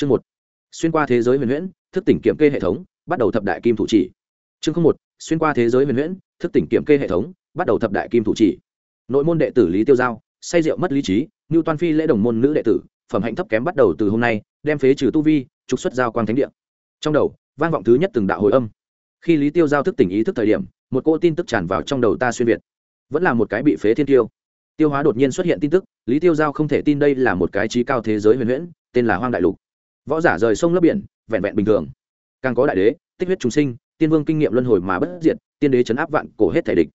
chương một. Xuyên qua thế giới huyền huyễn, thức tỉnh kiểm kê hệ thống, bắt đầu thập đại kim thủ chỉ. Chương một, xuyên qua thế giới huyền huyễn, thức tỉnh kiểm kê hệ thống, bắt đầu thập đại kim thủ chỉ. Nội môn đệ tử lý tiêu giao, say rượu mất lý trí như toàn phi lễ đồng môn nữ đệ tử, phẩm hạnh thấp kém bắt đầu từ hôm nay, đem phế trừ tu vi, trục xuất giao quang thánh địa. Trong đầu, vang vọng thứ nhất từng đạo hồi âm. Khi lý tiêu giao thức tỉnh ý thức thời điểm, một cô tin tức tràn vào trong đầu ta xuyên việt. Vẫn là một cái bị phế thiên tiêu. Tiêu hóa đột nhiên xuất hiện tin tức, lý tiêu giao không thể tin đây là một cái trí cao thế giới huyền huyễn, tên là hoang đại lục võ giả rời sông lấp biển, vẹn vẹn bình thường. Càng có đại đế, tích huyết chúng sinh, tiên vương kinh nghiệm luân hồi mà bất diệt, tiên đế chấn áp vạn cổ hết thể địch.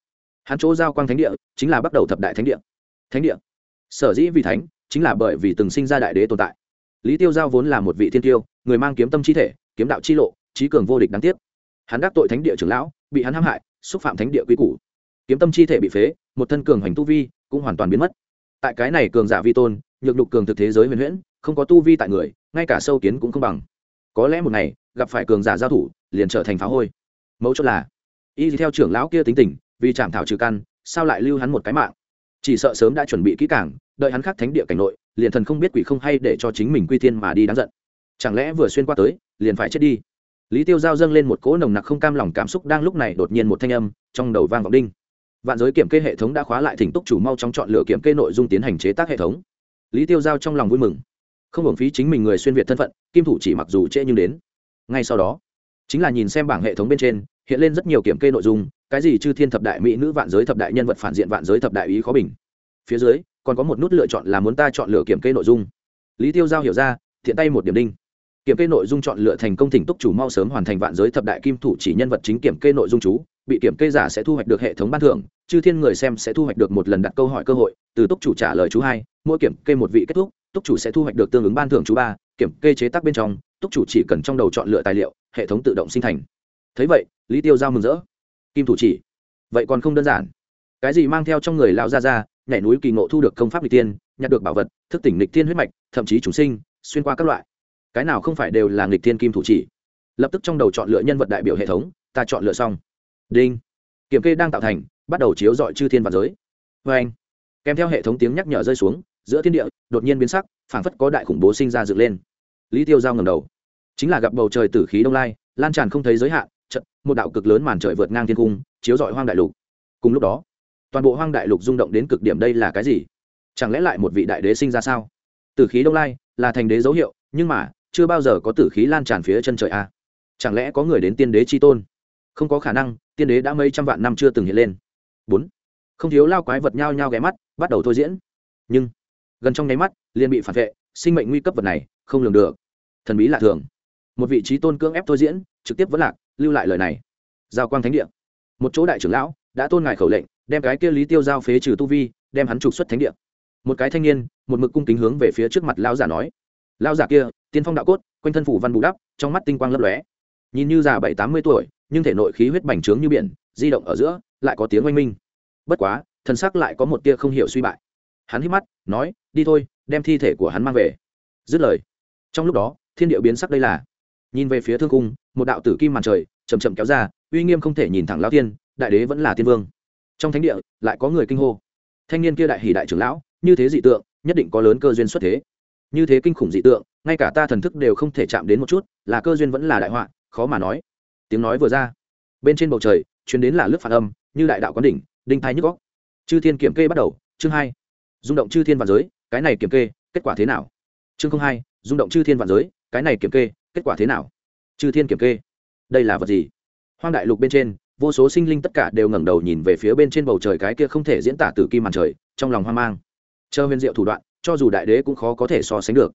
Hắn chỗ giao quang thánh địa, chính là bắt đầu thập đại thánh địa. Thánh địa. Sở dĩ vì thánh, chính là bởi vì từng sinh ra đại đế tồn tại. Lý tiêu giao vốn là một vị thiên tiêu, người mang kiếm tâm chi thể, kiếm đạo chi lộ, trí cường vô địch đáng tiếc. Hắn đắc tội thánh địa trưởng lão, bị hắn hãm hại, xúc phạm thánh địa quy củ. Kiếm tâm chi thể bị phế, một thân cường hành tu vi cũng hoàn toàn biến mất. Tại cái này cường giả vi tôn, nhược đục cường thực thế giới huyền huyễn, không có tu vi tại người ngay cả sâu kiến cũng không bằng. Có lẽ một ngày, gặp phải cường giả giao thủ, liền trở thành phá hôi. Mấu chốt là, y theo trưởng lão kia tính tình, vì chạm thảo trừ căn, sao lại lưu hắn một cái mạng? Chỉ sợ sớm đã chuẩn bị kỹ càng, đợi hắn khắc thánh địa cảnh nội, liền thần không biết quỷ không hay để cho chính mình quy thiên mà đi đáng giận. Chẳng lẽ vừa xuyên qua tới, liền phải chết đi? Lý tiêu giao dâng lên một cỗ nồng nặc không cam lòng cảm xúc đang lúc này đột nhiên một thanh âm, trong đầu vang vọng đinh. Vạn giới kiểm kê hệ thống đã khóa lại thỉnh túc chủ mau trong chọn lựa kiểm kê nội dung tiến hành chế tác hệ thống. Lý tiêu giao trong lòng vui mừng không hưởng phí chính mình người xuyên việt thân phận, kim thủ chỉ mặc dù trễ nhưng đến. Ngay sau đó, chính là nhìn xem bảng hệ thống bên trên, hiện lên rất nhiều kiểm kê nội dung, cái gì chư thiên thập đại mỹ nữ, vạn giới thập đại nhân vật phản diện, vạn giới thập đại ý khó bình. Phía dưới, còn có một nút lựa chọn là muốn ta chọn lựa kiểm kê nội dung. Lý tiêu giao hiểu ra, thiện tay một điểm đinh. Kiểm kê nội dung chọn lựa thành công thỉnh túc chủ mau sớm hoàn thành vạn giới thập đại kim thủ chỉ nhân vật chính kiểm kê nội dung chú, bị kiểm kê giả sẽ thu hoạch được hệ thống ban thưởng, chư thiên người xem sẽ thu hoạch được một lần đặt câu hỏi cơ hội, từ túc chủ trả lời chú hai, mỗi kiểm kê một vị kết thúc túc chủ sẽ thu hoạch được tương ứng ban thưởng chú ba kiểm kê chế tác bên trong túc chủ chỉ cần trong đầu chọn lựa tài liệu hệ thống tự động sinh thành. Thấy vậy lý tiêu giao mừng rỡ. Kim thủ chỉ. Vậy còn không đơn giản. Cái gì mang theo trong người lão gia gia, nhảy núi kỳ ngộ thu được công pháp lịch tiên nhặt được bảo vật thức tỉnh lịch tiên huyết mạch thậm chí chúng sinh xuyên qua các loại. Cái nào không phải đều là lịch tiên kim thủ chỉ? Lập tức trong đầu chọn lựa nhân vật đại biểu hệ thống ta chọn lựa xong. Đinh. Kiểm kê đang tạo thành bắt đầu chiếu dọi chư thiên và giới. Vê anh kèm theo hệ thống tiếng nhắc nhở rơi xuống giữa thiên địa, đột nhiên biến sắc, phảng phất có đại khủng bố sinh ra dựng lên. Lý tiêu giao ngầm đầu. Chính là gặp bầu trời tử khí đông lai, lan tràn không thấy giới hạn trận một đạo cực lớn màn trời vượt ngang thiên cung, chiếu dọi hoang đại lục. Cùng lúc đó, toàn bộ hoang đại lục rung động đến cực điểm đây là cái gì? Chẳng lẽ lại một vị đại đế sinh ra sao? Tử khí đông lai là thành đế dấu hiệu, nhưng mà, chưa bao giờ có tử khí lan tràn phía chân trời a chẳng lẽ có người đến tiên đế chi tôn? Không có khả năng, tiên đế đã mấy trăm vạn năm chưa từng hiện lên. Bốn. Không thiếu lao quái vật nhao nhao ghé mắt, bắt đầu thôi diễn. Nhưng gần trong nháy mắt, liền bị phản vệ, sinh mệnh nguy cấp vật này không lường được. Thần bí lạ thường. Một vị trí tôn cưỡng ép thôi diễn, trực tiếp vẫn lạc, lưu lại lời này. Giao quang thánh địa. Một chỗ đại trưởng lão đã tôn ngài khẩu lệnh, đem cái kia lý tiêu giao phế trừ tu vi, đem hắn trục xuất thánh địa. Một cái thanh niên, một mực cung kính hướng về phía trước mặt lão giả nói. Lão giả kia, tiên phong đạo cốt, quanh thân phủ văn bù đắp, trong mắt tinh quang lấp lóe. Nhìn như già bảy tám mươi tuổi, nhưng thể nội khí huyết bành trướng như biển, di động ở giữa, lại có tiếng oanh minh. Bất quá, thân sắc lại có một tia không hiểu suy bại hắn hít mắt, nói, đi thôi, đem thi thể của hắn mang về. Dứt lời, trong lúc đó, thiên địa biến sắc đây là. Nhìn về phía thương cung, một đạo tử kim màn trời chầm chậm kéo ra, uy nghiêm không thể nhìn thẳng lao tiên đại đế vẫn là tiên vương. Trong thánh địa, lại có người kinh hô. Thanh niên kia đại hỷ đại trưởng lão, như thế dị tượng, nhất định có lớn cơ duyên xuất thế. Như thế kinh khủng dị tượng, ngay cả ta thần thức đều không thể chạm đến một chút, là cơ duyên vẫn là đại họa, khó mà nói. Tiếng nói vừa ra, bên trên bầu trời chuyến đến là lướt phản âm, như đại đạo quán đỉnh, đinh thái nhức góc chư thiên kiểm kê bắt đầu, chương hai rung động chư thiên vạn giới, cái này kiểm kê, kết quả thế nào? Chương hai, rung động chư thiên vạn giới, cái này kiểm kê, kết quả thế nào? Chư thiên kiểm kê. Đây là vật gì? Hoang đại lục bên trên, vô số sinh linh tất cả đều ngẩng đầu nhìn về phía bên trên bầu trời cái kia không thể diễn tả từ kim màn trời, trong lòng hoang mang. Chờ huyền diệu thủ đoạn, cho dù đại đế cũng khó có thể so sánh được.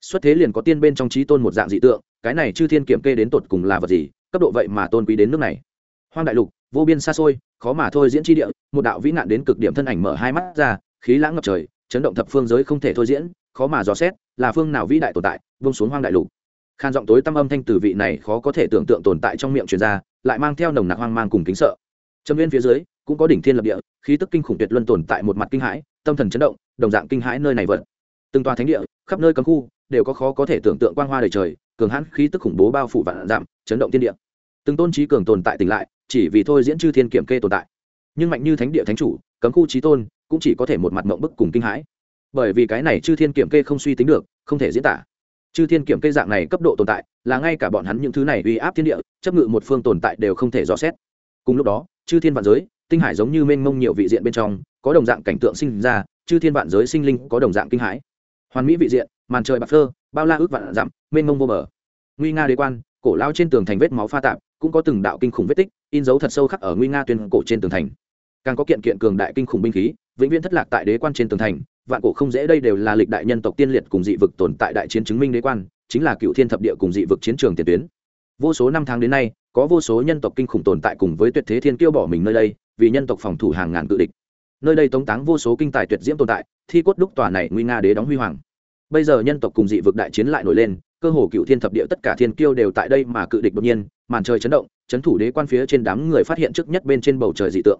Xuất thế liền có tiên bên trong trí tôn một dạng dị tượng, cái này chư thiên kiểm kê đến tột cùng là vật gì, cấp độ vậy mà tôn quý đến nước này. Hoang đại lục, vô biên xa xôi, khó mà thôi diễn tri địa, một đạo vĩ nạn đến cực điểm thân ảnh mở hai mắt ra khí lãng ngập trời, chấn động thập phương giới không thể thôi diễn, khó mà dò xét, là phương nào vĩ đại tồn tại vông xuống hoang đại lục. Khan giọng tối tâm âm thanh từ vị này khó có thể tưởng tượng tồn tại trong miệng truyền ra, lại mang theo nồng nặc hoang mang cùng kính sợ. Trầm viên phía dưới, cũng có đỉnh thiên lập địa, khí tức kinh khủng tuyệt luân tồn tại một mặt kinh hãi, tâm thần chấn động, đồng dạng kinh hãi nơi này vật từng tòa thánh địa, khắp nơi cấm khu, đều có khó có thể tưởng tượng quang hoa đầy trời, cường hãn khí tức khủng bố bao phủ vạn giảm chấn động thiên địa. Từng tôn trí cường tồn tại tỉnh lại, chỉ vì thôi diễn chư thiên kiểm kê tồn tại. Nhưng mạnh như thánh địa thánh chủ, cấm khu trí tôn cũng chỉ có thể một mặt mộng bức cùng kinh hãi. Bởi vì cái này chư thiên kiểm kê không suy tính được, không thể diễn tả. Chư thiên kiểm kê dạng này cấp độ tồn tại, là ngay cả bọn hắn những thứ này uy áp thiên địa, chấp ngự một phương tồn tại đều không thể dò xét. Cùng lúc đó, chư thiên vạn giới, tinh hải giống như mênh mông nhiều vị diện bên trong, có đồng dạng cảnh tượng sinh ra, chư thiên vạn giới sinh linh có đồng dạng kinh hãi. Hoàn mỹ vị diện, màn trời bạc phơ, bao la ước vạn dặm, mênh mông vô bờ. Nguy nga đế quan, cổ lao trên tường thành vết máu pha tạp, cũng có từng đạo kinh khủng vết tích, in dấu thật sâu khắc ở nguy nga tuyên cổ trên tường thành càng có kiện kiện cường đại kinh khủng binh khí, vĩnh viễn thất lạc tại đế quan trên tường thành, vạn cổ không dễ đây đều là lịch đại nhân tộc tiên liệt cùng dị vực tồn tại đại chiến chứng minh đế quan, chính là cựu thiên thập địa cùng dị vực chiến trường tiền tuyến. Vô số năm tháng đến nay, có vô số nhân tộc kinh khủng tồn tại cùng với tuyệt thế thiên kiêu bỏ mình nơi đây, vì nhân tộc phòng thủ hàng ngàn cự địch. Nơi đây tống táng vô số kinh tài tuyệt diễm tồn tại, thi cốt đúc tòa này nguy nga đế đóng huy hoàng. Bây giờ nhân tộc cùng dị vực đại chiến lại nổi lên, cơ hồ cựu thiên thập địa tất cả thiên kiêu đều tại đây mà cự địch đột nhiên, màn trời chấn động, chấn thủ đế quan phía trên đám người phát hiện trước nhất bên trên bầu trời dị tượng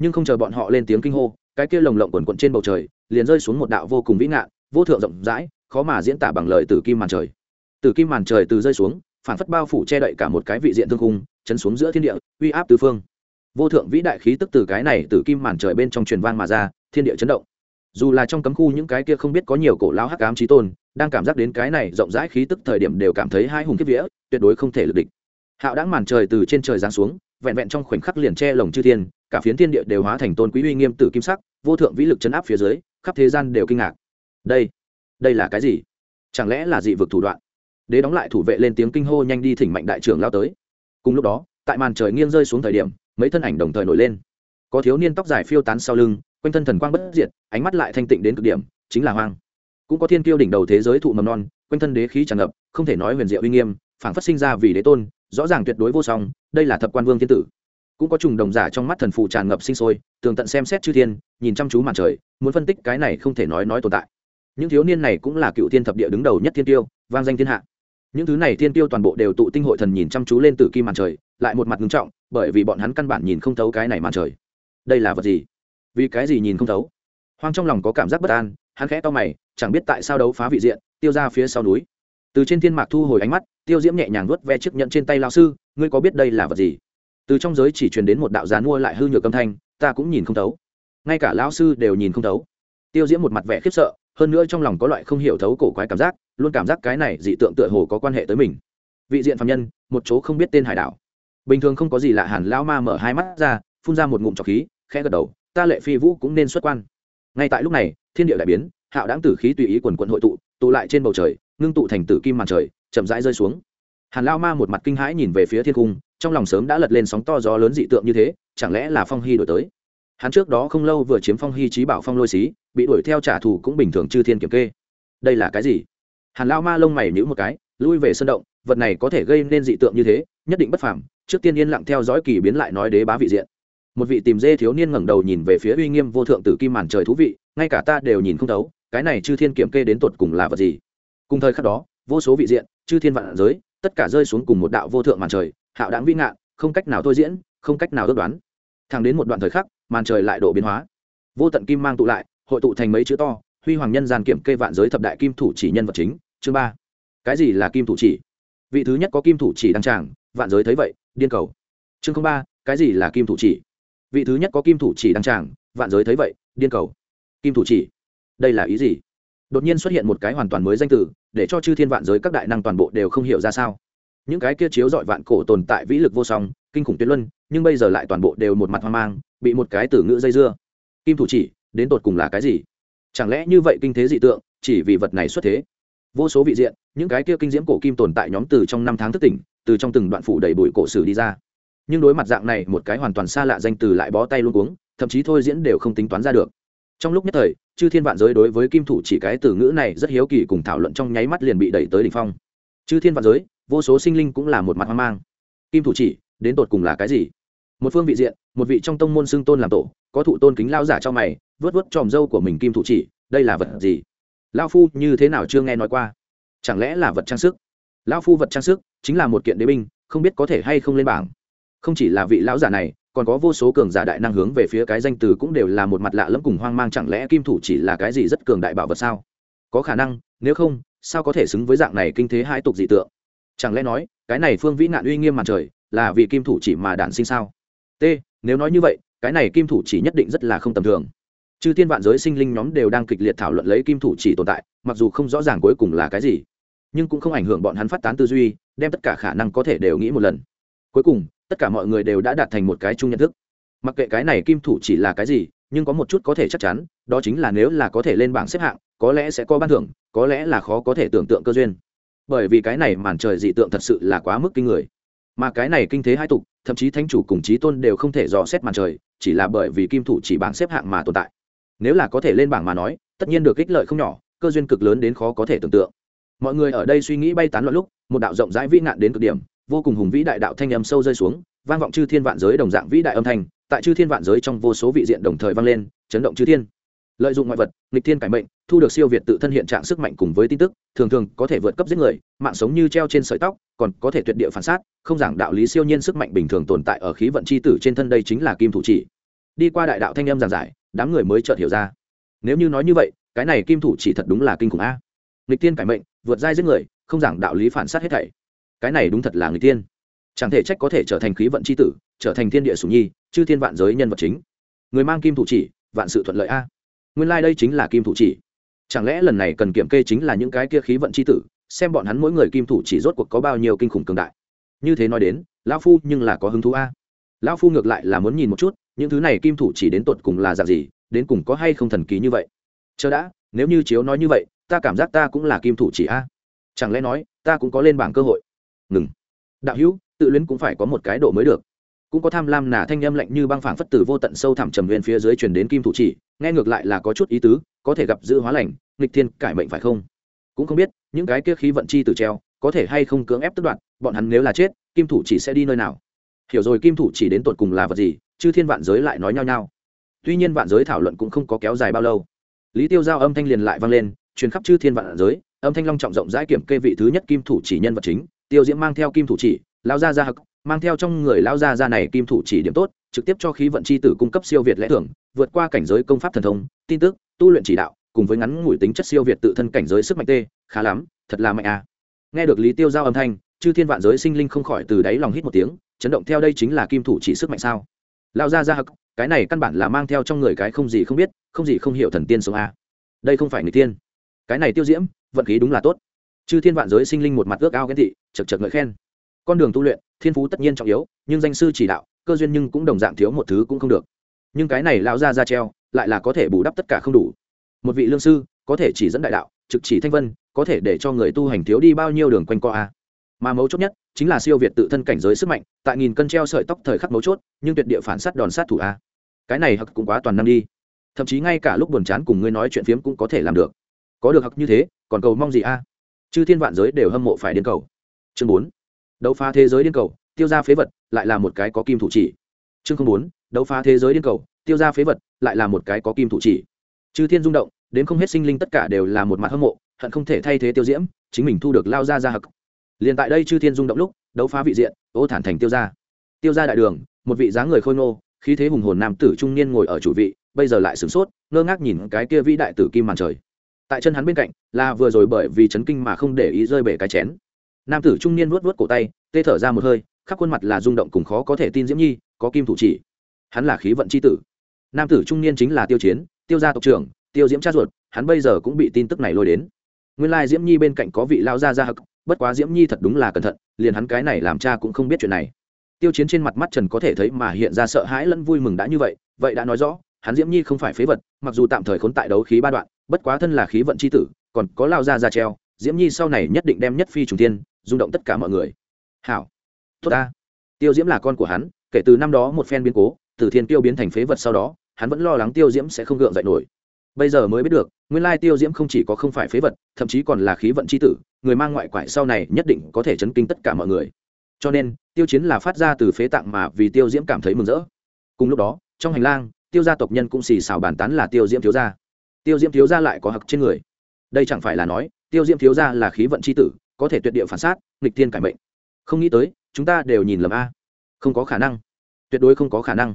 nhưng không chờ bọn họ lên tiếng kinh hô, cái kia lồng lộng quần quận trên bầu trời, liền rơi xuống một đạo vô cùng vĩ ngạn, vô thượng rộng rãi, khó mà diễn tả bằng lời từ kim màn trời. Từ kim màn trời từ rơi xuống, phản phất bao phủ che đậy cả một cái vị diện thương khung, chấn xuống giữa thiên địa, uy áp tứ phương. Vô thượng vĩ đại khí tức từ cái này từ kim màn trời bên trong truyền vang mà ra, thiên địa chấn động. Dù là trong cấm khu những cái kia không biết có nhiều cổ lão hắc ám trí tôn, đang cảm giác đến cái này rộng rãi khí tức thời điểm đều cảm thấy hai hùng kiếp vía, tuyệt đối không thể lực địch. Hạo đáng màn trời từ trên trời giáng xuống vẹn vẹn trong khoảnh khắc liền che lồng chư thiên, cả phiến thiên địa đều hóa thành tôn quý uy nghiêm tử kim sắc, vô thượng vĩ lực chấn áp phía dưới, khắp thế gian đều kinh ngạc. Đây đây là cái gì? Chẳng lẽ là dị vực thủ đoạn? Đế đóng lại thủ vệ lên tiếng kinh hô nhanh đi thỉnh mạnh đại trưởng lao tới. Cùng lúc đó, tại màn trời nghiêng rơi xuống thời điểm, mấy thân ảnh đồng thời nổi lên. Có thiếu niên tóc dài phiêu tán sau lưng, quanh thân thần quang bất diệt, ánh mắt lại thanh tịnh đến cực điểm, chính là hoang. Cũng có thiên kiêu đỉnh đầu thế giới thụ mầm non, quanh thân đế khí tràn ngập, không thể nói huyền diệu uy nghiêm, phảng phất sinh ra vì đế tôn, rõ ràng tuyệt đối vô song đây là thập quan vương thiên tử. Cũng có trùng đồng giả trong mắt thần phụ tràn ngập sinh sôi, tường tận xem xét chư thiên, nhìn chăm chú màn trời, muốn phân tích cái này không thể nói nói tồn tại. Những thiếu niên này cũng là cựu thiên thập địa đứng đầu nhất thiên tiêu, vang danh thiên hạ. Những thứ này thiên tiêu toàn bộ đều tụ tinh hội thần nhìn chăm chú lên từ kim màn trời, lại một mặt ngưng trọng, bởi vì bọn hắn căn bản nhìn không thấu cái này màn trời. Đây là vật gì? Vì cái gì nhìn không thấu? Hoang trong lòng có cảm giác bất an, hắn khẽ to mày, chẳng biết tại sao đấu phá vị diện, tiêu ra phía sau núi. Từ trên thiên mạc thu hồi ánh mắt tiêu diễm nhẹ nhàng vuốt ve chiếc nhẫn trên tay lao sư, ngươi có biết đây là vật gì? Từ trong giới chỉ truyền đến một đạo gián mua lại hư nhược âm thanh, ta cũng nhìn không thấu. Ngay cả lão sư đều nhìn không thấu. Tiêu diễm một mặt vẻ khiếp sợ, hơn nữa trong lòng có loại không hiểu thấu cổ quái cảm giác, luôn cảm giác cái này dị tượng tựa hồ có quan hệ tới mình. Vị diện phạm nhân, một chỗ không biết tên hải đảo. Bình thường không có gì lạ hẳn, lão ma mở hai mắt ra, phun ra một ngụm trọc khí, khẽ gật đầu, ta lệ phi vũ cũng nên xuất quan. Ngay tại lúc này, thiên địa đại biến, hạo đáng tử khí tùy ý quần quận hội tụ tụ lại trên bầu trời, ngưng tụ thành tử kim màn trời chậm rãi rơi xuống. Hàn lao ma một mặt kinh hãi nhìn về phía thiên cung, trong lòng sớm đã lật lên sóng to gió lớn dị tượng như thế, chẳng lẽ là phong hy đổi tới? Hắn trước đó không lâu vừa chiếm phong hy trí bảo phong lôi xí, bị đuổi theo trả thù cũng bình thường chư thiên kiểm kê. Đây là cái gì? Hàn lao ma lông mày nhữ một cái, lui về sân động, vật này có thể gây nên dị tượng như thế, nhất định bất phàm, trước tiên yên lặng theo dõi kỳ biến lại nói đế bá vị diện. Một vị tìm dê thiếu niên ngẩng đầu nhìn về phía uy nghiêm vô thượng tử kim màn trời thú vị, ngay cả ta đều nhìn không thấu, cái này chư thiên kiểm kê đến tột cùng là vật gì? Cùng thời khắc đó, vô số vị diện chư thiên vạn giới, tất cả rơi xuống cùng một đạo vô thượng màn trời, hạo đáng vĩ ngạn, không cách nào thôi diễn, không cách nào ước đoán. Thẳng đến một đoạn thời khắc, màn trời lại độ biến hóa. Vô tận kim mang tụ lại, hội tụ thành mấy chữ to, huy hoàng nhân gian kiểm kê vạn giới thập đại kim thủ chỉ nhân vật chính, chương ba. Cái gì là kim thủ chỉ? Vị thứ nhất có kim thủ chỉ đăng tràng, vạn giới thấy vậy, điên cầu. Chương ba, cái gì là kim thủ chỉ? Vị thứ nhất có kim thủ chỉ đăng tràng, vạn giới thấy vậy, điên cầu. Kim thủ chỉ. Đây là ý gì? Đột nhiên xuất hiện một cái hoàn toàn mới danh từ để cho chư thiên vạn giới các đại năng toàn bộ đều không hiểu ra sao. Những cái kia chiếu dọi vạn cổ tồn tại vĩ lực vô song kinh khủng tuyệt luân nhưng bây giờ lại toàn bộ đều một mặt hoang mang bị một cái từ ngữ dây dưa. Kim thủ chỉ đến tột cùng là cái gì? Chẳng lẽ như vậy kinh thế dị tượng chỉ vì vật này xuất thế? Vô số vị diện những cái kia kinh diễm cổ kim tồn tại nhóm từ trong năm tháng thức tỉnh từ trong từng đoạn phủ đầy bụi cổ sử đi ra. Nhưng đối mặt dạng này một cái hoàn toàn xa lạ danh từ lại bó tay luôn uống, thậm chí thôi diễn đều không tính toán ra được. Trong lúc nhất thời chư thiên vạn giới đối với kim thủ chỉ cái từ ngữ này rất hiếu kỳ cùng thảo luận trong nháy mắt liền bị đẩy tới đỉnh phong. Chư thiên vạn giới, vô số sinh linh cũng là một mặt hoang mang. Kim thủ chỉ, đến tột cùng là cái gì? Một phương vị diện, một vị trong tông môn xưng tôn làm tổ, có thụ tôn kính lao giả cho mày vớt vớt tròm dâu của mình kim thủ chỉ, đây là vật gì? Lao phu như thế nào chưa nghe nói qua? Chẳng lẽ là vật trang sức? Lao phu vật trang sức chính là một kiện đế binh, không biết có thể hay không lên bảng. Không chỉ là vị lão giả này còn có vô số cường giả đại năng hướng về phía cái danh từ cũng đều là một mặt lạ lẫm cùng hoang mang, chẳng lẽ kim thủ chỉ là cái gì rất cường đại bảo vật sao? Có khả năng, nếu không, sao có thể xứng với dạng này kinh thế hai tục dị tượng? Chẳng lẽ nói, cái này phương vĩ nạn uy nghiêm mặt trời, là vì kim thủ chỉ mà đản sinh sao? T, nếu nói như vậy, cái này kim thủ chỉ nhất định rất là không tầm thường. Chư thiên vạn giới sinh linh nhóm đều đang kịch liệt thảo luận lấy kim thủ chỉ tồn tại, mặc dù không rõ ràng cuối cùng là cái gì, nhưng cũng không ảnh hưởng bọn hắn phát tán tư duy, đem tất cả khả năng có thể đều nghĩ một lần. Cuối cùng tất cả mọi người đều đã đạt thành một cái chung nhận thức. Mặc kệ cái này kim thủ chỉ là cái gì, nhưng có một chút có thể chắc chắn, đó chính là nếu là có thể lên bảng xếp hạng, có lẽ sẽ có ban thưởng, có lẽ là khó có thể tưởng tượng cơ duyên. Bởi vì cái này màn trời dị tượng thật sự là quá mức kinh người. Mà cái này kinh thế hai tục, thậm chí thánh chủ cùng chí tôn đều không thể dò xét màn trời, chỉ là bởi vì kim thủ chỉ bảng xếp hạng mà tồn tại. Nếu là có thể lên bảng mà nói, tất nhiên được ích lợi không nhỏ, cơ duyên cực lớn đến khó có thể tưởng tượng. Mọi người ở đây suy nghĩ bay tán loạn lúc, một đạo rộng rãi vĩ nạn đến cực điểm vô cùng hùng vĩ đại đạo thanh âm sâu rơi xuống, vang vọng chư thiên vạn giới đồng dạng vĩ đại âm thanh, tại chư thiên vạn giới trong vô số vị diện đồng thời vang lên, chấn động chư thiên. Lợi dụng ngoại vật, nghịch thiên cải mệnh, thu được siêu việt tự thân hiện trạng sức mạnh cùng với tin tức, thường thường có thể vượt cấp giết người, mạng sống như treo trên sợi tóc, còn có thể tuyệt địa phản sát, không giảng đạo lý siêu nhiên sức mạnh bình thường tồn tại ở khí vận c h i tử trên thân đây chính là kim thủ chỉ. Đi qua đại đạo thanh âm giảng giải, đám người mới chợt hiểu ra. Nếu như nói như vậy, cái này kim thủ chỉ thật đúng là kinh khủng a. Nghịch thiên cải mệnh, vượt dai giết người, không giảng đạo lý phản sát hết thảy cái này đúng thật là người tiên. Chẳng thể trách có thể trở thành khí vận c h i tử, trở thành thiên địa sùng nhi, chư thiên vạn giới nhân vật chính. Người mang kim thủ chỉ, vạn sự thuận lợi a. Nguyên lai、like、đây chính là kim thủ chỉ. Chẳng lẽ lần này cần kiểm kê chính là những cái kia khí vận c h i tử, xem bọn hắn mỗi người kim thủ chỉ rốt cuộc có bao nhiêu kinh khủng cường đại. Như thế nói đến, lão phu nhưng là có hứng thú a. Lão phu ngược lại là muốn nhìn một chút, những thứ này kim thủ chỉ đến tột cùng là dạng gì, đến cùng có hay không thần kỳ như vậy. Chờ đã, nếu như chiếu nói như vậy, ta cảm giác ta cũng là kim thủ chỉ a. Chẳng lẽ nói, ta cũng có lên bảng cơ hội ngừng. Đạo hữu tự luyến cũng phải có một cái độ mới được. Cũng có tham lam nà, thanh âm lạnh như băng phảng phất tử vô tận sâu thẳm trầm nguyên phía dưới truyền đến kim thủ chỉ nghe ngược lại là có chút ý tứ có thể gặp dự hóa lành nghịch thiên cải mệnh phải không? Cũng không biết những cái kia khí vận chi từ treo có thể hay không cưỡng ép tức đoạn bọn hắn nếu là chết kim thủ chỉ sẽ đi nơi nào? Hiểu rồi kim thủ chỉ đến tột cùng là vật gì chứ thiên vạn giới lại nói nhau nhau. Tuy nhiên vạn giới thảo luận cũng không có kéo dài bao lâu. Lý tiêu giao âm thanh liền lại vang lên truyền khắp chư thiên vạn giới âm thanh long trọng rộng rãi kiểm kê vị thứ nhất kim thủ chỉ nhân vật chính tiêu diễm mang theo kim thủ chỉ lao ra ra hực mang theo trong người lao ra ra này kim thủ chỉ điểm tốt, trực tiếp cho khí vận c h i tử cung cấp siêu việt lẽ thưởng, vượt qua cảnh giới công pháp thần thông, tin tức, tu luyện chỉ đạo, cùng với ngắn ngủi tính chất siêu việt tự thân cảnh giới sức mạnh tê, khá lắm, thật là mạnh à. nghe được lý tiêu giao âm thanh, chư thiên vạn giới sinh linh không khỏi từ đáy lòng hít một tiếng, chấn động theo đây chính là kim thủ chỉ sức mạnh sao? Lao ra ra hực cái này căn bản là mang theo trong người cái không gì không biết, không gì không hiểu thần tiên sống a đây không phải người tiên cái này tiêu diễm, vận khí đúng là tốt chư thiên vạn giới sinh linh một mặt ước ao ghen thị chật chật ngợi khen. Con đường tu luyện, thiên phú tất nhiên trọng yếu, nhưng danh sư chỉ đạo, cơ duyên nhưng cũng đồng dạng thiếu một thứ cũng không được. Nhưng cái này lão ra ra treo, lại là có thể bù đắp tất cả không đủ. Một vị lương sư, có thể chỉ dẫn đại đạo, trực chỉ thanh vân, có thể để cho người tu hành thiếu đi bao nhiêu đường quanh co a. Mà mấu chốt nhất, chính là siêu việt tự thân cảnh giới sức mạnh, tại nghìn cân treo sợi tóc thời khắc mấu chốt, nhưng tuyệt địa phản sát đòn sát thủ a. Cái này hặc cũng quá toàn năm đi. Thậm chí ngay cả lúc buồn chán cùng ngươi nói chuyện phiếm cũng có thể làm được. Có được hặc như thế, còn cầu mong gì a? Chư thiên vạn giới đều hâm mộ phải điên cầu. Chương bốn. Đấu phá thế giới điên cầu, tiêu ra phế vật, lại là một cái có kim thủ chỉ. Chương không bốn. Đấu phá thế giới điên cầu, tiêu ra phế vật, lại là một cái có kim thủ chỉ. Chư thiên rung động, đến không hết sinh linh tất cả đều là một mặt hâm mộ, hận không thể thay thế tiêu diễm, chính mình thu được lao ra ra hực. Liền tại đây chư thiên rung động lúc, đấu phá vị diện, ô thản thành tiêu ra tiêu ra đại đường, một vị dáng người khôi ngô, khí thế hùng hồn nam tử trung niên ngồi ở chủ vị, bây giờ lại sửng sốt, ngơ ngác nhìn cái kia vĩ đại tử kim màn trời tại chân hắn bên cạnh, là vừa rồi bởi vì chấn kinh mà không để ý rơi bể cái chén. Nam tử trung niên vuốt vuốt cổ tay, tê thở ra một hơi, khắp khuôn mặt là rung động cùng khó có thể tin diễm nhi, có kim thủ chỉ. Hắn là khí vận c h i tử. Nam tử trung niên chính là tiêu chiến, tiêu gia tộc trưởng, tiêu diễm cha ruột, hắn bây giờ cũng bị tin tức này lôi đến. Nguyên lai diễm nhi bên cạnh có vị lao gia gia hực bất quá diễm nhi thật đúng là cẩn thận, liền hắn cái này làm cha cũng không biết chuyện này. Tiêu chiến trên mặt mắt trần có thể thấy mà hiện ra sợ hãi lẫn vui mừng đã như vậy vậy đã nói rõ, hắn diễm nhi không phải phế vật, mặc dù tạm thời khốn tại đấu khí ba đoạn bất quá thân là khí vận c h i tử, còn có lao ra ra treo, diễm nhi sau này nhất định đem nhất phi trùng tiên rung động tất cả mọi người. Hảo. Tốt ta. Tiêu diễm là con của hắn, kể từ năm đó một phen biến cố, từ thiên tiêu biến thành phế vật sau đó, hắn vẫn lo lắng tiêu diễm sẽ không gượng dậy nổi. Bây giờ mới biết được, nguyên lai tiêu diễm không chỉ có không phải phế vật, thậm chí còn là khí vận c h i tử, người mang ngoại quại sau này nhất định có thể chấn kinh tất cả mọi người. Cho nên, tiêu chiến là phát ra từ phế tạng mà vì tiêu diễm cảm thấy mừng rỡ. Cùng lúc đó, trong hành lang, tiêu gia tộc nhân cũng xì xào bàn tán là tiêu diễm thiếu gia tiêu diễm thiếu gia lại có hặc trên người. Đây chẳng phải là nói, tiêu diễm thiếu gia là khí vận c h i tử, có thể tuyệt địa phản sát, nghịch thiên cải mệnh. Không nghĩ tới, chúng ta đều nhìn lầm a. Không có khả năng. Tuyệt đối không có khả năng.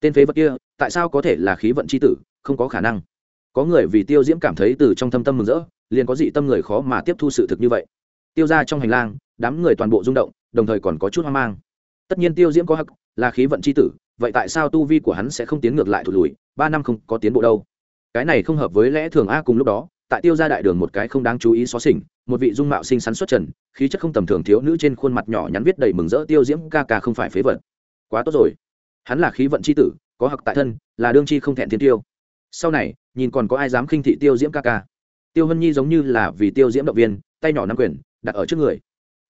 Tên phế vật kia, tại sao có thể là khí vận c h i tử? Không có khả năng. Có người vì tiêu diễm cảm thấy từ trong thâm tâm mừng rỡ, liền có dị tâm người khó mà tiếp thu sự thực như vậy. Tiêu ra trong hành lang, đám người toàn bộ rung động, đồng thời còn có chút hoang mang. Tất nhiên tiêu diễm có hắc là khí vận c h i tử, vậy tại sao tu vi của hắn sẽ không tiến ngược lại thụt lùi? Ba năm không có tiến bộ đâu cái này không hợp với lẽ thường a cùng lúc đó, tại tiêu gia đại đường một cái không đáng chú ý xó xỉnh, một vị dung mạo xinh xắn xuất trần, khí chất không tầm thường thiếu nữ trên khuôn mặt nhỏ nhắn viết đầy mừng rỡ tiêu diễm, ca ca không phải phế vật. Quá tốt rồi. Hắn là khí vận c h i tử, có hặc tại thân, là đương chi không thẹn thiên tiêu. Sau này, nhìn còn có ai dám khinh thị tiêu diễm ca ca? Tiêu hân nhi giống như là vì tiêu diễm động viên, tay nhỏ nắm quyền, đặt ở trước người.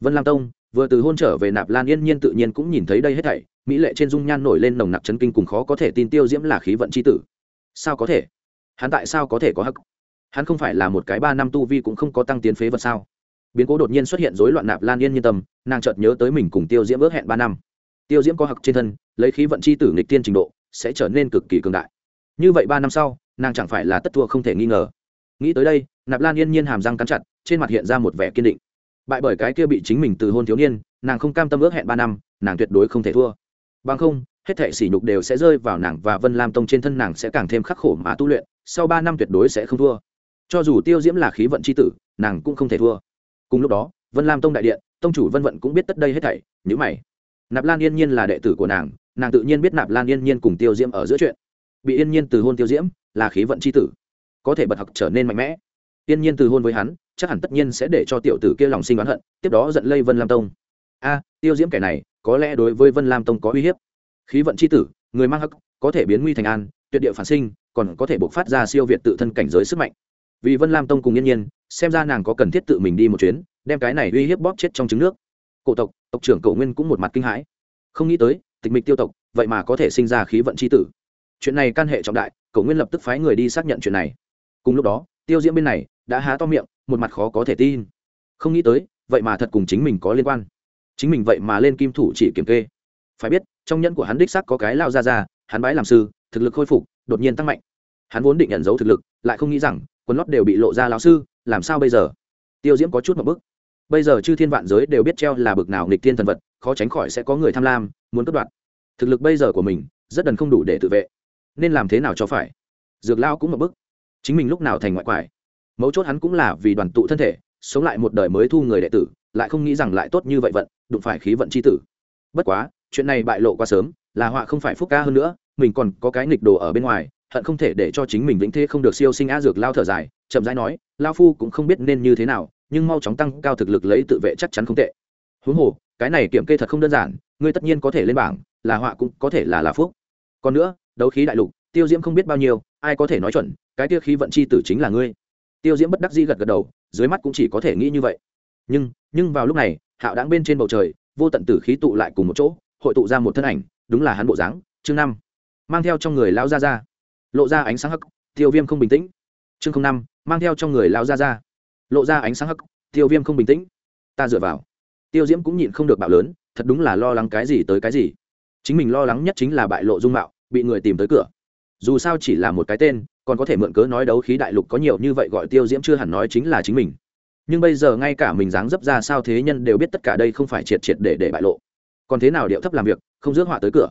Vân lam tông, vừa từ hôn trở về nạp lan yên nhiên tự nhiên cũng nhìn thấy đây hết thảy, mỹ lệ trên dung nhan nổi lên nồng nặc chấn kinh cùng khó có thể tin tiêu diễm là khí vận c h i tử. Sao có thể? Hắn tại sao có thể có hắc? Hắn không phải là một cái ba năm tu vi cũng không có tăng tiến phế vật sao? Biến cố đột nhiên xuất hiện rối loạn nạp lan yên nhiên tâm, nàng chợt nhớ tới mình cùng tiêu diễm ước hẹn ba năm. Tiêu diễm có hặc trên thân, lấy khí vận c h i tử nghịch tiên trình độ, sẽ trở nên cực kỳ cường đại. Như vậy ba năm sau, nàng chẳng phải là tất thua không thể nghi ngờ. Nghĩ tới đây, nạp lan yên nhiên hàm răng cắn chặt, trên mặt hiện ra một vẻ kiên định. Bại bởi cái kia bị chính mình từ hôn thiếu niên, nàng không cam tâm ước hẹn ba năm, nàng tuyệt đối không thể thua. Bằng không, hết thệ sỉ nhục đều sẽ rơi vào nàng và vân lam tông trên thân nàng sẽ càng thêm khắc khổ mà tu luyện sau ba năm tuyệt đối sẽ không thua. Cho dù tiêu diễm là khí vận c h i tử, nàng cũng không thể thua. Cùng lúc đó, vân lam tông đại điện, tông chủ vân vận cũng biết tất đây hết thảy nhữ mày. Nạp lan yên nhiên là đệ tử của nàng nàng tự nhiên biết nạp lan yên nhiên cùng tiêu diễm ở giữa chuyện. Bị yên nhiên từ hôn tiêu diễm, là khí vận c h i tử. Có thể bật học trở nên mạnh mẽ. Yên nhiên từ hôn với hắn, chắc hẳn tất nhiên sẽ để cho tiểu tử kia lòng sinh oán hận, tiếp đó giận lây vân lam tông. A, tiêu diễm kẻ này, có lẽ đối với vân lam tông có uy hiếp. Khí vận c h i tử người mang hắc, có thể biến nguy thành an, tuyệt địa phản sinh, còn có thể buộc phát ra siêu việt tự thân cảnh giới sức mạnh. Vì vân lam tông cùng yên nhiên, xem ra nàng có cần thiết tự mình đi một chuyến, đem cái này uy hiếp bóp chết trong trứng nước. Cổ tộc tộc trưởng Cổ nguyên cũng một mặt kinh hãi. Không nghĩ tới, tịch mịch tiêu tộc, vậy mà có thể sinh ra khí vận c h i tử. Chuyện này can hệ trọng đại, Cổ nguyên lập tức phái người đi xác nhận chuyện này. Cùng lúc đó, tiêu diễm bên này đã há to miệng, một mặt khó có thể tin. Không nghĩ tới, vậy mà thật cùng chính mình có liên quan. Chính mình vậy mà lên kim thủ chỉ kiểm kê. Phải biết trong nhẫn của hắn đích sắc có cái lao ra ra, hắn bái làm sư, thực lực khôi phục, đột nhiên tăng mạnh. Hắn vốn định nhận dấu thực lực, lại không nghĩ rằng, quần lót đều bị lộ ra lão sư, làm sao bây giờ? Tiêu diễm có chút một bức bây giờ chư thiên vạn giới đều biết treo là bực nào nghịch thiên thần vật, khó tránh khỏi sẽ có người tham lam, muốn cất đoạt thực lực bây giờ của mình, rất đần không đủ để tự vệ. Nên làm thế nào cho phải? Dược lao cũng một bức chính mình lúc nào thành ngoại quải? Mấu chốt hắn cũng là vì đoàn tụ thân thể, sống lại một đời mới thu người đệ tử, lại không nghĩ rằng lại tốt như vậy vận, đụng phải khí vận c h i tử. Bất quá chuyện này bại lộ quá sớm, là họa không phải phúc ca hơn nữa, mình còn có cái nghịch đồ ở bên ngoài, hận không thể để cho chính mình vĩnh thế không được siêu sinh a dược lao thở dài, chậm rãi nói, lao phu cũng không biết nên như thế nào, nhưng mau chóng tăng cao thực lực lấy tự vệ chắc chắn không tệ. Huống hồ, cái này kiểm kê thật không đơn giản, ngươi tất nhiên có thể lên bảng, là họa cũng có thể là là phúc. Còn nữa, đấu khí đại lục, tiêu diễm không biết bao nhiêu, ai có thể nói chuẩn, cái tiêu khí vận chi tử chính là ngươi. Tiêu diễm bất đắc dĩ gật gật đầu, dưới mắt cũng chỉ có thể nghĩ như vậy. Nhưng nhưng vào lúc này, hạo đáng bên trên bầu trời, vô tận tử khí tụ lại cùng một chỗ hội tụ ra một thân ảnh, đúng là hắn bộ dáng, chương năm. Mang theo trong người lão gia gia. Lộ ra ánh sáng hắc, tiêu viêm không bình tĩnh. Chương năm, mang theo trong người lão ra ra lộ ra ánh sáng hắc, tiêu viêm không bình tĩnh. Ta dựa vào. Tiêu diễm cũng nhịn không được bạo lớn, thật đúng là lo lắng cái gì tới cái gì. Chính mình lo lắng nhất chính là bại lộ dung mạo, bị người tìm tới cửa. Dù sao chỉ là một cái tên, còn có thể mượn cớ nói đấu khí đại lục có nhiều như vậy gọi tiêu diễm chưa hẳn nói chính là chính mình. Nhưng bây giờ ngay cả mình dáng dấp ra sao thế nhân đều biết tất cả đây không phải triệt triệt để để bại lộ còn thế nào điệu thấp làm việc, không rước họa tới cửa.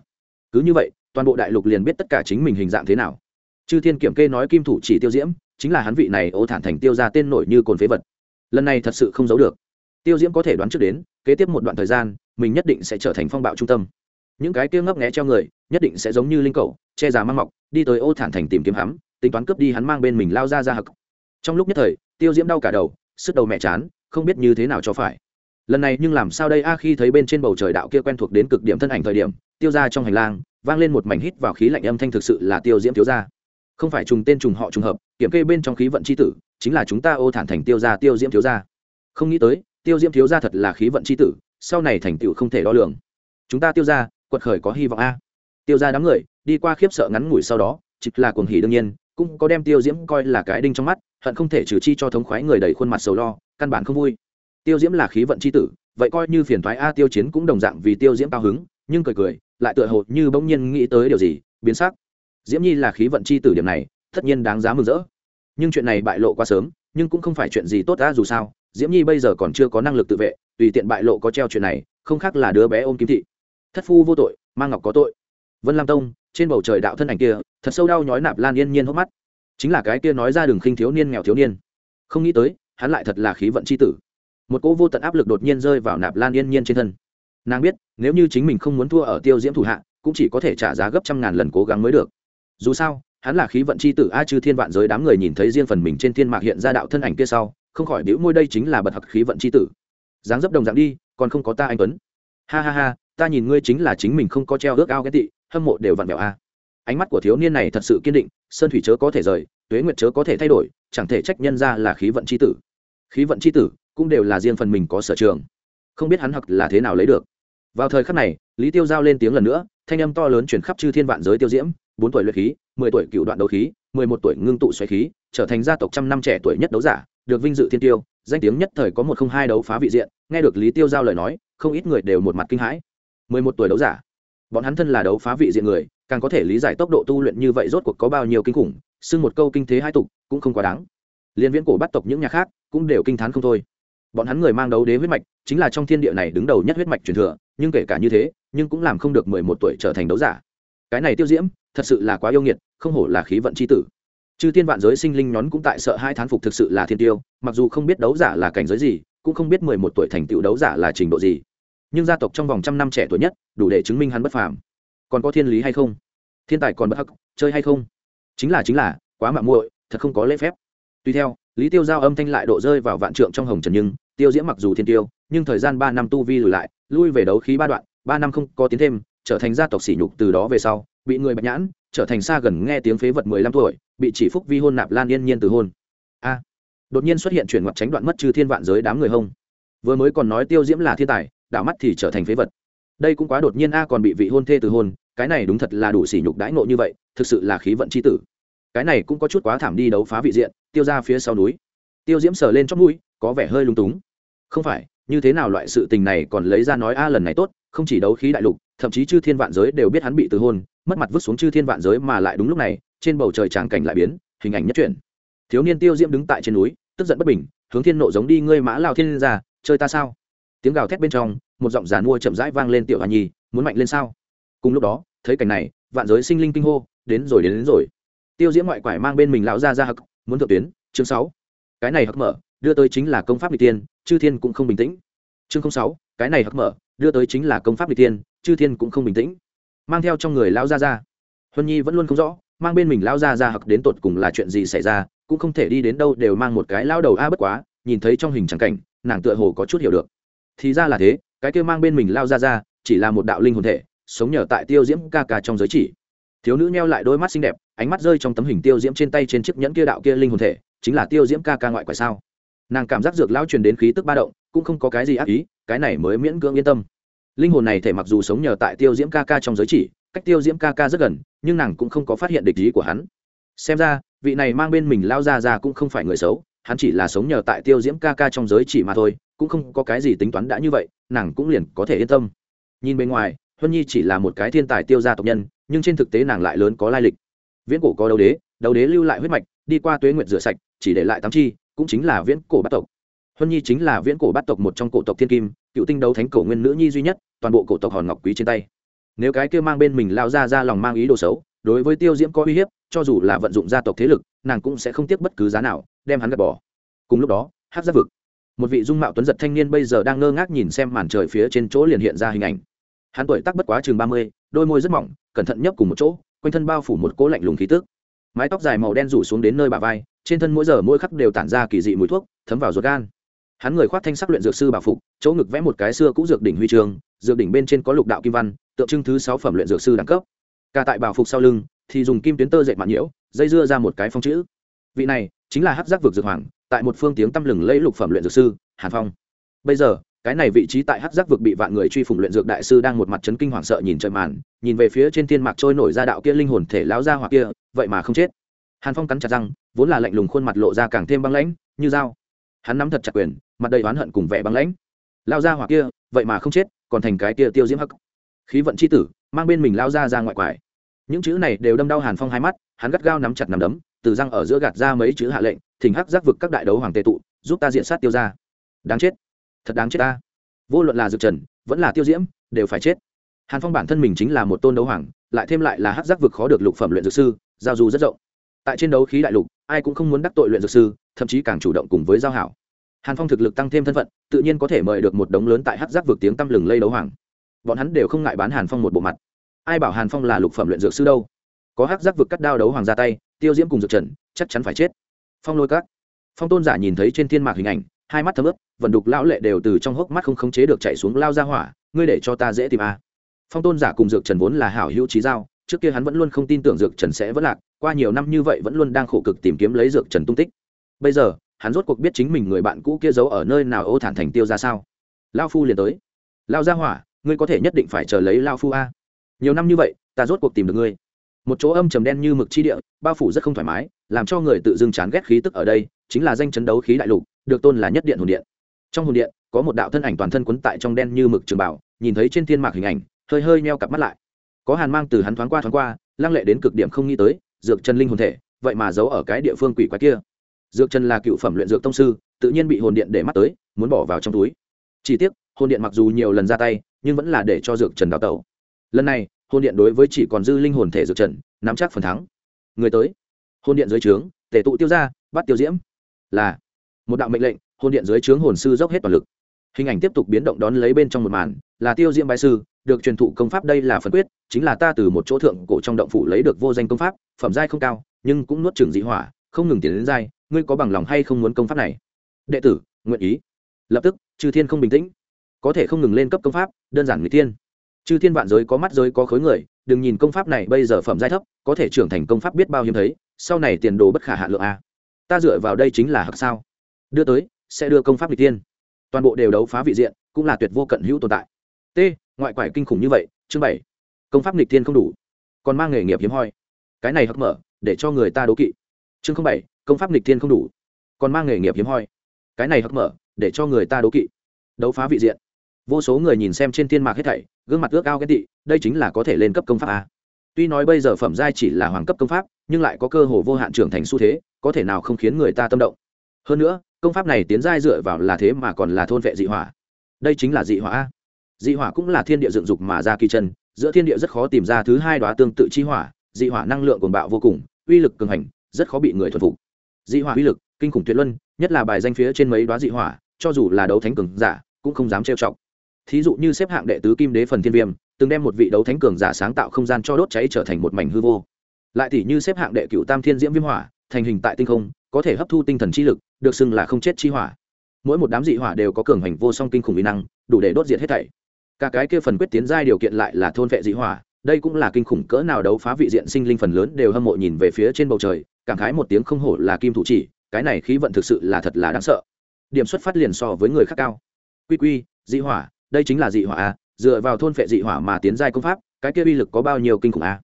Cứ như vậy, toàn bộ đại lục liền biết tất cả chính mình hình dạng thế nào. Chư thiên kiểm kê nói kim thủ chỉ tiêu diễm, chính là hắn vị này ô thản thành tiêu ra tên nổi như cồn phế vật. Lần này thật sự không giấu được. Tiêu diễm có thể đoán trước đến, kế tiếp một đoạn thời gian, mình nhất định sẽ trở thành phong bạo trung tâm. Những cái kia ngấp nghé treo người, nhất định sẽ giống như linh cầu, che già mang mọc, đi tới ô thản thành tìm kiếm hắn, tính toán cướp đi hắn mang bên mình lao ra ra hực. Trong lúc nhất thời, tiêu diễm đau cả đầu, sức đầu mẹ chán, không biết như thế nào cho phải lần này nhưng làm sao đây? A, khi thấy bên trên bầu trời đạo kia quen thuộc đến cực điểm thân ảnh thời điểm, tiêu ra trong hành lang, vang lên một mảnh hít vào khí lạnh âm thanh thực sự là tiêu diễm thiếu ra không phải trùng tên trùng họ trùng hợp, kiểm kê bên trong khí vận c h i tử, chính là chúng ta ô thản thành tiêu gia tiêu diễm thiếu gia. Không nghĩ tới, tiêu diễm thiếu gia thật là khí vận c h i tử, sau này thành tựu không thể đo lường. Chúng ta tiêu gia, quật khởi có hy vọng a. Tiêu gia đám người, đi qua khiếp sợ ngắn ngủi sau đó chịp là cuồng hỉ đương nhiên, cũng có đem tiêu diễm coi là cái đinh trong mắt, hận không thể trừ chi cho thống khoái người đầy khuôn mặt sầu lo, căn bản không vui tiêu diễm là khí vận c h i tử, vậy coi như phiền thoái a tiêu chiến cũng đồng dạng vì tiêu diễm cao hứng, nhưng cười cười, lại tựa hồ như bỗng nhiên nghĩ tới điều gì, biến sắc. Diễm nhi là khí vận c h i tử điểm này, tất nhiên đáng giá mừng rỡ. Nhưng chuyện này bại lộ quá sớm, nhưng cũng không phải chuyện gì tốt đã dù sao, diễm nhi bây giờ còn chưa có năng lực tự vệ, tùy tiện bại lộ có treo chuyện này, không khác là đứa bé ôm kim thị. Thất phu vô tội, mang ngọc có tội. Vân lam tông, trên bầu trời đạo thân ảnh kia, thật sâu đau nhói nạp lan yên nhiên hốc mắt. Chính là cái kia nói ra đường khinh thiếu niên nghèo thiếu niên. Không nghĩ tới, hắn lại thật là khí vận c h i tử một cỗ vô tận áp lực đột nhiên rơi vào nạp lan yên nhiên trên thân. Nàng biết, nếu như chính mình không muốn thua ở tiêu diễm thủ hạ, cũng chỉ có thể trả giá gấp trăm ngàn lần cố gắng mới được. Dù sao, hắn là khí vận c h i tử a chư thiên vạn giới đám người nhìn thấy riêng phần mình trên thiên mạc hiện ra đạo thân ảnh kia sau, không khỏi đĩu môi đây chính là bật hặc khí vận c h i tử. Dáng dấp đồng dạng đi, còn không có ta anh tuấn. Ha ha ha, ta nhìn ngươi chính là chính mình không có treo ước ao ghét tị, hâm mộ đều vặn vẹo a. Ánh mắt của thiếu niên này thật sự kiên định, sơn thủy chớ có thể rời, tuế nguyệt chớ có thể thay đổi, chẳng thể trách nhân ra là khí vận c h i tử khí vận c h i tử, cũng đều là riêng phần mình có sở trường. Không biết hắn hặc là thế nào lấy được. Vào thời khắc này, lý tiêu giao lên tiếng lần nữa, thanh âm to lớn chuyển khắp chư thiên vạn giới tiêu diễm, bốn tuổi luyện khí, mười tuổi cựu đoạn đấu khí, mười một tuổi ngưng tụ xoáy khí, trở thành gia tộc trăm năm trẻ tuổi nhất đấu giả, được vinh dự thiên tiêu, danh tiếng nhất thời có một không hai đấu phá vị diện, nghe được lý tiêu giao lời nói, không ít người đều một mặt kinh hãi. mười một tuổi đấu giả. Bọn hắn thân là đấu phá vị diện người, càng có thể lý giải tốc độ tu luyện như vậy rốt cuộc có bao nhiêu kinh khủng, xưng một câu kinh thế hai tục cũng không quá đáng. Liên viễn cổ bắt tộc những nhà khác cũng đều kinh t h á n không thôi. Bọn hắn người mang đấu đế huyết mạch, chính là trong thiên địa này đứng đầu nhất huyết mạch truyền thừa, nhưng kể cả như thế, nhưng cũng làm không được mười một tuổi trở thành đấu giả. Cái này tiêu diễm, thật sự là quá yêu nghiệt, không hổ là khí vận c h i tử. Chư thiên vạn giới sinh linh nhón cũng tại sợ hai thán phục thực sự là thiên tiêu, mặc dù không biết đấu giả là cảnh giới gì, cũng không biết mười một tuổi thành tựu đấu giả là trình độ gì. Nhưng gia tộc trong vòng trăm năm trẻ tuổi nhất, đủ để chứng minh hắn bất phàm. Còn có thiên lý hay không? Thiên tài còn bất hắc, chơi hay không? Chính là chính là, quá mạng muội, thật không có lễ phép tuy theo, lý tiêu giao âm thanh lại độ rơi vào vạn trượng trong hồng trần nhưng, tiêu diễm mặc dù thiên tiêu, nhưng thời gian ba năm tu vi lùi lại, lui về đấu khí ba đoạn, ba năm không có tiến thêm, trở thành gia tộc sỉ nhục từ đó về sau, bị người bạch nhãn, trở thành xa gần nghe tiếng phế vật mười lăm tuổi, bị chỉ phúc vi hôn nạp lan yên nhiên từ hôn. A, đột nhiên xuất hiện chuyển ngoặt tránh đoạn mất trừ thiên vạn giới đám người hông. Vừa mới còn nói tiêu diễm là thiên tài, đảo mắt thì trở thành phế vật. Đây cũng quá đột nhiên a, còn bị vị hôn thê từ hôn, cái này đúng thật là đủ sỉ nhục đãi ngộ như vậy, thực sự là khí vận c h i tử cái này cũng có chút quá thảm đi đấu phá vị diện tiêu ra phía sau núi. Tiêu diễm sờ lên chót mũi có vẻ hơi lung túng. Không phải như thế nào loại sự tình này còn lấy ra nói a à, lần này tốt không chỉ đấu khí đại lục thậm chí chư thiên vạn giới đều biết hắn bị từ hôn mất mặt vứt xuống chư thiên vạn giới mà lại đúng lúc này trên bầu trời tràng cảnh lại biến hình ảnh nhất chuyển. Thiếu niên tiêu diễm đứng tại trên núi tức giận bất bình hướng thiên nộ giống đi ngươi mã lao thiên ra chơi ta sao? Tiếng gào thét bên trong một giọng giàn mua chậm rãi vang lên tiểu hoa nhi muốn mạnh lên sao? Cùng lúc đó thấy cảnh này vạn giới sinh linh kinh hô đến rồi đến, đến rồi tiêu diễm ngoại quải mang bên mình lão ra ra hực, muốn thượng tuyến chương sáu. Cái này hực mở đưa tới chính là công pháp n tiên chư thiên cũng không bình tĩnh. Chương sáu cái này hực mở đưa tới chính là công pháp n tiên chư thiên cũng không bình tĩnh. Mang theo trong người lão gia ra huân nhi vẫn luôn không rõ mang bên mình lão gia ra hặc đến tột cùng là chuyện gì xảy ra cũng không thể đi đến đâu đều mang một cái lao đầu a bất quá nhìn thấy trong hình trắng cảnh nàng tựa hồ có chút hiểu được. Thì ra là thế cái kia mang bên mình lao ra ra chỉ là một đạo linh hồn thể sống nhờ tại tiêu diễm ca ca trong giới chỉ. Thiếu nữ neo lại đôi mắt xinh đẹp ánh mắt rơi trong tấm hình tiêu diễm trên tay trên chiếc nhẫn kia đạo kia linh hồn thể, chính là tiêu diễm ca ca ngoại quả sao? Nàng cảm giác dược lão truyền đến khí tức ba động, cũng không có cái gì ác ý, cái này mới miễn cưỡng yên tâm. Linh hồn này thể mặc dù sống nhờ tại tiêu diễm ca ca trong giới chỉ, cách tiêu diễm ca ca rất gần, nhưng nàng cũng không có phát hiện địch ý của hắn. Xem ra, vị này mang bên mình lao ra ra cũng không phải người xấu, hắn chỉ là sống nhờ tại tiêu diễm ca ca trong giới chỉ mà thôi, cũng không có cái gì tính toán đã như vậy, nàng cũng liền có thể yên tâm. Nhìn bên ngoài, huân nhi chỉ là một cái thiên tài tiêu gia tộc nhân, nhưng trên thực tế nàng lại lớn có lai lịch viễn cổ có đấu đế đấu đế lưu lại huyết mạch, đi qua tuế nguyện rửa sạch, chỉ để lại tám chi, cũng chính là viễn cổ bát tộc. Huân nhi chính là viễn cổ bát tộc một trong cổ tộc thiên kim, cựu tinh đấu thánh cổ nguyên nữ nhi duy nhất, toàn bộ cổ tộc hòn ngọc quý trên tay. Nếu cái kia mang bên mình lao ra ra lòng mang ý đồ xấu, đối với tiêu diễm có uy hiếp, cho dù là vận dụng gia tộc thế lực, nàng cũng sẽ không tiếc bất cứ giá nào, đem hắn gạt bỏ. Cùng lúc đó hát giáp vực. Một vị dung mạo tuấn giật thanh niên bây giờ đang ngơ ngác nhìn xem màn trời phía trên chỗ liền hiện ra hình ảnh. Hắn tuổi tác bất quá chừng ba mươi, đôi môi rất mỏng, cẩn thận nhấp cùng một chỗ quanh thân bao phủ một cỗ lạnh lùng khí tức. Mái tóc dài màu đen rủ xuống đến nơi bà vai, trên thân mỗi giờ mỗi khắc đều tản ra kỳ dị mùi thuốc, thấm vào ruột gan. Hắn người khoác thanh sắc luyện dược sư bảo phục, chỗ ngực vẽ một cái xưa cũ dược đỉnh huy trường dược đỉnh bên trên có lục đạo kim văn, tượng trưng thứ sáu phẩm luyện dược sư đẳng cấp. Cả tại bảo phục sau lưng, thì dùng kim tuyến tơ dệt mạn nhiễu, dây dưa ra một cái phong chữ. Vị này chính là hát giác vực dược hoàng, tại một phương tiếng tăm lừng lấy lục phẩm luyện dược sư, hàn phong. Bây giờ cái này vị trí tại hát giác vực bị vạn người truy phủng luyện dược đại sư đang một mặt chấn kinh hoảng sợ nhìn trời màn, nhìn về phía trên thiên mạc trôi nổi ra đạo kia linh hồn thể láo ra hoặc kia, vậy mà không chết. Hàn phong cắn chặt răng, vốn là lạnh lùng khuôn mặt lộ ra càng thêm băng lãnh, như dao. Hắn nắm thật chặt quyền, mặt đầy oán hận cùng vẻ băng lãnh. Lao ra hoặc kia, vậy mà không chết, còn thành cái kia tiêu diễm hắc. Khí vận c h i tử, mang bên mình lao ra ra ngoại quải. Những chữ này đều đâm đau hàn phong hai mắt, hắn gắt gao nắm chặt nằm đấm, từ răng ở giữa gạt ra mấy chữ hạ lệnh, thỉnh hắc giác vực các đại đấu hoàng tệ tụ, giúp ta diện sát tiêu ra đáng chết thật đáng chết ta. Vô luận là dược trần, vẫn là tiêu diễm, đều phải chết. Hàn phong bản thân mình chính là một tôn đấu hoàng, lại thêm lại là hắc giác vực khó được lục phẩm luyện dược sư, giao du rất rộng. Tại trên đấu khí đại lục, ai cũng không muốn đắc tội luyện dược sư, thậm chí càng chủ động cùng với giao hảo. Hàn phong thực lực tăng thêm thân phận, tự nhiên có thể mời được một đống lớn tại hắc giác vực tiếng tăm lừng lây đấu hoàng. Bọn hắn đều không ngại bán hàn phong một bộ mặt. Ai bảo hàn phong là lục phẩm luyện dược sư đâu? Có hắc giác vực cắt đao đấu hoàng ra tay, tiêu diễm cùng dược trần chắc chắn phải chết. Phong lôi các. Phong tôn giả nhìn thấy trên thiên mạc hình ảnh hai mắt thấm ướp vận đục lão lệ đều từ trong hốc mắt không khống chế được chạy xuống lao ra hỏa, ngươi để cho ta dễ tìm a. Phong tôn giả cùng dược trần vốn là hảo hữu trí giao, trước kia hắn vẫn luôn không tin tưởng dược trần sẽ vất lạc, qua nhiều năm như vậy vẫn luôn đang khổ cực tìm kiếm lấy dược trần tung tích. Bây giờ, hắn rốt cuộc biết chính mình người bạn cũ kia giấu ở nơi nào ô thản thành tiêu ra sao. Lao phu liền tới. Lao ra hỏa, ngươi có thể nhất định phải chờ lấy lao phu a. Nhiều năm như vậy, ta rốt cuộc tìm được ngươi. Một chỗ âm trầm đen như mực chi địa, bao phủ rất không thoải mái, làm cho người tự dưng chán ghét khí tức ở đây, chính là danh chấn đấu khí đại lục được tôn là nhất điện hồn điện. Trong hồn điện, có một đạo thân ảnh toàn thân quấn tại trong đen như mực trường bảo nhìn thấy trên thiên mạc hình ảnh, hơi hơi meo cặp mắt lại. Có hàn mang từ hắn thoáng qua thoáng qua, lăng lệ đến cực điểm không nghĩ tới, dược chân linh hồn thể, vậy mà giấu ở cái địa phương quỷ quái kia. Dược chân là cựu phẩm luyện dược tông sư, tự nhiên bị hồn điện để mắt tới, muốn bỏ vào trong túi. Chỉ tiếc, hồn điện mặc dù nhiều lần ra tay, nhưng vẫn là để cho dược trần đào tẩu. Lần này, hồn điện đối với chỉ còn dư linh hồn thể dược trần nắm chắc phần thắng. Người tới. Hồn điện dưới trướng tể tụ tiêu ra bắt tiêu diễm. Là một đạo mệnh lệnh, hồn điện dưới trướng hồn sư dốc hết toàn lực. Hình ảnh tiếp tục biến động đón lấy bên trong một màn, là tiêu diễm bái sư, được truyền thụ công pháp đây là phần quyết, chính là ta từ một chỗ thượng cổ trong động phủ lấy được vô danh công pháp, phẩm giai không cao, nhưng cũng nuốt trường dị hỏa, không ngừng tiến đến giai, ngươi có bằng lòng hay không muốn công pháp này? Đệ tử, nguyện ý. Lập tức, chư thiên không bình tĩnh. Có thể không ngừng lên cấp công pháp, đơn giản người tiên chư thiên vạn giới có mắt giới, có khối người, đừng nhìn công pháp này bây giờ phẩm giai thấp, có thể trưởng thành công pháp biết bao hiếm thấy, sau này tiền đồ bất khả hạ lượng a. Ta dựa vào đây chính là hặc sao? Đưa tới, sẽ đưa công pháp vị tiên toàn bộ đều đấu phá vị diện, cũng là tuyệt vô cận hữu tồn tại. T, ngoại quải kinh khủng như vậy, chương bảy. Công pháp nghịch thiên không đủ. Còn mang nghề nghiệp hiếm hoi. Cái này hắc mở, để cho người ta đố kỵ. Chương bảy, công pháp nghịch thiên không đủ. Còn mang nghề nghiệp hiếm hoi. Cái này hắc mở, để cho người ta đố kỵ. Đấu phá vị diện. Vô số người nhìn xem trên thiên mạc hết thảy, gương mặt ước ao ghét tị, đây chính là có thể lên cấp công pháp a. Tuy nói bây giờ phẩm giai chỉ là hoàng cấp công pháp, nhưng lại có cơ hồ vô hạn trưởng thành xu thế, có thể nào không khiến người ta tâm động? Hơn nữa công pháp này tiến giai dựa vào là thế mà còn là thôn vệ dị hỏa. Đây chính là dị hỏa a. Dị hỏa cũng là thiên địa dựng dục mà ra kỳ chân, giữa thiên địa rất khó tìm ra thứ hai đoá tương tự chi hỏa, dị hỏa năng lượng cuồng bạo vô cùng, uy lực cường hành, rất khó bị người thuần phục. Dị hỏa uy lực, kinh khủng tuyệt luân, nhất là bài danh phía trên mấy đoá dị hỏa, cho dù là đấu thánh cường giả, cũng không dám trêu chọc. Thí dụ như xếp hạng đệ tứ kim đế phần thiên viêm, từng đem một vị đấu thánh cường giả sáng tạo không gian cho đốt cháy trở thành một mảnh hư vô. Lại tỷ như xếp hạng đệ cửu tam thiên diễm viêm hỏa, thành hình tại tinh không có thể hấp thu tinh thần chi lực, được xưng là không chết chi hỏa. Mỗi một đám dị hỏa đều có cường hành vô song kinh khủng uy năng, đủ để đốt diệt hết thảy. Cả cái kia phần quyết tiến giai điều kiện lại là thôn vệ dị hỏa, đây cũng là kinh khủng cỡ nào đấu phá vị diện sinh linh phần lớn đều hâm mộ nhìn về phía trên bầu trời, cảm khái một tiếng không hổ là kim thủ chỉ, cái này khí vận thực sự là thật là đáng sợ. Điểm xuất phát liền so với người khác cao. Quy quy, dị hỏa, đây chính là dị hỏa a dựa vào thôn phệ dị hỏa mà tiến giai công pháp, cái kia uy lực có bao nhiêu kinh khủng a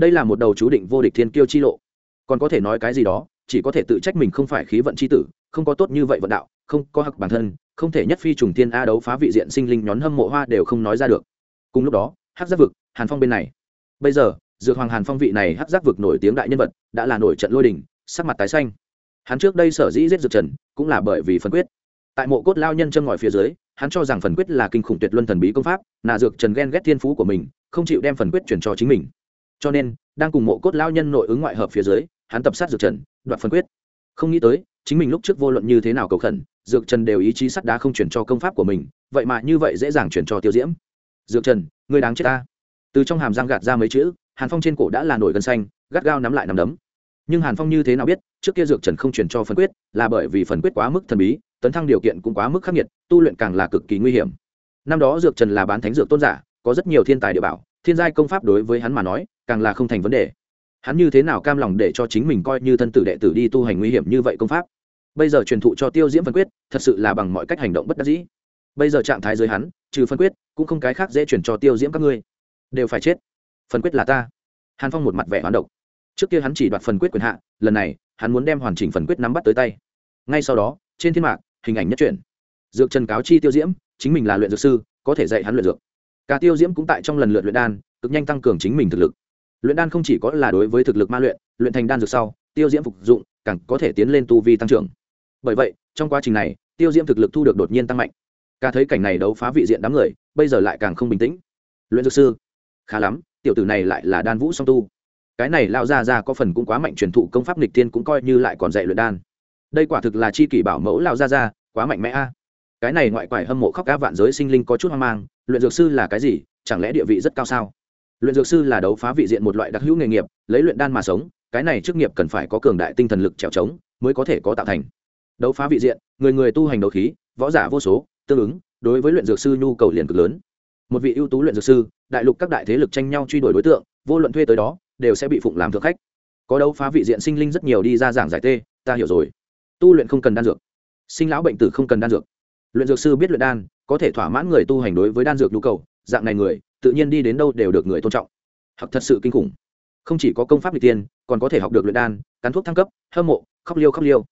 đây là một đầu chú định vô địch thiên kiêu chi lộ. Còn có thể nói cái gì đó? Chỉ có thể tự trách mình không phải khí vận chi tử, không có tốt như vậy vận đạo, không có hặc bản thân, không thể nhất phi trùng tiên a đấu phá vị diện sinh linh nhón hâm mộ hoa đều không nói ra được. Cùng lúc đó, hắc giác vực, hàn phong bên này. Bây giờ, dược hoàng hàn phong vị này hắc giác vực nổi tiếng đại nhân vật, đã là nổi trận lôi đình, sắc mặt tái xanh. Hắn trước đây sở dĩ giết dược trần, cũng là bởi vì phân quyết. Tại mộ cốt lao nhân chân ngòi phía dưới, hắn cho rằng phần quyết là kinh khủng tuyệt luân thần bí công pháp nà dược trần ghen ghét thiên phú của mình, không chịu đem phần quyết chuyển cho chính mình. Cho nên, đang cùng mộ cốt lao nhân nội ứng ngoại hợp phía dưới, hắn tập sát dược trần đoạt phần quyết. Không nghĩ tới, chính mình lúc trước vô luận như thế nào cầu khẩn, dược trần đều ý chí sắt đá không chuyển cho công pháp của mình, vậy mà như vậy dễ dàng chuyển cho tiêu diễm. Dược trần người đáng chết ta. Từ trong hàm răng gạt ra mấy chữ, hàn phong trên cổ đã là nổi gân xanh, gắt gao nắm lại nắm đấm. Nhưng hàn phong như thế nào biết, trước kia dược trần không chuyển cho phần quyết, là bởi vì phần quyết quá mức thần bí, tấn thăng điều kiện cũng quá mức khắc nghiệt, tu luyện càng là cực kỳ nguy hiểm. Năm đó dược trần là bán thánh dược tôn giả, có rất nhiều thiên tài địa bảo, thiên giai công pháp đối với hắn mà nói, càng là không thành vấn đề hắn như thế nào cam lòng để cho chính mình coi như thân tử đệ tử đi tu hành nguy hiểm như vậy công pháp? Bây giờ truyền thụ cho tiêu diễm phân quyết, thật sự là bằng mọi cách hành động bất đắc dĩ. Bây giờ trạng thái dưới hắn, trừ phân quyết, cũng không cái khác dễ chuyển cho tiêu diễm các ngươi. Đều phải chết. Phân quyết là ta. Hàn phong một mặt vẻ hoán độc. Trước kia hắn chỉ đoạt phần quyết quyền hạ, lần này, hắn muốn đem hoàn chỉnh phần quyết nắm bắt tới tay. Ngay sau đó, trên thiên mạc, hình ảnh nhất truyền. dược trần cáo chi tiêu diễm, chính mình là luyện dược sư, có thể dạy hắn luyện dược. Cả tiêu diễm cũng tại trong lần lượt luyện đan, cực nhanh tăng cường chính mình thực lực luyện đan không chỉ có là đối với thực lực ma luyện luyện thành đan dược sau, tiêu diễm phục dụng, càng có thể tiến lên tu vi tăng trưởng. Bởi vậy, trong quá trình này, tiêu diễm thực lực thu được đột nhiên tăng mạnh. Ca thấy cảnh này đấu phá vị diện đám người, bây giờ lại càng không bình tĩnh. Luyện dược sư, khá lắm, tiểu tử này lại là đan vũ song tu. Cái này lao ra ra có phần cũng quá mạnh, truyền thụ công pháp nịch tiên cũng coi như lại còn dạy luyện đan. Đây quả thực là chi kỷ bảo mẫu lao ra ra quá mạnh mẽ a. Cái này ngoại quải hâm mộ khóc cá vạn giới sinh linh có chút hoang mang, luyện dược sư là cái gì, chẳng lẽ địa vị rất cao sao? Luyện dược sư là đấu phá vị diện một loại đặc hữu nghề nghiệp, lấy luyện đan mà sống, cái này chức nghiệp cần phải có cường đại tinh thần lực trèo trống mới có thể có tạo thành. Đấu phá vị diện, người người tu hành đấu khí, võ giả vô số, tương ứng, đối với luyện dược sư nhu cầu liền cực lớn. Một vị ưu tú luyện dược sư, đại lục các đại thế lực tranh nhau truy đuổi đối tượng, vô luận thuê tới đó, đều sẽ bị phụng làm thượng khách. Có đấu phá vị diện sinh linh rất nhiều đi ra giảng giải tê, ta hiểu rồi. Tu luyện không cần đan dược. Sinh lão bệnh tử không cần đan dược. Luyện dược sư biết luyện đan, có thể thỏa mãn người tu hành đối với đan dược nhu cầu, dạng này người tự nhiên đi đến đâu đều được người tôn trọng. Hoặc thật sự kinh khủng. Không chỉ có công pháp n tiên, còn có thể học được luyện đan, cắn thuốc thăng cấp, hâm mộ, khóc liêu khóc liêu.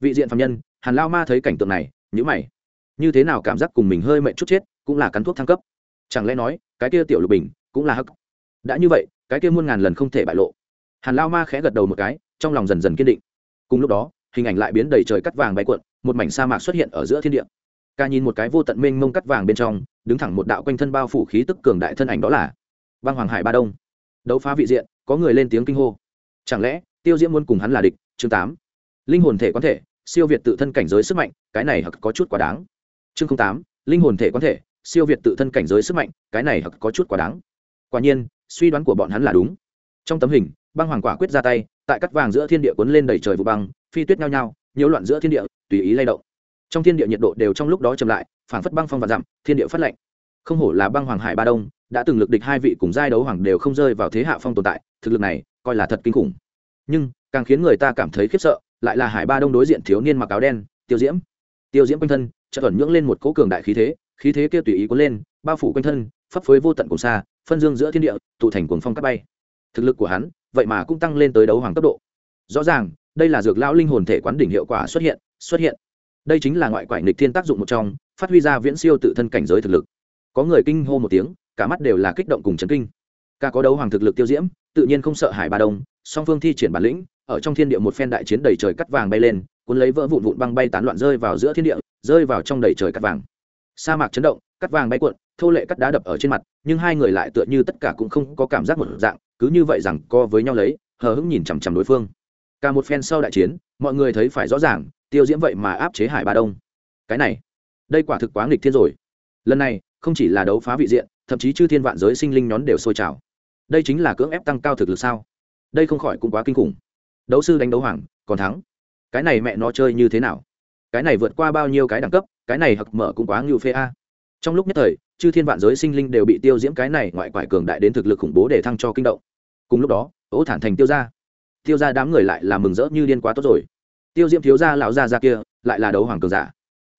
Vị diện phạm nhân, hàn lao ma thấy cảnh tượng này nhữ mày. Như thế nào cảm giác cùng mình hơi mệnh chút chết, cũng là cắn thuốc thăng cấp. Chẳng lẽ nói, cái kia tiểu lục bình cũng là hắc? Đã như vậy, cái kia muôn ngàn lần không thể bại lộ. Hàn lao ma khẽ gật đầu một cái, trong lòng dần dần kiên định. Cùng lúc đó, hình ảnh lại biến đầy trời cắt vàng bay cuộn, một mảnh sa mạc xuất hiện ở giữa thiên địa ca nhìn một cái vô tận mênh mông cắt vàng bên trong, đứng thẳng một đạo quanh thân bao phủ khí tức cường đại thân ảnh đó là băng hoàng hải ba đông. Đấu phá vị diện, có người lên tiếng kinh hô. Chẳng lẽ, tiêu diễm muốn cùng hắn là địch? Chương tám. Linh hồn thể quan thể, siêu việt tự thân cảnh giới sức mạnh, cái này hoặc có chút quá đáng. Chương tám. Linh hồn thể quan thể, siêu việt tự thân cảnh giới sức mạnh, cái này hoặc có chút quá đáng. Quả nhiên, suy đoán của bọn hắn là đúng. Trong tấm hình, băng hoàng quả quyết ra tay, tại cắt vàng giữa thiên địa cuốn lên đầy trời vụ băng, phi tuyết nhao nhao, nhiễu loạn giữa thiên địa, tùy ý lay động trong thiên địa nhiệt độ đều trong lúc đó chậm lại phản phất băng phong và dặm, thiên địa phát lạnh. Không hổ là băng hoàng hải ba đông, đã từng lực địch hai vị cùng giai đấu hoàng đều không rơi vào thế hạ phong tồn tại, thực lực này coi là thật kinh khủng. Nhưng, càng khiến người ta cảm thấy khiếp sợ, lại là hải ba đông đối diện thiếu niên mặc áo đen, tiêu diễm. Tiêu diễm quanh thân, chợt ẩn nhưỡng lên một cỗ cường đại khí thế khí thế kia tùy ý cuốn lên, bao phủ quanh thân, phấp phới vô tận cùng xa, phân dương giữa thiên địa, tụ thành cuồng phong cắt bay. Thực lực của hắn, vậy mà cũng tăng lên tới đấu hoàng cấp độ. Rõ ràng, đây là dược lão linh hồn thể quán đỉnh hiệu quả xuất hiện xuất hiện đây chính là ngoại quải nghịch thiên tác dụng một trong, phát huy ra viễn siêu tự thân cảnh giới thực lực. Có người kinh hô một tiếng, cả mắt đều là kích động cùng chấn kinh. Ca có đấu hoàng thực lực tiêu diễm, tự nhiên không sợ hải ba đông, song phương thi triển bản lĩnh, ở trong thiên địa một phen đại chiến đầy trời cắt vàng bay lên, cuốn lấy vỡ vụn vụn băng bay tán loạn rơi vào giữa thiên địa, rơi vào trong đầy trời cắt vàng. Sa mạc chấn động, cắt vàng bay cuộn, thô lệ cắt đá đập ở trên mặt, nhưng hai người lại tựa như tất cả cũng không có cảm giác một dạng, cứ như vậy rằng co với nhau lấy, hờ hững nhìn chằm chằm đối phương. Cả một phen sau đại chiến, mọi người thấy phải rõ ràng tiêu diễm vậy mà áp chế hải ba đông. Cái này, đây quả thực quá nghịch thiên rồi. Lần này, không chỉ là đấu phá vị diện, thậm chí chư thiên vạn giới sinh linh nhón đều sôi trào. Đây chính là cưỡng ép tăng cao thực lực sao? Đây không khỏi cũng quá kinh khủng. Đấu sư đánh đấu hoàng, còn thắng. Cái này mẹ nó chơi như thế nào? Cái này vượt qua bao nhiêu cái đẳng cấp, cái này hặc mở cũng quá ngưu phê a. Trong lúc nhất thời, chư thiên vạn giới sinh linh đều bị tiêu diễm cái này ngoại quải cường đại đến thực lực khủng bố để thăng cho kinh động. Cùng lúc đó, ố thản thành tiêu ra tiêu ra đám người lại là mừng rỡ như điên quá tốt rồi tiêu diễm thiếu gia lão gia gia kia, lại là đấu hoàng cường giả.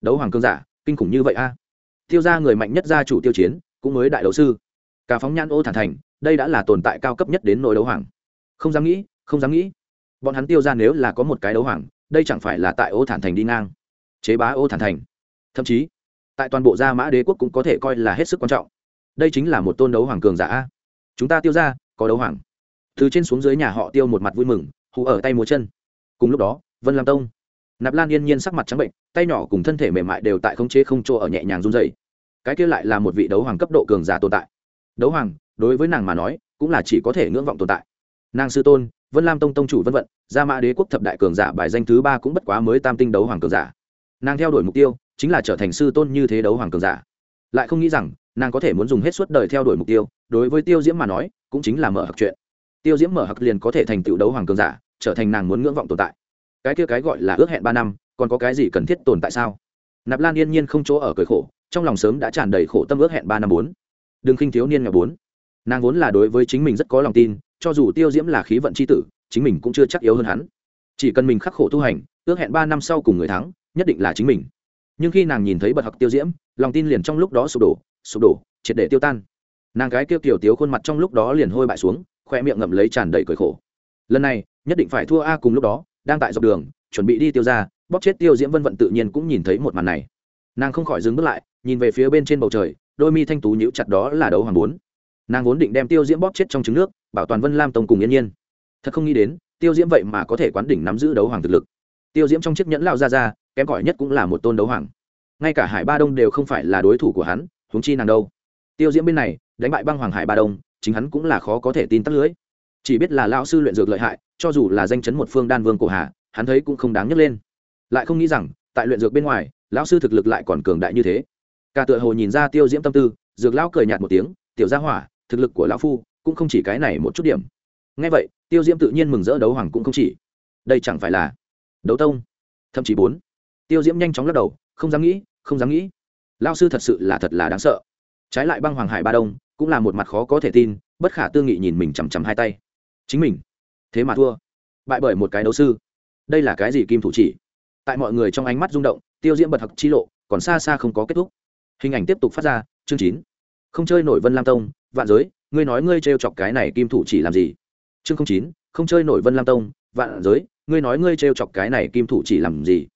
Đấu hoàng cường giả, kinh khủng như vậy a. Tiêu gia người mạnh nhất gia chủ tiêu chiến, cũng mới đại đấu sư. Cả phóng nhãn ô thản thành, đây đã là tồn tại cao cấp nhất đến nỗi đấu hoàng. Không dám nghĩ, không dám nghĩ. Bọn hắn tiêu ra nếu là có một cái đấu hoàng, đây chẳng phải là tại ô thản thành đi ngang. Chế bá ô thản thành. Thậm chí, tại toàn bộ gia mã đế quốc cũng có thể coi là hết sức quan trọng. Đây chính là một tôn đấu hoàng cường giả chúng ta tiêu ra có đấu hoàng. Từ trên xuống dưới nhà họ tiêu một mặt vui mừng, hù ở tay múa chân. Cùng lúc đó vân lam tông. Nạp lan yên nhiên sắc mặt trắng bệnh, tay nhỏ cùng thân thể mềm mại đều tại không chế không chỗ ở nhẹ nhàng run dày cái kia lại là một vị đấu hoàng cấp độ cường giả tồn tại. Đấu hoàng, đối với nàng mà nói, cũng là chỉ có thể ngưỡng vọng tồn tại. Nàng sư tôn, vân lam tông tông chủ vân vận, gia mã đế quốc thập đại cường giả bài danh thứ ba cũng bất quá mới tam tinh đấu hoàng cường giả. Nàng theo đuổi mục tiêu, chính là trở thành sư tôn như thế đấu hoàng cường giả. Lại không nghĩ rằng, nàng có thể muốn dùng hết suốt đời theo đuổi mục tiêu, đối với tiêu diễm mà nói, cũng chính là mở hặc chuyện. Tiêu diễm mở hặc liền có thể thành tựu đấu hoàng cường giả, trở thành nàng muốn ngưỡng vọng tồn tại cái kia cái gọi là ước hẹn ba năm, còn có cái gì cần thiết tồn tại sao? Nạp lan yên nhiên không chỗ ở cởi khổ, trong lòng sớm đã tràn đầy khổ tâm ước hẹn ba năm bốn. Đừng khinh thiếu niên ngày bốn. Nàng vốn là đối với chính mình rất có lòng tin, cho dù tiêu diễm là khí vận c h i tử, chính mình cũng chưa chắc yếu hơn hắn. Chỉ cần mình khắc khổ tu hành, ước hẹn ba năm sau cùng người thắng, nhất định là chính mình. Nhưng khi nàng nhìn thấy bật học tiêu diễm, lòng tin liền trong lúc đó sụp đổ sụp đổ, triệt để tiêu tan. Nàng gái kêu kiểu tiếu khuôn mặt trong lúc đó liền hôi bại xuống, khoe miệng ngậm lấy tràn đầy cười khổ. Lần này, nhất định phải thua a cùng lúc đó đang tại dọc đường, chuẩn bị đi tiêu ra, bóp chết tiêu diễm vân vận tự nhiên cũng nhìn thấy một màn này. Nàng không khỏi dừng bước lại, nhìn về phía bên trên bầu trời, đôi mi thanh tú nhíu chặt đó là đấu hoàng bốn. Nàng vốn định đem tiêu diễm bóp chết trong trứng nước, bảo toàn vân lam tông cùng yên nhiên. Thật không nghĩ đến, tiêu diễm vậy mà có thể quán đỉnh nắm giữ đấu hoàng thực lực. Tiêu diễm trong chiếc nhẫn lao ra ra, kém cỏi nhất cũng là một tôn đấu hoàng. Ngay cả hải ba đông đều không phải là đối thủ của hắn, huống chi nàng đâu. Tiêu diễm bên này, đánh bại băng hoàng hải ba đông, chính hắn cũng là khó có thể tin tắt lưới chỉ biết là lão sư luyện dược lợi hại, cho dù là danh chấn một phương đan vương cổ hà, hắn thấy cũng không đáng nhấc lên. Lại không nghĩ rằng, tại luyện dược bên ngoài, lão sư thực lực lại còn cường đại như thế. Cả tựa hồ nhìn ra tiêu diễm tâm tư, dược lão cười nhạt một tiếng, tiểu gia hỏa, thực lực của lão phu cũng không chỉ cái này một chút điểm. Ngay vậy, tiêu diễm tự nhiên mừng rỡ đấu hoàng cũng không chỉ. Đây chẳng phải là đấu tông, thậm chí bốn. Tiêu diễm nhanh chóng lắc đầu, không dám nghĩ, không dám nghĩ. Lao sư thật sự là thật là đáng sợ. Trái lại băng hoàng hải ba đông cũng là một mặt khó có thể tin, bất khả tư nghị nhìn mình chằm chằm hai tay chính mình. Thế mà thua. Bại bởi một cái đấu sư. Đây là cái gì kim thủ chỉ? Tại mọi người trong ánh mắt rung động, tiêu diễm bật học chi lộ, còn xa xa không có kết thúc. Hình ảnh tiếp tục phát ra, chương chín. Không chơi nổi vân lam tông, vạn giới, ngươi nói ngươi trêu chọc cái này kim thủ chỉ làm gì? Chương chín, không chơi nổi vân lam tông, vạn giới, ngươi nói ngươi trêu chọc cái này kim thủ chỉ làm gì?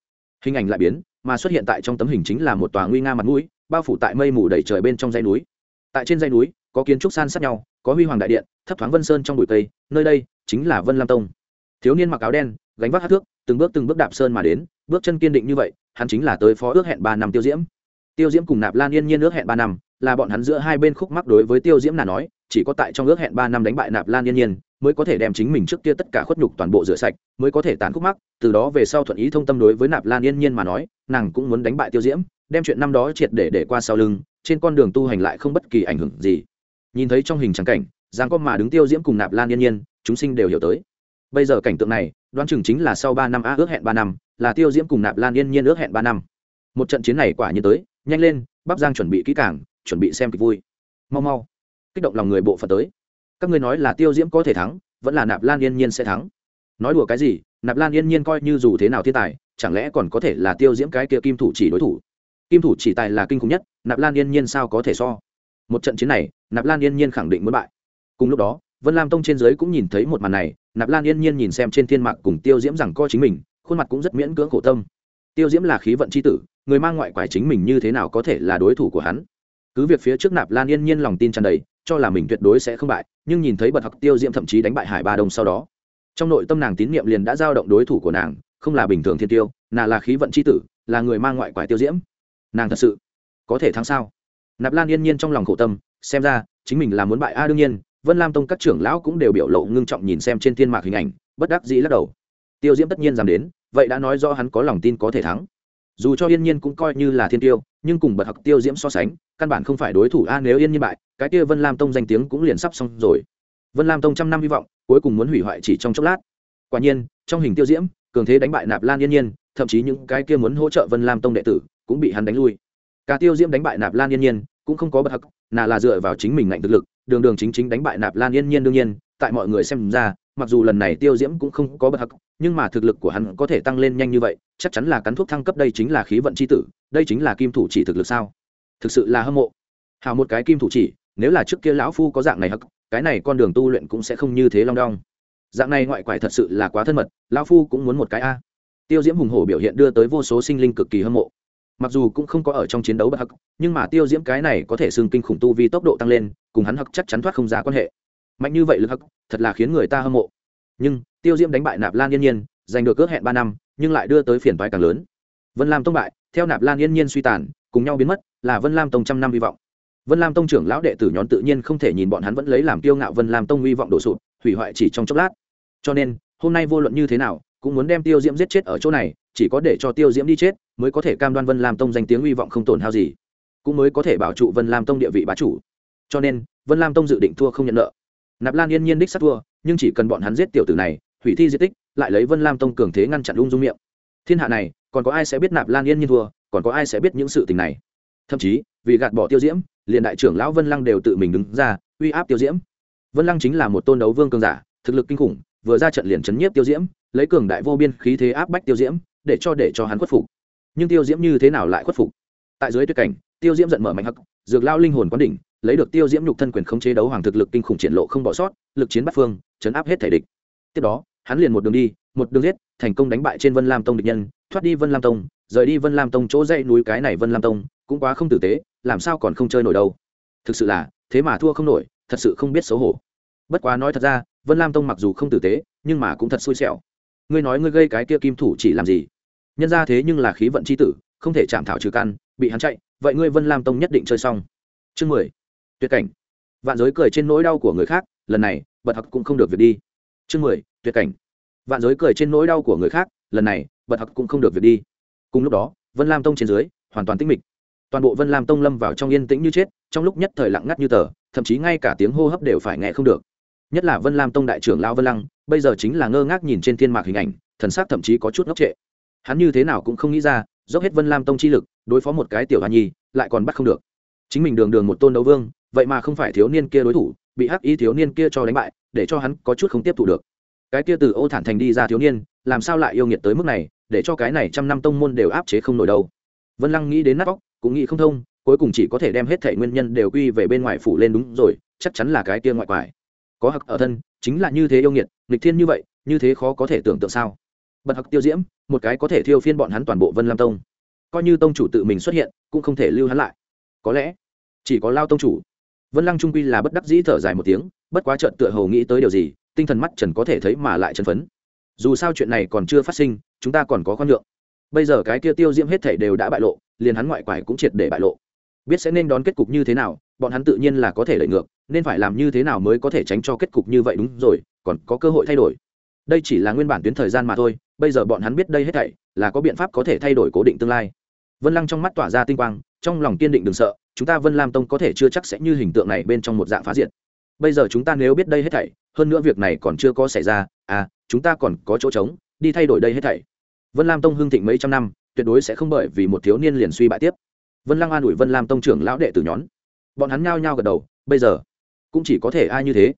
Hình ảnh lại biến, mà xuất hiện tại trong tấm hình chính là một tòa nguy nga mặt mũi, bao phủ tại mây mù đầy trời bên trong dãy núi. Tại trên dãy núi, có kiến trúc san sát nhau có huy hoàng đại điện thấp thoáng vân sơn trong bụi tây, nơi đây chính là vân lam tông. Thiếu niên mặc áo đen gánh vác hát thước từng bước từng bước đạp sơn mà đến bước chân kiên định như vậy hắn chính là tới phó ước hẹn ba năm tiêu diễm. Tiêu diễm cùng nạp lan yên nhiên ước hẹn ba năm là bọn hắn giữa hai bên khúc mắc đối với tiêu diễm là nói chỉ có tại trong ước hẹn ba năm đánh bại nạp lan yên nhiên mới có thể đem chính mình trước kia tất cả khuất nhục toàn bộ rửa sạch mới có thể tán khúc mắc từ đó về sau thuận ý thông tâm đối với nạp lan yên nhiên mà nói nàng cũng muốn đánh bại tiêu diễm đem chuyện năm đó triệt để để qua sau lưng trên con đường tu hành lại không bất kỳ ảnh hưởng gì nhìn thấy trong hình trắng cảnh giang có mà đứng tiêu diễm cùng nạp lan yên nhiên, chúng sinh đều hiểu tới. Bây giờ cảnh tượng này, đoán chừng chính là sau ba năm a ước hẹn ba năm, là tiêu diễm cùng nạp lan yên nhiên ước hẹn ba năm. Một trận chiến này quả nhiên tới, nhanh lên, bắp giang chuẩn bị kỹ càng, chuẩn bị xem kịch vui. Mau mau. Kích động lòng người bộ phận tới. Các ngươi nói là tiêu diễm có thể thắng, vẫn là nạp lan yên nhiên sẽ thắng. Nói đùa cái gì, nạp lan yên nhiên coi như dù thế nào thiên tài, chẳng lẽ còn có thể là tiêu diễm cái kia kim thủ chỉ đối thủ? Kim thủ chỉ tài là kinh khủng nhất, nạp lan yên nhiên sao có thể so? Một trận chiến này nạp lan yên nhiên khẳng định muốn bại. Cùng lúc đó, vân lam tông trên dưới cũng nhìn thấy một màn này, nạp lan yên nhiên nhìn xem trên thiên mạc cùng tiêu diễm rằng co chính mình, khuôn mặt cũng rất miễn cưỡng khổ tâm. Tiêu diễm là khí vận c h i tử, người mang ngoại quải chính mình như thế nào có thể là đối thủ của hắn? Cứ việc phía trước nạp lan yên nhiên lòng tin tràn đầy, cho là mình tuyệt đối sẽ không bại, nhưng nhìn thấy bật học tiêu diễm thậm chí đánh bại hải ba đông sau đó, trong nội tâm nàng tín nhiệm liền đã giao động đối thủ của nàng, không là bình thường thiên tiêu, nàng là khí vận c h i tử, là người mang ngoại quải tiêu diễm. Nàng thật sự có thể thắng sao? Nạp lan yên nhiên trong lòng khổ tâm xem ra, chính mình là muốn bại a đương nhiên, vân lam tông các trưởng lão cũng đều biểu lộ ngưng trọng nhìn xem trên thiên mạc hình ảnh, bất đắc dĩ lắc đầu. Tiêu diễm tất nhiên dám đến, vậy đã nói do hắn có lòng tin có thể thắng. Dù cho yên nhiên cũng coi như là thiên tiêu, nhưng cùng bật học tiêu diễm so sánh, căn bản không phải đối thủ a nếu yên nhiên bại, cái kia vân lam tông danh tiếng cũng liền sắp xong rồi. Vân lam tông trăm năm hy vọng, cuối cùng muốn hủy hoại chỉ trong chốc lát. Quả nhiên, trong hình tiêu diễm, cường thế đánh bại nạp lan yên nhiên, thậm chí những cái kia muốn hỗ trợ vân lam tông đệ tử cũng bị hắn đánh lui. Cả tiêu diễm đánh bại nạp lan yên nhiên cũng không có bất hắc, nà là dựa vào chính mình ngạnh thực lực, đường đường chính chính đánh bại nạp lan yên nhiên đương nhiên, tại mọi người xem ra, mặc dù lần này tiêu diễm cũng không có bất hắc, nhưng mà thực lực của hắn có thể tăng lên nhanh như vậy, chắc chắn là cắn thuốc thăng cấp đây chính là khí vận c h i tử, đây chính là kim thủ chỉ thực lực sao? Thực sự là hâm mộ. Hào một cái kim thủ chỉ, nếu là trước kia lão phu có dạng này hắc, cái này con đường tu luyện cũng sẽ không như thế long đong. Dạng này ngoại quải thật sự là quá thân mật, lão phu cũng muốn một cái a. Tiêu diễm hùng hổ biểu hiện đưa tới vô số sinh linh cực kỳ hâm mộ mặc dù cũng không có ở trong chiến đấu bất hắc, nhưng mà tiêu diễm cái này có thể xưng kinh khủng tu vì tốc độ tăng lên, cùng hắn hắc chắc chắn thoát không ra quan hệ. Mạnh như vậy lực hắc, thật là khiến người ta hâm mộ. Nhưng, tiêu diễm đánh bại nạp lan yên nhiên, giành được ước hẹn ba năm, nhưng lại đưa tới phiền toái càng lớn. Vân lam tông bại, theo nạp lan yên nhiên suy tàn, cùng nhau biến mất, là vân lam tông trăm năm hy vọng. Vân lam tông trưởng lão đệ tử nhón tự nhiên không thể nhìn bọn hắn vẫn lấy làm tiêu ngạo vân lam tông hy vọng đổ sụt hủy hoại chỉ trong chốc lát. Cho nên, hôm nay vô luận như thế nào cũng muốn đem tiêu diễm giết chết ở chỗ này, chỉ có để cho tiêu diễm đi chết mới có thể cam đoan vân lam tông danh tiếng hy vọng không tổn hao gì, cũng mới có thể bảo trụ vân lam tông địa vị bá chủ. Cho nên, vân lam tông dự định thua không nhận nợ. Nạp lan yên nhiên đích sát thua, nhưng chỉ cần bọn hắn giết tiểu tử này, hủy thi di tích, lại lấy vân lam tông cường thế ngăn chặn ung dung miệng. Thiên hạ này, còn có ai sẽ biết nạp lan yên nhiên thua, còn có ai sẽ biết những sự tình này? Thậm chí, vì gạt bỏ tiêu diễm, liền đại trưởng lão vân lăng đều tự mình đứng ra, uy áp tiêu diễm. Vân lăng chính là một tôn đấu vương cường giả, thực lực kinh khủng vừa ra trận liền chấn nhiếp tiêu diễm, lấy cường đại vô biên khí thế áp bách tiêu diễm, để cho để cho hắn khuất phục. Nhưng tiêu diễm như thế nào lại khuất phục? Tại dưới tuyết cảnh, tiêu diễm giận mở mạnh hắc, dược lao linh hồn quán đỉnh, lấy được tiêu diễm nhục thân quyền khống chế đấu hoàng thực lực kinh khủng triển lộ không bỏ sót, lực chiến bắt phương, chấn áp hết thể địch. Tiếp đó, hắn liền một đường đi, một đường giết, thành công đánh bại trên vân lam tông địch nhân, thoát đi vân lam tông, rời đi vân lam tông chỗ dãy núi cái này vân lam tông, cũng quá không tử tế, làm sao còn không chơi nổi đâu. Thực sự là, thế mà thua không nổi, thật sự không biết xấu hổ. Bất quá nói thật ra vân lam tông mặc dù không tử tế, nhưng mà cũng thật xui xẻo. Ngươi nói ngươi gây cái kia kim thủ chỉ làm gì? Nhân ra thế nhưng là khí vận c h i tử, không thể chạm thảo trừ căn, bị hắn chạy, vậy ngươi vân lam tông nhất định chơi xong. Chương mười. Tuyệt cảnh. Vạn giới cười trên nỗi đau của người khác, lần này, bật học cũng không được việc đi. Chương mười. Tuyệt cảnh. Vạn giới cười trên nỗi đau của người khác, lần này, bật học cũng không được việc đi. Cùng lúc đó, vân lam tông trên dưới, hoàn toàn tĩnh mịch. Toàn bộ vân lam tông lâm vào trong yên tĩnh như chết, trong lúc nhất thời lặng ngắt như tờ, thậm chí ngay cả tiếng hô hấp đều phải nghe không được nhất là vân lam tông đại trưởng lão vân lăng, bây giờ chính là ngơ ngác nhìn trên thiên mạc hình ảnh, thần sắc thậm chí có chút ngốc trệ. Hắn như thế nào cũng không nghĩ ra, dốc hết vân lam tông chi lực, đối phó một cái tiểu hoa nhi, lại còn bắt không được. Chính mình đường đường một tôn đấu vương, vậy mà không phải thiếu niên kia đối thủ, bị hắc y thiếu niên kia cho đánh bại, để cho hắn có chút không tiếp thu được. Cái kia từ ô thản thành đi ra thiếu niên, làm sao lại yêu nghiệt tới mức này, để cho cái này trăm năm tông môn đều áp chế không nổi đâu. Vân lăng nghĩ đến nát bóc cũng nghĩ không thông, cuối cùng chỉ có thể đem hết thể nguyên nhân đều quy về bên ngoài phủ lên đúng rồi, chắc chắn là cái kia ngoại quải có hặc ở thân, chính là như thế yêu nghiệt, nghịch thiên như vậy, như thế khó có thể tưởng tượng sao? Bật hặc tiêu diễm, một cái có thể thiêu phiên bọn hắn toàn bộ vân lam tông. Coi như tông chủ tự mình xuất hiện, cũng không thể lưu hắn lại. Có lẽ, chỉ có lao tông chủ. Vân lăng trung quy là bất đắc dĩ thở dài một tiếng, bất quá trợn tựa hầu nghĩ tới điều gì, tinh thần mắt trần có thể thấy mà lại chân phấn. Dù sao chuyện này còn chưa phát sinh, chúng ta còn có con lượng bây giờ cái kia tiêu diễm hết thể đều đã bại lộ, liền hắn ngoại quải cũng triệt để bại lộ. Biết sẽ nên đón kết cục như thế nào bọn hắn tự nhiên là có thể lợi ngược, nên phải làm như thế nào mới có thể tránh cho kết cục như vậy đúng rồi, còn có cơ hội thay đổi. Đây chỉ là nguyên bản tuyến thời gian mà thôi, bây giờ bọn hắn biết đây hết thảy là có biện pháp có thể thay đổi cố định tương lai. Vân lăng trong mắt tỏa ra tinh quang, trong lòng kiên định đừng sợ, chúng ta vân lam tông có thể chưa chắc sẽ như hình tượng này bên trong một dạng phá diệt. Bây giờ chúng ta nếu biết đây hết thảy, hơn nữa việc này còn chưa có xảy ra à chúng ta còn có chỗ trống, đi thay đổi đây hết thảy. Vân lam tông hưng thịnh mấy trăm năm, tuyệt đối sẽ không bởi vì một thiếu niên liền suy bại tiếp. Vân lăng an ủi vân lam tông trưởng lão đệ tử nhón bọn hắn nhao nhao gật đầu, bây giờ cũng chỉ có thể ai như thế.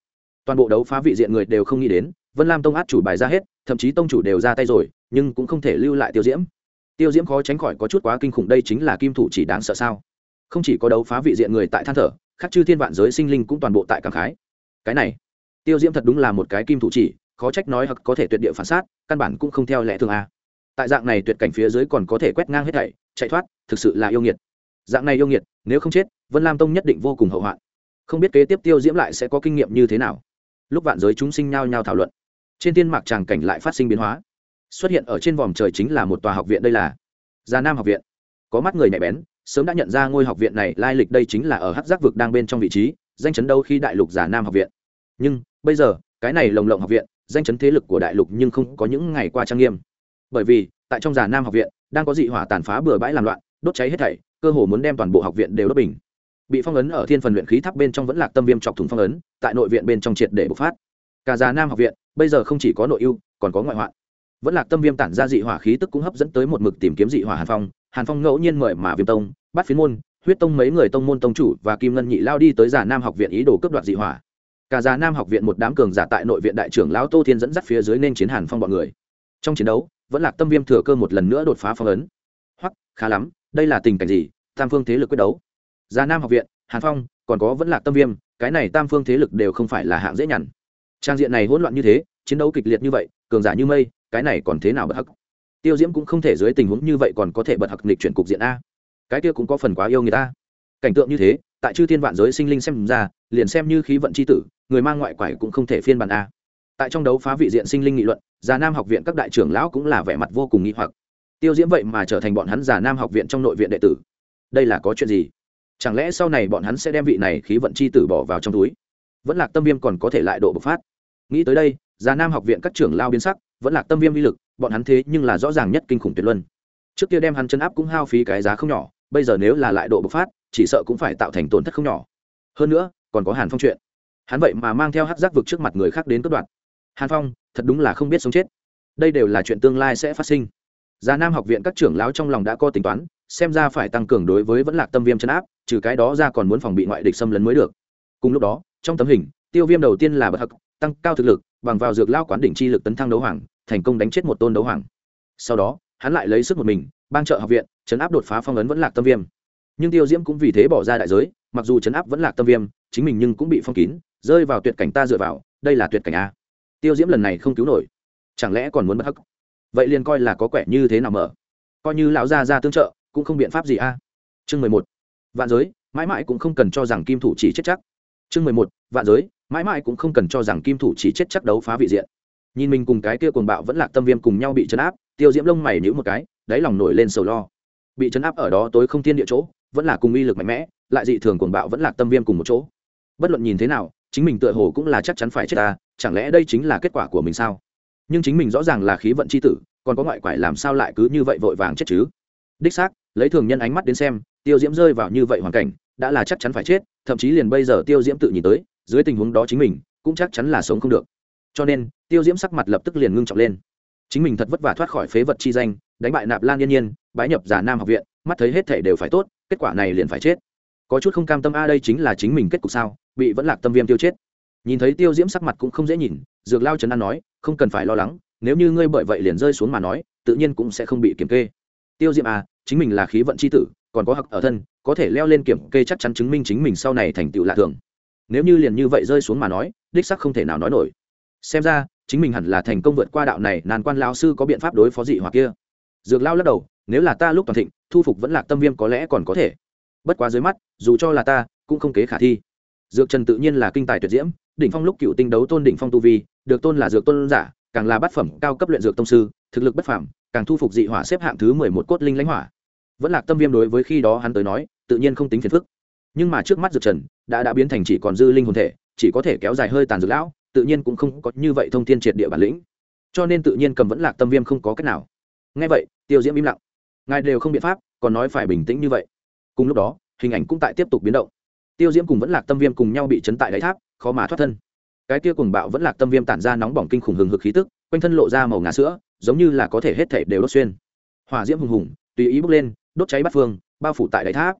Toàn bộ đấu phá vị diện người đều không nghĩ đến, vân lam tông át chủ bài ra hết, thậm chí tông chủ đều ra tay rồi, nhưng cũng không thể lưu lại tiêu diễm. Tiêu diễm khó tránh khỏi có chút quá kinh khủng, đây chính là kim thủ chỉ đáng sợ sao? Không chỉ có đấu phá vị diện người tại than thở, khắc chư thiên vạn giới sinh linh cũng toàn bộ tại cảm khái. Cái này, tiêu diễm thật đúng là một cái kim thủ chỉ, khó trách nói hoặc có thể tuyệt địa phản sát, căn bản cũng không theo lẽ thường a. Tại dạng này tuyệt cảnh phía dưới còn có thể quét ngang hết thảy, chạy thoát, thực sự là yêu nghiệt. Dạng này yêu nghiệt nếu không chết, vân lam tông nhất định vô cùng hậu hoạn. Không biết kế tiếp tiêu diễm lại sẽ có kinh nghiệm như thế nào. Lúc vạn giới chúng sinh nhao nhao thảo luận, trên tiên mạc tràng cảnh lại phát sinh biến hóa. Xuất hiện ở trên vòm trời chính là một tòa học viện đây là già nam học viện. Có mắt người nhạy bén, sớm đã nhận ra ngôi học viện này lai lịch đây chính là ở hát giác vực đang bên trong vị trí, danh chấn đâu khi đại lục già nam học viện. Nhưng, bây giờ, cái này lồng lộng học viện, danh chấn thế lực của đại lục nhưng không có những ngày qua trang nghiêm. Bởi vì, tại trong già nam học viện, đang có dị hỏa tàn phá bừa bãi làm loạn, đốt cháy hết thảy cơ hồ muốn đem toàn bộ học viện đều đốt bình. Bị phong ấn ở thiên phần luyện khí tháp bên trong vẫn lạc tâm viêm chọc thủng phong ấn, tại nội viện bên trong triệt để bộc phát. Cả già nam học viện, bây giờ không chỉ có nội ưu, còn có ngoại hoạn. Vẫn lạc tâm viêm tản ra dị hỏa khí tức cũng hấp dẫn tới một mực tìm kiếm dị hỏa hàn phong. Hàn phong ngẫu nhiên mời mà viêm tông, bắt phiến môn, huyết tông mấy người tông môn tông chủ và kim ngân nhị lao đi tới già nam học viện ý đồ cướp đoạt dị hỏa. Cả già nam học viện một đám cường giả tại nội viện đại trưởng lão tô thiên dẫn dắt phía dưới nên chiến hàn phong bọn người. Trong chiến đấu, vẫn lạc tâm viêm thừa cơ một lần nữa đột phá phong ấn. Hoặc khá lắm đây là tình cảnh gì? Tam phương thế lực quyết đấu. Già nam học viện, hàn phong, còn có vẫn là tâm viêm, cái này tam phương thế lực đều không phải là hạng dễ nhằn. Trang diện này hỗn loạn như thế, chiến đấu kịch liệt như vậy, cường giả như mây, cái này còn thế nào bật hắc? Tiêu diễm cũng không thể dưới tình huống như vậy còn có thể bật hặc nghịch chuyển cục diện a. Cái kia cũng có phần quá yêu người ta. Cảnh tượng như thế, tại chư thiên vạn giới sinh linh xem ra, liền xem như khí vận c h i tử, người mang ngoại quải cũng không thể phiên bản a. Tại trong đấu phá vị diện sinh linh nghị luận, già nam học viện các đại trưởng lão cũng là vẻ mặt vô cùng nghĩ hoặc tiêu diễm vậy mà trở thành bọn hắn già nam học viện trong nội viện đệ tử. Đây là có chuyện gì? Chẳng lẽ sau này bọn hắn sẽ đem vị này khí vận c h i tử bỏ vào trong túi? Vẫn lạc tâm viêm còn có thể lại độ bộc phát. Nghĩ tới đây, già nam học viện các trưởng lao biến sắc, vẫn lạc tâm viêm uy lực, bọn hắn thế nhưng là rõ ràng nhất kinh khủng tuyệt luân. Trước kia đem hắn chân áp cũng hao phí cái giá không nhỏ, bây giờ nếu là lại độ bộc phát, chỉ sợ cũng phải tạo thành tổn thất không nhỏ. Hơn nữa, còn có hàn phong chuyện. Hắn vậy mà mang theo hát giác vực trước mặt người khác đến cất đoạn hàn phong, thật đúng là không biết sống chết. Đây đều là chuyện tương lai sẽ phát sinh già nam học viện các trưởng lão trong lòng đã có tính toán, xem ra phải tăng cường đối với vẫn lạc tâm viêm chấn áp, trừ cái đó ra còn muốn phòng bị ngoại địch xâm lấn mới được. Cùng lúc đó, trong tấm hình, tiêu viêm đầu tiên là bậc hắc, tăng cao thực lực, bằng vào dược lao quán đỉnh chi lực tấn thăng đấu hoàng, thành công đánh chết một tôn đấu hoàng. Sau đó, hắn lại lấy sức một mình, bang trợ học viện, chấn áp đột phá phong ấn vẫn lạc tâm viêm. Nhưng tiêu diễm cũng vì thế bỏ ra đại giới, mặc dù chấn áp vẫn lạc tâm viêm, chính mình nhưng cũng bị phong kín, rơi vào tuyệt cảnh ta dựa vào, đây là tuyệt cảnh a. Tiêu diễm lần này không cứu nổi. Chẳng lẽ còn muốn bất hắc? Vậy liền coi là có quẻ như thế nào mở? Coi như lão gia ra tương trợ, cũng không biện pháp gì a. Chương mười một. Vạn giới, mãi mãi cũng không cần cho rằng kim thủ chỉ chết chắc. Chương mười một. Vạn giới, mãi mãi cũng không cần cho rằng kim thủ chỉ chết chắc đấu phá vị diện. Nhìn mình cùng cái kia cuồng bạo vẫn lạc tâm viêm cùng nhau bị chấn áp, tiêu diễm lông mày nhữ một cái, đáy lòng nổi lên sầu lo. Bị chấn áp ở đó tối không thiên địa chỗ, vẫn là cùng uy lực mạnh mẽ, lại dị thường cuồng bạo vẫn lạc tâm viêm cùng một chỗ. Bất luận nhìn thế nào, chính mình tựa hồ cũng là chắc chắn phải chết ta, chẳng lẽ đây chính là kết quả của mình sao? Nhưng chính mình rõ ràng là khí vận c h i tử, còn có ngoại quải làm sao lại cứ như vậy vội vàng chết chứ? Đích xác, lấy thường nhân ánh mắt đến xem, tiêu diễm rơi vào như vậy hoàn cảnh, đã là chắc chắn phải chết, thậm chí liền bây giờ tiêu diễm tự nhìn tới, dưới tình huống đó chính mình, cũng chắc chắn là sống không được. Cho nên, tiêu diễm sắc mặt lập tức liền ngưng trọng lên. Chính mình thật vất vả thoát khỏi phế vật chi danh, đánh bại nạp lan yên nhiên, bái nhập giả nam học viện, mắt thấy hết thể đều phải tốt, kết quả này liền phải chết. Có chút không cam tâm a, đây chính là chính mình kết cục sao, bị vẫn lạc tâm viêm tiêu chết. Nhìn thấy tiêu diễm sắc mặt cũng không dễ nhìn dược lao trấn an nói, không cần phải lo lắng, nếu như ngươi bởi vậy liền rơi xuống mà nói, tự nhiên cũng sẽ không bị kiểm kê. Tiêu Diệm à chính mình là khí vận c h i tử, còn có hặc ở thân, có thể leo lên kiểm kê chắc chắn chứng minh chính mình sau này thành tựu lạ thường. Nếu như liền như vậy rơi xuống mà nói, đích sắc không thể nào nói nổi. Xem ra, chính mình hẳn là thành công vượt qua đạo này, nàn quan lao sư có biện pháp đối phó dị hoặc kia. Dược lao lắc đầu, nếu là ta lúc toàn thịnh, thu phục vẫn là tâm viêm có lẽ còn có thể. Bất quá dưới mắt, dù cho là ta, cũng không kế khả thi. Dược trần tự nhiên là kinh tài tuyệt diễm, đỉnh phong lúc cựu tinh đấu tôn đỉnh phong tu vi được tôn là dược tôn giả, càng là bát phẩm cao cấp luyện dược tông sư, thực lực bất phàm, càng thu phục dị hỏa xếp hạng thứ mười một cốt linh lãnh hỏa. Vẫn là tâm viêm đối với khi đó hắn tới nói, tự nhiên không tính phiền phức. Nhưng mà trước mắt dược trần, đã đã biến thành chỉ còn dư linh hồn thể, chỉ có thể kéo dài hơi tàn dược lão, tự nhiên cũng không có như vậy thông tin triệt địa bản lĩnh. Cho nên tự nhiên cầm vẫn lạc tâm viêm không có cách nào. Ngay vậy, tiêu diễm im lặng. Ngài đều không biện pháp, còn nói phải bình tĩnh như vậy. Cùng lúc đó, hình ảnh cũng tại tiếp tục biến động. Tiêu diễm cùng vẫn lạc tâm viêm cùng nhau bị chấn tại đáy tháp, khó mà thoát thân cái kia cùng bạo vẫn lạc tâm viêm tản ra nóng bỏng kinh khủng hừng hực khí tức, quanh thân lộ ra màu ngà sữa, giống như là có thể hết thể đều đốt xuyên. Hỏa diễm hùng hùng, tùy ý bốc lên, đốt cháy bắt phương, bao phủ tại đáy tháp.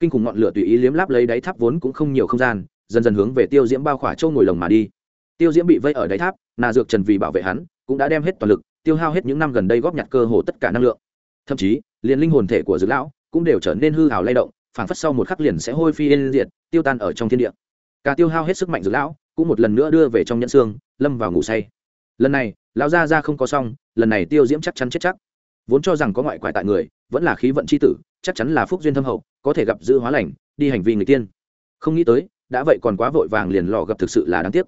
Kinh khủng ngọn lửa tùy ý liếm láp lấy đáy tháp vốn cũng không nhiều không gian, dần dần hướng về tiêu diễm bao khỏa châu ngồi lồng mà đi. Tiêu diễm bị vây ở đáy tháp, nà dược trần vì bảo vệ hắn, cũng đã đem hết toàn lực, tiêu hao hết những năm gần đây góp nhặt cơ hồ tất cả năng lượng. Thậm chí, liền linh hồn thể của dược lão cũng đều trở nên hư hào lay động, phảng phất sau một khắc liền sẽ hôi phi yên diệt, tiêu tan ở trong thiên địa cả tiêu hao hết sức mạnh dược lão, cũng một lần nữa đưa về trong nhẫn xương, lâm vào ngủ say. Lần này, lão gia ra không có xong, lần này tiêu diễm chắc chắn chết chắc. Vốn cho rằng có ngoại quại tại người, vẫn là khí vận c h i tử, chắc chắn là phúc duyên thâm hậu, có thể gặp dư hóa lành, đi hành vi người tiên. Không nghĩ tới, đã vậy còn quá vội vàng liền lò gặp thực sự là đáng tiếc.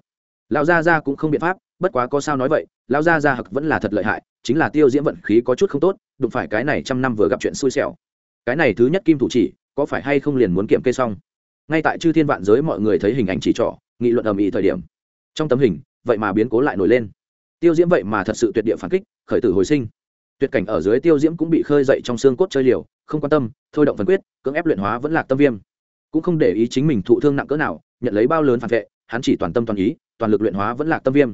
Lão gia ra cũng không biện pháp, bất quá có sao nói vậy, lão gia ra hặc vẫn là thật lợi hại, chính là tiêu diễm vận khí có chút không tốt, đụng phải cái này trăm năm vừa gặp chuyện xui xẻo. Cái này thứ nhất kim thủ chỉ, có phải hay không liền muốn kiểm kê xong? Ngay tại chư thiên vạn giới mọi người thấy hình ảnh chỉ trỏ, nghị luận ầm ĩ thời điểm. Trong tấm hình, vậy mà biến cố lại nổi lên. Tiêu diễm vậy mà thật sự tuyệt địa phản kích, khởi tử hồi sinh. Tuyệt cảnh ở dưới tiêu diễm cũng bị khơi dậy trong xương cốt chơi liều, không quan tâm, thôi động phần quyết, cưỡng ép luyện hóa vẫn lạc tâm viêm. Cũng không để ý chính mình thụ thương nặng cỡ nào, nhận lấy bao lớn phản vệ, hắn chỉ toàn tâm toàn ý, toàn lực luyện hóa vẫn lạc tâm viêm.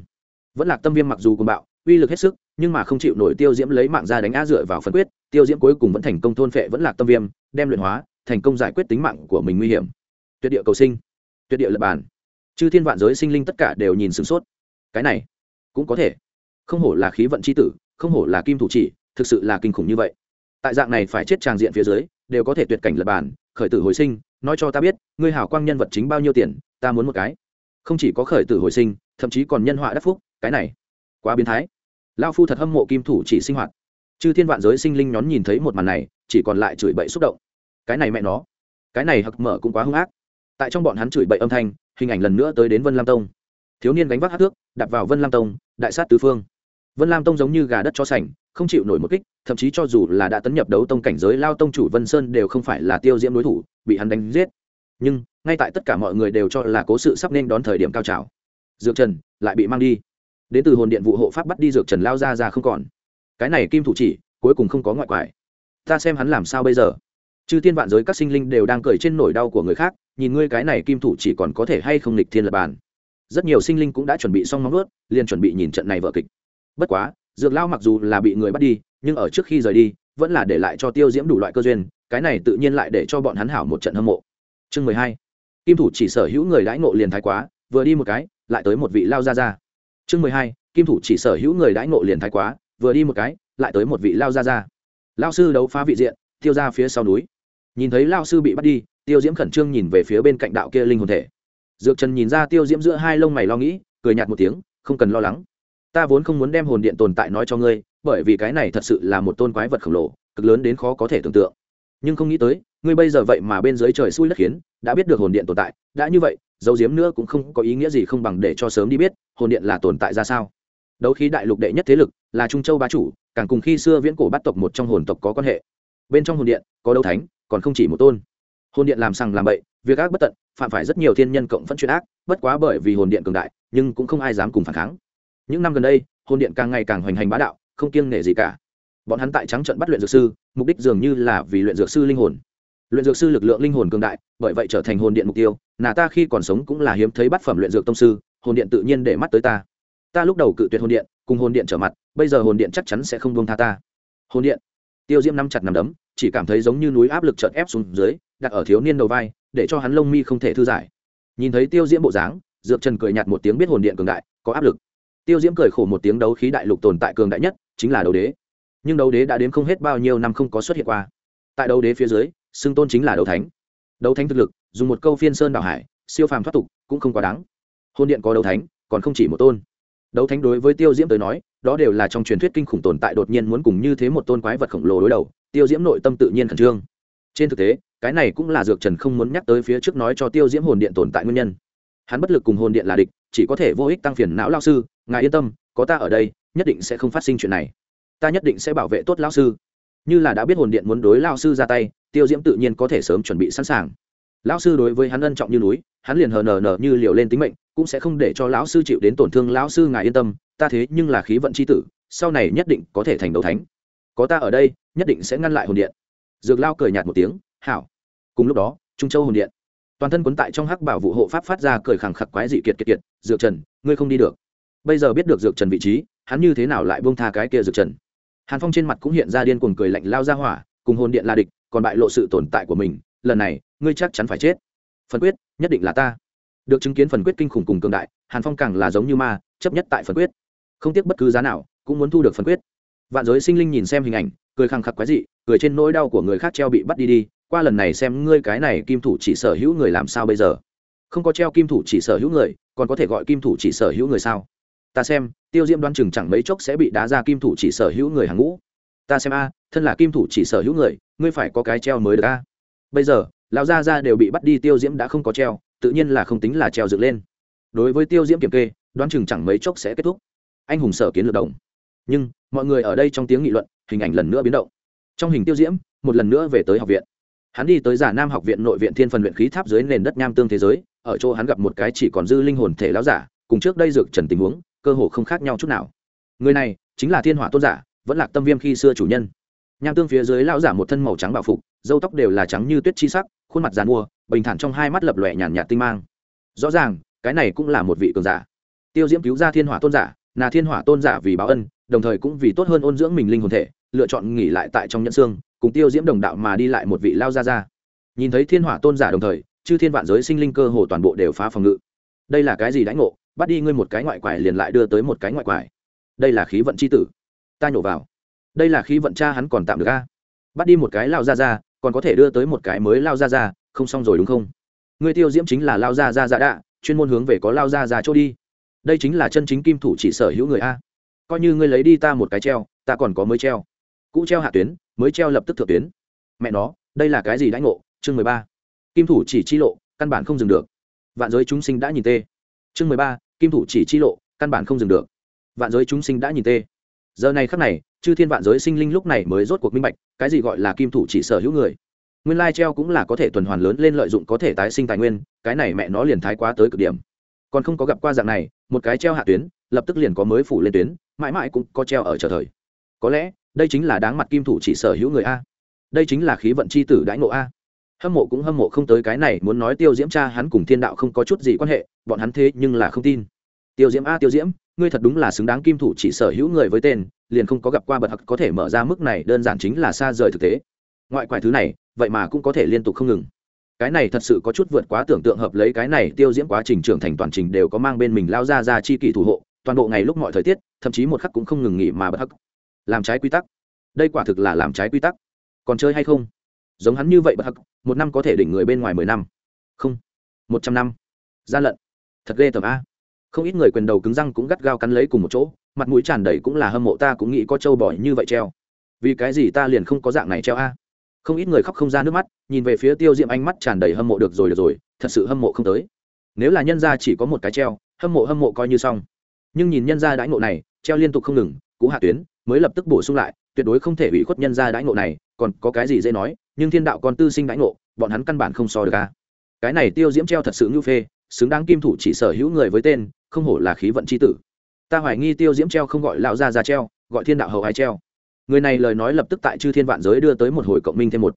Vẫn lạc tâm viêm mặc dù cùng bạo, uy lực hết sức, nhưng mà không chịu nổi tiêu diễm lấy mạng ra đánh á dựa vào phân quyết, tiêu diễm cuối cùng vẫn thành công thôn phệ vẫn lạc tâm viêm, đem luyện hóa, thành công giải quyết tính mạng của mình nguy hiểm tuyệt địa cầu sinh, tuyệt địa lập bản chư thiên vạn giới sinh linh tất cả đều nhìn sửng sốt. Cái này cũng có thể. Không hổ là khí vận c h i tử, không hổ là kim thủ chỉ, thực sự là kinh khủng như vậy. Tại dạng này phải chết tràng diện phía dưới, đều có thể tuyệt cảnh lập bản khởi tử hồi sinh, nói cho ta biết, ngươi hảo quang nhân vật chính bao nhiêu tiền, ta muốn một cái. Không chỉ có khởi tử hồi sinh, thậm chí còn nhân họa đắc phúc, cái này quá biến thái. Lao phu thật hâm mộ kim thủ chỉ sinh hoạt. Chư thiên vạn giới sinh linh nhón nhìn thấy một màn này, chỉ còn lại chửi bậy xúc động. Cái này mẹ nó. Cái này hặc mở cũng quá hung ác tại trong bọn hắn chửi bậy âm thanh, hình ảnh lần nữa tới đến vân lam tông. Thiếu niên gánh vác hát thước đặt vào vân lam tông, đại sát tứ phương. Vân lam tông giống như gà đất cho sành, không chịu nổi một kích, thậm chí cho dù là đã tấn nhập đấu tông cảnh giới, lao tông chủ vân sơn đều không phải là tiêu diễm đối thủ, bị hắn đánh giết. Nhưng, ngay tại tất cả mọi người đều cho là cố sự sắp nên đón thời điểm cao trào. Dược trần lại bị mang đi. Đến từ hồn điện vụ hộ pháp bắt đi dược trần lao ra ra không còn. Cái này kim thủ chỉ, cuối cùng không có ngoại quải. Ta xem hắn làm sao bây giờ? Chư thiên vạn giới các sinh linh đều đang cười trên nỗi đau của người khác, nhìn ngươi cái này kim thủ chỉ còn có thể hay không lịch thiên lập bàn. Rất nhiều sinh linh cũng đã chuẩn bị xong móng ướt liền chuẩn bị nhìn trận này vợ kịch. Bất quá, dược lao mặc dù là bị người bắt đi, nhưng ở trước khi rời đi, vẫn là để lại cho tiêu diễm đủ loại cơ duyên, cái này tự nhiên lại để cho bọn hắn hảo một trận hâm mộ. Chương mười hai. Kim thủ chỉ sở hữu người đãi ngộ liền thái quá, vừa đi một cái, lại tới một vị lao ra ra chương mười hai. Kim thủ chỉ sở hữu người đãi ngộ liền thái quá, vừa đi một cái, lại tới một vị lao ra ra lao sư đấu phá vị diện, tiêu ra phía sau núi nhìn thấy lao sư bị bắt đi, tiêu diễm khẩn trương nhìn về phía bên cạnh đạo kia linh hồn thể. Dược trần nhìn ra tiêu diễm giữa hai lông mày lo nghĩ, cười nhạt một tiếng, không cần lo lắng. Ta vốn không muốn đem hồn điện tồn tại nói cho ngươi, bởi vì cái này thật sự là một tôn quái vật khổng lồ, cực lớn đến khó có thể tưởng tượng. Nhưng không nghĩ tới, ngươi bây giờ vậy mà bên dưới trời xui đất khiến, đã biết được hồn điện tồn tại, đã như vậy, dấu diếm nữa cũng không có ý nghĩa gì không bằng để cho sớm đi biết, hồn điện là tồn tại ra sao. Đấu khí đại lục đệ nhất thế lực là trung châu bá chủ, càng cùng khi xưa viễn cổ bắt tộc một trong hồn tộc có quan hệ bên trong hồn điện có đấu thánh, còn không chỉ một tôn. Hồn điện làm sằng làm bậy, việc ác bất tận, phạm phải rất nhiều thiên nhân cộng phân chuyện ác, bất quá bởi vì hồn điện cường đại, nhưng cũng không ai dám cùng phản kháng. Những năm gần đây, hồn điện càng ngày càng hoành hành bá đạo, không kiêng nể gì cả. Bọn hắn tại trắng trận bắt luyện dược sư, mục đích dường như là vì luyện dược sư linh hồn. Luyện dược sư lực lượng linh hồn cường đại, bởi vậy trở thành hồn điện mục tiêu, nà ta khi còn sống cũng là hiếm thấy bát phẩm luyện dược tông sư, hồn điện tự nhiên để mắt tới ta. Ta lúc đầu cự tuyệt hồn điện, cùng hồn điện trở mặt, bây giờ hồn điện chắc chắn sẽ không buông tha ta. Hồn điện tiêu diễm nắm chặt nằm đấm, chỉ cảm thấy giống như núi áp lực chợt ép xuống dưới, đặt ở thiếu niên đầu vai, để cho hắn lông mi không thể thư giải. Nhìn thấy tiêu diễm bộ dáng, dược trần cười nhạt một tiếng biết hồn điện cường đại, có áp lực. Tiêu diễm cười khổ một tiếng đấu khí đại lục tồn tại cường đại nhất, chính là đấu đế. Nhưng đấu đế đã đến không hết bao nhiêu năm không có xuất hiện qua. Tại đấu đế phía dưới, xưng tôn chính là đấu thánh. Đấu thánh thực lực, dùng một câu phiên sơn đảo hải, siêu phàm thoát tục, cũng không quá đáng. Hôn điện có đấu thánh, còn không chỉ một tôn. Đấu thánh đối với tiêu diễm tới nói đó đều là trong truyền thuyết kinh khủng tồn tại đột nhiên muốn cùng như thế một tôn quái vật khổng lồ đối đầu, tiêu diễm nội tâm tự nhiên khẩn trương. Trên thực tế, cái này cũng là dược trần không muốn nhắc tới phía trước nói cho tiêu diễm hồn điện tồn tại nguyên nhân. Hắn bất lực cùng hồn điện là địch, chỉ có thể vô ích tăng phiền não lao sư, ngài yên tâm, có ta ở đây, nhất định sẽ không phát sinh chuyện này. Ta nhất định sẽ bảo vệ tốt lao sư. Như là đã biết hồn điện muốn đối lao sư ra tay, tiêu diễm tự nhiên có thể sớm chuẩn bị sẵn sàng lão sư đối với hắn ân trọng như núi, hắn liền hờ nờ nờ như liều lên tính mệnh, cũng sẽ không để cho lão sư chịu đến tổn thương. Lão sư ngài yên tâm, ta thế nhưng là khí vận c h i tử, sau này nhất định có thể thành đấu thánh. Có ta ở đây, nhất định sẽ ngăn lại hồn điện. Dược lao cười nhạt một tiếng, hảo. Cùng lúc đó, trung châu hồn điện. Toàn thân quấn tại trong hắc bảo vụ hộ pháp phát ra cười khẳng khặc quái dị kiệt kiệt kiệt, dược trần, ngươi không đi được. Bây giờ biết được dược trần vị trí, hắn như thế nào lại buông tha cái kia dược trần? Hàn phong trên mặt cũng hiện ra điên cuồng cười lạnh lao ra hỏa, cùng hồn điện la địch, còn bại lộ sự tồn tại của mình lần này, ngươi chắc chắn phải chết. Phần quyết, nhất định là ta. Được chứng kiến phần quyết kinh khủng cùng cường đại, hàn phong càng là giống như ma, chấp nhất tại phần quyết. Không tiếc bất cứ giá nào, cũng muốn thu được phần quyết. Vạn giới sinh linh nhìn xem hình ảnh, cười khăng khắc quái dị, cười trên nỗi đau của người khác treo bị bắt đi đi, qua lần này xem ngươi cái này kim thủ chỉ sở hữu người làm sao bây giờ. Không có treo kim thủ chỉ sở hữu người, còn có thể gọi kim thủ chỉ sở hữu người sao? Ta xem, tiêu diễm đoan chừng chẳng mấy chốc sẽ bị đá ra kim thủ chỉ sở hữu người hàng ngũ. Ta xem a, thân là kim thủ chỉ sở hữu người, ngươi phải có cái treo mới được a bây giờ, lão gia gia đều bị bắt đi, tiêu diễm đã không có treo, tự nhiên là không tính là treo dựng lên. Đối với tiêu diễm kiểm kê, đoán chừng chẳng mấy chốc sẽ kết thúc. Anh hùng sở kiến lược động. Nhưng, mọi người ở đây trong tiếng nghị luận, hình ảnh lần nữa biến động. Trong hình tiêu diễm, một lần nữa về tới học viện. Hắn đi tới giả nam học viện nội viện thiên phần luyện khí tháp dưới nền đất nham tương thế giới, ở chỗ hắn gặp một cái chỉ còn dư linh hồn thể lão giả, cùng trước đây dược trần tình huống, cơ hồ không khác nhau chút nào. Người này, chính là thiên hỏa tôn giả, vẫn là tâm viêm khi xưa chủ nhân. Nham tương phía dưới lão giả một thân màu trắng bảo phục dâu tóc đều là trắng như tuyết chi sắc, khuôn mặt dàn mua, bình thản trong hai mắt lập lòe nhàn nhạt tinh mang. Rõ ràng, cái này cũng là một vị cường giả. Tiêu diễm cứu ra thiên hỏa tôn giả, là thiên hỏa tôn giả vì báo ân, đồng thời cũng vì tốt hơn ôn dưỡng mình linh hồn thể, lựa chọn nghỉ lại tại trong nhẫn xương, cùng tiêu diễm đồng đạo mà đi lại một vị lao ra ra nhìn thấy thiên hỏa tôn giả đồng thời, chư thiên vạn giới sinh linh cơ hồ toàn bộ đều phá phòng ngự. Đây là cái gì đãi ngộ? Bắt đi ngươi một cái ngoại quải liền lại đưa tới một cái ngoại quải. Đây là khí vận c h i tử. Ta nhổ vào. Đây là khí vận cha hắn còn tạm được a. Bắt đi một cái lao ra ra còn có thể đưa tới một cái mới lao ra ra không xong rồi đúng không? Người tiêu diễm chính là lao ra ra dạ đạ, chuyên môn hướng về có lao ra ra chỗ đi. Đây chính là chân chính kim thủ chỉ sở hữu người a. Coi như ngươi lấy đi ta một cái treo, ta còn có mới treo. Cũ treo hạ tuyến, mới treo lập tức thượng tuyến. Mẹ nó, đây là cái gì đãi ngộ? Chương mười ba. Kim thủ chỉ chi lộ, căn bản không dừng được. Vạn giới chúng sinh đã nhìn tê. Chương mười ba, kim thủ chỉ chi lộ, căn bản không dừng được. Vạn giới chúng sinh đã nhìn tê giờ này khắc này, chư thiên vạn giới sinh linh lúc này mới rốt cuộc minh bạch, cái gì gọi là kim thủ chỉ sở hữu người. Nguyên lai treo cũng là có thể tuần hoàn lớn lên lợi dụng có thể tái sinh tài nguyên, cái này mẹ nó liền thái quá tới cực điểm. Còn không có gặp qua dạng này, một cái treo hạ tuyến, lập tức liền có mới phủ lên tuyến, mãi mãi cũng có treo ở chờ thời. Có lẽ, đây chính là đáng mặt kim thủ chỉ sở hữu người a. Đây chính là khí vận c h i tử đãi ngộ a. Hâm mộ cũng hâm mộ không tới cái này, muốn nói tiêu diễm cha hắn cùng thiên đạo không có chút gì quan hệ, bọn hắn thế nhưng là không tin tiêu diễm, a, tiêu diễm, ngươi thật đúng là xứng đáng kim thủ chỉ sở hữu người với tên, liền không có gặp qua bậc hặc có thể mở ra mức này đơn giản chính là xa rời thực tế. Ngoại quải thứ này, vậy mà cũng có thể liên tục không ngừng. Cái này thật sự có chút vượt quá tưởng tượng hợp lấy cái này tiêu diễm quá trình trưởng thành toàn trình đều có mang bên mình lao ra ra chi kỷ thủ hộ, toàn bộ ngày lúc mọi thời tiết, thậm chí một khắc cũng không ngừng nghỉ mà bất hắc. Làm trái quy tắc. Đây quả thực là làm trái quy tắc. Còn chơi hay không? Giống hắn như vậy bất hắc, một năm có thể đỉnh người bên ngoài mười năm. Không. Một trăm năm. Gian lận. Thật ghê tởm a không ít người quyền đầu cứng răng cũng gắt gao cắn lấy cùng một chỗ, mặt mũi tràn đầy cũng là hâm mộ ta cũng nghĩ có trâu bỏi như vậy treo. Vì cái gì ta liền không có dạng này treo a? Không ít người khóc không ra nước mắt, nhìn về phía tiêu diệm ánh mắt tràn đầy hâm mộ được rồi được rồi, thật sự hâm mộ không tới. Nếu là nhân gia chỉ có một cái treo, hâm mộ hâm mộ coi như xong. Nhưng nhìn nhân gia đãi ngộ này, treo liên tục không ngừng cũ hạ tuyến, mới lập tức bổ sung lại, tuyệt đối không thể ủy khuất nhân gia đãi ngộ này, còn có cái gì dễ nói, nhưng thiên đạo còn tư sinh đãi ngộ, bọn hắn căn bản không so được a. Cái này tiêu diễm treo thật sự ngưu phê, xứng đáng kim thủ chỉ sở hữu người với tên không hổ là khí vận c h i tử. Ta hoài nghi tiêu diễm treo không gọi lão gia ra treo, gọi thiên đạo hầu ai treo. Người này lời nói lập tức tại chư thiên vạn giới đưa tới một hồi cộng minh thêm một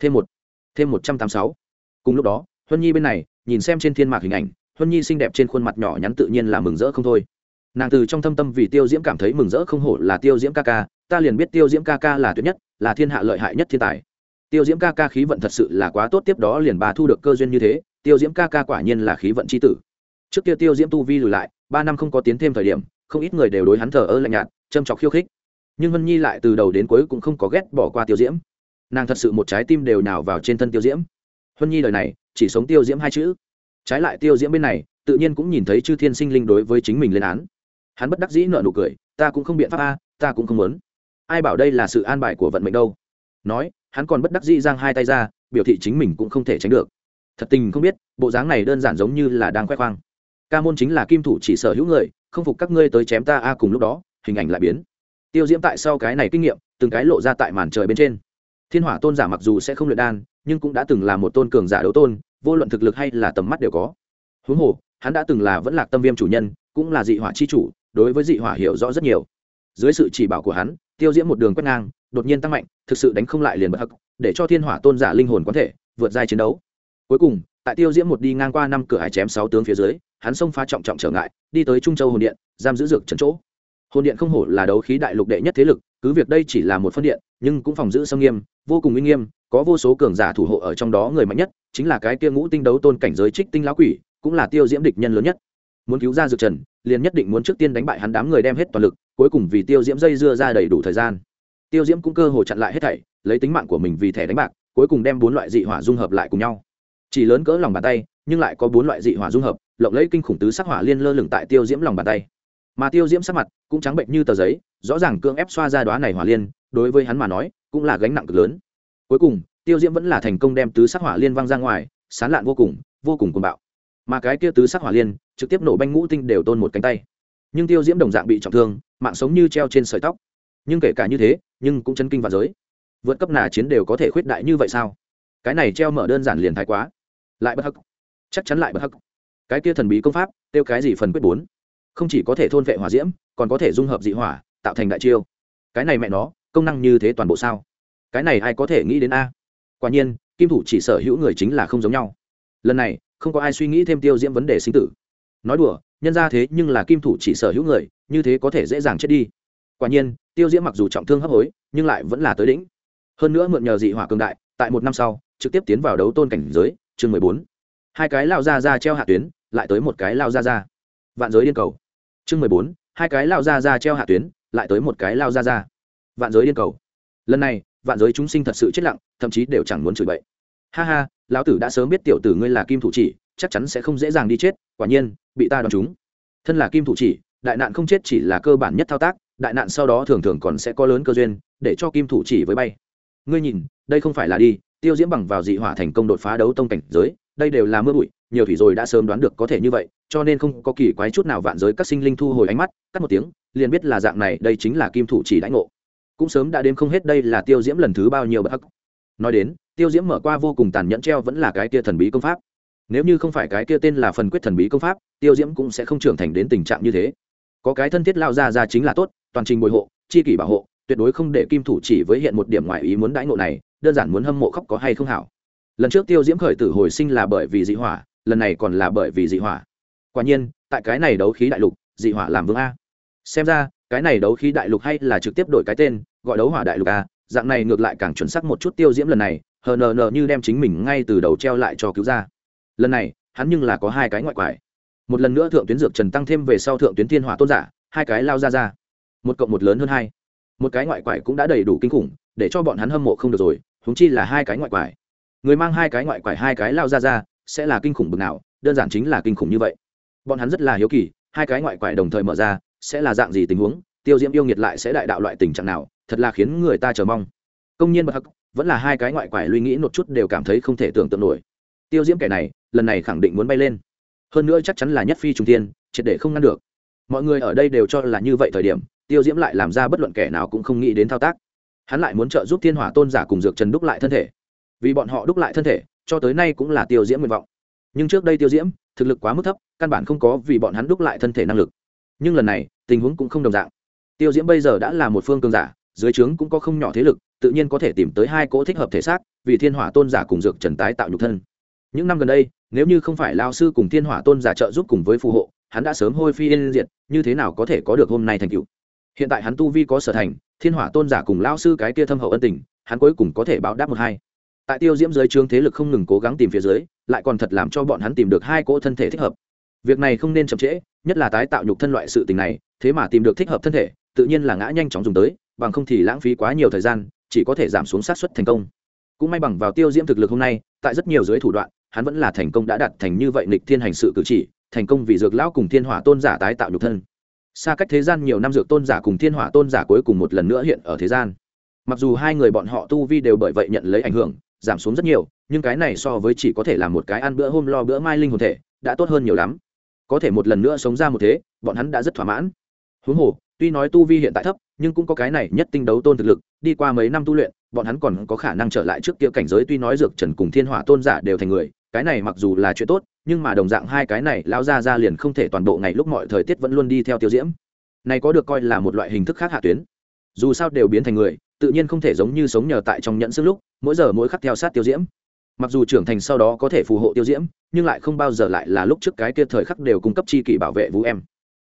thêm một thêm một trăm tám sáu. Cùng lúc đó, huân nhi bên này, nhìn xem trên thiên mạc hình ảnh, huân nhi xinh đẹp trên khuôn mặt nhỏ nhắn tự nhiên là mừng rỡ không thôi. Nàng từ trong thâm tâm vì tiêu diễm cảm thấy mừng rỡ không hổ là tiêu diễm ca ca, ta liền biết tiêu diễm ca ca là tuyệt nhất, là thiên hạ lợi hại nhất thiên tài. Tiêu diễm ca ca khí vận thật sự là quá tốt, tiếp đó liền bà thu được cơ duyên như thế, tiêu diễm ca ca quả nhiên là khí vận c h i tử trước kia tiêu diễm tu vi lùi lại, ba năm không có tiến thêm thời điểm, không ít người đều đối hắn thờ ơ lạnh nhạt, châm trọc khiêu khích. Nhưng vân nhi lại từ đầu đến cuối cũng không có ghét bỏ qua tiêu diễm. Nàng thật sự một trái tim đều nào vào trên thân tiêu diễm. Vân nhi đời này, chỉ sống tiêu diễm hai chữ. Trái lại tiêu diễm bên này, tự nhiên cũng nhìn thấy chư thiên sinh linh đối với chính mình lên án. Hắn bất đắc dĩ nợ nụ cười, ta cũng không biện pháp a, ta cũng không muốn. Ai bảo đây là sự an bài của vận mệnh đâu? Nói, hắn còn bất đắc dĩ giang hai tay ra, biểu thị chính mình cũng không thể tránh được. Thật tình không biết, bộ dáng này đơn giản giống như là đang khoe khoang ca môn chính là kim thủ chỉ sở hữu người, không phục các ngươi tới chém ta a cùng lúc đó, hình ảnh lại biến. Tiêu diễm tại sau cái này kinh nghiệm, từng cái lộ ra tại màn trời bên trên. Thiên hỏa tôn giả mặc dù sẽ không luyện đan, nhưng cũng đã từng là một tôn cường giả đấu tôn, vô luận thực lực hay là tầm mắt đều có. Huống hồ, hắn đã từng là vẫn lạc tâm viêm chủ nhân, cũng là dị hỏa chi chủ, đối với dị hỏa hiểu rõ rất nhiều. Dưới sự chỉ bảo của hắn, tiêu diễm một đường quét ngang, đột nhiên tăng mạnh, thực sự đánh không lại liền bất hắc, để cho thiên hỏa tôn giả linh hồn có thể, vượt giai chiến đấu. Cuối cùng, tại tiêu diễm một đi ngang qua năm cửa hải chém sáu tướng phía dưới hắn xông phá trọng trọng trở ngại, đi tới trung châu hồn điện, giam giữ dược trần chỗ. Hồn điện không hổ là đấu khí đại lục đệ nhất thế lực, cứ việc đây chỉ là một phân điện, nhưng cũng phòng giữ sâm nghiêm, vô cùng uy nghiêm, có vô số cường giả thủ hộ ở trong đó người mạnh nhất, chính là cái kia ngũ tinh đấu tôn cảnh giới trích tinh lão quỷ, cũng là tiêu diễm địch nhân lớn nhất. Muốn cứu ra dược trần, liền nhất định muốn trước tiên đánh bại hắn đám người đem hết toàn lực, cuối cùng vì tiêu diễm dây dưa ra đầy đủ thời gian. Tiêu diễm cũng cơ hồ chặn lại hết thảy, lấy tính mạng của mình vì thẻ đánh bạc, cuối cùng đem bốn loại dị hỏa dung hợp lại cùng nhau. Chỉ lớn cỡ lòng bàn tay, nhưng lại có bốn loại dị hỏa dung hợp lộng lẫy kinh khủng tứ sắc hỏa liên lơ lửng tại tiêu diễm lòng bàn tay. Mà tiêu diễm sắc mặt cũng trắng bệnh như tờ giấy, rõ ràng cương ép xoa ra đoá này hỏa liên, đối với hắn mà nói, cũng là gánh nặng cực lớn. Cuối cùng, tiêu diễm vẫn là thành công đem tứ sắc hỏa liên văng ra ngoài, sán lạn vô cùng vô cùng cuồng bạo. Mà cái kia tứ sắc hỏa liên, trực tiếp nổ banh ngũ tinh đều tôn một cánh tay. Nhưng tiêu diễm đồng dạng bị trọng thương, mạng sống như treo trên sợi tóc. Nhưng kể cả như thế, nhưng cũng chân kinh và giới. Vượt cấp nà chiến đều có thể khuyết đại như vậy sao? Cái này treo mở đơn giản liền thái quá. Lại bất hắc. Chắc chắn lại bất hắc cái kia thần bí công pháp, tiêu cái gì phần quyết bốn? Không chỉ có thể thôn vệ hỏa diễm, còn có thể dung hợp dị hỏa, tạo thành đại chiêu. Cái này mẹ nó, công năng như thế toàn bộ sao? Cái này ai có thể nghĩ đến a? Quả nhiên, kim thủ chỉ sở hữu người chính là không giống nhau. Lần này, không có ai suy nghĩ thêm tiêu diễm vấn đề sinh tử. Nói đùa, nhân ra thế nhưng là kim thủ chỉ sở hữu người, như thế có thể dễ dàng chết đi. Quả nhiên, tiêu diễm mặc dù trọng thương hấp hối, nhưng lại vẫn là tới đỉnh. Hơn nữa mượn nhờ dị hỏa cường đại, tại một năm sau, trực tiếp tiến vào đấu tôn cảnh giới, chương mười bốn hai cái lao ra ra treo hạ tuyến, lại tới một cái lao ra ra vạn giới điên cầu. Chương mười bốn, hai cái lao ra ra treo hạ tuyến, lại tới một cái lao ra ra vạn giới điên cầu. Lần này, vạn giới chúng sinh thật sự chết lặng, thậm chí đều chẳng muốn chửi bậy. Ha ha, lão tử đã sớm biết tiểu tử ngươi là kim thủ chỉ, chắc chắn sẽ không dễ dàng đi chết, quả nhiên, bị ta đòn chúng. Thân là kim thủ chỉ, đại nạn không chết chỉ là cơ bản nhất thao tác, đại nạn sau đó thường thường còn sẽ có lớn cơ duyên, để cho kim thủ chỉ với bay. Ngươi nhìn, đây không phải là đi, tiêu diễm bằng vào dị hỏa thành công đột phá đấu tông cảnh giới đây đều là mưa bụi, nhiều thủy rồi đã sớm đoán được có thể như vậy, cho nên không có kỳ quái chút nào vạn giới các sinh linh thu hồi ánh mắt, cắt một tiếng, liền biết là dạng này, đây chính là kim thủ chỉ đãi ngộ. Cũng sớm đã đêm không hết đây là tiêu diễm lần thứ bao nhiêu bất hắc. Nói đến, tiêu diễm mở qua vô cùng tàn nhẫn treo vẫn là cái kia thần bí công pháp. Nếu như không phải cái kia tên là phần quyết thần bí công pháp, tiêu diễm cũng sẽ không trưởng thành đến tình trạng như thế. Có cái thân thiết lao ra ra chính là tốt, toàn trình bồi hộ, chi kỷ bảo hộ, tuyệt đối không để kim thủ chỉ với hiện một điểm ngoài ý muốn đãi ngộ này, đơn giản muốn hâm mộ khóc có hay không hảo lần trước tiêu diễm khởi tử hồi sinh là bởi vì dị hỏa, lần này còn là bởi vì dị hỏa. Quả nhiên, tại cái này đấu khí đại lục, dị hỏa làm vương a. Xem ra, cái này đấu khí đại lục hay là trực tiếp đổi cái tên, gọi đấu hỏa đại lục a, dạng này ngược lại càng chuẩn xác một chút tiêu diễm lần này, hờ nờ nờ như đem chính mình ngay từ đầu treo lại cho cứu ra. Lần này, hắn nhưng là có hai cái ngoại quải. Một lần nữa thượng tuyến dược trần tăng thêm về sau thượng tuyến thiên hỏa tôn giả, hai cái lao ra ra. Một cộng một lớn hơn hai. Một cái ngoại quải cũng đã đầy đủ kinh khủng, để cho bọn hắn hâm mộ không được rồi húng chi là hai cái ngoại quải người mang hai cái ngoại quải, hai cái lao ra ra, sẽ là kinh khủng bực nào, đơn giản chính là kinh khủng như vậy. Bọn hắn rất là hiếu kỳ, hai cái ngoại quải đồng thời mở ra, sẽ là dạng gì tình huống, tiêu diễm yêu nghiệt lại sẽ đại đạo loại tình trạng nào, thật là khiến người ta chờ mong. Công nhiên bậc hắc, vẫn là hai cái ngoại quải luy nghĩ một chút đều cảm thấy không thể tưởng tượng nổi. Tiêu diễm kẻ này, lần này khẳng định muốn bay lên. Hơn nữa chắc chắn là nhất phi trung tiên triệt để không ngăn được. Mọi người ở đây đều cho là như vậy thời điểm, tiêu diễm lại làm ra bất luận kẻ nào cũng không nghĩ đến thao tác. Hắn lại muốn trợ giúp thiên hỏa tôn giả cùng dược trần đúc lại thân thể vì bọn họ đúc lại thân thể, cho tới nay cũng là tiêu diễm nguyện vọng. Nhưng trước đây tiêu diễm, thực lực quá mức thấp, căn bản không có vì bọn hắn đúc lại thân thể năng lực. Nhưng lần này, tình huống cũng không đồng dạng. Tiêu diễm bây giờ đã là một phương cường giả, dưới trướng cũng có không nhỏ thế lực, tự nhiên có thể tìm tới hai cỗ thích hợp thể xác, vì thiên hỏa tôn giả cùng dược trần tái tạo nhục thân. Những năm gần đây, nếu như không phải lao sư cùng thiên hỏa tôn giả trợ giúp cùng với phù hộ, hắn đã sớm hôi phi yên diệt, như thế nào có thể có được hôm nay thành cựu hiện tại hắn tu vi có sở thành, thiên hỏa tôn giả cùng lao sư cái kia thâm hậu ân tình, hắn cuối cùng có thể báo đáp một hai tại tiêu diễm dưới trướng thế lực không ngừng cố gắng tìm phía dưới, lại còn thật làm cho bọn hắn tìm được hai cỗ thân thể thích hợp. Việc này không nên chậm trễ, nhất là tái tạo nhục thân loại sự tình này, thế mà tìm được thích hợp thân thể, tự nhiên là ngã nhanh chóng dùng tới, bằng không thì lãng phí quá nhiều thời gian, chỉ có thể giảm xuống sát xuất thành công. Cũng may bằng vào tiêu diễm thực lực hôm nay, tại rất nhiều dưới thủ đoạn, hắn vẫn là thành công đã đạt thành như vậy nịch thiên hành sự cử chỉ, thành công vì dược lão cùng thiên hỏa tôn giả tái tạo nhục thân. Xa cách thế gian nhiều năm dược tôn giả cùng thiên hỏa tôn giả cuối cùng một lần nữa hiện ở thế gian. Mặc dù hai người bọn họ tu vi đều bởi vậy nhận lấy ảnh hưởng giảm xuống rất nhiều, nhưng cái này so với chỉ có thể làm một cái ăn bữa hôm lo bữa mai linh hồn thể, đã tốt hơn nhiều lắm. Có thể một lần nữa sống ra một thế, bọn hắn đã rất thỏa mãn. Huống hồ, tuy nói tu vi hiện tại thấp, nhưng cũng có cái này nhất tinh đấu tôn thực lực, đi qua mấy năm tu luyện, bọn hắn còn có khả năng trở lại trước kia cảnh giới tuy nói dược trần cùng thiên hỏa tôn giả đều thành người, cái này mặc dù là chuyện tốt, nhưng mà đồng dạng hai cái này lão ra ra liền không thể toàn bộ ngày lúc mọi thời tiết vẫn luôn đi theo tiêu diễm. Này có được coi là một loại hình thức khác hạ tuyến. Dù sao đều biến thành người tự nhiên không thể giống như sống nhờ tại trong nhẫn sức lúc, mỗi giờ mỗi khắc theo sát tiêu diễm. Mặc dù trưởng thành sau đó có thể phù hộ tiêu diễm, nhưng lại không bao giờ lại là lúc trước cái kia thời khắc đều cung cấp chi kỷ bảo vệ vũ em.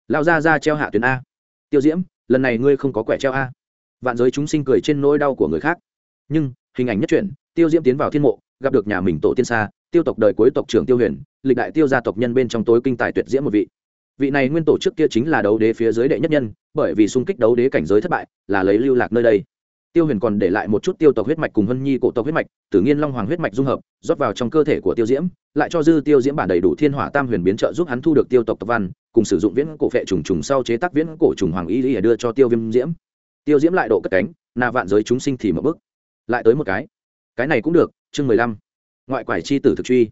Lao ra ra treo hạ tuyến a. Tiêu diễm, lần này ngươi không có quẻ treo a. Vạn giới chúng sinh cười trên nỗi đau của người khác. Nhưng, hình ảnh nhất truyện tiêu diễm tiến vào thiên mộ, gặp được nhà mình tổ tiên xa, tiêu tộc đời cuối tộc trưởng tiêu huyền, lịch đại tiêu gia tộc nhân bên trong tối kinh tài tuyệt diễm một vị. Vị này nguyên tổ trước kia chính là đấu đế phía dưới đệ nhất nhân, bởi vì xung kích đấu đế cảnh giới thất bại, là lấy lưu lạc nơi đây tiêu huyền còn để lại một chút tiêu tộc huyết mạch cùng hân nhi cổ tộc huyết mạch tử nghiên long hoàng huyết mạch dung hợp rót vào trong cơ thể của tiêu diễm lại cho dư tiêu diễm bản đầy đủ thiên hỏa tam huyền biến trợ giúp hắn thu được tiêu tộc tộc văn cùng sử dụng viễn cổ phệ trùng trùng sau chế tác viễn cổ trùng hoàng y để đưa cho tiêu viêm diễm. Tiêu diễm lại độ cất cánh na vạn giới chúng sinh thì một bước, lại tới một cái. Cái này cũng được chương mười lăm. Ngoại quải chi tử thực truy.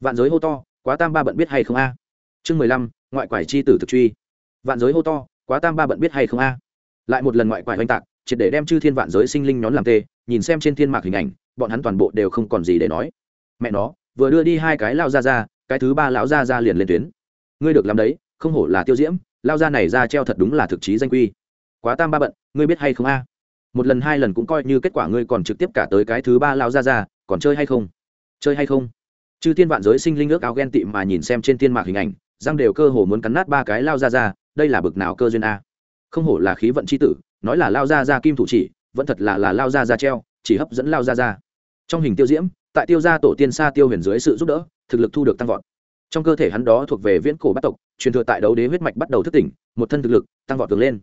Vạn giới hô to quá tam ba bận biết hay không a? Chương mười lăm ngoại quải chi tử thực truy. Vạn giới hô to quá tam ba bận biết hay không a? Lại một lần ngoại quải oanh tạc triệt để đem chư thiên vạn giới sinh linh nhón làm tê, nhìn xem trên thiên mạc hình ảnh, bọn hắn toàn bộ đều không còn gì để nói. Mẹ nó, vừa đưa đi hai cái lao ra ra cái thứ ba lão ra ra liền lên tuyến. Ngươi được làm đấy, không hổ là tiêu diễm lao ra này ra treo thật đúng là thực chí danh quy. Quá tam ba bận, ngươi biết hay không a? Một lần hai lần cũng coi như kết quả ngươi còn trực tiếp cả tới cái thứ ba lao ra ra còn chơi hay không? Chơi hay không? Chư thiên vạn giới sinh linh ước áo ghen tị mà nhìn xem trên thiên mạc hình ảnh, răng đều cơ hồ muốn cắn nát ba cái lao ra ra đây là bực nào cơ duyên a? Không hổ là khí vận c h i tử nói là lao ra ra kim thủ chỉ, vẫn thật là là lao ra ra treo, chỉ hấp dẫn lao ra ra. Trong hình tiêu diễm, tại tiêu gia tổ tiên xa tiêu huyền dưới sự giúp đỡ, thực lực thu được tăng vọt. Trong cơ thể hắn đó thuộc về viễn cổ bắt tộc, truyền thừa tại đấu đế huyết mạch bắt đầu thức tỉnh, một thân thực lực, tăng vọt cường lên.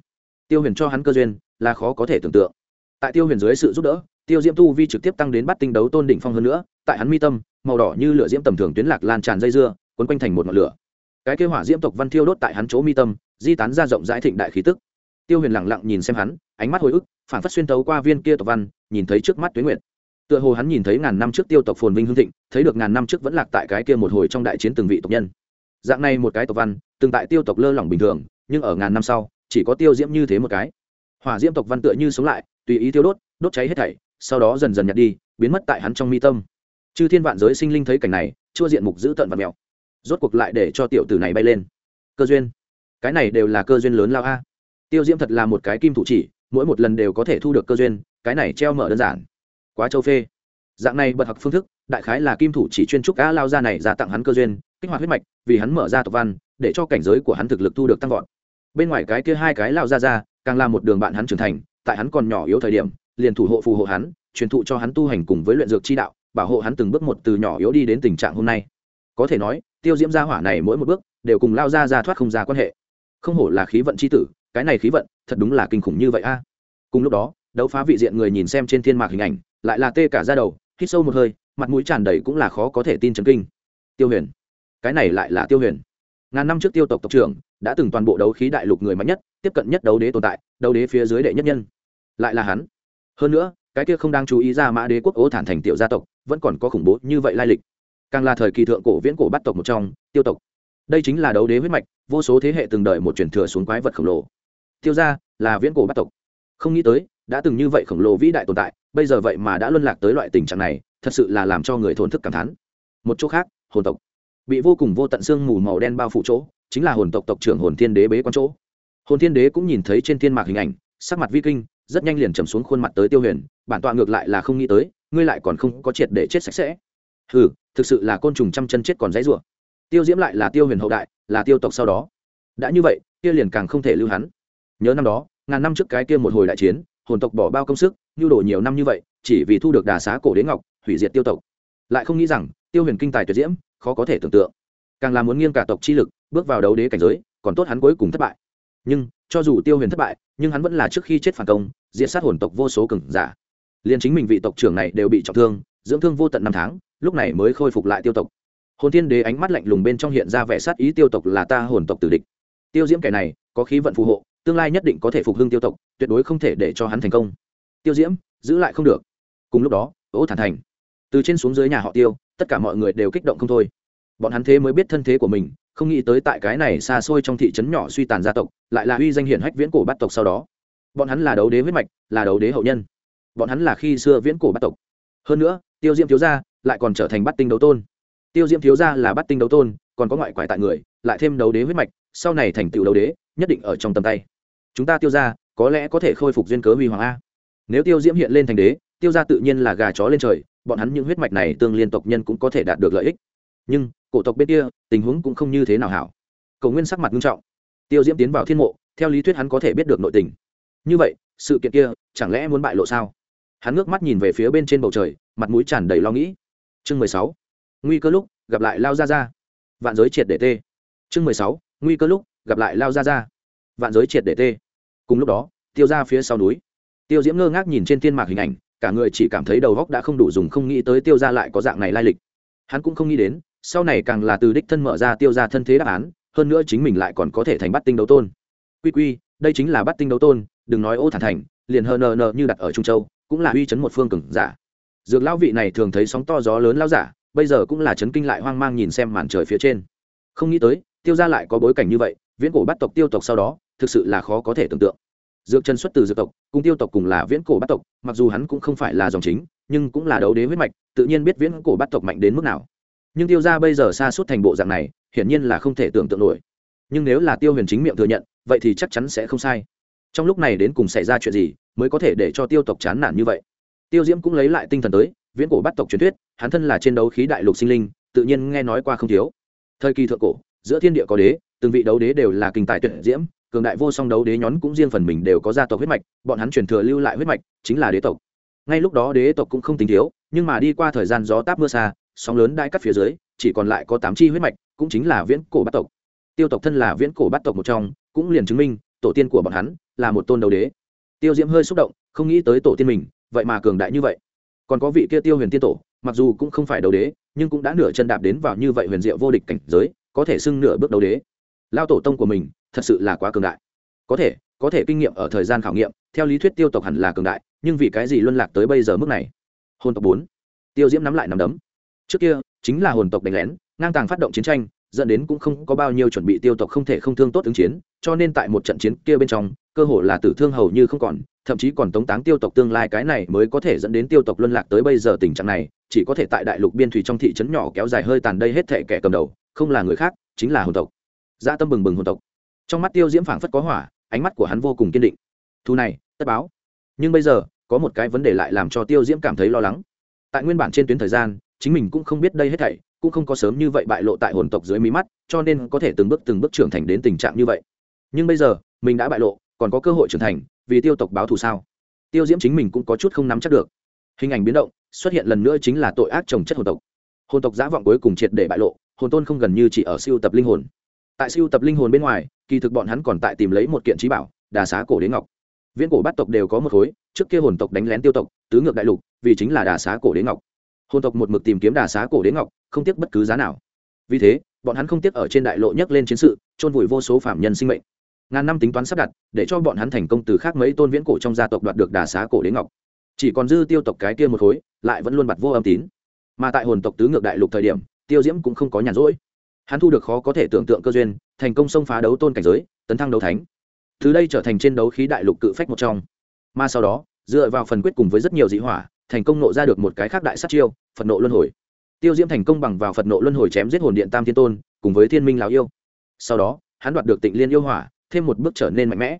Tiêu huyền cho hắn cơ duyên, là khó có thể tưởng tượng. Tại tiêu huyền dưới sự giúp đỡ, tiêu diễm tu vi trực tiếp tăng đến bắt tinh đấu tôn đỉnh phong hơn nữa, tại hắn mi tâm, màu đỏ như lửa diễm tầm thường tuyến lạc lan tràn dây dưa quấn quanh thành một ngọn lửa. Cái kế hỏa diễm tộc văn thiêu đốt tại hắn chỗ mi tâm, di tán ra rộng rãi thịnh đại khí tức tiêu huyền lẳng lặng nhìn xem hắn, ánh mắt hồi ức, phản phất xuyên tấu qua viên kia tộc văn, nhìn thấy trước mắt tuyến nguyệt. Tựa hồ hắn nhìn thấy ngàn năm trước tiêu tộc phồn vinh hương thịnh, thấy được ngàn năm trước vẫn lạc tại cái kia một hồi trong đại chiến từng vị tộc nhân. Dạng này một cái tộc văn, từng tại tiêu tộc lơ lỏng bình thường, nhưng ở ngàn năm sau, chỉ có tiêu diễm như thế một cái. Hỏa diễm tộc văn tựa như sống lại, tùy ý tiêu đốt đốt cháy hết thảy, sau đó dần dần nhạt đi, biến mất tại hắn trong mi tâm. Chư thiên vạn giới sinh linh thấy cảnh này, chua diện mục giữ tận và mèo rốt cuộc lại để cho tiểu tử này bay lên. Cơ duyên. Cái này đều là cơ duyên lớn lao a tiêu diễm thật là một cái kim thủ chỉ, mỗi một lần đều có thể thu được cơ duyên, cái này treo mở đơn giản. Quá châu phê. Dạng này bật học phương thức, đại khái là kim thủ chỉ chuyên trúc cá lao ra này ra tặng hắn cơ duyên, kích hoạt huyết mạch, vì hắn mở ra tộc văn, để cho cảnh giới của hắn thực lực thu được tăng vọt. Bên ngoài cái kia hai cái lao ra ra, càng là một đường bạn hắn trưởng thành, tại hắn còn nhỏ yếu thời điểm, liền thủ hộ phù hộ hắn, truyền thụ cho hắn tu hành cùng với luyện dược chi đạo, bảo hộ hắn từng bước một từ nhỏ yếu đi đến tình trạng hôm nay. Có thể nói, tiêu diễm gia hỏa này mỗi một bước, đều cùng lao ra ra thoát không ra quan hệ. Không hổ là khí vận c h i tử cái này khí vận, thật đúng là kinh khủng như vậy a. Cùng lúc đó, đấu phá vị diện người nhìn xem trên thiên mạc hình ảnh, lại là tê cả ra đầu, hít sâu một hơi, mặt mũi tràn đầy cũng là khó có thể tin chấn kinh. Tiêu huyền. Cái này lại là tiêu huyền. Ngàn năm trước tiêu tộc tộc trưởng đã từng toàn bộ đấu khí đại lục người mạnh nhất, tiếp cận nhất đấu đế tồn tại, đấu đế phía dưới đệ nhất nhân. Lại là hắn. Hơn nữa, cái kia không đang chú ý ra mã đế quốc ố thản thành tiểu gia tộc, vẫn còn có khủng bố như vậy lai lịch. Càng là thời kỳ thượng cổ viễn cổ bắt tộc một trong, tiêu tộc. Đây chính là đấu đế huyết mạch, vô số thế hệ từng đợi một truyền thừa xuống quái vật khổng lồ tiêu ra là viễn cổ bắt tộc. Không nghĩ tới, đã từng như vậy khổng lồ vĩ đại tồn tại, bây giờ vậy mà đã luân lạc tới loại tình trạng này, thật sự là làm cho người thổn thức cảm thán. Một chỗ khác, hồn tộc. Bị vô cùng vô tận xương mù màu đen bao phủ chỗ, chính là hồn tộc tộc trưởng hồn thiên đế bế quan chỗ. Hồn thiên đế cũng nhìn thấy trên thiên mạc hình ảnh, sắc mặt vi kinh, rất nhanh liền trầm xuống khuôn mặt tới tiêu huyền, bản tọa ngược lại là không nghĩ tới, ngươi lại còn không có triệt để chết sạch sẽ. Ừ thực sự là côn trùng trăm chân chết còn dãy rủa. Tiêu diễm lại là tiêu huyền hậu đại, là tiêu tộc sau đó. Đã như vậy, kia liền càng không thể lưu hắn nhớ năm đó, ngàn năm trước cái kia một hồi đại chiến, hồn tộc bỏ bao công sức, nhu đổ nhiều năm như vậy, chỉ vì thu được đà xá cổ đế ngọc, hủy diệt tiêu tộc. Lại không nghĩ rằng, tiêu huyền kinh tài tuyệt diễm, khó có thể tưởng tượng. Càng là muốn nghiêng cả tộc chi lực, bước vào đấu đế cảnh giới, còn tốt hắn cuối cùng thất bại. Nhưng, cho dù tiêu huyền thất bại, nhưng hắn vẫn là trước khi chết phản công diễn sát hồn tộc vô số cường giả. Liền chính mình vị tộc trưởng này đều bị trọng thương, dưỡng thương vô tận năm tháng, lúc này mới khôi phục lại tiêu tộc. Hồn thiên đế ánh mắt lạnh lùng bên trong hiện ra vẻ sát ý tiêu tộc là ta hồn tộc tử địch. Tiêu diễm kẻ này, có khí vận phù hộ tương lai nhất định có thể phục hưng tiêu tộc, tuyệt đối không thể để cho hắn thành công. Tiêu diễm, giữ lại không được. Cùng lúc đó ố thản thành, từ trên xuống dưới nhà họ tiêu, tất cả mọi người đều kích động không thôi. Bọn hắn thế mới biết thân thế của mình, không nghĩ tới tại cái này xa xôi trong thị trấn nhỏ suy tàn gia tộc, lại là uy danh hiển hách viễn cổ bắt tộc sau đó. Bọn hắn là đấu đế huyết mạch, là đấu đế hậu nhân. Bọn hắn là khi xưa viễn cổ bắt tộc. Hơn nữa, tiêu diễm thiếu gia lại còn trở thành bắt tinh đấu tôn. Tiêu diễm thiếu gia là bắt tinh đấu tôn, còn có ngoại quải tại người, lại thêm đấu đế huyết mạch, sau này thành tựu đấu đế, nhất định ở trong tầm tay chúng ta tiêu ra có lẽ có thể khôi phục duyên cớ huy hoàng a. Nếu tiêu diễm hiện lên thành đế, tiêu ra tự nhiên là gà chó lên trời, bọn hắn những huyết mạch này tương liên tộc nhân cũng có thể đạt được lợi ích. Nhưng, cổ tộc bên kia, tình huống cũng không như thế nào hảo. Cầu nguyên sắc mặt nghiêm trọng. Tiêu diễm tiến vào thiên mộ, theo lý thuyết hắn có thể biết được nội tình. Như vậy, sự kiện kia, chẳng lẽ muốn bại lộ sao? Hắn ngước mắt nhìn về phía bên trên bầu trời, mặt mũi tràn đầy lo nghĩ. Chương mười sáu. Nguy cơ lúc, gặp lại lao ra ra vạn giới triệt để tê. Chương mười sáu. Nguy cơ lúc, gặp lại lao ra ra vạn giới triệt để tê cùng lúc đó, tiêu ra phía sau núi. Tiêu diễm ngơ ngác nhìn trên thiên mạc hình ảnh, cả người chỉ cảm thấy đầu góc đã không đủ dùng, không nghĩ tới tiêu ra lại có dạng này lai lịch. Hắn cũng không nghĩ đến, sau này càng là từ đích thân mở ra tiêu ra thân thế đáp án, hơn nữa chính mình lại còn có thể thành bắt tinh đấu tôn. Quy quy, đây chính là bắt tinh đấu tôn, đừng nói ô thản thành, liền hờ nờ nờ như đặt ở trung châu, cũng là uy chấn một phương cường giả. Dược lão vị này thường thấy sóng to gió lớn lao giả, bây giờ cũng là chấn kinh lại hoang mang nhìn xem màn trời phía trên. Không nghĩ tới, tiêu ra lại có bối cảnh như vậy viễn cổ bắt tộc tiêu tộc sau đó, thực sự là khó có thể tưởng tượng. Dược chân xuất từ dược tộc, cùng tiêu tộc cùng là viễn cổ bắt tộc, mặc dù hắn cũng không phải là dòng chính, nhưng cũng là đấu đế huyết mạch, tự nhiên biết viễn cổ bắt tộc mạnh đến mức nào. Nhưng tiêu ra bây giờ xa suốt thành bộ dạng này, hiển nhiên là không thể tưởng tượng nổi. Nhưng nếu là tiêu huyền chính miệng thừa nhận, vậy thì chắc chắn sẽ không sai. Trong lúc này đến cùng xảy ra chuyện gì, mới có thể để cho tiêu tộc chán nản như vậy? Tiêu diễm cũng lấy lại tinh thần tới, viễn cổ bắt tộc truyền thuyết, hắn thân là trên đấu khí đại lục sinh linh, tự nhiên nghe nói qua không thiếu. Thời kỳ thượng cổ, giữa thiên địa có đế từng vị đấu đế đều là kinh tài tuyệt diễm, cường đại vô song đấu đế nhón cũng riêng phần mình đều có gia tộc huyết mạch, bọn hắn truyền thừa lưu lại huyết mạch chính là đế tộc. Ngay lúc đó đế tộc cũng không tính thiếu, nhưng mà đi qua thời gian gió táp mưa xa, sóng lớn đai cắt phía dưới, chỉ còn lại có tám chi huyết mạch, cũng chính là viễn cổ bát tộc. Tiêu tộc thân là viễn cổ bát tộc một trong, cũng liền chứng minh, tổ tiên của bọn hắn là một tôn đấu đế. Tiêu diễm hơi xúc động, không nghĩ tới tổ tiên mình, vậy mà cường đại như vậy. Còn có vị kia tiêu huyền tiên tổ, mặc dù cũng không phải đấu đế, nhưng cũng đã nửa chân đạp đến vào như vậy huyền diệu vô địch cảnh giới, có thể xưng nửa bước đấu đế lao tổ tông của mình thật sự là quá cường đại. Có thể có thể kinh nghiệm ở thời gian khảo nghiệm, theo lý thuyết tiêu tộc hẳn là cường đại, nhưng vì cái gì luân lạc tới bây giờ mức này? Hồn tộc bốn. Tiêu diễm nắm lại nắm đấm. Trước kia, chính là hồn tộc đánh lén, ngang tàng phát động chiến tranh, dẫn đến cũng không có bao nhiêu chuẩn bị tiêu tộc không thể không thương tốt ứng chiến, cho nên tại một trận chiến kia bên trong, cơ hội là tử thương hầu như không còn, thậm chí còn tống táng tiêu tộc tương lai cái này mới có thể dẫn đến tiêu tộc luân lạc tới bây giờ tình trạng này, chỉ có thể tại đại lục biên thủy trong thị trấn nhỏ kéo dài hơi tàn đây hết thể kẻ cầm đầu, không là người khác, chính là hồn tộc dã tâm bừng bừng hồn tộc. Trong mắt tiêu diễm phảng phất có hỏa, ánh mắt của hắn vô cùng kiên định. Thu này, tất báo. Nhưng bây giờ, có một cái vấn đề lại làm cho tiêu diễm cảm thấy lo lắng. Tại nguyên bản trên tuyến thời gian, chính mình cũng không biết đây hết thảy, cũng không có sớm như vậy bại lộ tại hồn tộc dưới mí mắt, cho nên có thể từng bước từng bước trưởng thành đến tình trạng như vậy. Nhưng bây giờ, mình đã bại lộ, còn có cơ hội trưởng thành, vì tiêu tộc báo thù sao? Tiêu diễm chính mình cũng có chút không nắm chắc được. Hình ảnh biến động, xuất hiện lần nữa chính là tội ác trồng chất hồn tộc. Hồn tộc giả vọng cuối cùng triệt để bại lộ, hồn tôn không gần như chỉ ở siêu tập linh hồn tại siêu tập linh hồn bên ngoài, kỳ thực bọn hắn còn tại tìm lấy một kiện trí bảo, đà xá cổ đế ngọc. Viễn cổ bát tộc đều có một khối, trước kia hồn tộc đánh lén tiêu tộc, tứ ngược đại lục, vì chính là đà xá cổ đế ngọc. Hồn tộc một mực tìm kiếm đà xá cổ đế ngọc, không tiếc bất cứ giá nào. Vì thế, bọn hắn không tiếc ở trên đại lộ nhấc lên chiến sự, chôn vùi vô số phạm nhân sinh mệnh. Ngàn năm tính toán sắp đặt, để cho bọn hắn thành công từ khác mấy tôn viễn cổ trong gia tộc đoạt được đà xá cổ đế ngọc. Chỉ còn dư tiêu tộc cái kia một khối, lại vẫn luôn bặt vô âm tín. Mà tại hồn tộc tứ ngược đại lục thời điểm, tiêu diễm cũng không có nhàn rỗi hắn thu được khó có thể tưởng tượng cơ duyên, thành công xông phá đấu tôn cảnh giới, tấn thăng đấu thánh. Từ đây trở thành trên đấu khí đại lục cự phách một trong. Mà sau đó, dựa vào phần quyết cùng với rất nhiều dị hỏa, thành công nộ ra được một cái khác đại sát chiêu, phật nộ luân hồi. Tiêu diễm thành công bằng vào phật nộ luân hồi chém giết hồn điện tam thiên tôn, cùng với thiên minh lào yêu. Sau đó, hắn đoạt được tịnh liên yêu hỏa, thêm một bước trở nên mạnh mẽ.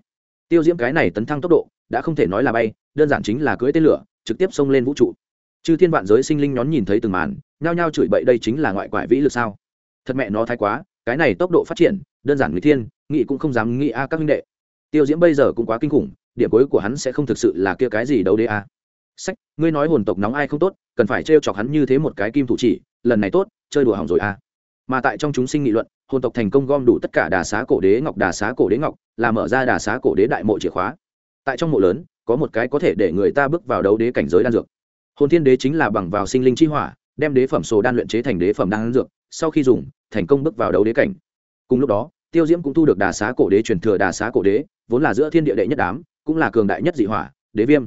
Tiêu diễm cái này tấn thăng tốc độ, đã không thể nói là bay, đơn giản chính là cưỡi tên lửa, trực tiếp xông lên vũ trụ. Chư thiên vạn giới sinh linh nhón nhìn thấy từng màn, nhao nhao chửi bậy đây chính là ngoại quại vĩ lực sao? Thật mẹ nó thái quá, cái này tốc độ phát triển, đơn giản người thiên nghị cũng không dám nghĩ a các huynh đệ. Tiêu diễm bây giờ cũng quá kinh khủng, điểm cuối của hắn sẽ không thực sự là kia cái gì đâu đê a. Sách, ngươi nói hồn tộc nóng ai không tốt, cần phải trêu chọc hắn như thế một cái kim thủ chỉ, lần này tốt, chơi đùa hỏng rồi à mà tại trong chúng sinh nghị luận, hồn tộc thành công gom đủ tất cả đà xá cổ đế ngọc, đà xá cổ đế ngọc, là mở ra đà xá cổ đế đại mộ chìa khóa. Tại trong mộ lớn, có một cái có thể để người ta bước vào đấu đế cảnh giới đan dược. Hồn thiên đế chính là bằng vào sinh linh chi hỏa đem đế phẩm sổ đan luyện chế thành đế phẩm đan dược, sau khi dùng, thành công bước vào đấu đế cảnh. Cùng lúc đó, tiêu diễm cũng thu được đà xá cổ đế truyền thừa đà xá cổ đế, vốn là giữa thiên địa đệ nhất đám, cũng là cường đại nhất dị hỏa, đế viêm.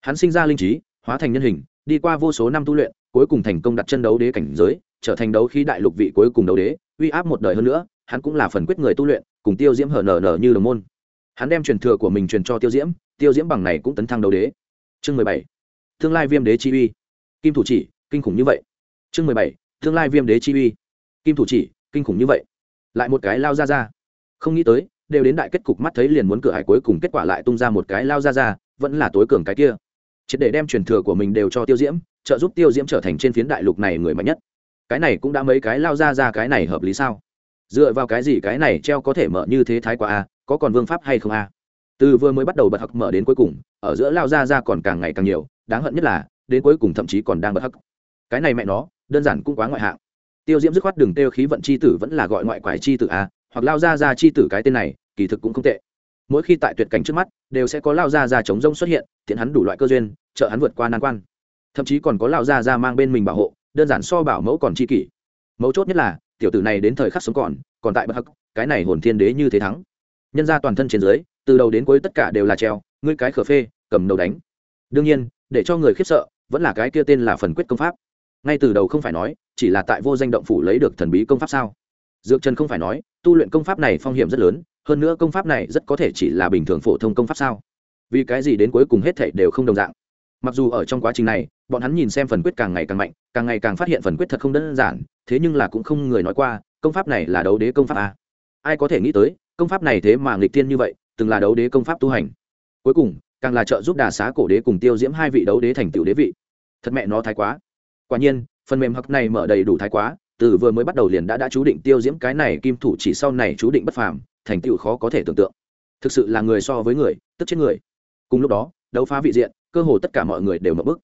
Hắn sinh ra linh trí, hóa thành nhân hình, đi qua vô số năm tu luyện, cuối cùng thành công đặt chân đấu đế cảnh giới, trở thành đấu khí đại lục vị cuối cùng đấu đế, uy áp một đời hơn nữa, hắn cũng là phần quyết người tu luyện, cùng tiêu diễm hở nở nở như đồng môn. Hắn đem truyền thừa của mình truyền cho tiêu diễm tiêu diễm bằng này cũng tấn thăng đấu đế. Chương mười bảy. Tương lai viêm đế chi uy. Kim thủ chỉ kinh khủng như vậy. Chương mười bảy, tương lai viêm đế chi uy. Kim thủ chỉ, kinh khủng như vậy. Lại một cái lao ra ra. Không nghĩ tới, đều đến đại kết cục mắt thấy liền muốn cửa hải cuối cùng kết quả lại tung ra một cái lao ra ra, vẫn là tối cường cái kia. Triệt để đem truyền thừa của mình đều cho tiêu diễm, trợ giúp tiêu diễm trở thành trên phiến đại lục này người mạnh nhất. Cái này cũng đã mấy cái lao ra ra cái này hợp lý sao? Dựa vào cái gì cái này treo có thể mở như thế thái quá a, có còn vương pháp hay không a? Từ vừa mới bắt đầu bật hắc mở đến cuối cùng, ở giữa lao ra ra còn càng ngày càng nhiều, đáng hận nhất là, đến cuối cùng thậm chí còn đang bật hắc cái này mẹ nó, đơn giản cũng quá ngoại hạng. Tiêu diễm dứt khoát đừng tiêu khí vận c h i tử vẫn là gọi ngoại quải c h i tử à hoặc lao ra ra c h i tử cái tên này, kỳ thực cũng không tệ. Mỗi khi tại tuyệt cảnh trước mắt, đều sẽ có lao ra ra chống rông xuất hiện thiện hắn đủ loại cơ duyên, trợ hắn vượt qua nan quan. Thậm chí còn có lao ra ra mang bên mình bảo hộ, đơn giản so bảo mẫu còn c h i kỷ. Mấu chốt nhất là, tiểu tử này đến thời khắc sống còn còn tại bất hắc, cái này hồn thiên đế như thế thắng. Nhân ra toàn thân trên dưới, từ đầu đến cuối tất cả đều là treo, ngươi cái khở phê, cầm đầu đánh. Đương nhiên, để cho người khiếp sợ, vẫn là cái kia tên là phần quyết công pháp ngay từ đầu không phải nói, chỉ là tại vô danh động phủ lấy được thần bí công pháp sao? Dược trần không phải nói, tu luyện công pháp này phong hiểm rất lớn, hơn nữa công pháp này rất có thể chỉ là bình thường phổ thông công pháp sao? Vì cái gì đến cuối cùng hết thảy đều không đồng dạng? Mặc dù ở trong quá trình này, bọn hắn nhìn xem phần quyết càng ngày càng mạnh, càng ngày càng phát hiện phần quyết thật không đơn giản, thế nhưng là cũng không người nói qua, công pháp này là đấu đế công pháp à. ai có thể nghĩ tới, công pháp này thế mà nghịch tiên như vậy, từng là đấu đế công pháp tu hành. Cuối cùng, càng là trợ giúp đà xá cổ đế cùng tiêu diễm hai vị đấu đế thành tựu đế vị. Thật mẹ nó thái quá quả nhiên, phần mềm hặc này mở đầy đủ thái quá, từ vừa mới bắt đầu liền đã đã chú định tiêu diễm cái này kim thủ chỉ sau này chú định bất phàm, thành tựu khó có thể tưởng tượng. Thực sự là người so với người, tức chết người. Cùng lúc đó, đấu phá vị diện, cơ hồ tất cả mọi người đều mập bức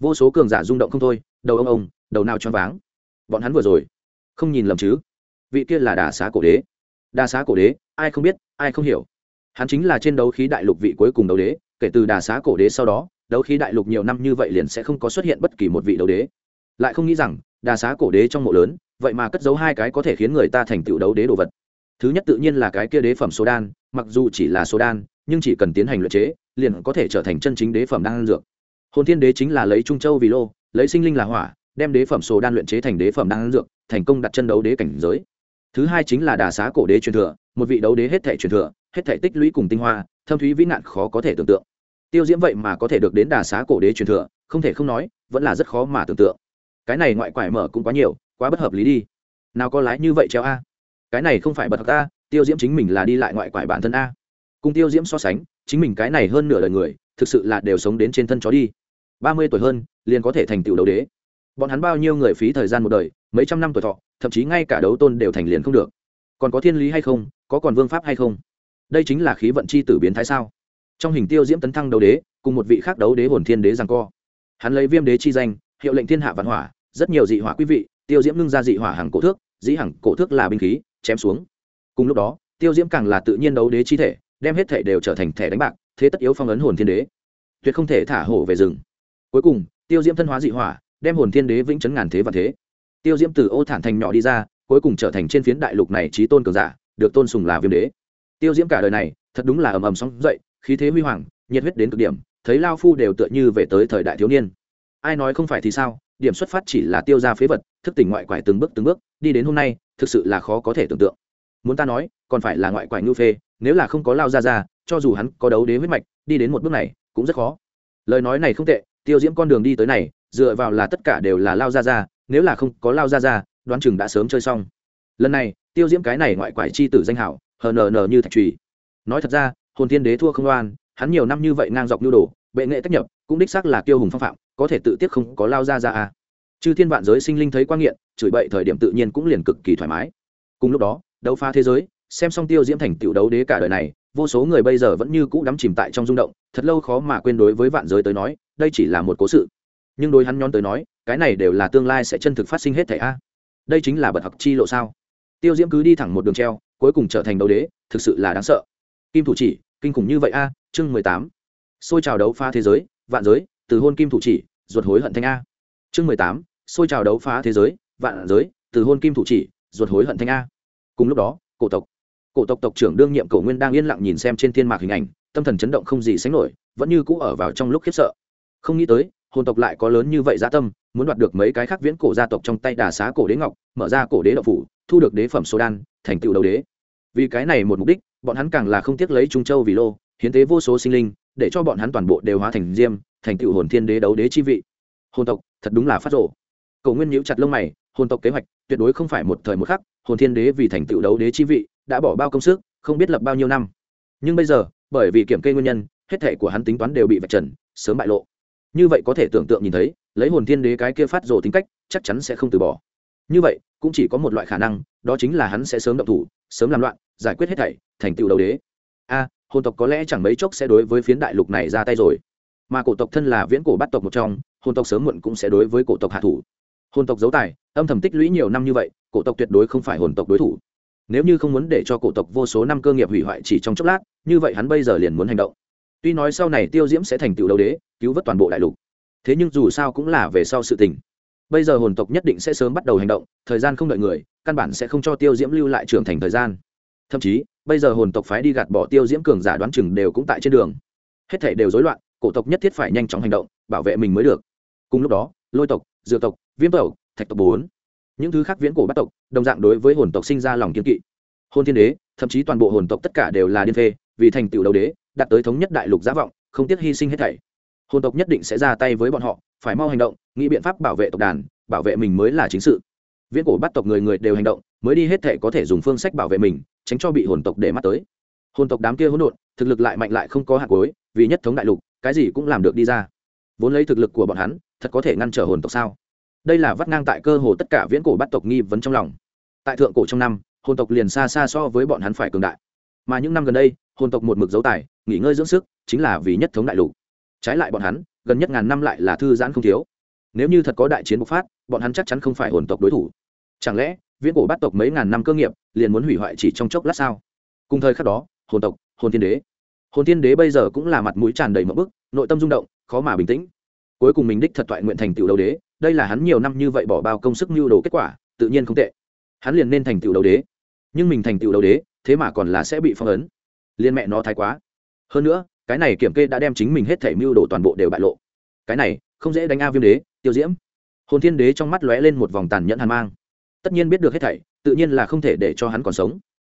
vô số cường giả rung động không thôi, đầu ông ông, đầu nào choáng váng. Bọn hắn vừa rồi, không nhìn lầm chứ? Vị kia là đà xá cổ đế. Đà xá cổ đế, ai không biết, ai không hiểu. Hắn chính là trên đấu khí đại lục vị cuối cùng đấu đế, kể từ đà xá cổ đế sau đó, đấu khí đại lục nhiều năm như vậy liền sẽ không có xuất hiện bất kỳ một vị đấu đế lại không nghĩ rằng, đà xá cổ đế trong mộ lớn, vậy mà cất giấu hai cái có thể khiến người ta thành tựu đấu đế đồ vật. Thứ nhất tự nhiên là cái kia đế phẩm số đan, mặc dù chỉ là số đan, nhưng chỉ cần tiến hành luyện chế, liền có thể trở thành chân chính đế phẩm đan dược. Hồn thiên đế chính là lấy trung châu vì lô, lấy sinh linh là hỏa, đem đế phẩm số đan luyện chế thành đế phẩm đan dược, thành công đặt chân đấu đế cảnh giới. Thứ hai chính là đà xá cổ đế truyền thừa, một vị đấu đế hết thể truyền thừa, hết thể tích lũy cùng tinh hoa, thâm thúy vĩ nạn khó có thể tưởng tượng. Tiêu diễm vậy mà có thể được đến đà xá cổ đế truyền thừa, không thể không nói, vẫn là rất khó mà tưởng tượng cái này ngoại quải mở cũng quá nhiều, quá bất hợp lý đi. Nào có lái như vậy treo a? Cái này không phải bật ta, tiêu diễm chính mình là đi lại ngoại quải bản thân a. Cùng tiêu diễm so sánh, chính mình cái này hơn nửa đời người, thực sự là đều sống đến trên thân chó đi. Ba mươi tuổi hơn, liền có thể thành tựu đấu đế. Bọn hắn bao nhiêu người phí thời gian một đời, mấy trăm năm tuổi thọ, thậm chí ngay cả đấu tôn đều thành liền không được. Còn có thiên lý hay không, có còn vương pháp hay không? Đây chính là khí vận chi tử biến thái sao? Trong hình tiêu diễm tấn thăng đấu đế, cùng một vị khác đấu đế hồn thiên đế rằng co. Hắn lấy viêm đế chi danh hiệu lệnh thiên hạ văn hỏa, rất nhiều dị hỏa quý vị, tiêu diễm ngưng ra dị hỏa hàng cổ thước, dĩ hằng cổ thước là binh khí, chém xuống. Cùng lúc đó, tiêu diễm càng là tự nhiên đấu đế chi thể, đem hết thể đều trở thành thẻ đánh bạc, thế tất yếu phong ấn hồn thiên đế. Tuyệt không thể thả hổ về rừng. Cuối cùng, tiêu diễm thân hóa dị hỏa, đem hồn thiên đế vĩnh chấn ngàn thế và thế. Tiêu diễm từ ô thản thành nhỏ đi ra, cuối cùng trở thành trên phiến đại lục này trí tôn cường giả, được tôn sùng là viêm đế. Tiêu diễm cả đời này, thật đúng là ầm ầm sóng dậy, khí thế huy hoàng, nhiệt huyết đến cực điểm, thấy lao phu đều tựa như về tới thời đại thiếu niên ai nói không phải thì sao, điểm xuất phát chỉ là tiêu ra phế vật, thức tỉnh ngoại quải từng bước từng bước, đi đến hôm nay, thực sự là khó có thể tưởng tượng. Muốn ta nói, còn phải là ngoại quải ngưu phê, nếu là không có lao ra ra cho dù hắn có đấu đế huyết mạch, đi đến một bước này, cũng rất khó. Lời nói này không tệ, tiêu diễm con đường đi tới này, dựa vào là tất cả đều là lao ra ra nếu là không có lao ra ra đoán chừng đã sớm chơi xong. Lần này, tiêu diễm cái này ngoại quải chi tử danh hảo, hờ nờ nờ như thạch trùy nói thật ra, hồn thiên đế thua không oan, hắn nhiều năm như vậy ngang dọc nhu đồ, bệ nghệ tách nhập, cũng đích xác là Tiêu hùng phong phạm có thể tự tiếc không có lao ra ra à. chư thiên vạn giới sinh linh thấy quan nghiện, chửi bậy thời điểm tự nhiên cũng liền cực kỳ thoải mái. Cùng lúc đó, đấu phá thế giới, xem xong tiêu diễm thành tiểu đấu đế cả đời này, vô số người bây giờ vẫn như cũ đắm chìm tại trong rung động, thật lâu khó mà quên đối với vạn giới tới nói, đây chỉ là một cố sự. Nhưng đối hắn nhón tới nói, cái này đều là tương lai sẽ chân thực phát sinh hết thảy a. Đây chính là bật học chi lộ sao? Tiêu diễm cứ đi thẳng một đường treo, cuối cùng trở thành đấu đế, thực sự là đáng sợ. Kim thủ chỉ, kinh khủng như vậy a, chương mười tám. Xôi trào đấu phá thế giới, vạn giới từ hôn kim thủ chỉ, ruột hối hận thanh a. Chương mười tám, xôi trào đấu phá thế giới, vạn giới, từ hôn kim thủ chỉ, ruột hối hận thanh a. Cùng lúc đó, cổ tộc. Cổ tộc tộc trưởng đương nhiệm cổ nguyên đang yên lặng nhìn xem trên thiên mạc hình ảnh, tâm thần chấn động không gì sánh nổi, vẫn như cũ ở vào trong lúc khiếp sợ. Không nghĩ tới, hồn tộc lại có lớn như vậy gia tâm, muốn đoạt được mấy cái khác viễn cổ gia tộc trong tay đà xá cổ đế ngọc, mở ra cổ đế đậu phủ, thu được đế phẩm số đan, thành tựu đầu đế. Vì cái này một mục đích, bọn hắn càng là không tiếc lấy trung châu vì lô, hiến tế vô số sinh linh, để cho bọn hắn toàn bộ đều hóa thành diêm thành tựu hồn thiên đế đấu đế chi vị. Hồn tộc, thật đúng là phát rổ cầu nguyên nhíu chặt lông mày, hồn tộc kế hoạch, tuyệt đối không phải một thời một khắc, hồn thiên đế vì thành tựu đấu đế chi vị, đã bỏ bao công sức, không biết lập bao nhiêu năm. Nhưng bây giờ, bởi vì kiểm kê nguyên nhân, hết thể của hắn tính toán đều bị vạch trần, sớm bại lộ. Như vậy có thể tưởng tượng nhìn thấy, lấy hồn thiên đế cái kia phát rồ tính cách, chắc chắn sẽ không từ bỏ. Như vậy, cũng chỉ có một loại khả năng, đó chính là hắn sẽ sớm động thủ, sớm làm loạn, giải quyết hết thảy, thành tựu đầu đế. A, hồn tộc có lẽ chẳng mấy chốc sẽ đối với phiến đại lục này ra tay rồi mà cổ tộc thân là viễn cổ bắt tộc một trong, hồn tộc sớm muộn cũng sẽ đối với cổ tộc hạ thủ. Hồn tộc giấu tài, âm thầm tích lũy nhiều năm như vậy, cổ tộc tuyệt đối không phải hồn tộc đối thủ. Nếu như không muốn để cho cổ tộc vô số năm cơ nghiệp hủy hoại chỉ trong chốc lát, như vậy hắn bây giờ liền muốn hành động. Tuy nói sau này tiêu diễm sẽ thành tựu đấu đế, cứu vớt toàn bộ đại lục, thế nhưng dù sao cũng là về sau sự tình. Bây giờ hồn tộc nhất định sẽ sớm bắt đầu hành động, thời gian không đợi người, căn bản sẽ không cho tiêu diễm lưu lại trưởng thành thời gian. Thậm chí, bây giờ hồn tộc phái đi gạt bỏ tiêu diễm cường giả đoán chừng đều cũng tại trên đường. Hết thể đều rối loạn cổ tộc nhất thiết phải nhanh chóng hành động, bảo vệ mình mới được. Cùng lúc đó, lôi tộc dựa tộc, viêm tộc, thạch tộc bốn, những thứ khác viễn cổ bắt tộc, đồng dạng đối với hồn tộc sinh ra lòng kiên kỵ. Hôn thiên đế, thậm chí toàn bộ hồn tộc tất cả đều là điên phê, vì thành tựu đầu đế, đạt tới thống nhất đại lục giả vọng, không tiếc hy sinh hết thảy. Hồn tộc nhất định sẽ ra tay với bọn họ, phải mau hành động, nghĩ biện pháp bảo vệ tộc đàn, bảo vệ mình mới là chính sự. Viễn cổ bắt tộc người người đều hành động, mới đi hết thể có thể dùng phương sách bảo vệ mình, tránh cho bị hồn tộc để mắt tới. Hồn tộc đám kia hỗn độn, thực lực lại mạnh lại không có hạt cối vì nhất thống đại lục cái gì cũng làm được đi ra. Vốn lấy thực lực của bọn hắn, thật có thể ngăn trở hồn tộc sao? Đây là vắt ngang tại cơ hồ tất cả viễn cổ bắt tộc nghi vấn trong lòng. Tại thượng cổ trong năm, hồn tộc liền xa xa so với bọn hắn phải cường đại. Mà những năm gần đây, hồn tộc một mực dấu tài, nghỉ ngơi dưỡng sức, chính là vì nhất thống đại lục. Trái lại bọn hắn, gần nhất ngàn năm lại là thư giãn không thiếu. Nếu như thật có đại chiến bộc phát, bọn hắn chắc chắn không phải hồn tộc đối thủ. Chẳng lẽ, viễn cổ bắt tộc mấy ngàn năm cơ nghiệp, liền muốn hủy hoại chỉ trong chốc lát sao? Cùng thời khắc đó, hồn tộc, hồn thiên đế hồn thiên đế bây giờ cũng là mặt mũi tràn đầy mẫu bức, nội tâm rung động, khó mà bình tĩnh. Cuối cùng mình đích thật toại nguyện thành tựu đầu đế, đây là hắn nhiều năm như vậy bỏ bao công sức mưu đồ kết quả, tự nhiên không tệ. Hắn liền nên thành tựu đầu đế. Nhưng mình thành tựu đầu đế, thế mà còn là sẽ bị phong ấn. Liên mẹ nó thái quá. Hơn nữa, cái này kiểm kê đã đem chính mình hết thể mưu đồ toàn bộ đều bại lộ. Cái này, không dễ đánh a viêm đế, tiêu diễm. Hồn thiên đế trong mắt lóe lên một vòng tàn nhẫn hàn mang. Tất nhiên biết được hết thảy, tự nhiên là không thể để cho hắn còn sống.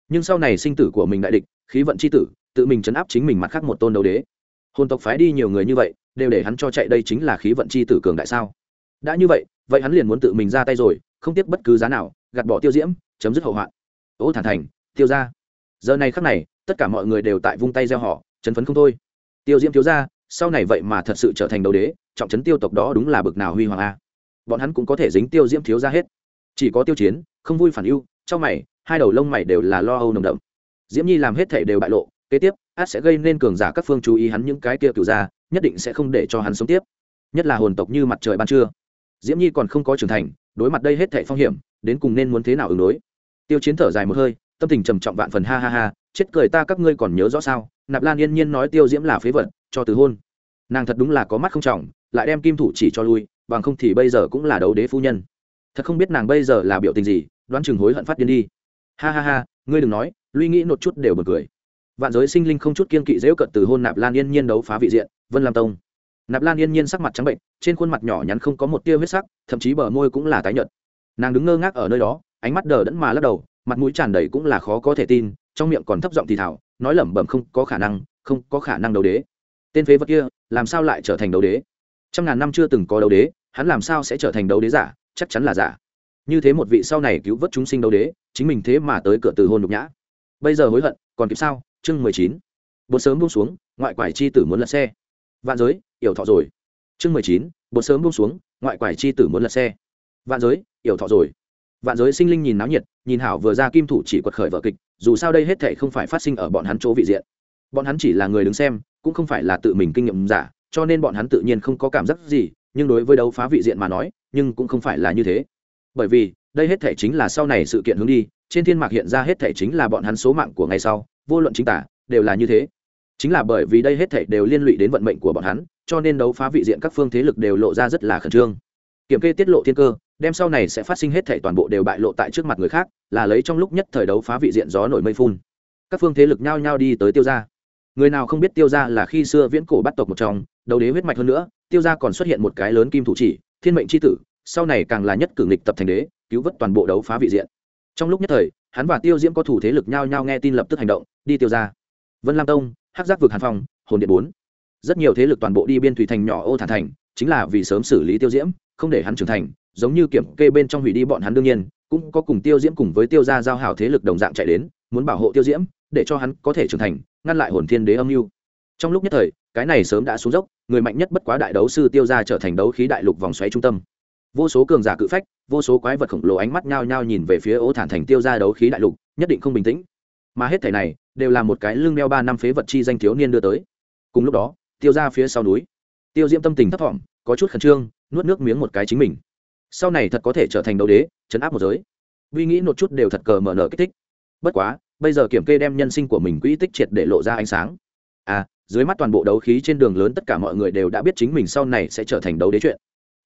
Nhưng sau này sinh tử của mình đại địch, khí vận c h i tử tự mình chấn áp chính mình mặt khác một tôn đấu đế. Hồn tộc phái đi nhiều người như vậy, đều để hắn cho chạy đây chính là khí vận chi tử cường đại sao? Đã như vậy vậy hắn liền muốn tự mình ra tay rồi, không tiếc bất cứ giá nào, gạt bỏ tiêu diễm, chấm dứt hậu hoạn. Ô thản thành, tiêu ra giờ này khắc này, tất cả mọi người đều tại vung tay gieo họ, chấn phấn không thôi. Tiêu diễm thiếu ra sau này vậy mà thật sự trở thành đấu đế, trọng chấn tiêu tộc đó đúng là bực nào huy hoàng a. Bọn hắn cũng có thể dính tiêu diễm thiếu ra hết. Chỉ có tiêu chiến, không vui phản ưu, trong mày, hai đầu lông mày đều là lo âu nồng đậm. Diễm nhi làm hết thể đều bại lộ kế tiếp, át sẽ gây nên cường giả các phương chú ý hắn những cái kia cựu ra nhất định sẽ không để cho hắn sống tiếp. Nhất là hồn tộc như mặt trời ban trưa. Diễm nhi còn không có trưởng thành, đối mặt đây hết thệ phong hiểm, đến cùng nên muốn thế nào ứng đối? Tiêu chiến thở dài một hơi, tâm tình trầm trọng vạn phần, ha ha ha, chết cười ta các ngươi còn nhớ rõ sao? Nạp lan yên nhiên nói tiêu diễm là phế vật, cho từ hôn. Nàng thật đúng là có mắt không trọng, lại đem kim thủ chỉ cho lui, bằng không thì bây giờ cũng là đấu đế phu nhân. Thật không biết nàng bây giờ là biểu tình gì, đoán chừng hối hận phát điên đi. Ha ha ha, ngươi đừng nói luy nghĩ một chút đều bật cười vạn giới sinh linh không chút kiên kỵ dễu cận từ hôn nạp lan yên nhiên đấu phá vị diện, vân lam tông. Nạp lan yên nhiên sắc mặt trắng bệnh, trên khuôn mặt nhỏ nhắn không có một tia huyết sắc, thậm chí bờ môi cũng là tái nhợt. Nàng đứng ngơ ngác ở nơi đó, ánh mắt đờ đẫn mà lắc đầu, mặt mũi tràn đầy cũng là khó có thể tin, trong miệng còn thấp giọng thì thảo nói lẩm bẩm không có khả năng, không có khả năng đấu đế. Tên phế vật kia, làm sao lại trở thành đấu đế? Trăm ngàn năm chưa từng có đấu đế, hắn làm sao sẽ trở thành đấu đế giả? Chắc chắn là giả. Như thế một vị sau này cứu vớt chúng sinh đấu đế, chính mình thế mà tới cửa từ hôn nhục nhã. Bây giờ hối hận, còn kịp sao? Chương mười chín. Bột sớm buông xuống, ngoại quải chi tử muốn lật xe. Vạn giới, yểu thọ rồi. Chương mười chín, bột sớm buông xuống, ngoại quải chi tử muốn lật xe. Vạn giới, yểu thọ rồi. Vạn giới sinh linh nhìn náo nhiệt, nhìn hảo vừa ra kim thủ chỉ quật khởi vở kịch, dù sao đây hết thảy không phải phát sinh ở bọn hắn chỗ vị diện. Bọn hắn chỉ là người đứng xem, cũng không phải là tự mình kinh nghiệm giả, cho nên bọn hắn tự nhiên không có cảm giác gì, nhưng đối với đấu phá vị diện mà nói, nhưng cũng không phải là như thế. Bởi vì, đây hết thể chính là sau này sự kiện hướng đi, trên thiên mạc hiện ra hết thể chính là bọn hắn số mạng của ngày sau vô luận chính tả, đều là như thế. Chính là bởi vì đây hết thảy đều liên lụy đến vận mệnh của bọn hắn, cho nên đấu phá vị diện các phương thế lực đều lộ ra rất là khẩn trương. Kiểm kê tiết lộ thiên cơ, đem sau này sẽ phát sinh hết thảy toàn bộ đều bại lộ tại trước mặt người khác, là lấy trong lúc nhất thời đấu phá vị diện gió nổi mây phun. Các phương thế lực nhao nhao đi tới tiêu gia. Người nào không biết tiêu gia là khi xưa viễn cổ bắt tộc một trong, đầu đế huyết mạch hơn nữa, tiêu gia còn xuất hiện một cái lớn kim thủ chỉ, thiên mệnh c h i tử, sau này càng là nhất cử nghịch tập thành đế, cứu vớt toàn bộ đấu phá vị diện trong lúc nhất thời, hắn và tiêu diễm có thủ thế lực nhao nhao nghe tin lập tức hành động, đi tiêu ra. Vân lam tông, hắc giác vực hàn phong, hồn điện bốn. Rất nhiều thế lực toàn bộ đi biên thủy thành nhỏ ô thản thành, chính là vì sớm xử lý tiêu diễm, không để hắn trưởng thành, giống như kiểm kê bên trong hủy đi bọn hắn đương nhiên, cũng có cùng tiêu diễm cùng với tiêu gia giao hảo thế lực đồng dạng chạy đến, muốn bảo hộ tiêu diễm, để cho hắn có thể trưởng thành, ngăn lại hồn thiên đế âm mưu. Trong lúc nhất thời, cái này sớm đã xuống dốc, người mạnh nhất bất quá đại đấu sư tiêu gia trở thành đấu khí đại lục vòng xoáy trung tâm vô số cường giả cự phách, vô số quái vật khổng lồ ánh mắt nhao nhao nhìn về phía ô thản thành tiêu gia đấu khí đại lục, nhất định không bình tĩnh. Mà hết thảy này, đều là một cái lưng đeo ba năm phế vật chi danh thiếu niên đưa tới. Cùng lúc đó, tiêu ra phía sau núi, tiêu diễm tâm tình thấp thỏm, có chút khẩn trương, nuốt nước miếng một cái chính mình. Sau này thật có thể trở thành đấu đế, chấn áp một giới. Uy nghĩ một chút đều thật cờ mở nở kích thích. Bất quá, bây giờ kiểm kê đem nhân sinh của mình quỹ tích triệt để lộ ra ánh sáng. À dưới mắt toàn bộ đấu khí trên đường lớn tất cả mọi người đều đã biết chính mình sau này sẽ trở thành đấu đế chuyện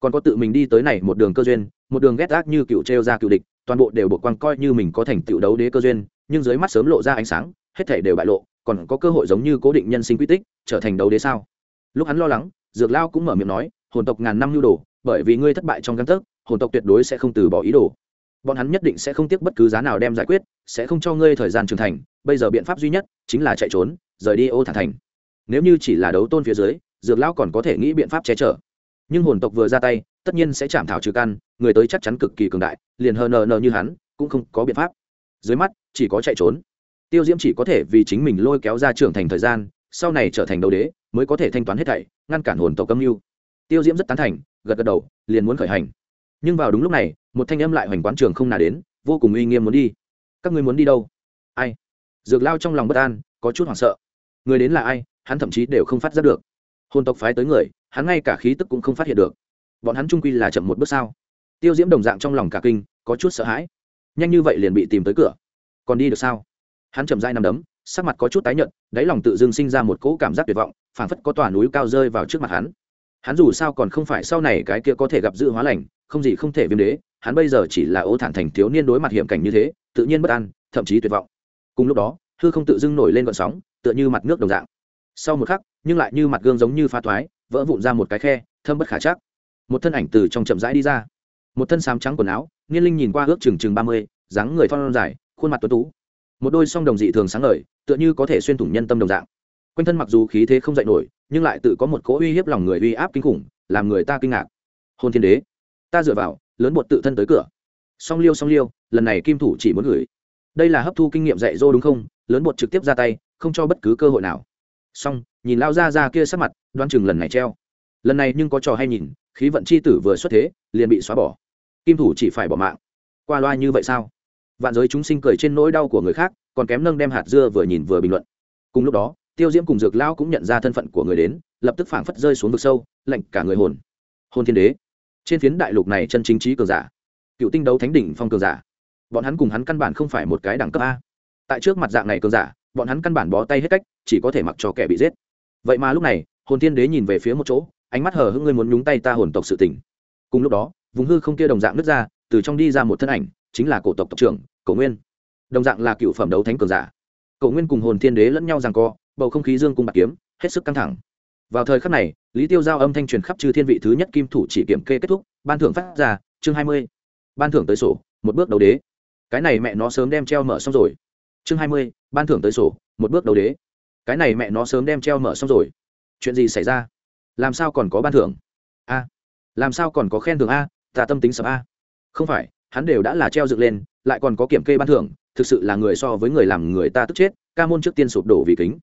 còn có tự mình đi tới này một đường cơ duyên, một đường ghét ác như cựu treo ra cựu địch, toàn bộ đều buộc quang coi như mình có thành tựu đấu đế cơ duyên, nhưng dưới mắt sớm lộ ra ánh sáng, hết thể đều bại lộ, còn có cơ hội giống như cố định nhân sinh quy tích, trở thành đấu đế sao? Lúc hắn lo lắng, dược lao cũng mở miệng nói, hồn tộc ngàn năm nhu đồ, bởi vì ngươi thất bại trong găng tấc, hồn tộc tuyệt đối sẽ không từ bỏ ý đồ. Bọn hắn nhất định sẽ không tiếc bất cứ giá nào đem giải quyết, sẽ không cho ngươi thời gian trưởng thành, bây giờ biện pháp duy nhất chính là chạy trốn, rời đi ô thả thành. Nếu như chỉ là đấu tôn phía dưới, dược lao còn có thể nghĩ biện pháp che chở nhưng hồn tộc vừa ra tay, tất nhiên sẽ chạm thảo trừ căn, người tới chắc chắn cực kỳ cường đại, liền hờ nờ nờ như hắn, cũng không có biện pháp. Dưới mắt, chỉ có chạy trốn. Tiêu diễm chỉ có thể vì chính mình lôi kéo ra trưởng thành thời gian, sau này trở thành đầu đế, mới có thể thanh toán hết thảy, ngăn cản hồn tộc âm mưu. Tiêu diễm rất tán thành, gật gật đầu, liền muốn khởi hành. Nhưng vào đúng lúc này, một thanh âm lại hoành quán trường không nà đến, vô cùng uy nghiêm muốn đi. Các ngươi muốn đi đâu? Ai? Dược lao trong lòng bất an, có chút hoảng sợ. Người đến là ai, hắn thậm chí đều không phát giác được hồn tộc phái tới người, hắn ngay cả khí tức cũng không phát hiện được. Bọn hắn trung quy là chậm một bước sao tiêu diễm đồng dạng trong lòng cả kinh, có chút sợ hãi. Nhanh như vậy liền bị tìm tới cửa. Còn đi được sao? Hắn chậm dai nằm đấm, sắc mặt có chút tái nhợt, đáy lòng tự dưng sinh ra một cỗ cảm giác tuyệt vọng, phảng phất có tòa núi cao rơi vào trước mặt hắn. Hắn dù sao còn không phải sau này cái kia có thể gặp dự hóa lành, không gì không thể viêm đế, hắn bây giờ chỉ là ô thản thành thiếu niên đối mặt hiểm cảnh như thế, tự nhiên bất an, thậm chí tuyệt vọng. Cùng lúc đó, hư không tự dưng nổi lên vận sóng, tựa như mặt nước đồng dạng sau một khắc, nhưng lại như mặt gương giống như pha toái, vỡ vụn ra một cái khe, thâm bất khả chắc. Một thân ảnh từ trong chậm rãi đi ra. Một thân sám trắng quần áo, nghiên linh nhìn qua ước chừng chừng ba mươi, dáng người thon dài, khuôn mặt tuấn tú. Một đôi song đồng dị thường sáng ngời, tựa như có thể xuyên thủng nhân tâm đồng dạng. Quanh thân mặc dù khí thế không dạy nổi, nhưng lại tự có một cỗ uy hiếp lòng người uy áp kinh khủng, làm người ta kinh ngạc. Hôn thiên đế, ta dựa vào, lớn bột tự thân tới cửa. Song liêu song liêu, lần này kim thủ chỉ muốn gửi. Đây là hấp thu kinh nghiệm dạy dô đúng không? Lớn bột trực tiếp ra tay, không cho bất cứ cơ hội nào song nhìn lao ra ra kia sắc mặt đoan chừng lần này treo. Lần này nhưng có trò hay nhìn, khí vận c h i tử vừa xuất thế, liền bị xóa bỏ. Kim thủ chỉ phải bỏ mạng. Qua loa như vậy sao? Vạn giới chúng sinh cười trên nỗi đau của người khác, còn kém nâng đem hạt dưa vừa nhìn vừa bình luận. Cùng lúc đó, tiêu diễm cùng dược lão cũng nhận ra thân phận của người đến, lập tức phảng phất rơi xuống vực sâu, lạnh cả người hồn. Hồn thiên đế. Trên phiến đại lục này chân chính trí cường giả. Cựu tinh đấu thánh đỉnh phong cường giả. Bọn hắn cùng hắn căn bản không phải một cái đẳng cấp a. Tại trước mặt dạng này cường giả bọn hắn căn bản bó tay hết cách, chỉ có thể mặc cho kẻ bị giết. Vậy mà lúc này, hồn thiên đế nhìn về phía một chỗ, ánh mắt hờ hững, ngươi muốn nhúng tay ta hồn tộc sự tỉnh cùng lúc đó, vùng hư không kia đồng dạng nứt ra, từ trong đi ra một thân ảnh, chính là cổ tộc tộc trưởng, cổ nguyên. Đồng dạng là cựu phẩm đấu thánh cường giả. Cổ nguyên cùng hồn thiên đế lẫn nhau rằng co, bầu không khí dương cung bạc kiếm, hết sức căng thẳng. Vào thời khắc này, lý tiêu giao âm thanh truyền khắp trừ thiên vị thứ nhất kim thủ chỉ kiểm kê kết thúc, ban thưởng phát ra, chương hai mươi. Ban thưởng tới sổ, một bước đầu đế. Cái này mẹ nó sớm đem treo mở xong rồi chương hai mươi, ban thưởng tới sổ, một bước đầu đế. Cái này mẹ nó sớm đem treo mở xong rồi. Chuyện gì xảy ra? Làm sao còn có ban thưởng? A. Làm sao còn có khen thưởng a, ta tâm tính sập a. Không phải, hắn đều đã là treo dựng lên, lại còn có kiểm kê ban thưởng, thực sự là người so với người làm người ta tức chết, ca môn trước tiên sụp đổ vì kính.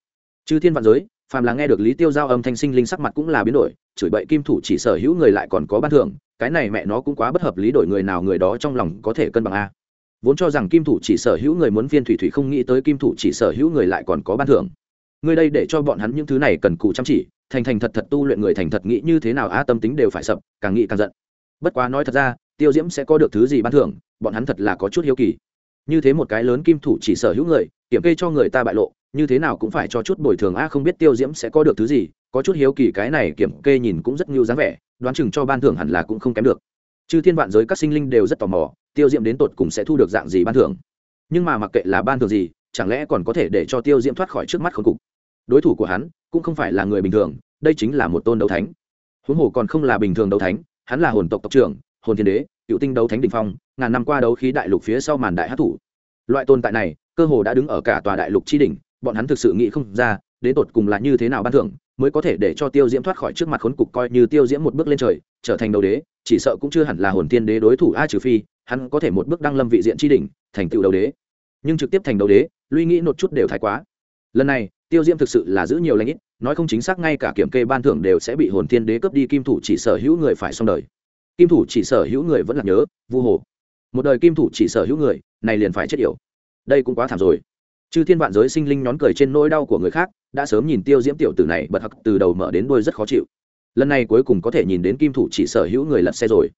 Chư thiên vạn giới, phàm là nghe được lý tiêu giao âm thanh sinh linh sắc mặt cũng là biến đổi, chửi bậy kim thủ chỉ sở hữu người lại còn có ban thưởng, cái này mẹ nó cũng quá bất hợp lý đổi người nào người đó trong lòng có thể cân bằng a vốn cho rằng kim thủ chỉ sở hữu người muốn viên thủy thủy không nghĩ tới kim thủ chỉ sở hữu người lại còn có ban thưởng. Người đây để cho bọn hắn những thứ này cần cù chăm chỉ, thành thành thật thật tu luyện người thành thật nghĩ như thế nào a tâm tính đều phải sập, càng nghĩ càng giận. Bất quá nói thật ra, tiêu diễm sẽ có được thứ gì ban thưởng, bọn hắn thật là có chút hiếu kỳ. Như thế một cái lớn kim thủ chỉ sở hữu người, kiểm kê cho người ta bại lộ, như thế nào cũng phải cho chút bồi thường a không biết tiêu diễm sẽ có được thứ gì, có chút hiếu kỳ cái này kiểm kê nhìn cũng rất ngưu dáng vẻ, đoán chừng cho ban thưởng hẳn là cũng không kém được chư thiên vạn giới các sinh linh đều rất tò mò, tiêu diễm đến tột cùng sẽ thu được dạng gì ban thưởng. Nhưng mà mặc kệ là ban thưởng gì, chẳng lẽ còn có thể để cho tiêu diễm thoát khỏi trước mắt khốn cục? Đối thủ của hắn cũng không phải là người bình thường, đây chính là một tôn đấu thánh. Huống hồ còn không là bình thường đấu thánh, hắn là hồn tộc tộc trưởng, hồn thiên đế, cựu tinh đấu thánh đình phong, ngàn năm qua đấu khí đại lục phía sau màn đại hát thủ. Loại tồn tại này, cơ hồ đã đứng ở cả tòa đại lục chi đỉnh, bọn hắn thực sự nghĩ không ra đến tột cùng là như thế nào ban thưởng, mới có thể để cho tiêu diễm thoát khỏi trước mặt khốn cục coi như tiêu diễm một bước lên trời, trở thành đầu đế, chỉ sợ cũng chưa hẳn là hồn tiên đế đối thủ a trừ phi, hắn có thể một bước đăng lâm vị diện tri đỉnh, thành tựu đầu đế. Nhưng trực tiếp thành đầu đế, luy nghĩ một chút đều thái quá. Lần này, tiêu diễm thực sự là giữ nhiều lãnh ít, nói không chính xác ngay cả kiểm kê ban thưởng đều sẽ bị hồn tiên đế cướp đi kim thủ chỉ sở hữu người phải xong đời. Kim thủ chỉ sở hữu người vẫn là nhớ, vu hồ. Một đời kim thủ chỉ sở hữu người, này liền phải chết yểu. Đây cũng quá thảm rồi chư thiên vạn giới sinh linh nhón cười trên nỗi đau của người khác, đã sớm nhìn tiêu diễm tiểu tử này bật hặc từ đầu mở đến đuôi rất khó chịu. Lần này cuối cùng có thể nhìn đến kim thủ chỉ sở hữu người lật xe rồi.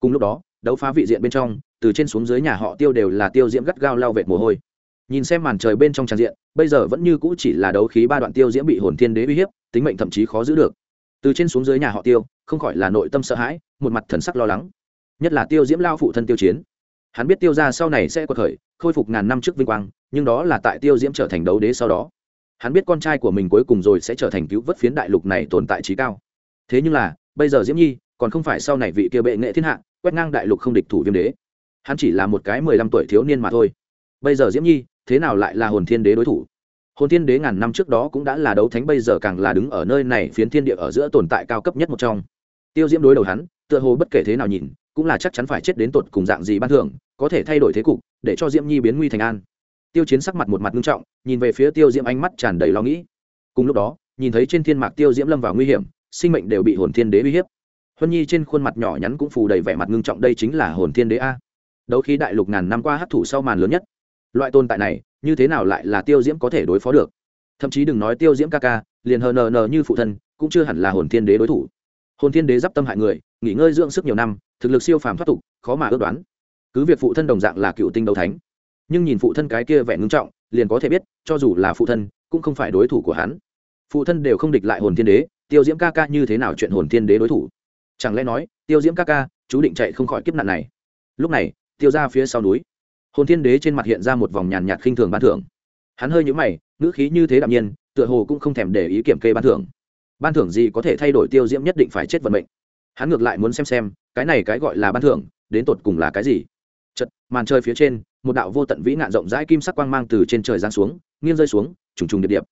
Cùng lúc đó, đấu phá vị diện bên trong, từ trên xuống dưới nhà họ tiêu đều là tiêu diễm gắt gao lao vệt mồ hôi. Nhìn xem màn trời bên trong tràn diện, bây giờ vẫn như cũ chỉ là đấu khí ba đoạn tiêu diễm bị hồn thiên đế uy hiếp, tính mệnh thậm chí khó giữ được. Từ trên xuống dưới nhà họ tiêu, không khỏi là nội tâm sợ hãi, một mặt thần sắc lo lắng. Nhất là tiêu diễm lao phụ thân tiêu chiến hắn biết tiêu ra sau này sẽ có thời, khôi phục ngàn năm trước vinh quang, nhưng đó là tại tiêu diễm trở thành đấu đế sau đó. Hắn biết con trai của mình cuối cùng rồi sẽ trở thành cứu vớt phiến đại lục này tồn tại trí cao. Thế nhưng là, bây giờ diễm nhi còn không phải sau này vị kia bệ nghệ thiên hạ, quét ngang đại lục không địch thủ viêm đế. Hắn chỉ là một cái mười lăm tuổi thiếu niên mà thôi. Bây giờ diễm nhi, thế nào lại là hồn thiên đế đối thủ? Hồn thiên đế ngàn năm trước đó cũng đã là đấu thánh, bây giờ càng là đứng ở nơi này phiến thiên địa ở giữa tồn tại cao cấp nhất một trong. Tiêu diễm đối đầu hắn, tựa hồ bất kể thế nào nhìn cũng là chắc chắn phải chết đến tột cùng dạng gì ban thưởng, có thể thay đổi thế cục, để cho diễm nhi biến nguy thành an. Tiêu chiến sắc mặt một mặt nghiêm trọng, nhìn về phía tiêu diễm ánh mắt tràn đầy lo nghĩ. Cùng lúc đó, nhìn thấy trên thiên mạc tiêu diễm lâm vào nguy hiểm, sinh mệnh đều bị hồn thiên đế uy hiếp. Huân nhi trên khuôn mặt nhỏ nhắn cũng phù đầy vẻ mặt ngưng trọng, đây chính là hồn thiên đế a. Đấu khí đại lục ngàn năm qua hấp thụ sau màn lớn nhất. Loại tồn tại này, như thế nào lại là tiêu diễm có thể đối phó được? Thậm chí đừng nói tiêu diễm ca ca, liền hờ nờ nờ như phụ thân, cũng chưa hẳn là hồn thiên đế đối thủ. Hồn thiên đế d i p tâm hại người, nghỉ ngơi dưỡng sức nhiều năm thực lực siêu phàm thoát tục, khó mà ước đoán. Cứ việc phụ thân đồng dạng là cựu tinh đấu thánh, nhưng nhìn phụ thân cái kia vẻ ngưng trọng, liền có thể biết, cho dù là phụ thân, cũng không phải đối thủ của hắn. Phụ thân đều không địch lại hồn thiên đế, tiêu diễm ca ca như thế nào chuyện hồn thiên đế đối thủ? Chẳng lẽ nói, tiêu diễm ca ca, chú định chạy không khỏi kiếp nạn này? Lúc này, tiêu ra phía sau núi, hồn thiên đế trên mặt hiện ra một vòng nhàn nhạt khinh thường ban thưởng. Hắn hơi nhũ mày, ngữ khí như thế đạm nhiên, tựa hồ cũng không thèm để ý kiểm kê ban thưởng. Ban thưởng gì có thể thay đổi tiêu diễm nhất định phải chết vận mệnh hắn ngược lại muốn xem xem, cái này cái gọi là ban thưởng, đến tột cùng là cái gì? Chật màn trời phía trên, một đạo vô tận vĩ nạn rộng rãi kim sắc quang mang từ trên trời giáng xuống, nghiêng rơi xuống, trùng trùng điệp điệp.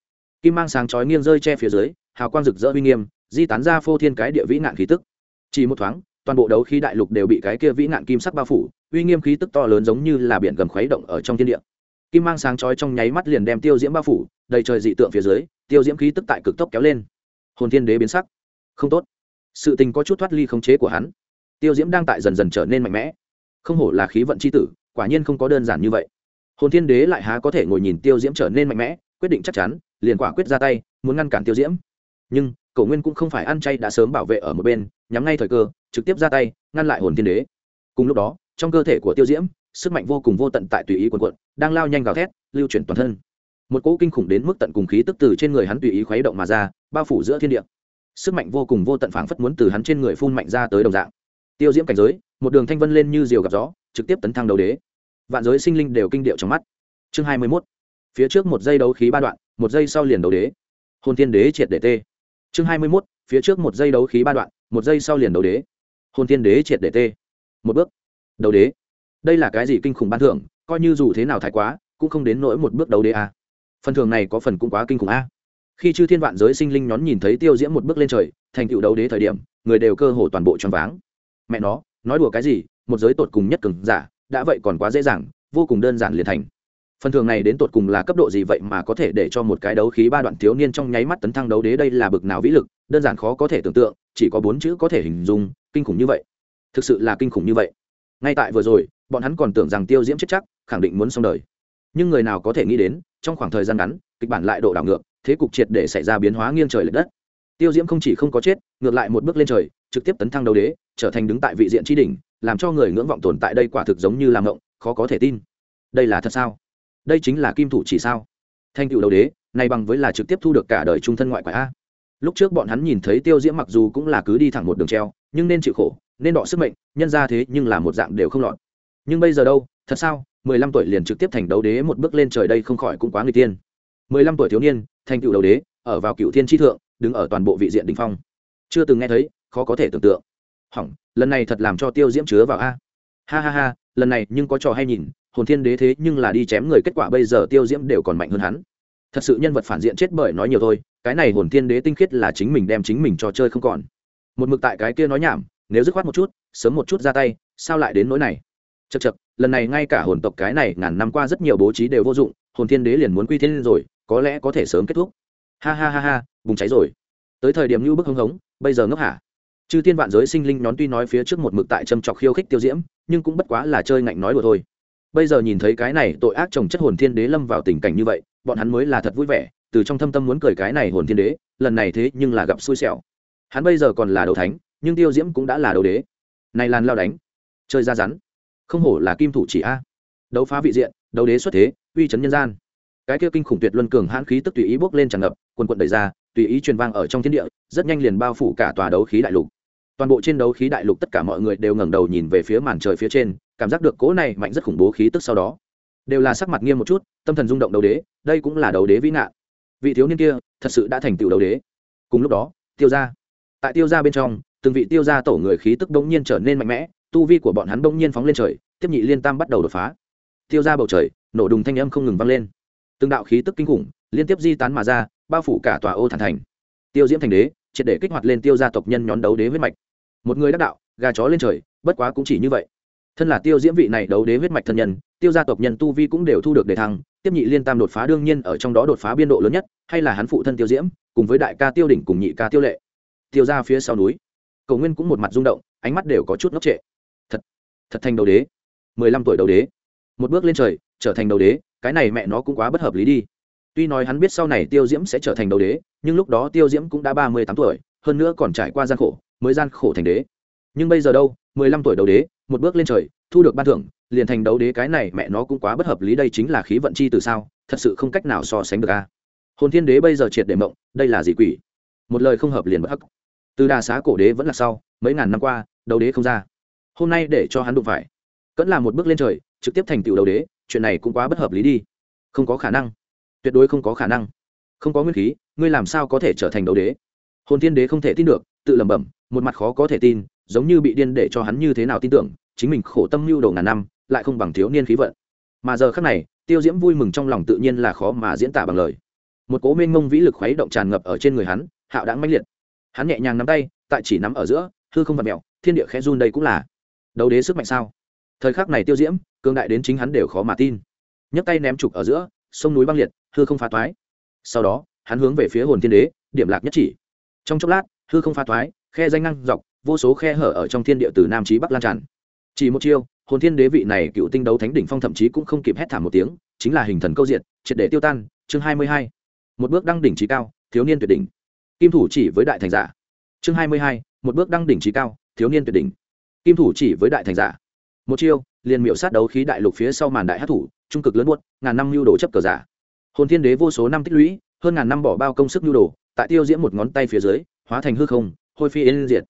Kim mang sáng chói nghiêng rơi che phía dưới, hào quang rực rỡ uy nghiêm, di tán ra phô thiên cái địa vĩ nạn khí tức. Chỉ một thoáng, toàn bộ đấu khí đại lục đều bị cái kia vĩ nạn kim sắc bao phủ, uy nghiêm khí tức to lớn giống như là biển gầm khuấy động ở trong thiên địa. Kim mang sáng chói trong nháy mắt liền đem tiêu diễm bao phủ, đầy trời dị tượng phía dưới, tiêu diễm khí tức tại cực tốc kéo lên. Hồn thiên đế biến sắc. Không tốt sự tình có chút thoát ly khống chế của hắn. Tiêu diễm đang tại dần dần trở nên mạnh mẽ. Không hổ là khí vận c h i tử, quả nhiên không có đơn giản như vậy. Hồn thiên đế lại há có thể ngồi nhìn tiêu diễm trở nên mạnh mẽ, quyết định chắc chắn, liền quả quyết ra tay, muốn ngăn cản tiêu diễm. Nhưng, cổ nguyên cũng không phải ăn chay đã sớm bảo vệ ở một bên, nhắm ngay thời cơ, trực tiếp ra tay, ngăn lại hồn thiên đế. Cùng lúc đó, trong cơ thể của tiêu diễm, sức mạnh vô cùng vô tận tại tùy ý quần quận đang lao nhanh gào thét, lưu chuyển toàn thân. Một cỗ kinh khủng đến mức tận cùng khí tức từ trên người hắn tùy ý khuấy động mà ra, bao phủ giữa thiên địa sức mạnh vô cùng vô tận phảng phất muốn từ hắn trên người phun mạnh ra tới đồng dạng. Tiêu diễm cảnh giới, một đường thanh vân lên như diều gặp gió, trực tiếp tấn thăng đầu đế. Vạn giới sinh linh đều kinh điệu trong mắt. Chương hai mươi mốt. Phía trước một giây đấu khí ba đoạn, một giây sau liền đấu đế. Hồn thiên đế triệt để tê. Chương hai mươi mốt. Phía trước một giây đấu khí ba đoạn, một giây sau liền đấu đế. Hồn thiên đế triệt để tê. Một bước. Đấu đế. Đây là cái gì kinh khủng ban thưởng, coi như dù thế nào thái quá, cũng không đến nỗi một bước đấu đế a à. phần thưởng này có phần cũng quá kinh khủng a khi chư thiên vạn giới sinh linh nhón nhìn thấy tiêu diễm một bước lên trời, thành tựu đấu đế thời điểm, người đều cơ hồ toàn bộ choáng váng. Mẹ nó, nói đùa cái gì, một giới tột cùng nhất cường giả, đã vậy còn quá dễ dàng, vô cùng đơn giản liền thành. Phần thường này đến tột cùng là cấp độ gì vậy mà có thể để cho một cái đấu khí ba đoạn thiếu niên trong nháy mắt tấn thăng đấu đế đây là bực nào vĩ lực, đơn giản khó có thể tưởng tượng, chỉ có bốn chữ có thể hình dung, kinh khủng như vậy. Thực sự là kinh khủng như vậy. Ngay tại vừa rồi, bọn hắn còn tưởng rằng tiêu diễm chết chắc, khẳng định muốn xong đời. Nhưng người nào có thể nghĩ đến, trong khoảng thời gian ngắn, kịch bản lại độ đảo ngược thế cục triệt để xảy ra biến hóa nghiêng trời lệch đất. Tiêu diễm không chỉ không có chết, ngược lại một bước lên trời, trực tiếp tấn thăng đấu đế, trở thành đứng tại vị diện tri đỉnh, làm cho người ngưỡng vọng tồn tại đây quả thực giống như làm ngộng khó có thể tin. Đây là thật sao? Đây chính là kim thủ chỉ sao? Thanh tựu đấu đế, này bằng với là trực tiếp thu được cả đời trung thân ngoại quả a. Lúc trước bọn hắn nhìn thấy tiêu diễm mặc dù cũng là cứ đi thẳng một đường treo, nhưng nên chịu khổ, nên đọ sức mệnh, nhân ra thế nhưng là một dạng đều không lọt. Nhưng bây giờ đâu? Thật sao? Mười lăm tuổi liền trực tiếp thành đấu đế một bước lên trời đây không khỏi cũng quá người tiên. Mười lăm tuổi thiếu niên thành cựu đầu đế, ở vào cựu thiên tri thượng, đứng ở toàn bộ vị diện đình phong. Chưa từng nghe thấy, khó có thể tưởng tượng. Hỏng, lần này thật làm cho tiêu diễm chứa vào a. Ha ha ha, lần này nhưng có trò hay nhìn, hồn thiên đế thế nhưng là đi chém người kết quả bây giờ tiêu diễm đều còn mạnh hơn hắn. Thật sự nhân vật phản diện chết bởi nói nhiều thôi, cái này hồn thiên đế tinh khiết là chính mình đem chính mình trò chơi không còn. Một mực tại cái kia nói nhảm, nếu dứt khoát một chút, sớm một chút ra tay, sao lại đến nỗi này? Chật chật lần này ngay cả hồn tộc cái này ngàn năm qua rất nhiều bố trí đều vô dụng, hồn thiên đế liền muốn quy thiên rồi có lẽ có thể sớm kết thúc. Ha ha ha ha, bùng cháy rồi. Tới thời điểm như bức hưng hống, bây giờ ngốc hả? Chư thiên vạn giới sinh linh nhón tuy nói phía trước một mực tại châm trọc khiêu khích tiêu diễm, nhưng cũng bất quá là chơi ngạnh nói đùa thôi. Bây giờ nhìn thấy cái này tội ác trồng chất hồn thiên đế lâm vào tình cảnh như vậy, bọn hắn mới là thật vui vẻ, từ trong thâm tâm muốn cười cái này hồn thiên đế, lần này thế nhưng là gặp xui xẻo. Hắn bây giờ còn là đầu thánh, nhưng tiêu diễm cũng đã là đầu đế. Này làn lao đánh, chơi ra rắn. Không hổ là kim thủ chỉ a. Đấu phá vị diện, đấu đế xuất thế, uy chấn nhân gian cái kia kinh khủng tuyệt luân cường hãn khí tức tùy ý bốc lên tràn ngập quần quận đẩy ra, tùy ý truyền vang ở trong thiên địa, rất nhanh liền bao phủ cả tòa đấu khí đại lục. Toàn bộ trên đấu khí đại lục tất cả mọi người đều ngẩng đầu nhìn về phía màn trời phía trên, cảm giác được cỗ này mạnh rất khủng bố khí tức sau đó. Đều là sắc mặt nghiêm một chút, tâm thần rung động đấu đế, đây cũng là đấu đế vĩ ngạn. Vị thiếu niên kia, thật sự đã thành tựu đấu đế. Cùng lúc đó, tiêu ra tại tiêu ra bên trong, từng vị tiêu ra tổ người khí tức bỗng nhiên trở nên mạnh mẽ, tu vi của bọn hắn bỗng nhiên phóng lên trời, tiếp nhị liên tam bắt đầu đột phá. Tiêu ra bầu trời, nổ đùng thanh âm không ngừng vang lên từng đạo khí tức kinh khủng liên tiếp di tán mà ra, bao phủ cả tòa ô thản thành. Tiêu diễm thành đế, triệt để kích hoạt lên tiêu gia tộc nhân nhón đấu đế huyết mạch. Một người đắc đạo, gà chó lên trời, bất quá cũng chỉ như vậy. Thân là tiêu diễm vị này đấu đế huyết mạch thân nhân, tiêu gia tộc nhân tu vi cũng đều thu được đề thăng, tiếp nhị liên tam đột phá đương nhiên ở trong đó đột phá biên độ lớn nhất, hay là hắn phụ thân tiêu diễm, cùng với đại ca tiêu đỉnh cùng nhị ca tiêu lệ. Tiêu ra phía sau núi, cầu nguyên cũng một mặt rung động, ánh mắt đều có chút ngốc trệ. Thật thật thành đầu đế. Mười lăm tuổi đầu đế. Một bước lên trời trở thành đầu đế, cái này mẹ nó cũng quá bất hợp lý đi. Tuy nói hắn biết sau này tiêu diễm sẽ trở thành đầu đế, nhưng lúc đó tiêu diễm cũng đã ba mươi tám tuổi, hơn nữa còn trải qua gian khổ, mới gian khổ thành đế. Nhưng bây giờ đâu? mười lăm tuổi đầu đế, một bước lên trời, thu được ban thưởng, liền thành đấu đế cái này mẹ nó cũng quá bất hợp lý đây chính là khí vận chi từ sao? Thật sự không cách nào so sánh được a. Hồn thiên đế bây giờ triệt để mộng, đây là gì quỷ? Một lời không hợp liền bất hắc. Từ đà xá cổ đế vẫn là sau, mấy ngàn năm qua đấu đế không ra. Hôm nay để cho hắn đụng phải. Cẫn là một bước lên trời, trực tiếp thành tựu đấu đế chuyện này cũng quá bất hợp lý đi. Không có khả năng. Tuyệt đối không có khả năng. Không có nguyên khí, ngươi làm sao có thể trở thành đấu đế? Hồn thiên đế không thể tin được, tự lẩm bẩm, một mặt khó có thể tin, giống như bị điên để cho hắn như thế nào tin tưởng, chính mình khổ tâm lưu đầu ngàn năm, lại không bằng thiếu niên khí vận. Mà giờ khác này, tiêu diễm vui mừng trong lòng tự nhiên là khó mà diễn tả bằng lời. Một cố mênh mông vĩ lực khuấy động tràn ngập ở trên người hắn, hạo đáng mãnh liệt. Hắn nhẹ nhàng nắm tay, tại chỉ nắm ở giữa, hư không vật mẹo thiên địa khẽ run đây cũng là đấu đế sức mạnh sao? Thời khắc này tiêu diễm cương đại đến chính hắn đều khó mà tin. Nhấc tay ném trục ở giữa, sông núi băng liệt, hư không phá toái sau đó, hắn hướng về phía hồn thiên đế, điểm lạc nhất chỉ. Trong chốc lát, hư không phá toái khe danh ngăn dọc, vô số khe hở ở trong thiên địa từ nam chí bắc lan tràn. Chỉ một chiêu, hồn thiên đế vị này cựu tinh đấu thánh đỉnh phong thậm chí cũng không kịp hét thảm một tiếng, chính là hình thần câu diện triệt để tiêu tan, chương hai mươi hai. Một bước đăng đỉnh trí cao, thiếu niên tuyệt đỉnh. Kim thủ chỉ với đại thành giả. Chương hai mươi hai, một bước đăng đỉnh trí cao, thiếu niên tuyệt đỉnh. Kim thủ chỉ với đại thành giả. Một chiêu liền miệu sát đấu khí đại lục phía sau màn đại hát thủ, trung cực lớn buốt, ngàn năm lưu đồ chấp cờ giả. Hồn thiên đế vô số năm tích lũy, hơn ngàn năm bỏ bao công sức lưu đồ, tại tiêu diễm một ngón tay phía dưới, hóa thành hư không, hôi phi yên diệt.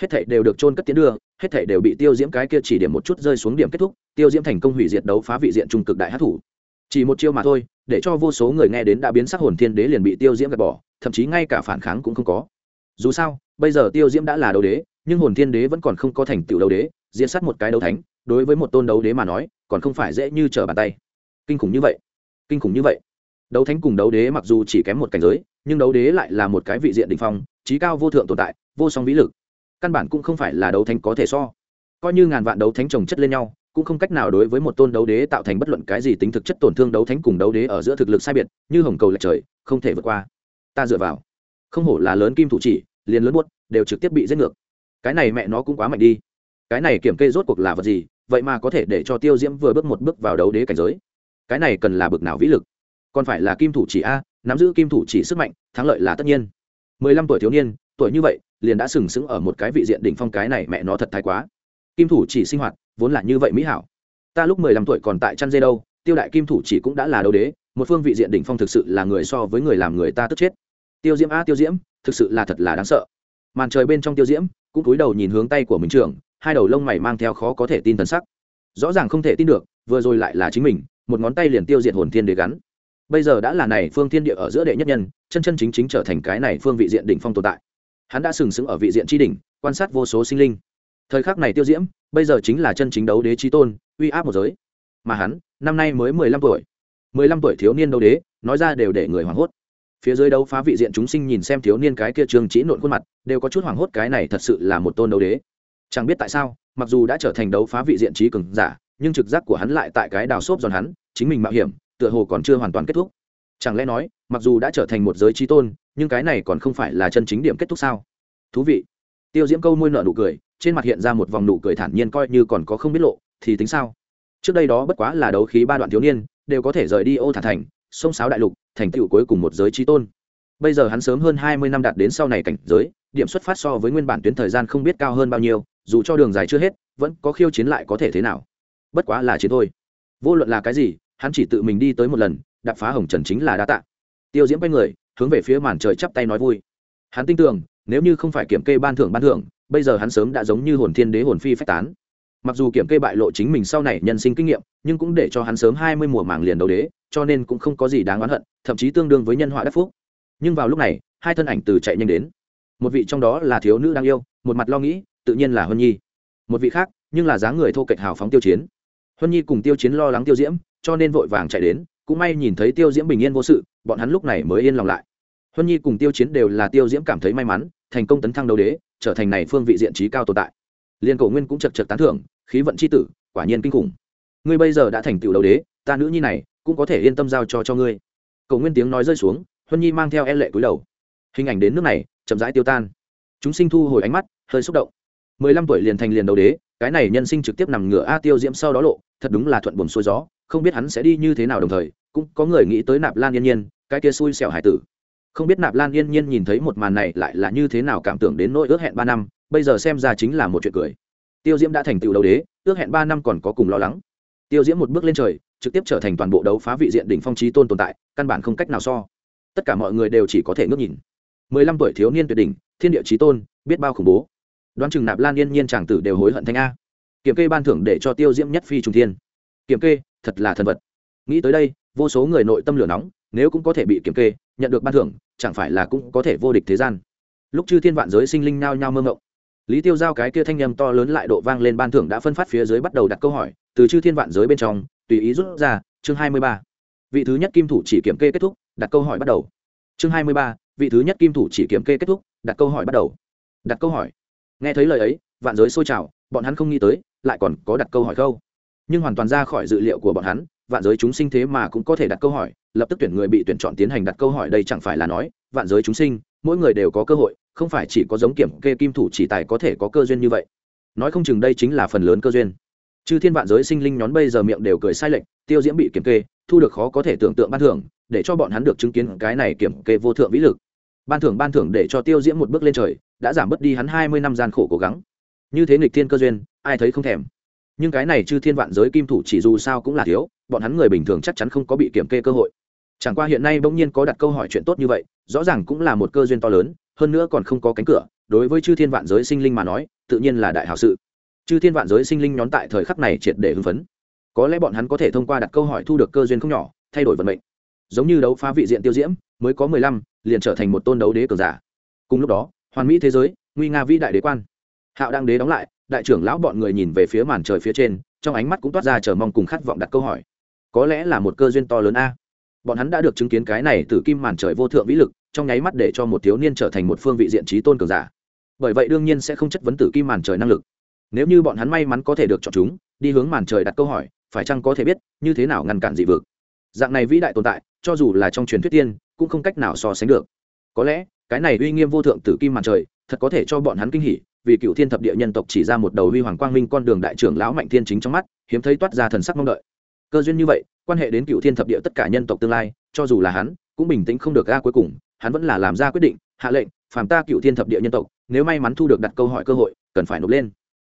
Hết thảy đều được trôn cất tiến đưa, hết thảy đều bị tiêu diễm cái kia chỉ điểm một chút rơi xuống điểm kết thúc, tiêu diễm thành công hủy diệt đấu phá vị diện trung cực đại hát thủ. Chỉ một chiêu mà thôi, để cho vô số người nghe đến đã biến sắc hồn thiên đế liền bị tiêu diễm gạt bỏ, thậm chí ngay cả phản kháng cũng không có. Dù sao, bây giờ tiêu diễm đã là đấu đế, nhưng hồn thiên đế vẫn còn không có thành tựu đấu đế diễn sát một cái đấu thánh đối với một tôn đấu đế mà nói, còn không phải dễ như trở bàn tay. Kinh khủng như vậy, kinh khủng như vậy. Đấu thánh cùng đấu đế mặc dù chỉ kém một cảnh giới, nhưng đấu đế lại là một cái vị diện đ ỉ n h phong, trí cao vô thượng tồn tại, vô song vĩ lực. Căn bản cũng không phải là đấu thánh có thể so. Coi như ngàn vạn đấu thánh trồng chất lên nhau, cũng không cách nào đối với một tôn đấu đế tạo thành bất luận cái gì tính thực chất tổn thương đấu thánh cùng đấu đế ở giữa thực lực sai biệt, như hồng cầu lệch trời, không thể vượt qua. Ta dựa vào. Không hổ là lớn kim thủ chỉ, liền lớn buốt, đều trực tiếp bị giết ngược. Cái này mẹ nó cũng quá mạnh đi. Cái này kiểm kê rốt cuộc là vật gì vậy mà có thể để cho tiêu diễm vừa bước một bước vào đấu đế cảnh giới. Cái này cần là bực nào vĩ lực? Còn phải là kim thủ chỉ a, nắm giữ kim thủ chỉ sức mạnh, thắng lợi là tất nhiên. Mười lăm tuổi thiếu niên, tuổi như vậy, liền đã sừng sững ở một cái vị diện đỉnh phong cái này mẹ nó thật thái quá. Kim thủ chỉ sinh hoạt, vốn là như vậy mỹ hảo. Ta lúc mười lăm tuổi còn tại chăn dê đâu, tiêu đại kim thủ chỉ cũng đã là đấu đế, một phương vị diện đỉnh phong thực sự là người so với người làm người ta tức chết. Tiêu diễm a, tiêu diễm, thực sự là thật là đáng sợ. Màn trời bên trong tiêu diễm, cũng cúi đầu nhìn hướng tay của mình trưởng hai đầu lông mày mang theo khó có thể tin thần sắc. Rõ ràng không thể tin được, vừa rồi lại là chính mình, một ngón tay liền tiêu diệt hồn thiên đế gắn. Bây giờ đã là này phương thiên địa ở giữa đệ nhất nhân, chân chân chính chính trở thành cái này phương vị diện đỉnh phong tồn tại. Hắn đã sừng sững ở vị diện tri đỉnh, quan sát vô số sinh linh. Thời khắc này tiêu diễm, bây giờ chính là chân chính đấu đế trí tôn, uy áp một giới. Mà hắn, năm nay mới mười lăm tuổi. mười lăm tuổi thiếu niên đấu đế, nói ra đều để người hoảng hốt. Phía dưới đấu phá vị diện chúng sinh nhìn xem thiếu niên cái kia trường chỉ nộn khuôn mặt, đều có chút hoảng hốt cái này thật sự là một tôn đấu đế chẳng biết tại sao, mặc dù đã trở thành đấu phá vị diện trí cường giả, nhưng trực giác của hắn lại tại cái đào xốp giòn hắn, chính mình mạo hiểm, tựa hồ còn chưa hoàn toàn kết thúc. Chẳng lẽ nói, mặc dù đã trở thành một giới trí tôn, nhưng cái này còn không phải là chân chính điểm kết thúc sao? Thú vị. Tiêu diễm câu môi nợ nụ cười, trên mặt hiện ra một vòng nụ cười thản nhiên coi như còn có không biết lộ, thì tính sao? Trước đây đó bất quá là đấu khí ba đoạn thiếu niên, đều có thể rời đi ô thả thành, sông sáo đại lục, thành tựu cuối cùng một giới trí tôn. Bây giờ hắn sớm hơn hai mươi năm đạt đến sau này cảnh giới, điểm xuất phát so với nguyên bản tuyến thời gian không biết cao hơn bao nhiêu dù cho đường dài chưa hết, vẫn có khiêu chiến lại có thể thế nào. Bất quá là chiến thôi. Vô luận là cái gì, hắn chỉ tự mình đi tới một lần, đạp phá hồng trần chính là đa tạ. Tiêu diễm quay người, hướng về phía màn trời chắp tay nói vui. Hắn tin tưởng, nếu như không phải kiểm kê ban thưởng ban thưởng, bây giờ hắn sớm đã giống như hồn thiên đế hồn phi phách tán. Mặc dù kiểm kê bại lộ chính mình sau này nhân sinh kinh nghiệm, nhưng cũng để cho hắn sớm hai mươi mùa màng liền đầu đế, cho nên cũng không có gì đáng oán hận, thậm chí tương đương với nhân họa đắc phúc. Nhưng vào lúc này, hai thân ảnh từ chạy nhanh đến. Một vị trong đó là thiếu nữ đang yêu, một mặt lo nghĩ tự nhiên là huân nhi. Một vị khác, nhưng là dáng người thô kệch hào phóng tiêu chiến. Huân nhi cùng tiêu chiến lo lắng tiêu diễm, cho nên vội vàng chạy đến, cũng may nhìn thấy tiêu diễm bình yên vô sự, bọn hắn lúc này mới yên lòng lại. Huân nhi cùng tiêu chiến đều là tiêu diễm cảm thấy may mắn, thành công tấn thăng đấu đế, trở thành này phương vị diện trí cao tồn tại. Liên cổ nguyên cũng chật chật tán thưởng, khí vận c h i tử, quả nhiên kinh khủng. Ngươi bây giờ đã thành tựu đấu đế, ta nữ nhi này, cũng có thể yên tâm giao cho cho ngươi. Cổ nguyên tiếng nói rơi xuống, huân nhi mang theo e lệ cúi đầu. Hình ảnh đến nước này, chậm rãi tiêu tan. Chúng sinh thu hồi ánh mắt, hơi xúc động mười lăm tuổi liền thành liền đầu đế, cái này nhân sinh trực tiếp nằm ngửa a tiêu diễm sau đó lộ, thật đúng là thuận buồn xuôi gió, không biết hắn sẽ đi như thế nào đồng thời, cũng có người nghĩ tới nạp lan yên nhiên, cái kia xui xẻo hải tử. Không biết nạp lan yên nhiên nhìn thấy một màn này lại là như thế nào cảm tưởng đến nỗi ước hẹn ba năm, bây giờ xem ra chính là một chuyện cười. Tiêu diễm đã thành tựu đầu đế, ước hẹn ba năm còn có cùng lo lắng. Tiêu diễm một bước lên trời, trực tiếp trở thành toàn bộ đấu phá vị diện đỉnh phong trí tôn tồn tại, căn bản không cách nào so. Tất cả mọi người đều chỉ có thể ngước nhìn. mười lăm tuổi thiếu niên tuyệt đỉnh, thiên địa trí tôn, biết bao khủng bố đoán chừng nạp lan yên nhiên chàng tử đều hối hận thanh a. Kiểm kê ban thưởng để cho tiêu diễm nhất phi trung thiên. Kiểm kê, thật là thần vật. Nghĩ tới đây, vô số người nội tâm lửa nóng, nếu cũng có thể bị kiểm kê, nhận được ban thưởng, chẳng phải là cũng có thể vô địch thế gian. Lúc chư thiên vạn giới sinh linh nao nhao mơ ngộng lý tiêu giao cái kia thanh â m to lớn lại độ vang lên ban thưởng đã phân phát phía dưới bắt đầu đặt câu hỏi, từ chư thiên vạn giới bên trong, tùy ý rút ra, chương hai mươi ba. Vị thứ nhất kim thủ chỉ kiểm kê kết thúc, đặt câu hỏi bắt đầu. Chương hai mươi ba, vị thứ nhất kim thủ chỉ kiểm kê kết thúc, đặt câu hỏi bắt đầu. Đặt câu hỏi nghe thấy lời ấy, vạn giới sôi trào, bọn hắn không nghĩ tới, lại còn có đặt câu hỏi khâu nhưng hoàn toàn ra khỏi dự liệu của bọn hắn, vạn giới chúng sinh thế mà cũng có thể đặt câu hỏi, lập tức tuyển người bị tuyển chọn tiến hành đặt câu hỏi đây chẳng phải là nói, vạn giới chúng sinh, mỗi người đều có cơ hội, không phải chỉ có giống kiểm kê kim thủ chỉ tài có thể có cơ duyên như vậy. Nói không chừng đây chính là phần lớn cơ duyên. Chư thiên vạn giới sinh linh nhón bây giờ miệng đều cười sai lệch, tiêu diễm bị kiểm kê, thu được khó có thể tưởng tượng ban thưởng, để cho bọn hắn được chứng kiến cái này kiểm kê vô thượng vĩ lực ban thưởng ban thưởng để cho tiêu diễm một bước lên trời, đã giảm bớt đi hắn hai mươi năm gian khổ cố gắng. Như thế nghịch thiên cơ duyên, ai thấy không thèm. Nhưng cái này chư thiên vạn giới kim thủ chỉ dù sao cũng là thiếu, bọn hắn người bình thường chắc chắn không có bị kiểm kê cơ hội. Chẳng qua hiện nay bỗng nhiên có đặt câu hỏi chuyện tốt như vậy, rõ ràng cũng là một cơ duyên to lớn, hơn nữa còn không có cánh cửa, đối với chư thiên vạn giới sinh linh mà nói, tự nhiên là đại hảo sự. Chư thiên vạn giới sinh linh nhón tại thời khắc này triệt để hưng phấn. Có lẽ bọn hắn có thể thông qua đặt câu hỏi thu được cơ duyên không nhỏ, thay đổi vận mệnh. Giống như đấu phá vị diện tiêu diễm mới có mười lăm, liền trở thành một tôn đấu đế cường giả. Cùng lúc đó, hoàn mỹ thế giới, nguy nga vĩ đại đế quan. Hạo đang đế đóng lại, đại trưởng lão bọn người nhìn về phía màn trời phía trên, trong ánh mắt cũng toát ra chờ mong cùng khát vọng đặt câu hỏi. Có lẽ là một cơ duyên to lớn a. Bọn hắn đã được chứng kiến cái này từ kim màn trời vô thượng vĩ lực, trong nháy mắt để cho một thiếu niên trở thành một phương vị diện trí tôn cường giả. Bởi vậy đương nhiên sẽ không chất vấn tử kim màn trời năng lực. Nếu như bọn hắn may mắn có thể được chọn chúng, đi hướng màn trời đặt câu hỏi, phải chăng có thể biết, như thế nào ngăn cản dị vực? Dạng này vĩ đại tồn tại, cho dù là trong truyền thuyết tiên cũng không cách nào so sánh được. Có lẽ, cái này uy nghiêm vô thượng tử kim màn trời, thật có thể cho bọn hắn kinh hỉ, vì cựu thiên thập địa nhân tộc chỉ ra một đầu huy hoàng quang minh con đường đại trưởng lão mạnh thiên chính trong mắt, hiếm thấy toát ra thần sắc mong đợi. Cơ duyên như vậy, quan hệ đến cựu thiên thập địa tất cả nhân tộc tương lai, cho dù là hắn, cũng bình tĩnh không được ga cuối cùng, hắn vẫn là làm ra quyết định, hạ lệnh, phàm ta cựu thiên thập địa nhân tộc, nếu may mắn thu được đặt câu hỏi cơ hội, cần phải nộp lên.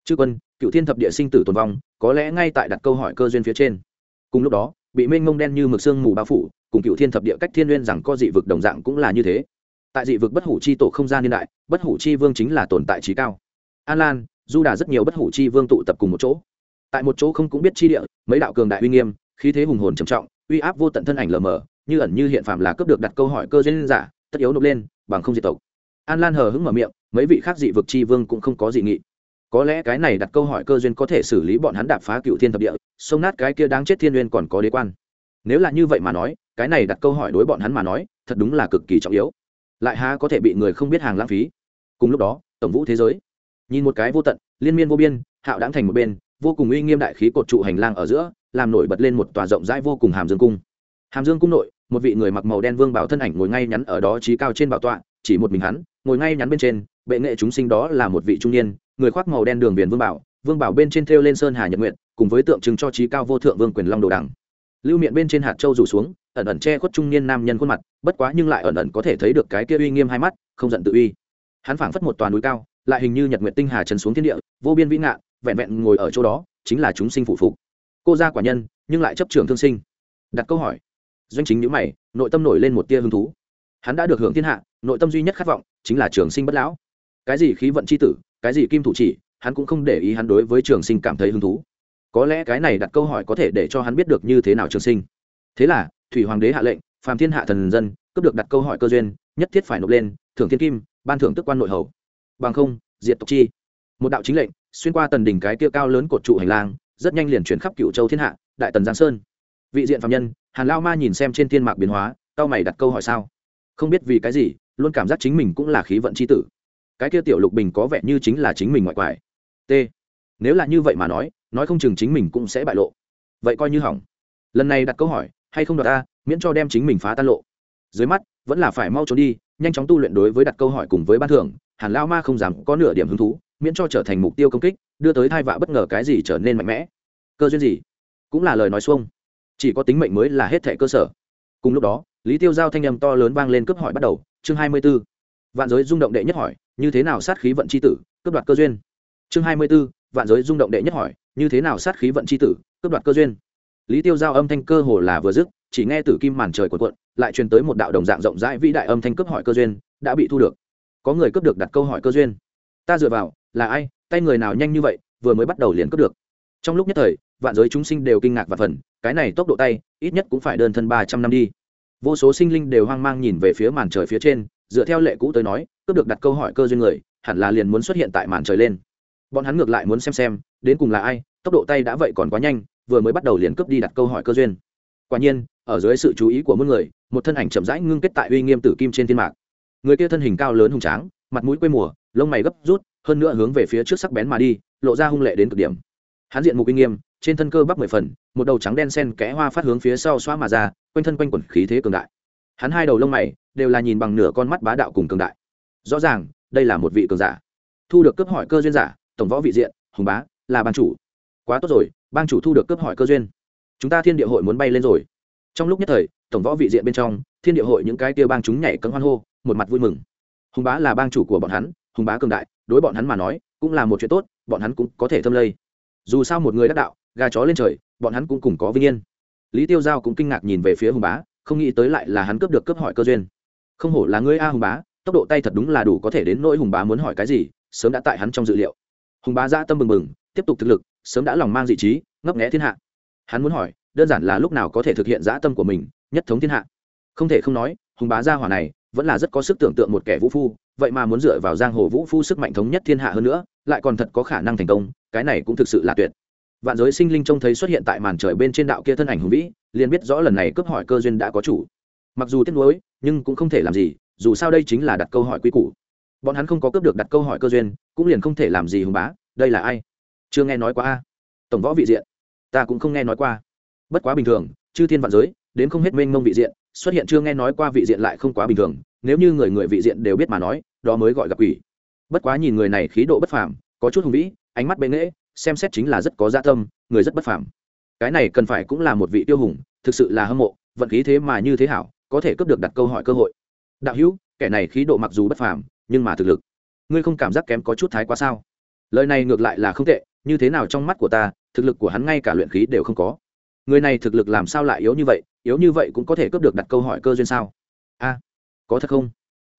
Chư quân, cựu thiên thập địa sinh tử tồn vong, có lẽ ngay tại đặt câu hỏi cơ duyên phía trên. Cùng lúc đó, bị mênh mông đen như mực sương mù bao phủ cùng cựu thiên thập địa cách thiên nguyên rằng có dị vực đồng dạng cũng là như thế. Tại dị vực bất hủ chi tổ không gian niên đại, bất hủ chi vương chính là tồn tại trí cao. An lan, du đà rất nhiều bất hủ chi vương tụ tập cùng một chỗ. Tại một chỗ không cũng biết chi địa, mấy đạo cường đại uy nghiêm, khí thế hùng hồn trầm trọng, uy áp vô tận thân ảnh lờ mờ, như ẩn như hiện phạm là cướp được đặt câu hỏi cơ duyên giả, tất yếu nộp lên, bằng không diệt tộc. An lan hờ hững mở miệng, mấy vị khác dị vực chi vương cũng không có dị nghị. Có lẽ cái này đặt câu hỏi cơ duyên có thể xử lý bọn hắn đạp phá cựu thiên thập địa sông nát cái kia đáng chết thiên uyên còn có đế quan nếu là như vậy mà nói, cái này đặt câu hỏi đối bọn hắn mà nói, thật đúng là cực kỳ trọng yếu. Lại há có thể bị người không biết hàng lãng phí? Cùng lúc đó, tổng vũ thế giới. Nhìn một cái vô tận, liên miên vô biên, hạo đáng thành một bên, vô cùng uy nghiêm đại khí cột trụ hành lang ở giữa, làm nổi bật lên một tòa rộng rãi vô cùng hàm dương cung. Hàm dương cung nội, một vị người mặc màu đen vương bảo thân ảnh ngồi ngay nhắn ở đó trí cao trên bảo tọa, chỉ một mình hắn, ngồi ngay nhắn bên trên, bệ nghệ chúng sinh đó là một vị trung niên, người khoác màu đen đường viền vương bảo vương bảo bên trên thêu lên sơn hà nhật nguyện cùng với tượng trưng cho trí cao vô thượng vương quyền long đồ đẳng lưu miệng bên trên hạt châu rủ xuống, ẩn ẩn che khuất trung niên nam nhân khuôn mặt, bất quá nhưng lại ẩn ẩn có thể thấy được cái kia uy nghiêm hai mắt, không giận tự uy. Hắn phảng phất một toàn núi cao, lại hình như nhật nguyện tinh hà trần xuống thiên địa, vô biên vĩ ngạn vẹn vẹn ngồi ở chỗ đó, chính là chúng sinh phụ phục. Cô gia quả nhân, nhưng lại chấp trường thương sinh. Đặt câu hỏi. Doanh chính nhữ mày, nội tâm nổi lên một tia hứng thú. Hắn đã được hưởng thiên hạ, nội tâm duy nhất khát vọng, chính là trường sinh bất lão. Cái gì khí vận c h i tử, cái gì kim thủ chỉ, hắn cũng không để ý hắn đối với trường sinh cảm thấy hứng thú có lẽ cái này đặt câu hỏi có thể để cho hắn biết được như thế nào trường sinh. Thế là, thủy hoàng đế hạ lệnh, phàm thiên hạ thần dân, cướp được đặt câu hỏi cơ duyên, nhất thiết phải nộp lên, thưởng thiên kim, ban thưởng tức quan nội hầu. Bằng không, diệt tộc chi. Một đạo chính lệnh, xuyên qua tần đỉnh cái kia cao lớn cột trụ hành lang, rất nhanh liền chuyển khắp cựu châu thiên hạ, đại tần giang sơn. Vị diện phạm nhân, hàn lao ma nhìn xem trên thiên mạc biến hóa tao mày đặt câu hỏi sao? Không biết vì cái gì, luôn cảm giác chính mình cũng là khí vận c h i tử. Cái kia tiểu lục bình có vẻ như chính là chính mình ngoại quải. T. Nếu là như vậy mà nói nói không chừng chính mình cũng sẽ bại lộ. Vậy coi như hỏng. Lần này đặt câu hỏi, hay không đoạt ta, miễn cho đem chính mình phá tan lộ. Dưới mắt, vẫn là phải mau trốn đi, nhanh chóng tu luyện đối với đặt câu hỏi cùng với ban thưởng hàn lao ma không dám có nửa điểm hứng thú, miễn cho trở thành mục tiêu công kích, đưa tới thai vạ bất ngờ cái gì trở nên mạnh mẽ. Cơ duyên gì? Cũng là lời nói xuông. Chỉ có tính mệnh mới là hết thẻ cơ sở. Cùng lúc đó, lý tiêu giao thanh â m to lớn vang lên cướp hỏi bắt đầu, chương hai mươi b ố vạn giới rung động đệ nhất hỏi, như thế nào sát khí vận c h i tử, cướp đoạt cơ duyên? Chương hai mươi b ố vạn giới rung động đệ nhất hỏi như thế nào sát khí vận c h i tử, cướp đoạt cơ duyên. Lý tiêu giao âm thanh cơ hồ là vừa dứt, chỉ nghe từ kim màn trời quần quận lại truyền tới một đạo đồng dạng rộng rãi vĩ đại âm thanh cướp hỏi cơ duyên, đã bị thu được. Có người cướp được đặt câu hỏi cơ duyên. Ta dựa vào, là ai, tay người nào nhanh như vậy, vừa mới bắt đầu liền cướp được. Trong lúc nhất thời, vạn giới chúng sinh đều kinh ngạc và phần cái này tốc độ tay, ít nhất cũng phải đơn thân ba trăm năm đi. Vô số sinh linh đều hoang mang nhìn về phía màn trời phía trên, dựa theo lệ cũ tới nói, cướp được đặt câu hỏi cơ duyên người, hẳn là liền muốn xuất hiện tại màn trời lên bọn hắn ngược lại muốn xem xem, đến cùng là ai, tốc độ tay đã vậy còn quá nhanh, vừa mới bắt đầu liền cướp đi đặt câu hỏi cơ duyên. Quả nhiên, ở dưới sự chú ý của mỗi người, một thân ảnh chậm rãi ngưng kết tại uy nghiêm tử kim trên thiên mạc. Người kia thân hình cao lớn hùng tráng, mặt mũi quê mùa, lông mày gấp rút, hơn nữa hướng về phía trước sắc bén mà đi, lộ ra hung lệ đến cực điểm. Hắn diện mục uy nghiêm, trên thân cơ bắp mười phần, một đầu trắng đen sen kẽ hoa phát hướng phía sau xóa mà ra, quanh thân quanh quẩn khí thế cường đại. Hắn hai đầu lông mày đều là nhìn bằng nửa con mắt bá đạo cùng cường đại. Rõ ràng, đây là một vị cường giả. Thu được cấp hỏi cơ duyên giả tổng võ vị diện, hùng bá, là ban chủ. Quá tốt rồi ban chủ thu được cướp hỏi cơ duyên. Chúng ta thiên địa hội muốn bay lên rồi. Trong lúc nhất thời, tổng võ vị diện bên trong, thiên địa hội những cái tiêu bang chúng nhảy cấm hoan hô, một mặt vui mừng. Hùng bá là bang chủ của bọn hắn, hùng bá cường đại, đối bọn hắn mà nói, cũng là một chuyện tốt, bọn hắn cũng có thể thâm lây. Dù sao một người đắc đạo, gà chó lên trời, bọn hắn cũng cùng có vinh yên. Lý tiêu giao cũng kinh ngạc nhìn về phía hùng bá, không nghĩ tới lại là hắn cướp được cướp hỏi cơ duyên. Không hổ là ngươi a hùng bá, tốc độ tay thật đúng là đủ có thể đến nỗi hùng bá muốn hỏi cái gì, sớm đã tại hắn trong dự liệu hùng bá dã tâm bừng bừng, tiếp tục thực lực, sớm đã lòng mang dị trí, ngấp nghẽ thiên hạ. Hắn muốn hỏi, đơn giản là lúc nào có thể thực hiện dã tâm của mình, nhất thống thiên hạ? Không thể không nói, hùng bá gia hỏa này, vẫn là rất có sức tưởng tượng một kẻ vũ phu, vậy mà muốn dựa vào giang hồ vũ phu sức mạnh thống nhất thiên hạ hơn nữa, lại còn thật có khả năng thành công, cái này cũng thực sự là tuyệt. Vạn giới sinh linh trông thấy xuất hiện tại màn trời bên trên đạo kia thân ảnh hùng vĩ, liền biết rõ lần này cướp hỏi cơ duyên đã có chủ. Mặc dù tiếc nuối, nhưng cũng không thể làm gì, dù sao đây chính là đặt câu hỏi quy củ. Bọn hắn không có cướp được đặt câu hỏi cơ duyên cũng liền không thể làm gì hùng bá, đây là ai? Chưa nghe nói qua a. Tổng võ vị diện. Ta cũng không nghe nói qua. Bất quá bình thường, chư thiên vạn giới, đến không hết mênh mông vị diện, xuất hiện chưa nghe nói qua vị diện lại không quá bình thường, nếu như người người vị diện đều biết mà nói, đó mới gọi gặp quỷ. Bất quá nhìn người này khí độ bất phàm, có chút hùng vĩ, ánh mắt bệ nghễ xem xét chính là rất có gia tâm, người rất bất phàm. Cái này cần phải cũng là một vị tiêu hùng, thực sự là hâm mộ, vận khí thế mà như thế hảo, có thể cướp được đặt câu hỏi cơ hội. Đạo hữu, kẻ này khí độ mặc dù bất phàm, nhưng mà thực lực ngươi không cảm giác kém có chút thái quá sao? Lời này ngược lại là không tệ, như thế nào trong mắt của ta, thực lực của hắn ngay cả luyện khí đều không có. Người này thực lực làm sao lại yếu như vậy, yếu như vậy cũng có thể cướp được đặt câu hỏi cơ duyên sao? A, có thật không?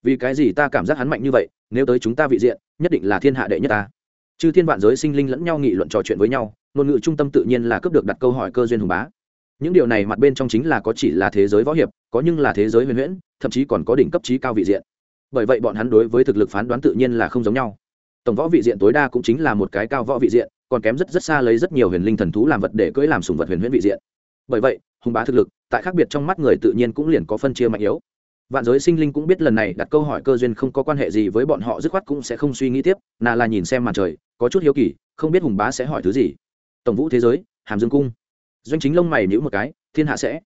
Vì cái gì ta cảm giác hắn mạnh như vậy, nếu tới chúng ta vị diện, nhất định là thiên hạ đệ nhất ta. Chư thiên vạn giới sinh linh lẫn nhau nghị luận trò chuyện với nhau, ngôn ngữ trung tâm tự nhiên là cướp được đặt câu hỏi cơ duyên hùng bá. Những điều này mặt bên trong chính là có chỉ là thế giới võ hiệp, có nhưng là thế giới huyền huyễn, thậm chí còn có đỉnh cấp trí cao vị diện bởi vậy bọn hắn đối với thực lực phán đoán tự nhiên là không giống nhau. Tổng võ vị diện tối đa cũng chính là một cái cao võ vị diện, còn kém rất rất xa lấy rất nhiều huyền linh thần thú làm vật để cưỡi làm sùng vật huyền huyễn vị diện. Bởi vậy, hùng bá thực lực, tại khác biệt trong mắt người tự nhiên cũng liền có phân chia mạnh yếu. Vạn giới sinh linh cũng biết lần này đặt câu hỏi cơ duyên không có quan hệ gì với bọn họ, dứt khoát cũng sẽ không suy nghĩ tiếp, nà là nhìn xem màn trời, có chút hiếu kỳ, không biết hùng bá sẽ hỏi thứ gì. Tổng vũ thế giới, hàm dương cung. Doanh chính lông mày nhữ một cái, thiên hạ sẽ.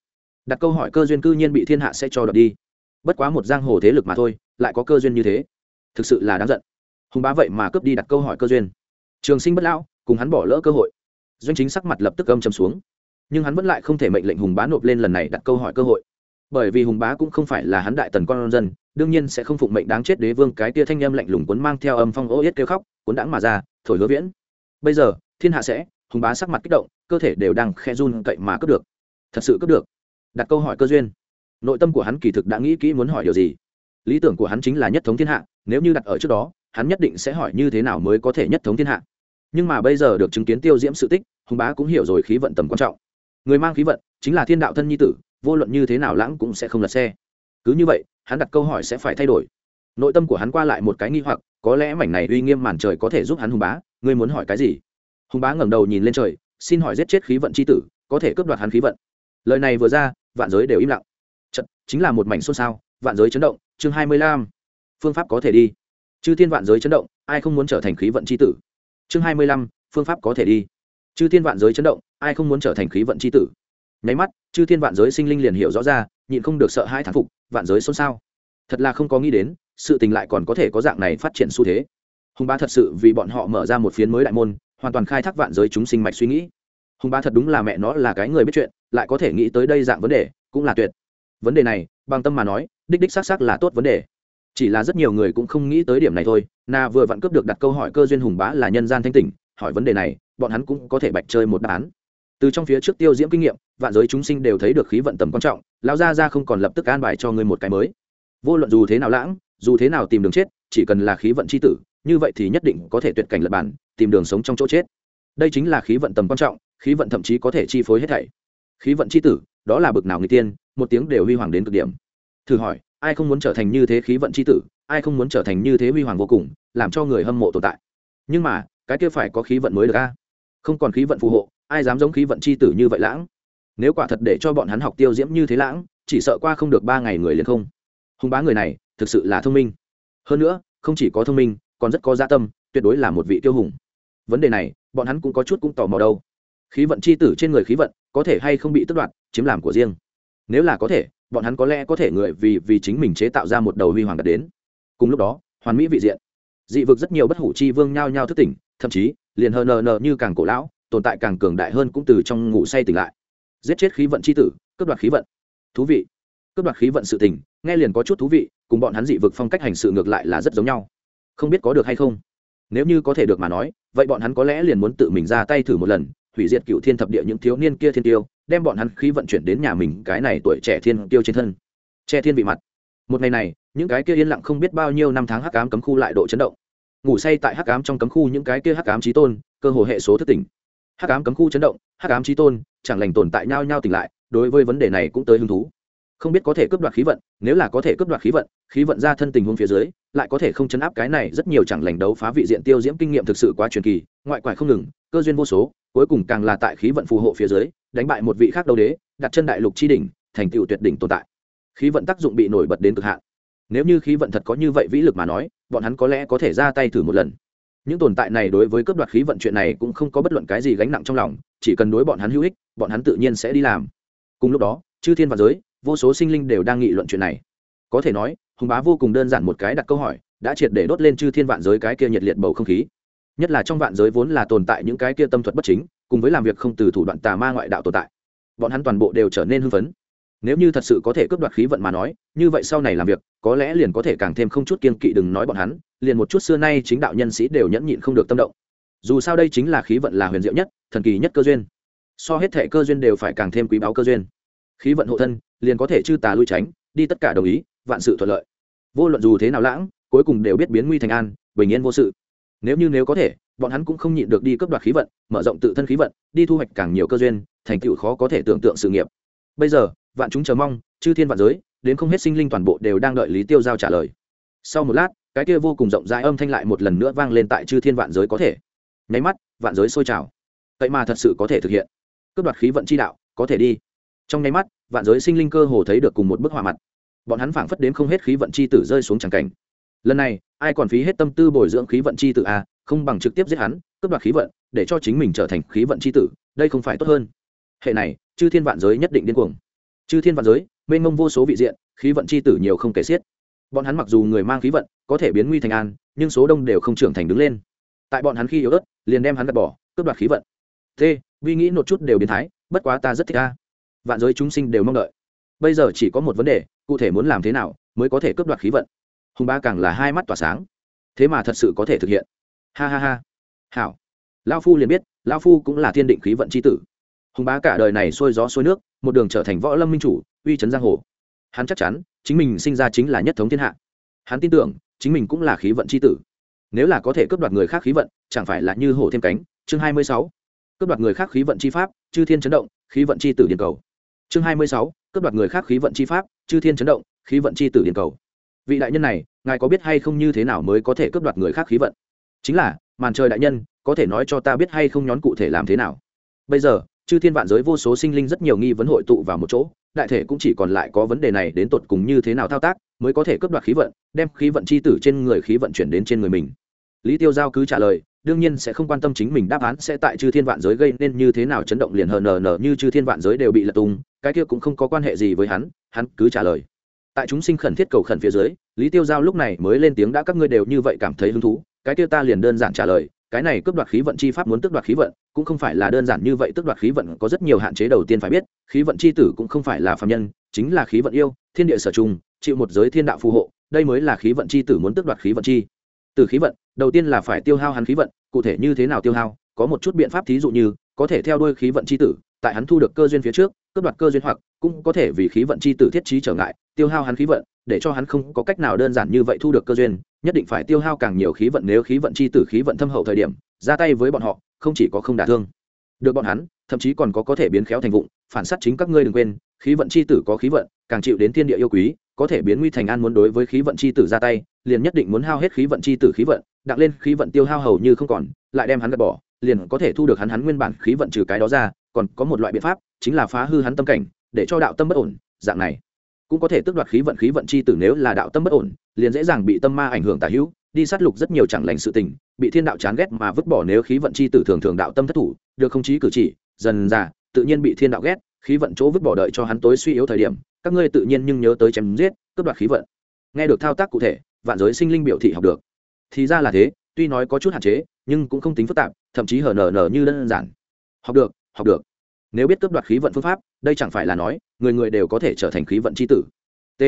Đặt câu hỏi cơ duyên cư nhiên bị thiên hạ sẽ cho đợt đi. Bất quá một giang hồ thế lực mà thôi lại có cơ duyên như thế. Thực sự là đáng giận. Hùng bá vậy mà cướp đi đặt câu hỏi cơ duyên. Trường sinh bất lão, cùng hắn bỏ lỡ cơ hội. Doanh chính sắc mặt lập tức âm chầm xuống. Nhưng hắn vẫn lại không thể mệnh lệnh hùng bá nộp lên lần này đặt câu hỏi cơ hội. Bởi vì hùng bá cũng không phải là hắn đại tần con dân, đương nhiên sẽ không phụng mệnh đáng chết đế vương cái tia thanh âm lạnh lùng cuốn mang theo âm phong ô yết kêu khóc, cuốn đãng mà ra, thổi hứa viễn. Bây giờ, thiên hạ sẽ, hùng bá sắc mặt kích động, cơ thể đều đang khe run cậy mà cướp được. Thật sự cướp được. Đặt câu hỏi cơ duyên. Nội tâm của hắn kỳ thực đã nghĩ kỹ muốn hỏi điều gì lý tưởng của hắn chính là nhất thống thiên hạ nếu như đặt ở trước đó hắn nhất định sẽ hỏi như thế nào mới có thể nhất thống thiên hạ. Nhưng mà bây giờ được chứng kiến tiêu diễm sự tích hùng bá cũng hiểu rồi khí vận tầm quan trọng. Người mang khí vận chính là thiên đạo thân nhi tử vô luận như thế nào lãng cũng sẽ không lật xe. Cứ như vậy hắn đặt câu hỏi sẽ phải thay đổi. Nội tâm của hắn qua lại một cái nghi hoặc có lẽ mảnh này uy nghiêm màn trời có thể giúp hắn hùng bá ngươi muốn hỏi cái gì? Hùng bá ngẩng đầu nhìn lên trời xin hỏi giết chết khí vận c h i tử có thể cướp đoạt hắn khí vận. Lời này vừa ra vạn giới đều im lặng. Chật, chính là một mảnh xôn xao vạn giới chấn động, chương hai mươi lăm. Phương pháp có thể đi. Chư thiên vạn giới chấn động, ai không muốn trở thành khí vận c h i tử? Chương hai mươi lăm, phương pháp có thể đi. Chư thiên vạn giới chấn động, ai không muốn trở thành khí vận c h i tử? Nháy mắt, chư thiên vạn giới sinh linh liền hiểu rõ ra, nhịn không được sợ hai thán phục, vạn giới xôn xao. Thật là không có nghĩ đến, sự tình lại còn có thể có dạng này phát triển xu thế. Hùng ba thật sự vì bọn họ mở ra một phiến mới đại môn, hoàn toàn khai thác vạn giới chúng sinh mạch suy nghĩ. Hùng ba thật đúng là mẹ nó là cái người biết chuyện, lại có thể nghĩ tới đây dạng vấn đề, cũng là tuyệt. Vấn đề này bằng tâm mà nói, đích đích xác xác là tốt vấn đề. Chỉ là rất nhiều người cũng không nghĩ tới điểm này thôi, na vừa vặn cướp được đặt câu hỏi cơ duyên hùng bá là nhân gian thanh tỉnh, hỏi vấn đề này, bọn hắn cũng có thể bạch chơi một đáp án. Từ trong phía trước tiêu diễm kinh nghiệm, vạn giới chúng sinh đều thấy được khí vận tầm quan trọng, lão gia ra không còn lập tức an bài cho ngươi một cái mới. Vô luận dù thế nào lãng, dù thế nào tìm đường chết, chỉ cần là khí vận c h i tử, như vậy thì nhất định có thể tuyệt cảnh lập bản, tìm đường sống trong chỗ chết. Đây chính là khí vận tầm quan trọng, khí vận thậm chí có thể chi phối hết thảy. Khí vận c h i tử, đó là bực nào người tiên một tiếng đều huy hoàng đến cực điểm. Thử hỏi, ai không muốn trở thành như thế khí vận c h i tử, ai không muốn trở thành như thế huy hoàng vô cùng, làm cho người hâm mộ tồn tại? Nhưng mà, cái kia phải có khí vận mới được a. Không còn khí vận phù hộ, ai dám giống khí vận c h i tử như vậy lãng? Nếu quả thật để cho bọn hắn học tiêu diễm như thế lãng, chỉ sợ qua không được ba ngày người liền không. Hùng bá người này, thực sự là thông minh. Hơn nữa, không chỉ có thông minh, còn rất có gia tâm, tuyệt đối là một vị tiêu hùng. Vấn đề này, bọn hắn cũng có chút cũng tò mò đâu. Khí vận c h i tử trên người khí vận, có thể hay không bị tất đoạt, chiếm làm của riêng nếu là có thể, bọn hắn có lẽ có thể người vì vì chính mình chế tạo ra một đầu huy hoàng đạt đến. Cùng lúc đó, hoàn mỹ vị diện. Dị vực rất nhiều bất hủ chi vương nhao nhao thức tỉnh, thậm chí, liền hờ nờ nờ như càng cổ lão, tồn tại càng cường đại hơn cũng từ trong ngủ say tỉnh lại. Giết chết khí vận c h i tử, cướp đoạt khí vận. Thú vị. Cướp đoạt khí vận sự tình, nghe liền có chút thú vị, cùng bọn hắn dị vực phong cách hành sự ngược lại là rất giống nhau. Không biết có được hay không? Nếu như có thể được mà nói, vậy bọn hắn có lẽ liền muốn tự mình ra tay thử một lần, hủy diệt cựu thiên thập địa những thiếu niên kia thiên tiêu đem bọn hắn khí vận chuyển đến nhà mình cái này tuổi trẻ thiên tiêu trên thân. Che thiên vị mặt. Một ngày này, những cái kia yên lặng không biết bao nhiêu năm tháng hắc ám cấm khu lại độ chấn động. Ngủ say tại hắc ám trong cấm khu những cái kia hắc ám trí tôn, cơ hồ hệ số thất tỉnh. Hắc ám cấm khu chấn động, hắc ám trí tôn, chẳng lành tồn tại nhau nhau tỉnh lại, đối với vấn đề này cũng tới hứng thú không biết có thể cướp đoạt khí vận, nếu là có thể cướp đoạt khí vận khí vận ra thân tình huống phía dưới, lại có thể không chấn áp cái này rất nhiều chẳng lành đấu phá vị diện tiêu diễm kinh nghiệm thực sự quá truyền kỳ, ngoại quải không ngừng, cơ duyên vô số, cuối cùng càng là tại khí vận phù hộ phía dưới, đánh bại một vị khác đấu đế, đặt chân đại lục chi đỉnh, thành tựu tuyệt đỉnh tồn tại. Khí vận tác dụng bị nổi bật đến cực hạn. Nếu như khí vận thật có như vậy vĩ lực mà nói, bọn hắn có lẽ có thể ra tay thử một lần. Những tồn tại này đối với cướp đoạt khí vận chuyện này cũng không có bất luận cái gì gánh nặng trong lòng, chỉ cần đối bọn hắn hữu ích, bọn hắn tự nhiên sẽ đi làm. Cùng lúc đó, chư thiên và giới vô số sinh linh đều đang nghị luận chuyện này. Có thể nói, hùng bá vô cùng đơn giản một cái đặt câu hỏi, đã triệt để đốt lên chư thiên vạn giới cái kia nhiệt liệt bầu không khí. Nhất là trong vạn giới vốn là tồn tại những cái kia tâm thuật bất chính, cùng với làm việc không từ thủ đoạn tà ma ngoại đạo tồn tại, bọn hắn toàn bộ đều trở nên hưng phấn. Nếu như thật sự có thể cướp đoạt khí vận mà nói, như vậy sau này làm việc, có lẽ liền có thể càng thêm không chút kiên kỵ đừng nói bọn hắn, liền một chút xưa nay chính đạo nhân sĩ đều nhẫn nhịn không được tâm động. Dù sao đây chính là khí vận là huyền diệu nhất, thần kỳ nhất cơ duyên. So hết thể cơ duyên đều phải càng thêm quý báu cơ duyên khí vận hộ thân, liền có thể chư tà lui tránh, đi tất cả đồng ý, vạn sự thuận lợi. Vô luận dù thế nào lãng, cuối cùng đều biết biến nguy thành an, bình yên vô sự. Nếu như nếu có thể, bọn hắn cũng không nhịn được đi cướp đoạt khí vận, mở rộng tự thân khí vận, đi thu hoạch càng nhiều cơ duyên, thành tựu khó có thể tưởng tượng sự nghiệp. Bây giờ, vạn chúng chờ mong, chư thiên vạn giới, đến không hết sinh linh toàn bộ đều đang đợi lý tiêu giao trả lời. Sau một lát, cái kia vô cùng rộng rãi âm thanh lại một lần nữa vang lên tại chư thiên vạn giới có thể. Nháy mắt, vạn giới sôi trào. Vậy mà thật sự có thể thực hiện. Cướp đoạt khí vận chi đạo, có thể đi trong nháy mắt, vạn giới sinh linh cơ hồ thấy được cùng một bức họa mặt. Bọn hắn phảng phất đến không hết khí vận chi tử rơi xuống tràng cảnh. Lần này, ai còn phí hết tâm tư bồi dưỡng khí vận chi tử a không bằng trực tiếp giết hắn, cướp đoạt khí vận, để cho chính mình trở thành khí vận chi tử, đây không phải tốt hơn. Hệ này, chư thiên vạn giới nhất định điên cuồng. Chư thiên vạn giới, mênh mông vô số vị diện, khí vận chi tử nhiều không kể xiết. Bọn hắn mặc dù người mang khí vận, có thể biến nguy thành an, nhưng số đông đều không trưởng thành đứng lên. Tại bọn hắn khi yếu ớt, liền đem hắn gạt bỏ, cướp đoạt khí vận. T vi nghĩ một chút đều biến thái, bất quá ta rất thích a vạn giới chúng sinh đều mong đợi. Bây giờ chỉ có một vấn đề, cụ thể muốn làm thế nào mới có thể cướp đoạt khí vận? Hùng ba càng là hai mắt tỏa sáng. Thế mà thật sự có thể thực hiện. Ha ha ha. Hảo. Lao phu liền biết lao phu cũng là thiên định khí vận c h i tử. Hùng bá cả đời này sôi gió sôi nước, một đường trở thành võ lâm minh chủ, uy c h ấ n giang hồ. Hắn chắc chắn, chính mình sinh ra chính là nhất thống thiên hạ. Hắn tin tưởng, chính mình cũng là khí vận c h i tử. Nếu là có thể cướp đoạt người khác khí vận, chẳng phải là như hổ thêm cánh. Chương hai mươi sáu. Cướp đoạt người khác khí vận chi pháp, chư thiên chấn động, khí vận chi tử điện cầu chương hai mươi sáu, cướp đoạt người khác khí vận chi pháp, chư thiên chấn động, khí vận chi tử điện cầu. Vị đại nhân này, ngài có biết hay không như thế nào mới có thể cướp đoạt người khác khí vận? Chính là, màn trời đại nhân, có thể nói cho ta biết hay không nhón cụ thể làm thế nào? Bây giờ, chư thiên vạn giới vô số sinh linh rất nhiều nghi vấn hội tụ vào một chỗ, đại thể cũng chỉ còn lại có vấn đề này đến tột cùng như thế nào thao tác mới có thể cướp đoạt khí vận, đem khí vận c h i tử trên người khí vận chuyển đến trên người mình. Lý tiêu giao cứ trả lời đương nhiên sẽ không quan tâm chính mình đáp án sẽ tại chư thiên vạn giới gây nên như thế nào chấn động liền hờ nờ nờ như chư thiên vạn giới đều bị lật tung, cái kia cũng không có quan hệ gì với hắn hắn cứ trả lời. Tại chúng sinh khẩn thiết cầu khẩn phía dưới, lý tiêu giao lúc này mới lên tiếng đã các ngươi đều như vậy cảm thấy hứng thú, cái kia ta liền đơn giản trả lời, cái này cướp đoạt khí vận chi pháp muốn tước đoạt khí vận, cũng không phải là đơn giản như vậy tước đoạt khí vận có rất nhiều hạn chế đầu tiên phải biết, khí vận chi tử cũng không phải là phạm nhân, chính là khí vận yêu, thiên địa sở trùng, chịu một giới thiên đạo phù hộ, đây mới là khí vận chi tử muốn tước đoạt khí vận chi từ khí vận, đầu tiên là phải tiêu hao hắn khí vận, cụ thể như thế nào tiêu hao, có một chút biện pháp thí dụ như, có thể theo đuôi khí vận chi tử, tại hắn thu được cơ duyên phía trước, cướp đoạt cơ duyên hoặc, cũng có thể vì khí vận chi tử thiết trí trở ngại, tiêu hao hắn khí vận, để cho hắn không có cách nào đơn giản như vậy thu được cơ duyên, nhất định phải tiêu hao càng nhiều khí vận nếu khí vận chi tử khí vận thâm hậu thời điểm, ra tay với bọn họ, không chỉ có không đả thương. Được bọn hắn, thậm chí còn có có thể biến khéo thành vụng, phản sát chính các ngươi đừng quên, khí vận chi tử có khí vận, càng chịu đến thiên địa yêu quý có thể biến nguy thành an muốn đối với khí vận chi tử ra tay, liền nhất định muốn hao hết khí vận chi tử khí vận, đặng lên khí vận tiêu hao hầu như không còn, lại đem hắn gạt bỏ, liền có thể thu được hắn hắn nguyên bản khí vận trừ cái đó ra, còn có một loại biện pháp, chính là phá hư hắn tâm cảnh, để cho đạo tâm bất ổn, dạng này. Cũng có thể tước đoạt khí vận khí vận chi tử nếu là đạo tâm bất ổn, liền dễ dàng bị tâm ma ảnh hưởng tà hữu, đi sát lục rất nhiều chẳng lành sự tình, bị thiên đạo chán ghét mà vứt bỏ nếu khí vận chi tử thường thường đạo tâm thất thủ, được không chí cử chỉ, dần già tự nhiên bị thiên đạo ghét, khí vận chỗ vứt bỏ đợi cho hắn tối suy yếu thời điểm các ngươi tự nhiên nhưng nhớ tới chém giết, cướp đoạt khí vận. Nghe được thao tác cụ thể, vạn giới sinh linh biểu thị học được. Thì ra là thế, tuy nói có chút hạn chế, nhưng cũng không tính phức tạp, thậm chí hở nở nở như đơn giản. Học được học được. Nếu biết cướp đoạt khí vận phương pháp, đây chẳng phải là nói, người người đều có thể trở thành khí vận c h i tử. T.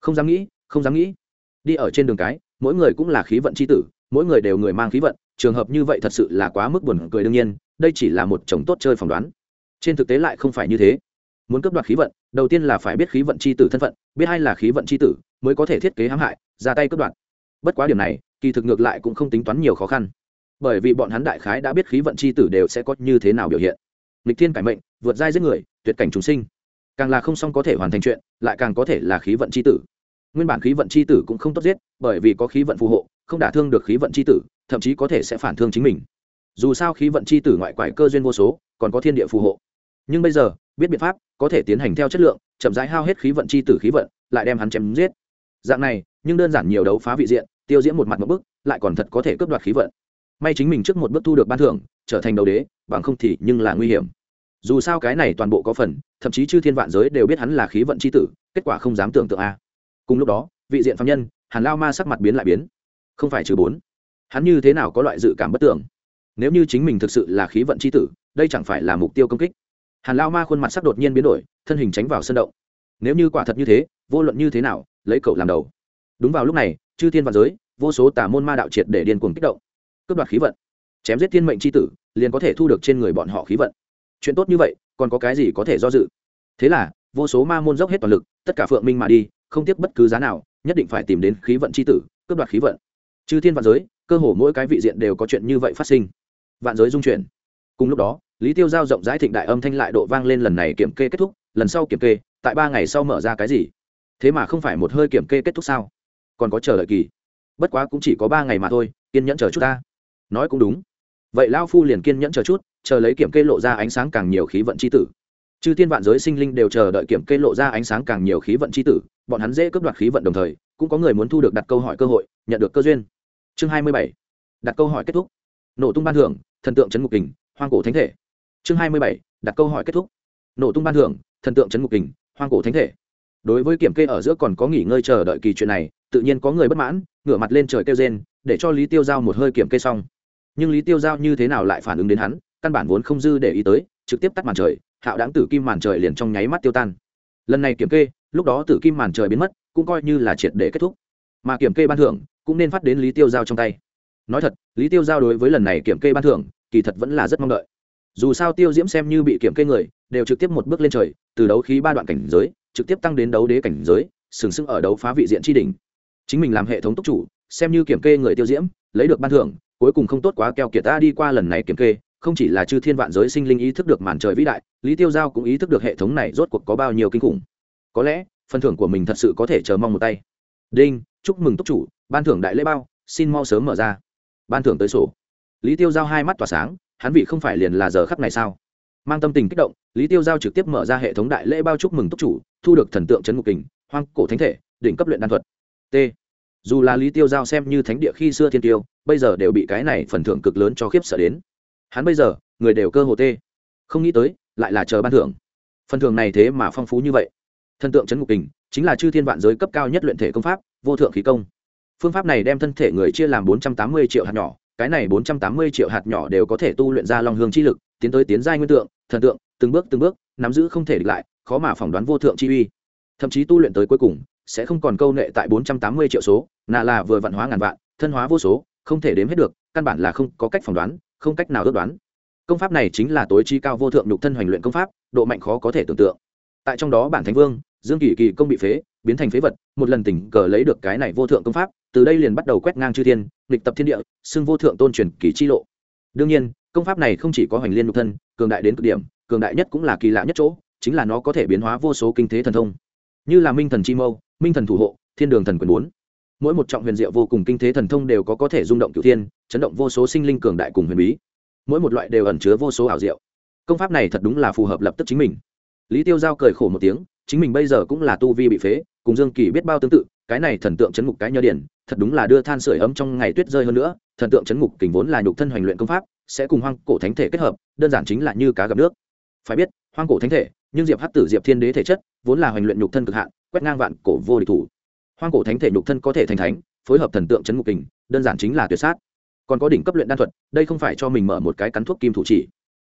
Không dám nghĩ, không dám nghĩ. Đi ở trên đường cái, mỗi người cũng là khí vận c h i tử, mỗi người đều người mang khí vận, trường hợp như vậy thật sự là quá mức buồn cười đương nhiên, đây chỉ là một chồng tốt chơi phỏng đoán. Trên thực tế lại không phải như thế muốn cấp đoạt khí vận, đầu tiên là phải biết khí vận c h i tử thân phận, biết hay là khí vận c h i tử mới có thể thiết kế hãm hại, ra tay cấp đoạt. Bất quá điểm này, kỳ thực ngược lại cũng không tính toán nhiều khó khăn. Bởi vì bọn hắn đại khái đã biết khí vận c h i tử đều sẽ có như thế nào biểu hiện. Lịch thiên cải mệnh, vượt dai giết người, tuyệt cảnh chúng sinh. Càng là không xong có thể hoàn thành chuyện, lại càng có thể là khí vận c h i tử. Nguyên bản khí vận c h i tử cũng không tốt giết, bởi vì có khí vận phù hộ, không đả thương được khí vận c h i tử, thậm chí có thể sẽ phản thương chính mình. Dù sao khí vận c h i tử ngoại quải cơ duyên vô số, còn có thiên địa phù hộ. Nhưng bây giờ biết biện pháp, có thể tiến hành theo chất lượng, chậm rãi hao hết khí vận chi tử khí vận, lại đem hắn chém giết. Dạng này, nhưng đơn giản nhiều đấu phá vị diện, tiêu diễn một mặt một bức, lại còn thật có thể cướp đoạt khí vận. May chính mình trước một bước thu được ban thưởng, trở thành đầu đế, bằng không thì nhưng là nguy hiểm. Dù sao cái này toàn bộ có phần, thậm chí chư thiên vạn giới đều biết hắn là khí vận c h i tử, kết quả không dám tưởng tượng a. Cùng lúc đó, vị diện phạm nhân, hàn lao ma sắc mặt biến lại biến. Không phải trừ bốn. Hắn như thế nào có loại dự cảm bất tưởng? Nếu như chính mình thực sự là khí vận c h i tử, đây chẳng phải là mục tiêu công kích hàn lao ma khuôn mặt sắc đột nhiên biến đổi, thân hình tránh vào sân động. Nếu như quả thật như thế, vô luận như thế nào, lấy cậu làm đầu. Đúng vào lúc này, chư thiên vạn giới, vô số tà môn ma đạo triệt để điên cuồng kích động. Cướp đoạt khí vận. Chém giết thiên mệnh c h i tử, liền có thể thu được trên người bọn họ khí vận. Chuyện tốt như vậy, còn có cái gì có thể do dự? Thế là, vô số ma môn dốc hết toàn lực, tất cả phượng minh mà đi, không tiếc bất cứ giá nào, nhất định phải tìm đến khí vận c h i tử, cướp đoạt khí vận. Chư thiên vạn giới, cơ hồ mỗi cái vị diện đều có chuyện như vậy phát sinh. Vạn giới dung chuyển. Cùng lúc đó lý tiêu giao rộng rãi thịnh đại âm thanh lại độ vang lên lần này kiểm kê kết thúc, lần sau kiểm kê, tại ba ngày sau mở ra cái gì? Thế mà không phải một hơi kiểm kê kết thúc sao? Còn có chờ đợi kỳ. Bất quá cũng chỉ có ba ngày mà thôi, kiên nhẫn chờ chút ta. Nói cũng đúng. Vậy lao phu liền kiên nhẫn chờ chút, chờ lấy kiểm kê lộ ra ánh sáng càng nhiều khí vận c h i tử. Chư thiên vạn giới sinh linh đều chờ đợi kiểm kê lộ ra ánh sáng càng nhiều khí vận c h i tử, bọn hắn dễ cướp đoạt khí vận đồng thời, cũng có người muốn thu được đặt câu hỏi cơ hội, nhận được cơ duyên. Chương hai mươi bảy. Đặt câu hỏi kết thúc. Nổ tung ban thưởng, thần tượng trấn ngục kình, hoang cổ thánh thể chương hai mươi bảy, đặt câu hỏi kết thúc. Nổ tung ban thưởng, thần tượng trấn ngục kình, hoang cổ thánh thể. Đối với kiểm kê ở giữa còn có nghỉ ngơi chờ đợi kỳ chuyện này, tự nhiên có người bất mãn, ngửa mặt lên trời kêu rên, để cho lý tiêu giao một hơi kiểm kê xong. Nhưng lý tiêu giao như thế nào lại phản ứng đến hắn, căn bản vốn không dư để ý tới, trực tiếp tắt màn trời, hạo đáng tử kim màn trời liền trong nháy mắt tiêu tan. Lần này kiểm kê, lúc đó tử kim màn trời biến mất, cũng coi như là triệt để kết thúc. Mà kiểm kê ban thưởng cũng nên phát đến lý tiêu giao trong tay. Nói thật, lý tiêu giao đối với lần này kiểm kê ban thưởng, kỳ thật vẫn là rất mong đợi dù sao tiêu diễm xem như bị kiểm kê người, đều trực tiếp một bước lên trời, từ đấu khí ba đoạn cảnh giới, trực tiếp tăng đến đấu đế cảnh giới, sừng sững ở đấu phá vị diện tri đình chính mình làm hệ thống túc chủ, xem như kiểm kê người tiêu diễm, lấy được ban thưởng, cuối cùng không tốt quá keo kiệt ta đi qua lần này kiểm kê, không chỉ là chư thiên vạn giới sinh linh ý thức được màn trời vĩ đại, lý tiêu giao cũng ý thức được hệ thống này rốt cuộc có bao nhiêu kinh khủng. Có lẽ, phần thưởng của mình thật sự có thể chờ mong một tay. Đinh, chúc mừng túc chủ, ban thưởng đại lễ bao, xin mau sớm mở ra. Ban thưởng tới sổ. Lý tiêu giao hai mắt tỏa sáng hắn vị không phải liền là giờ khắc này sao? Mang tâm tình kích động, lý tiêu giao trực tiếp mở ra hệ thống đại lễ bao chúc mừng túc chủ, thu được thần tượng trấn ngục kình, hoang cổ thánh thể, đỉnh cấp luyện đan thuật. T. Dù là lý tiêu giao xem như thánh địa khi xưa thiên tiêu, bây giờ đều bị cái này phần thưởng cực lớn cho khiếp sợ đến. Hắn bây giờ, người đều cơ hồ tê không nghĩ tới, lại là chờ ban thưởng. Phần thưởng này thế mà phong phú như vậy. Thần tượng trấn ngục kình, chính là chư thiên vạn giới cấp cao nhất luyện thể công pháp, vô thượng khí công. Phương pháp này đem thân thể người chia làm bốn trăm tám mươi triệu hạt nhỏ cái này bốn trăm tám mươi triệu hạt nhỏ đều có thể tu luyện ra long hương chi lực, tiến tới tiến giai nguyên tượng, thần tượng, từng bước từng bước, nắm giữ không thể địch lại, khó mà phỏng đoán vô thượng chi uy. Thậm chí tu luyện tới cuối cùng, sẽ không còn câu nệ tại bốn trăm tám mươi triệu số, nà là vừa vạn hóa ngàn vạn, thân hóa vô số, không thể đếm hết được, căn bản là không có cách phỏng đoán, không cách nào ước đoán. Công pháp này chính là tối chi cao vô thượng nhục thân hoành luyện công pháp, độ mạnh khó có thể tưởng tượng. Tại trong đó bản thánh vương, dương kỳ kỳ công bị phế, biến thành phế vật, một lần tình cờ lấy được cái này vô thượng công pháp từ đây liền bắt đầu quét ngang chư thiên, nghịch tập thiên địa, xưng vô thượng tôn truyền kỳ chi lộ. Đương nhiên, công pháp này không chỉ có hoành liên nhục thân, cường đại đến cực điểm, cường đại nhất cũng là kỳ lạ nhất chỗ, chính là nó có thể biến hóa vô số kinh thế thần thông. Như là minh thần chi mâu, minh thần thủ hộ, thiên đường thần quyền bốn. Mỗi một trọng huyền diệu vô cùng kinh thế thần thông đều có có thể rung động cửu thiên, chấn động vô số sinh linh cường đại cùng huyền bí. Mỗi một loại đều ẩn chứa vô số ảo diệu. Công pháp này thật đúng là phù hợp lập tức chính mình. Lý tiêu giao cười khổ một tiếng, chính mình bây giờ cũng là tu vi bị phế, cùng dương kỳ biết bao tương tự cái này thần tượng chấn ngục cái nhớ điển, thật đúng là đưa than sửa ấm trong ngày tuyết rơi hơn nữa, thần tượng chấn ngục kình vốn là nhục thân hoành luyện công pháp, sẽ cùng hoang cổ thánh thể kết hợp, đơn giản chính là như cá gặp nước. Phải biết, hoang cổ thánh thể, nhưng diệp hắc tử, diệp thiên đế thể chất, vốn là hoành luyện nhục thân cực hạn, quét ngang vạn cổ vô địch thủ. Hoang cổ thánh thể nhục thân có thể thành thánh, phối hợp thần tượng chấn ngục kình, đơn giản chính là tuyệt sát. Còn có đỉnh cấp luyện đan thuật, đây không phải cho mình mở một cái cắn thuốc kim thủ chỉ.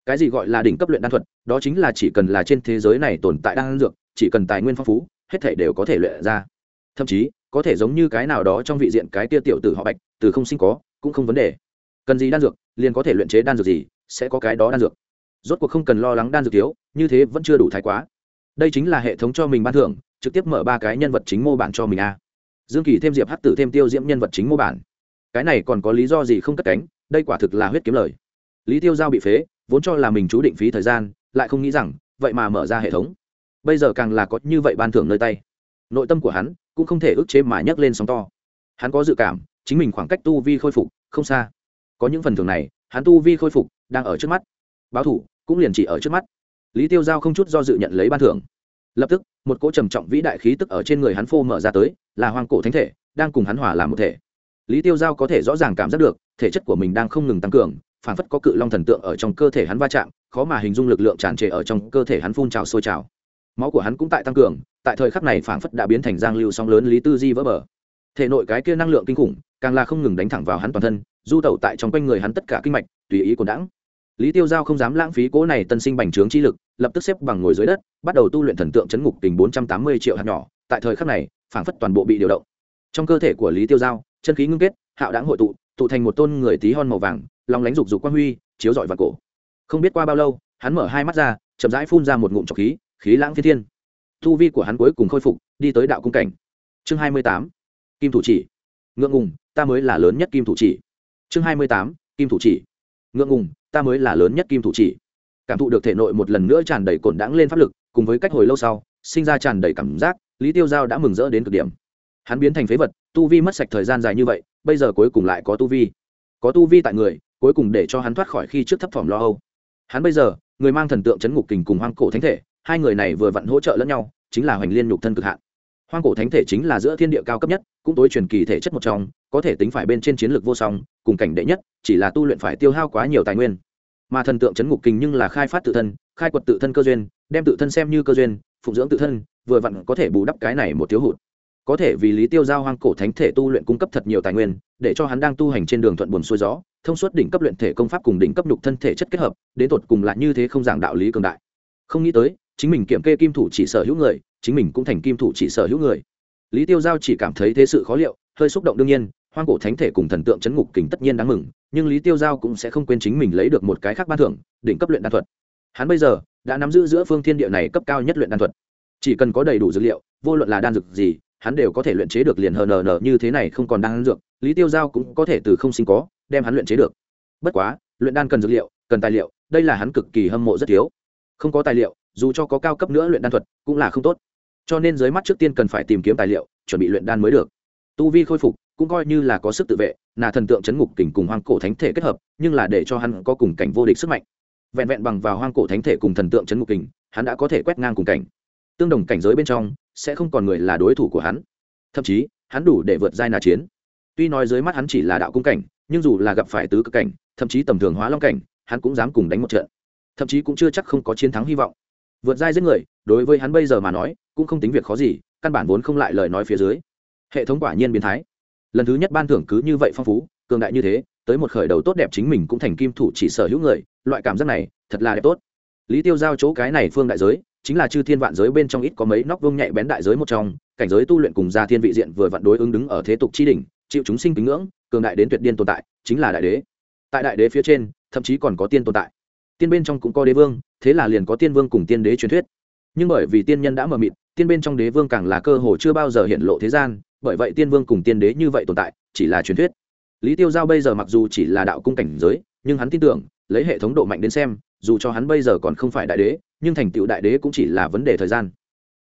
Cái gì gọi là đỉnh cấp luyện đan thuật, đó chính là chỉ cần là trên thế giới này tồn tại đan dược, chỉ cần tài nguyên phong phú, hết thể đều có thể luyện ra thậm chí, có thể giống như cái nào đó trong vị diện cái tia tiểu tử họ bạch, từ không sinh có, cũng không vấn đề. Cần gì đan dược, liền có thể luyện chế đan dược gì, sẽ có cái đó đan dược. Rốt cuộc không cần lo lắng đan dược thiếu, như thế vẫn chưa đủ thái quá. Đây chính là hệ thống cho mình ban thưởng, trực tiếp mở ba cái nhân vật chính mô bản cho mình a. Dương kỳ thêm diệp hắc tử thêm tiêu diễm nhân vật chính mô bản. Cái này còn có lý do gì không cất cánh, đây quả thực là huyết kiếm lời. Lý tiêu giao bị phế, vốn cho là mình chú định phí thời gian, lại không nghĩ rằng, vậy mà mở ra hệ thống. Bây giờ càng là có như vậy ban thưởng nơi tay. Nội tâm của hắn cũng không thể ức chế mà nhấc lên sóng to. Hắn có dự cảm, chính mình khoảng cách tu vi khôi phục không xa. Có những phần thưởng này, hắn tu vi khôi phục đang ở trước mắt. Báo thủ, cũng liền chỉ ở trước mắt. Lý tiêu giao không chút do dự nhận lấy ban thưởng. Lập tức, một cỗ trầm trọng vĩ đại khí tức ở trên người hắn phô mở ra tới, là hoang cổ thánh thể, đang cùng hắn hòa làm một thể. Lý tiêu giao có thể rõ ràng cảm giác được, thể chất của mình đang không ngừng tăng cường, phản phất có cự long thần tượng ở trong cơ thể hắn va chạm, khó mà hình dung lực lượng tràn trề ở trong cơ thể hắn phun trào sôi trào máu của hắn cũng tại tăng cường, tại thời khắc này phản phất đã biến thành giang lưu song lớn lý tư di vỡ bờ. Thể nội cái kia năng lượng kinh khủng, càng là không ngừng đánh thẳng vào hắn toàn thân, du tẩu tại trong quanh người hắn tất cả kinh mạch, tùy ý của đãng. Lý tiêu giao không dám lãng phí cố này tân sinh bành trướng chi lực, lập tức xếp bằng ngồi dưới đất, bắt đầu tu luyện thần tượng chấn ngục tình bốn trăm tám mươi triệu hạt nhỏ, tại thời khắc này, phảng phất toàn bộ bị điều động. Trong cơ thể của lý tiêu giao, chân khí ngưng kết, hạo đáng hội tụ tụ thành một tôn người tí hon màu vàng lòng lánh rục rục quang huy, chiếu rọi vào cổ. Không biết qua bao lâu, hắn mở hai mắt ra, chậm rãi phun ra một ngụm trọc khí khí lãng phi thiên. Thu vi của hắn cuối cùng khôi phục, đi tới đạo cung cảnh. Chương hai mươi tám, kim thủ chỉ. Ngượng ngùng, ta mới là lớn nhất kim thủ chỉ. Chương hai mươi tám, kim thủ chỉ. Ngượng ngùng, ta mới là lớn nhất kim thủ chỉ. Cảm thụ được thể nội một lần nữa tràn đầy cồn đãng lên pháp lực, cùng với cách hồi lâu sau, sinh ra tràn đầy cảm giác, lý tiêu giao đã mừng rỡ đến cực điểm. Hắn biến thành phế vật, tu vi mất sạch thời gian dài như vậy, bây giờ cuối cùng lại có tu vi. Có tu vi tại người, cuối cùng để cho hắn thoát khỏi khi trước thấp thỏm lo âu. Hắn bây giờ, người mang thần tượng chấn ngục kình cùng hoang cổ thánh thể hai người này vừa vặn hỗ trợ lẫn nhau, chính là hoành liên nhục thân cực hạn. Hoang cổ thánh thể chính là giữa thiên địa cao cấp nhất, cũng tối truyền kỳ thể chất một trong, có thể tính phải bên trên chiến lược vô song, cùng cảnh đệ nhất, chỉ là tu luyện phải tiêu hao quá nhiều tài nguyên. Mà thần tượng chấn ngục kinh nhưng là khai phát tự thân, khai quật tự thân cơ duyên, đem tự thân xem như cơ duyên, phụng dưỡng tự thân, vừa vặn có thể bù đắp cái này một thiếu hụt. Có thể vì lý tiêu giao hoang cổ thánh thể tu luyện cung cấp thật nhiều tài nguyên, để cho hắn đang tu hành trên đường thuận buồn xuôi gió, thông suốt đỉnh cấp luyện thể công pháp cùng đỉnh cấp nhục thân thể chất kết hợp, đến tột cùng lại như thế không giảng đạo lý cường đại. Không nghĩ tới chính mình kiểm kê kim thủ chỉ sở hữu người, chính mình cũng thành kim thủ chỉ sở hữu người. Lý tiêu giao chỉ cảm thấy thế sự khó liệu, hơi xúc động đương nhiên, hoang cổ thánh thể cùng thần tượng chấn ngục kình tất nhiên đáng mừng, nhưng lý tiêu giao cũng sẽ không quên chính mình lấy được một cái khác ban thưởng, đỉnh cấp luyện đan thuật. Hắn bây giờ đã nắm giữ giữa phương thiên địa này cấp cao nhất luyện đan thuật. Chỉ cần có đầy đủ dược liệu, vô luận là đan dược gì, hắn đều có thể luyện chế được liền hờ nờ nờ như thế này không còn đan dược, lý tiêu giao cũng có thể từ không sinh có, đem hắn luyện chế được. Bất quá, luyện đan cần dược liệu, cần tài liệu, đây là hắn cực kỳ hâm mộ rất thiếu. Không có tài liệu dù cho có cao cấp nữa luyện đan thuật cũng là không tốt. Cho nên dưới mắt trước tiên cần phải tìm kiếm tài liệu, chuẩn bị luyện đan mới được. Tu vi khôi phục cũng coi như là có sức tự vệ, là thần tượng chấn ngục kình cùng hoang cổ thánh thể kết hợp, nhưng là để cho hắn có cùng cảnh vô địch sức mạnh. Vẹn vẹn bằng vào hoang cổ thánh thể cùng thần tượng chấn ngục kình, hắn đã có thể quét ngang cùng cảnh. Tương đồng cảnh giới bên trong, sẽ không còn người là đối thủ của hắn. Thậm chí, hắn đủ để vượt giai nà chiến. Tuy nói dưới mắt hắn chỉ là đạo cung cảnh, nhưng dù là gặp phải tứ cực cảnh, thậm chí tầm thường hóa long cảnh, hắn cũng dám cùng đánh một trận. Thậm chí cũng chưa chắc không có chiến thắng hy vọng vượt giai giết người, đối với hắn bây giờ mà nói, cũng không tính việc khó gì, căn bản vốn không lại lời nói phía dưới. Hệ thống quả nhiên biến thái. Lần thứ nhất ban thưởng cứ như vậy phong phú, cường đại như thế, tới một khởi đầu tốt đẹp chính mình cũng thành kim thủ chỉ sở hữu người, loại cảm giác này, thật là đẹp tốt. Lý tiêu giao chỗ cái này phương đại giới, chính là chư thiên vạn giới bên trong ít có mấy nóc vương nhạy bén đại giới một trong, cảnh giới tu luyện cùng gia thiên vị diện vừa vặn đối ứng đứng ở thế tục chi đỉnh, chịu chúng sinh kính ngưỡng, cường đại đến tuyệt điên tồn tại, chính là đại đế. Tại đại đế phía trên, thậm chí còn có tiên tồn tại tiên bên trong cũng có đế vương, thế là liền có tiên vương cùng tiên đế truyền thuyết. Nhưng bởi vì tiên nhân đã mờ mịt, tiên bên trong đế vương càng là cơ hồ chưa bao giờ hiện lộ thế gian, bởi vậy tiên vương cùng tiên đế như vậy tồn tại, chỉ là truyền thuyết. Lý tiêu giao bây giờ mặc dù chỉ là đạo cung cảnh giới, nhưng hắn tin tưởng, lấy hệ thống độ mạnh đến xem, dù cho hắn bây giờ còn không phải đại đế, nhưng thành tựu đại đế cũng chỉ là vấn đề thời gian.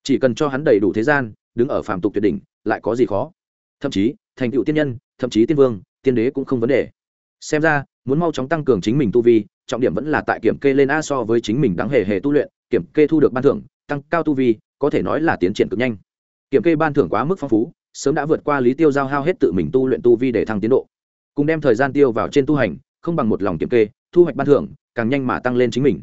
Chỉ cần cho hắn đầy đủ thế gian, đứng ở phàm tục tuyệt đỉnh, lại có gì khó? Thậm chí, thành tựu tiên nhân, thậm chí tiên vương, tiên đế cũng không vấn đề. Xem ra, muốn mau chóng tăng cường chính mình tu vi trọng điểm vẫn là tại kiểm kê lên a so với chính mình đáng hề hề tu luyện, kiểm kê thu được ban thưởng, tăng cao tu vi, có thể nói là tiến triển cực nhanh. Kiểm kê ban thưởng quá mức phong phú, sớm đã vượt qua lý tiêu giao hao hết tự mình tu luyện tu vi để thăng tiến độ. Cùng đem thời gian tiêu vào trên tu hành, không bằng một lòng kiểm kê, thu hoạch ban thưởng, càng nhanh mà tăng lên chính mình.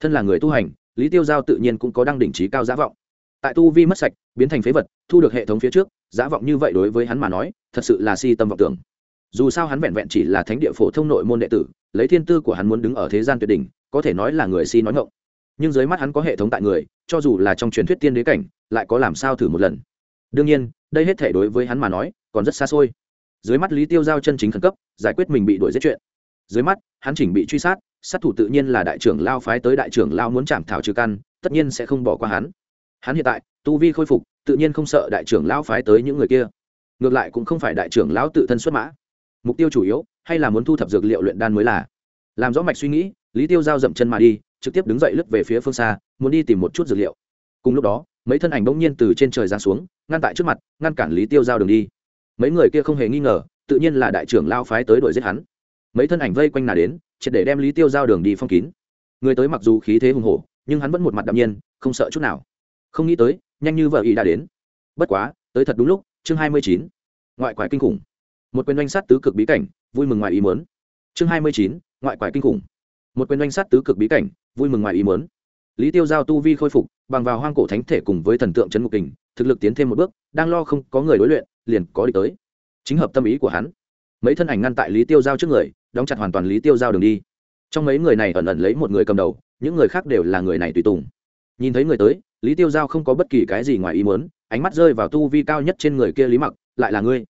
Thân là người tu hành, lý tiêu giao tự nhiên cũng có đăng đỉnh trí cao giá vọng. Tại tu vi mất sạch, biến thành phế vật, thu được hệ thống phía trước, giá vọng như vậy đối với hắn mà nói, thật sự là si tâm vọng tưởng. Dù sao hắn vẹn vẹn chỉ là thánh địa phổ thông nội môn đệ tử lấy thiên tư của hắn muốn đứng ở thế gian tuyệt đỉnh, có thể nói là người si nói ngộng nhưng dưới mắt hắn có hệ thống tại người, cho dù là trong truyền thuyết tiên đế cảnh, lại có làm sao thử một lần. Đương nhiên, đây hết thể đối với hắn mà nói, còn rất xa xôi. Dưới mắt lý tiêu giao chân chính khẩn cấp, giải quyết mình bị đuổi giết chuyện. Dưới mắt, hắn chỉnh bị truy sát sát thủ tự nhiên là đại trưởng lao phái tới đại trưởng lao muốn chạm thảo trừ căn, tất nhiên sẽ không bỏ qua hắn. Hắn hiện tại, tu vi khôi phục, tự nhiên không sợ đại trưởng lao phái tới những người kia. Ngược lại cũng không phải đại trưởng lão tự thân xuất mã mục tiêu chủ yếu hay là muốn thu thập dược liệu luyện đan mới là. Làm rõ mạch suy nghĩ, lý tiêu giao dậm chân mà đi, trực tiếp đứng dậy lướt về phía phương xa, muốn đi tìm một chút dược liệu. Cùng lúc đó, mấy thân ảnh bỗng nhiên từ trên trời ra xuống, ngăn tại trước mặt, ngăn cản lý tiêu giao đường đi. Mấy người kia không hề nghi ngờ, tự nhiên là đại trưởng lao phái tới đuổi giết hắn. Mấy thân ảnh vây quanh nà đến, triệt để đem lý tiêu giao đường đi phong kín. Người tới mặc dù khí thế hùng hổ, nhưng hắn vẫn một mặt đạm nhiên, không sợ chút nào. Không nghĩ tới, nhanh như vợ ý đã đến. Bất quá, tới thật đúng lúc, chương hai mươi chín. Ngoại quái kinh khủng một quyền oanh sát tứ cực bí cảnh, vui mừng ngoài ý mớn chương hai mươi chín, ngoại quái kinh khủng. Một quyền oanh sát tứ cực bí cảnh, vui mừng ngoài ý mớn lý tiêu giao tu vi khôi phục, bằng vào hoang cổ thánh thể cùng với thần tượng trấn ngục kình, thực lực tiến thêm một bước, đang lo không có người đối luyện, liền có đi tới. Chính hợp tâm ý của hắn. Mấy thân ảnh ngăn tại lý tiêu giao trước người, đóng chặt hoàn toàn lý tiêu giao đường đi. Trong mấy người này ẩn ẩn lấy một người cầm đầu, những người khác đều là người này tùy tùng. Nhìn thấy người tới, lý tiêu giao không có bất kỳ cái gì ngoài ý muốn, ánh mắt rơi vào tu vi cao nhất trên người kia lý mặc, lại là ngươi?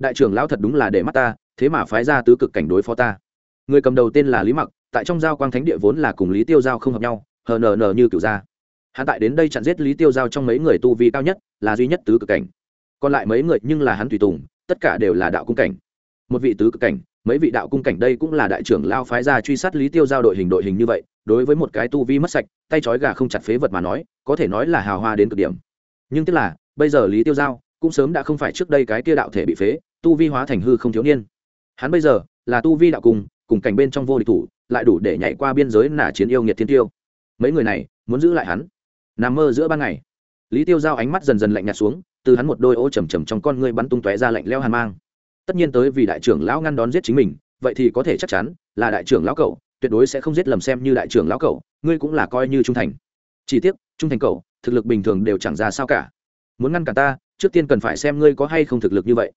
Đại trưởng lão thật đúng là để mắt ta, thế mà phái ra tứ cực cảnh đối phó ta. Người cầm đầu tên là lý mặc, tại trong giao quang thánh địa vốn là cùng lý tiêu giao không hợp nhau, hờ nờ nờ như cựu gia hắn tại đến đây chặn giết lý tiêu giao trong mấy người tu vi cao nhất, là duy nhất tứ cực cảnh. Còn lại mấy người nhưng là hắn tùy tùng, tất cả đều là đạo cung cảnh. Một vị tứ cực cảnh, mấy vị đạo cung cảnh đây cũng là đại trưởng lao phái ra truy sát lý tiêu giao đội hình đội hình như vậy, đối với một cái tu vi mất sạch, tay trói gà không chặt phế vật mà nói, có thể nói là hào hoa đến cực điểm. Nhưng tức là, bây giờ lý tiêu giao cũng sớm đã không phải trước đây cái kia đạo thể bị phế tu vi hóa thành hư không thiếu niên. Hắn bây giờ là tu vi đạo cùng cùng cảnh bên trong vô địch thủ, lại đủ để nhảy qua biên giới nả chiến yêu nghiệt thiên tiêu. Mấy người này muốn giữ lại hắn. Nằm mơ giữa ban ngày, lý tiêu giao ánh mắt dần dần lạnh nhạt xuống, từ hắn một đôi ô trầm trầm trong con ngươi bắn tung tóe ra lạnh leo hàn mang. Tất nhiên tới vì đại trưởng lão ngăn đón giết chính mình, vậy thì có thể chắc chắn là đại trưởng lão cậu, tuyệt đối sẽ không giết lầm xem như đại trưởng lão cậu, ngươi cũng là coi như trung thành. Chỉ tiếc, trung thành cậu, thực lực bình thường đều chẳng ra sao cả. Muốn ngăn cả ta, trước tiên cần phải xem ngươi có hay không thực lực như vậy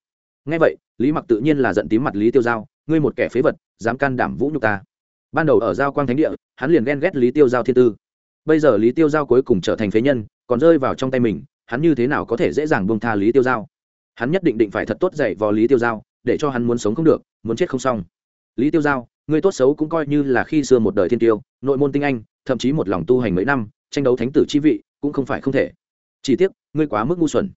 ngay vậy, lý mặc tự nhiên là giận tím mặt lý tiêu giao, ngươi một kẻ phế vật, dám can đảm vũ nhục ta. Ban đầu ở giao quang thánh địa, hắn liền ghen ghét lý tiêu giao thiên tư. Bây giờ lý tiêu giao cuối cùng trở thành phế nhân, còn rơi vào trong tay mình, hắn như thế nào có thể dễ dàng buông tha lý tiêu giao? Hắn nhất định định phải thật tốt dạy vào lý tiêu giao, để cho hắn muốn sống không được, muốn chết không xong. Lý tiêu giao người tốt xấu cũng coi như là khi xưa một đời thiên tiêu, nội môn tinh anh, thậm chí một lòng tu hành mấy năm, tranh đấu thánh tử chi vị, cũng không phải không thể. Chỉ tiếc, ngươi quá mức ngu xuẩn.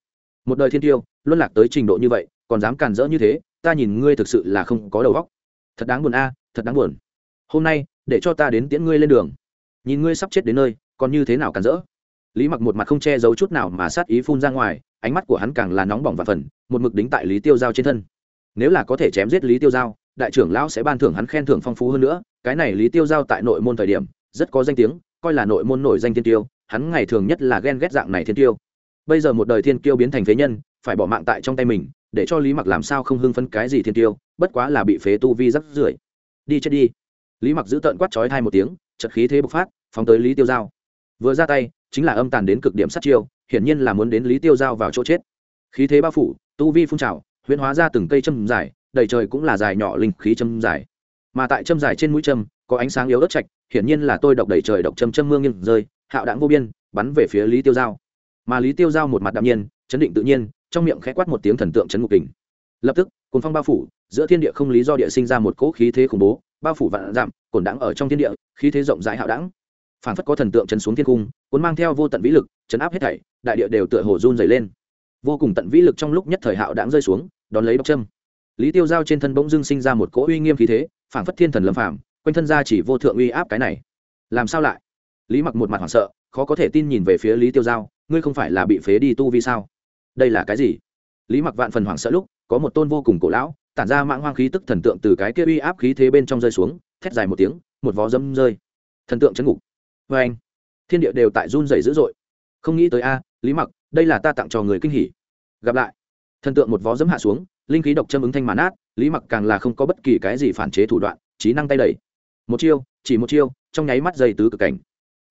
Một đời thiên tiêu, luân lạc tới trình độ như vậy còn dám càn rỡ như thế, ta nhìn ngươi thực sự là không có đầu óc. Thật đáng buồn a, thật đáng buồn. Hôm nay, để cho ta đến tiễn ngươi lên đường. Nhìn ngươi sắp chết đến nơi, còn như thế nào càn rỡ? Lý mặc một mặt không che giấu chút nào mà sát ý phun ra ngoài, ánh mắt của hắn càng là nóng bỏng và phần, một mực đính tại lý tiêu giao trên thân. Nếu là có thể chém giết lý tiêu giao, đại trưởng lão sẽ ban thưởng hắn khen thưởng phong phú hơn nữa. Cái này lý tiêu giao tại nội môn thời điểm, rất có danh tiếng, coi là nội môn nổi danh thiên tiêu, hắn ngày thường nhất là ghen ghét dạng này thiên tiêu. Bây giờ một đời thiên tiêu biến thành phế nhân, phải bỏ mạng tại trong tay mình để cho lý mặc làm sao không hưng phấn cái gì thiên tiêu, bất quá là bị phế tu vi rắc rưởi. Đi chết đi. Lý mặc giữ tợn quát chói thai một tiếng chật khí thế bộc phát, phóng tới lý tiêu giao. Vừa ra tay, chính là âm tàn đến cực điểm sát chiêu, hiển nhiên là muốn đến lý tiêu giao vào chỗ chết. Khí thế bao phủ, tu vi phun trào, huyễn hóa ra từng cây châm dài, đầy trời cũng là dài nhỏ linh khí châm dài. Mà tại châm dài trên mũi châm, có ánh sáng yếu đất trạch, hiển nhiên là tôi độc đầy trời độc châm châm mương nghiêng rơi, hạo đạn vô biên, bắn về phía lý tiêu giao. Mà lý tiêu giao một mặt đạm nhiên, chấn định tự nhiên trong miệng khẽ quát một tiếng thần tượng chấn ngục kình. Lập tức cồn phong bao phủ, giữa thiên địa không lý do địa sinh ra một cỗ khí thế khủng bố, bao phủ vạn dặm cổn đãng ở trong thiên địa, khí thế rộng rãi hạo đẳng phản phất có thần tượng chấn xuống thiên cung, cuốn mang theo vô tận vĩ lực, chấn áp hết thảy, đại địa đều tựa hồ run dày lên. Vô cùng tận vĩ lực trong lúc nhất thời hạo đãng rơi xuống, đón lấy độc châm. Lý tiêu giao trên thân bỗng dưng sinh ra một cỗ uy nghiêm khí thế, phản phất thiên thần lâm phàm, quanh thân ra chỉ vô thượng uy áp cái này. Làm sao lại? Lý mặc một mặt hoảng sợ, khó có thể tin nhìn về phía lý tiêu giao, ngươi không phải là bị phế đi tu vi sao? Đây là cái gì? Lý mặc vạn phần hoảng sợ lúc, có một tôn vô cùng cổ lão, tản ra mạng hoang khí tức thần tượng từ cái kia uy áp khí thế bên trong rơi xuống, thét dài một tiếng, một vó dâm rơi. Thần tượng chấn ngục. Vê anh, thiên địa đều tại run rẩy dữ dội. Không nghĩ tới a, lý mặc, đây là ta tặng cho người kinh hỉ. Gặp lại. Thần tượng một vó dẫm hạ xuống, linh khí độc châm ứng thanh màn át lý mặc càng là không có bất kỳ cái gì phản chế thủ đoạn, trí năng tay đẩy. Một chiêu, chỉ một chiêu, trong nháy mắt dày tứ cực cảnh.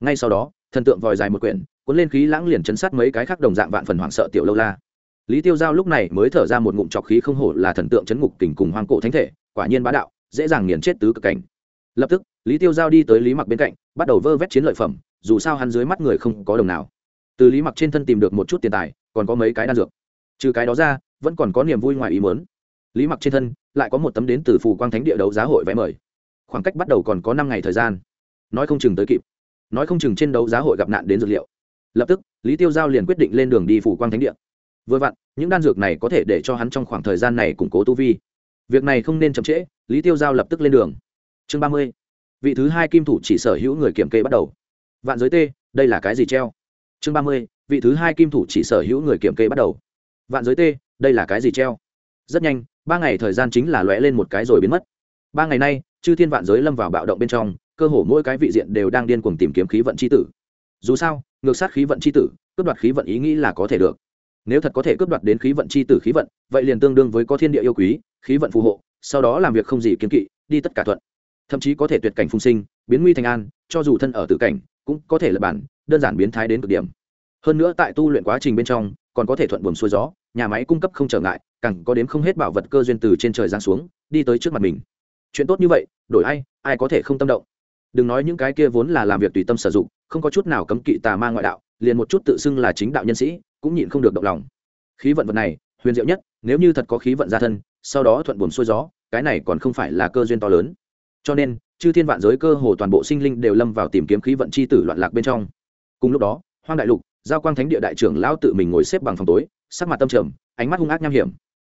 Ngay sau đó, thần tượng vòi dài một quyển cuốn lên khí lãng liền chấn sát mấy cái khác đồng dạng vạn phần hoảng sợ tiểu lâu la. Lý tiêu giao lúc này mới thở ra một ngụm trọc khí không hổ là thần tượng chấn ngục kình cùng hoang cổ thánh thể, quả nhiên bá đạo, dễ dàng nghiền chết tứ cực cảnh. Lập tức, lý tiêu giao đi tới lý mặc bên cạnh, bắt đầu vơ vét chiến lợi phẩm, dù sao hắn dưới mắt người không có đồng nào. Từ lý mặc trên thân tìm được một chút tiền tài, còn có mấy cái đan dược. Trừ cái đó ra, vẫn còn có niềm vui ngoài ý muốn. Lý mặc trên thân lại có một tấm đến từ phù quang thánh địa đấu giá hội vé mời. Khoảng cách bắt đầu còn có năm ngày thời gian. Nói không chừng tới kịp. Nói không chừng trên đấu giá hội gặp nạn đến dược liệu lập tức, lý tiêu giao liền quyết định lên đường đi phủ quang thánh địa. Vừa vặn, những đan dược này có thể để cho hắn trong khoảng thời gian này củng cố tu vi. Việc này không nên chậm trễ, lý tiêu giao lập tức lên đường. Chương ba mươi, vị thứ hai kim thủ chỉ sở hữu người kiểm kê bắt đầu. Vạn giới t đây là cái gì treo? Chương ba mươi, vị thứ hai kim thủ chỉ sở hữu người kiểm kê bắt đầu. Vạn giới t đây là cái gì treo? Rất nhanh, ba ngày thời gian chính là lóe lên một cái rồi biến mất. Ba ngày nay, chư thiên vạn giới lâm vào bạo động bên trong, cơ hồ mỗi cái vị diện đều đang điên cuồng tìm kiếm khí vận c h i tử. Dù sao ngược sát khí vận c h i tử, cướp đoạt khí vận ý nghĩ là có thể được. Nếu thật có thể cướp đoạt đến khí vận c h i tử khí vận, vậy liền tương đương với có thiên địa yêu quý, khí vận phù hộ, sau đó làm việc không gì kiếm kỵ, đi tất cả thuận. Thậm chí có thể tuyệt cảnh phung sinh, biến nguy thành an, cho dù thân ở tử cảnh, cũng có thể lập bản, đơn giản biến thái đến cực điểm. Hơn nữa tại tu luyện quá trình bên trong, còn có thể thuận buồm xuôi gió, nhà máy cung cấp không trở ngại, càng có đếm không hết bảo vật cơ duyên từ trên trời giáng xuống, đi tới trước mặt mình. Chuyện tốt như vậy, đổi ai ai có thể không tâm động. Đừng nói những cái kia vốn là làm việc tùy tâm sử dụng không có chút nào cấm kỵ tà ma ngoại đạo, liền một chút tự xưng là chính đạo nhân sĩ, cũng nhịn không được động lòng. Khí vận vật này, huyền diệu nhất, nếu như thật có khí vận gia thân, sau đó thuận buồn xuôi gió, cái này còn không phải là cơ duyên to lớn. Cho nên, chư thiên vạn giới cơ hồ toàn bộ sinh linh đều lâm vào tìm kiếm khí vận chi tử loạn lạc bên trong. Cùng lúc đó, hoang đại lục, giao quang thánh địa đại trưởng lão tự mình ngồi xếp bằng phòng tối, sắc mặt tâm trầm, ánh mắt hung ác nham hiểm.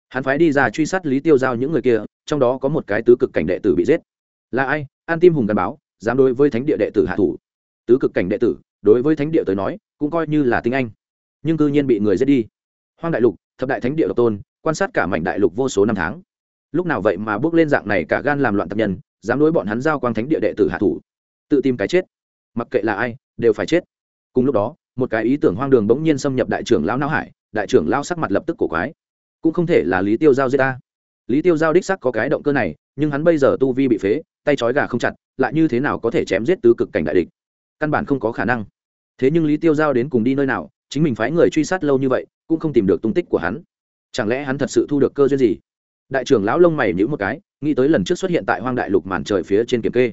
Hắn phái đi ra truy sát lý tiêu giao những người kia, trong đó có một cái tứ cực cảnh đệ tử bị giết. Là ai? An tim hùng gắn báo, dám đối với thánh địa đệ tử hạ thủ tứ cực cảnh đệ tử, đối với thánh địa tới nói, cũng coi như là tinh anh. Nhưng cư nhiên bị người giết đi. Hoang đại lục, thập đại thánh địa độc tôn, quan sát cả mảnh đại lục vô số năm tháng. Lúc nào vậy mà bước lên dạng này cả gan làm loạn tập nhân, dám đối bọn hắn giao quang thánh địa đệ tử hạ thủ. Tự tìm cái chết. Mặc kệ là ai, đều phải chết. Cùng lúc đó, một cái ý tưởng hoang đường bỗng nhiên xâm nhập đại trưởng lão não hải, đại trưởng lao sắc mặt lập tức cổ quái. Cũng không thể là lý tiêu giao giết ta. Lý tiêu giao đích sắc có cái động cơ này, nhưng hắn bây giờ tu vi bị phế, tay trói gà không chặt, lại như thế nào có thể chém giết tứ cực cảnh đại địch? Căn bản không có khả năng. Thế nhưng lý tiêu giao đến cùng đi nơi nào, chính mình phái người truy sát lâu như vậy, cũng không tìm được tung tích của hắn. Chẳng lẽ hắn thật sự thu được cơ duyên gì? Đại trưởng lão lông mày nhữ một cái, nghĩ tới lần trước xuất hiện tại hoang đại lục màn trời phía trên kiểm kê.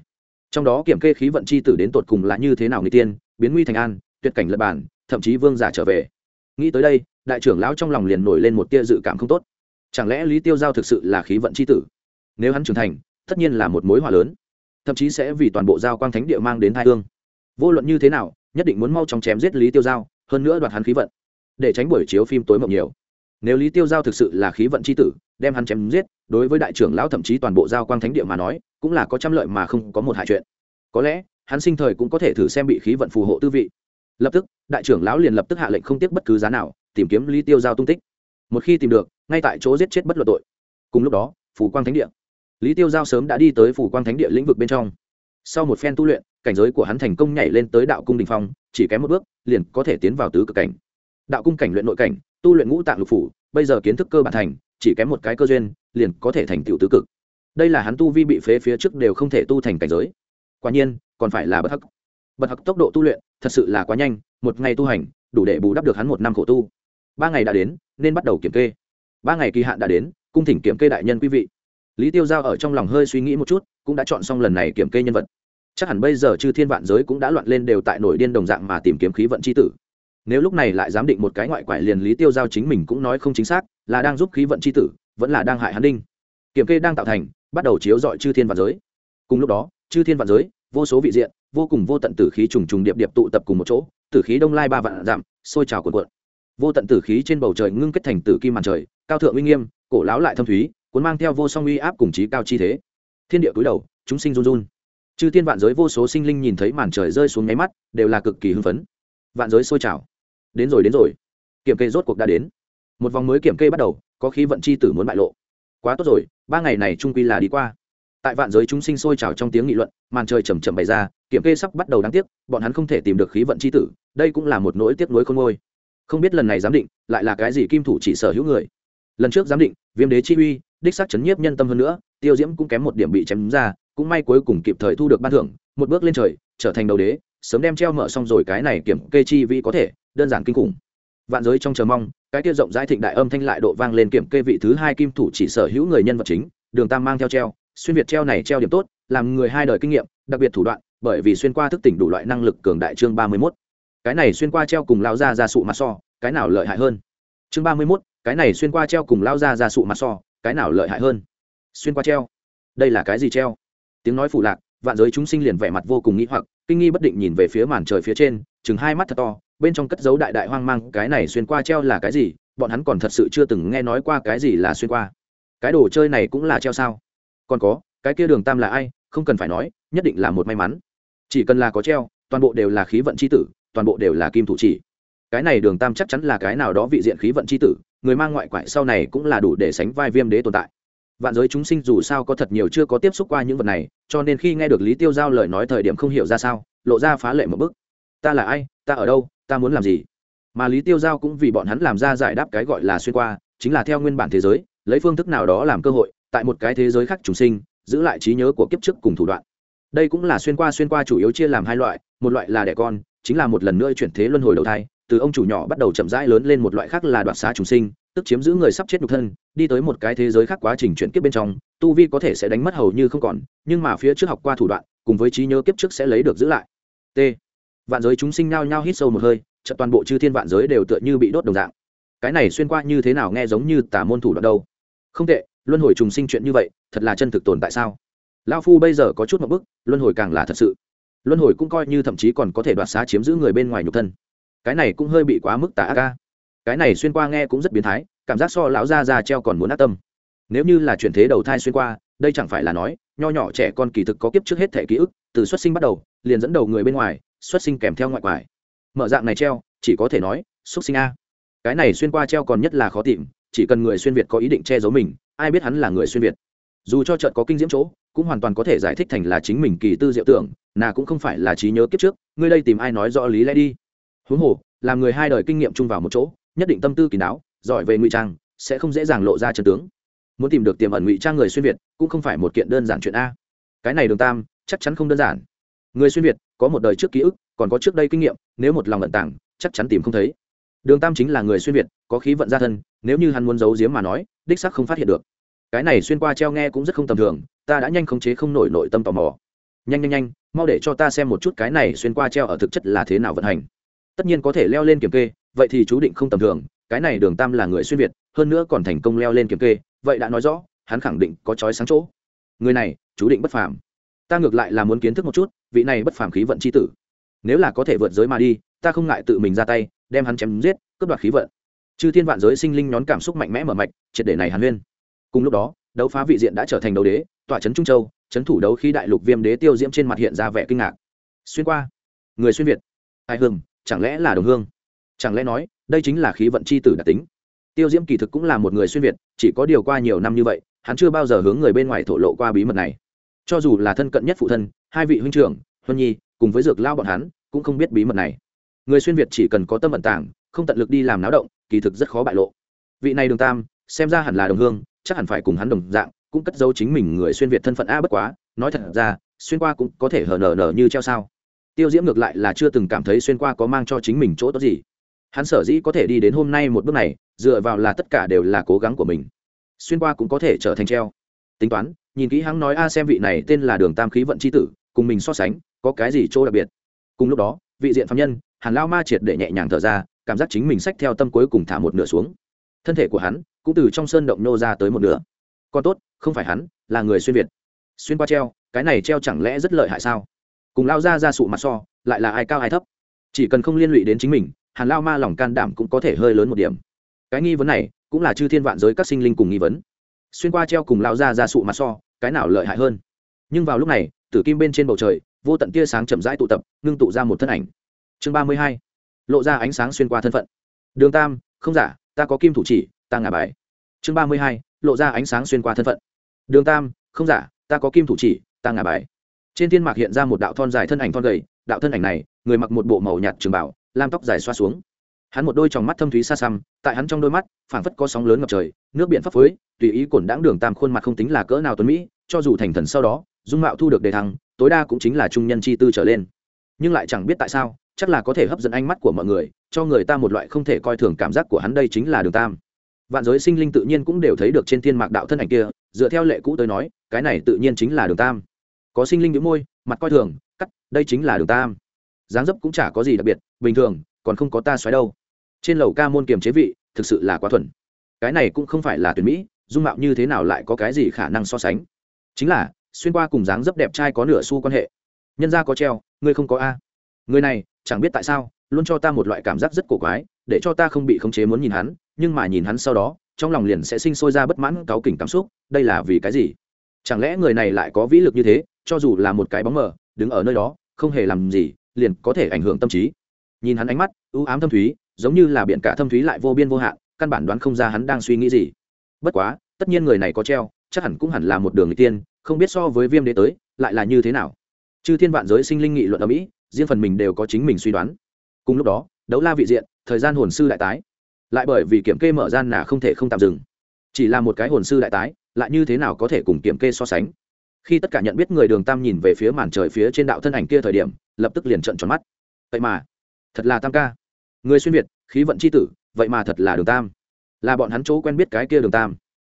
Trong đó kiểm kê khí vận c h i tử đến tột cùng là như thế nào người tiên, biến nguy thành an, tuyệt cảnh lật bản, thậm chí vương giả trở về. Nghĩ tới đây, đại trưởng lão trong lòng liền nổi lên một tia dự cảm không tốt. Chẳng lẽ lý tiêu giao thực sự là khí vận c h i tử? Nếu hắn trưởng thành, tất nhiên là một mối hỏa lớn. Thậm chí sẽ vì toàn bộ giao quang thánh địa mang đến thai hương vô luận như thế nào, nhất định muốn mau chóng chém giết lý tiêu giao, hơn nữa đoạt hắn khí vận, để tránh buổi chiếu phim tối mộng nhiều. Nếu lý tiêu giao thực sự là khí vận c h i tử, đem hắn chém giết, đối với đại trưởng lão thậm chí toàn bộ giao quang thánh địa mà nói, cũng là có trăm lợi mà không có một hại chuyện. Có lẽ, hắn sinh thời cũng có thể thử xem bị khí vận phù hộ tư vị. Lập tức, đại trưởng lão liền lập tức hạ lệnh không tiếc bất cứ giá nào, tìm kiếm lý tiêu giao tung tích. Một khi tìm được, ngay tại chỗ giết chết bất luận tội. Cùng lúc đó phủ quang thánh địa. Lý tiêu giao sớm đã đi tới phủ quang thánh địa lĩnh vực bên trong sau một phen tu luyện, cảnh giới của hắn thành công nhảy lên tới đạo cung đình phong, chỉ kém một bước, liền có thể tiến vào tứ cực cảnh. Đạo cung cảnh luyện nội cảnh, tu luyện ngũ tạng lục phủ, bây giờ kiến thức cơ bản thành, chỉ kém một cái cơ duyên, liền có thể thành tựu tứ cực. Đây là hắn tu vi bị phế phía trước đều không thể tu thành cảnh giới. Quả nhiên, còn phải là bất hắc. Bất hắc tốc độ tu luyện, thật sự là quá nhanh, một ngày tu hành, đủ để bù đắp được hắn một năm khổ tu. Ba ngày đã đến, nên bắt đầu kiểm kê. Ba ngày kỳ hạn đã đến, cung thỉnh kiểm kê đại nhân quý vị. Lý tiêu giao ở trong lòng hơi suy nghĩ một chút, cũng đã chọn xong lần này kiểm kê nhân vật chắc hẳn bây giờ chư thiên vạn giới cũng đã loạn lên đều tại nổi điên đồng dạng mà tìm kiếm khí vận c h i tử. Nếu lúc này lại dám định một cái ngoại quải liền lý tiêu giao chính mình cũng nói không chính xác, là đang giúp khí vận c h i tử, vẫn là đang hại hắn đinh. Kiểm kê đang tạo thành, bắt đầu chiếu dọi chư thiên vạn giới. Cùng lúc đó, chư thiên vạn giới, vô số vị diện, vô cùng vô tận tử khí trùng trùng điệp điệp tụ tập cùng một chỗ, tử khí đông lai ba vạn giảm sôi trào cuộn cuộn. Vô tận tử khí trên bầu trời ngưng kết thành tử kim màn trời, cao thượng uy nghiêm, cổ láo lại thâm thúy, cuốn mang theo vô song uy áp cùng trí cao chi thế. Thiên địa cúi đầu, chúng sinh run run chư thiên vạn giới vô số sinh linh nhìn thấy màn trời rơi xuống nháy mắt, đều là cực kỳ hưng phấn. Vạn giới sôi trào. Đến rồi đến rồi. Kiểm kê rốt cuộc đã đến. Một vòng mới kiểm kê bắt đầu, có khí vận chi tử muốn bại lộ. Quá tốt rồi, ba ngày này trung quy là đi qua. Tại vạn giới chúng sinh sôi trào trong tiếng nghị luận, màn trời chầm chậm bày ra, kiểm kê sắp bắt đầu đáng tiếc, bọn hắn không thể tìm được khí vận chi tử, đây cũng là một nỗi tiếc nuối không ngôi không biết lần này giám định, lại là cái gì kim thủ chỉ sở hữu người. Lần trước giám định, viêm đế chi uy, đích xác chấn nhiếp nhân tâm hơn nữa, tiêu diễm cũng kém một điểm bị chém ra cũng may cuối cùng kịp thời thu được ban thưởng, một bước lên trời, trở thành đầu đế, sớm đem treo mở xong rồi cái này kiểm kê chi vi có thể, đơn giản kinh khủng. Vạn giới trong chờ mong, cái kia rộng rãi thịnh đại âm thanh lại độ vang lên kiểm kê vị thứ hai kim thủ chỉ sở hữu người nhân vật chính, đường tam mang theo treo, xuyên việt treo này treo điểm tốt, làm người hai đời kinh nghiệm, đặc biệt thủ đoạn, bởi vì xuyên qua thức tỉnh đủ loại năng lực cường đại chương ba mươi mốt. Cái này xuyên qua treo cùng lao ra ra sụ mặt so, cái nào lợi hại hơn? Chương ba mươi mốt, cái này xuyên qua treo cùng lao ra ra sụ mặt so, cái nào lợi hại hơn? Xuyên qua treo. Đây là cái gì treo? Tiếng nói phụ lạc, vạn giới chúng sinh liền vẻ mặt vô cùng nghĩ hoặc, kinh nghi bất định nhìn về phía màn trời phía trên, chừng hai mắt thật to, bên trong cất dấu đại đại hoang mang, cái này xuyên qua treo là cái gì, bọn hắn còn thật sự chưa từng nghe nói qua cái gì là xuyên qua. Cái đồ chơi này cũng là treo sao? Còn có, cái kia đường tam là ai, không cần phải nói, nhất định là một may mắn. Chỉ cần là có treo, toàn bộ đều là khí vận c h i tử, toàn bộ đều là kim thủ chỉ. Cái này đường tam chắc chắn là cái nào đó vị diện khí vận c h i tử, người mang ngoại quại sau này cũng là đủ để sánh vai viêm đế tồn tại vạn giới chúng sinh dù sao có thật nhiều chưa có tiếp xúc qua những vật này, cho nên khi nghe được lý tiêu giao lời nói thời điểm không hiểu ra sao, lộ ra phá lệ một bức. Ta là ai? Ta ở đâu? Ta muốn làm gì? Mà lý tiêu giao cũng vì bọn hắn làm ra giải đáp cái gọi là xuyên qua, chính là theo nguyên bản thế giới, lấy phương thức nào đó làm cơ hội, tại một cái thế giới khác chúng sinh, giữ lại trí nhớ của kiếp trước cùng thủ đoạn. Đây cũng là xuyên qua xuyên qua chủ yếu chia làm hai loại, một loại là đẻ con, chính là một lần nữa chuyển thế luân hồi đầu thai, từ ông chủ nhỏ bắt đầu chậm rãi lớn lên một loại khác là đoạt xá chúng sinh tức chiếm giữ người sắp chết nhục thân, đi tới một cái thế giới khác quá trình chuyển kiếp bên trong, tu vi có thể sẽ đánh mất hầu như không còn, nhưng mà phía trước học qua thủ đoạn, cùng với trí nhớ kiếp trước sẽ lấy được giữ lại. T. Vạn giới chúng sinh nhao nhao hít sâu một hơi, chợt toàn bộ chư thiên vạn giới đều tựa như bị đốt đồng dạng. Cái này xuyên qua như thế nào nghe giống như tả môn thủ đoạn đâu? Không tệ, luân hồi trùng sinh chuyện như vậy, thật là chân thực tồn tại sao? Lao phu bây giờ có chút một bức, luân hồi càng là thật sự. Luân hồi cũng coi như thậm chí còn có thể đoạt xá chiếm giữ người bên ngoài nhục thân. Cái này cũng hơi bị quá mức tà ác ca cái này xuyên qua nghe cũng rất biến thái, cảm giác so lão ra ra treo còn muốn ác tâm. Nếu như là chuyển thế đầu thai xuyên qua, đây chẳng phải là nói, nho nhỏ trẻ con kỳ thực có kiếp trước hết thể ký ức, từ xuất sinh bắt đầu, liền dẫn đầu người bên ngoài, xuất sinh kèm theo ngoại quải. Mở dạng này treo, chỉ có thể nói, xuất sinh a. Cái này xuyên qua treo còn nhất là khó tìm, chỉ cần người xuyên việt có ý định che giấu mình, ai biết hắn là người xuyên việt. Dù cho trận có kinh diễm chỗ, cũng hoàn toàn có thể giải thích thành là chính mình kỳ tư diệu tưởng, nà cũng không phải là trí nhớ kiếp trước, ngươi đây tìm ai nói rõ lý lẽ đi. Huống hồ, làm người hai đời kinh nghiệm chung vào một chỗ nhất định tâm tư kín đáo, giỏi về ngụy trang, sẽ không dễ dàng lộ ra chân tướng. Muốn tìm được tiềm ẩn ngụy trang người xuyên việt cũng không phải một kiện đơn giản chuyện a. Cái này đường tam, chắc chắn không đơn giản. Người xuyên việt có một đời trước ký ức, còn có trước đây kinh nghiệm, nếu một lòng ẩn tàng, chắc chắn tìm không thấy. Đường tam chính là người xuyên việt, có khí vận gia thân, nếu như hắn muốn giấu giếm mà nói, đích sắc không phát hiện được. Cái này xuyên qua treo nghe cũng rất không tầm thường, ta đã nhanh khống chế không nổi nội tâm tò mò. Nhanh nhanh nhanh, mau để cho ta xem một chút cái này xuyên qua treo ở thực chất là thế nào vận hành. Tất nhiên có thể leo lên kiểm kê vậy thì chú định không tầm thường, cái này đường tam là người xuyên việt, hơn nữa còn thành công leo lên kiểm kê, vậy đã nói rõ, hắn khẳng định có trói sáng chỗ. Người này, chú định bất phàm. Ta ngược lại là muốn kiến thức một chút, vị này bất phàm khí vận c h i tử. Nếu là có thể vượt giới mà đi, ta không ngại tự mình ra tay, đem hắn chém giết, cướp đoạt khí vận. Chư thiên vạn giới sinh linh nhón cảm xúc mạnh mẽ mở mạch, triệt để này hàn huyên. Cùng lúc đó, đấu phá vị diện đã trở thành đấu đế tọa trấn trung châu trấn thủ đấu khi đại lục viêm đế tiêu diễm trên mặt hiện ra vẻ kinh ngạc. Xuyên qua. Người xuyên việt. Ai hương chẳng lẽ là đồng hương? Chẳng lẽ nói, đây chính là khí vận c h i tử đặc tính? Tiêu diễm kỳ thực cũng là một người xuyên việt, chỉ có điều qua nhiều năm như vậy, hắn chưa bao giờ hướng người bên ngoài thổ lộ qua bí mật này. Cho dù là thân cận nhất phụ thân, hai vị huynh trưởng, huân nhi, cùng với dược lao bọn hắn, cũng không biết bí mật này. Người xuyên việt chỉ cần có tâm ẩn tảng không tận lực đi làm náo động, kỳ thực rất khó bại lộ. Vị này đường tam, xem ra hẳn là đồng hương, chắc hẳn phải cùng hắn đồng dạng, cũng cất dấu chính mình người xuyên việt thân phận a bất quá, nói thật ra, xuyên qua cũng có thể hờ nở nở như treo sao. Tiêu diễm ngược lại là chưa từng cảm thấy xuyên qua có mang cho chính mình chỗ tốt gì hắn sở dĩ có thể đi đến hôm nay một bước này, dựa vào là tất cả đều là cố gắng của mình. Xuyên qua cũng có thể trở thành treo. Tính toán, nhìn kỹ hắn nói a xem vị này tên là đường tam khí vận c h i tử, cùng mình so sánh, có cái gì chỗ đặc biệt? Cùng lúc đó, vị diện phạm nhân, hàn lao ma triệt để nhẹ nhàng thở ra, cảm giác chính mình sách theo tâm cuối cùng thả một nửa xuống. Thân thể của hắn cũng từ trong sơn động nô ra tới một nửa. Còn tốt, không phải hắn, là người xuyên việt. Xuyên qua treo, cái này treo chẳng lẽ rất lợi hại sao? Cùng lao ra ra sụ mặt so, lại là ai cao ai thấp? Chỉ cần không liên lụy đến chính mình hàn lao ma lòng can đảm cũng có thể hơi lớn một điểm. Cái nghi vấn này cũng là chư thiên vạn giới các sinh linh cùng nghi vấn. Xuyên qua treo cùng lao ra ra sụ mặt so, cái nào lợi hại hơn? Nhưng vào lúc này, tử kim bên trên bầu trời, vô tận tia sáng chậm rãi tụ tập, ngưng tụ ra một thân ảnh. Chương ba mươi hai, lộ ra ánh sáng xuyên qua thân phận. Đường tam, không giả, ta có kim thủ chỉ, ta ngả bài. Chương ba mươi hai, lộ ra ánh sáng xuyên qua thân phận. Đường tam, không giả, ta có kim thủ chỉ, ta ngả bài. Trên thiên mạc hiện ra một đạo thon dài thân ảnh thon gầy, đạo thân ảnh này, người mặc một bộ màu nhạt trường bảo lam tóc dài xoa xuống. Hắn một đôi tròng mắt thâm thúy xa xăm, tại hắn trong đôi mắt, phảng phất có sóng lớn ngập trời, nước biển phấp phới, tùy ý cổn đáng đường tam khuôn mặt không tính là cỡ nào tuấn mỹ, cho dù thành thần sau đó, dung mạo thu được đề thăng, tối đa cũng chính là trung nhân chi tư trở lên. Nhưng lại chẳng biết tại sao, chắc là có thể hấp dẫn ánh mắt của mọi người, cho người ta một loại không thể coi thường cảm giác của hắn đây chính là đường tam. Vạn giới sinh linh tự nhiên cũng đều thấy được trên thiên mạc đạo thân ảnh kia, dựa theo lệ cũ tới nói, cái này tự nhiên chính là đường tam. Có sinh linh đĩu môi, mặt coi thường, cắt, đây chính là đường tam dáng dấp cũng chả có gì đặc biệt, bình thường, còn không có ta xoáy đâu. Trên lầu ca môn kiềm chế vị, thực sự là quá thuần. Cái này cũng không phải là tuyển mỹ, dung mạo như thế nào lại có cái gì khả năng so sánh. Chính là, xuyên qua cùng dáng dấp đẹp trai có nửa xu quan hệ. Nhân ra có treo, ngươi không có a. Người này, chẳng biết tại sao, luôn cho ta một loại cảm giác rất cổ quái, để cho ta không bị khống chế muốn nhìn hắn, nhưng mà nhìn hắn sau đó, trong lòng liền sẽ sinh sôi ra bất mãn, cáu kỉnh cảm xúc, đây là vì cái gì? Chẳng lẽ người này lại có vĩ lực như thế, cho dù là một cái bóng mờ, đứng ở nơi đó, không hề làm gì liền có thể ảnh hưởng tâm trí. Nhìn hắn ánh mắt ưu ám thâm thúy, giống như là biện cả thâm thúy lại vô biên vô hạn, căn bản đoán không ra hắn đang suy nghĩ gì. Bất quá, tất nhiên người này có treo, chắc hẳn cũng hẳn là một đường người tiên, không biết so với viêm đế tới, lại là như thế nào. Chư thiên vạn giới sinh linh nghị luận ở mỹ, riêng phần mình đều có chính mình suy đoán. Cùng lúc đó, đấu la vị diện, thời gian hồn sư đại tái. Lại bởi vì kiểm kê mở gian nà không thể không tạm dừng. Chỉ là một cái hồn sư đại tái, lại như thế nào có thể cùng kiểm kê so sánh? Khi tất cả nhận biết người đường tam nhìn về phía màn trời phía trên đạo thân ảnh kia thời điểm lập tức liền trận tròn mắt. Vậy mà, thật là tam ca. Người xuyên việt, khí vận c h i tử, vậy mà thật là đường tam. Là bọn hắn chỗ quen biết cái kia đường tam.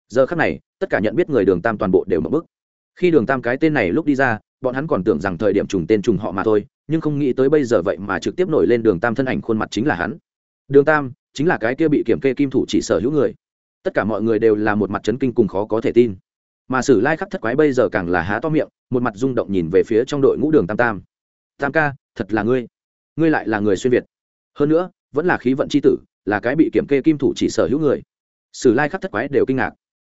Giờ khác này, tất cả nhận biết người đường tam toàn bộ đều mập bức. Khi đường tam cái tên này lúc đi ra, bọn hắn còn tưởng rằng thời điểm trùng tên trùng họ mà thôi, nhưng không nghĩ tới bây giờ vậy mà trực tiếp nổi lên đường tam thân ảnh khuôn mặt chính là hắn. Đường tam, chính là cái kia bị kiểm kê kim thủ chỉ sở hữu người. Tất cả mọi người đều là một mặt chấn kinh cùng khó có thể tin. Mà sử lai khắc thất quái bây giờ càng là há to miệng, một mặt rung động nhìn về phía trong đội ngũ đường tam tam tam ca, thật là ngươi. Ngươi lại là người xuyên việt. Hơn nữa, vẫn là khí vận c h i tử, là cái bị kiểm kê kim thủ chỉ sở hữu người. Sử lai khắc thất quái đều kinh ngạc.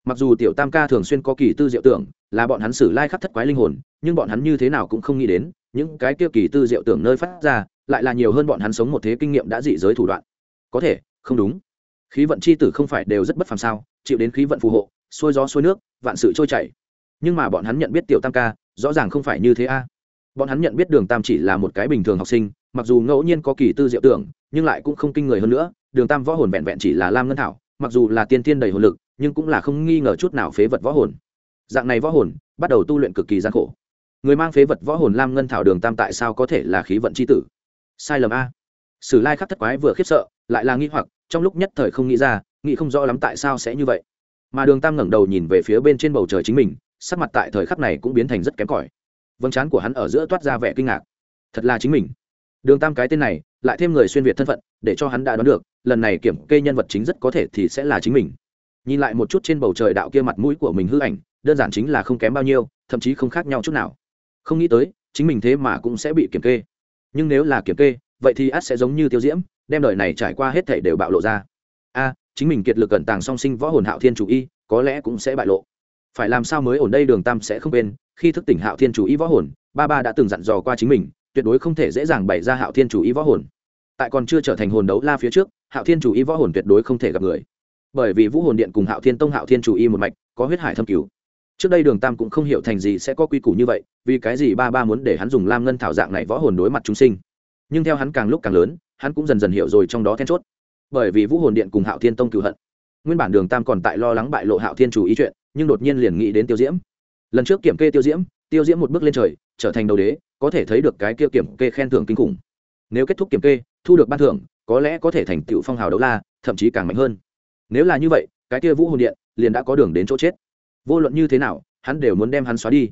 Mặc dù tiểu tam ca thường xuyên có kỳ tư diệu tưởng, là bọn hắn sử lai khắc thất quái linh hồn, nhưng bọn hắn như thế nào cũng không nghĩ đến, những cái kia kỳ tư diệu tưởng nơi phát ra, lại là nhiều hơn bọn hắn sống một thế kinh nghiệm đã dị giới thủ đoạn. Có thể, không đúng. Khí vận c h i tử không phải đều rất bất phàm sao, chịu đến khí vận phù hộ, xuôi gió xuôi nước, vạn sự trôi chảy. Nhưng mà bọn hắn nhận biết tiểu tam ca, rõ ràng không phải như thế a bọn hắn nhận biết đường tam chỉ là một cái bình thường học sinh, mặc dù ngẫu nhiên có kỳ tư diệu tưởng, nhưng lại cũng không kinh người hơn nữa. Đường tam võ hồn vẹn vẹn chỉ là lam ngân thảo, mặc dù là tiên tiên đầy hồn lực, nhưng cũng là không nghi ngờ chút nào phế vật võ hồn. Dạng này võ hồn, bắt đầu tu luyện cực kỳ gian khổ. Người mang phế vật võ hồn lam ngân thảo đường tam tại sao có thể là khí vận c h i tử? Sai lầm a. Sử lai khắc thất quái vừa khiếp sợ, lại là nghi hoặc, trong lúc nhất thời không nghĩ ra, nghĩ không rõ lắm tại sao sẽ như vậy. Mà đường tam ngẩng đầu nhìn về phía bên trên bầu trời chính mình, sắc mặt tại thời khắc này cũng biến thành rất kém cỏi vâng chán của hắn ở giữa toát ra vẻ kinh ngạc. Thật là chính mình. Đường tam cái tên này, lại thêm người xuyên việt thân phận, để cho hắn đã đoán được, lần này kiểm kê nhân vật chính rất có thể thì sẽ là chính mình. Nhìn lại một chút trên bầu trời đạo kia mặt mũi của mình hư ảnh, đơn giản chính là không kém bao nhiêu, thậm chí không khác nhau chút nào. Không nghĩ tới, chính mình thế mà cũng sẽ bị kiểm kê. Nhưng nếu là kiểm kê, vậy thì át sẽ giống như tiêu diễm, đem đời này trải qua hết thể đều bạo lộ ra. A, chính mình kiệt lực cẩn tàng song sinh võ hồn hạo thiên chủ y, có lẽ cũng sẽ bại lộ. Phải làm sao mới ổn đây, đường tam sẽ không quên khi thức tỉnh hạo thiên chủ y võ hồn, ba ba đã từng dặn dò qua chính mình, tuyệt đối không thể dễ dàng bày ra hạo thiên chủ ý võ hồn. Tại còn chưa trở thành hồn đấu la phía trước, hạo thiên chủ ý võ hồn tuyệt đối không thể gặp người. Bởi vì vũ hồn điện cùng hạo thiên tông, hạo thiên chủ y một mạch, có huyết hải thâm cứu trước đây đường tam cũng không hiểu thành gì sẽ có quy củ như vậy, vì cái gì ba ba muốn để hắn dùng lam ngân thảo dạng này võ hồn đối mặt chúng sinh. Nhưng theo hắn càng lúc càng lớn, hắn cũng dần dần hiểu rồi trong đó then chốt. Bởi vì vũ hồn điện cùng hạo thiên tông cựu hận. Nguyên bản đường tam còn tại lo lắng bại lộ hạo thiên chủ ý chuyện, nhưng đột nhiên liền nghĩ đến tiêu diễm lần trước kiểm kê tiêu diễm tiêu diễm một bước lên trời, trở thành đầu đế, có thể thấy được cái kia kiểm kê khen thưởng kinh khủng. Nếu kết thúc kiểm kê, thu được ban thưởng, có lẽ có thể thành tựu phong hào đấu la, thậm chí càng mạnh hơn. Nếu là như vậy, cái kia vũ hồn điện liền đã có đường đến chỗ chết. Vô luận như thế nào, hắn đều muốn đem hắn xóa đi.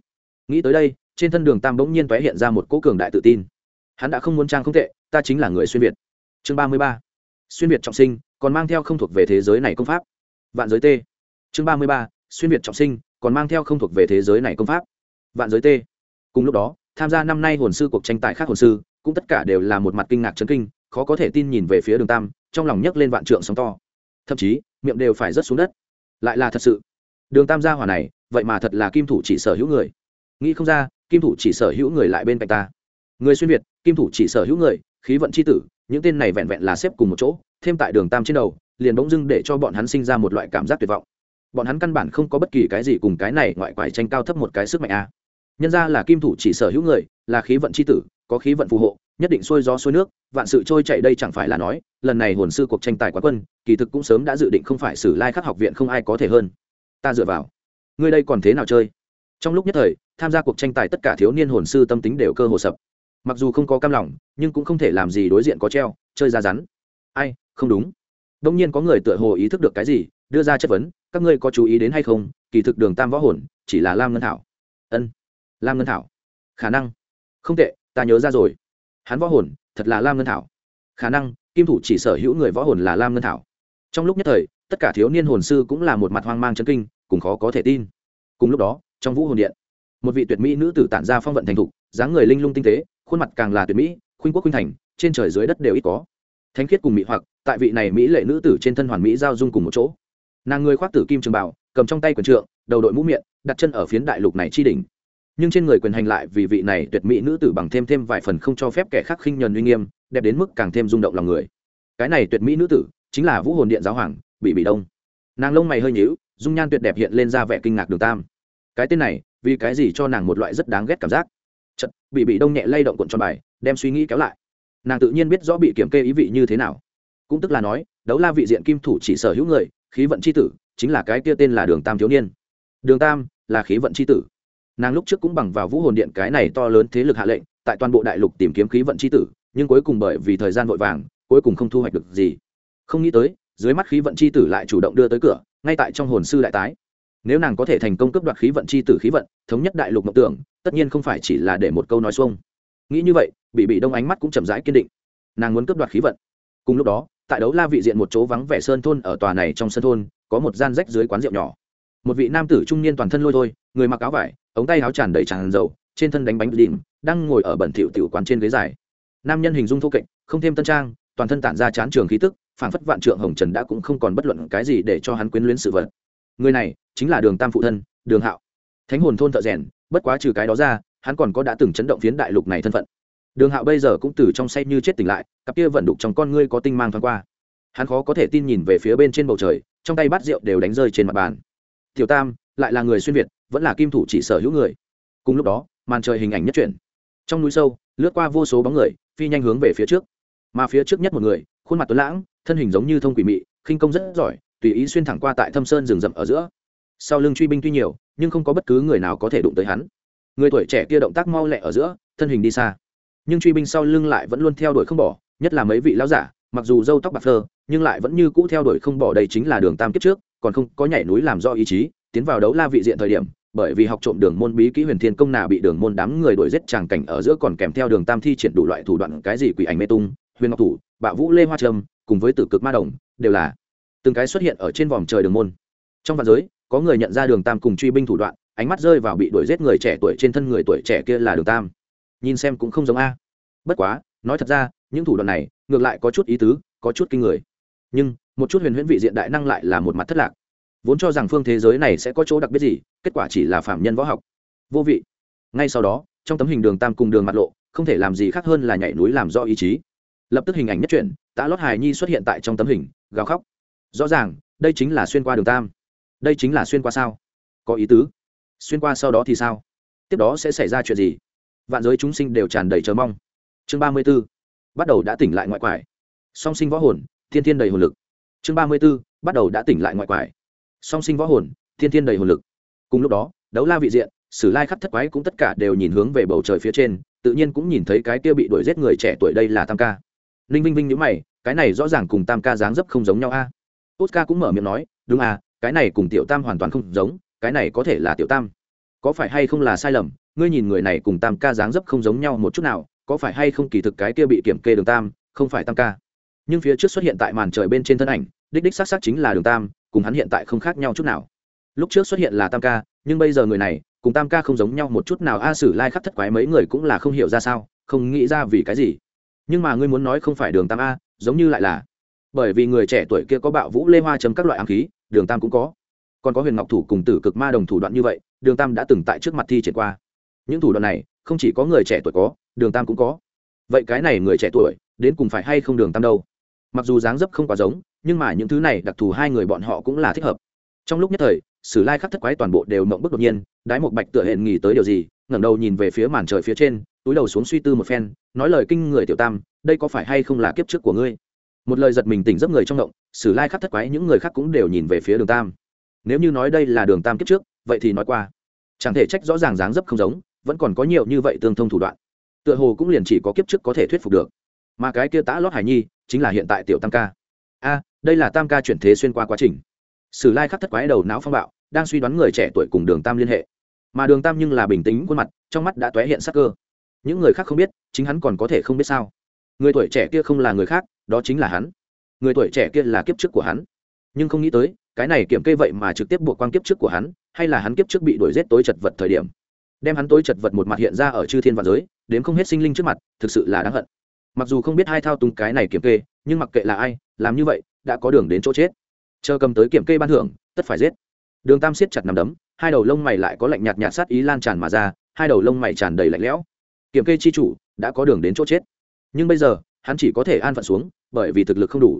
Nghĩ tới đây, trên thân đường tam bỗng nhiên tóe hiện ra một cỗ cường đại tự tin. Hắn đã không muốn trang không tệ, ta chính là người xuyên việt. Chương ba mươi ba. Xuyên việt trọng sinh, còn mang theo không thuộc về thế giới này công pháp. Vạn giới t chương ba mươi ba. Xuyên việt trọng sinh còn mang theo không thuộc về thế giới này công pháp. Vạn giới t cùng lúc đó, tham gia năm nay hồn sư cuộc tranh tài khác hồn sư, cũng tất cả đều là một mặt kinh ngạc chấn kinh, khó có thể tin nhìn về phía đường tam, trong lòng nhấc lên vạn trượng sóng to. Thậm chí, miệng đều phải rớt xuống đất. Lại là thật sự. Đường tam gia hỏa này, vậy mà thật là kim thủ chỉ sở hữu người. Nghĩ không ra, kim thủ chỉ sở hữu người lại bên cạnh ta. Người xuyên việt, kim thủ chỉ sở hữu người, khí vận c h i tử, những tên này vẹn vẹn là xếp cùng một chỗ, thêm tại đường tam trên đầu, liền bỗng dưng để cho bọn hắn sinh ra một loại cảm giác tuyệt vọng bọn hắn căn bản không có bất kỳ cái gì cùng cái này ngoại quải tranh cao thấp một cái sức mạnh a. Nhân ra là kim thủ chỉ sở hữu người, là khí vận c h i tử, có khí vận phù hộ, nhất định xuôi gió xuôi nước, vạn sự trôi chạy đây chẳng phải là nói, lần này hồn sư cuộc tranh tài quá quân, kỳ thực cũng sớm đã dự định không phải xử lai khắc học viện không ai có thể hơn. Ta dựa vào. Ngươi đây còn thế nào chơi? Trong lúc nhất thời, tham gia cuộc tranh tài tất cả thiếu niên hồn sư tâm tính đều cơ hồ sập. Mặc dù không có cam lòng, nhưng cũng không thể làm gì đối diện có treo, chơi ra rắn. Ai, không đúng. Đông nhiên có người tựa hồ ý thức được cái gì, đưa ra chất vấn các ngươi có chú ý đến hay không? Kỳ thực đường tam võ hồn chỉ là lam ngân thảo. Ân, lam ngân thảo. Khả năng. Không tệ, ta nhớ ra rồi. Hắn võ hồn thật là lam ngân thảo. Khả năng, kim thủ chỉ sở hữu người võ hồn là lam ngân thảo. Trong lúc nhất thời, tất cả thiếu niên hồn sư cũng là một mặt hoang mang chân kinh, cùng khó có thể tin. Cùng lúc đó, trong vũ hồn điện, một vị tuyệt mỹ nữ tử tản ra phong vận thành thục, dáng người linh lung tinh tế, khuôn mặt càng là tuyệt mỹ, khuynh quốc khuynh thành, trên trời dưới đất đều ít có. Thánh khiết cùng mỹ hoặc, tại vị này mỹ lệ nữ tử trên thân hoàn mỹ giao dung cùng một chỗ nàng người khoác tử kim trường bảo, cầm trong tay quyền trượng, đầu đội mũ miệng, đặt chân ở phiến đại lục này chi đỉnh. Nhưng trên người quyền hành lại vì vị này tuyệt mỹ nữ tử bằng thêm thêm vài phần không cho phép kẻ khác khinh nhuần uy nghiêm, đẹp đến mức càng thêm rung động lòng người. Cái này tuyệt mỹ nữ tử, chính là vũ hồn điện giáo hoàng bị bị đông. Nàng lông mày hơi nhíu, dung nhan tuyệt đẹp hiện lên ra vẻ kinh ngạc đường tam. Cái tên này, vì cái gì cho nàng một loại rất đáng ghét cảm giác? Chật bị bị đông nhẹ lay động cuộn tròn bài, đem suy nghĩ kéo lại. Nàng tự nhiên biết rõ bị kiểm kê ý vị như thế nào. Cũng tức là nói, đấu la vị diện kim thủ chỉ sở hữu người khí vận c h i tử, chính là cái kia tên là đường tam thiếu niên. Đường tam là khí vận c h i tử. Nàng lúc trước cũng bằng vào vũ hồn điện cái này to lớn thế lực hạ lệnh, tại toàn bộ đại lục tìm kiếm khí vận c h i tử, nhưng cuối cùng bởi vì thời gian vội vàng, cuối cùng không thu hoạch được gì. Không nghĩ tới, dưới mắt khí vận c h i tử lại chủ động đưa tới cửa, ngay tại trong hồn sư đại tái. Nếu nàng có thể thành công cấp đoạt khí vận c h i tử khí vận, thống nhất đại lục mộng tưởng, tất nhiên không phải chỉ là để một câu nói xuông. Nghĩ như vậy, bị bị đông ánh mắt cũng chậm rãi kiên định. Nàng muốn cấp đoạt khí vận. Cùng lúc đó tại đấu la vị diện một chỗ vắng vẻ sơn thôn ở tòa này trong sơn thôn, có một gian rách dưới quán rượu nhỏ. Một vị nam tử trung niên toàn thân lôi thôi, người mặc áo vải, ống tay áo tràn đầy tràn dầu, trên thân đánh bánh đỉnh, đang ngồi ở bẩn thỉu tiểu quán trên ghế dài. Nam nhân hình dung thô kệch, không thêm tân trang, toàn thân tản ra chán trường khí tức, phảng phất vạn trượng hồng trần đã cũng không còn bất luận cái gì để cho hắn quyến luyến sự vật. Người này chính là đường tam phụ thân, đường hạo. Thánh hồn thôn thợ rèn, bất quá trừ cái đó ra, hắn còn có đã từng chấn động phiến đại lục này thân phận đường hạo bây giờ cũng từ trong say như chết tỉnh lại, cặp kia vận đục trong con ngươi có tinh mang thoáng qua. Hắn khó có thể tin nhìn về phía bên trên bầu trời, trong tay bát rượu đều đánh rơi trên mặt bàn. Tiểu tam, lại là người xuyên việt, vẫn là kim thủ chỉ sở hữu người. Cùng lúc đó, màn trời hình ảnh nhất chuyển. Trong núi sâu, lướt qua vô số bóng người, phi nhanh hướng về phía trước. Mà phía trước nhất một người, khuôn mặt tuấn lãng, thân hình giống như thông quỷ mị, khinh công rất giỏi, tùy ý xuyên thẳng qua tại thâm sơn rừng rậm ở giữa. Sau lưng truy binh tuy nhiều, nhưng không có bất cứ người nào có thể đụng tới hắn. Người tuổi trẻ kia động tác mau lẹ ở giữa, thân hình đi xa nhưng truy binh sau lưng lại vẫn luôn theo đuổi không bỏ, nhất là mấy vị lão giả, mặc dù râu tóc bạc phơ, nhưng lại vẫn như cũ theo đuổi không bỏ đây chính là đường tam kiếp trước, còn không có nhảy núi làm do ý chí, tiến vào đấu la vị diện thời điểm, bởi vì học trộm đường môn bí kỹ huyền thiên công nào bị đường môn đám người đuổi giết tràng cảnh ở giữa còn kèm theo đường tam thi triển đủ loại thủ đoạn cái gì quỷ ảnh mê tung, huyền ngọc thủ, bạo vũ lê hoa trâm, cùng với tử cực ma đồng, đều là từng cái xuất hiện ở trên vòm trời đường môn. Trong vạn giới, có người nhận ra đường tam cùng truy binh thủ đoạn, ánh mắt rơi vào bị đuổi giết người trẻ tuổi trên thân người tuổi trẻ kia là đường tam nhìn xem cũng không giống a. Bất quá, nói thật ra, những thủ đoạn này, ngược lại có chút ý tứ, có chút kinh người. Nhưng, một chút huyền huyễn vị diện đại năng lại là một mặt thất lạc. Vốn cho rằng phương thế giới này sẽ có chỗ đặc biệt gì, kết quả chỉ là phạm nhân võ học. Vô vị. Ngay sau đó, trong tấm hình đường tam cùng đường mặt lộ, không thể làm gì khác hơn là nhảy núi làm do ý chí. Lập tức hình ảnh nhất truyện tạ lót hài nhi xuất hiện tại trong tấm hình, gào khóc. Rõ ràng, đây chính là xuyên qua đường tam. Đây chính là xuyên qua sao? Có ý tứ. Xuyên qua sau đó thì sao? Tiếp đó sẽ xảy ra chuyện gì? Vạn giới chúng sinh đều tràn đầy chờ mong. Chương ba mươi b ố bắt đầu đã tỉnh lại ngoại quải. Song sinh võ hồn, thiên thiên đầy hồn lực. Chương ba mươi b ố bắt đầu đã tỉnh lại ngoại quải. Song sinh võ hồn, thiên thiên đầy hồn lực. Cùng lúc đó, đấu la vị diện, sử lai khắp thất quái cũng tất cả đều nhìn hướng về bầu trời phía trên, tự nhiên cũng nhìn thấy cái kia bị đuổi giết người trẻ tuổi đây là tam ca. Ninh vinh vinh nhữ mày, cái này rõ ràng cùng tam ca dáng dấp không giống nhau a. Tốt ca cũng mở miệng nói, đúng à cái này cùng tiểu tam hoàn toàn không giống, cái này có thể là tiểu tam. Có phải hay không là sai lầm ngươi nhìn người này cùng tam ca dáng dấp không giống nhau một chút nào, có phải hay không kỳ thực cái kia bị kiểm kê đường tam, không phải tam ca? Nhưng phía trước xuất hiện tại màn trời bên trên thân ảnh, đích đích xác xác chính là đường tam, cùng hắn hiện tại không khác nhau chút nào. Lúc trước xuất hiện là tam ca, nhưng bây giờ người này, cùng tam ca không giống nhau một chút nào, a sử lai khắc thất quái mấy người cũng là không hiểu ra sao, không nghĩ ra vì cái gì. Nhưng mà ngươi muốn nói không phải đường tam a, giống như lại là. Bởi vì người trẻ tuổi kia có bạo vũ lê hoa chấm các loại ám khí, đường tam cũng có. Còn có huyền ngọc thủ cùng tử cực ma đồng thủ đoạn như vậy, đường tam đã từng tại trước mặt thi triển qua những thủ đoạn này, không chỉ có người trẻ tuổi có, đường tam cũng có. Vậy cái này người trẻ tuổi, đến cùng phải hay không đường tam đâu? Mặc dù dáng dấp không quá giống, nhưng mà những thứ này đặc thù hai người bọn họ cũng là thích hợp. Trong lúc nhất thời, sử lai khắc thất quái toàn bộ đều mộng bức đột nhiên, đái một bạch tựa hẹn nghỉ tới điều gì, ngẩng đầu nhìn về phía màn trời phía trên, túi đầu xuống suy tư một phen, nói lời kinh người tiểu tam, đây có phải hay không là kiếp trước của ngươi? Một lời giật mình tỉnh giấc người trong động, sử lai khắc thất quái những người khác cũng đều nhìn về phía đường tam. Nếu như nói đây là đường tam kiếp trước, vậy thì nói qua. Chẳng thể trách rõ ràng dáng dấp không giống vẫn còn có nhiều như vậy tương thông thủ đoạn. Tựa hồ cũng liền chỉ có kiếp trước có thể thuyết phục được. Mà cái kia tã lót hải nhi chính là hiện tại tiểu tam ca. A, đây là tam ca chuyển thế xuyên qua quá trình. Sử lai khắc thất quái đầu não phong bạo, đang suy đoán người trẻ tuổi cùng đường tam liên hệ. Mà đường tam nhưng là bình tĩnh khuôn mặt, trong mắt đã t hiện sắc cơ. Những người khác không biết, chính hắn còn có thể không biết sao. Người tuổi trẻ kia không là người khác, đó chính là hắn. Người tuổi trẻ kia là kiếp trước của hắn. Nhưng không nghĩ tới, cái này kiểm kê vậy mà trực tiếp buộc quan kiếp trước của hắn, hay là hắn kiếp trước bị đuổi g tối chật vật thời điểm đem hắn tối chật vật một mặt hiện ra ở chư thiên và giới, đến không hết sinh linh trước mặt, thực sự là đáng hận. Mặc dù không biết hai thao túng cái này kiểm kê, nhưng mặc kệ là ai, làm như vậy, đã có đường đến chỗ chết. Chờ cầm tới kiểm kê ban thưởng, tất phải giết. Đường tam siết chặt nằm đấm, hai đầu lông mày lại có lạnh nhạt nhạt sát ý lan tràn mà ra, hai đầu lông mày tràn đầy lạnh lẽo. Kiểm kê chi chủ, đã có đường đến chỗ chết. Nhưng bây giờ, hắn chỉ có thể an phận xuống, bởi vì thực lực không đủ.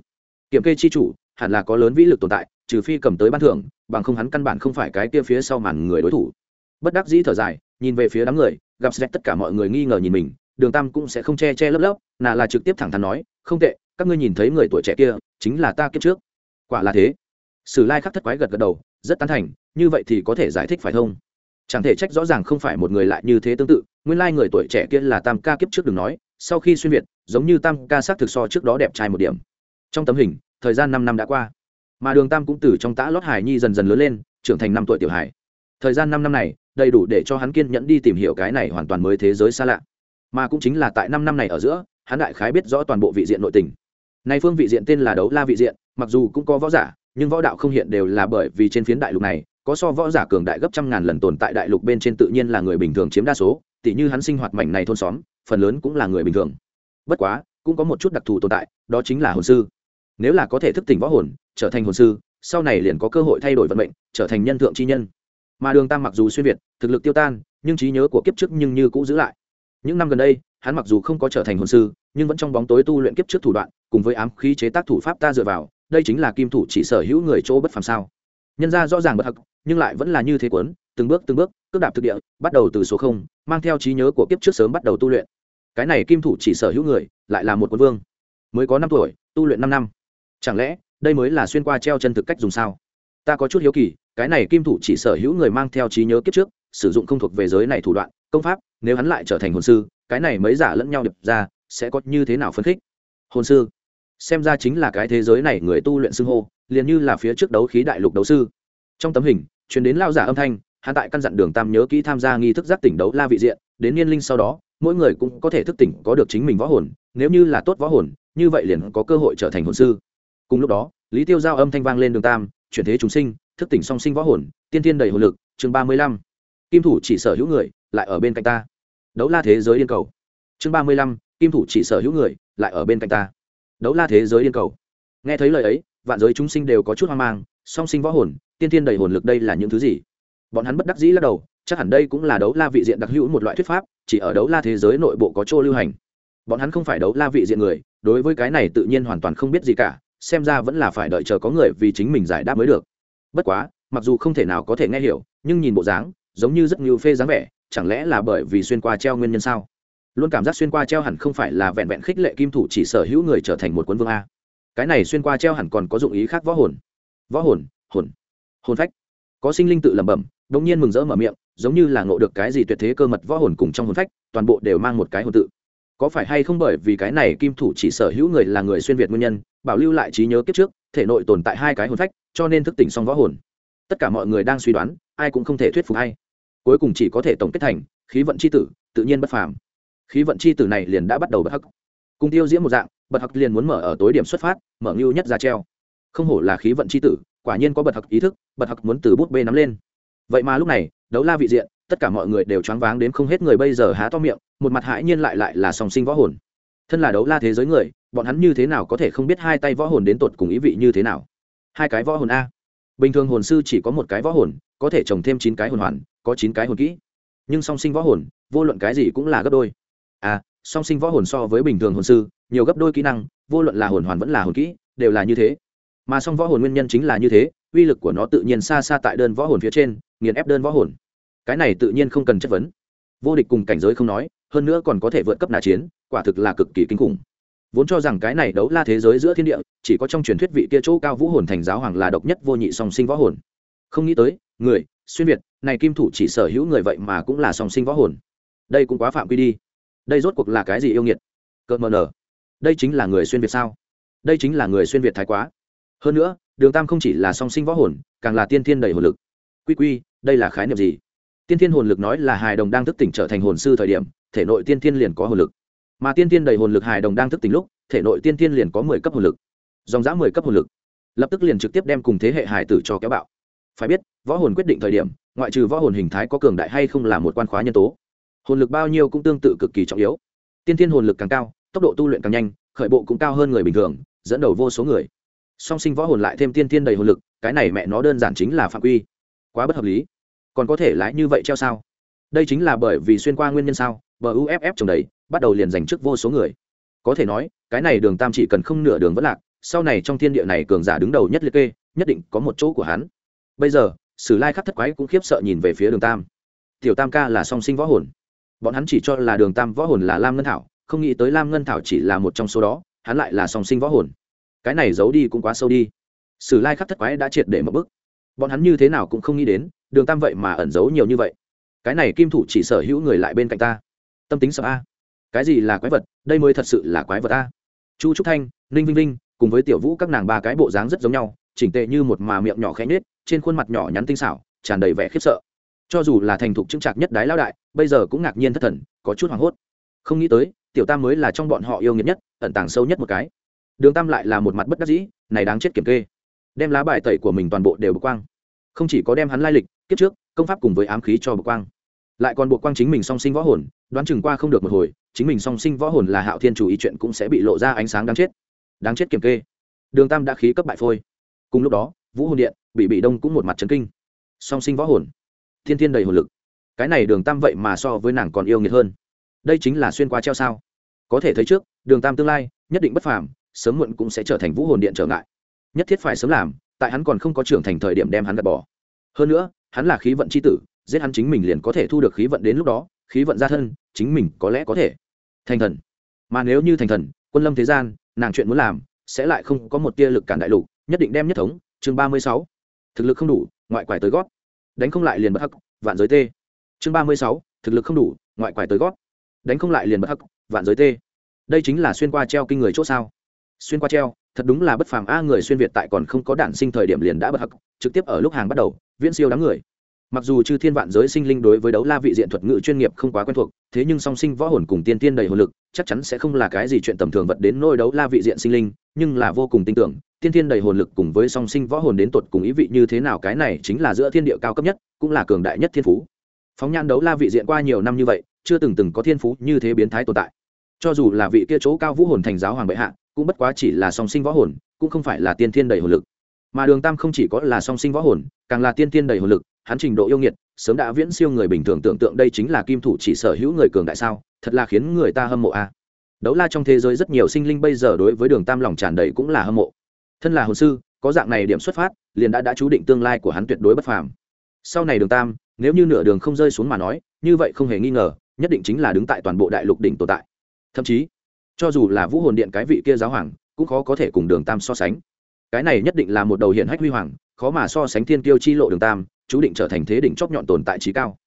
Kiểm kê chi chủ, hẳn là có lớn vĩ lực tồn tại, trừ phi cầm tới ban thưởng, bằng không hắn căn bản không phải cái kia phía sau màn người đối thủ. Bất đắc dĩ thở dài nhìn về phía đám người, gặp sẽ tất cả mọi người nghi ngờ nhìn mình, đường tam cũng sẽ không che che lấp lấp, nà là trực tiếp thẳng thắn nói, không tệ, các ngươi nhìn thấy người tuổi trẻ kia, chính là ta kiếp trước. Quả là thế. Sử lai khắc thất quái gật gật đầu, rất tán thành, như vậy thì có thể giải thích phải không? chẳng thể trách rõ ràng không phải một người lại như thế tương tự, nguyên lai người tuổi trẻ kia là tam ca kiếp trước đừng nói, sau khi xuyên việt, giống như tam ca xác thực so trước đó đẹp trai một điểm. Trong tấm hình, thời gian năm năm đã qua, mà đường tam cũng từ trong tã lót hải nhi dần dần lớn lên, trưởng thành năm tuổi tiểu hải thời gian năm năm này đầy đủ để cho hắn kiên nhẫn đi tìm hiểu cái này hoàn toàn mới thế giới xa lạ. Mà cũng chính là tại năm năm này ở giữa, hắn đại khái biết rõ toàn bộ vị diện nội tình. Nay phương vị diện tên là đấu la vị diện, mặc dù cũng có võ giả, nhưng võ đạo không hiện đều là bởi vì trên phiến đại lục này, có so võ giả cường đại gấp trăm ngàn lần tồn tại đại lục bên trên tự nhiên là người bình thường chiếm đa số, tỉ như hắn sinh hoạt mảnh này thôn xóm, phần lớn cũng là người bình thường. Bất quá, cũng có một chút đặc thù tồn tại, đó chính là hồn sư. Nếu là có thể thức tỉnh võ hồn, trở thành hồn sư, sau này liền có cơ hội thay đổi vận mệnh, trở thành nhân thượng chi nhân mà đường tam mặc dù xuyên việt, thực lực tiêu tan, nhưng trí nhớ của kiếp trước nhưng như cũ giữ lại. Những năm gần đây, hắn mặc dù không có trở thành hồn sư, nhưng vẫn trong bóng tối tu luyện kiếp trước thủ đoạn, cùng với ám khí chế tác thủ pháp ta dựa vào, đây chính là kim thủ chỉ sở hữu người chỗ bất phàm sao. Nhân ra rõ ràng bất hắc, nhưng lại vẫn là như thế quấn từng bước từng bước, cước đạp thực địa, bắt đầu từ số không, mang theo trí nhớ của kiếp trước sớm bắt đầu tu luyện. Cái này kim thủ chỉ sở hữu người, lại là một quân vương, mới có năm tuổi, tu luyện năm năm. Chẳng lẽ, đây mới là xuyên qua treo chân thực cách dùng sao? Ta có chút hiếu kỳ cái này kim thủ chỉ sở hữu người mang theo trí nhớ kiếp trước, sử dụng không thuộc về giới này thủ đoạn, công pháp, nếu hắn lại trở thành hồn sư, cái này mới giả lẫn nhau đập ra, sẽ có như thế nào phân khích? Hồn sư. Xem ra chính là cái thế giới này người tu luyện xưng hô, liền như là phía trước đấu khí đại lục đấu sư. Trong tấm hình chuyển đến lao giả âm thanh, hắn tại căn dặn đường tam nhớ kỹ tham gia nghi thức giác tỉnh đấu la vị diện, đến niên linh sau đó, mỗi người cũng có thể thức tỉnh có được chính mình võ hồn, nếu như là tốt võ hồn, như vậy liền có cơ hội trở thành hồn sư. Cùng lúc đó, lý tiêu giao âm thanh vang lên đường tam, chuyển thế chúng sinh thức tỉnh song sinh võ hồn, tiên thiên đầy hồn lực, chương ba mươi lăm. Kim thủ chỉ sở hữu người, lại ở bên cạnh ta. Đấu la thế giới điên cầu. Chương ba mươi lăm, kim thủ chỉ sở hữu người, lại ở bên cạnh ta. Đấu la thế giới điên cầu. Nghe thấy lời ấy, vạn giới chúng sinh đều có chút hoang mang, song sinh võ hồn, tiên thiên đầy hồn lực đây là những thứ gì? Bọn hắn bất đắc dĩ lắc đầu, chắc hẳn đây cũng là đấu la vị diện đặc hữu một loại thuyết pháp, chỉ ở đấu la thế giới nội bộ có chỗ lưu hành. Bọn hắn không phải đấu la vị diện người, đối với cái này tự nhiên hoàn toàn không biết gì cả, xem ra vẫn là phải đợi chờ có người vì chính mình giải đáp mới được bất quá, mặc dù không thể nào có thể nghe hiểu, nhưng nhìn bộ dáng, giống như rất nhiều phê dáng vẻ, chẳng lẽ là bởi vì xuyên qua treo nguyên nhân sao? Luôn cảm giác xuyên qua treo hẳn không phải là vẹn vẹn khích lệ kim thủ chỉ sở hữu người trở thành một quân vương a. Cái này xuyên qua treo hẳn còn có dụng ý khác võ hồn. Võ hồn hồn hồn phách. Có sinh linh tự lẩm bẩm đống nhiên mừng rỡ mở miệng, giống như là ngộ được cái gì tuyệt thế cơ mật võ hồn cùng trong hồn phách, toàn bộ đều mang một cái hồn tự. Có phải hay không bởi vì cái này kim thủ chỉ sở hữu người là người xuyên việt nguyên nhân, bảo lưu lại trí nhớ kiếp trước, thể nội tồn tại hai cái hồn phách cho nên thức tỉnh xong võ hồn. Tất cả mọi người đang suy đoán, ai cũng không thể thuyết phục hay cuối cùng chỉ có thể tổng kết thành, khí vận c h i tử, tự nhiên bất phàm. Khí vận c h i tử này liền đã bắt đầu bật hắc. Cùng tiêu diễm một dạng, bật hắc liền muốn mở ở tối điểm xuất phát, mở ngưu nhất ra treo. Không hổ là khí vận c h i tử, quả nhiên có bật hắc ý thức, bật hắc muốn từ bút bê nắm lên. Vậy mà lúc này, đấu la vị diện, tất cả mọi người đều choáng váng đến không hết người bây giờ há to miệng, một mặt hãi nhiên lại lại là song sinh võ hồn. Thân là đấu la thế giới người, bọn hắn như thế nào có thể không biết hai tay võ hồn đến tột cùng ý vị như thế nào? Hai cái võ hồn a. Bình thường hồn sư chỉ có một cái võ hồn, có thể trồng thêm chín cái hồn hoàn, có chín cái hồn kỹ. Nhưng song sinh võ hồn, vô luận cái gì cũng là gấp đôi. À song sinh võ hồn so với bình thường hồn sư, nhiều gấp đôi kỹ năng, vô luận là hồn hoàn vẫn là hồn kỹ, đều là như thế. Mà song võ hồn nguyên nhân chính là như thế, uy lực của nó tự nhiên xa xa tại đơn võ hồn phía trên, nghiền ép đơn võ hồn. Cái này tự nhiên không cần chất vấn. Vô địch cùng cảnh giới không nói, hơn nữa còn có thể vượt cấp nà chiến, quả thực là cực kỳ kinh khủng vốn cho rằng cái này đấu la thế giới giữa thiên địa, chỉ có trong truyền thuyết vị kia chỗ cao vũ hồn thành giáo hoàng là độc nhất vô nhị song sinh võ hồn. Không nghĩ tới, người, xuyên việt, này kim thủ chỉ sở hữu người vậy mà cũng là song sinh võ hồn. Đây cũng quá phạm quy đi. Đây rốt cuộc là cái gì yêu nghiệt? Cợt mờ nở. Đây chính là người xuyên việt sao? Đây chính là người xuyên việt thái quá. Hơn nữa, đường tam không chỉ là song sinh võ hồn, càng là tiên thiên đầy hồn lực. Quy quy, đây là khái niệm gì? Tiên thiên hồn lực nói là hài đồng đang thức tỉnh trở thành hồn sư thời điểm, thể nội tiên thiên liền có hồn lực mà tiên thiên đầy hồn lực hài đồng đang thức tỉnh lúc, thể nội tiên thiên liền có mười cấp hồn lực. Dòng dã mười cấp hồn lực. Lập tức liền trực tiếp đem cùng thế hệ hài tử cho kéo bạo. Phải biết, võ hồn quyết định thời điểm, ngoại trừ võ hồn hình thái có cường đại hay không là một quan khóa nhân tố. Hồn lực bao nhiêu cũng tương tự cực kỳ trọng yếu. Tiên tiên hồn lực càng cao, tốc độ tu luyện càng nhanh, khởi bộ cũng cao hơn người bình thường, dẫn đầu vô số người. Song sinh võ hồn lại thêm tiên tiên đầy hồn lực, cái này mẹ nó đơn giản chính là phạm quy. Quá bất hợp lý. Còn có thể lái như vậy treo sao? Đây chính là bởi vì xuyên qua nguyên nhân sao? Bờ uff trồng đấy bắt đầu liền giành trước vô số người. Có thể nói, cái này đường tam chỉ cần không nửa đường vẫn lạc, sau này trong thiên địa này cường giả đứng đầu nhất liệt kê, nhất định có một chỗ của hắn. Bây giờ, sử lai khắc thất quái cũng khiếp sợ nhìn về phía đường tam. Tiểu tam ca là song sinh võ hồn. Bọn hắn chỉ cho là đường tam võ hồn là lam ngân thảo, không nghĩ tới lam ngân thảo chỉ là một trong số đó, hắn lại là song sinh võ hồn. Cái này giấu đi cũng quá sâu đi. Sử lai khắc thất quái đã triệt để một bức. Bọn hắn như thế nào cũng không nghĩ đến, đường tam vậy mà ẩn giấu nhiều như vậy. Cái này kim thủ chỉ sở hữu người lại bên cạnh ta tâm tính sợ a. Cái gì là quái vật, đây mới thật sự là quái vật a. Chu trúc thanh, ninh vinh linh cùng với tiểu vũ các nàng ba cái bộ dáng rất giống nhau, chỉnh tệ như một mà miệng nhỏ khẽ nết trên khuôn mặt nhỏ nhắn tinh xảo, tràn đầy vẻ khiếp sợ. Cho dù là thành thục chững chạc nhất đái lao đại, bây giờ cũng ngạc nhiên thất thần, có chút hoảng hốt. Không nghĩ tới, tiểu tam mới là trong bọn họ yêu nghiệt nhất, ẩn tàng sâu nhất một cái. Đường tam lại là một mặt bất đắc dĩ, này đáng chết kiểm kê. Đem lá bài tẩy của mình toàn bộ đều bực quang. Không chỉ có đem hắn lai lịch, kiếp trước, công pháp cùng với ám khí cho bực quang. Lại còn buộc quang chính mình song sinh võ hồn đoán chừng qua không được một hồi, chính mình song sinh võ hồn là hạo thiên chủ ý chuyện cũng sẽ bị lộ ra ánh sáng đáng chết. Đáng chết kiểm kê. Đường tam đã khí cấp bại phôi. Cùng lúc đó, vũ hồn điện bị bị đông cũng một mặt trấn kinh. Song sinh võ hồn. Thiên thiên đầy hồn lực. Cái này đường tam vậy mà so với nàng còn yêu nghiệt hơn. Đây chính là xuyên qua treo sao. Có thể thấy trước, đường tam tương lai, nhất định bất phàm, sớm muộn cũng sẽ trở thành vũ hồn điện trở ngại. Nhất thiết phải sớm làm, tại hắn còn không có trưởng thành thời điểm đem hắn gạt bỏ. Hơn nữa, hắn là khí vận c h i tử, giết hắn chính mình liền có thể thu được khí vận đến lúc đó khí vận ra thân, chính mình có lẽ có thể. Thành thần. Mà nếu như thành thần, quân lâm thế gian, nàng chuyện muốn làm, sẽ lại không có một tia lực cản đại lục, nhất định đem nhất thống. Chương ba mươi sáu. Thực lực không đủ, ngoại quải tới gót. Đánh không lại liền bất hắc, vạn giới tê. Chương ba mươi sáu. Thực lực không đủ, ngoại quải tới gót. Đánh không lại liền bất hắc, vạn giới tê. Đây chính là xuyên qua treo kinh người c h ỗ sao? Xuyên qua treo, thật đúng là bất phàm. A người xuyên việt tại còn không có đản sinh thời điểm liền đã bất hắc, trực tiếp ở lúc hàng bắt đầu, viễn siêu đám người mặc dù chư thiên vạn giới sinh linh đối với đấu la vị diện thuật ngữ chuyên nghiệp không quá quen thuộc, thế nhưng song sinh võ hồn cùng tiên tiên đầy hồn lực, chắc chắn sẽ không là cái gì chuyện tầm thường vật đến nôi đấu la vị diện sinh linh, nhưng là vô cùng tin tưởng, tiên tiên đầy hồn lực cùng với song sinh võ hồn đến tột cùng ý vị như thế nào cái này chính là giữa thiên địa cao cấp nhất, cũng là cường đại nhất thiên phú. Phóng nhan đấu la vị diện qua nhiều năm như vậy, chưa từng từng có thiên phú như thế biến thái tồn tại. Cho dù là vị kia chỗ cao vũ hồn thành giáo hoàng bệ hạ, cũng bất quá chỉ là song sinh võ hồn, cũng không phải là tiên thiên đầy hồn lực. Mà đường tam không chỉ có là song sinh võ hồn, càng là tiên tiên đầy hồn lực hắn trình độ yêu nghiệt, sớm đã viễn siêu người bình thường tưởng tượng đây chính là kim thủ chỉ sở hữu người cường đại sao, thật là khiến người ta hâm mộ a. Đấu la trong thế giới rất nhiều sinh linh bây giờ đối với đường tam lòng tràn đầy cũng là hâm mộ. Thân là hồn sư, có dạng này điểm xuất phát, liền đã đã chú định tương lai của hắn tuyệt đối bất phàm. Sau này đường tam, nếu như nửa đường không rơi xuống mà nói, như vậy không hề nghi ngờ, nhất định chính là đứng tại toàn bộ đại lục đỉnh tồn tại. Thậm chí, cho dù là vũ hồn điện cái vị kia giáo hoàng, cũng khó có thể cùng đường tam so sánh. Cái này nhất định là một đầu hiện hách huy hoàng khó mà so sánh thiên tiêu chi lộ đường tam, chú định trở thành thế đỉnh chóp nhọn tồn tại trí cao.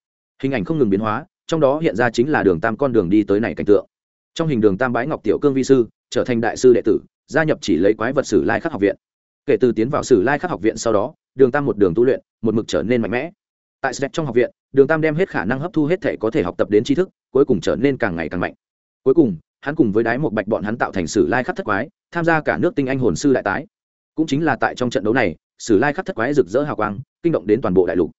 Hình ảnh không ngừng biến hóa, trong đó hiện ra chính là đường tam con đường đi tới này cảnh tượng. Trong hình đường tam bái ngọc tiểu cương vi sư, trở thành đại sư đệ tử, gia nhập chỉ lấy quái vật sử lai khắc học viện. Kể từ tiến vào sử lai khắc học viện sau đó, đường tam một đường tu luyện, một mực trở nên mạnh mẽ. Tại srec trong học viện, đường tam đem hết khả năng hấp thu hết thể có thể học tập đến tri thức, cuối cùng trở nên càng ngày càng mạnh. Cuối cùng, hắn cùng với đái một bạch bọn hắn tạo thành sử lai khắc thất quái, tham gia cả nước tinh anh hồn sư đại tái. Cũng chính là tại trong trận đấu này sử lai khắc thất quái rực rỡ hào quang, kinh động đến toàn bộ đại lục.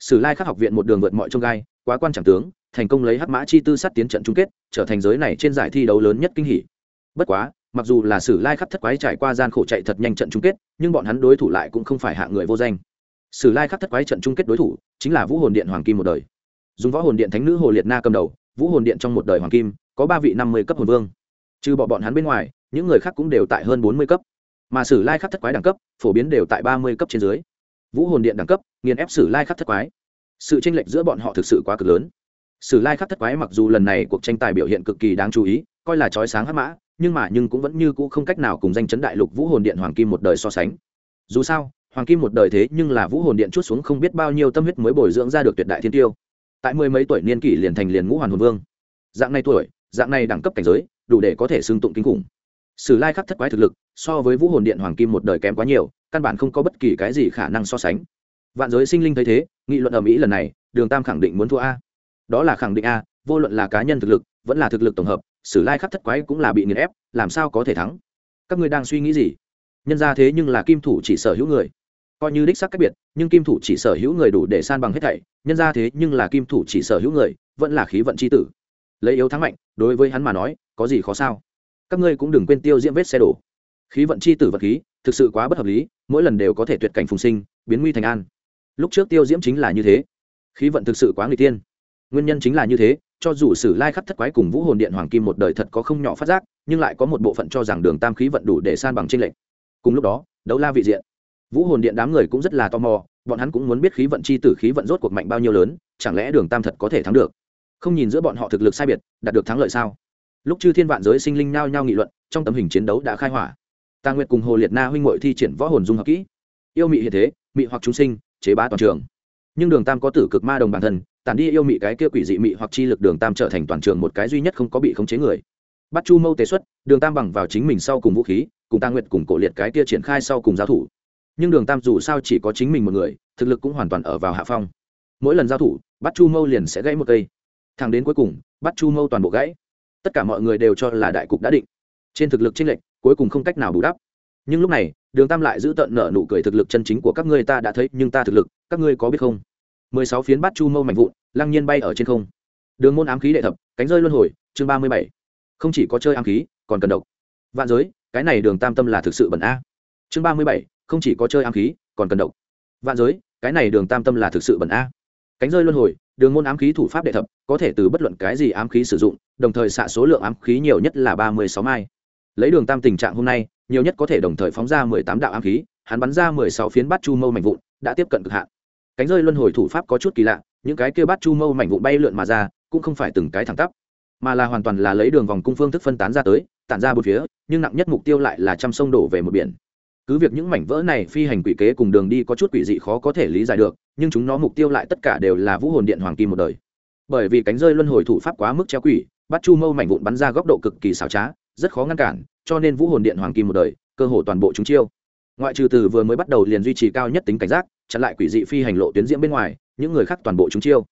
Sử lai khắc học viện một đường vượt mọi trông gai, quá quan trọng tướng, thành công lấy hắc mã chi tư sát tiến trận chung kết, trở thành giới này trên giải thi đấu lớn nhất kinh hỷ bất quá, mặc dù là sử lai khắc thất quái trải qua gian khổ chạy thật nhanh trận chung kết, nhưng bọn hắn đối thủ lại cũng không phải hạ người vô danh. Sử lai khắc thất quái trận chung kết đối thủ chính là vũ hồn điện hoàng kim một đời. Dùng võ hồn điện thánh nữ hồ liệt na cầm đầu, vũ hồn điện trong một đời hoàng kim có ba vị năm mươi cấp hồn vương. Trừ bọn bọn hắn bên ngoài, những người khác cũng đều tại hơn bốn mươi cấp mà sử lai khắc thất quái đẳng cấp phổ biến đều tại ba mươi cấp trên dưới. Vũ hồn điện đẳng cấp, nghiền ép sử lai khắc thất quái. Sự tranh lệch giữa bọn họ thực sự quá cực lớn. Sử lai khắc thất quái mặc dù lần này cuộc tranh tài biểu hiện cực kỳ đáng chú ý, coi là trói sáng hắc mã, nhưng mà nhưng cũng vẫn như cũ không cách nào cùng danh chấn đại lục vũ hồn điện hoàng kim một đời so sánh. Dù sao, hoàng kim một đời thế nhưng là vũ hồn điện chút xuống không biết bao nhiêu tâm huyết mới bồi dưỡng ra được tuyệt đại thiên tiêu. Tại mười mấy tuổi niên kỷ liền thành liền ngũ hoàn hồn vương. Dạng này tuổi, dạng này đẳng cấp cảnh giới, đủ để có thể xưng tụng kinh khủng sử lai khắc thất quái thực lực, so với vũ hồn điện hoàng kim một đời kém quá nhiều, căn bản không có bất kỳ cái gì khả năng so sánh. Vạn giới sinh linh thấy thế, nghị luận ở mỹ lần này, đường tam khẳng định muốn thua a. Đó là khẳng định a, vô luận là cá nhân thực lực, vẫn là thực lực tổng hợp, sử lai khắc thất quái cũng là bị nghiền ép, làm sao có thể thắng? Các ngươi đang suy nghĩ gì? Nhân ra thế nhưng là kim thủ chỉ sở hữu người. Coi như đích sắc cách biệt, nhưng kim thủ chỉ sở hữu người đủ để san bằng hết thảy, nhân ra thế nhưng là kim thủ chỉ sở hữu người, vẫn là khí vận c h i tử. Lấy yếu thắng mạnh, đối với hắn mà nói, có gì khó sao? Các ngươi cũng đừng quên tiêu diễm vết xe đổ. Khí vận c h i tử vật khí, thực sự quá bất hợp lý, mỗi lần đều có thể tuyệt cảnh phùng sinh, biến nguy thành an. Lúc trước tiêu diễm chính là như thế. Khí vận thực sự quá người tiên nguyên nhân chính là như thế, cho dù sử lai khắc thất quái cùng vũ hồn điện hoàng kim một đời thật có không nhỏ phát giác, nhưng lại có một bộ phận cho rằng đường tam khí vận đủ để san bằng tranh lệch. Cùng lúc đó, đấu la vị diện. Vũ hồn điện đám người cũng rất là tò mò, bọn hắn cũng muốn biết khí vận chi tử khí vận rốt cuộc mạnh bao nhiêu lớn, chẳng lẽ đường tam thật có thể thắng được? Không nhìn giữa bọn họ thực lực sai biệt, đạt được thắng lợi sao? Lúc chư thiên vạn giới sinh linh nhao nhao nghị luận, trong tấm hình chiến đấu đã khai hỏa. Tà nguyệt cùng hồ liệt na huynh hội thi triển võ hồn dung hợp kỹ. Yêu mị hiện thế, mị hoặc chúng sinh, chế bá toàn trường. Nhưng đường tam có tử cực ma đồng bản thân tàn đi yêu mị cái kia quỷ dị mị hoặc chi lực đường tam trở thành toàn trường một cái duy nhất không có bị khống chế người. Bắt chu mâu tế xuất, đường tam bằng vào chính mình sau cùng vũ khí, cùng tàng nguyệt cùng cổ liệt cái kia triển khai sau cùng giao thủ. Nhưng đường tam dù sao chỉ có chính mình một người, thực lực cũng hoàn toàn ở vào hạ phong. Mỗi lần giao thủ, bắt chu mâu liền sẽ gãy một cây. Thẳng đến cuối cùng, bắt chu mâu toàn bộ gãy tất cả mọi người đều cho là đại cục đã định. Trên thực lực chênh lệch, cuối cùng không cách nào bù đắp. Nhưng lúc này, đường tam lại giữ tận nợ nụ cười thực lực chân chính của các ngươi ta đã thấy, nhưng ta thực lực, các ngươi có biết không? Mười sáu phiến bát chu mâu mạnh vụn, lăng nhiên bay ở trên không. Đường môn ám khí đệ thập, cánh rơi luân hồi, chương ba mươi bảy. Không chỉ có chơi ám khí, còn cần độc. Vạn giới, cái này đường tam tâm là thực sự bẩn a. Chương ba mươi bảy, không chỉ có chơi ám khí, còn cần độc. Vạn giới, cái này đường tam tâm là thực sự bẩn a. Cánh rơi luân hồi đường môn ám khí thủ pháp đệ thập, có thể từ bất luận cái gì ám khí sử dụng, đồng thời xạ số lượng ám khí nhiều nhất là ba mươi sáu mai. Lấy đường tam tình trạng hôm nay, nhiều nhất có thể đồng thời phóng ra mười tám đạo ám khí, hắn bắn ra mười sáu phiến bát chu mâu mảnh vụn, đã tiếp cận cực hạn. Cánh rơi luân hồi thủ pháp có chút kỳ lạ, những cái kia bát chu mâu mảnh vụn bay lượn mà ra, cũng không phải từng cái thẳng tắp, mà là hoàn toàn là lấy đường vòng cung phương thức phân tán ra tới, tản ra một phía, nhưng nặng nhất mục tiêu lại là trăm sông đổ về một biển cứ việc những mảnh vỡ này phi hành quỷ kế cùng đường đi có chút quỷ dị khó có thể lý giải được, nhưng chúng nó mục tiêu lại tất cả đều là vũ hồn điện hoàng kim một đời. Bởi vì cánh rơi luân hồi thủ pháp quá mức treo quỷ, bắt chu mâu mảnh vụn bắn ra góc độ cực kỳ xảo trá, rất khó ngăn cản, cho nên vũ hồn điện hoàng kim một đời, cơ hồ toàn bộ chúng chiêu. Ngoại trừ từ vừa mới bắt đầu liền duy trì cao nhất tính cảnh giác, chặn lại quỷ dị phi hành lộ tuyến diễm bên ngoài, những người khác toàn bộ chúng chiêu.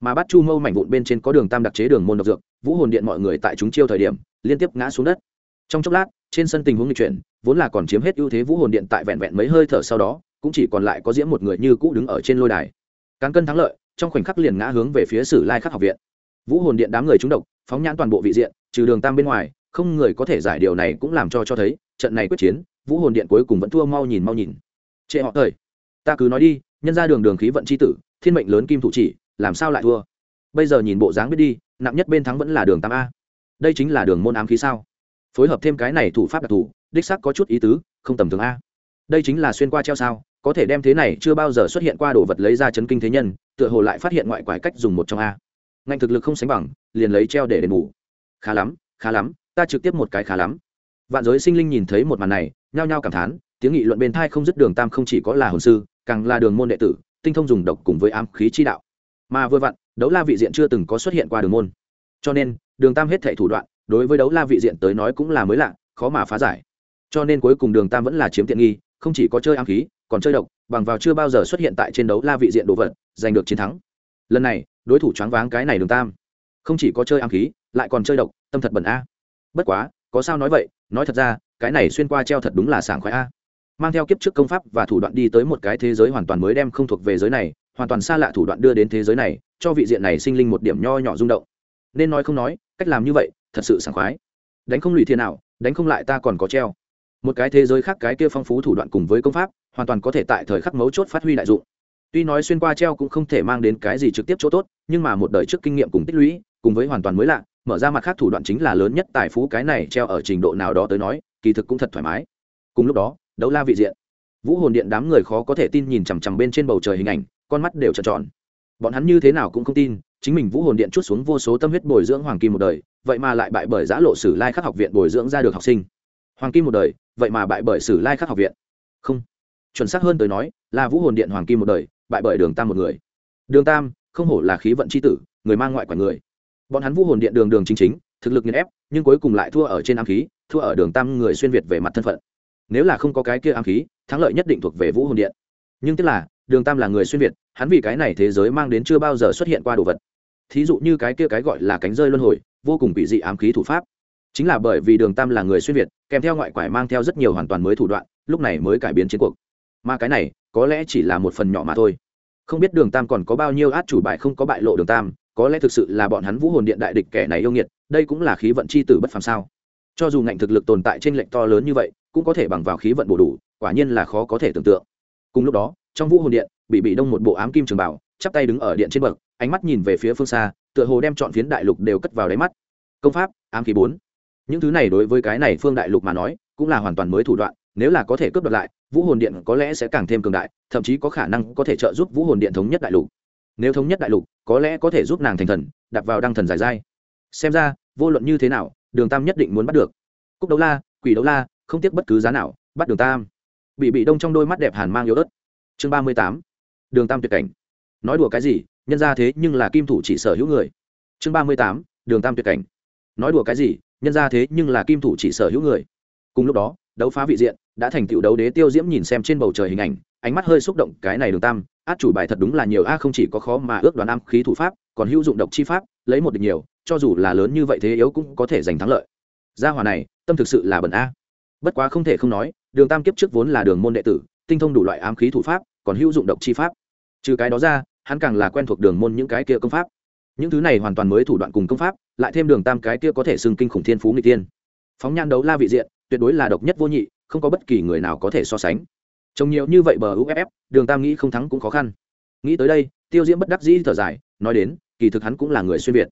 Mà bắt chu mâu mảnh vụn bên trên có đường tam đặc chế đường môn độc dược, vũ hồn điện mọi người tại chúng chiêu thời điểm, liên tiếp ngã xuống đất. Trong chốc lát trên sân tình huống nghịch chuyển, vốn là còn chiếm hết ưu thế vũ hồn điện tại vẹn vẹn mấy hơi thở sau đó, cũng chỉ còn lại có diễm một người như cũ đứng ở trên lôi đài. Cán cân thắng lợi, trong khoảnh khắc liền ngã hướng về phía sử lai khắc học viện. Vũ hồn điện đám người trúng độc, phóng nhãn toàn bộ vị diện, trừ đường tam bên ngoài, không người có thể giải điều này cũng làm cho cho thấy, trận này quyết chiến, vũ hồn điện cuối cùng vẫn thua mau nhìn mau nhìn. Trệ họ thời, ta cứ nói đi, nhân ra đường đường khí vận c h i tử, thiên mệnh lớn kim thủ chỉ, làm sao lại thua? Bây giờ nhìn bộ dáng biết đi, nặng nhất bên thắng vẫn là đường tam a. Đây chính là đường môn ám khí sao? Phối hợp thêm cái này thủ pháp đặc thù, đích sắc có chút ý tứ, không tầm thường a. Đây chính là xuyên qua treo sao, có thể đem thế này chưa bao giờ xuất hiện qua đồ vật lấy ra chấn kinh thế nhân, tựa hồ lại phát hiện ngoại quải cách dùng một trong a. Ngành thực lực không sánh bằng, liền lấy treo để đền bù. Khá lắm khá lắm, ta trực tiếp một cái khá lắm. Vạn giới sinh linh nhìn thấy một màn này, nhao nhao cảm thán, tiếng nghị luận bên thai không dứt đường tam không chỉ có là hồn sư, càng là đường môn đệ tử, tinh thông dùng độc cùng với ám khí chi đạo. Mà vừa vặn, đấu la vị diện chưa từng có xuất hiện qua đường môn. Cho nên, đường tam hết thể thủ đoạn đối với đấu la vị diện tới nói cũng là mới lạ, khó mà phá giải. Cho nên cuối cùng đường tam vẫn là chiếm tiện nghi, không chỉ có chơi ám khí, còn chơi độc, bằng vào chưa bao giờ xuất hiện tại trên đấu la vị diện đồ vật, giành được chiến thắng. Lần này, đối thủ choáng váng cái này đường tam. Không chỉ có chơi ám khí, lại còn chơi độc, tâm thật bẩn a. Bất quá, có sao nói vậy, nói thật ra, cái này xuyên qua treo thật đúng là sảng khoái a. Mang theo kiếp trước công pháp và thủ đoạn đi tới một cái thế giới hoàn toàn mới đem không thuộc về giới này, hoàn toàn xa lạ thủ đoạn đưa đến thế giới này, cho vị diện này sinh linh một điểm nho nhỏ rung động. Nên nói không nói, cách làm như vậy thật sự sảng khoái. Đánh không lụy thiên nào, đánh không lại ta còn có treo. Một cái thế giới khác cái kia phong phú thủ đoạn cùng với công pháp, hoàn toàn có thể tại thời khắc mấu chốt phát huy đại dụng. Tuy nói xuyên qua treo cũng không thể mang đến cái gì trực tiếp chỗ tốt, nhưng mà một đời trước kinh nghiệm cùng tích lũy, cùng với hoàn toàn mới lạ, mở ra mặt khác thủ đoạn chính là lớn nhất tài phú cái này treo ở trình độ nào đó tới nói, kỳ thực cũng thật thoải mái. Cùng lúc đó, đấu la vị diện. Vũ hồn điện đám người khó có thể tin nhìn chằm chằm bên trên bầu trời hình ảnh, con mắt đều trợn tròn. Bọn hắn như thế nào cũng không tin chính mình vũ hồn điện chút xuống vô số tâm huyết bồi dưỡng hoàng kim một đời, vậy mà lại bại bởi giã lộ sử lai khắc học viện bồi dưỡng ra được học sinh. Hoàng kim một đời, vậy mà bại bởi sử lai khắc học viện. Không. Chuẩn xác hơn tới nói, là vũ hồn điện hoàng kim một đời, bại bởi đường tam một người. Đường tam, không hổ là khí vận c h i tử, người mang ngoại quả người. Bọn hắn vũ hồn điện đường đường chính chính, thực lực nghiền ép, nhưng cuối cùng lại thua ở trên ám khí, thua ở đường tam người xuyên việt về mặt thân phận. Nếu là không có cái kia ám khí, thắng lợi nhất định thuộc về vũ hồn điện. Nhưng tức là, đường tam là người xuyên việt, hắn vì cái này thế giới mang đến chưa bao giờ xuất hiện qua đồ vật thí dụ như cái kia cái gọi là cánh rơi luân hồi, vô cùng bị dị ám khí thủ pháp. Chính là bởi vì đường tam là người xuyên việt, kèm theo ngoại quải mang theo rất nhiều hoàn toàn mới thủ đoạn, lúc này mới cải biến chiến cuộc. Mà cái này, có lẽ chỉ là một phần nhỏ mà thôi. Không biết đường tam còn có bao nhiêu át chủ bài không có bại lộ đường tam, có lẽ thực sự là bọn hắn vũ hồn điện đại địch kẻ này yêu nghiệt, đây cũng là khí vận c h i tử bất phàm sao. Cho dù ngạnh thực lực tồn tại trên lệnh to lớn như vậy, cũng có thể bằng vào khí vận bổ đủ, quả nhiên là khó có thể tưởng tượng. Cùng lúc đó, trong vũ hồn điện, bị bị đông một bộ ám kim trường bảo chắp tay đứng ở điện trên bậc, ánh mắt nhìn về phía phương xa, tựa hồ đem chọn phiến đại lục đều cất vào đáy mắt. Công pháp, ám khí bốn. Những thứ này đối với cái này phương đại lục mà nói, cũng là hoàn toàn mới thủ đoạn, nếu là có thể cướp đoạt lại, vũ hồn điện có lẽ sẽ càng thêm cường đại, thậm chí có khả năng có thể trợ giúp vũ hồn điện thống nhất đại lục. Nếu thống nhất đại lục, có lẽ có thể giúp nàng thành thần đặt vào đăng thần giải giai. Xem ra, vô luận như thế nào, đường tam nhất định muốn bắt được. Cúc đấu la, quỷ đấu la, không tiếc bất cứ giá nào, bắt đường tam. Bị bị đông trong đôi mắt đẹp hàn mang yếu ớt. Chương ba mươi tám. Đường tam tuyệt cảnh nói đùa cái gì, nhân ra thế nhưng là kim thủ chỉ sở hữu người. Chương ba mươi tám, đường tam tuyệt cảnh. Nói đùa cái gì, nhân ra thế nhưng là kim thủ chỉ sở hữu người. Cùng lúc đó, đấu phá vị diện, đã thành tựu đấu đế tiêu diễm nhìn xem trên bầu trời hình ảnh, ánh mắt hơi xúc động, cái này đường tam, át chủ bài thật đúng là nhiều, a, không chỉ có khó mà ước đoán am khí thủ pháp, còn hữu dụng độc chi pháp, lấy một địch nhiều, cho dù là lớn như vậy thế yếu cũng có thể giành thắng lợi. Gia hòa này, tâm thực sự là bẩn a. Bất quá không thể không nói, đường tam kiếp trước vốn là đường môn đệ tử, tinh thông đủ loại ám khí thủ pháp, còn hữu dụng độc chi pháp. Trừ cái đó ra hắn càng là quen thuộc đường môn những cái kia công pháp. Những thứ này hoàn toàn mới thủ đoạn cùng công pháp, lại thêm đường tam cái kia có thể xưng kinh khủng thiên phú người tiên phóng nhan đấu la vị diện, tuyệt đối là độc nhất vô nhị, không có bất kỳ người nào có thể so sánh. Trông nhiều như vậy bờ uff đường tam nghĩ không thắng cũng khó khăn. Nghĩ tới đây, tiêu diễm bất đắc dĩ thở dài, nói đến, kỳ thực hắn cũng là người xuyên việt.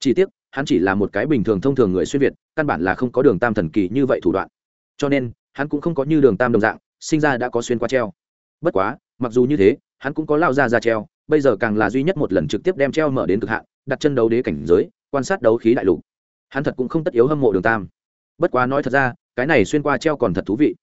Chỉ tiếc, hắn chỉ là một cái bình thường thông thường người xuyên việt, căn bản là không có đường tam thần kỳ như vậy thủ đoạn. Cho nên, hắn cũng không có như đường tam đồng dạng, sinh ra đã có xuyên qua treo. Bất quá, mặc dù như thế, hắn cũng có lao ra ra treo bây giờ càng là duy nhất một lần trực tiếp đem treo mở đến cực hạn, đặt chân đấu đế cảnh giới, quan sát đấu khí đại lục. Hắn thật cũng không tất yếu hâm mộ đường tam. Bất quá nói thật ra, cái này xuyên qua treo còn thật thú vị.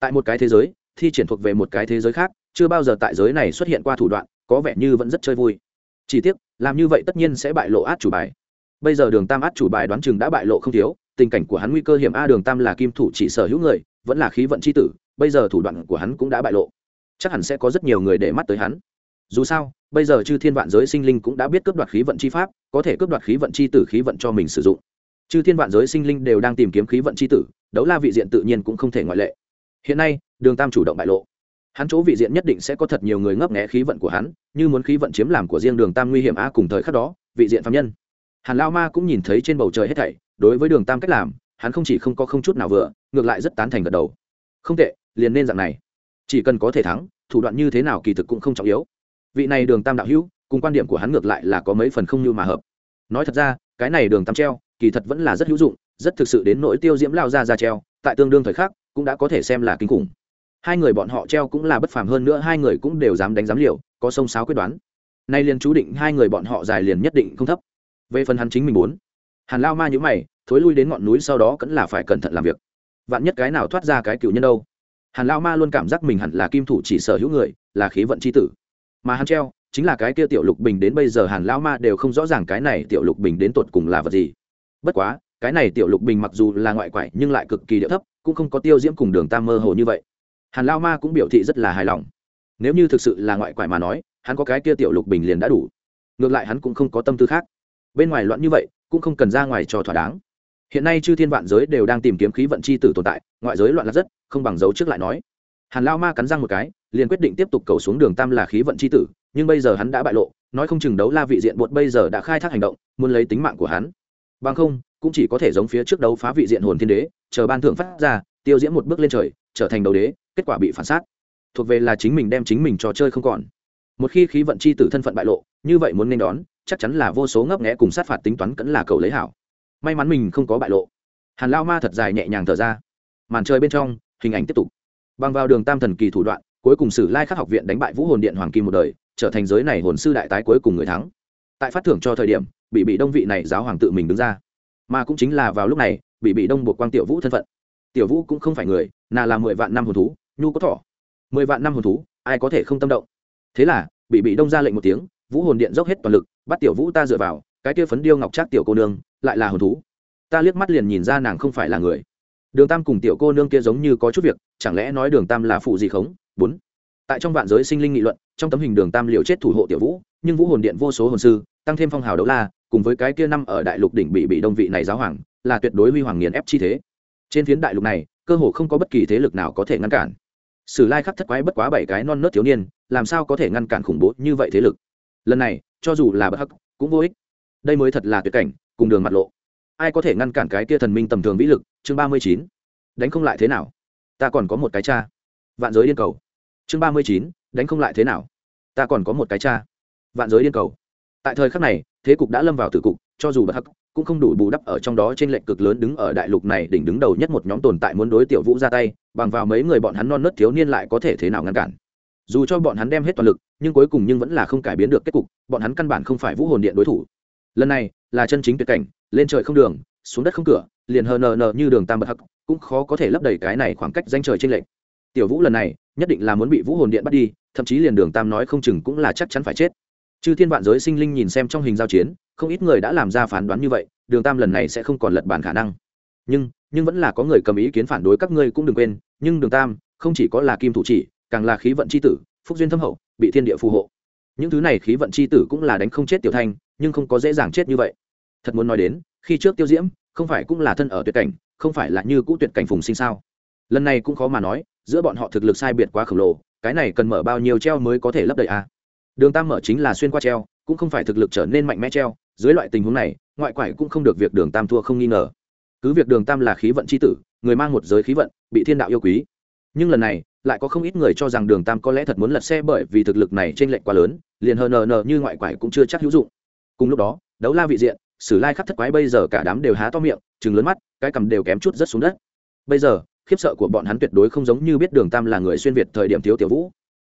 Tại một cái thế giới, thi triển thuộc về một cái thế giới khác, chưa bao giờ tại giới này xuất hiện qua thủ đoạn, có vẻ như vẫn rất chơi vui. Chỉ tiếc, làm như vậy tất nhiên sẽ bại lộ át chủ bài. Bây giờ đường tam át chủ bài đoán chừng đã bại lộ không thiếu, tình cảnh của hắn nguy cơ hiểm a đường tam là kim thủ chỉ sở hữu người, vẫn là khí vận c h i tử, bây giờ thủ đoạn của hắn cũng đã bại lộ. Chắc hẳn sẽ có rất nhiều người để mắt tới hắn dù sao, bây giờ chư thiên vạn giới sinh linh cũng đã biết cướp đoạt khí vận chi pháp, có thể cướp đoạt khí vận chi tử khí vận cho mình sử dụng. Chư thiên vạn giới sinh linh đều đang tìm kiếm khí vận chi tử, đấu la vị diện tự nhiên cũng không thể ngoại lệ. Hiện nay, đường tam chủ động bại lộ. Hắn chỗ vị diện nhất định sẽ có thật nhiều người ngấp nghé khí vận của hắn, như muốn khí vận chiếm làm của riêng đường tam nguy hiểm a cùng thời khắc đó, vị diện phạm nhân. Hàn lao ma cũng nhìn thấy trên bầu trời hết thảy, đối với đường tam cách làm, hắn không chỉ không có không chút nào vừa, ngược lại rất tán thành gật đầu. Không tệ, liền nên dạng này. Chỉ cần có thể thắng, thủ đoạn như thế nào kỳ thực cũng không trọng yếu vị này đường tam đạo hữu, cùng quan điểm của hắn ngược lại là có mấy phần không như mà hợp. Nói thật ra, cái này đường tam treo, kỳ thật vẫn là rất hữu dụng, rất thực sự đến nỗi tiêu diễm lao ra ra treo, tại tương đương thời khắc, cũng đã có thể xem là kinh khủng. Hai người bọn họ treo cũng là bất phàm hơn nữa, hai người cũng đều dám đánh giám liều, có sông sáo quyết đoán. Nay liền chú định hai người bọn họ dài liền nhất định không thấp. Về phần hắn chính mình muốn, hàn lao ma nhữ mày, thối lui đến ngọn núi sau đó vẫn là phải cẩn thận làm việc. Vạn nhất cái nào thoát ra cái cựu nhân đâu? Hàn lao ma luôn cảm giác mình hẳn là kim thủ chỉ sở hữu người, là khí vận c h i tử mà hắn treo, chính là cái kia tiểu lục bình đến bây giờ hàn lao ma đều không rõ ràng cái này tiểu lục bình đến tột cùng là vật gì. Bất quá, cái này tiểu lục bình mặc dù là ngoại quải nhưng lại cực kỳ địa thấp, cũng không có tiêu diễm cùng đường tam mơ hồ như vậy. Hàn lao ma cũng biểu thị rất là hài lòng. Nếu như thực sự là ngoại quải mà nói, hắn có cái kia tiểu lục bình liền đã đủ. Ngược lại hắn cũng không có tâm tư khác. Bên ngoài loạn như vậy, cũng không cần ra ngoài cho thỏa đáng. Hiện nay chư thiên vạn giới đều đang tìm kiếm khí vận c h i tử tồn tại, ngoại giới loạn là rất, không bằng dấu trước lại nói hàn lao ma cắn răng một cái, liền quyết định tiếp tục cầu xuống đường tam là khí vận c h i tử, nhưng bây giờ hắn đã bại lộ, nói không chừng đấu la vị diện bột bây giờ đã khai thác hành động, muốn lấy tính mạng của hắn. Bằng không, cũng chỉ có thể giống phía trước đấu phá vị diện hồn thiên đế, chờ ban thượng phát ra, tiêu diễm một bước lên trời, trở thành đấu đế, kết quả bị phản sát. Thuộc về là chính mình đem chính mình trò chơi không còn. Một khi khí vận c h i tử thân phận bại lộ, như vậy muốn nên đón, chắc chắn là vô số ngấp nghẽ cùng sát phạt tính toán cẫn là cầu lấy hảo. May mắn mình không có bại lộ. Hàn lao ma thật dài nhẹ nhàng thở ra. Màn chơi bên trong, hình ảnh tiếp tục bằng vào đường tam thần kỳ thủ đoạn, cuối cùng sử lai khắc học viện đánh bại vũ hồn điện hoàng kim một đời, trở thành giới này hồn sư đại tái cuối cùng người thắng. Tại phát thưởng cho thời điểm, bị bị đông vị này giáo hoàng tự mình đứng ra. Mà cũng chính là vào lúc này, bị bị đông buộc quang tiểu vũ thân phận. Tiểu vũ cũng không phải người nà là mười vạn năm hồn thú, nhu có thỏ mười vạn năm hồn thú, ai có thể không tâm động? Thế là, bị bị đông ra lệnh một tiếng, vũ hồn điện dốc hết toàn lực, bắt tiểu vũ ta dựa vào, cái kia phấn điêu ngọc trác tiểu cô nương, lại là hồn thú. Ta liếc mắt liền nhìn ra nàng không phải là người. Đường tam cùng tiểu cô nương kia giống như có chút việc chẳng lẽ nói đường tam là phụ gì khống? Bốn. Tại trong vạn giới sinh linh nghị luận, trong tấm hình đường tam liệu chết thủ hộ tiểu vũ, nhưng vũ hồn điện vô số hồn sư, tăng thêm phong hào đấu la, cùng với cái kia năm ở đại lục đỉnh bị bị đông vị này giáo hoàng, là tuyệt đối huy hoàng nghiền ép chi thế. Trên phiến đại lục này, cơ hồ không có bất kỳ thế lực nào có thể ngăn cản. Sử lai khắc thất quái bất quá bảy cái non nớt thiếu niên, làm sao có thể ngăn cản khủng bố như vậy thế lực? Lần này, cho dù là bất hắc, cũng vô ích. Đây mới thật là tuyệt cảnh, cùng đường mặt lộ. Ai có thể ngăn cản cái kia thần minh tầm thường vĩ lực? Chương ba mươi chín. Đánh không lại thế nào? Ta còn có một cái cha. Vạn giới điên cầu. Chương ba mươi chín, đánh không lại thế nào? Ta còn có một cái cha. Vạn giới điên cầu. Tại thời khắc này, thế cục đã lâm vào tử cục, cho dù bất hắc, cũng không đủ bù đắp ở trong đó trên lệnh cực lớn đứng ở đại lục này đỉnh đứng đầu nhất một nhóm tồn tại muốn đối tiểu vũ ra tay, bằng vào mấy người bọn hắn non nớt thiếu niên lại có thể thế nào ngăn cản. Dù cho bọn hắn đem hết toàn lực, nhưng cuối cùng nhưng vẫn là không cải biến được kết cục, bọn hắn căn bản không phải vũ hồn điện đối thủ. Lần này, là chân chính tuyệt cảnh, lên trời không đường, xuống đất không cửa, liền hờ nờ nờ như đường tam bậc hắc cũng khó có thể lấp đầy cái này khoảng cách danh trời trên lệnh tiểu vũ lần này, nhất định là muốn bị vũ hồn điện bắt đi, thậm chí liền đường tam nói không chừng cũng là chắc chắn phải chết. Chư thiên vạn giới sinh linh nhìn xem trong hình giao chiến, không ít người đã làm ra phán đoán như vậy, đường tam lần này sẽ không còn lật bản khả năng. Nhưng nhưng vẫn là có người cầm ý kiến phản đối các ngươi cũng đừng quên, nhưng đường tam không chỉ có là kim thủ chỉ, càng là khí vận c h i tử, phúc duyên thâm hậu, bị thiên địa phù hộ. Những thứ này khí vận c h i tử cũng là đánh không chết tiểu thanh, nhưng không có dễ dàng chết như vậy. Thật muốn nói đến, khi trước tiêu diễm không phải cũng là thân ở tuyệt cảnh, không phải là như cũ tuyệt cảnh phùng sinh sao? Lần này cũng khó mà nói, giữa bọn họ thực lực sai biệt quá khổng lồ, cái này cần mở bao nhiêu treo mới có thể lấp đầy a à. đường tam mở chính là xuyên qua treo, cũng không phải thực lực trở nên mạnh mẽ treo, dưới loại tình huống này, ngoại quải cũng không được việc đường tam thua không nghi ngờ. Cứ việc đường tam là khí vận c h i tử, người mang một giới khí vận, bị thiên đạo yêu quý. Nhưng lần này, lại có không ít người cho rằng đường tam có lẽ thật muốn lật xe bởi vì thực lực này t r ê n lệch quá lớn, liền hờ nờ nờ như ngoại quải cũng chưa chắc hữu dụng. Cùng lúc đó, đấu la vị diện sử lai khắc thất quái bây giờ cả đám đều há to miệng chừng lớn mắt, cái cầm đều kém chút rất xuống đất. Bây giờ, khiếp sợ của bọn hắn tuyệt đối không giống như biết đường tam là người xuyên việt thời điểm thiếu tiểu vũ.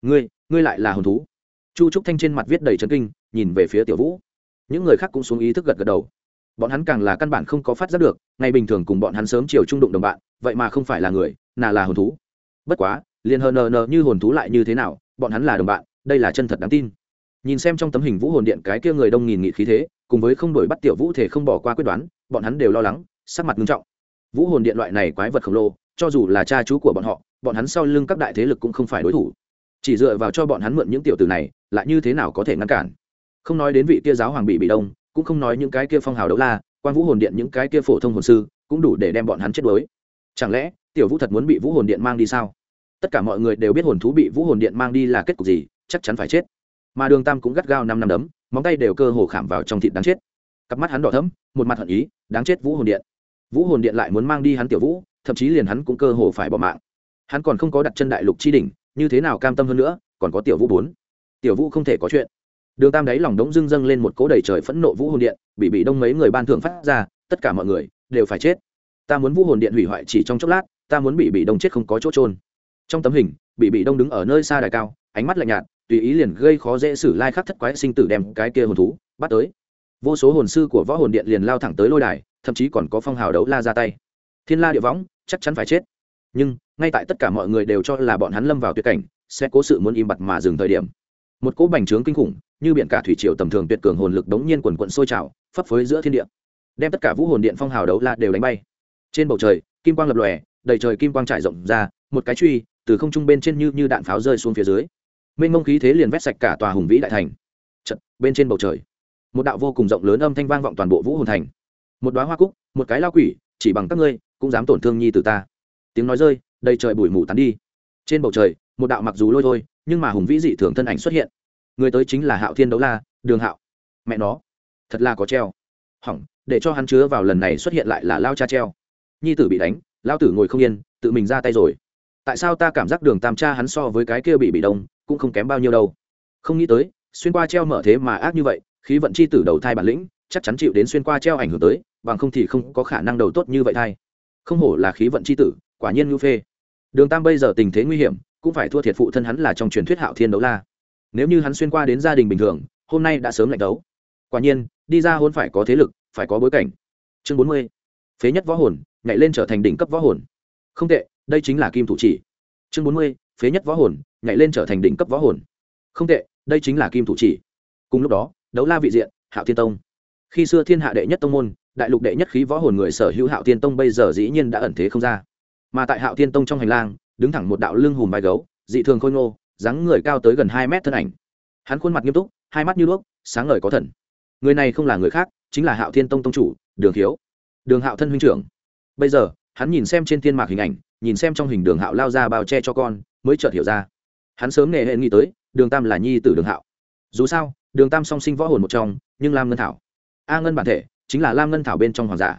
Ngươi ngươi lại là hồn thú. Chu trúc thanh trên mặt viết đầy trấn kinh, nhìn về phía tiểu vũ. Những người khác cũng xuống ý thức gật gật đầu. Bọn hắn càng là căn bản không có phát giác được, ngày bình thường cùng bọn hắn sớm chiều trung đụng đồng bạn, vậy mà không phải là người, nà là hồn thú. Bất quá, liền hờ nờ nờ như hồn thú lại như thế nào, bọn hắn là đồng bạn, đây là chân thật đáng tin nhìn xem trong tấm hình vũ hồn điện cái kia người đông nghìn nghị khí thế, cùng với không đổi bắt tiểu vũ thể không bỏ qua quyết đoán, bọn hắn đều lo lắng, sắc mặt nghiêm trọng. Vũ hồn điện loại này quái vật khổng lồ, cho dù là cha chú của bọn họ, bọn hắn sau lưng các đại thế lực cũng không phải đối thủ. Chỉ dựa vào cho bọn hắn mượn những tiểu tử này, lại như thế nào có thể ngăn cản? Không nói đến vị kia giáo hoàng bị bị đông, cũng không nói những cái kia phong hào đấu la, quan vũ hồn điện những cái kia phổ thông hồn sư, cũng đủ để đem bọn hắn chết đuối. Chẳng lẽ, tiểu vũ thật muốn bị vũ hồn điện mang đi sao? Tất cả mọi người đều biết hồn thú bị vũ hồn điện mang đi là kết cục gì, chắc chắn phải chết mà đường tam cũng gắt gao năm năm đấm, móng tay đều cơ hồ khảm vào trong thịt đáng chết. Cặp mắt hắn đỏ thấm một mặt hận ý, đáng chết vũ hồn điện. Vũ hồn điện lại muốn mang đi hắn tiểu vũ, thậm chí liền hắn cũng cơ hồ phải bỏ mạng. Hắn còn không có đặt chân đại lục chi đỉnh, như thế nào cam tâm hơn nữa, còn có tiểu vũ bốn. Tiểu vũ không thể có chuyện. Đường tam đáy lòng đống dưng dâng lên một cỗ đầy trời phẫn nộ vũ hồn điện, bị bị đông mấy người ban thưởng phát ra, tất cả mọi người đều phải chết. Ta muốn vũ hồn điện hủy hoại chỉ trong chốc lát, ta muốn bị bị đông chết không có chỗ trôn trong tấm hình, bị bị đông đứng ở nơi xa đài cao, ánh mắt lạnh nhạt tùy ý liền gây khó dễ xử lai khắc thất quái sinh tử đem cái kia hồn thú bắt tới. Vô số hồn sư của võ hồn điện liền lao thẳng tới lôi đài, thậm chí còn có phong hào đấu la ra tay. Thiên la địa võng, chắc chắn phải chết. Nhưng, ngay tại tất cả mọi người đều cho là bọn hắn lâm vào tuyệt cảnh, sẽ cố sự muốn im bặt mà dừng thời điểm. Một cỗ bành trướng kinh khủng, như biển cả thủy triều tầm thường tuyệt cường hồn lực đống nhiên quần quận sôi trào, phấp phới giữa thiên địa. Đem tất cả vũ hồn điện phong hào đấu la đều đánh bay. Trên bầu trời, kim quang lập lòe, đầy trời kim quang trải rộng ra, một cái truy, từ không trung bên trên như như đạn pháo rơi xuống phía dưới mênh mông khí thế liền vét sạch cả tòa hùng vĩ đại thành. Chật, bên trên bầu trời một đạo vô cùng rộng lớn âm thanh vang vọng toàn bộ vũ hồn thành. Một đoá hoa cúc một cái lao quỷ chỉ bằng các ngươi cũng dám tổn thương nhi từ ta. Tiếng nói rơi đầy trời bụi mù tắn đi. Trên bầu trời một đạo mặc dù lôi thôi nhưng mà hùng vĩ dị thường thân ảnh xuất hiện. Người tới chính là hạo thiên đấu la đường hạo. Mẹ nó thật là có treo. Hỏng để cho hắn chứa vào lần này xuất hiện lại là lao cha treo. Nhi tử bị đánh lao tử ngồi không yên tự mình ra tay rồi. Tại sao ta cảm giác đường tam cha hắn so với cái kia bị bị đông cũng không kém bao nhiêu đâu. Không nghĩ tới, xuyên qua treo mở thế mà ác như vậy, khí vận chi tử đầu thai bản lĩnh, chắc chắn chịu đến xuyên qua treo ảnh hưởng tới, bằng không thì không có khả năng đầu tốt như vậy thai. Không hổ là khí vận chi tử, quả nhiên ngưu phê. Đường tam bây giờ tình thế nguy hiểm, cũng phải thua thiệt phụ thân hắn là trong truyền thuyết hạo thiên đấu la. Nếu như hắn xuyên qua đến gia đình bình thường, hôm nay đã sớm lạnh đấu. Quả nhiên, đi ra hôn phải có thế lực, phải có bối cảnh. Chương bốn mươi. Phế nhất võ hồn, nhảy lên trở thành đỉnh cấp võ hồn. Không tệ, đây chính là kim thủ chỉ. Chương bốn mươi phế nhất võ hồn, nhảy lên trở thành đỉnh cấp võ hồn. Không tệ, đây chính là kim thủ chỉ. Cùng lúc đó, đấu la vị diện, hạo thiên tông. Khi xưa thiên hạ đệ nhất tông môn, đại lục đệ nhất khí võ hồn người sở hữu hạo thiên tông bây giờ dĩ nhiên đã ẩn thế không ra. Mà tại hạo thiên tông trong hành lang, đứng thẳng một đạo lưng hùm vai gấu, dị thường khôi ngô, dáng người cao tới gần hai mét thân ảnh. Hắn khuôn mặt nghiêm túc, hai mắt như đuốc, sáng ngời có thần. Người này không là người khác, chính là hạo thiên tông tông chủ, đường thiếu đường hạo thân huynh trưởng. Bây giờ, hắn nhìn xem trên thiên mạc hình ảnh, nhìn xem trong hình đường hạo lao ra bao che cho con mới chợt hiểu ra. Hắn sớm nghề hẹn nghĩ tới, đường tam là nhi tử đường hạo. Dù sao, đường tam song sinh võ hồn một trong, nhưng lam ngân thảo. A ngân bản thể chính là lam ngân thảo bên trong hoàng giả.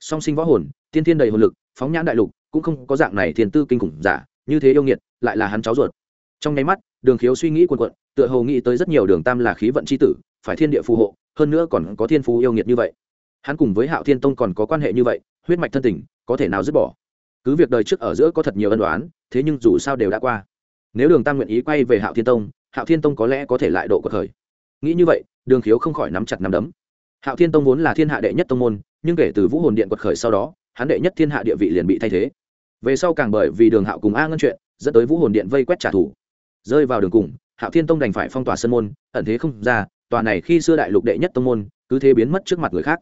Song sinh võ hồn, tiên thiên đầy hồn lực, phóng nhãn đại lục, cũng không có dạng này thiền tư kinh khủng giả, như thế yêu nghiệt, lại là hắn cháu ruột. Trong nháy mắt, đường khiếu suy nghĩ quần quận tựa hồ nghĩ tới rất nhiều đường tam là khí vận c h i tử, phải thiên địa phù hộ, hơn nữa còn có thiên phú yêu nghiệt như vậy. Hắn cùng với hạo thiên tông còn có quan hệ như vậy, huyết mạch thân tình, có thể nào dứt bỏ? Cứ việc đời trước ở giữa có thật nhiều ân đoán thế nhưng dù sao đều đã qua. Nếu đường tam nguyện ý quay về hạo thiên tông, hạo thiên tông có lẽ có thể lại độ cuộc khởi nghĩ như vậy, đường khiếu không khỏi nắm chặt nắm đấm. Hạo thiên tông vốn là thiên hạ đệ nhất tông môn, nhưng kể từ vũ hồn điện quật khởi sau đó, hắn đệ nhất thiên hạ địa vị liền bị thay thế. Về sau càng bởi vì đường hạo cùng a ngân chuyện, dẫn tới vũ hồn điện vây quét trả thù. Rơi vào đường cùng, hạo thiên tông đành phải phong tỏa sân môn, ẩn thế không ra, tòa này khi xưa đại lục đệ nhất tông môn, cứ thế biến mất trước mặt người khác.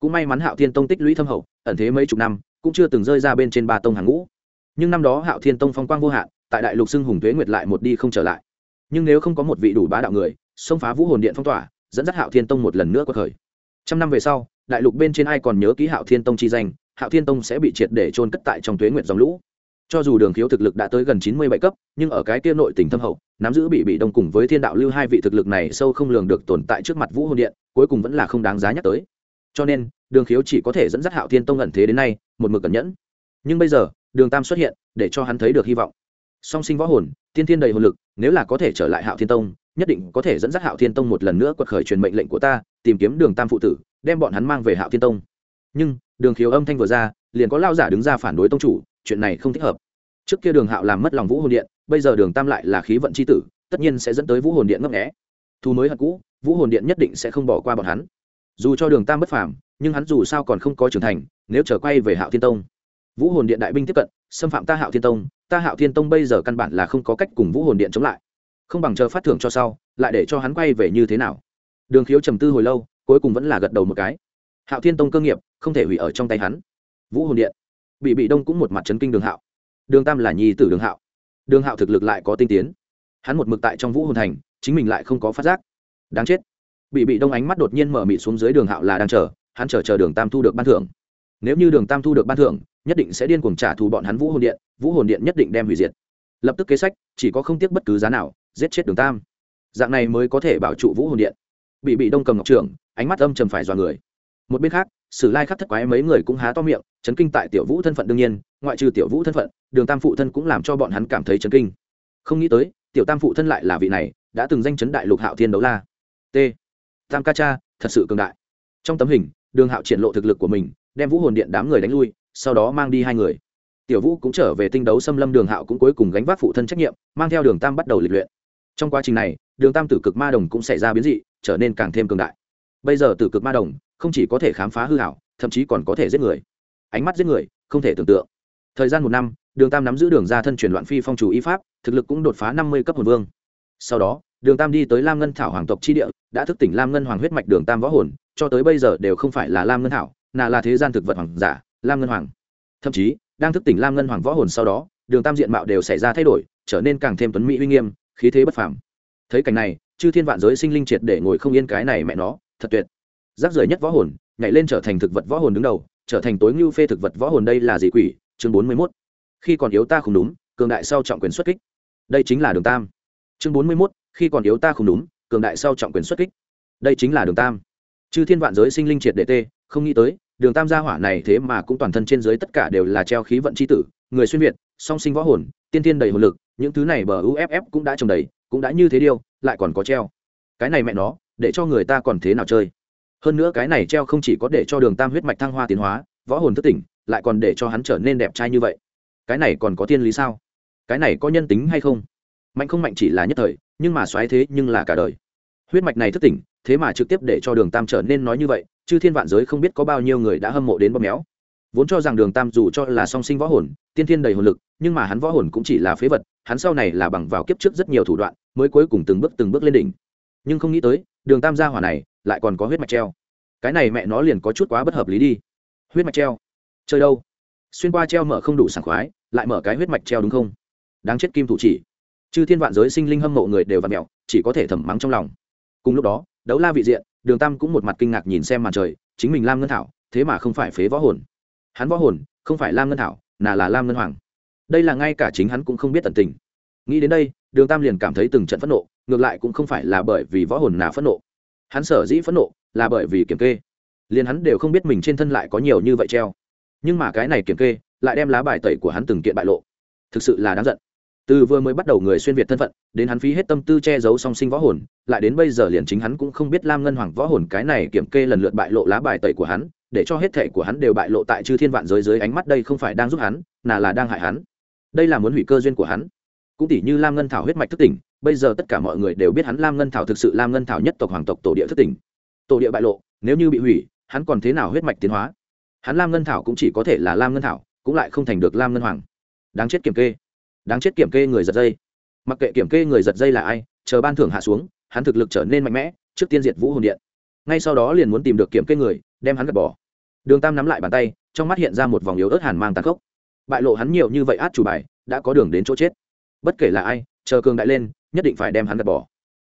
Cũng may mắn hạo thiên tông tích lũy thâm hậu, ẩn thế mấy chục năm cũng chưa từng rơi ra bên trên ba tông hàng ngũ. Nhưng năm đó hạo thiên tông phong quang vô hạn, tại đại lục xưng hùng tuế nguyệt lại một đi không trở lại. Nhưng nếu không có một vị đủ bá đạo người, xông phá vũ hồn điện phong tỏa, dẫn dắt hạo thiên tông một lần nữa qua khởi. Trăm năm về sau, đại lục bên trên ai còn nhớ ký hạo thiên tông chi danh, hạo thiên tông sẽ bị triệt để trôn cất tại trong tuế nguyệt dòng lũ. Cho dù đường khiếu thực lực đã tới gần chín mươi bảy cấp, nhưng ở cái kia nội tỉnh thâm hậu, nắm giữ bị bị đông cùng với thiên đạo lưu hai vị thực lực này sâu không lường được tồn tại trước mặt vũ hồn điện, cuối cùng vẫn là không đáng giá nhắc tới cho nên, đường khiếu chỉ có thể dẫn dắt hạo thiên tông ẩn thế đến nay, một mực cẩn nhẫn. Nhưng bây giờ, đường tam xuất hiện, để cho hắn thấy được hy vọng. Song sinh võ hồn, tiên thiên đầy hồn lực, nếu là có thể trở lại hạo thiên tông, nhất định có thể dẫn dắt hạo thiên tông một lần nữa quật khởi truyền mệnh lệnh của ta, tìm kiếm đường tam phụ tử, đem bọn hắn mang về hạo thiên tông. Nhưng, đường khiếu âm thanh vừa ra, liền có lao giả đứng ra phản đối tông chủ, chuyện này không thích hợp. Trước kia đường hạo làm mất lòng vũ hồn điện, bây giờ đường tam lại là khí vận c h i tử, tất nhiên sẽ dẫn tới vũ hồn điện ngấp nghẽ thu mới hận cũ, vũ hồn điện nhất định sẽ không bỏ qua bọn hắn dù cho đường tam bất phàm, nhưng hắn dù sao còn không có trưởng thành, nếu trở quay về hạo thiên tông. Vũ hồn điện đại binh tiếp cận, xâm phạm ta hạo thiên tông, ta hạo thiên tông bây giờ căn bản là không có cách cùng vũ hồn điện chống lại. Không bằng chờ phát thưởng cho sau, lại để cho hắn quay về như thế nào. Đường khiếu trầm tư hồi lâu, cuối cùng vẫn là gật đầu một cái. Hạo thiên tông cơ nghiệp, không thể hủy ở trong tay hắn. Vũ hồn điện. Bị bị đông cũng một mặt chấn kinh đường hạo. Đường tam là nhi tử đường hạo. Đường hạo thực lực lại có tinh tiến. Hắn một mực tại trong vũ hồn thành, chính mình lại không có phát giác. Đáng chết bị bị đông ánh mắt đột nhiên mở mịt xuống dưới đường hạo là đang chờ, hắn chờ chờ đường tam thu được ban thưởng. Nếu như đường tam thu được ban thưởng, nhất định sẽ điên cuồng trả thù bọn hắn vũ hồn điện, vũ hồn điện nhất định đem hủy diệt. Lập tức kế sách, chỉ có không tiếc bất cứ giá nào, giết chết đường tam. Dạng này mới có thể bảo trụ vũ hồn điện. Bị bị đông cầm ngọc trưởng, ánh mắt âm trầm phải dọa người. Một bên khác, sử lai khắc thất quái mấy người cũng há to miệng, chấn kinh tại tiểu vũ thân phận đương nhiên, ngoại trừ tiểu vũ thân phận, đường tam phụ thân cũng làm cho bọn hắn cảm thấy chấn kinh. Không nghĩ tới, tiểu tam phụ thân lại là vị này, đã từng danh chấn đại lục hạo thiên đấu la. T tam ca cha, thật sự cường đại. Trong tấm hình, đường hạo triển lộ thực lực của mình, đem vũ hồn điện đám người đánh lui, sau đó mang đi hai người. Tiểu vũ cũng trở về tinh đấu xâm lâm, đường hạo cũng cuối cùng gánh vác phụ thân trách nhiệm, mang theo đường tam bắt đầu lịch luyện. Trong quá trình này, đường tam tử cực ma đồng cũng xảy ra biến dị, trở nên càng thêm cường đại. Bây giờ tử cực ma đồng không chỉ có thể khám phá hư hảo, thậm chí còn có thể giết người. Ánh mắt giết người, không thể tưởng tượng. Thời gian một năm, đường tam nắm giữ đường ra thân truyền loạn phi phong chủ y pháp, thực lực cũng đột phá năm mươi cấp hồn vương sau đó, đường tam đi tới lam ngân thảo hoàng tộc chi địa, đã thức tỉnh lam ngân hoàng huyết mạch đường tam võ hồn, cho tới bây giờ đều không phải là lam ngân thảo, nà là thế gian thực vật hoàng giả, lam ngân hoàng. Thậm chí, đang thức tỉnh lam ngân hoàng võ hồn sau đó, đường tam diện mạo đều xảy ra thay đổi, trở nên càng thêm tuấn mỹ uy nghiêm, khí thế bất phàm. Thấy cảnh này, chư thiên vạn giới sinh linh triệt để ngồi không yên cái này mẹ nó, thật tuyệt. Giáp rời nhất võ hồn, nhảy lên trở thành thực vật võ hồn đứng đầu, trở thành tối ngưu phê thực vật võ hồn đây là gì quỷ, chương bốn mươi mốt. Khi còn yếu ta không đúng, cường đại sau trọng quyền xuất kích. Đây chính là đường tam chương bốn mươi mốt, khi còn yếu ta không đúng, cường đại sau trọng quyền xuất kích. Đây chính là đường tam. Chư thiên vạn giới sinh linh triệt đệ tê, không nghĩ tới, đường tam gia hỏa này thế mà cũng toàn thân trên dưới tất cả đều là treo khí vận c h i tử, người xuyên việt, song sinh võ hồn, tiên tiên đầy hồn lực, những thứ này bờ uff cũng đã trồng đầy, cũng đã như thế điêu, lại còn có treo. Cái này mẹ nó, để cho người ta còn thế nào chơi? Hơn nữa cái này treo không chỉ có để cho đường tam huyết mạch thăng hoa tiến hóa, võ hồn thất tỉnh, lại còn để cho hắn trở nên đẹp trai như vậy. Cái này còn có tiên lý sao? Cái này có nhân tính hay không? Mạnh không mạnh chỉ là nhất thời, nhưng mà xoáy thế nhưng là cả đời. Huyết mạch này thất tỉnh, thế mà trực tiếp để cho đường tam trở nên nói như vậy chứ thiên vạn giới không biết có bao nhiêu người đã hâm mộ đến bóp méo. Vốn cho rằng đường tam dù cho là song sinh võ hồn, tiên thiên đầy hồn lực, nhưng mà hắn võ hồn cũng chỉ là phế vật, hắn sau này là bằng vào kiếp trước rất nhiều thủ đoạn, mới cuối cùng từng bước từng bước lên đỉnh. Nhưng không nghĩ tới, đường tam gia hỏa này lại còn có huyết mạch treo. Cái này mẹ nó liền có chút quá bất hợp lý đi. Huyết mạch treo. Chơi đâu? Xuyên qua treo mở không đủ sảng khoái, lại mở cái huyết mạch treo đúng không? Đáng chết kim thủ chỉ chư thiên vạn giới sinh linh hâm mộ người đều vặn mẹo, chỉ có thể thầm mắng trong lòng. Cùng lúc đó, đấu la vị diện, đường tam cũng một mặt kinh ngạc nhìn xem màn trời, chính mình lam ngân thảo, thế mà không phải phế võ hồn. Hắn võ hồn, không phải lam ngân thảo nà là lam ngân hoàng. Đây là ngay cả chính hắn cũng không biết tận tình. Nghĩ đến đây, đường tam liền cảm thấy từng trận phẫn nộ, ngược lại cũng không phải là bởi vì võ hồn nào phẫn nộ. Hắn sở dĩ phẫn nộ, là bởi vì kiểm kê. Liền hắn đều không biết mình trên thân lại có nhiều như vậy treo. Nhưng mà cái này kiểm kê, lại đem lá bài tẩy của hắn từng kiện bại lộ. Thực sự là đáng giận từ vừa mới bắt đầu người xuyên việt thân phận, đến hắn phí hết tâm tư che giấu song sinh võ hồn, lại đến bây giờ liền chính hắn cũng không biết lam ngân hoàng võ hồn cái này kiểm kê lần lượt bại lộ lá bài tẩy của hắn, để cho hết thệ của hắn đều bại lộ tại chư thiên vạn giới dưới ánh mắt đây không phải đang giúp hắn nà là đang hại hắn. Đây là muốn hủy cơ duyên của hắn. Cũng tỷ như lam ngân thảo huyết mạch thức tỉnh, bây giờ tất cả mọi người đều biết hắn lam ngân thảo thực sự lam ngân thảo nhất tộc hoàng tộc tổ địa thức tỉnh. Tổ địa bại lộ, nếu như bị hủy, hắn còn thế nào huyết mạch tiến hóa? Hắn lam ngân thảo cũng chỉ có thể là lam ngân thảo, cũng lại không thành được lam ngân hoàng. Đáng chết kiểm kê đáng chết kiểm kê người giật dây. Mặc kệ kiểm kê người giật dây là ai, chờ ban thưởng hạ xuống, hắn thực lực trở nên mạnh mẽ trước tiên diệt vũ hồn điện. Ngay sau đó liền muốn tìm được kiểm kê người, đem hắn gạt bỏ. Đường tam nắm lại bàn tay, trong mắt hiện ra một vòng yếu ớt hàn mang tàn khốc. Bại lộ hắn nhiều như vậy át chủ bài, đã có đường đến chỗ chết. Bất kể là ai, chờ cường đại lên, nhất định phải đem hắn gạt bỏ.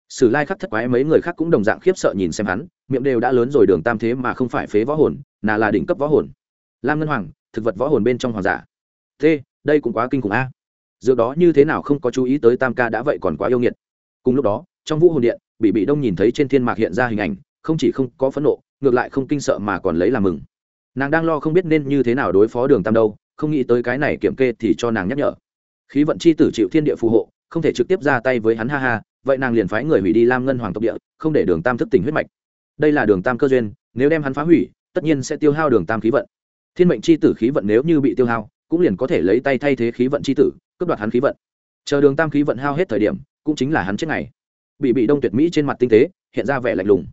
Sử lai khắc thất quái mấy người khác cũng đồng dạng khiếp sợ nhìn xem hắn, miệng đều đã lớn rồi đường tam thế mà không phải phế võ hồn, nà là đỉnh cấp võ hồn. Lam ngân hoàng, thực vật võ hồn bên trong hoàng giả. Thế, đây cũng quá kinh khủng a dựa đó như thế nào không có chú ý tới tam ca đã vậy còn quá yêu nghiệt. Cùng lúc đó, trong vũ hồn điện bị bị đông nhìn thấy trên thiên mạc hiện ra hình ảnh, không chỉ không có phẫn nộ, ngược lại không kinh sợ mà còn lấy làm mừng. Nàng đang lo không biết nên như thế nào đối phó đường tam đâu, không nghĩ tới cái này kiểm kê thì cho nàng nhắc nhở. Khí vận chi tử chịu thiên địa phù hộ, không thể trực tiếp ra tay với hắn, ha ha, vậy nàng liền phái người hủy đi lam ngân hoàng tộc địa, không để đường tam thức tỉnh huyết mạch. Đây là đường tam cơ duyên, nếu đem hắn phá hủy, tất nhiên sẽ tiêu hao đường tam khí vận. Thiên mệnh c h i tử khí vận nếu như bị tiêu hao cũng liền có thể lấy tay thay thế khí vận c h i tử, cướp đoạt hắn khí vận. Chờ đường tam khí vận hao hết thời điểm, cũng chính là hắn chết ngày. Bị bị đông tuyệt mỹ trên mặt tinh tế, hiện ra vẻ lạnh lùng.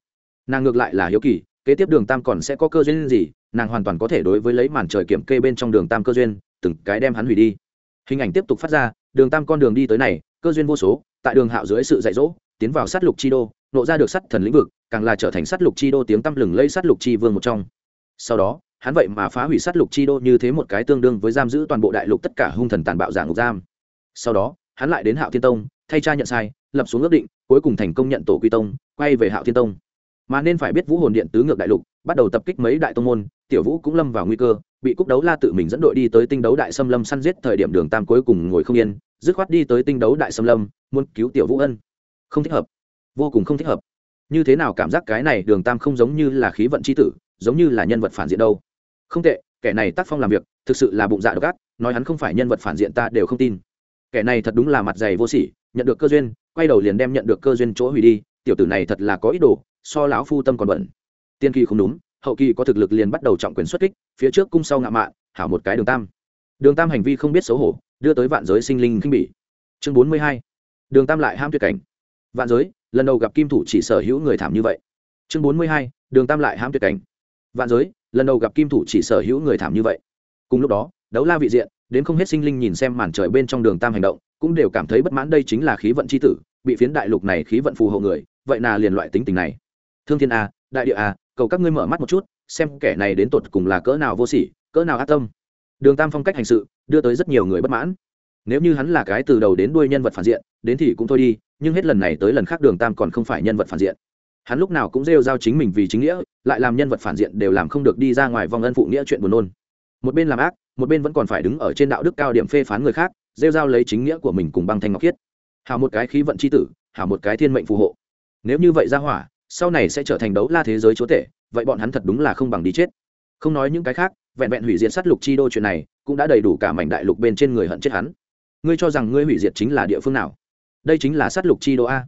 Nàng ngược lại là hiếu kỳ, kế tiếp đường tam còn sẽ có cơ duyên gì, nàng hoàn toàn có thể đối với lấy màn trời kiểm kê bên trong đường tam cơ duyên, từng cái đem hắn hủy đi. Hình ảnh tiếp tục phát ra, đường tam con đường đi tới này, cơ duyên vô số, tại đường hạo dưới sự dạy dỗ, tiến vào sát lục chi đô, nộ ra được sắt thần lĩnh vực, càng là trở thành sát lục chi đô tiếng tăm lừng lây sát lục chi vương một trong. Sau đó hắn vậy mà phá hủy sát lục chi đô như thế một cái tương đương với giam giữ toàn bộ đại lục tất cả hung thần tàn bạo giả ngục giam. Sau đó, hắn lại đến hạo thiên tông, thay cha nhận sai, lập xuống ước định, cuối cùng thành công nhận tổ quy tông, quay về hạo thiên tông. Mà nên phải biết vũ hồn điện tứ ngược đại lục, bắt đầu tập kích mấy đại tông môn, tiểu vũ cũng lâm vào nguy cơ, bị cúc đấu la tự mình dẫn đội đi tới tinh đấu đại xâm lâm săn giết thời điểm đường tam cuối cùng ngồi không yên, dứt khoát đi tới tinh đấu đại xâm lâm, muốn cứu tiểu vũ ân. Không thích hợp. Vô cùng không thích hợp. Như thế nào cảm giác cái này đường tam không giống như là khí vận c h i tử, giống như là nhân vật phản diện đâu? Không tệ kẻ này tác phong làm việc thực sự là bụng dạ độc ác nói hắn không phải nhân vật phản diện ta đều không tin. Kẻ này thật đúng là mặt dày vô sỉ nhận được cơ duyên quay đầu liền đem nhận được cơ duyên chỗ hủy đi tiểu tử này thật là có ý đồ so lão phu tâm còn bẩn. Tiên kỳ không đúng hậu kỳ có thực lực liền bắt đầu trọng quyền xuất kích phía trước cung sau ngạo mạ, hảo một cái đường tam. Đường tam hành vi không biết xấu hổ đưa tới vạn giới sinh linh khinh bỉ. Chương bốn mươi hai đường tam lại ham tuyệt cảnh. Vạn giới lần đầu gặp kim thủ chỉ sở hữu người thảm như vậy. Chương bốn mươi hai đường tam lại ham tuyệt cảnh. Vạn giới lần đầu gặp kim thủ chỉ sở hữu người thảm như vậy. Cùng lúc đó, đấu la vị diện, đến không hết sinh linh nhìn xem màn trời bên trong đường tam hành động, cũng đều cảm thấy bất mãn đây chính là khí vận c h i tử, bị phiến đại lục này khí vận phù hộ người, vậy là liền loại tính tình này. Thương thiên a, đại địa a, cầu các ngươi mở mắt một chút, xem kẻ này đến tột cùng là cỡ nào vô sỉ, cỡ nào ác tâm. Đường tam phong cách hành sự, đưa tới rất nhiều người bất mãn. Nếu như hắn là cái từ đầu đến đuôi nhân vật phản diện, đến thì cũng thôi đi, nhưng hết lần này tới lần khác đường tam còn không phải nhân vật phản diện. Hắn lúc nào cũng rêu giao chính mình vì chính nghĩa lại làm nhân vật phản diện đều làm không được đi ra ngoài vòng ân phụ nghĩa chuyện buồn nôn. Một bên làm ác, một bên vẫn còn phải đứng ở trên đạo đức cao điểm phê phán người khác, rêu giao lấy chính nghĩa của mình cùng băng thanh ngọc khiết. Hào một cái khí vận c h i tử, hào một cái thiên mệnh phù hộ. Nếu như vậy ra hỏa, sau này sẽ trở thành đấu la thế giới chúa tể, vậy bọn hắn thật đúng là không bằng đi chết. Không nói những cái khác, vẹn vẹn hủy diệt sát lục chi đô chuyện này, cũng đã đầy đủ cả mảnh đại lục bên trên người hận chết hắn. Ngươi cho rằng ngươi hủy diệt chính là địa phương nào? Đây chính là sát lục chi đô a.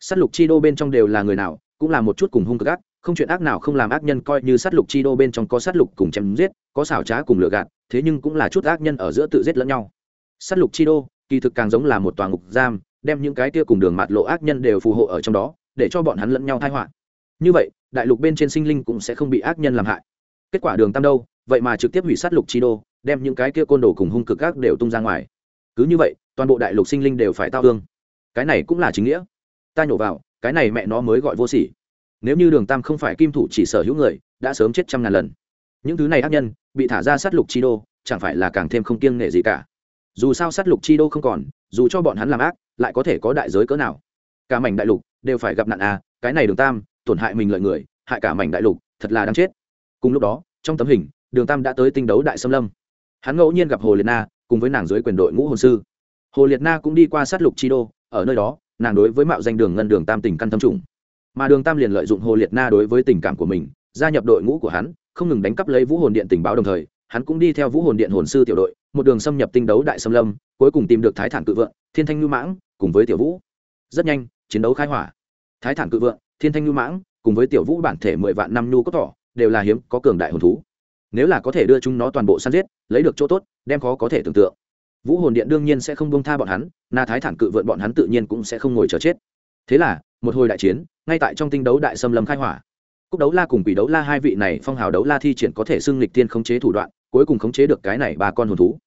Sát lục chi đô bên trong đều là người nào, cũng là một chút cùng hung cực ác không chuyện ác nào không làm ác nhân coi như sát lục chi đô bên trong có sát lục cùng chém giết, có xảo trá cùng lừa gạt, thế nhưng cũng là chút ác nhân ở giữa tự giết lẫn nhau. Sát lục chi đô, kỳ thực càng giống là một tòa ngục giam, đem những cái kia cùng đường mạt lộ ác nhân đều phù hộ ở trong đó, để cho bọn hắn lẫn nhau thai họa. Như vậy, đại lục bên trên sinh linh cũng sẽ không bị ác nhân làm hại. Kết quả đường tam đâu, vậy mà trực tiếp hủy sát lục chi đô, đem những cái kia côn đồ cùng hung cực ác đều tung ra ngoài. Cứ như vậy, toàn bộ đại lục sinh linh đều phải tao thương. Cái này cũng là chính nghĩa. Ta nhổ vào, cái này mẹ nó mới gọi vô sỉ nếu như đường tam không phải kim thủ chỉ sở hữu người, đã sớm chết trăm ngàn lần. Những thứ này ác nhân, bị thả ra sát lục chi đô, chẳng phải là càng thêm không kiêng nể gì cả. Dù sao sát lục chi đô không còn, dù cho bọn hắn làm ác, lại có thể có đại giới cỡ nào. Cả mảnh đại lục đều phải gặp nạn à cái này đường tam, tổn hại mình lợi người, hại cả mảnh đại lục, thật là đáng chết. Cùng lúc đó, trong tấm hình, đường tam đã tới tinh đấu đại xâm lâm. Hắn ngẫu nhiên gặp hồ liệt na, cùng với nàng dưới quyền đội ngũ hồn sư. Hồ liệt na cũng đi qua sát lục chi đô, ở nơi đó, nàng đối với mạo danh đường ngân đường tam tình căn thâm trùng mà đường tam liền lợi dụng hồ liệt na đối với tình cảm của mình, gia nhập đội ngũ của hắn, không ngừng đánh cắp lấy vũ hồn điện tình báo đồng thời, hắn cũng đi theo vũ hồn điện hồn sư tiểu đội, một đường xâm nhập tinh đấu đại xâm lâm, cuối cùng tìm được thái thản cự vượng, thiên thanh ngư mãng, cùng với tiểu vũ. Rất nhanh, chiến đấu khai hỏa. Thái thản cự vượng, thiên thanh ngư mãng, cùng với tiểu vũ bản thể mười vạn năm nhu có thỏ, đều là hiếm, có cường đại hồn thú. Nếu là có thể đưa chúng nó toàn bộ săn giết, lấy được chỗ tốt, đem khó có thể tưởng tượng. Vũ hồn điện đương nhiên sẽ không bông tha bọn hắn, na thái thản cự vượn bọn hắn tự nhiên cũng sẽ không ngồi chờ chết. Thế là một hồi đại chiến, ngay tại trong tinh đấu đại xâm lâm khai hỏa. Cúc đấu la cùng quỷ đấu la hai vị này phong hào đấu la thi triển có thể xưng lịch tiên khống chế thủ đoạn, cuối cùng khống chế được cái này ba con hồn thú.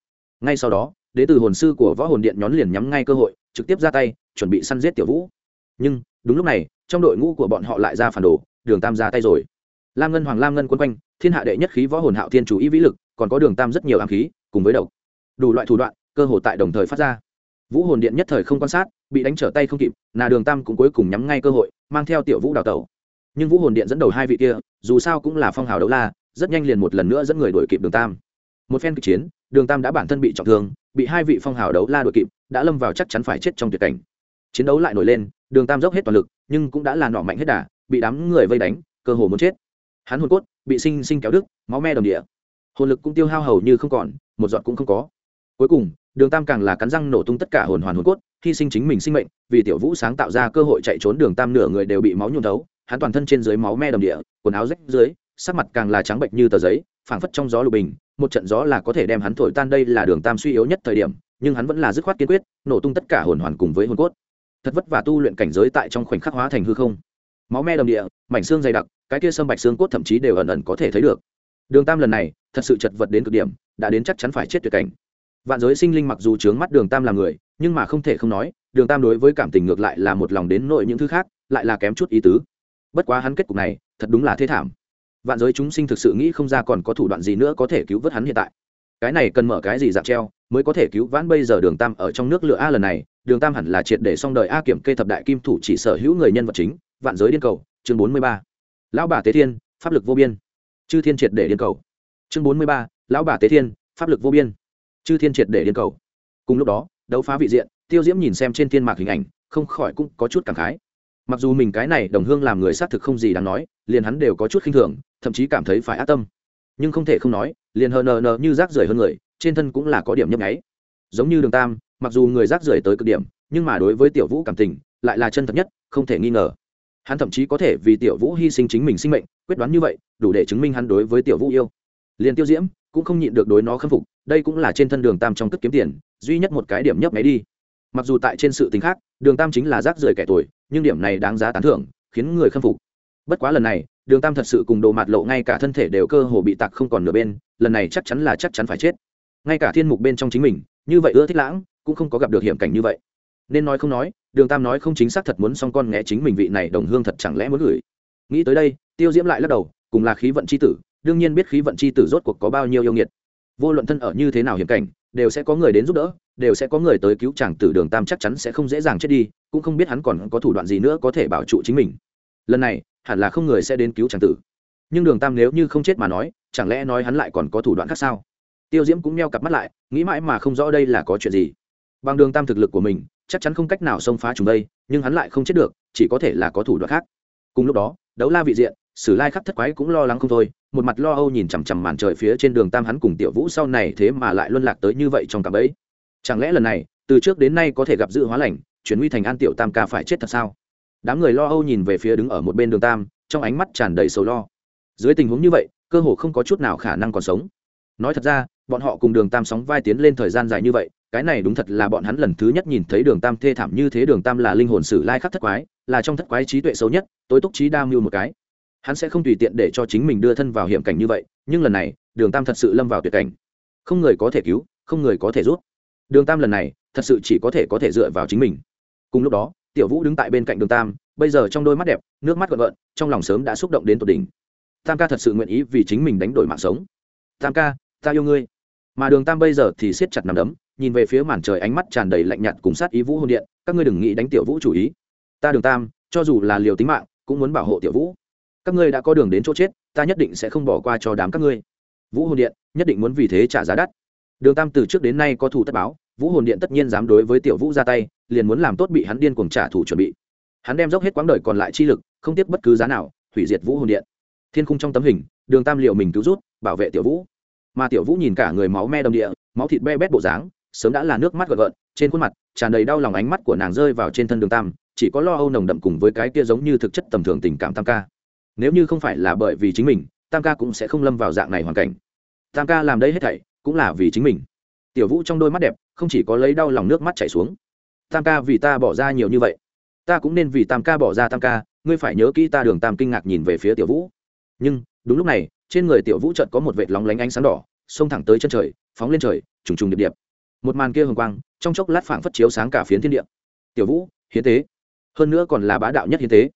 Ngay sau đó, đế từ hồn sư của võ hồn điện nhón liền nhắm ngay cơ hội, trực tiếp ra tay, chuẩn bị săn giết tiểu vũ. Nhưng, đúng lúc này, trong đội ngũ của bọn họ lại ra phản đồ, đường tam ra tay rồi. Lam ngân, hoàng lam ngân quân quanh, thiên hạ đệ nhất khí võ hồn hạo thiên chủ ý vĩ lực, còn có đường tam rất nhiều ám khí, cùng với độc. Đủ loại thủ đoạn, cơ hội tại đồng thời phát ra vũ hồn điện nhất thời không quan sát, bị đánh trở tay không kịp, nà đường tam cũng cuối cùng nhắm ngay cơ hội, mang theo tiểu vũ đào tẩu. Nhưng vũ hồn điện dẫn đầu hai vị kia, dù sao cũng là phong hào đấu la, rất nhanh liền một lần nữa dẫn người đuổi kịp đường tam. Một phen kịch chiến, đường tam đã bản thân bị trọng thương, bị hai vị phong hào đấu la đuổi kịp, đã lâm vào chắc chắn phải chết trong tuyệt cảnh. Chiến đấu lại nổi lên, đường tam dốc hết toàn lực, nhưng cũng đã là nọ mạnh hết đà, bị đám người vây đánh, cơ hồ muốn chết. Hắn hồn cốt, bị sinh sinh kéo đứt, máu me đồng địa. Hồn lực cũng tiêu hao hầu như không còn, một giọt cũng không có. Cuối cùng đường tam càng là cắn răng nổ tung tất cả hồn hoàn hồn cốt, hy sinh chính mình sinh mệnh, vì tiểu vũ sáng tạo ra cơ hội chạy trốn đường tam nửa người đều bị máu nhuộm thấu, hắn toàn thân trên dưới máu me đồng địa, quần áo rách dưới sắc mặt càng là trắng bệnh như tờ giấy, phảng phất trong gió lục bình, một trận gió là có thể đem hắn thổi tan đây là đường tam suy yếu nhất thời điểm, nhưng hắn vẫn là dứt khoát kiên quyết, nổ tung tất cả hồn hoàn cùng với hồn cốt. Thật vất vả tu luyện cảnh giới tại trong khoảnh khắc hóa thành hư không. Máu me đồng địa, mảnh xương dày đặc, cái kia sâm bạch xương cốt thậm chí đều ẩn ẩn có thể thấy được. Đường tam lần này, thật sự chật vật đến cực điểm, đã đến chắc chắn phải chết tuyệt cảnh vạn giới sinh linh mặc dù trướng mắt đường tam là người, nhưng mà không thể không nói, đường tam đối với cảm tình ngược lại là một lòng đến nội những thứ khác, lại là kém chút ý tứ. Bất quá hắn kết cục này, thật đúng là thế thảm. Vạn giới chúng sinh thực sự nghĩ không ra còn có thủ đoạn gì nữa có thể cứu vớt hắn hiện tại. Cái này cần mở cái gì dạng treo, mới có thể cứu vãn bây giờ đường tam ở trong nước lửa a lần này, đường tam hẳn là triệt để xong đời a kiểm kê thập đại kim thủ chỉ sở hữu người nhân vật chính, vạn giới điên cầu, chương bốn mươi ba. Lão bà tế thiên, pháp lực vô biên. Chư thiên triệt để điên cầu. Chương bốn mươi ba, lão bà tế thiên, pháp lực vô biên chư thiên triệt để điên cầu. Cùng lúc đó, đấu phá vị diện, tiêu diễm nhìn xem trên thiên mạc hình ảnh, không khỏi cũng có chút cảm khái. Mặc dù mình cái này đồng hương làm người xác thực không gì đáng nói, liền hắn đều có chút khinh thường, thậm chí cảm thấy phải ác tâm. Nhưng không thể không nói, liền hờ nờ nờ như rác rưởi hơn người, trên thân cũng là có điểm nhấp nháy. Giống như đường tam, mặc dù người rác rưởi tới cực điểm, nhưng mà đối với tiểu vũ cảm tình, lại là chân thật nhất, không thể nghi ngờ. Hắn thậm chí có thể vì tiểu vũ hy sinh chính mình sinh mệnh, quyết đoán như vậy, đủ để chứng minh hắn đối với tiểu vũ yêu. Liền tiêu diễm cũng không nhịn được đối nó khâm phục, đây cũng là trên thân đường tam trong cất kiếm tiền, duy nhất một cái điểm nhấp nháy đi. Mặc dù tại trên sự tính khác, đường tam chính là rác rưởi kẻ tuổi nhưng điểm này đáng giá tán thưởng, khiến người khâm phục. Bất quá lần này, đường tam thật sự cùng đồ mạt lộ ngay cả thân thể đều cơ hồ bị tặc không còn nửa bên, lần này chắc chắn là chắc chắn phải chết. Ngay cả thiên mục bên trong chính mình, như vậy ưa thích lãng, cũng không có gặp được hiểm cảnh như vậy. Nên nói không nói, đường tam nói không chính xác thật muốn xong con nghe chính mình vị này đồng hương thật chẳng lẽ muốn gửi. Nghĩ tới đây, tiêu diễm lại lắc đầu, cùng là khí vận c h i tử đương nhiên biết khí vận chi tử rốt cuộc có bao nhiêu yêu nghiệt. Vô luận thân ở như thế nào hiểm cảnh, đều sẽ có người đến giúp đỡ, đều sẽ có người tới cứu chàng tử đường tam chắc chắn sẽ không dễ dàng chết đi, cũng không biết hắn còn có thủ đoạn gì nữa có thể bảo trụ chính mình. Lần này, hẳn là không người sẽ đến cứu chàng tử. Nhưng đường tam nếu như không chết mà nói, chẳng lẽ nói hắn lại còn có thủ đoạn khác sao? Tiêu diễm cũng meo cặp mắt lại, nghĩ mãi mà không rõ đây là có chuyện gì. Bằng đường tam thực lực của mình, chắc chắn không cách nào xông phá chúng đây, nhưng hắn lại không chết được, chỉ có thể là có thủ đoạn khác. Cùng lúc đó, đấu la vị diện sử lai khắc thất quái cũng lo lắng không thôi, một mặt lo âu nhìn chằm chằm màn trời phía trên đường tam hắn cùng tiểu vũ sau này thế mà lại luân lạc tới như vậy trong cặp ấy. Chẳng lẽ lần này, từ trước đến nay có thể gặp dự hóa lành, chuyển nguy thành an tiểu tam ca phải chết thật sao? Đám người lo âu nhìn về phía đứng ở một bên đường tam, trong ánh mắt tràn đầy sầu lo. Dưới tình huống như vậy, cơ hồ không có chút nào khả năng còn sống. Nói thật ra, bọn họ cùng đường tam sóng vai tiến lên thời gian dài như vậy, cái này đúng thật là bọn hắn lần thứ nhất nhìn thấy đường tam thê thảm như thế. Đường tam là linh hồn sử lai khắc thất quái, là trong thất quái trí tuệ xấu nhất, tối túc trí đa mưu một cái hắn sẽ không tùy tiện để cho chính mình đưa thân vào hiểm cảnh như vậy, nhưng lần này, đường tam thật sự lâm vào tuyệt cảnh. Không người có thể cứu, không người có thể rút đường tam lần này, thật sự chỉ có thể có thể dựa vào chính mình. Cùng lúc đó, tiểu vũ đứng tại bên cạnh đường tam, bây giờ trong đôi mắt đẹp, nước mắt gợn gợn, trong lòng sớm đã xúc động đến tột đỉnh. Tam ca thật sự nguyện ý vì chính mình đánh đổi mạng sống. Tam ca, ta yêu ngươi. Mà đường tam bây giờ thì siết chặt nằm đấm, nhìn về phía màn trời ánh mắt tràn đầy lạnh nhạt cùng sát ý vũ hôn điện, các ngươi đừng nghĩ đánh tiểu vũ chủ ý. Ta đường tam, cho dù là liều tính mạng, cũng muốn bảo hộ tiểu vũ các ngươi đã có đường đến chỗ chết, ta nhất định sẽ không bỏ qua cho đám các ngươi. Vũ hồn điện, nhất định muốn vì thế trả giá đắt. Đường tam từ trước đến nay có thủ tất báo, vũ hồn điện tất nhiên dám đối với tiểu vũ ra tay, liền muốn làm tốt bị hắn điên cuồng trả thù chuẩn bị. Hắn đem dốc hết quãng đời còn lại chi lực, không tiếp bất cứ giá nào, hủy diệt vũ hồn điện. Thiên khung trong tấm hình, đường tam liệu mình cứu rút, bảo vệ tiểu vũ. Mà tiểu vũ nhìn cả người máu me đầm địa, máu thịt be bét bộ dáng, sớm đã là nước mắt gợn gợn, trên khuôn mặt tràn đầy đau lòng ánh mắt của nàng rơi vào trên thân đường tam, chỉ có lo âu nồng đậm cùng với cái kia giống như thực chất tầm thường tình cảm tam ca nếu như không phải là bởi vì chính mình, tam ca cũng sẽ không lâm vào dạng này hoàn cảnh. Tam ca làm đây hết thảy cũng là vì chính mình. Tiểu vũ trong đôi mắt đẹp không chỉ có lấy đau lòng nước mắt chảy xuống. Tam ca vì ta bỏ ra nhiều như vậy. Ta cũng nên vì tam ca bỏ ra tam ca, ngươi phải nhớ kỹ ta đường tam kinh ngạc nhìn về phía tiểu vũ. Nhưng, đúng lúc này, trên người tiểu vũ chợt có một vệt lóng lánh ánh sáng đỏ, xông thẳng tới chân trời, phóng lên trời, trùng trùng điệp điệp. Một màn kia hồng quang, trong chốc lát phảng phất chiếu sáng cả phiến thiên địa. Tiểu vũ, hiến tế. Hơn nữa còn là bá đạo nhất hiến tế.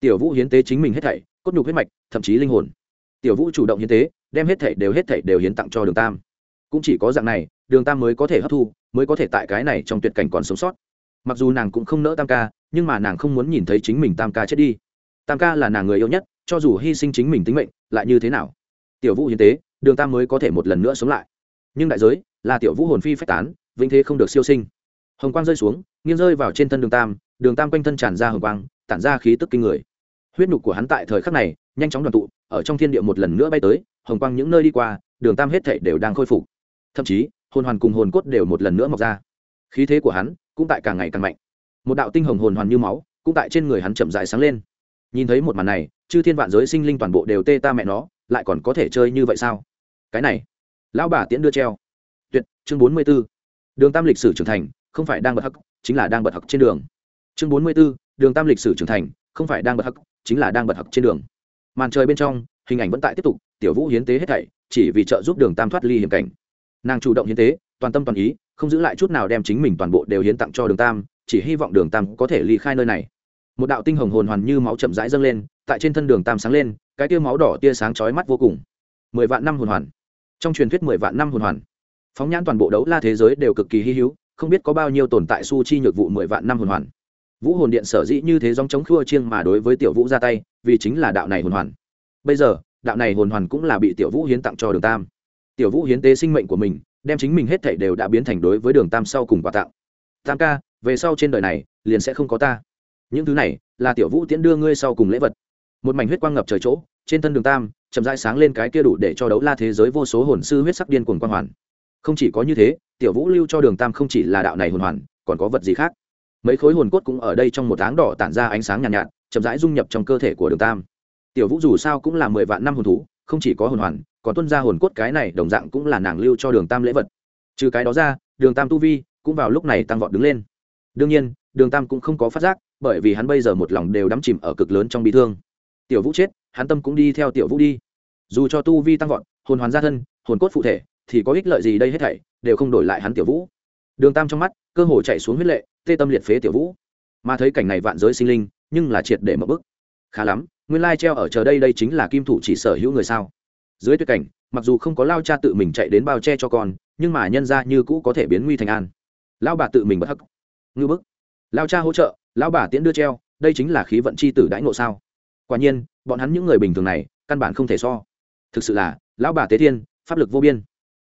Tiểu vũ hiến tế chính mình hết thảy cốt nhục huyết mạch, thậm chí linh hồn. Tiểu vũ chủ động hiến tế, đem hết thảy đều hết thảy đều hiến tặng cho đường tam. Cũng chỉ có dạng này, đường tam mới có thể hấp thu, mới có thể tại cái này trong tuyệt cảnh còn sống sót. Mặc dù nàng cũng không nỡ tam ca, nhưng mà nàng không muốn nhìn thấy chính mình tam ca chết đi. Tam ca là nàng người yêu nhất, cho dù hy sinh chính mình tính mệnh, lại như thế nào? Tiểu vũ hiến tế, đường tam mới có thể một lần nữa sống lại. Nhưng đại giới, là tiểu vũ hồn phi phách tán, vĩnh thế không được siêu sinh. Hồng quang rơi xuống, nghiêng rơi vào trên thân đường tam đường tam quanh thân tràn ra hồng quang, tản ra khí tức kinh người huyết nhục của hắn tại thời khắc này, nhanh chóng đoàn tụ, ở trong thiên địa một lần nữa bay tới, hồng quang những nơi đi qua, đường tam hết thảy đều đang khôi phục. Thậm chí, hồn hoàn cùng hồn cốt đều một lần nữa mọc ra. Khí thế của hắn cũng tại càng ngày càng mạnh. Một đạo tinh hồng hồn hoàn như máu, cũng tại trên người hắn chậm dại sáng lên. Nhìn thấy một màn này, chư thiên vạn giới sinh linh toàn bộ đều tê ta mẹ nó, lại còn có thể chơi như vậy sao? Cái này, lão bà tiễn đưa treo. Tuyệt, chương bốn mươi b ố đường tam lịch sử trưởng thành, không phải đang bật hắc, chính là đang bật hắc trên đường. Chương bốn mươi b ố đường tam lịch sử trưởng thành không phải đang bật hắc, chính là đang bật hắc trên đường. Màn trời bên trong, hình ảnh vẫn tại tiếp tục, tiểu vũ hiến tế hết thảy, chỉ vì trợ giúp đường tam thoát ly hiểm cảnh. Nàng chủ động hiến tế, toàn tâm toàn ý, không giữ lại chút nào đem chính mình toàn bộ đều hiến tặng cho đường tam, chỉ hy vọng đường tam có thể ly khai nơi này. Một đạo tinh hồng hồn hoàn như máu chậm rãi dâng lên, tại trên thân đường tam sáng lên, cái tia máu đỏ tia sáng chói mắt vô cùng. Mười vạn năm hồn hoàn. Trong truyền thuyết mười vạn năm hồn hoàn, phóng nhãn toàn bộ đấu la thế giới đều cực kỳ hy hữu, không biết có bao nhiêu tồn tại su chi nhược vụ mười vạn năm hồn hoàn vũ hồn điện sở dĩ như thế dòng chống khua chiêng mà đối với tiểu vũ ra tay, vì chính là đạo này hồn hoàn. Bây giờ, đạo này hồn hoàn cũng là bị tiểu vũ hiến tặng cho đường tam. Tiểu vũ hiến tế sinh mệnh của mình, đem chính mình hết thảy đều đã biến thành đối với đường tam sau cùng quà tặng. Tam ca, về sau trên đời này, liền sẽ không có ta. Những thứ này, là tiểu vũ tiễn đưa ngươi sau cùng lễ vật. Một mảnh huyết quang ngập trời chỗ, trên thân đường tam, chậm rãi sáng lên cái kia đủ để cho đấu la thế giới vô số hồn sư huyết sắc điên cuồng quang hoàn. Không chỉ có như thế, tiểu vũ lưu cho đường tam không chỉ là đạo này hồn hoàn, còn có vật gì khác? Mấy khối hồn cốt cũng ở đây trong một áng đỏ tản ra ánh sáng nhàn nhạt, nhạt chậm rãi dung nhập trong cơ thể của đường tam. Tiểu vũ dù sao cũng là mười vạn năm hồn thú không chỉ có hồn hoàn còn tuân ra hồn cốt cái này đồng dạng cũng là nàng lưu cho đường tam lễ vật. Trừ cái đó ra đường tam tu vi cũng vào lúc này tăng vọt đứng lên. Đương nhiên đường tam cũng không có phát giác bởi vì hắn bây giờ một lòng đều đắm chìm ở cực lớn trong bị thương. Tiểu vũ chết hắn tâm cũng đi theo tiểu vũ đi. Dù cho tu vi tăng vọt hồn hoàn gia thân hồn cốt phụ thể thì có ích lợi gì đây hết thảy đều không đổi lại hắn tiểu vũ. Đường tam trong mắt cơ hồ chạy xuống huyết lệ tê tâm liệt phế tiểu vũ. Mà thấy cảnh này vạn giới sinh linh, nhưng là triệt để mở bức. Khá lắm, nguyên lai treo ở chờ đây đây chính là kim thủ chỉ sở hữu người sao? Dưới tuyệt cảnh, mặc dù không có lao cha tự mình chạy đến bao che cho con, nhưng mà nhân ra như cũ có thể biến nguy thành an. Lao bà tự mình bất hắc. Ngư bức. Lao cha hỗ trợ lao bà tiễn đưa treo, đây chính là khí vận c h i tử đãi ngộ sao? Quả nhiên, bọn hắn những người bình thường này, căn bản không thể so. Thực sự là, lão bà tế thiên, pháp lực vô biên.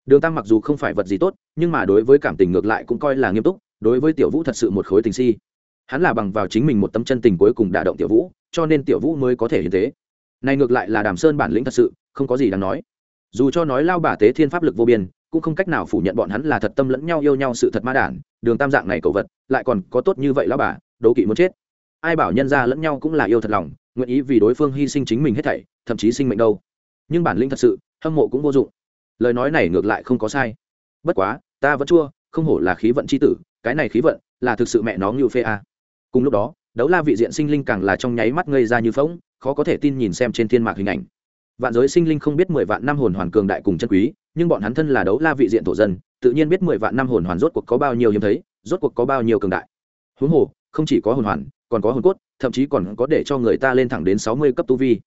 Đường tăng mặc dù không phải vật gì tốt, nhưng mà đối với cảm tình ngược lại cũng coi là nghiêm túc đối với tiểu vũ thật sự một khối tình si. Hắn là bằng vào chính mình một tấm chân tình cuối cùng đả động tiểu vũ, cho nên tiểu vũ mới có thể hiến tế. Này ngược lại là đàm sơn bản lĩnh thật sự, không có gì đáng nói. Dù cho nói lao bà tế thiên pháp lực vô biên, cũng không cách nào phủ nhận bọn hắn là thật tâm lẫn nhau yêu nhau sự thật ma đản, đường tam dạng này cầu vật, lại còn có tốt như vậy lao bà, đố kỵ muốn chết. Ai bảo nhân ra lẫn nhau cũng là yêu thật lòng, nguyện ý vì đối phương hy sinh chính mình hết thảy, thậm chí sinh mệnh đâu. Nhưng bản lĩnh thật sự, hâm mộ cũng vô dụng. Lời nói này ngược lại không có sai. Bất quá, ta vẫn chua, không hổ là khí vận c h i tử cái này khí vận là thực sự mẹ nó như phê a. Cùng lúc đó, đấu la vị diện sinh linh càng là trong nháy mắt ngây ra như phóng khó có thể tin nhìn xem trên thiên mạc hình ảnh. Vạn giới sinh linh không biết mười vạn năm hồn hoàn cường đại cùng chân quý, nhưng bọn hắn thân là đấu la vị diện thổ dân, tự nhiên biết mười vạn năm hồn hoàn rốt cuộc có bao nhiêu hiếm thấy, rốt cuộc có bao nhiêu cường đại. Huống hồ, không chỉ có hồn hoàn, còn có hồn cốt, thậm chí còn có để cho người ta lên thẳng đến sáu mươi cấp tu vi.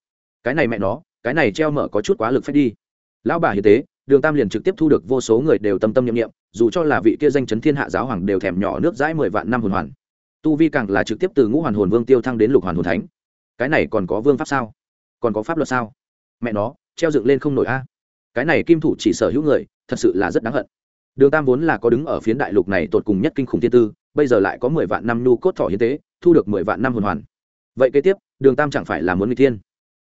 Cái này mẹ nó, cái này treo mở có chút quá lực phép đi. Lão bà hiến tế đường tam liền trực tiếp thu được vô số người đều tâm tâm nhiệm nghiệm dù cho là vị kia danh chấn thiên hạ giáo hoàng đều thèm nhỏ nước dãi mười vạn năm hồn hoàn. Tu vi càng là trực tiếp từ ngũ hoàn hồn vương tiêu thăng đến lục hoàn hồn thánh. Cái này còn có vương pháp sao? Còn có pháp luật sao? Mẹ nó, treo dựng lên không nổi a. Cái này kim thủ chỉ sở hữu người, thật sự là rất đáng hận. Đường tam vốn là có đứng ở phiến đại lục này tột cùng nhất kinh khủng thiên tư, bây giờ lại có mười vạn năm nhu cốt thỏ hiến tế, thu được mười vạn năm hồn hoàn. Vậy kế tiếp, đường tam chẳng phải là muốn người thiên?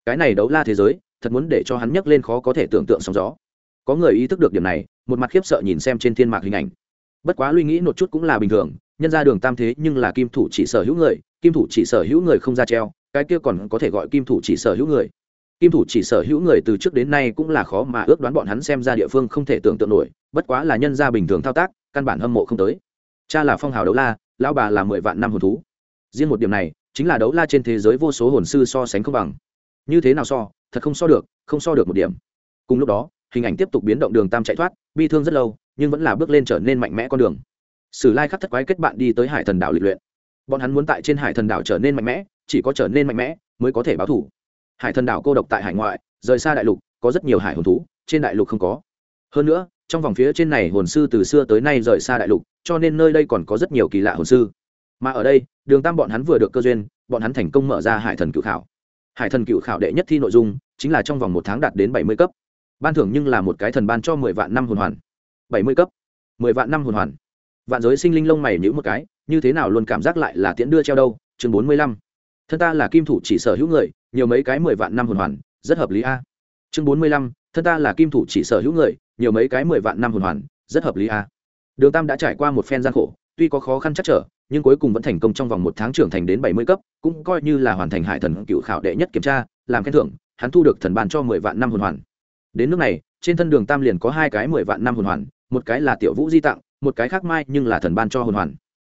Cái này đấu la thế giới, thật muốn để cho hắn nhấc lên khó có thể tưởng tượng sóng gió có người ý thức được điểm này, một mặt khiếp sợ nhìn xem trên thiên mạc hình ảnh. Bất quá lui nghĩ một chút cũng là bình thường, nhân ra đường tam thế nhưng là kim thủ chỉ sở hữu người, kim thủ chỉ sở hữu người không ra treo, cái kia còn có thể gọi kim thủ chỉ sở hữu người. Kim thủ chỉ sở hữu người từ trước đến nay cũng là khó mà ước đoán bọn hắn xem ra địa phương không thể tưởng tượng nổi, bất quá là nhân gia bình thường thao tác, căn bản hâm mộ không tới. Cha là phong hào đấu la, lão bà là mười vạn năm hồn thú. Riêng một điểm này, chính là đấu la trên thế giới vô số hồn sư so sánh không bằng. Như thế nào so, thật không so được, không so được một điểm. Cùng lúc đó hình ảnh tiếp tục biến động đường tam chạy thoát, bi thương rất lâu, nhưng vẫn là bước lên trở nên mạnh mẽ con đường. Sử lai khắc thất quái kết bạn đi tới hải thần đảo lịch luyện. Bọn hắn muốn tại trên hải thần đảo trở nên mạnh mẽ, chỉ có trở nên mạnh mẽ mới có thể báo thủ. Hải thần đảo cô độc tại hải ngoại, rời xa đại lục, có rất nhiều hải hồn thú, trên đại lục không có. Hơn nữa, trong vòng phía trên này hồn sư từ xưa tới nay rời xa đại lục, cho nên nơi đây còn có rất nhiều kỳ lạ hồn sư. Mà ở đây, đường tam bọn hắn vừa được cơ duyên, bọn hắn thành công mở ra hải thần cựu khảo. Hải thần cựu khảo đệ nhất thi nội dung, chính là trong vòng một tháng đạt đến bảy mươi cấp ban thưởng nhưng là một cái thần ban cho mười vạn năm hồn hoàn. Bảy mươi cấp. Mười vạn năm hồn hoàn. Vạn giới sinh linh lông mày nhữ một cái, như thế nào luôn cảm giác lại là tiễn đưa treo đâu? Chương bốn mươi lăm. Thân ta là kim thủ chỉ sở hữu người, nhiều mấy cái mười vạn năm hồn hoàn, rất hợp lý a. Chương bốn mươi lăm. Thân ta là kim thủ chỉ sở hữu người, nhiều mấy cái mười vạn năm hồn hoàn, rất hợp lý a. Đường tam đã trải qua một phen gian khổ, tuy có khó khăn chắc trở, nhưng cuối cùng vẫn thành công trong vòng một tháng trưởng thành đến bảy mươi cấp, cũng coi như là hoàn thành hải thần cựu khảo đệ nhất kiểm tra, làm khen thưởng, hắn thu được thần bàn cho mười vạn năm hồn hoàn đến nước này, trên thân đường tam liền có hai cái mười vạn năm hồn hoàn, một cái là tiểu vũ di tặng một cái khác mai nhưng là thần ban cho hồn hoàn.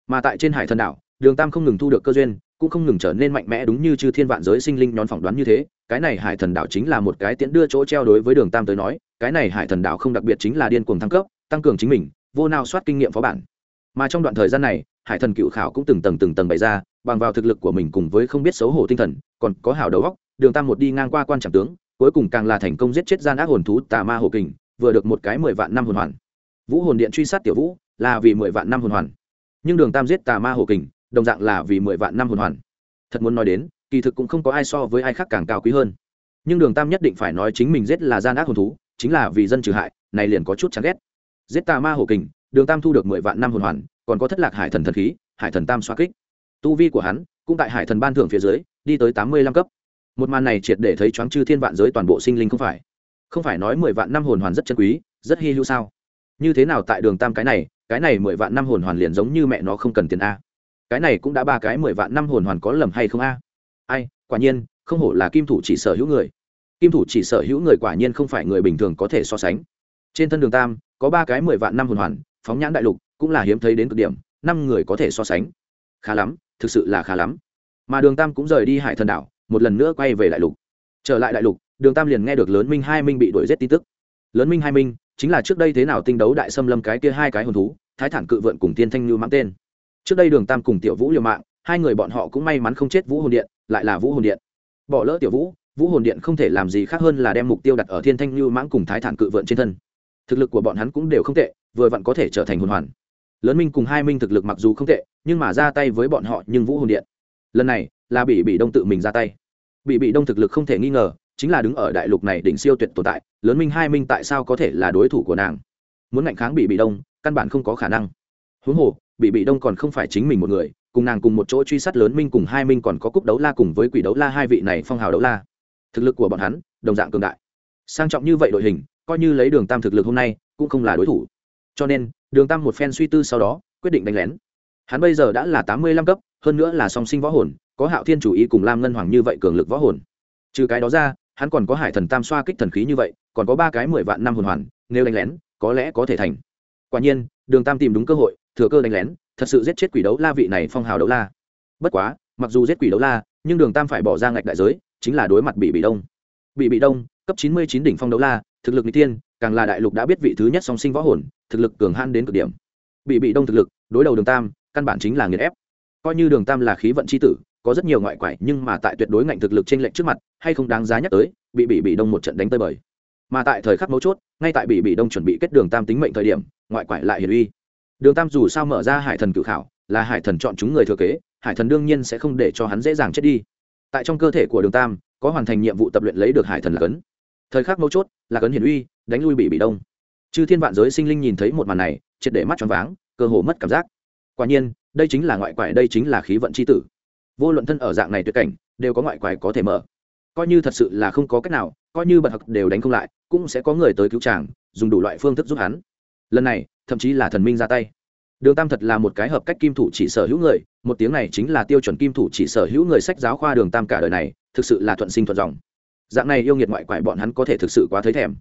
Mà tại trên hải thần đảo, đường tam không ngừng thu được cơ duyên, cũng không ngừng trở nên mạnh mẽ đúng như chư thiên vạn giới sinh linh nhón phỏng đoán như thế, cái này hải thần đảo chính là một cái tiễn đưa chỗ treo đối với đường tam tới nói, cái này hải thần đảo không đặc biệt chính là điên cuồng thăng cấp, tăng cường chính mình, vô nào soát kinh nghiệm phó bản. Mà trong đoạn thời gian này, hải thần cựu khảo cũng từng tầng từng tầng bày ra, bằng vào thực lực của mình cùng với không biết xấu hổ tinh thần, còn có hảo đầu góc đường tam một đi ngang qua quan trọng tướng cuối cùng càng là thành công giết chết gian ác hồn thú tà ma hồ kình, vừa được một cái mười vạn năm hồn hoàn. Vũ hồn điện truy sát tiểu vũ là vì mười vạn năm hồn hoàn. Nhưng đường tam giết tà ma hồ kình, đồng dạng là vì mười vạn năm hồn hoàn. Thật muốn nói đến, kỳ thực cũng không có ai so với ai khác càng cao quý hơn. Nhưng đường tam nhất định phải nói chính mình giết là gian ác hồn thú, chính là vì dân trừ hại, này liền có chút chán ghét. Giết tà ma hồ kình, đường tam thu được mười vạn năm hồn hoàn, còn có thất lạc hải thần thần khí, hải thần tam xoa kích. Tu vi của hắn, cũng tại hải thần ban thưởng phía dưới, đi tới tám mươi lăm cấp một màn này triệt để thấy choáng chư thiên vạn giới toàn bộ sinh linh không phải. Không phải nói mười vạn năm hồn hoàn rất chân quý, rất hy hữu sao? Như thế nào tại đường tam cái này cái này mười vạn năm hồn hoàn liền giống như mẹ nó không cần tiền a. Cái này cũng đã ba cái mười vạn năm hồn hoàn có lầm hay không a? Ai, quả nhiên, không hổ là kim thủ chỉ sở hữu người. Kim thủ chỉ sở hữu người quả nhiên không phải người bình thường có thể so sánh. Trên thân đường tam, có ba cái mười vạn năm hồn hoàn, phóng nhãn đại lục, cũng là hiếm thấy đến cực điểm, năm người có thể so sánh. Khá lắm, thực sự là khá lắm. Mà đường tam cũng rời đi hải thần đảo một lần nữa quay về đại lục. Trở lại đại lục, đường tam liền nghe được lớn minh hai minh bị đuổi g tin tức. Lớn minh hai minh chính là trước đây thế nào tinh đấu đại xâm lâm cái kia hai cái hồn thú, thái thản cự vượn cùng tiên thanh như mang tên. Trước đây đường tam cùng tiểu vũ liều mạng, hai người bọn họ cũng may mắn không chết vũ hồn điện, lại là vũ hồn điện. Bỏ lỡ tiểu vũ vũ hồn điện không thể làm gì khác hơn là đem mục tiêu đặt ở thiên thanh như mãng cùng thái thản cự vượn trên thân. Thực lực của bọn hắn cũng đều không tệ, vừa vặn có thể trở thành hồn hoàn. Lớn minh cùng hai minh thực lực mặc dù không tệ, nhưng mà ra tay với bọn họ nhưng vũ hồn điện. Lần này là bị bị đông tự mình ra tay bị bị đông thực lực không thể nghi ngờ, chính là đứng ở đại lục này đỉnh siêu tuyệt tồn tại, lớn minh hai minh tại sao có thể là đối thủ của nàng? Muốn ngạnh kháng bị bị đông, căn bản không có khả năng. Huống hồ, bị bị đông còn không phải chính mình một người, cùng nàng cùng một chỗ truy sát lớn minh cùng hai minh còn có cúp đấu la cùng với quỷ đấu la hai vị này phong hào đấu la. Thực lực của bọn hắn, đồng dạng cường đại. Sang trọng như vậy đội hình, coi như lấy đường tam thực lực hôm nay, cũng không là đối thủ. Cho nên, đường tam một phen suy tư sau đó, quyết định đánh lén. Hắn bây giờ đã là tám mươi lăm cấp hơn nữa là song sinh võ hồn, có hạo thiên chủ ý cùng lam ngân hoàng như vậy cường lực võ hồn. Trừ cái đó ra, hắn còn có hải thần tam xoa kích thần khí như vậy, còn có ba cái mười vạn năm hồn hoàn, nếu đánh lén, có lẽ có thể thành. Quả nhiên, đường tam tìm đúng cơ hội, thừa cơ đánh lén, thật sự giết chết quỷ đấu la vị này phong hào đấu la. Bất quá, mặc dù giết quỷ đấu la, nhưng đường tam phải bỏ ra ngạch đại giới, chính là đối mặt bị bị đông. Bị bị đông, cấp chín mươi chín đỉnh phong đấu la, thực lực n g tiên càng là đại lục đã biết vị thứ nhất song sinh võ hồn, thực lực cường han đến cực điểm. Bị bị đông thực lực, đối đầu đường tam, căn bản chính là nghiền ép coi như đường tam là khí vận c h i tử, có rất nhiều ngoại quải, nhưng mà tại tuyệt đối ngạnh thực lực trên lệnh trước mặt, hay không đáng giá nhắc tới, bị bị bị đông một trận đánh tơi bời. Mà tại thời khắc mấu chốt, ngay tại bị bị đông chuẩn bị kết đường tam tính mệnh thời điểm, ngoại quải lại hiền uy. Đường tam dù sao mở ra hải thần cự khảo, là hải thần chọn chúng người thừa kế, hải thần đương nhiên sẽ không để cho hắn dễ dàng chết đi. Tại trong cơ thể của đường tam, có hoàn thành nhiệm vụ tập luyện lấy được hải thần là cấn. Thời khắc mấu chốt, là cấn hiển uy, đánh lui bị bị đông. Chư thiên vạn giới sinh linh nhìn thấy một màn này, triệt để mắt choáng váng, cơ hồ mất cảm giác. Quả nhiên đây chính là ngoại quải, đây chính là khí vận c h i tử. Vô luận thân ở dạng này tuyệt cảnh, đều có ngoại quải có thể mở. Coi như thật sự là không có cách nào, coi như bật học đều đánh không lại, cũng sẽ có người tới cứu chàng, dùng đủ loại phương thức giúp hắn. Lần này, thậm chí là thần minh ra tay. Đường tam thật là một cái hợp cách kim thủ chỉ sở hữu người, một tiếng này chính là tiêu chuẩn kim thủ chỉ sở hữu người sách giáo khoa đường tam cả đời này, thực sự là thuận sinh thuận dòng. Dạng này yêu nghiệt ngoại quải bọn hắn có thể thực sự quá thấy thèm.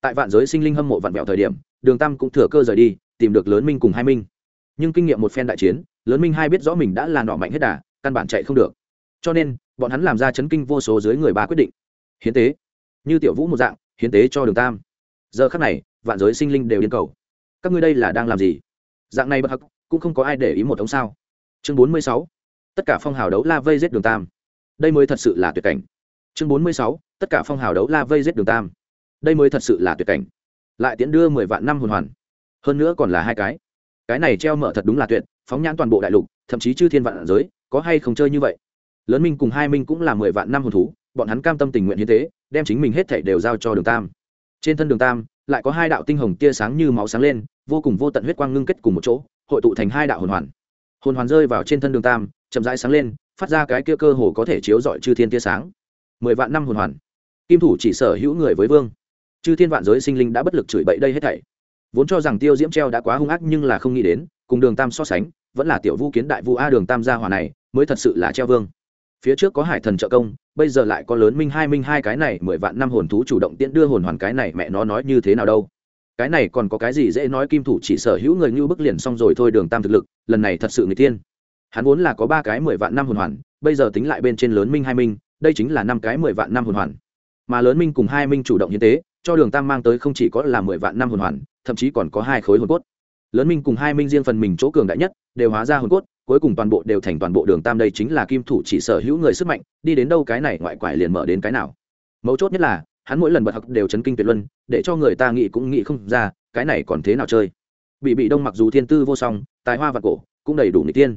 Tại vạn giới sinh linh hâm mộ vạn vẹo thời điểm, đường tam cũng thừa cơ rời đi, tìm được lớn minh cùng hai minh. Nhưng kinh nghiệm một phen đại chiến lớn minh hai biết rõ mình đã là nọ mạnh hết đà, căn bản chạy không được. Cho nên, bọn hắn làm ra chấn kinh vô số dưới người ba quyết định. Hiến tế. Như tiểu vũ một dạng, hiến tế cho đường tam. Giờ khắc này, vạn giới sinh linh đều điên cầu. Các ngươi đây là đang làm gì? Dạng này bất hắc, cũng không có ai để ý một ống sao. Chương bốn mươi sáu. Tất cả phong hào đấu la vây giết đường tam. Đây mới thật sự là tuyệt cảnh. Chương bốn mươi sáu. Tất cả phong hào đấu la vây giết đường tam. Đây mới thật sự là tuyệt cảnh. Lại tiễn đưa mười vạn năm hồn hoàn. Hơn nữa còn là hai cái. Cái này treo mở thật đúng là tuyệt phóng nhãn toàn bộ đại lục, thậm chí chư thiên vạn giới, có hay không chơi như vậy? Lớn minh cùng hai minh cũng là mười vạn năm hồn thú, bọn hắn cam tâm tình nguyện hiến tế, đem chính mình hết thảy đều giao cho đường tam. Trên thân đường tam, lại có hai đạo tinh hồng tia sáng như máu sáng lên, vô cùng vô tận huyết quang ngưng kết cùng một chỗ, hội tụ thành hai đạo hồn hoàn. Hồn hoàn rơi vào trên thân đường tam, chậm rãi sáng lên, phát ra cái kia cơ hồ có thể chiếu rọi chư thiên tia sáng. Mười vạn năm hồn hoàn. Kim thủ chỉ sở hữu người với vương. Chư thiên vạn giới sinh linh đã bất lực chửi bậy đây hết thảy. Vốn cho rằng tiêu diễm treo đã quá hung ác nhưng là không nghĩ đến cùng đường tam so sánh, vẫn là tiểu vu kiến đại vu a đường tam gia hỏa này, mới thật sự là treo vương. Phía trước có hải thần trợ công, bây giờ lại có lớn minh hai minh hai cái này, mười vạn năm hồn thú chủ động tiễn đưa hồn hoàn cái này, mẹ nó nói như thế nào đâu. Cái này còn có cái gì dễ nói kim thủ chỉ sở hữu người như bức liền xong rồi thôi đường tam thực lực, lần này thật sự người tiên. Hắn vốn là có ba cái mười vạn năm hồn hoàn, bây giờ tính lại bên trên lớn minh hai minh, đây chính là năm cái mười vạn năm hồn hoàn. Mà lớn minh cùng hai minh chủ động hiến tế, cho đường tam mang tới không chỉ có là mười vạn năm hồn hoàn, thậm chí còn có hai khối hồn cốt lớn minh cùng hai minh riêng phần mình chỗ cường đại nhất, đều hóa ra hồn cốt, cuối cùng toàn bộ đều thành toàn bộ đường tam đây chính là kim thủ chỉ sở hữu người sức mạnh, đi đến đâu cái này ngoại quải liền mở đến cái nào. Mấu chốt nhất là, hắn mỗi lần bật học đều chấn kinh tuyệt luân, để cho người ta nghĩ cũng nghĩ không ra, cái này còn thế nào chơi. Bị bị đông mặc dù thiên tư vô song, tài hoa và cổ, cũng đầy đủ người tiên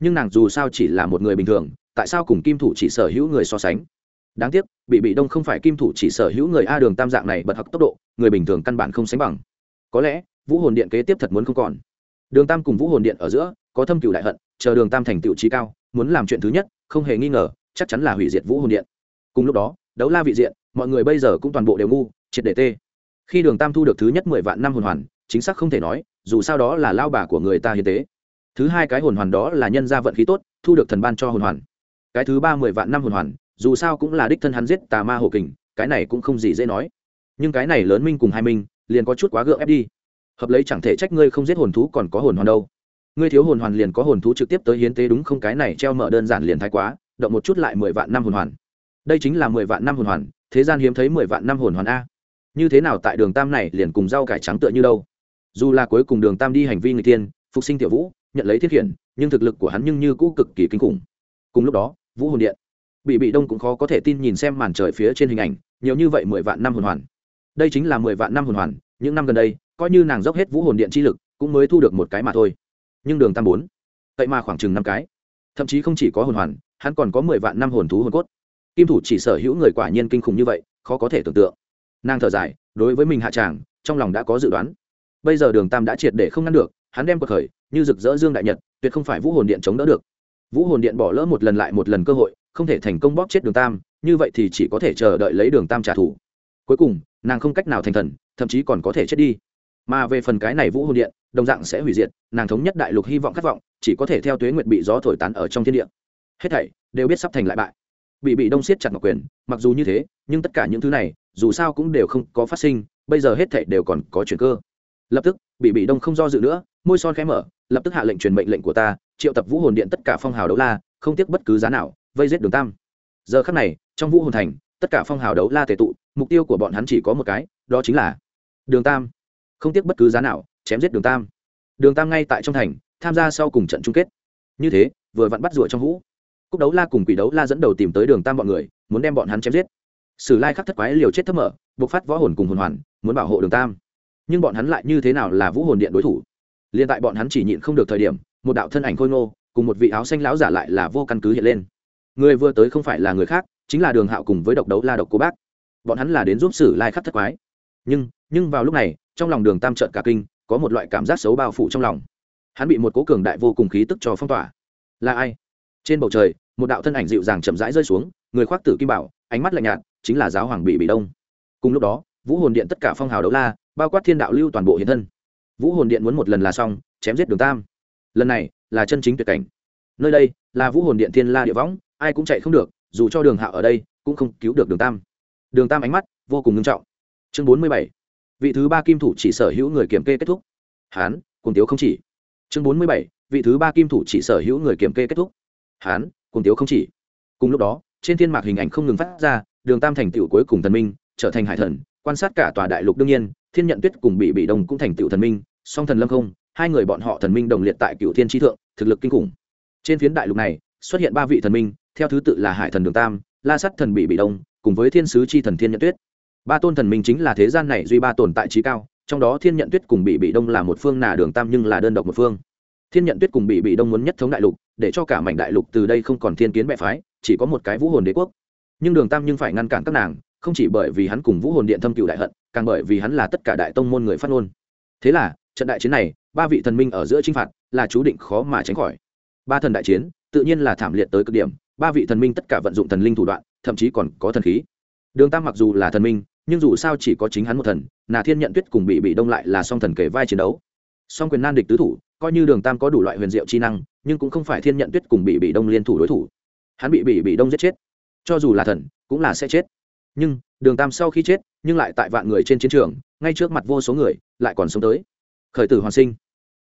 nhưng nàng dù sao chỉ là một người bình thường, tại sao cùng kim thủ chỉ sở hữu người so sánh? Đáng tiếc, bị bị đông không phải kim thủ chỉ sở hữu người a đường tam dạng này bật học tốc độ, người bình thường căn bản không sánh bằng. Có lẽ vũ hồn điện kế tiếp thật muốn không còn. Đường tam cùng vũ hồn điện ở giữa, có thâm cựu đại hận, chờ đường tam thành tựu trí cao, muốn làm chuyện thứ nhất, không hề nghi ngờ, chắc chắn là hủy diệt vũ hồn điện. Cùng lúc đó, đấu la vị diện, mọi người bây giờ cũng toàn bộ đều ngu, triệt để tê. Khi đường tam thu được thứ nhất mười vạn năm hồn hoàn, chính xác không thể nói, dù sao đó là lao bà của người ta hiến tế. Thứ hai cái hồn hoàn đó là nhân gia vận khí tốt, thu được thần ban cho hồn hoàn. Cái thứ ba mười vạn năm hồn hoàn, dù sao cũng là đích thân hắn giết tà ma hổ kình, cái này cũng không gì dễ nói. Nhưng cái này lớn minh cùng hai minh, liền có chút quá gượng ép đi hợp lấy chẳng thể trách ngươi không giết hồn thú còn có hồn hoàn đâu. Ngươi thiếu hồn hoàn liền có hồn thú trực tiếp tới hiến tế đúng không? Cái này treo mở đơn giản liền thái quá, động một chút lại mười vạn năm hồn hoàn. Đây chính là mười vạn năm hồn hoàn, thế gian hiếm thấy mười vạn năm hồn hoàn a. Như thế nào tại đường tam này liền cùng rau cải trắng tựa như đâu? Dù là cuối cùng đường tam đi hành vi người tiên phục sinh tiểu vũ, nhận lấy thiết khiển nhưng thực lực của hắn nhưng như cũ cực kỳ kinh khủng. Cùng lúc đó, vũ hồn điện. Bị bị đông cũng khó có thể tin nhìn xem màn trời phía trên hình ảnh, nhiều như vậy mười vạn năm hồn hoàn. Đây chính là mười vạn năm hồn hoàn, những năm gần đây coi như nàng dốc hết vũ hồn điện chi lực, cũng mới thu được một cái mà thôi. Nhưng đường tam bốn, vậy mà khoảng chừng năm cái. Thậm chí không chỉ có hồn hoàn, hắn còn có mười vạn năm hồn thú hồn cốt. Kim thủ chỉ sở hữu người quả nhiên kinh khủng như vậy, khó có thể tưởng tượng. Nàng thở dài, đối với mình hạ tràng, trong lòng đã có dự đoán. Bây giờ đường tam đã triệt để không ngăn được, hắn đem cuộc khởi, như rực rỡ dương đại nhật, tuyệt không phải vũ hồn điện chống đỡ được. Vũ hồn điện bỏ lỡ một lần lại một lần cơ hội, không thể thành công bóp chết đường tam, như vậy thì chỉ có thể chờ đợi lấy đường tam trả thù. Cuối cùng, nàng không cách nào thành thần, thậm chí còn có thể chết đi mà về phần cái này vũ hồn điện, đồng dạng sẽ hủy diệt, nàng thống nhất đại lục hy vọng khát vọng, chỉ có thể theo tuế nguyệt bị gió thổi tán ở trong thiên địa. Hết thảy đều biết sắp thành lại bại. Bị bị đông siết chặt ngọc quyền, mặc dù như thế, nhưng tất cả những thứ này, dù sao cũng đều không có phát sinh, bây giờ hết thảy đều còn có chuyện cơ. Lập tức, bị bị đông không do dự nữa, môi son khẽ mở, lập tức hạ lệnh truyền mệnh lệnh của ta, triệu tập vũ hồn điện tất cả phong hào đấu la, không tiếc bất cứ giá nào, vây giết đường tam. Giờ khắc này, trong vũ hồn thành, tất cả phong hào đấu la tề tụ, mục tiêu của bọn hắn chỉ có một cái, đó chính là đường tam không tiếc bất cứ giá nào, chém giết đường tam. Đường tam ngay tại trong thành, tham gia sau cùng trận chung kết. Như thế, vừa vặn bắt rủa trong vũ cúc đấu la cùng quỷ đấu la dẫn đầu tìm tới đường tam bọn người, muốn đem bọn hắn chém giết. Sử lai khắc thất quái liều chết thấp mở buộc phát võ hồn cùng hồn hoàn, muốn bảo hộ đường tam. Nhưng bọn hắn lại như thế nào là vũ hồn điện đối thủ? Liên tại bọn hắn chỉ nhịn không được thời điểm, một đạo thân ảnh khôi ngô, cùng một vị áo xanh láo giả lại là vô căn cứ hiện lên. Người vừa tới không phải là người khác, chính là đường hạo cùng với độc đấu la độc cô bác. Bọn hắn là đến giúp sử lai khắc thất quái. Nhưng nhưng vào lúc này trong lòng đường tam trợn cả kinh, có một loại cảm giác xấu bao phủ trong lòng. Hắn bị một cố cường đại vô cùng khí tức cho phong tỏa. Là ai? Trên bầu trời, một đạo thân ảnh dịu dàng chậm rãi rơi xuống, người khoác tử kim bảo, ánh mắt lạnh nhạt, chính là giáo hoàng bị bị đông. Cùng lúc đó, vũ hồn điện tất cả phong hào đấu la, bao quát thiên đạo lưu toàn bộ hiện thân. Vũ hồn điện muốn một lần là xong, chém giết đường tam. Lần này là chân chính tuyệt cảnh. Nơi đây là vũ hồn điện thiên la địa võng, ai cũng chạy không được, dù cho đường Hạ ở đây, cũng không cứu được đường tam. Đường tam ánh mắt vô cùng nghiêm trọng. Chương bốn mươi bảy vị thứ ba kim thủ chỉ sở hữu người kiểm kê kết thúc. Hán cùng tiếu không chỉ. Chương bốn mươi bảy, vị thứ ba kim thủ chỉ sở hữu người kiểm kê kết thúc. Hán cùng tiếu không chỉ. Cùng lúc đó, trên thiên mạc hình ảnh không ngừng phát ra, đường tam thành tựu cuối cùng thần minh, trở thành hải thần, quan sát cả tòa đại lục đương nhiên, thiên nhận tuyết cùng bị bị đông cũng thành tựu thần minh, song thần lâm không, hai người bọn họ thần minh đồng liệt tại cựu thiên tri thượng, thực lực kinh khủng. Trên phiến đại lục này, xuất hiện ba vị thần minh, theo thứ tự là hải thần đường tam, la sắt thần bị bị đông cùng với thiên sứ chi thần thiên nhận tuyết ba tôn thần minh chính là thế gian này duy ba tồn tại trí cao, trong đó thiên nhận tuyết cùng bị bị đông là một phương nà đường tam nhưng là đơn độc một phương. Thiên nhận tuyết cùng bị bị đông muốn nhất thống đại lục, để cho cả mảnh đại lục từ đây không còn thiên kiến bệ phái, chỉ có một cái vũ hồn đế quốc. Nhưng đường tam nhưng phải ngăn cản các nàng, không chỉ bởi vì hắn cùng vũ hồn điện thâm cựu đại hận, càng bởi vì hắn là tất cả đại tông môn người phát ngôn. Thế là, trận đại chiến này, ba vị thần minh ở giữa chinh phạt là chú định khó mà tránh khỏi. Ba thần đại chiến, tự nhiên là thảm liệt tới cực điểm, ba vị thần minh tất cả vận dụng thần linh thủ đoạn, thậm chí còn có thần khí. Đường tam mặc dù là thần minh nhưng dù sao chỉ có chính hắn một thần, nà thiên nhận tuyết cùng bị bị đông lại là song thần kể vai chiến đấu. Song quyền nan địch tứ thủ, coi như đường tam có đủ loại huyền diệu chi năng, nhưng cũng không phải thiên nhận tuyết cùng bị bị đông liên thủ đối thủ. Hắn bị bị bị đông giết chết. Cho dù là thần, cũng là sẽ chết. Nhưng, đường tam sau khi chết, nhưng lại tại vạn người trên chiến trường, ngay trước mặt vô số người, lại còn sống tới. Khởi tử hoàn sinh.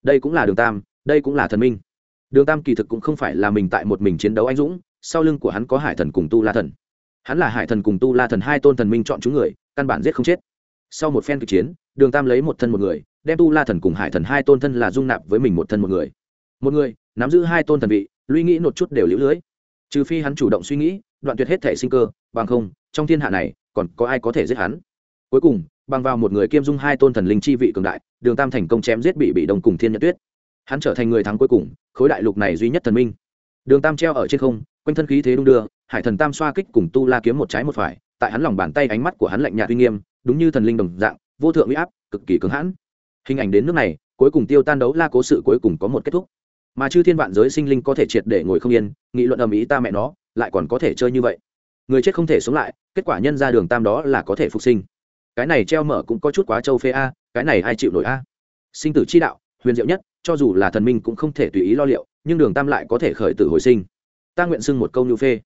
Đây cũng là đường tam, đây cũng là thần minh. Đường tam kỳ thực cũng không phải là mình tại một mình chiến đấu anh dũng, sau lưng của hắn có hải thần cùng tu la thần. Hắn là hải thần cùng tu la thần hai tôn thần minh chọn chúng người căn bản giết không chết. Sau một phen kịch chiến, đường tam lấy một thân một người, đem tu la thần cùng hải thần hai tôn thân là dung nạp với mình một thân một người. Một người, nắm giữ hai tôn thần vị luy nghĩ một chút đều lũ lưới. Trừ phi hắn chủ động suy nghĩ, đoạn tuyệt hết thể sinh cơ, bằng không, trong thiên hạ này, còn có ai có thể giết hắn? Cuối cùng, bằng vào một người kiêm dung hai tôn thần linh chi vị cường đại, đường tam thành công chém giết bị bị đồng cùng thiên nhật tuyết. Hắn trở thành người thắng cuối cùng, khối đại lục này duy nhất thần minh. Đường tam treo ở trên không, quanh thân khí thế đung đưa, hải thần tam xoa kích cùng tu la kiếm một trái một phải tại hắn lòng bàn tay ánh mắt của hắn lạnh nhạt uy nghiêm, đúng như thần linh đồng dạng, vô thượng uy áp, cực kỳ cứng hãn. Hình ảnh đến nước này, cuối cùng tiêu tan đấu la cố sự cuối cùng có một kết thúc. Mà chư thiên vạn giới sinh linh có thể triệt để ngồi không yên, nghị luận ầm ĩ ta mẹ nó, lại còn có thể chơi như vậy. Người chết không thể sống lại, kết quả nhân ra đường tam đó là có thể phục sinh. Cái này treo mở cũng có chút quá châu phê a, cái này ai chịu nổi a? Sinh tử chi đạo, huyền diệu nhất, cho dù là thần minh cũng không thể tùy ý lo liệu, nhưng đường tam lại có thể khởi tử hồi sinh. Ta nguyện xưng một câu như phê.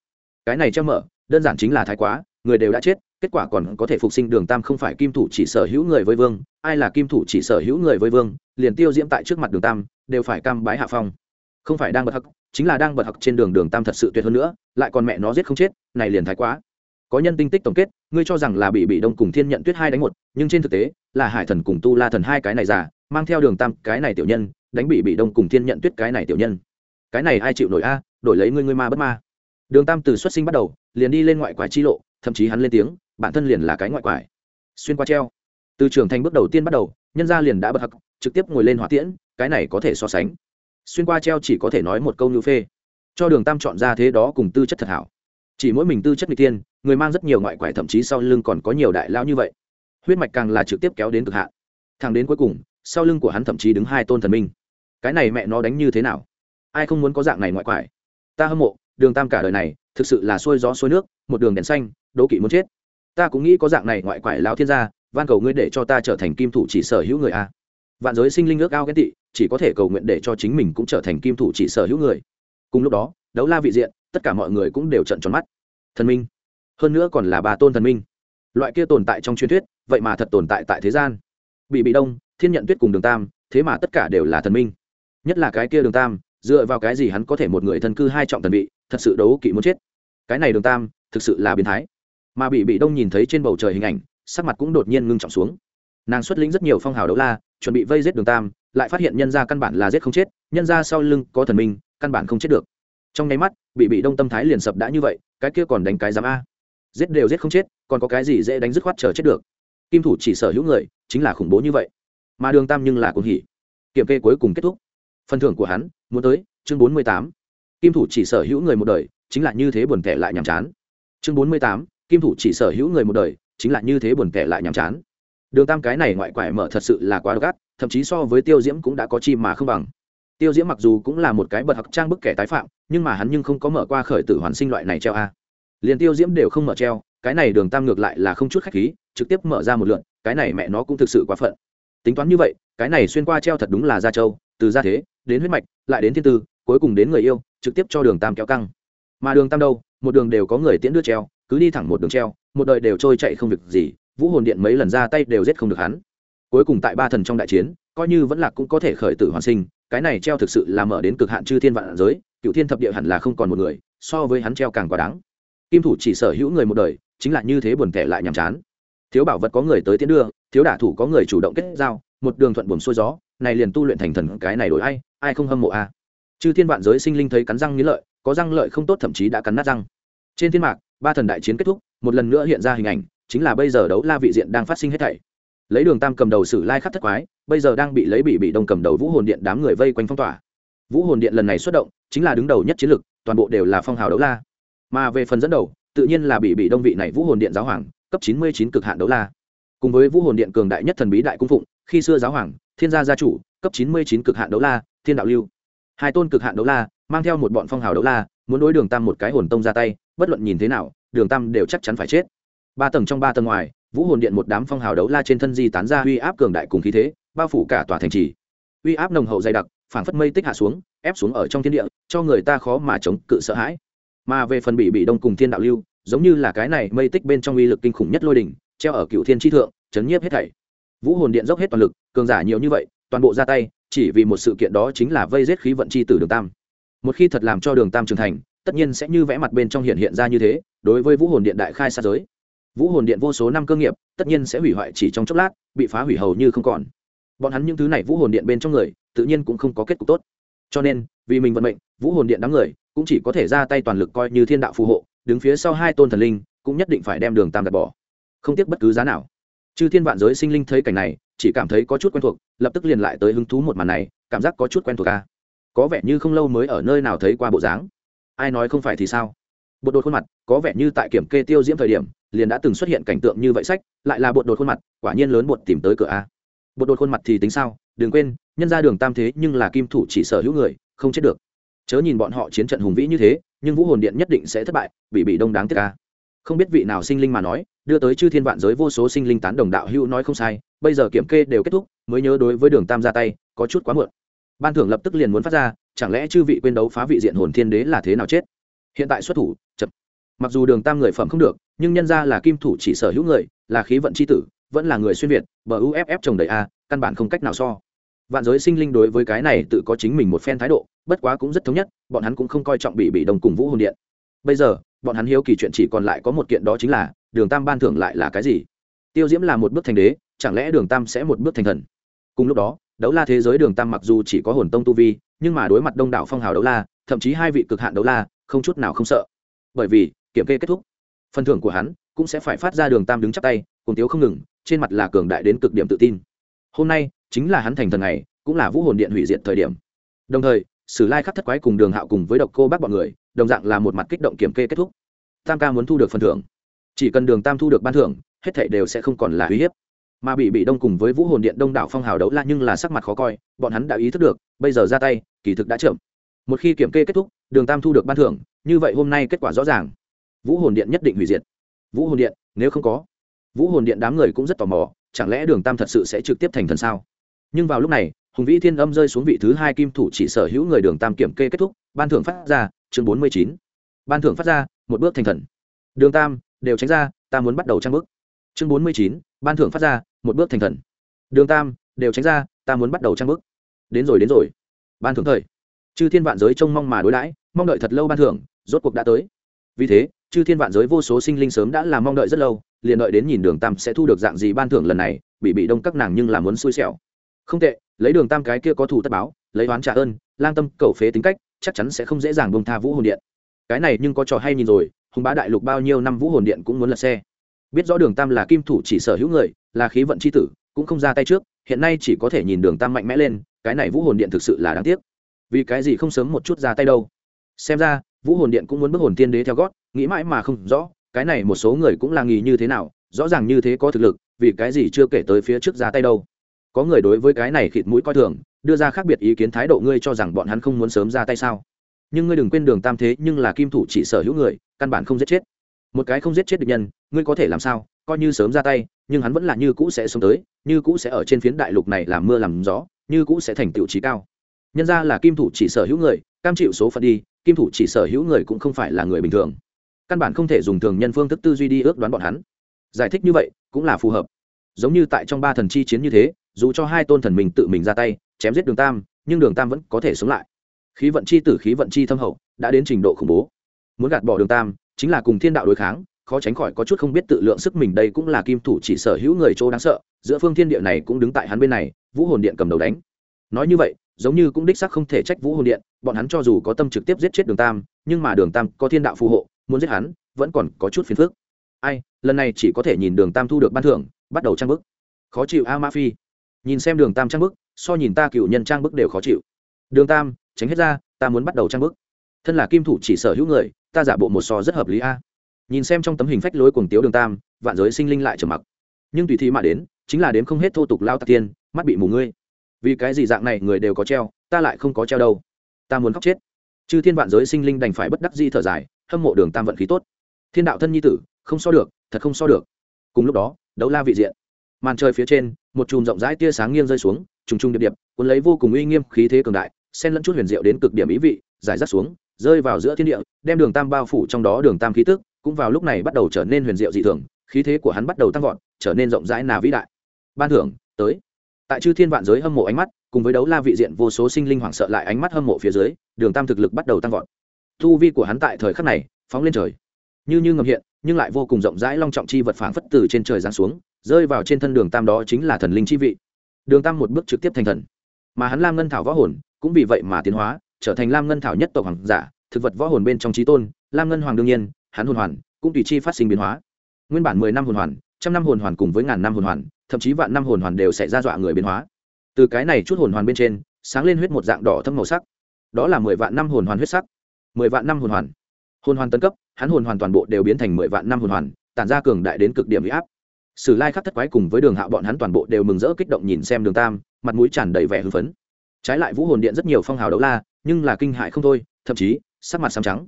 Cái này treo mở, đơn giản chính là thái quá người đều đã chết, kết quả còn có thể phục sinh đường tam không phải kim thủ chỉ sở hữu người với vương, ai là kim thủ chỉ sở hữu người với vương, liền tiêu diễm tại trước mặt đường tam, đều phải cam bái hạ phong. Không phải đang bật hặc chính là đang bật hặc trên đường đường tam thật sự tuyệt hơn nữa, lại còn mẹ nó giết không chết, này liền thái quá. Có nhân tinh tích tổng kết, ngươi cho rằng là bị bị đông cùng thiên nhận tuyết hai đánh một, nhưng trên thực tế, là hải thần cùng tu la thần hai cái này già, mang theo đường tam cái này tiểu nhân, đánh bị bị đông cùng thiên nhận tuyết cái này tiểu nhân. Cái này ai chịu nổi a, đổi lấy ngươi ngươi ma bất ma. Đường tam từ xuất sinh bắt đầu, liền đi lên ngoại quái chi lộ thậm chí hắn lên tiếng, bản thân liền là cái ngoại quải. Xuyên qua treo. Từ trưởng thành bước đầu tiên bắt đầu, nhân gia liền đã bật hặc trực tiếp ngồi lên hỏa tiễn, cái này có thể so sánh. Xuyên qua treo chỉ có thể nói một câu như phê. Cho đường tam chọn ra thế đó cùng tư chất thật hảo. Chỉ mỗi mình tư chất người tiên người mang rất nhiều ngoại quải thậm chí sau lưng còn có nhiều đại lao như vậy. Huyết mạch càng là trực tiếp kéo đến cực hạn. Thẳng đến cuối cùng, sau lưng của hắn thậm chí đứng hai tôn thần minh. Cái này mẹ nó đánh như thế nào? Ai không muốn có dạng này ngoại quải? Ta hâm mộ đường tam cả đời này, thực sự là xuôi gió xuôi nước, một đường đèn xanh, đố kỵ muốn chết. Ta cũng nghĩ có dạng này ngoại quải lao thiên gia, van cầu ngươi để cho ta trở thành kim thủ chỉ sở hữu người a. Vạn giới sinh linh ước ao ghen tị, chỉ có thể cầu nguyện để cho chính mình cũng trở thành kim thủ chỉ sở hữu người. Cùng lúc đó, đấu la vị diện, tất cả mọi người cũng đều trận tròn mắt. Thần minh. Hơn nữa còn là bà tôn thần minh. Loại kia tồn tại trong truyền thuyết, vậy mà thật tồn tại tại thế gian. Bị bị đông, thiên nhận tuyết cùng đường tam, thế mà tất cả đều là thần minh. Nhất là cái kia đường tam, dựa vào cái gì hắn có thể một người thân cư hai trọng thần vị thật sự đấu kỵ muốn chết. Cái này đường tam, thực sự là biến thái. Mà bị bị đông nhìn thấy trên bầu trời hình ảnh, sắc mặt cũng đột nhiên ngưng trọng xuống. Nàng xuất lĩnh rất nhiều phong hào đấu la, chuẩn bị vây giết đường tam, lại phát hiện nhân ra căn bản là giết không chết, nhân ra sau lưng có thần minh, căn bản không chết được. Trong nháy mắt, bị bị đông tâm thái liền sập đã như vậy, cái kia còn đánh cái giám a. Giết đều giết không chết, còn có cái gì dễ đánh dứt khoát chờ chết được? Kim thủ chỉ sở hữu người, chính là khủng bố như vậy. Mà đường tam nhưng là cuồng hỉ. Kiểm kê cuối cùng kết thúc. Phần thưởng của hắn, muốn tới chương bốn mươi tám kim thủ chỉ sở hữu người một đời chính là như thế buồn tẻ lại nhàm chán. Chương bốn mươi tám kim thủ chỉ sở hữu người một đời chính là như thế buồn tẻ lại nhàm chán. Đường tam cái này ngoại quải mở thật sự là quá gắt, thậm chí so với tiêu diễm cũng đã có chi mà không bằng. Tiêu diễm mặc dù cũng là một cái bật học trang bức kẻ tái phạm nhưng mà hắn nhưng không có mở qua khởi tử hoàn sinh loại này treo a. Liền tiêu diễm đều không mở treo cái này đường tam ngược lại là không chút khách khí trực tiếp mở ra một lượn cái này mẹ nó cũng thực sự quá phận. Tính toán như vậy cái này xuyên qua treo thật đúng là gia châu từ gia thế đến huyết mạch lại đến thiên tư cuối cùng đến người yêu trực tiếp cho đường tam kéo căng. Mà đường tam đâu, một đường đều có người tiễn đưa treo, cứ đi thẳng một đường treo, một đời đều trôi chạy không việc gì, vũ hồn điện mấy lần ra tay đều giết không được hắn. Cuối cùng tại ba thần trong đại chiến, coi như vẫn là cũng có thể khởi tử hoàn sinh, cái này treo thực sự là mở đến cực hạn chư thiên vạn giới, cựu thiên thập địa hẳn là không còn một người, so với hắn treo càng quá đáng. Kim thủ chỉ sở hữu người một đời, chính là như thế buồn tẻ lại nhàm chán. Thiếu bảo vật có người tới tiến đưa, thiếu đả thủ có người chủ động kết giao, một đường thuận buồm xuôi gió, này liền tu luyện thành thần, cái này đổi ai ai không hâm mộ a? à chư thiên vạn giới sinh linh thấy cắn răng nghĩ lợi, có răng lợi không tốt thậm chí đã cắn nát răng. Trên thiên mạc, ba thần đại chiến kết thúc, một lần nữa hiện ra hình ảnh, chính là bây giờ đấu la vị diện đang phát sinh hết thảy. Lấy đường tam cầm đầu sử lai khắc thất quái, bây giờ đang bị lấy bị bị đông cầm đầu vũ hồn điện đám người vây quanh phong tỏa. Vũ hồn điện lần này xuất động, chính là đứng đầu nhất chiến lực, toàn bộ đều là phong hào đấu la. Mà về phần dẫn đầu, tự nhiên là bị bị đông vị này vũ hồn điện giáo hoàng, cấp chín mươi chín cực hạn đấu la. Cùng với vũ hồn điện cường đại nhất thần bí đại cung phụng, khi xưa giáo hoàng, thiên gia gia chủ, cấp chín mươi chín cực hạn đấu la, thiên đạo lưu hai tôn cực hạn đấu la, mang theo một bọn phong hào đấu la, muốn đối đường tam một cái hồn tông ra tay, bất luận nhìn thế nào, đường tam đều chắc chắn phải chết. Ba tầng trong ba tầng ngoài, vũ hồn điện một đám phong hào đấu la trên thân di tán ra uy áp cường đại cùng khí thế, bao phủ cả tòa thành trì. Uy áp nồng hậu dày đặc, phảng phất mây tích hạ xuống, ép xuống ở trong thiên địa, cho người ta khó mà chống cự sợ hãi. Mà về phần bị bị đông cùng thiên đạo lưu, giống như là cái này mây tích bên trong uy lực kinh khủng nhất lôi đỉnh, treo ở cựu thiên tri thượng, chấn nhiếp hết thảy. Vũ hồn điện dốc hết toàn lực, cường giả nhiều như vậy, toàn bộ ra tay chỉ vì một sự kiện đó chính là vây giết khí vận chi tử đường tam. Một khi thật làm cho đường tam trưởng thành, tất nhiên sẽ như vẽ mặt bên trong hiện hiện ra như thế, đối với vũ hồn điện đại khai sát giới. Vũ hồn điện vô số năm cơ nghiệp, tất nhiên sẽ hủy hoại chỉ trong chốc lát, bị phá hủy hầu như không còn. Bọn hắn những thứ này vũ hồn điện bên trong người, tự nhiên cũng không có kết cục tốt. Cho nên, vì mình vận mệnh, vũ hồn điện đám người cũng chỉ có thể ra tay toàn lực coi như thiên đạo phù hộ, đứng phía sau hai tôn thần linh cũng nhất định phải đem đường tam đặt bỏ. Không tiếc bất cứ giá nào. Chư thiên vạn giới sinh linh thấy cảnh này chỉ cảm thấy có chút quen thuộc, lập tức liền lại tới hứng thú một màn này, cảm giác có chút quen thuộc ca à. có vẻ như không lâu mới ở nơi nào thấy qua bộ dáng. Ai nói không phải thì sao? Bột đột khuôn mặt, có vẻ như tại kiểm kê tiêu diễm thời điểm, liền đã từng xuất hiện cảnh tượng như vậy sách, lại là bột đột khuôn mặt, quả nhiên lớn bột tìm tới cửa a bột đột khuôn mặt thì tính sao? Đừng quên, nhân ra đường tam thế nhưng là kim thủ chỉ sở hữu người, không chết được. Chớ nhìn bọn họ chiến trận hùng vĩ như thế, nhưng vũ hồn điện nhất định sẽ thất bại, bị bị đông đáng tiếc ca không biết vị nào sinh linh mà nói, đưa tới chư thiên vạn giới vô số sinh linh tán đồng đạo hữu nói không sai, bây giờ kiểm kê đều kết thúc, mới nhớ đối với đường tam ra tay, có chút quá muộn. Ban thưởng lập tức liền muốn phát ra, chẳng lẽ chư vị quên đấu phá vị diện hồn thiên đế là thế nào chết? Hiện tại xuất thủ, chậm. Mặc dù đường tam người phẩm không được, nhưng nhân ra là kim thủ chỉ sở hữu người, là khí vận c h i tử, vẫn là người xuyên việt, bờ uff trồng đầy a, căn bản không cách nào so. Vạn giới sinh linh đối với cái này tự có chính mình một phen thái độ, bất quá cũng rất thống nhất, bọn hắn cũng không coi trọng bị bị đồng cùng vũ hồn điện. Bây giờ bọn hắn hiếu kỳ chuyện chỉ còn lại có một kiện đó chính là, đường tam ban thưởng lại là cái gì? Tiêu diễm là một bước thành đế, chẳng lẽ đường tam sẽ một bước thành thần? Cùng lúc đó, đấu la thế giới đường tam mặc dù chỉ có hồn tông tu vi, nhưng mà đối mặt đông đảo phong hào đấu la, thậm chí hai vị cực hạn đấu la, không chút nào không sợ. Bởi vì, kiểm kê kết thúc, phần thưởng của hắn cũng sẽ phải phát ra đường tam đứng chắp tay, cùng tiếu không ngừng, trên mặt là cường đại đến cực điểm tự tin. Hôm nay, chính là hắn thành thần này cũng là vũ hồn điện hủy diệt thời điểm. Đồng thời sử lai khắc thất quái cùng đường hạo cùng với độc cô bác bọn người, đồng dạng là một mặt kích động kiểm kê kết thúc. Tam ca muốn thu được phần thưởng. Chỉ cần đường tam thu được ban thưởng, hết thảy đều sẽ không còn là uy hiếp. Mà bị bị đông cùng với vũ hồn điện đông đảo phong hào đấu la nhưng là sắc mặt khó coi, bọn hắn đã ý thức được, bây giờ ra tay, kỳ thực đã chậm. Một khi kiểm kê kết thúc, đường tam thu được ban thưởng, như vậy hôm nay kết quả rõ ràng. Vũ hồn điện nhất định hủy diệt. Vũ hồn điện, nếu không có, vũ hồn điện đám người cũng rất tò mò, chẳng lẽ đường tam thật sự sẽ trực tiếp thành thần sao? Nhưng vào lúc này hùng vĩ thiên âm rơi xuống vị thứ hai kim thủ chỉ sở hữu người đường tam kiểm kê kết thúc, ban thưởng phát ra, chương bốn mươi chín. Ban thưởng phát ra, một bước thành thần. Đường tam, đều tránh ra, ta muốn bắt đầu trang bước. Chương bốn mươi chín, ban thưởng phát ra, một bước thành thần. Đường tam, đều tránh ra, ta muốn bắt đầu trang bước. Đến rồi đến rồi. Ban thưởng thời. Chư thiên vạn giới trông mong mà đối đãi, mong đợi thật lâu ban thưởng, rốt cuộc đã tới. Vì thế, chư thiên vạn giới vô số sinh linh sớm đã làm mong đợi rất lâu, liền đợi đến nhìn đường tam sẽ thu được dạng gì ban thưởng lần này, bị bị đông các nàng nhưng là muốn xui xẻo. Không tệ lấy đường tam cái kia có thủ tất báo, lấy oán trả ơn, lang tâm cầu phế tính cách, chắc chắn sẽ không dễ dàng bông tha vũ hồn điện. Cái này nhưng có trò hay nhìn rồi, hùng bá đại lục bao nhiêu năm vũ hồn điện cũng muốn lật xe. Biết rõ đường tam là kim thủ chỉ sở hữu người, là khí vận c h i tử, cũng không ra tay trước, hiện nay chỉ có thể nhìn đường tam mạnh mẽ lên, cái này vũ hồn điện thực sự là đáng tiếc. Vì cái gì không sớm một chút ra tay đâu? Xem ra, vũ hồn điện cũng muốn bước hồn tiên đế theo gót, nghĩ mãi mà không rõ, cái này một số người cũng là nghỉ như thế nào, rõ ràng như thế có thực lực, vì cái gì chưa kể tới phía trước ra tay đâu? Có người đối với cái này khịt mũi coi thường, đưa ra khác biệt ý kiến thái độ, ngươi cho rằng bọn hắn không muốn sớm ra tay sao? Nhưng ngươi đừng quên đường tam thế, nhưng là kim thủ chỉ sở hữu người, căn bản không giết chết. Một cái không giết chết được nhân, ngươi có thể làm sao? Coi như sớm ra tay, nhưng hắn vẫn là như cũ sẽ sống tới, như cũ sẽ ở trên phiến đại lục này làm mưa làm gió, như cũ sẽ thành tựu trí cao. Nhân ra là kim thủ chỉ sở hữu người, cam chịu số phận đi, kim thủ chỉ sở hữu người cũng không phải là người bình thường. Căn bản không thể dùng thường nhân phương thức tư duy đi ước đoán bọn hắn. Giải thích như vậy, cũng là phù hợp. Giống như tại trong ba thần chi chiến như thế dù cho hai tôn thần mình tự mình ra tay, chém giết đường tam, nhưng đường tam vẫn có thể sống lại. Khí vận chi tử, khí vận chi thâm hậu, đã đến trình độ khủng bố. Muốn gạt bỏ đường tam, chính là cùng thiên đạo đối kháng, khó tránh khỏi có chút không biết tự lượng sức mình đây cũng là kim thủ chỉ sở hữu người chỗ đáng sợ, giữa phương thiên địa này cũng đứng tại hắn bên này, vũ hồn điện cầm đầu đánh. Nói như vậy, giống như cũng đích sắc không thể trách vũ hồn điện, bọn hắn cho dù có tâm trực tiếp giết chết đường tam, nhưng mà đường tam có thiên đạo phù hộ, muốn giết hắn, vẫn còn có chút phiền phức. Ai, lần này chỉ có thể nhìn đường tam thu được ban thưởng, bắt đầu trang bức khó chịu a ma phi nhìn xem đường tam trang bức, so nhìn ta cựu nhân trang bức đều khó chịu. Đường tam, tránh hết ra, ta muốn bắt đầu trang bức. Thân là kim thủ chỉ sở hữu người, ta giả bộ một so rất hợp lý a. Nhìn xem trong tấm hình phách lối cuồng tiếu đường tam, vạn giới sinh linh lại trầm mặc. Nhưng tùy thi mà đến, chính là đến không hết thô tục lao tạc tiên, mắt bị mù ngươi. Vì cái gì dạng này người đều có treo, ta lại không có treo đâu. Ta muốn khóc chết. Chư thiên vạn giới sinh linh đành phải bất đắc di thở dài, hâm mộ đường tam vận khí tốt. Thiên đạo thân nhi tử, không so được, thật không so được. Cùng lúc đó, đấu la vị diện màn trời phía trên, một chùm rộng rãi tia sáng nghiêng rơi xuống, trùng trùng điệp điệp, cuốn lấy vô cùng uy nghiêm khí thế cường đại, xen lẫn chút huyền diệu đến cực điểm ý vị, giải rác xuống, rơi vào giữa thiên địa, đem đường tam bao phủ trong đó đường tam khí tức, cũng vào lúc này bắt đầu trở nên huyền diệu dị thường, khí thế của hắn bắt đầu tăng vọt, trở nên rộng rãi nà vĩ đại. Ban thưởng, tới. Tại chư thiên vạn giới hâm mộ ánh mắt, cùng với đấu la vị diện vô số sinh linh hoảng sợ lại ánh mắt hâm mộ phía dưới, đường tam thực lực bắt đầu tăng vọt. Thu vi của hắn tại thời khắc này, phóng lên trời. Như như ngầm hiện, nhưng lại vô cùng rộng rãi long trọng chi vật phảng phất từ trên trời giáng xuống rơi vào trên thân đường tam đó chính là thần linh chi vị. Đường tam một bước trực tiếp thành thần. Mà hắn lam ngân thảo võ hồn cũng vì vậy mà tiến hóa, trở thành lam ngân thảo nhất tộc hoàng giả, thực vật võ hồn bên trong trí tôn, lam ngân hoàng đương nhiên, hắn hồn hoàn cũng tùy chi phát sinh biến hóa. Nguyên bản mười năm hồn hoàn, trăm năm hồn hoàn cùng với ngàn năm hồn hoàn, thậm chí vạn năm hồn hoàn đều sẽ ra dọa người biến hóa. Từ cái này chút hồn hoàn bên trên, sáng lên huyết một dạng đỏ thâm màu sắc. Đó là mười vạn năm hồn hoàn huyết sắc. Mười vạn năm hồn hoàn. Hồn hoàn tân cấp, hắn hồn hoàn toàn bộ đều biến thành mười vạn năm hồn hoàn, tản ra cường đại đến cực điểm huy áp sử lai khắc thất quái cùng với đường Hạo bọn hắn toàn bộ đều mừng rỡ kích động nhìn xem đường tam, mặt mũi tràn đầy vẻ hưng phấn. Trái lại vũ hồn điện rất nhiều phong hào đấu la, nhưng là kinh hại không thôi, thậm chí, sắc mặt xám trắng.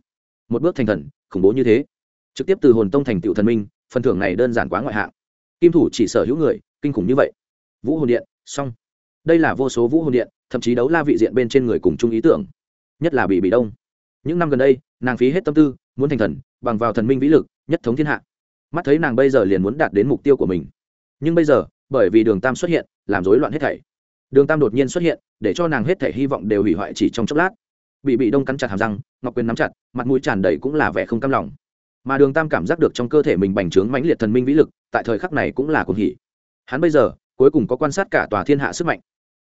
Một bước thành thần, khủng bố như thế. Trực tiếp từ hồn tông thành tựu thần minh, phần thưởng này đơn giản quá ngoại hạng. Kim thủ chỉ sở hữu người, kinh khủng như vậy. Vũ hồn điện, xong. Đây là vô số vũ hồn điện, thậm chí đấu la vị diện bên trên người cùng chung ý tưởng. Nhất là bị bị đông. Những năm gần đây, nàng phí hết tâm tư, muốn thành thần, bằng vào thần minh vĩ lực, nhất thống thiên hạ mắt thấy nàng bây giờ liền muốn đạt đến mục tiêu của mình. Nhưng bây giờ, bởi vì đường tam xuất hiện, làm rối loạn hết thảy. Đường tam đột nhiên xuất hiện, để cho nàng hết thảy hy vọng đều hủy hoại chỉ trong chốc lát. Bị bị đông cắn chặt hàm răng, ngọc quyền nắm chặt, mặt mũi tràn đầy cũng là vẻ không cam lòng. Mà đường tam cảm giác được trong cơ thể mình bành trướng mãnh liệt thần minh vĩ lực, tại thời khắc này cũng là cuồng hỉ. Hắn bây giờ, cuối cùng có quan sát cả tòa thiên hạ sức mạnh.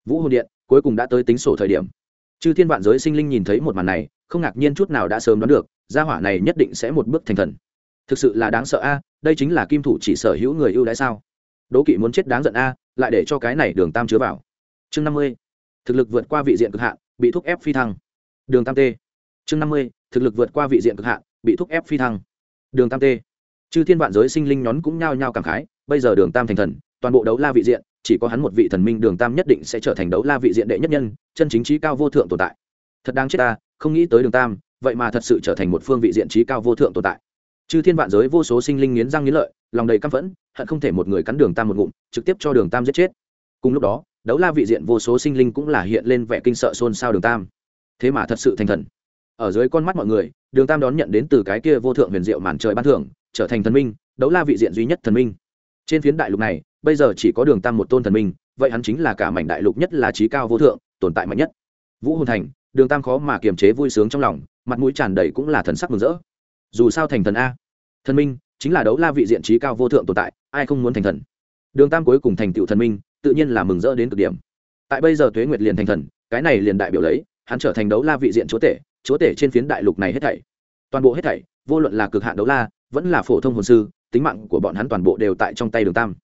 Vũ hồn điện, cuối cùng đã tới tính sổ thời điểm. Chư thiên vạn giới sinh linh nhìn thấy một màn này, không ngạc nhiên chút nào đã sớm đoán được, gia hỏa này nhất định sẽ một bước thành thần. Thực sự là đáng sợ a đây chính là kim thủ chỉ sở hữu người ưu đãi sao? Đố kỵ muốn chết đáng giận a, lại để cho cái này đường tam chứa vào. Chương năm mươi, thực lực vượt qua vị diện cực hạn, bị thúc ép phi thăng. Đường tam t chương năm mươi, thực lực vượt qua vị diện cực hạn, bị thúc ép phi thăng. Đường tam t chư thiên vạn giới sinh linh nhón cũng nhao nhao cảm khái, bây giờ đường tam thành thần, toàn bộ đấu la vị diện, chỉ có hắn một vị thần minh đường tam nhất định sẽ trở thành đấu la vị diện đệ nhất nhân, chân chính trí cao vô thượng tồn tại. Thật đáng chết ta, không nghĩ tới đường tam, vậy mà thật sự trở thành một phương vị diện trí cao vô thượng tồn tại chư thiên vạn giới vô số sinh linh nghiến răng nghiến lợi, lòng đầy căm phẫn, hận không thể một người cắn đường tam một ngụm, trực tiếp cho đường tam giết chết. Cùng lúc đó, đấu la vị diện vô số sinh linh cũng là hiện lên vẻ kinh sợ xôn xao đường tam. Thế mà thật sự thành thần. Ở dưới con mắt mọi người, đường tam đón nhận đến từ cái kia vô thượng huyền diệu màn trời ban thưởng, trở thành thần minh, đấu la vị diện duy nhất thần minh. Trên phiến đại lục này, bây giờ chỉ có đường tam một tôn thần minh, vậy hắn chính là cả mảnh đại lục nhất là trí cao vô thượng, tồn tại mạnh nhất. Vũ hồn thành, đường tam khó mà kiềm chế vui sướng trong lòng, mặt mũi tràn đầy cũng là thần sắc mừng rỡ dù sao thành thần a. Thần minh chính là đấu la vị diện trí cao vô thượng tồn tại, ai không muốn thành thần? Đường tam cuối cùng thành tựu thần minh, tự nhiên là mừng rỡ đến cực điểm. Tại bây giờ tuế nguyệt liền thành thần, cái này liền đại biểu lấy, hắn trở thành đấu la vị diện chúa tể chúa tể trên phiến đại lục này hết thảy. Toàn bộ hết thảy, vô luận là cực hạn đấu la, vẫn là phổ thông hồn sư, tính mạng của bọn hắn toàn bộ đều tại trong tay đường tam.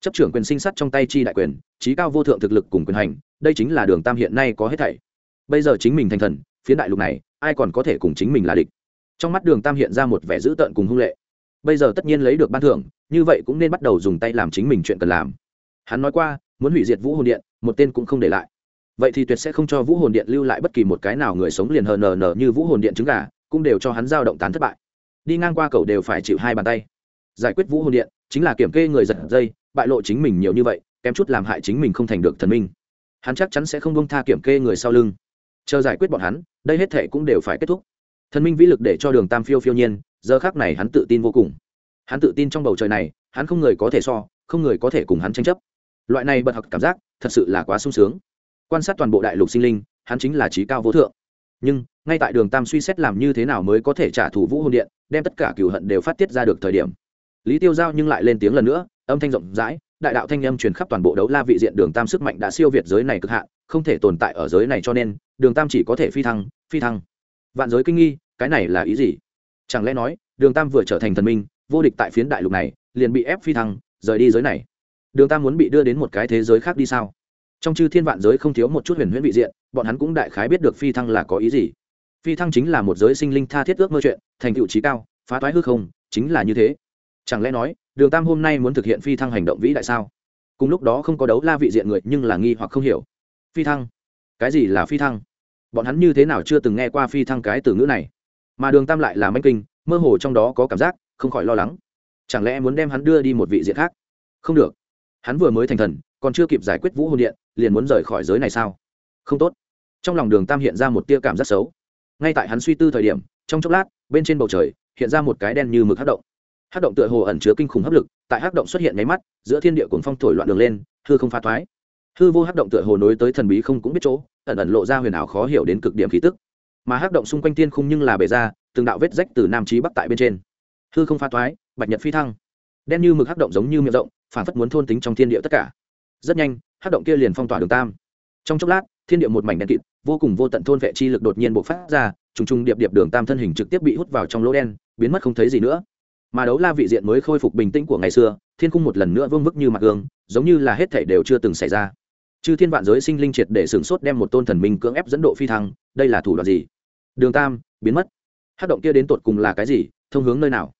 Chấp trưởng quyền sinh sát trong tay chi đại quyền, trí cao vô thượng thực lực cùng quyền hành, đây chính là đường tam hiện nay có hết thảy. Bây giờ chính mình thành thần, phiến đại lục này, ai còn có thể cùng chính mình là địch? Trong mắt đường tam hiện ra một vẻ dữ tợn cùng hung lệ. Bây giờ tất nhiên lấy được ban thưởng, như vậy cũng nên bắt đầu dùng tay làm chính mình chuyện cần làm. Hắn nói qua, muốn hủy diệt vũ hồn điện, một tên cũng không để lại. Vậy thì tuyệt sẽ không cho vũ hồn điện lưu lại bất kỳ một cái nào người sống liền hờ nờ nờ như vũ hồn điện trứng gà, cũng đều cho hắn giao động tán thất bại. Đi ngang qua cầu đều phải chịu hai bàn tay. Giải quyết vũ hồn điện, chính là kiểm kê người giật dây, bại lộ chính mình nhiều như vậy, kém chút làm hại chính mình không thành được thần minh. Hắn chắc chắn sẽ không bông tha kiểm kê người sau lưng. Chờ giải quyết bọn hắn, đây hết thệ cũng đều phải kết thúc thần minh vĩ lực để cho đường tam phiêu phiêu nhiên, giờ khác này hắn tự tin vô cùng. Hắn tự tin trong bầu trời này, hắn không người có thể so, không người có thể cùng hắn tranh chấp. Loại này bật học cảm giác, thật sự là quá sung sướng. Quan sát toàn bộ đại lục sinh linh, hắn chính là trí cao vô thượng. Nhưng, ngay tại đường tam suy xét làm như thế nào mới có thể trả thù vũ hồn điện, đem tất cả cửu hận đều phát tiết ra được thời điểm. Lý tiêu giao nhưng lại lên tiếng lần nữa, âm thanh rộng rãi, đại đạo thanh âm truyền khắp toàn bộ đấu la vị diện đường tam sức mạnh đã siêu việt giới này cực hạn, không thể tồn tại ở giới này cho nên, đường tam chỉ có thể phi thăng phi thăng vạn giới kinh nghi, cái này là ý gì? Chẳng lẽ nói, đường tam vừa trở thành thần minh, vô địch tại phiến đại lục này, liền bị ép phi thăng, rời đi giới này? Đường tam muốn bị đưa đến một cái thế giới khác đi sao? Trong chư thiên vạn giới không thiếu một chút huyền huyễn vị diện, bọn hắn cũng đại khái biết được phi thăng là có ý gì. Phi thăng chính là một giới sinh linh tha thiết ước mơ chuyện, thành tựu trí cao, phá toái hư không, chính là như thế. Chẳng lẽ nói, đường tam hôm nay muốn thực hiện phi thăng hành động vĩ đại sao? Cùng lúc đó không có đấu la vị diện người, nhưng là nghi hoặc không hiểu. Phi thăng? Cái gì là phi thăng? Bọn hắn như thế nào chưa từng nghe qua phi thăng cái từ ngữ này. Mà đường tam lại là manh kinh, mơ hồ trong đó có cảm giác, không khỏi lo lắng. Chẳng lẽ muốn đem hắn đưa đi một vị diện khác? Không được. Hắn vừa mới thành thần, còn chưa kịp giải quyết vũ hồn điện, liền muốn rời khỏi giới này sao? Không tốt. Trong lòng đường tam hiện ra một tia cảm giác xấu. Ngay tại hắn suy tư thời điểm, trong chốc lát, bên trên bầu trời, hiện ra một cái đen như mực hát động. Hát động tựa hồ ẩn chứa kinh khủng hấp lực, tại hát động xuất hiện nháy mắt, giữa thiên địa cuồng phong thổi loạn đường lên, hư không phá thoái. Hư vô hát động tựa hồ nối tới thần bí không cũng biết chỗ ẩn ẩn lộ ra huyền ảo khó hiểu đến cực điểm khí tức. Mà hắc động xung quanh tiên khung nhưng là bề ra từng đạo vết rách từ nam trí bắc tại bên trên. Hư không pha toái, bạch nhật phi thăng. Đen như mực hắc động giống như miệng rộng phản phất muốn thôn tính trong thiên địa tất cả. Rất nhanh hắc động kia liền phong tỏa đường tam. Trong chốc lát thiên địa một mảnh đen kịt vô cùng vô tận thôn vệ chi lực đột nhiên bộc phát ra trùng trùng điệp điệp đường tam thân hình trực tiếp bị hút vào trong lỗ đen biến mất không thấy gì nữa. Mà đấu la vị diện mới khôi phục bình tĩnh của ngày xưa thiên cung một lần nữa vương vức như mặt gương giống như là hết thảy đều chưa từng xảy ra chư thiên vạn giới sinh linh triệt để sửng sốt đem một tôn thần minh cưỡng ép dẫn độ phi thăng, đây là thủ đoạn gì? Đường tam, biến mất. Hát động kia đến tột cùng là cái gì? Thông hướng nơi nào?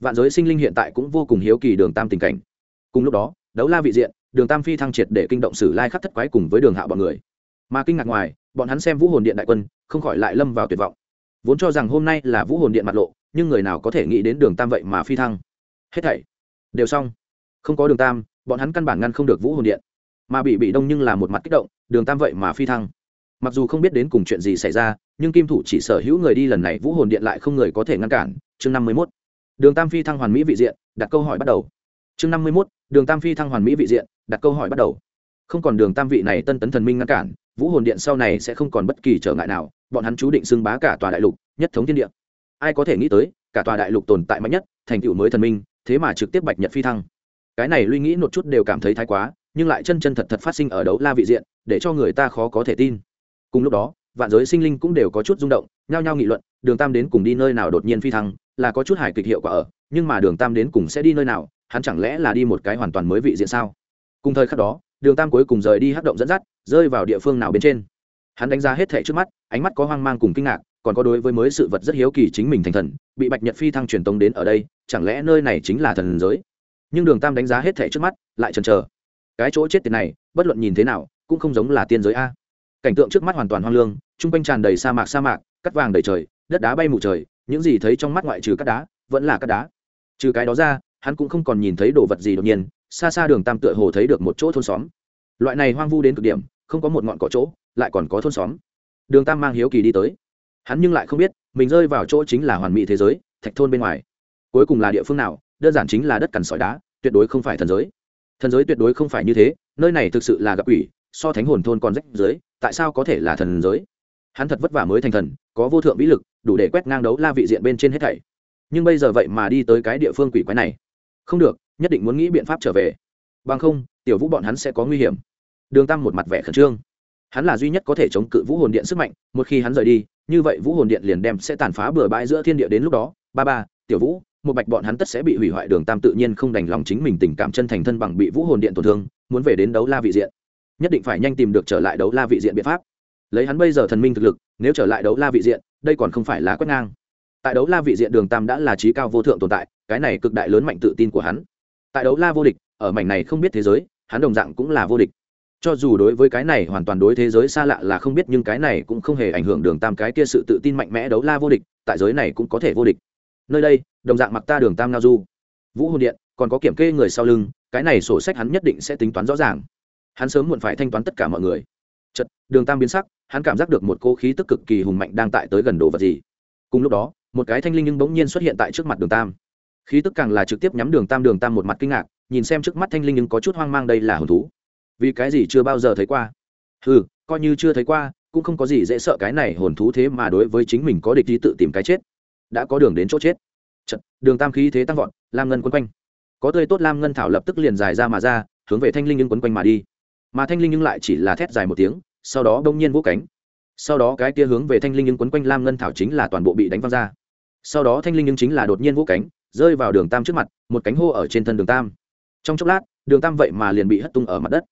Vạn giới sinh linh hiện tại cũng vô cùng hiếu kỳ đường tam tình cảnh. Cùng lúc đó, đấu la vị diện, đường tam phi thăng triệt để kinh động sử lai khắc thất quái cùng với đường hạ bọn người. Mà kinh ngạc ngoài, bọn hắn xem vũ hồn điện đại quân, không khỏi lại lâm vào tuyệt vọng. Vốn cho rằng hôm nay là vũ hồn điện mặt lộ, nhưng người nào có thể nghĩ đến đường tam vậy mà phi thăng. Hết thảy đều xong. Không có đường tam, bọn hắn căn bản ngăn không được vũ hồn điện mà bị bị đông nhưng là một mặt kích động, đường tam vậy mà phi thăng. Mặc dù không biết đến cùng chuyện gì xảy ra, nhưng kim thủ chỉ sở hữu người đi lần này vũ hồn điện lại không người có thể ngăn cản. Chương năm mươi mốt. Đường tam phi thăng hoàn mỹ vị diện, đặt câu hỏi bắt đầu. Chương năm mươi mốt. Đường tam phi thăng hoàn mỹ vị diện, đặt câu hỏi bắt đầu. Không còn đường tam vị này tân tấn thần minh ngăn cản, vũ hồn điện sau này sẽ không còn bất kỳ trở ngại nào, bọn hắn chú định xưng bá cả tòa đại lục, nhất thống thiên địa. Ai có thể nghĩ tới, cả tòa đại lục tồn tại mạnh nhất, thành tựu mới thần minh, thế mà trực tiếp bạch nhật phi thăng. Cái này luy nghĩ một chút đều cảm thấy thái quá nhưng lại chân chân thật thật phát sinh ở đấu la vị diện, để cho người ta khó có thể tin. Cùng lúc đó, vạn giới sinh linh cũng đều có chút rung động, nhao nhao nghị luận, đường tam đến cùng đi nơi nào đột nhiên phi thăng, là có chút hài kịch hiệu quả ở, nhưng mà đường tam đến cùng sẽ đi nơi nào, hắn chẳng lẽ là đi một cái hoàn toàn mới vị diện sao? Cùng thời khắc đó, đường tam cuối cùng rời đi hắc động dẫn dắt, rơi vào địa phương nào bên trên? Hắn đánh giá hết thể trước mắt, ánh mắt có hoang mang cùng kinh ngạc, còn có đối với mới sự vật rất hiếu kỳ chính mình thành thần, bị bạch nhật phi thăng truyền tống đến ở đây, chẳng lẽ nơi này chính là thần giới? Nhưng đường tam đánh giá hết thể trước mắt, lại chần chờ cái chỗ chết tiệt này, bất luận nhìn thế nào, cũng không giống là tiên giới a. Cảnh tượng trước mắt hoàn toàn hoang lương, chung quanh tràn đầy sa mạc sa mạc, cắt vàng đầy trời, đất đá bay mù trời, những gì thấy trong mắt ngoại trừ cắt đá, vẫn là cắt đá. Trừ cái đó ra, hắn cũng không còn nhìn thấy đồ vật gì đột nhiên, xa xa đường tam tựa hồ thấy được một chỗ thôn xóm. Loại này hoang vu đến cực điểm, không có một ngọn cỏ chỗ, lại còn có thôn xóm. Đường tam mang hiếu kỳ đi tới. Hắn nhưng lại không biết, mình rơi vào chỗ chính là hoàn mỹ thế giới, thạch thôn bên ngoài. Cuối cùng là địa phương nào, đơn giản chính là đất cằn sỏi đá, tuyệt đối không phải thần giới thần giới tuyệt đối không phải như thế, nơi này thực sự là gặp ủy so thánh hồn thôn còn rách giới tại sao có thể là thần giới? Hắn thật vất vả mới thành thần, có vô thượng vĩ lực, đủ để quét ngang đấu la vị diện bên trên hết thảy. Nhưng bây giờ vậy mà đi tới cái địa phương quỷ quái này. Không được, nhất định muốn nghĩ biện pháp trở về. Bằng không, tiểu vũ bọn hắn sẽ có nguy hiểm. Đường tam một mặt vẻ khẩn trương. Hắn là duy nhất có thể chống cự vũ hồn điện sức mạnh, một khi hắn rời đi, như vậy vũ hồn điện liền đem sẽ tàn phá bừa bãi giữa thiên địa đến lúc đó. Ba ba, tiểu vũ một bạch bọn hắn tất sẽ bị hủy hoại đường tam tự nhiên không đành lòng chính mình tình cảm chân thành thân bằng bị vũ hồn điện tổn thương, muốn về đến đấu la vị diện. Nhất định phải nhanh tìm được trở lại đấu la vị diện biện pháp. Lấy hắn bây giờ thần minh thực lực, nếu trở lại đấu la vị diện, đây còn không phải là quét ngang. Tại đấu la vị diện đường tam đã là trí cao vô thượng tồn tại, cái này cực đại lớn mạnh tự tin của hắn. Tại đấu la vô địch, ở mảnh này không biết thế giới, hắn đồng dạng cũng là vô địch. Cho dù đối với cái này hoàn toàn đối thế giới xa lạ là không biết, nhưng cái này cũng không hề ảnh hưởng đường tam cái kia sự tự tin mạnh mẽ đấu la vô địch, tại giới này cũng có thể vô địch nơi đây, đồng dạng mặc ta đường tam ngao du. Vũ hồn điện, còn có kiểm kê người sau lưng, cái này sổ sách hắn nhất định sẽ tính toán rõ ràng. Hắn sớm muộn phải thanh toán tất cả mọi người. Chật đường tam biến sắc, hắn cảm giác được một cô khí tức cực kỳ hùng mạnh đang tại tới gần đồ vật gì. Cùng lúc đó, một cái thanh linh nhưng bỗng nhiên xuất hiện tại trước mặt đường tam. Khí tức càng là trực tiếp nhắm đường tam đường tam một mặt kinh ngạc, nhìn xem trước mắt thanh linh nhưng có chút hoang mang đây là hồn thú. Vì cái gì chưa bao giờ thấy qua? Ừ coi như chưa thấy qua, cũng không có gì dễ sợ cái này hồn thú thế mà đối với chính mình có địch ý tự tìm cái chết đã có đường đến chỗ chết. Chật, đường tam khí thế tăng vọt lam ngân quấn quanh. Có tươi tốt lam ngân thảo lập tức liền dài ra mà ra hướng về thanh linh nhưng quấn quanh mà đi. Mà thanh linh nhưng lại chỉ là thét dài một tiếng sau đó đông nhiên vỗ cánh. Sau đó cái kia hướng về thanh linh nhưng quấn quanh lam ngân thảo chính là toàn bộ bị đánh văng ra. Sau đó thanh linh nhưng chính là đột nhiên vỗ cánh rơi vào đường tam trước mặt một cánh hô ở trên thân đường tam. Trong chốc lát đường tam vậy mà liền bị hất tung ở mặt đất.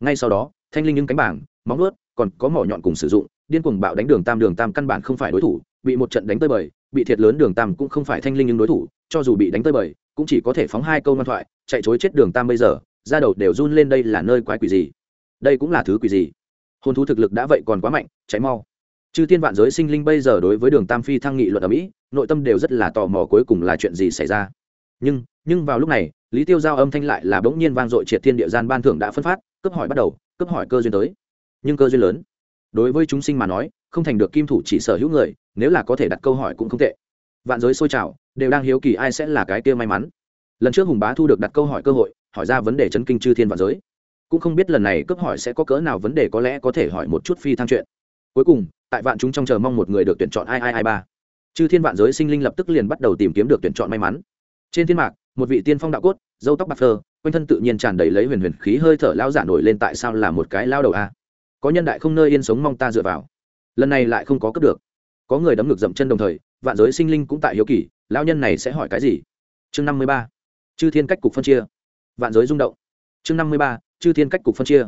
Ngay sau đó thanh linh nhưng cánh bảng móng ướt còn có mỏ nhọn cùng sử dụng điên cuồng bạo đánh đường tam đường tam căn bản không phải đối thủ bị một trận đánh tơi bời bị thiệt lớn đường tam cũng không phải thanh linh nhưng đối thủ, cho dù bị đánh tơi bời, cũng chỉ có thể phóng hai câu ngoan thoại, chạy chối chết đường tam bây giờ, ra đầu đều run lên đây là nơi quái quỷ gì? Đây cũng là thứ quỷ gì? Hôn thú thực lực đã vậy còn quá mạnh cháy mau. Chư thiên vạn giới sinh linh bây giờ đối với đường tam phi thăng nghị luận ở mỹ, nội tâm đều rất là tò mò cuối cùng là chuyện gì xảy ra. Nhưng nhưng vào lúc này, lý tiêu giao âm thanh lại là bỗng nhiên vang dội triệt thiên địa gian ban thưởng đã phân phát cấp hỏi bắt đầu cấp hỏi cơ duyên tới. Nhưng cơ duyên lớn đối với chúng sinh mà nói, không thành được kim thủ chỉ sở hữu người, nếu là có thể đặt câu hỏi cũng không tệ. Vạn giới sôi trào, đều đang hiếu kỳ ai sẽ là cái kia may mắn. Lần trước hùng bá thu được đặt câu hỏi cơ hội, hỏi ra vấn đề chấn kinh chư thiên vạn giới. Cũng không biết lần này cấp hỏi sẽ có cỡ nào vấn đề có lẽ có thể hỏi một chút phi thăng chuyện. Cuối cùng, tại vạn chúng trong chờ mong một người được tuyển chọn ai ai ai ba. Chư thiên vạn giới sinh linh lập tức liền bắt đầu tìm kiếm được tuyển chọn may mắn. Trên thiên mạc, một vị tiên phong đạo cốt, dâu tóc bạc phơ, quanh thân tự nhiên tràn đầy lấy huyền huyền khí hơi thở lao giả nổi lên tại sao là một cái lao đầu a? Có nhân đại không nơi yên sống mong ta dựa vào. Lần này lại không có cấp được. Có người đấm ngược dậm chân đồng thời, vạn giới sinh linh cũng tại hiếu kỳ lao nhân này sẽ hỏi cái gì? Chương năm mươi ba, chư thiên cách cục phân chia. Vạn giới rung động. Chương năm mươi ba, chư thiên cách cục phân chia.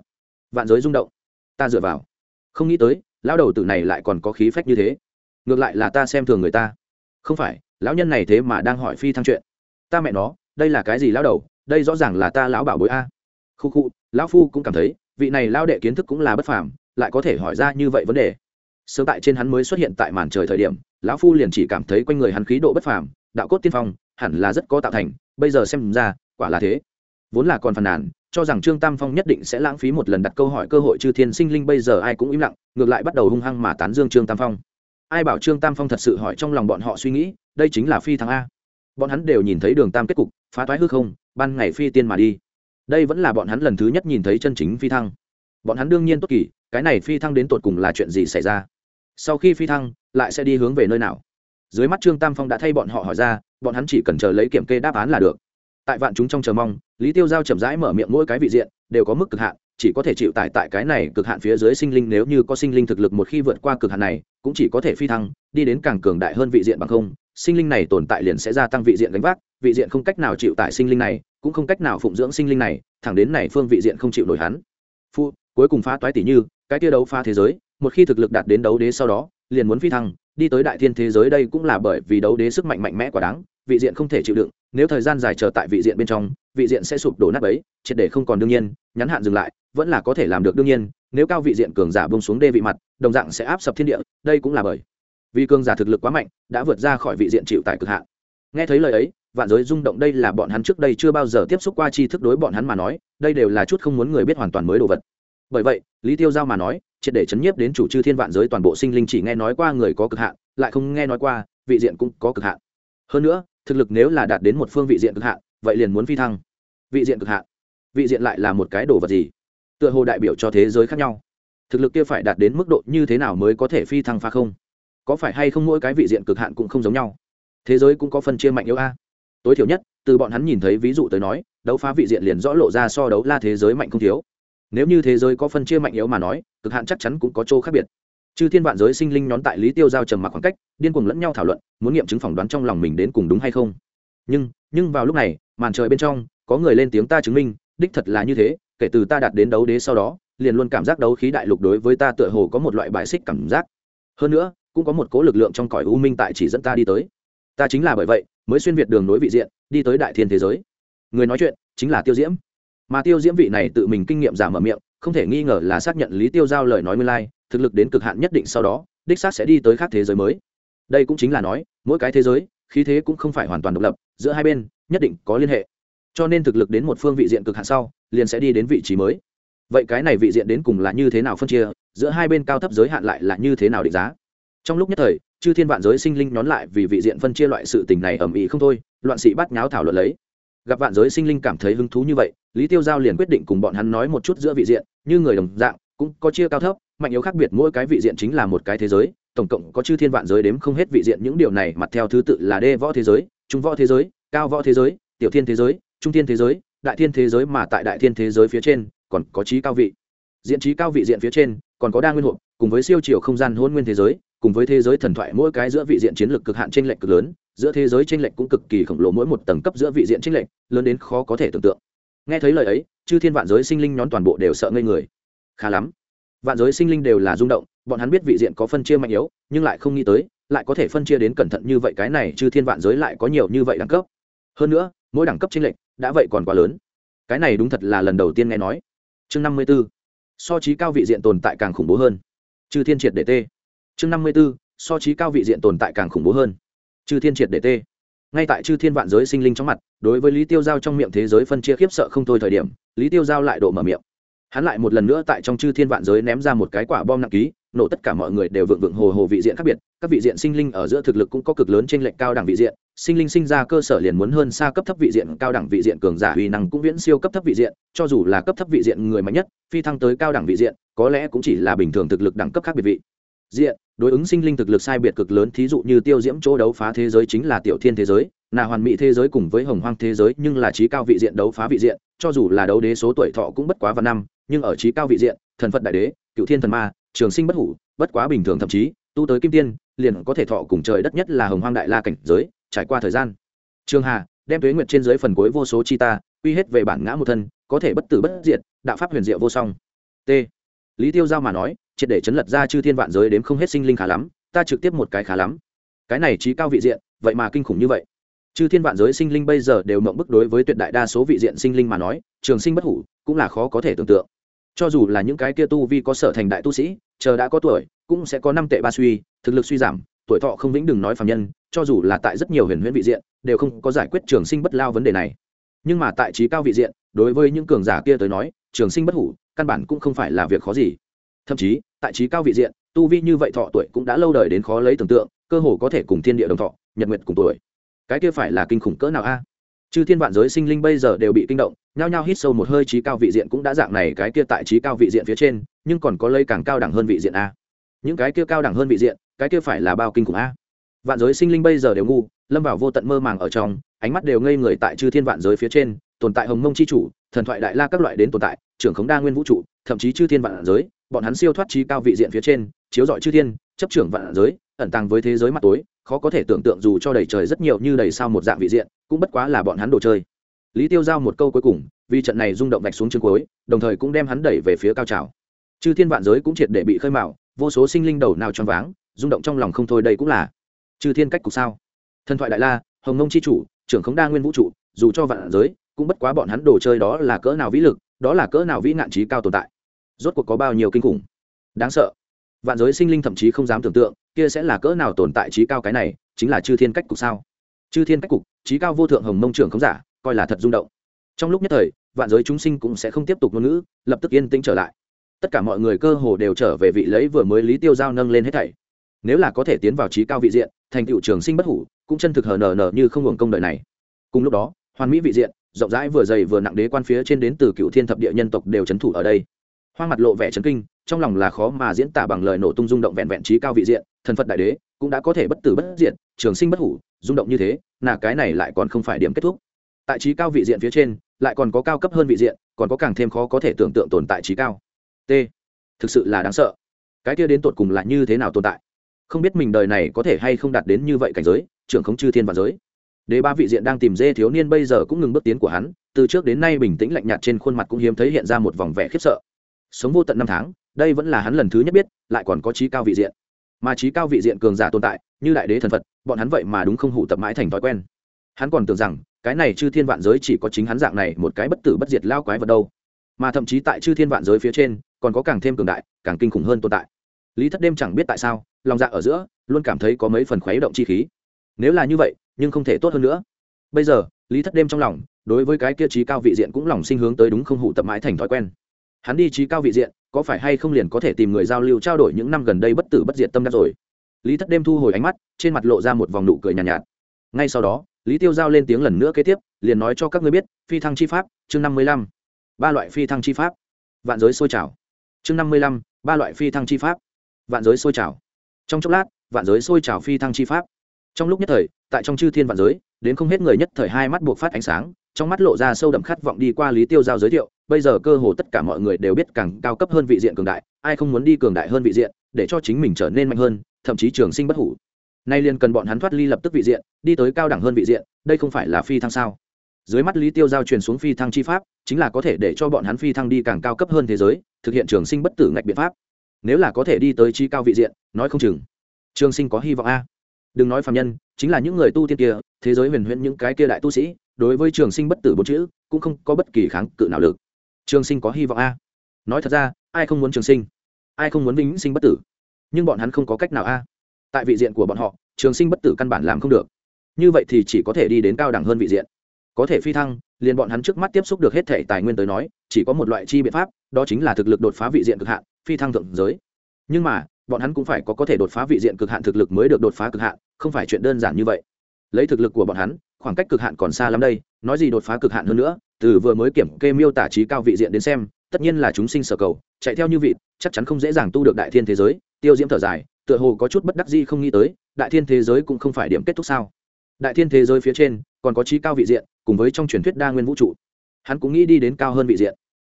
Vạn giới rung động. Ta dựa vào. Không nghĩ tới, lão đầu tử này lại còn có khí phách như thế. Ngược lại là ta xem thường người ta. Không phải, lão nhân này thế mà đang hỏi phi thăng chuyện. Ta mẹ nó, đây là cái gì lão đầu? Đây rõ ràng là ta lão bảo bối a. Khu khu, lão phu cũng cảm thấy vị này lao đệ kiến thức cũng là bất phàm, lại có thể hỏi ra như vậy vấn đề. Sớm tại trên hắn mới xuất hiện tại màn trời thời điểm, lão phu liền chỉ cảm thấy quanh người hắn khí độ bất phàm, đạo cốt tiên phong, hẳn là rất có tạo thành, bây giờ xem ra, quả là thế. Vốn là còn phàn nàn, cho rằng trương tam phong nhất định sẽ lãng phí một lần đặt câu hỏi cơ hội chư thiên sinh linh bây giờ ai cũng im lặng, ngược lại bắt đầu hung hăng mà tán dương trương tam phong. Ai bảo trương tam phong thật sự hỏi trong lòng bọn họ suy nghĩ, đây chính là phi thăng a. Bọn hắn đều nhìn thấy đường tam kết cục, phá toái hư không, ban ngày phi tiên mà đi đây vẫn là bọn hắn lần thứ nhất nhìn thấy chân chính phi thăng. Bọn hắn đương nhiên tốt kỳ, cái này phi thăng đến tột cùng là chuyện gì xảy ra? Sau khi phi thăng, lại sẽ đi hướng về nơi nào? Dưới mắt trương tam phong đã thay bọn họ hỏi ra, bọn hắn chỉ cần chờ lấy kiểm kê đáp án là được. Tại vạn chúng trong chờ mong, lý tiêu giao chậm rãi mở miệng mỗi cái vị diện, đều có mức cực hạn chỉ có thể chịu tải tại cái này cực hạn phía dưới sinh linh nếu như có sinh linh thực lực một khi vượt qua cực hạn này, cũng chỉ có thể phi thăng, đi đến càng cường đại hơn vị diện bằng không. Sinh linh này tồn tại liền sẽ gia tăng vị diện gánh vác, vị diện không cách nào chịu tải sinh linh này, cũng không cách nào phụng dưỡng sinh linh này, thẳng đến này phương vị diện không chịu nổi hắn. Phu, cuối cùng phá toái tỷ như, cái tia đấu phá thế giới, một khi thực lực đạt đến đấu đế sau đó, liền muốn phi thăng, đi tới đại thiên thế giới đây cũng là bởi vì đấu đế sức mạnh mạnh mẽ quá đáng, vị diện không thể chịu đựng, nếu thời gian dài chờ tại vị diện bên trong, vị diện sẽ sụp đổ nát ấy triệt để không còn đương nhiên nhắn hạn dừng lại, vẫn là có thể làm được đương nhiên, nếu cao vị diện cường giả bông xuống đê vị mặt, đồng dạng sẽ áp sập thiên địa, đây cũng là bởi vì cường giả thực lực quá mạnh, đã vượt ra khỏi vị diện chịu tại cực hạn. Nghe thấy lời ấy, vạn giới rung động đây là bọn hắn trước đây chưa bao giờ tiếp xúc qua tri thức đối bọn hắn mà nói, đây đều là chút không muốn người biết hoàn toàn mới đồ vật. Bởi vậy, lý tiêu giao mà nói, triệt để chấn nhiếp đến chủ chư thiên vạn giới toàn bộ sinh linh chỉ nghe nói qua người có cực hạn, lại không nghe nói qua, vị diện cũng có cực hạn. Hơn nữa, thực lực nếu là đạt đến một phương vị diện cực hạn, vậy liền muốn phi thăng. Vị diện cực hạn vị diện lại là một cái đồ vật gì? Tựa hồ đại biểu cho thế giới khác nhau. Thực lực kia phải đạt đến mức độ như thế nào mới có thể phi thăng pha không? Có phải hay không mỗi cái vị diện cực hạn cũng không giống nhau? Thế giới cũng có phân chia mạnh yếu a. Tối thiểu nhất, từ bọn hắn nhìn thấy ví dụ tới nói, đấu phá vị diện liền rõ lộ ra so đấu la thế giới mạnh không thiếu. Nếu như thế giới có phân chia mạnh yếu mà nói, cực hạn chắc chắn cũng có chỗ khác biệt. Chư thiên vạn giới sinh linh nhón tại lý tiêu giao trầm mặc khoảng cách, điên cuồng lẫn nhau thảo luận, muốn nghiệm chứng phỏng đoán trong lòng mình đến cùng đúng hay không. Nhưng nhưng vào lúc này, màn trời bên trong, có người lên tiếng ta chứng minh đích thật là như thế, kể từ ta đạt đến đấu đế sau đó, liền luôn cảm giác đấu khí đại lục đối với ta tựa hồ có một loại bài xích cảm giác. Hơn nữa, cũng có một cố lực lượng trong cõi u minh tại chỉ dẫn ta đi tới. Ta chính là bởi vậy, mới xuyên việt đường nối vị diện, đi tới đại thiên thế giới. Người nói chuyện, chính là tiêu diễm. Mà tiêu diễm vị này tự mình kinh nghiệm giảm mở miệng, không thể nghi ngờ là xác nhận lý tiêu giao lời nói nguyên lai, thực lực đến cực hạn nhất định sau đó, đích xác sẽ đi tới khác thế giới mới. Đây cũng chính là nói, mỗi cái thế giới, khí thế cũng không phải hoàn toàn độc lập, giữa hai bên, nhất định có liên hệ cho nên thực lực đến một phương vị diện cực hạn sau, liền sẽ đi đến vị trí mới. Vậy cái này vị diện đến cùng là như thế nào phân chia, giữa hai bên cao thấp giới hạn lại là như thế nào định giá? Trong lúc nhất thời, chư thiên vạn giới sinh linh nhón lại vì vị diện phân chia loại sự tình này ầm ĩ không thôi, loạn sĩ bắt nháo thảo luận lấy. Gặp vạn giới sinh linh cảm thấy hứng thú như vậy, lý tiêu giao liền quyết định cùng bọn hắn nói một chút giữa vị diện, như người đồng dạng, cũng có chia cao thấp, mạnh yếu khác biệt mỗi cái vị diện chính là một cái thế giới, tổng cộng có chư thiên vạn giới đếm không hết vị diện, những điều này mặt theo thứ tự là đê võ thế giới, trung võ thế giới, cao võ thế giới, tiểu thiên thế giới trung thiên thế giới, đại thiên thế giới mà tại đại thiên thế giới phía trên, còn có trí cao vị. Diện trí cao vị diện phía trên, còn có đa nguyên hộp, cùng với siêu chiều không gian hôn nguyên thế giới, cùng với thế giới thần thoại mỗi cái giữa vị diện chiến lược cực hạn trên lệnh cực lớn, giữa thế giới tranh lệch cũng cực kỳ khổng lồ mỗi một tầng cấp giữa vị diện tranh lệch, lớn đến khó có thể tưởng tượng. Nghe thấy lời ấy, chư thiên vạn giới sinh linh nhón toàn bộ đều sợ ngây người. Khá lắm. Vạn giới sinh linh đều là rung động, bọn hắn biết vị diện có phân chia mạnh yếu, nhưng lại không nghĩ tới, lại có thể phân chia đến cẩn thận như vậy cái này chư thiên vạn giới lại có nhiều như vậy đẳng cấp. Hơn nữa, mỗi đẳng cấp tranh lệch đã vậy còn quá lớn. Cái này đúng thật là lần đầu tiên nghe nói. Chương năm mươi b ố so trí cao vị diện tồn tại càng khủng bố hơn. Chư thiên triệt để tê. Chương năm mươi b ố so trí cao vị diện tồn tại càng khủng bố hơn. Chư thiên triệt để tê. Ngay tại chư thiên vạn giới sinh linh trong mặt, đối với lý tiêu giao trong miệng thế giới phân chia khiếp sợ không thôi thời điểm, lý tiêu giao lại độ mở miệng. Hắn lại một lần nữa tại trong chư thiên vạn giới ném ra một cái quả bom nặng ký nổ tất cả mọi người đều vượng vượng hồ hồ vị diện khác biệt, các vị diện sinh linh ở giữa thực lực cũng có cực lớn trên lệnh cao đẳng vị diện, sinh linh sinh ra cơ sở liền muốn hơn xa cấp thấp vị diện, cao đẳng vị diện cường giả uy năng cũng viễn siêu cấp thấp vị diện, cho dù là cấp thấp vị diện người mạnh nhất, phi thăng tới cao đẳng vị diện, có lẽ cũng chỉ là bình thường thực lực đẳng cấp khác biệt vị. Diện, đối ứng sinh linh thực lực sai biệt cực lớn, thí dụ như tiêu diễm chỗ đấu phá thế giới chính là tiểu thiên thế giới là hoàn mỹ thế giới cùng với hồng hoang thế giới, nhưng là trí cao vị diện đấu phá vị diện, cho dù là đấu đế số tuổi thọ cũng bất quá vào năm, nhưng ở trí cao vị diện, thần phật đại đế, cựu thiên thần ma trường sinh bất hủ, bất quá bình thường thậm chí, tu tới kim tiên, liền có thể thọ cùng trời đất nhất là hồng hoang đại la cảnh giới, trải qua thời gian. Trường hà, đem tuế nguyệt trên dưới phần cuối vô số chi ta uy hết về bản ngã một thân, có thể bất tử bất diệt, đạo pháp huyền diệu vô song. T. Lý tiêu giao mà nói, triệt để chấn lật ra chư thiên vạn giới đến không hết sinh linh khá lắm, ta trực tiếp một cái khá lắm. Cái này trí cao vị diện, vậy mà kinh khủng như vậy. Chư thiên vạn giới sinh linh bây giờ đều mộng bức đối với tuyệt đại đa số vị diện sinh linh mà nói, trường sinh bất hủ cũng là khó có thể tưởng tượng cho dù là những cái kia tu vi có sở thành đại tu sĩ, chờ đã có tuổi, cũng sẽ có năm tệ ba suy, thực lực suy giảm, tuổi thọ không vĩnh đừng nói phạm nhân, cho dù là tại rất nhiều huyền huyễn vị diện, đều không có giải quyết trường sinh bất lao vấn đề này. Nhưng mà tại trí cao vị diện, đối với những cường giả kia tới nói, trường sinh bất hủ, căn bản cũng không phải là việc khó gì. Thậm chí, tại trí cao vị diện, tu vi như vậy thọ tuổi cũng đã lâu đời đến khó lấy tưởng tượng, cơ hồ có thể cùng thiên địa đồng thọ, nhật nguyệt cùng tuổi. Cái kia phải là kinh khủng cỡ nào a? Chư thiên vạn giới sinh linh bây giờ đều bị kinh động, nhao nhao hít sâu một hơi trí cao vị diện cũng đã dạng này cái kia tại trí cao vị diện phía trên, nhưng còn có lây càng cao đẳng hơn vị diện a. Những cái kia cao đẳng hơn vị diện, cái kia phải là bao kinh khủng a. Vạn giới sinh linh bây giờ đều ngu, lâm vào vô tận mơ màng ở trong, ánh mắt đều ngây người tại chư thiên vạn giới phía trên, tồn tại hồng mông c h i chủ, thần thoại đại la các loại đến tồn tại, trưởng khống đa nguyên vũ trụ, thậm chí chư thiên vạn giới, bọn hắn siêu thoát trí cao vị diện phía trên chiếu dọi chư thiên, chấp trưởng vạn giới, ẩn tàng với thế giới mặt tối, khó có thể tưởng tượng dù cho đầy trời rất nhiều như đầy sao một dạng vị diện, cũng bất quá là bọn hắn đồ chơi. Lý tiêu giao một câu cuối cùng, vì trận này rung động vạch xuống chương cuối, đồng thời cũng đem hắn đẩy về phía cao trào. Chư thiên vạn giới cũng triệt để bị khơi mạo vô số sinh linh đầu nào choáng váng, rung động trong lòng không thôi đây cũng là. Chư thiên cách cục sao? Thần thoại đại la, hồng ngông c h i chủ, trưởng khống đa nguyên vũ trụ, dù cho vạn giới, cũng bất quá bọn hắn đồ chơi đó là cỡ nào vĩ lực, đó là cỡ nào vĩ nạn trí cao tồn tại. Rốt cuộc có bao nhiêu kinh khủng? Đáng sợ vạn giới sinh linh thậm chí không dám tưởng tượng, kia sẽ là cỡ nào tồn tại trí cao cái này, chính là chư thiên cách cục sao? Chư thiên cách cục, trí cao vô thượng hồng mông trưởng không giả, coi là thật rung động. Trong lúc nhất thời, vạn giới chúng sinh cũng sẽ không tiếp tục ngôn ngữ, lập tức yên tĩnh trở lại. Tất cả mọi người cơ hồ đều trở về vị lấy vừa mới lý tiêu giao nâng lên hết thảy. Nếu là có thể tiến vào trí cao vị diện, thành tựu trường sinh bất hủ, cũng chân thực hờ nờ nờ như không hưởng công đời này. Cùng lúc đó, hoàn mỹ vị diện, rộng rãi vừa dày vừa nặng đế quan phía trên đến từ cựu thiên thập địa nhân tộc đều trấn thủ ở đây hoa mặt lộ vẻ chấn kinh, trong lòng là khó mà diễn tả bằng lời nổ tung rung động vẹn vẹn trí cao vị diện, thần phật đại đế cũng đã có thể bất tử bất diện trường sinh bất hủ, rung động như thế là cái này lại còn không phải điểm kết thúc. Tại trí cao vị diện phía trên, lại còn có cao cấp hơn vị diện, còn có càng thêm khó có thể tưởng tượng tồn tại trí cao. T. Thực sự là đáng sợ. Cái kia đến tột cùng là như thế nào tồn tại? Không biết mình đời này có thể hay không đạt đến như vậy cảnh giới, trưởng không chư thiên và giới. Đế ba vị diện đang tìm dê thiếu niên bây giờ cũng ngừng bước tiến của hắn, từ trước đến nay bình tĩnh lạnh nhạt trên khuôn mặt cũng hiếm thấy hiện ra một vòng vẻ khiếp sợ sống vô tận năm tháng, đây vẫn là hắn lần thứ nhất biết, lại còn có trí cao vị diện. Mà trí cao vị diện cường giả tồn tại, như đại đế thần phật, bọn hắn vậy mà đúng không hủ tập mãi thành thói quen. Hắn còn tưởng rằng, cái này chư thiên vạn giới chỉ có chính hắn dạng này một cái bất tử bất diệt lao quái vật đâu. Mà thậm chí tại chư thiên vạn giới phía trên, còn có càng thêm cường đại, càng kinh khủng hơn tồn tại. Lý thất đêm chẳng biết tại sao, lòng dạ ở giữa, luôn cảm thấy có mấy phần khuấy động chi khí. Nếu là như vậy, nhưng không thể tốt hơn nữa. Bây giờ, lý thất đêm trong lòng, đối với cái kia trí cao vị diện cũng lòng sinh hướng tới đúng không hủ tập mãi thành thói quen hắn đi trí cao vị diện có phải hay không liền có thể tìm người giao lưu trao đổi những năm gần đây bất tử bất diệt tâm đắc rồi? Lý thất đêm thu hồi ánh mắt trên mặt lộ ra một vòng nụ cười nhàn nhạt, nhạt. Ngay sau đó lý tiêu giao lên tiếng lần nữa kế tiếp liền nói cho các ngươi biết phi thăng chi pháp chương năm mươi lăm. Ba loại phi thăng chi pháp. Vạn giới sôi trào. Chương năm mươi lăm ba loại phi thăng chi pháp. Vạn giới sôi trào. Trong chốc lát vạn giới sôi trào phi thăng chi pháp. Trong lúc nhất thời tại trong chư thiên vạn giới đến không hết người nhất thời hai mắt buộc phát ánh sáng trong mắt lộ ra sâu đậm khát vọng đi qua lý tiêu giao giới thiệu, bây giờ cơ hồ tất cả mọi người đều biết càng cao cấp hơn vị diện cường đại, ai không muốn đi cường đại hơn vị diện, để cho chính mình trở nên mạnh hơn, thậm chí trường sinh bất hủ. Nay liền cần bọn hắn thoát ly lập tức vị diện, đi tới cao đẳng hơn vị diện, đây không phải là phi thăng sao? Dưới mắt lý tiêu giao truyền xuống phi thăng chi pháp, chính là có thể để cho bọn hắn phi thăng đi càng cao cấp hơn thế giới, thực hiện trường sinh bất tử ngạch biện pháp. Nếu là có thể đi tới chi cao vị diện, nói không chừng. Trường sinh có hy vọng a. Đừng nói phạm nhân, chính là những người tu tiên kia thế giới huyền huyễn những cái kia đại tu sĩ, đối với trường sinh bất tử bốn chữ, cũng không có bất kỳ kháng cự nào lực. Trường sinh có hy vọng a? Nói thật ra, ai không muốn trường sinh? Ai không muốn vĩnh sinh bất tử? Nhưng bọn hắn không có cách nào a? Tại vị diện của bọn họ, trường sinh bất tử căn bản làm không được. Như vậy thì chỉ có thể đi đến cao đẳng hơn vị diện. Có thể phi thăng, liền bọn hắn trước mắt tiếp xúc được hết thể tài nguyên tới nói, chỉ có một loại chi biện pháp, đó chính là thực lực đột phá vị diện cực hạn, phi thăng thượng giới. Nhưng mà, bọn hắn cũng phải có có thể đột phá vị diện cực hạn thực lực mới được đột phá cực hạn, không phải chuyện đơn giản như vậy lấy thực lực của bọn hắn, khoảng cách cực hạn còn xa lắm đây, nói gì đột phá cực hạn hơn nữa, từ vừa mới kiểm kê miêu tả trí cao vị diện đến xem, tất nhiên là chúng sinh sở cầu, chạy theo như vị chắc chắn không dễ dàng tu được đại thiên thế giới, tiêu diễm thở dài, tựa hồ có chút bất đắc di không nghĩ tới, đại thiên thế giới cũng không phải điểm kết thúc sao. Đại thiên thế giới phía trên, còn có trí cao vị diện, cùng với trong truyền thuyết đa nguyên vũ trụ. Hắn cũng nghĩ đi đến cao hơn vị diện.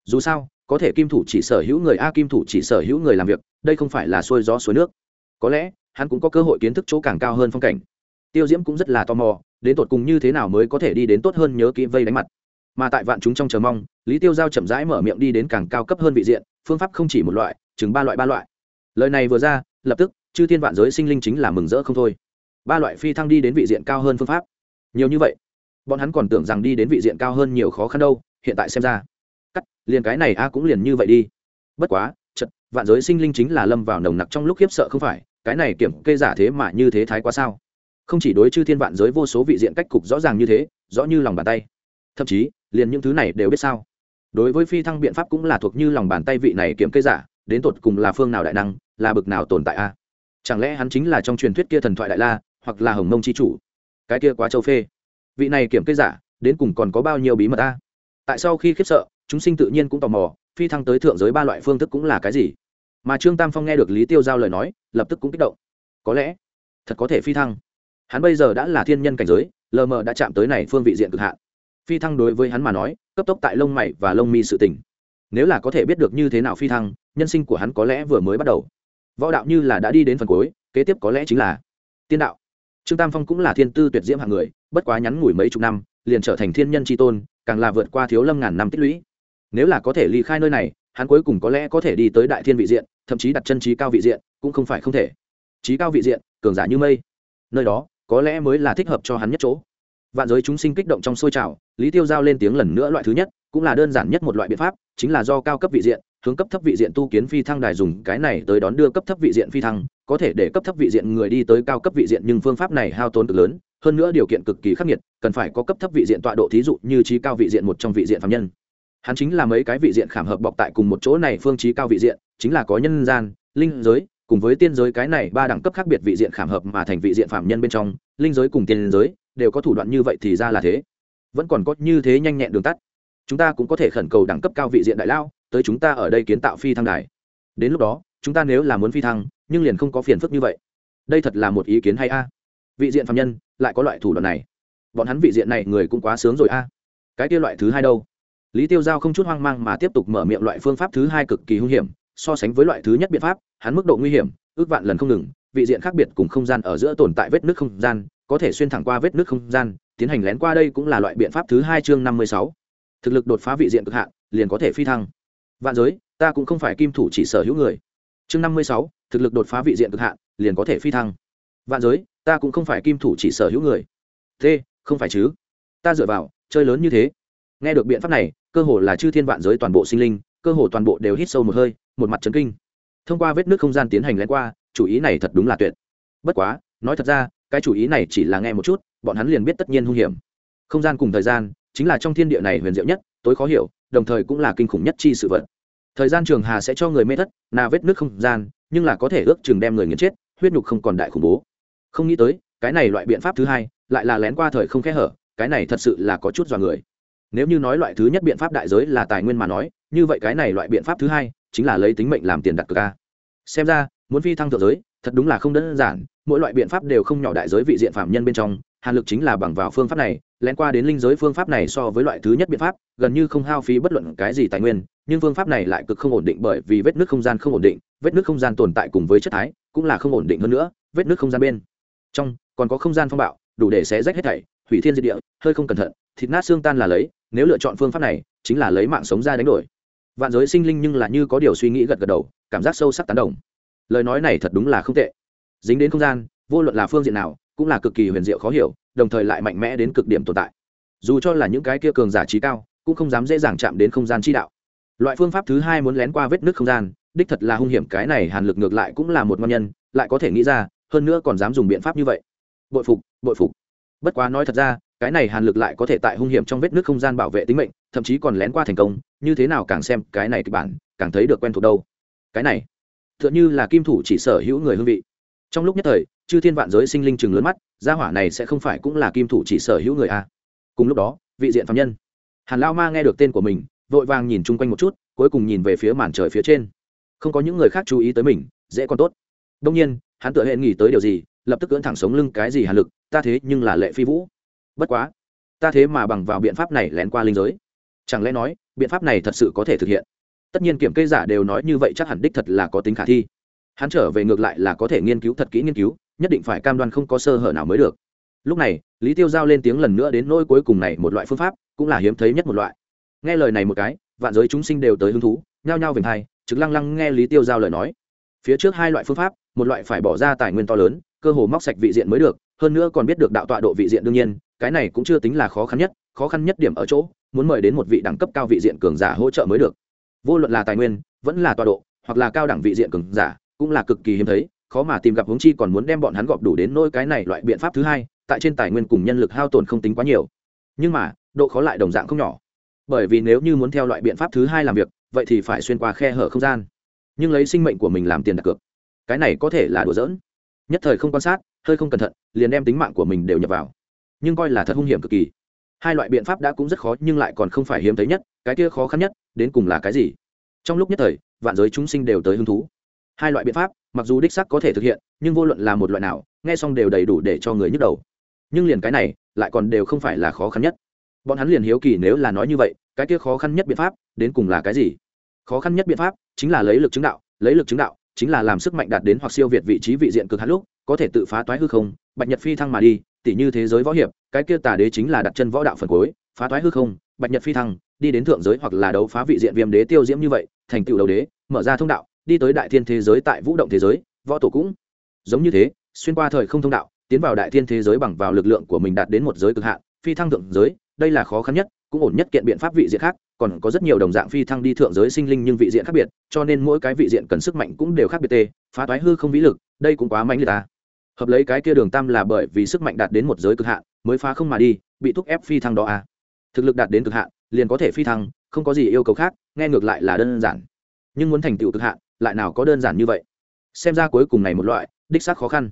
Dù sao, có thể kim thủ chỉ sở hữu người a, kim thủ chỉ sở hữu người làm việc, đây không phải là xuôi gió suối nước. Có lẽ, hắn cũng có cơ hội kiến thức chỗ càng cao hơn phong cảnh tiêu diễm cũng rất là tò mò, đến tột cùng như thế nào mới có thể đi đến tốt hơn nhớ kỹ vây đánh mặt. Mà tại vạn chúng trong chờ mong, lý tiêu giao chậm rãi mở miệng đi đến càng cao cấp hơn vị diện, phương pháp không chỉ một loại, chừng ba loại ba loại. Lời này vừa ra, lập tức, chư thiên vạn giới sinh linh chính là mừng rỡ không thôi. Ba loại phi thăng đi đến vị diện cao hơn phương pháp. Nhiều như vậy, bọn hắn còn tưởng rằng đi đến vị diện cao hơn nhiều khó khăn đâu, hiện tại xem ra. Cắt, liền cái này a cũng liền như vậy đi. Bất quá chật vạn giới sinh linh chính là lâm vào nồng nặc trong lúc khiếp sợ không phải, cái này kiểm kê giả thế mà như thế thái quá sao? Không chỉ đối chư thiên vạn giới vô số vị diện cách cục rõ ràng như thế, rõ như lòng bàn tay. Thậm chí, liền những thứ này đều biết sao. Đối với phi thăng biện pháp cũng là thuộc như lòng bàn tay vị này kiểm kê giả, đến tột cùng là phương nào đại năng, là bực nào tồn tại a? Chẳng lẽ hắn chính là trong truyền thuyết kia thần thoại đại la, hoặc là hồng mông c h i chủ? Cái kia quá châu phê. Vị này kiểm kê giả, đến cùng còn có bao nhiêu bí mật a? Tại sau khi khiếp sợ, chúng sinh tự nhiên cũng tò mò, phi thăng tới thượng giới ba loại phương thức cũng là cái gì? Mà trương tam phong nghe được lý tiêu giao lời nói, lập tức cũng kích động. Có lẽ, thật có thể phi thăng hắn bây giờ đã là thiên nhân cảnh giới, lờ mờ đã chạm tới này phương vị diện cực hạn. Phi thăng đối với hắn mà nói, cấp tốc tại lông mày và lông mi sự tình nếu là có thể biết được như thế nào phi thăng, nhân sinh của hắn có lẽ vừa mới bắt đầu. Võ đạo như là đã đi đến phần cuối, kế tiếp có lẽ chính là tiên đạo. Trương tam phong cũng là thiên tư tuyệt diễm hạng người, bất quá nhắn ngủi mấy chục năm, liền trở thành thiên nhân tri tôn, càng là vượt qua thiếu lâm ngàn năm tích lũy. Nếu là có thể ly khai nơi này, hắn cuối cùng có lẽ có thể đi tới đại thiên vị diện, thậm chí đặt chân trí cao vị diện, cũng không phải không thể. Trí cao vị diện, cường giả như mây. Nơi đó có lẽ mới là thích hợp cho hắn nhất chỗ. Vạn giới chúng sinh kích động trong sôi trào, lý tiêu giao lên tiếng lần nữa loại thứ nhất, cũng là đơn giản nhất một loại biện pháp, chính là do cao cấp vị diện, hướng cấp thấp vị diện tu kiến phi thăng đài dùng cái này tới đón đưa cấp thấp vị diện phi thăng, có thể để cấp thấp vị diện người đi tới cao cấp vị diện nhưng phương pháp này hao tốn cực lớn, hơn nữa điều kiện cực kỳ khắc nghiệt, cần phải có cấp thấp vị diện tọa độ thí dụ như trí cao vị diện một trong vị diện phạm nhân. Hắn chính là mấy cái vị diện khảm hợp bọc tại cùng một chỗ này, phương trí cao vị diện, chính là có nhân gian, linh giới cùng với tiên giới cái này ba đẳng cấp khác biệt vị diện khảm hợp mà thành vị diện phạm nhân bên trong, linh giới cùng tiên giới đều có thủ đoạn như vậy thì ra là thế. Vẫn còn có như thế nhanh nhẹn đường tắt. Chúng ta cũng có thể khẩn cầu đẳng cấp cao vị diện đại lao, tới chúng ta ở đây kiến tạo phi thăng đài. Đến lúc đó, chúng ta nếu là muốn phi thăng, nhưng liền không có phiền phức như vậy. Đây thật là một ý kiến hay a. Vị diện phạm nhân lại có loại thủ đoạn này. Bọn hắn vị diện này người cũng quá sướng rồi a. Cái kia loại thứ hai đâu? Lý tiêu giao không chút hoang mang mà tiếp tục mở miệng loại phương pháp thứ hai cực kỳ hung hiểm so sánh với loại thứ nhất biện pháp, hắn mức độ nguy hiểm, ước vạn lần không ngừng, vị diện khác biệt cùng không gian ở giữa tồn tại vết nước không gian, có thể xuyên thẳng qua vết nước không gian, tiến hành lén qua đây cũng là loại biện pháp thứ hai chương năm mươi sáu. Thực lực đột phá vị diện cực hạn, liền có thể phi thăng. Vạn giới, ta cũng không phải kim thủ chỉ sở hữu người. Chương năm mươi sáu, thực lực đột phá vị diện cực hạn, liền có thể phi thăng. Vạn giới, ta cũng không phải kim thủ chỉ sở hữu người. T không phải chứ? Ta dựa vào, chơi lớn như thế. Nghe được biện pháp này, cơ hồ là chư thiên vạn giới toàn bộ sinh linh, cơ hồ toàn bộ đều hít sâu một hơi một mặt chấn kinh. Thông qua vết nước không gian tiến hành lén qua, chủ ý này thật đúng là tuyệt. Bất quá, nói thật ra, cái chủ ý này chỉ là nghe một chút, bọn hắn liền biết tất nhiên hung hiểm. Không gian cùng thời gian, chính là trong thiên địa này huyền diệu nhất, tối khó hiểu, đồng thời cũng là kinh khủng nhất chi sự vật. Thời gian trường hà sẽ cho người mê thất, là vết nước không gian, nhưng là có thể ước chừng đem người nghiền chết, huyết nhục không còn đại khủng bố. Không nghĩ tới, cái này loại biện pháp thứ hai, lại là lén qua thời không khe hở, cái này thật sự là có chút dọa người. Nếu như nói loại thứ nhất biện pháp đại giới là tài nguyên mà nói, như vậy cái này loại biện pháp thứ hai chính là lấy tính mệnh làm tiền đặt cược a. Xem ra, muốn phi thăng thượng giới, thật đúng là không đơn giản, mỗi loại biện pháp đều không nhỏ đại giới vị diện phạm nhân bên trong, hàn lực chính là bằng vào phương pháp này, lén qua đến linh giới phương pháp này so với loại thứ nhất biện pháp, gần như không hao phí bất luận cái gì tài nguyên, nhưng phương pháp này lại cực không ổn định bởi vì vết nước không gian không ổn định, vết nước không gian tồn tại cùng với chất thái, cũng là không ổn định hơn nữa, vết nước không gian bên trong còn có không gian phong bạo, đủ để xé rách hết thảy, hủy thiên diệt địa, hơi không cẩn thận, thịt nát xương tan là lấy, nếu lựa chọn phương pháp này, chính là lấy mạng sống ra đánh đổi vạn giới sinh linh nhưng là như có điều suy nghĩ gật gật đầu, cảm giác sâu sắc tán đồng. Lời nói này thật đúng là không tệ. Dính đến không gian, vô luận là phương diện nào, cũng là cực kỳ huyền diệu khó hiểu, đồng thời lại mạnh mẽ đến cực điểm tồn tại. Dù cho là những cái kia cường giả trí cao, cũng không dám dễ dàng chạm đến không gian chi đạo. Loại phương pháp thứ hai muốn lén qua vết nước không gian, đích thật là hung hiểm, cái này hàn lực ngược lại cũng là một ngon nhân, lại có thể nghĩ ra, hơn nữa còn dám dùng biện pháp như vậy. Bội phục bội phục. Bất quá nói thật ra, cái này hàn lực lại có thể tại hung hiểm trong vết nước không gian bảo vệ tính mệnh, thậm chí còn lén qua thành công như thế nào càng xem cái này kịch bản, càng thấy được quen thuộc đâu? Cái này t h ư ợ n h ư là kim thủ chỉ sở hữu người hương vị. Trong lúc nhất thời, chư thiên vạn giới sinh linh chừng lớn mắt, gia hỏa này sẽ không phải cũng là kim thủ chỉ sở hữu người a cùng lúc đó, vị diện phạm nhân. Hàn lao ma nghe được tên của mình, vội vàng nhìn chung quanh một chút, cuối cùng nhìn về phía màn trời phía trên. Không có những người khác chú ý tới mình, dễ còn tốt. Đông nhiên, hắn tự hệ nghĩ tới điều gì, lập tức cưỡn thẳng sống lưng cái gì hàn lực, ta thế nhưng là lệ phi vũ. Bất quá, ta thế mà bằng vào biện pháp này lén qua linh giới. Chẳng lẽ nói biện pháp này thật sự có thể thực hiện. Tất nhiên kiểm kê giả đều nói như vậy chắc hẳn đích thật là có tính khả thi. Hắn trở về ngược lại là có thể nghiên cứu thật kỹ nghiên cứu, nhất định phải cam đoan không có sơ hở nào mới được. Lúc này, lý tiêu giao lên tiếng lần nữa đến nỗi cuối cùng này một loại phương pháp, cũng là hiếm thấy nhất một loại. Nghe lời này một cái, vạn giới chúng sinh đều tới hứng thú, nhao nhao về thai chứng lăng lăng nghe lý tiêu giao lời nói. Phía trước hai loại phương pháp, một loại phải bỏ ra tài nguyên to lớn, cơ hồ móc sạch vị diện mới được hơn nữa còn biết được đạo tọa độ vị diện đương nhiên, cái này cũng chưa tính là khó khăn nhất, khó khăn nhất điểm ở chỗ, muốn mời đến một vị đẳng cấp cao vị diện cường giả hỗ trợ mới được. Vô luận là tài nguyên, vẫn là tọa độ, hoặc là cao đẳng vị diện cường giả, cũng là cực kỳ hiếm thấy, khó mà tìm gặp hướng chi còn muốn đem bọn hắn gọp đủ đến nỗi cái này loại biện pháp thứ hai, tại trên tài nguyên cùng nhân lực hao tổn không tính quá nhiều. Nhưng mà, độ khó lại đồng dạng không nhỏ. Bởi vì nếu như muốn theo loại biện pháp thứ hai làm việc, vậy thì phải xuyên qua khe hở không gian. Nhưng lấy sinh mệnh của mình làm tiền đặt cược, cái này có thể là đùa giỡn. Nhất thời không quan sát hơi không cẩn thận, liền đem tính mạng của mình đều nhập vào. Nhưng coi là thật hung hiểm cực kỳ. Hai loại biện pháp đã cũng rất khó, nhưng lại còn không phải hiếm thấy nhất, cái kia khó khăn nhất, đến cùng là cái gì? Trong lúc nhất thời, vạn giới chúng sinh đều tới hứng thú. Hai loại biện pháp, mặc dù đích sắc có thể thực hiện, nhưng vô luận là một loại nào, nghe xong đều đầy đủ để cho người nhức đầu. Nhưng liền cái này, lại còn đều không phải là khó khăn nhất. Bọn hắn liền hiếu kỳ nếu là nói như vậy, cái kia khó khăn nhất biện pháp, đến cùng là cái gì? Khó khăn nhất biện pháp chính là lấy lực chứng đạo, lấy lực chứng đạo chính là làm sức mạnh đạt đến hoặc siêu việt vị trí vị diện cực hạn lúc có thể tự phá toái hư không, bạch nhật phi thăng mà đi tỷ như thế giới võ hiệp, cái kia tà đế chính là đặt chân võ đạo phần cuối, phá toái hư không, bạch nhật phi thăng, đi đến thượng giới hoặc là đấu phá vị diện viêm đế tiêu diễm như vậy, thành tựu đầu đế, mở ra thông đạo, đi tới đại thiên thế giới tại vũ động thế giới, võ tổ cũng giống như thế, xuyên qua thời không thông đạo, tiến vào đại thiên thế giới bằng vào lực lượng của mình đạt đến một giới cực hạn, phi thăng thượng giới, đây là khó khăn nhất, cũng ổn nhất kiện biện pháp vị diện khác, còn có rất nhiều đồng dạng phi thăng đi thượng giới sinh linh nhưng vị diện khác biệt, cho nên mỗi cái vị diện cần sức mạnh cũng đều khác biệt tê, phá toái hư không vĩ lực, đây cũng quá mạnh người ta hợp lấy cái kia đường tam là bởi vì sức mạnh đạt đến một giới cực hạn, mới phá không mà đi, bị thúc ép phi thăng đó à. Thực lực đạt đến cực hạn, liền có thể phi thăng, không có gì yêu cầu khác, nghe ngược lại là đơn giản. Nhưng muốn thành tựu cực hạn, lại nào có đơn giản như vậy? Xem ra cuối cùng này một loại, đích xác khó khăn.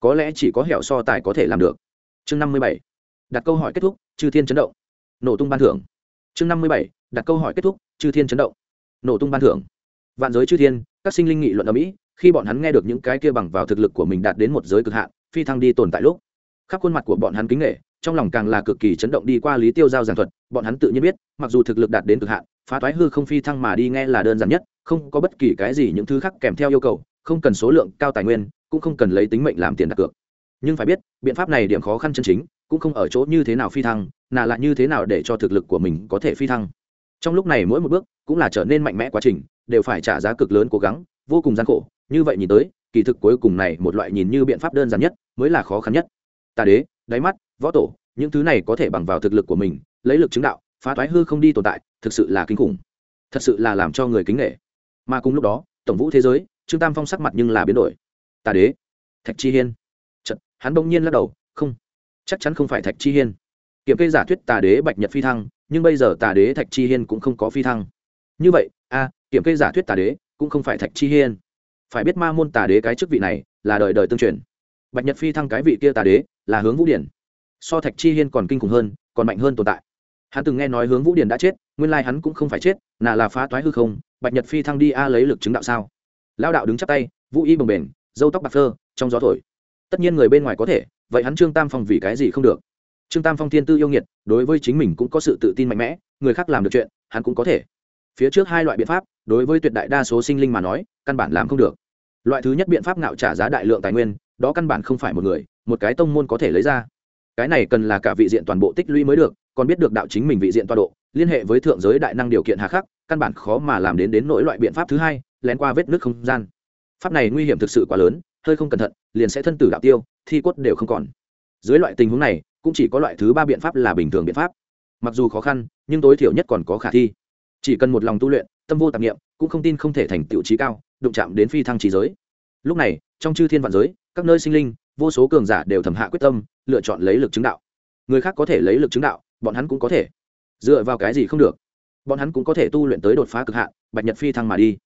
Có lẽ chỉ có hẻo so tài có thể làm được. Chương năm mươi bảy. Đặt câu hỏi kết thúc, chư thiên chấn động. Nổ tung ban thưởng. Chương năm mươi bảy. Đặt câu hỏi kết thúc, chư thiên chấn động. Nổ tung ban thưởng. Vạn giới chư thiên, các sinh linh nghị luận ở mỹ khi bọn hắn nghe được những cái kia bằng vào thực lực của mình đạt đến một giới cực hạn, phi thăng đi tồn tại lúc, khắp khuôn mặt của bọn hắn kính nghệ trong lòng càng là cực kỳ chấn động đi qua lý tiêu giao giảng thuật, bọn hắn tự nhiên biết, mặc dù thực lực đạt đến cực hạn, phá toái hư không phi thăng mà đi nghe là đơn giản nhất, không có bất kỳ cái gì những thứ khác kèm theo yêu cầu, không cần số lượng, cao tài nguyên, cũng không cần lấy tính mệnh làm tiền đặt cược. Nhưng phải biết, biện pháp này điểm khó khăn chân chính, cũng không ở chỗ như thế nào phi thăng nà lại như thế nào để cho thực lực của mình có thể phi thăng. Trong lúc này mỗi một bước cũng là trở nên mạnh mẽ quá trình, đều phải trả giá cực lớn cố gắng, vô cùng gian khổ như vậy nhìn tới kỳ thực cuối cùng này một loại nhìn như biện pháp đơn giản nhất mới là khó khăn nhất. Tà đế đáy mắt võ tổ những thứ này có thể bằng vào thực lực của mình lấy lực chứng đạo phá toái hư không đi tồn tại thực sự là kinh khủng. Thật sự là làm cho người kính nghệ mà cùng lúc đó tổng vũ thế giới trương tam phong sắc mặt nhưng là biến đổi. Tà đế thạch chi hiên. Chật, hắn bỗng nhiên lắc đầu không chắc chắn không phải thạch chi hiên. Kiểm kê giả thuyết tà đế bạch nhật phi thăng nhưng bây giờ tà đế thạch chi hiên cũng không có phi thăng. Như vậy a kiểm kê giả thuyết tà đế cũng không phải thạch chi hiên phải biết ma môn tà đế cái chức vị này là đời đời tương truyền. Bạch nhật phi thăng cái vị kia tà đế là hướng vũ điển. So thạch chi hiên còn kinh khủng hơn, còn mạnh hơn tồn tại. Hắn từng nghe nói hướng vũ điển đã chết, nguyên lai hắn cũng không phải chết nà là phá toái hư không, bạch nhật phi thăng đi a lấy lực chứng đạo sao? Lao đạo đứng chắp tay, vũ y bồng bềnh dâu tóc bạc phơ, trong gió thổi. Tất nhiên người bên ngoài có thể, vậy hắn trương tam phong vì cái gì không được? Trương tam phong thiên tư yêu nghiệt, đối với chính mình cũng có sự tự tin mạnh mẽ, người khác làm được chuyện, hắn cũng có thể. Phía trước hai loại biện pháp, đối với tuyệt đại đa số sinh linh mà nói, căn bản làm không được loại thứ nhất biện pháp ngạo trả giá đại lượng tài nguyên, đó căn bản không phải một người, một cái tông môn có thể lấy ra. Cái này cần là cả vị diện toàn bộ tích lũy mới được, còn biết được đạo chính mình vị diện toa độ, liên hệ với thượng giới đại năng điều kiện hà khắc, căn bản khó mà làm đến đến nỗi loại biện pháp thứ hai, lén qua vết nước không gian. Pháp này nguy hiểm thực sự quá lớn, hơi không cẩn thận, liền sẽ thân tử đạo tiêu, thi quất đều không còn. Dưới loại tình huống này, cũng chỉ có loại thứ ba biện pháp là bình thường biện pháp. Mặc dù khó khăn, nhưng tối thiểu nhất còn có khả thi. Chỉ cần một lòng tu luyện, tâm vô tạp nghiệm cũng không tin không thể thành tựu trí cao đụng chạm đến phi thăng trí giới. Lúc này, trong chư thiên vạn giới, các nơi sinh linh, vô số cường giả đều thầm hạ quyết tâm, lựa chọn lấy lực chứng đạo. Người khác có thể lấy lực chứng đạo, bọn hắn cũng có thể. Dựa vào cái gì không được? Bọn hắn cũng có thể tu luyện tới đột phá cực hạn, bạch nhật phi thăng mà đi.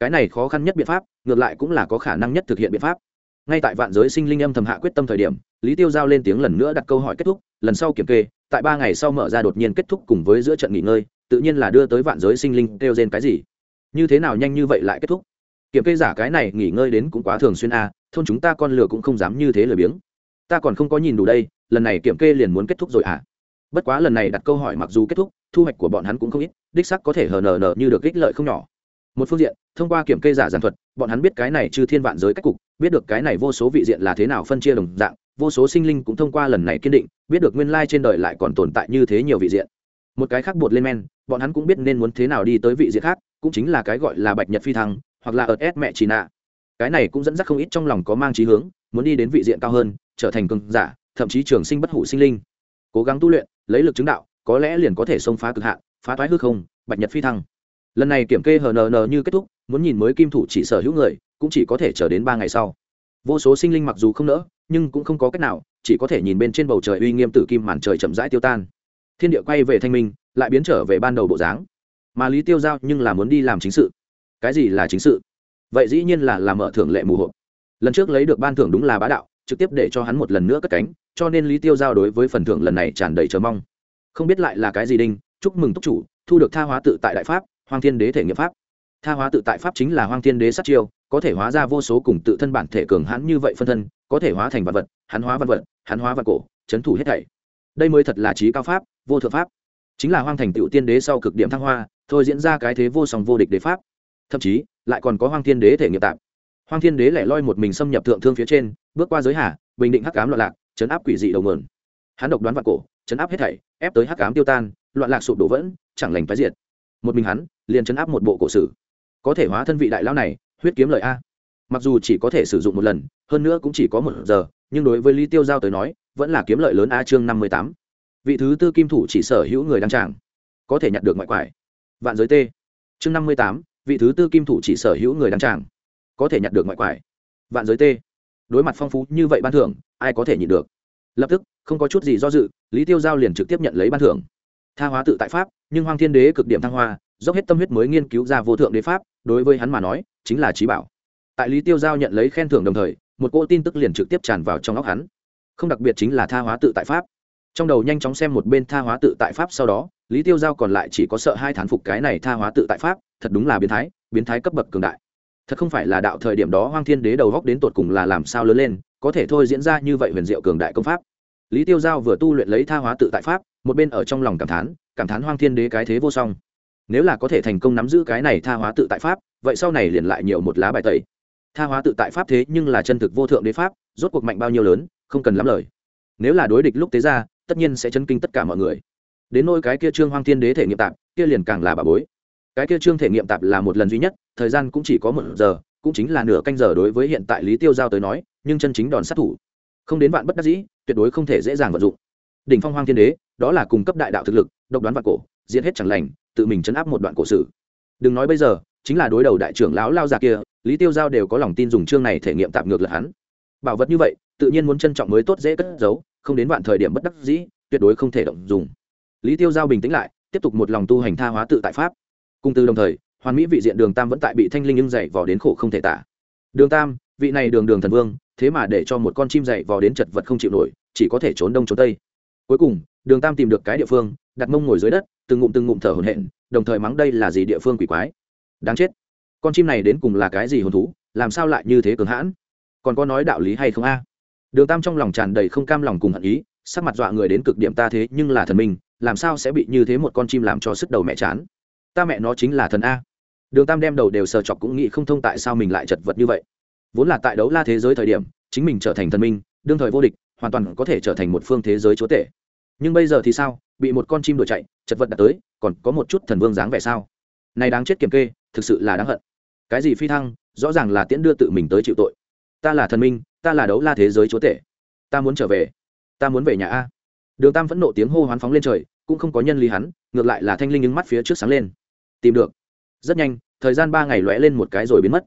Cái này khó khăn nhất biện pháp, ngược lại cũng là có khả năng nhất thực hiện biện pháp. Ngay tại vạn giới sinh linh âm thầm hạ quyết tâm thời điểm, lý tiêu giao lên tiếng lần nữa đặt câu hỏi kết thúc, lần sau kiểm kê, tại ba ngày sau mở ra đột nhiên kết thúc cùng với giữa trận nghỉ ngơi, tự nhiên là đưa tới vạn giới sinh linh kêu trên cái gì. Như thế nào nhanh như vậy lại kết thúc? Kiểm kê giả cái này nghỉ ngơi đến cũng quá thường xuyên a à, thôn chúng ta con lừa cũng không dám như thế lười biếng. Ta còn không có nhìn đủ đây lần này kiểm kê liền muốn kết thúc rồi à? Bất quá lần này đặt câu hỏi mặc dù kết thúc thu hoạch của bọn hắn cũng không ít đích sắc có thể hờ nờ nờ như được ích lợi không nhỏ. Một phương diện thông qua kiểm kê giả giản thuật bọn hắn biết cái này chư thiên vạn giới cách cục biết được cái này vô số vị diện là thế nào phân chia đồng dạng vô số sinh linh cũng thông qua lần này kiên định biết được nguyên lai trên đời lại còn tồn tại như thế nhiều vị diện. Một cái khác bột lên men bọn hắn cũng biết nên muốn thế nào đi tới vị diện khác cũng chính là cái gọi là bạch nhật phi thăng hoặc là ợt ép mẹ chỉ nạ. Cái này cũng dẫn dắt không ít trong lòng có mang trí hướng, muốn đi đến vị diện cao hơn, trở thành cường giả, thậm chí trường sinh bất hủ sinh linh. Cố gắng tu luyện, lấy lực chứng đạo, có lẽ liền có thể xông phá cực hạn, phá thoái hư không, bạch nhật phi thăng. Lần này kiểm kê hnn như kết thúc, muốn nhìn mới kim thủ chỉ sở hữu người, cũng chỉ có thể chờ đến ba ngày sau. Vô số sinh linh mặc dù không nỡ, nhưng cũng không có cách nào, chỉ có thể nhìn bên trên bầu trời uy nghiêm tử kim màn trời chậm rãi tiêu tan. Thiên địa quay về thanh minh, lại biến trở về ban đầu bộ dáng. Mà lý tiêu giao nhưng là muốn đi làm chính sự cái gì là chính sự? Vậy dĩ nhiên là làm mở thưởng lệ mù hộp. Lần trước lấy được ban thưởng đúng là bá đạo, trực tiếp để cho hắn một lần nữa cất cánh, cho nên lý tiêu giao đối với phần thưởng lần này tràn đầy chờ mong. Không biết lại là cái gì đinh, chúc mừng túc chủ, thu được tha hóa tự tại đại pháp hoàng thiên đế thể nghiệm pháp. Tha hóa tự tại pháp chính là hoàng thiên đế sát chiêu, có thể hóa ra vô số cùng tự thân bản thể cường hãn như vậy phân thân, có thể hóa thành vật vật, hắn hóa vật vật, hắn hóa vật cổ, chấn thủ hết thảy. Đây mới thật là trí cao pháp, vô thượng pháp. Chính là hoang thành tựu tiên đế sau cực điểm thăng hoa, thôi diễn ra cái thế vô song vô địch đế pháp thậm chí lại còn có hoang thiên đế thể nghiệp tạm hoang thiên đế lẻ loi một mình xâm nhập thượng thương phía trên, bước qua giới hà, bình định hắc cám loạn lạc, chấn áp quỷ dị đầu mườn hắn độc đoán vạn cổ, chấn áp hết thảy, ép tới hắc cám tiêu tan, loạn lạc sụp đổ vẫn, chẳng lành phái diệt. Một mình hắn, liền chấn áp một bộ cổ sử. Có thể hóa thân vị đại lão này, huyết kiếm lời a. Mặc dù chỉ có thể sử dụng một lần, hơn nữa cũng chỉ có một giờ, nhưng đối với lý tiêu giao tới nói, vẫn là kiếm lợi lớn a chương năm mươi tám. Vị thứ tư kim thủ chỉ sở hữu người đăng tràng, có thể nhặt được ngoại quải. Vạn giới t chương năm mươi tám vị thứ tư kim thủ chỉ sở hữu người đăng tràng, có thể nhặt được ngoại quải, vạn giới t đối mặt phong phú như vậy ban thưởng, ai có thể nhịn được? Lập tức, không có chút gì do dự, lý tiêu giao liền trực tiếp nhận lấy ban thưởng. Tha hóa tự tại pháp, nhưng hoàng thiên đế cực điểm thăng hoa, dốc hết tâm huyết mới nghiên cứu ra vô thượng đế pháp, đối với hắn mà nói, chính là trí bảo. Tại lý tiêu giao nhận lấy khen thưởng đồng thời, một cô tin tức liền trực tiếp tràn vào trong óc hắn. Không đặc biệt chính là tha hóa tự tại pháp. Trong đầu nhanh chóng xem một bên tha hóa tự tại pháp sau đó, lý tiêu giao còn lại chỉ có sợ hai thán phục cái này tha hóa tự tại pháp thật đúng là biến thái biến thái cấp bậc cường đại. Thật không phải là đạo thời điểm đó hoang thiên đế đầu góc đến tột cùng là làm sao lớn lên, có thể thôi diễn ra như vậy huyền diệu cường đại công pháp. Lý tiêu giao vừa tu luyện lấy tha hóa tự tại pháp, một bên ở trong lòng cảm thán cảm thán hoang thiên đế cái thế vô song. Nếu là có thể thành công nắm giữ cái này tha hóa tự tại pháp, vậy sau này liền lại nhiều một lá bài tẩy. Tha hóa tự tại pháp thế nhưng là chân thực vô thượng đế pháp, rốt cuộc mạnh bao nhiêu lớn, không cần lắm lời. Nếu là đối địch lúc tế ra, tất nhiên sẽ chấn kinh tất cả mọi người. Đến nôi cái kia trương hoang thiên đế thể nghiệm tạp kia liền càng là bà bối cái kia trương thể nghiệm tạp là một lần duy nhất, thời gian cũng chỉ có một giờ, cũng chính là nửa canh giờ đối với hiện tại lý tiêu giao tới nói, nhưng chân chính đòn sát thủ. Không đến vạn bất đắc dĩ, tuyệt đối không thể dễ dàng vận dụng. Đỉnh phong hoang thiên đế, đó là cung cấp đại đạo thực lực, độc đoán vạn cổ diễn hết chẳng lành, tự mình chấn áp một đoạn cổ sử. Đừng nói bây giờ, chính là đối đầu đại trưởng lão lao già kia, lý tiêu giao đều có lòng tin dùng chương này thể nghiệm tạm ngược lại hắn. Bảo vật như vậy, tự nhiên muốn trân trọng mới tốt dễ cất giấu, không đến vạn thời điểm bất đắc dĩ, tuyệt đối không thể động dùng. Lý tiêu giao bình tĩnh lại, tiếp tục một lòng tu hành tha hóa tự tại pháp cùng từ đồng thời, hoàn mỹ vị diện đường tam vẫn tại bị thanh linh nhưng dày vò đến khổ không thể tả. Đường tam, vị này đường đường thần vương, thế mà để cho một con chim dày vò đến chật vật không chịu nổi, chỉ có thể trốn đông trốn tây. Cuối cùng, đường tam tìm được cái địa phương, đặt mông ngồi dưới đất, từng ngụm từng ngụm thở hổn hển, đồng thời mắng đây là gì địa phương quỷ quái. Đáng chết. Con chim này đến cùng là cái gì hồn thú, làm sao lại như thế cường hãn? Còn có nói đạo lý hay không a? Đường tam trong lòng tràn đầy không cam lòng cùng hận ý, sắc mặt dọa người đến cực điểm ta thế nhưng là thần minh, làm sao sẽ bị như thế một con chim làm cho sức đầu mẹ chán? Ta mẹ nó chính là thần a. Đường tam đem đầu đều sờ chọc cũng nghĩ không thông tại sao mình lại chật vật như vậy. Vốn là tại đấu la thế giới thời điểm, chính mình trở thành thần minh, đương thời vô địch, hoàn toàn có thể trở thành một phương thế giới chúa tể. Nhưng bây giờ thì sao? Bị một con chim đuổi chạy, chật vật đặt tới, còn có một chút thần vương dáng vẻ sao? Này đáng chết kiểm kê, thực sự là đáng hận. Cái gì phi thăng, rõ ràng là tiễn đưa tự mình tới chịu tội. Ta là thần minh, ta là đấu la thế giới chúa tể. Ta muốn trở về. Ta muốn về nhà a. Đường tam vẫn nộ tiếng hô hoán phóng lên trời, cũng không có nhân lý hắn, ngược lại là thanh linh ứng mắt phía trước sáng lên tìm được. Rất nhanh, thời gian ba ngày lóe lên một cái rồi biến mất.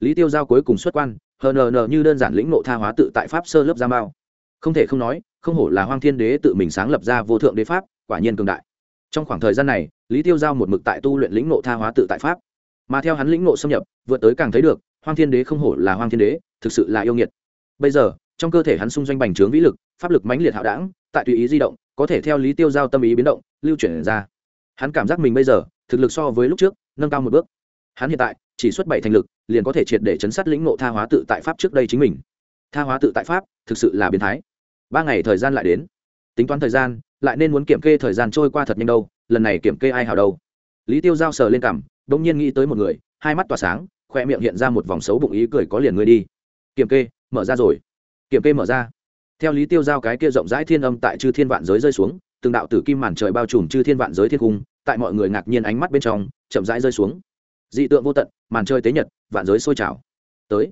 Lý tiêu giao cuối cùng xuất quan, hờ nờ nờ như đơn giản lĩnh nộ tha hóa tự tại pháp sơ lớp gia mao. Không thể không nói, không hổ là hoang thiên đế tự mình sáng lập ra vô thượng đế pháp, quả nhiên cường đại. Trong khoảng thời gian này, lý tiêu giao một mực tại tu luyện lĩnh nộ tha hóa tự tại pháp. Mà theo hắn lĩnh nộ xâm nhập, vượt tới càng thấy được, hoang thiên đế không hổ là hoang thiên đế, thực sự là yêu nghiệt. Bây giờ, trong cơ thể hắn xung doanh bành trướng vĩ lực, pháp lực mãnh liệt hạo đảng tại tùy ý di động, có thể theo lý tiêu giao tâm ý biến động, lưu chuyển ra. Hắn cảm giác mình bây giờ thực lực so với lúc trước, nâng cao một bước. Hắn hiện tại, chỉ xuất bảy thành lực, liền có thể triệt để chấn sát lĩnh nộ tha hóa tự tại pháp trước đây chính mình. Tha hóa tự tại pháp, thực sự là biến thái. Ba ngày thời gian lại đến. Tính toán thời gian, lại nên muốn kiểm kê thời gian trôi qua thật nhanh đâu, lần này kiểm kê ai hào đâu. Lý tiêu giao sờ lên cằm đ ỗ n g nhiên nghĩ tới một người, hai mắt tỏa sáng, khoe miệng hiện ra một vòng xấu bụng ý cười có liền ngươi đi. Kiểm kê, mở ra rồi. Kiểm kê mở ra. Theo lý tiêu giao cái kia rộng rãi thiên âm tại chư thiên vạn giới rơi xuống từng đạo tử kim màn trời bao trùm chư thiên vạn giới thiên cung, tại mọi người ngạc nhiên ánh mắt bên trong, chậm rãi rơi xuống. Dị tượng vô tận, màn chơi tế nhật, vạn giới sôi trào. Tới,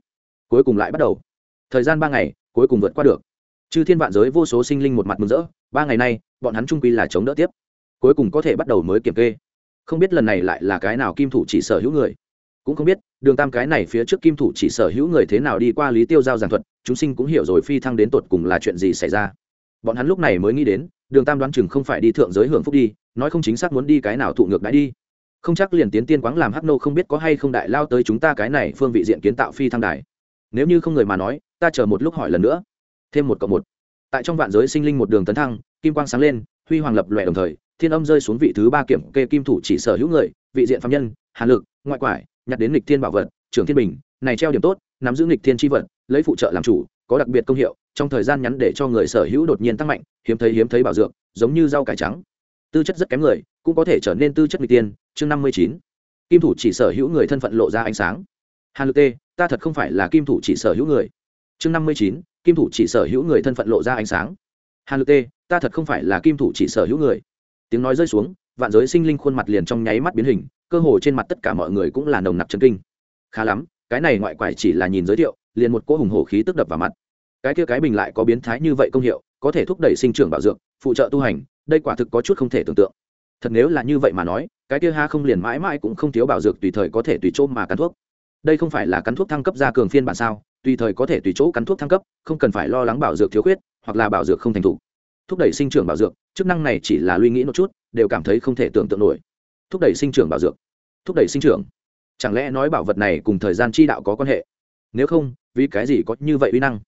cuối cùng lại bắt đầu. Thời gian ba ngày, cuối cùng vượt qua được. Chư thiên vạn giới vô số sinh linh một mặt mừng rỡ, ba ngày nay, bọn hắn trung quy là chống đỡ tiếp. Cuối cùng có thể bắt đầu mới kiểm kê. Không biết lần này lại là cái nào kim thủ chỉ sở hữu người. Cũng không biết, đường tam cái này phía trước kim thủ chỉ sở hữu người thế nào đi qua lý tiêu giao giảng thuật, chúng sinh cũng hiểu rồi phi thăng đến tột cùng là chuyện gì xảy ra. Bọn hắn lúc này mới nghĩ đến đường tam đoán chừng không phải đi thượng giới hưởng phúc đi, nói không chính xác muốn đi cái nào thụ ngược đãi đi. Không chắc liền tiến tiên quáng làm hắc nô không biết có hay không đại lao tới chúng ta cái này phương vị diện kiến tạo phi thăng đài. Nếu như không người mà nói, ta chờ một lúc hỏi lần nữa. Thêm một cộng một. Tại trong vạn giới sinh linh một đường tấn thăng, kim quang sáng lên, huy hoàng lập lòe đồng thời, thiên âm rơi xuống vị thứ ba kiểm kê kim thủ chỉ sở hữu người, vị diện phạm nhân hàn lực, ngoại quải, nhặt đến lịch thiên bảo vật, trưởng thiên bình, này treo điểm tốt, nắm giữ lịch thiên tri vật, lấy phụ trợ làm chủ có đặc biệt công hiệu, trong thời gian ngắn để cho người sở hữu đột nhiên tăng mạnh, hiếm thấy hiếm thấy bảo dược, giống như rau cải trắng. Tư chất rất kém người, cũng có thể trở nên tư chất lịch tiên, chương năm mươi chín. Kim thủ chỉ sở hữu người thân phận lộ ra ánh sáng. Hàn lực tê, ta thật không phải là kim thủ chỉ sở hữu người. Chương năm mươi chín, kim thủ chỉ sở hữu người thân phận lộ ra ánh sáng. Hàn lực tê, ta thật không phải là kim thủ chỉ sở hữu người. Tiếng nói rơi xuống, vạn giới sinh linh khuôn mặt liền trong nháy mắt biến hình, cơ hồ trên mặt tất cả mọi người cũng là nồng nặc chân kinh. Khá lắm, cái này ngoại quải chỉ là nhìn giới thiệu, liền một cỗ hùng hổ khí tức đập vào mặt cái kia cái bình lại có biến thái như vậy công hiệu, có thể thúc đẩy sinh trưởng bảo dược, phụ trợ tu hành, đây quả thực có chút không thể tưởng tượng. Thật nếu là như vậy mà nói, cái kia ha không liền mãi mãi cũng không thiếu bảo dược tùy thời có thể tùy chỗ mà cắn thuốc. Đây không phải là cắn thuốc thăng cấp ra cường phiên bản sao, tùy thời có thể tùy chỗ cắn thuốc thăng cấp, không cần phải lo lắng bảo dược thiếu khuyết, hoặc là bảo dược không thành thủ thúc đẩy sinh trưởng bảo dược, chức năng này chỉ là luy nghĩ một chút, đều cảm thấy không thể tưởng tượng nổi. Thúc đẩy sinh trưởng bảo dược. Thúc đẩy sinh trưởng. Chẳng lẽ nói bảo vật này cùng thời gian chi đạo có quan hệ? Nếu không, vì cái gì có như vậy uy năng?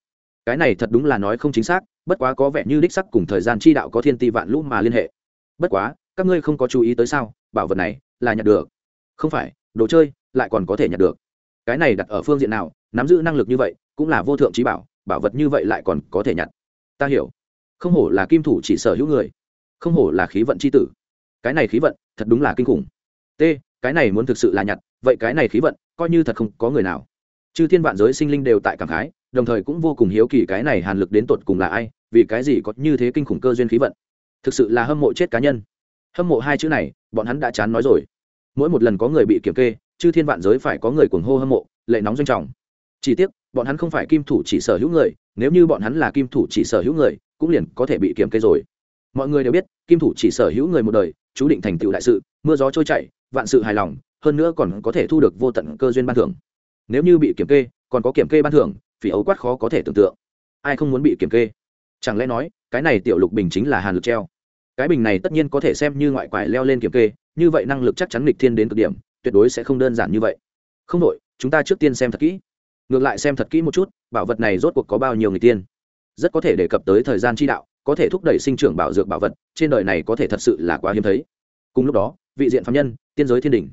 Cái này thật đúng là nói không chính xác, bất quá có vẻ như đích sắc cùng thời gian chi đạo có thiên ti vạn lũ mà liên hệ. Bất quá, các ngươi không có chú ý tới sao, bảo vật này là nhặt được. Không phải, đồ chơi lại còn có thể nhặt được. Cái này đặt ở phương diện nào, nắm giữ năng lực như vậy, cũng là vô thượng trí bảo bảo vật như vậy lại còn có thể nhặt. Ta hiểu. Không hổ là kim thủ chỉ sở hữu người. Không hổ là khí vận c h i tử. Cái này khí vận, thật đúng là kinh khủng. T, cái này muốn thực sự là nhặt, vậy cái này khí vận, coi như thật không có người nào. Chư thiên vạn giới sinh linh đều tại cảm khái đồng thời cũng vô cùng hiếu kỳ cái này hàn lực đến tột cùng là ai, vì cái gì có như thế kinh khủng cơ duyên khí vận. Thực sự là hâm mộ chết cá nhân. Hâm mộ hai chữ này, bọn hắn đã chán nói rồi. Mỗi một lần có người bị kiểm kê, chư thiên vạn giới phải có người cuồng hô hâm mộ, lệ nóng doanh trọng. Chỉ tiếc, bọn hắn không phải kim thủ chỉ sở hữu người, nếu như bọn hắn là kim thủ chỉ sở hữu người, cũng liền có thể bị kiểm kê rồi. Mọi người đều biết, kim thủ chỉ sở hữu người một đời, chú định thành tựu đại sự, mưa gió trôi chảy, vạn sự hài lòng, hơn nữa còn có thể thu được vô tận cơ duyên ban thưởng. Nếu như bị kiểm kê, còn có kiểm kê ban thưởng vì ấu quát khó có thể tưởng tượng. Ai không muốn bị kiểm kê? Chẳng lẽ nói, cái này tiểu lục bình chính là hàn lực treo? Cái bình này tất nhiên có thể xem như ngoại quải leo lên kiểm kê, như vậy năng lực chắc chắn lịch thiên đến cực điểm, tuyệt đối sẽ không đơn giản như vậy. Không đội chúng ta trước tiên xem thật kỹ. Ngược lại xem thật kỹ một chút, bảo vật này rốt cuộc có bao nhiêu người tiên rất có thể đề cập tới thời gian chi đạo, có thể thúc đẩy sinh trưởng bảo dược bảo vật, trên đời này có thể thật sự là quá hiếm thấy. Cùng lúc đó, vị diện phạm nhân, tiên giới thiên đình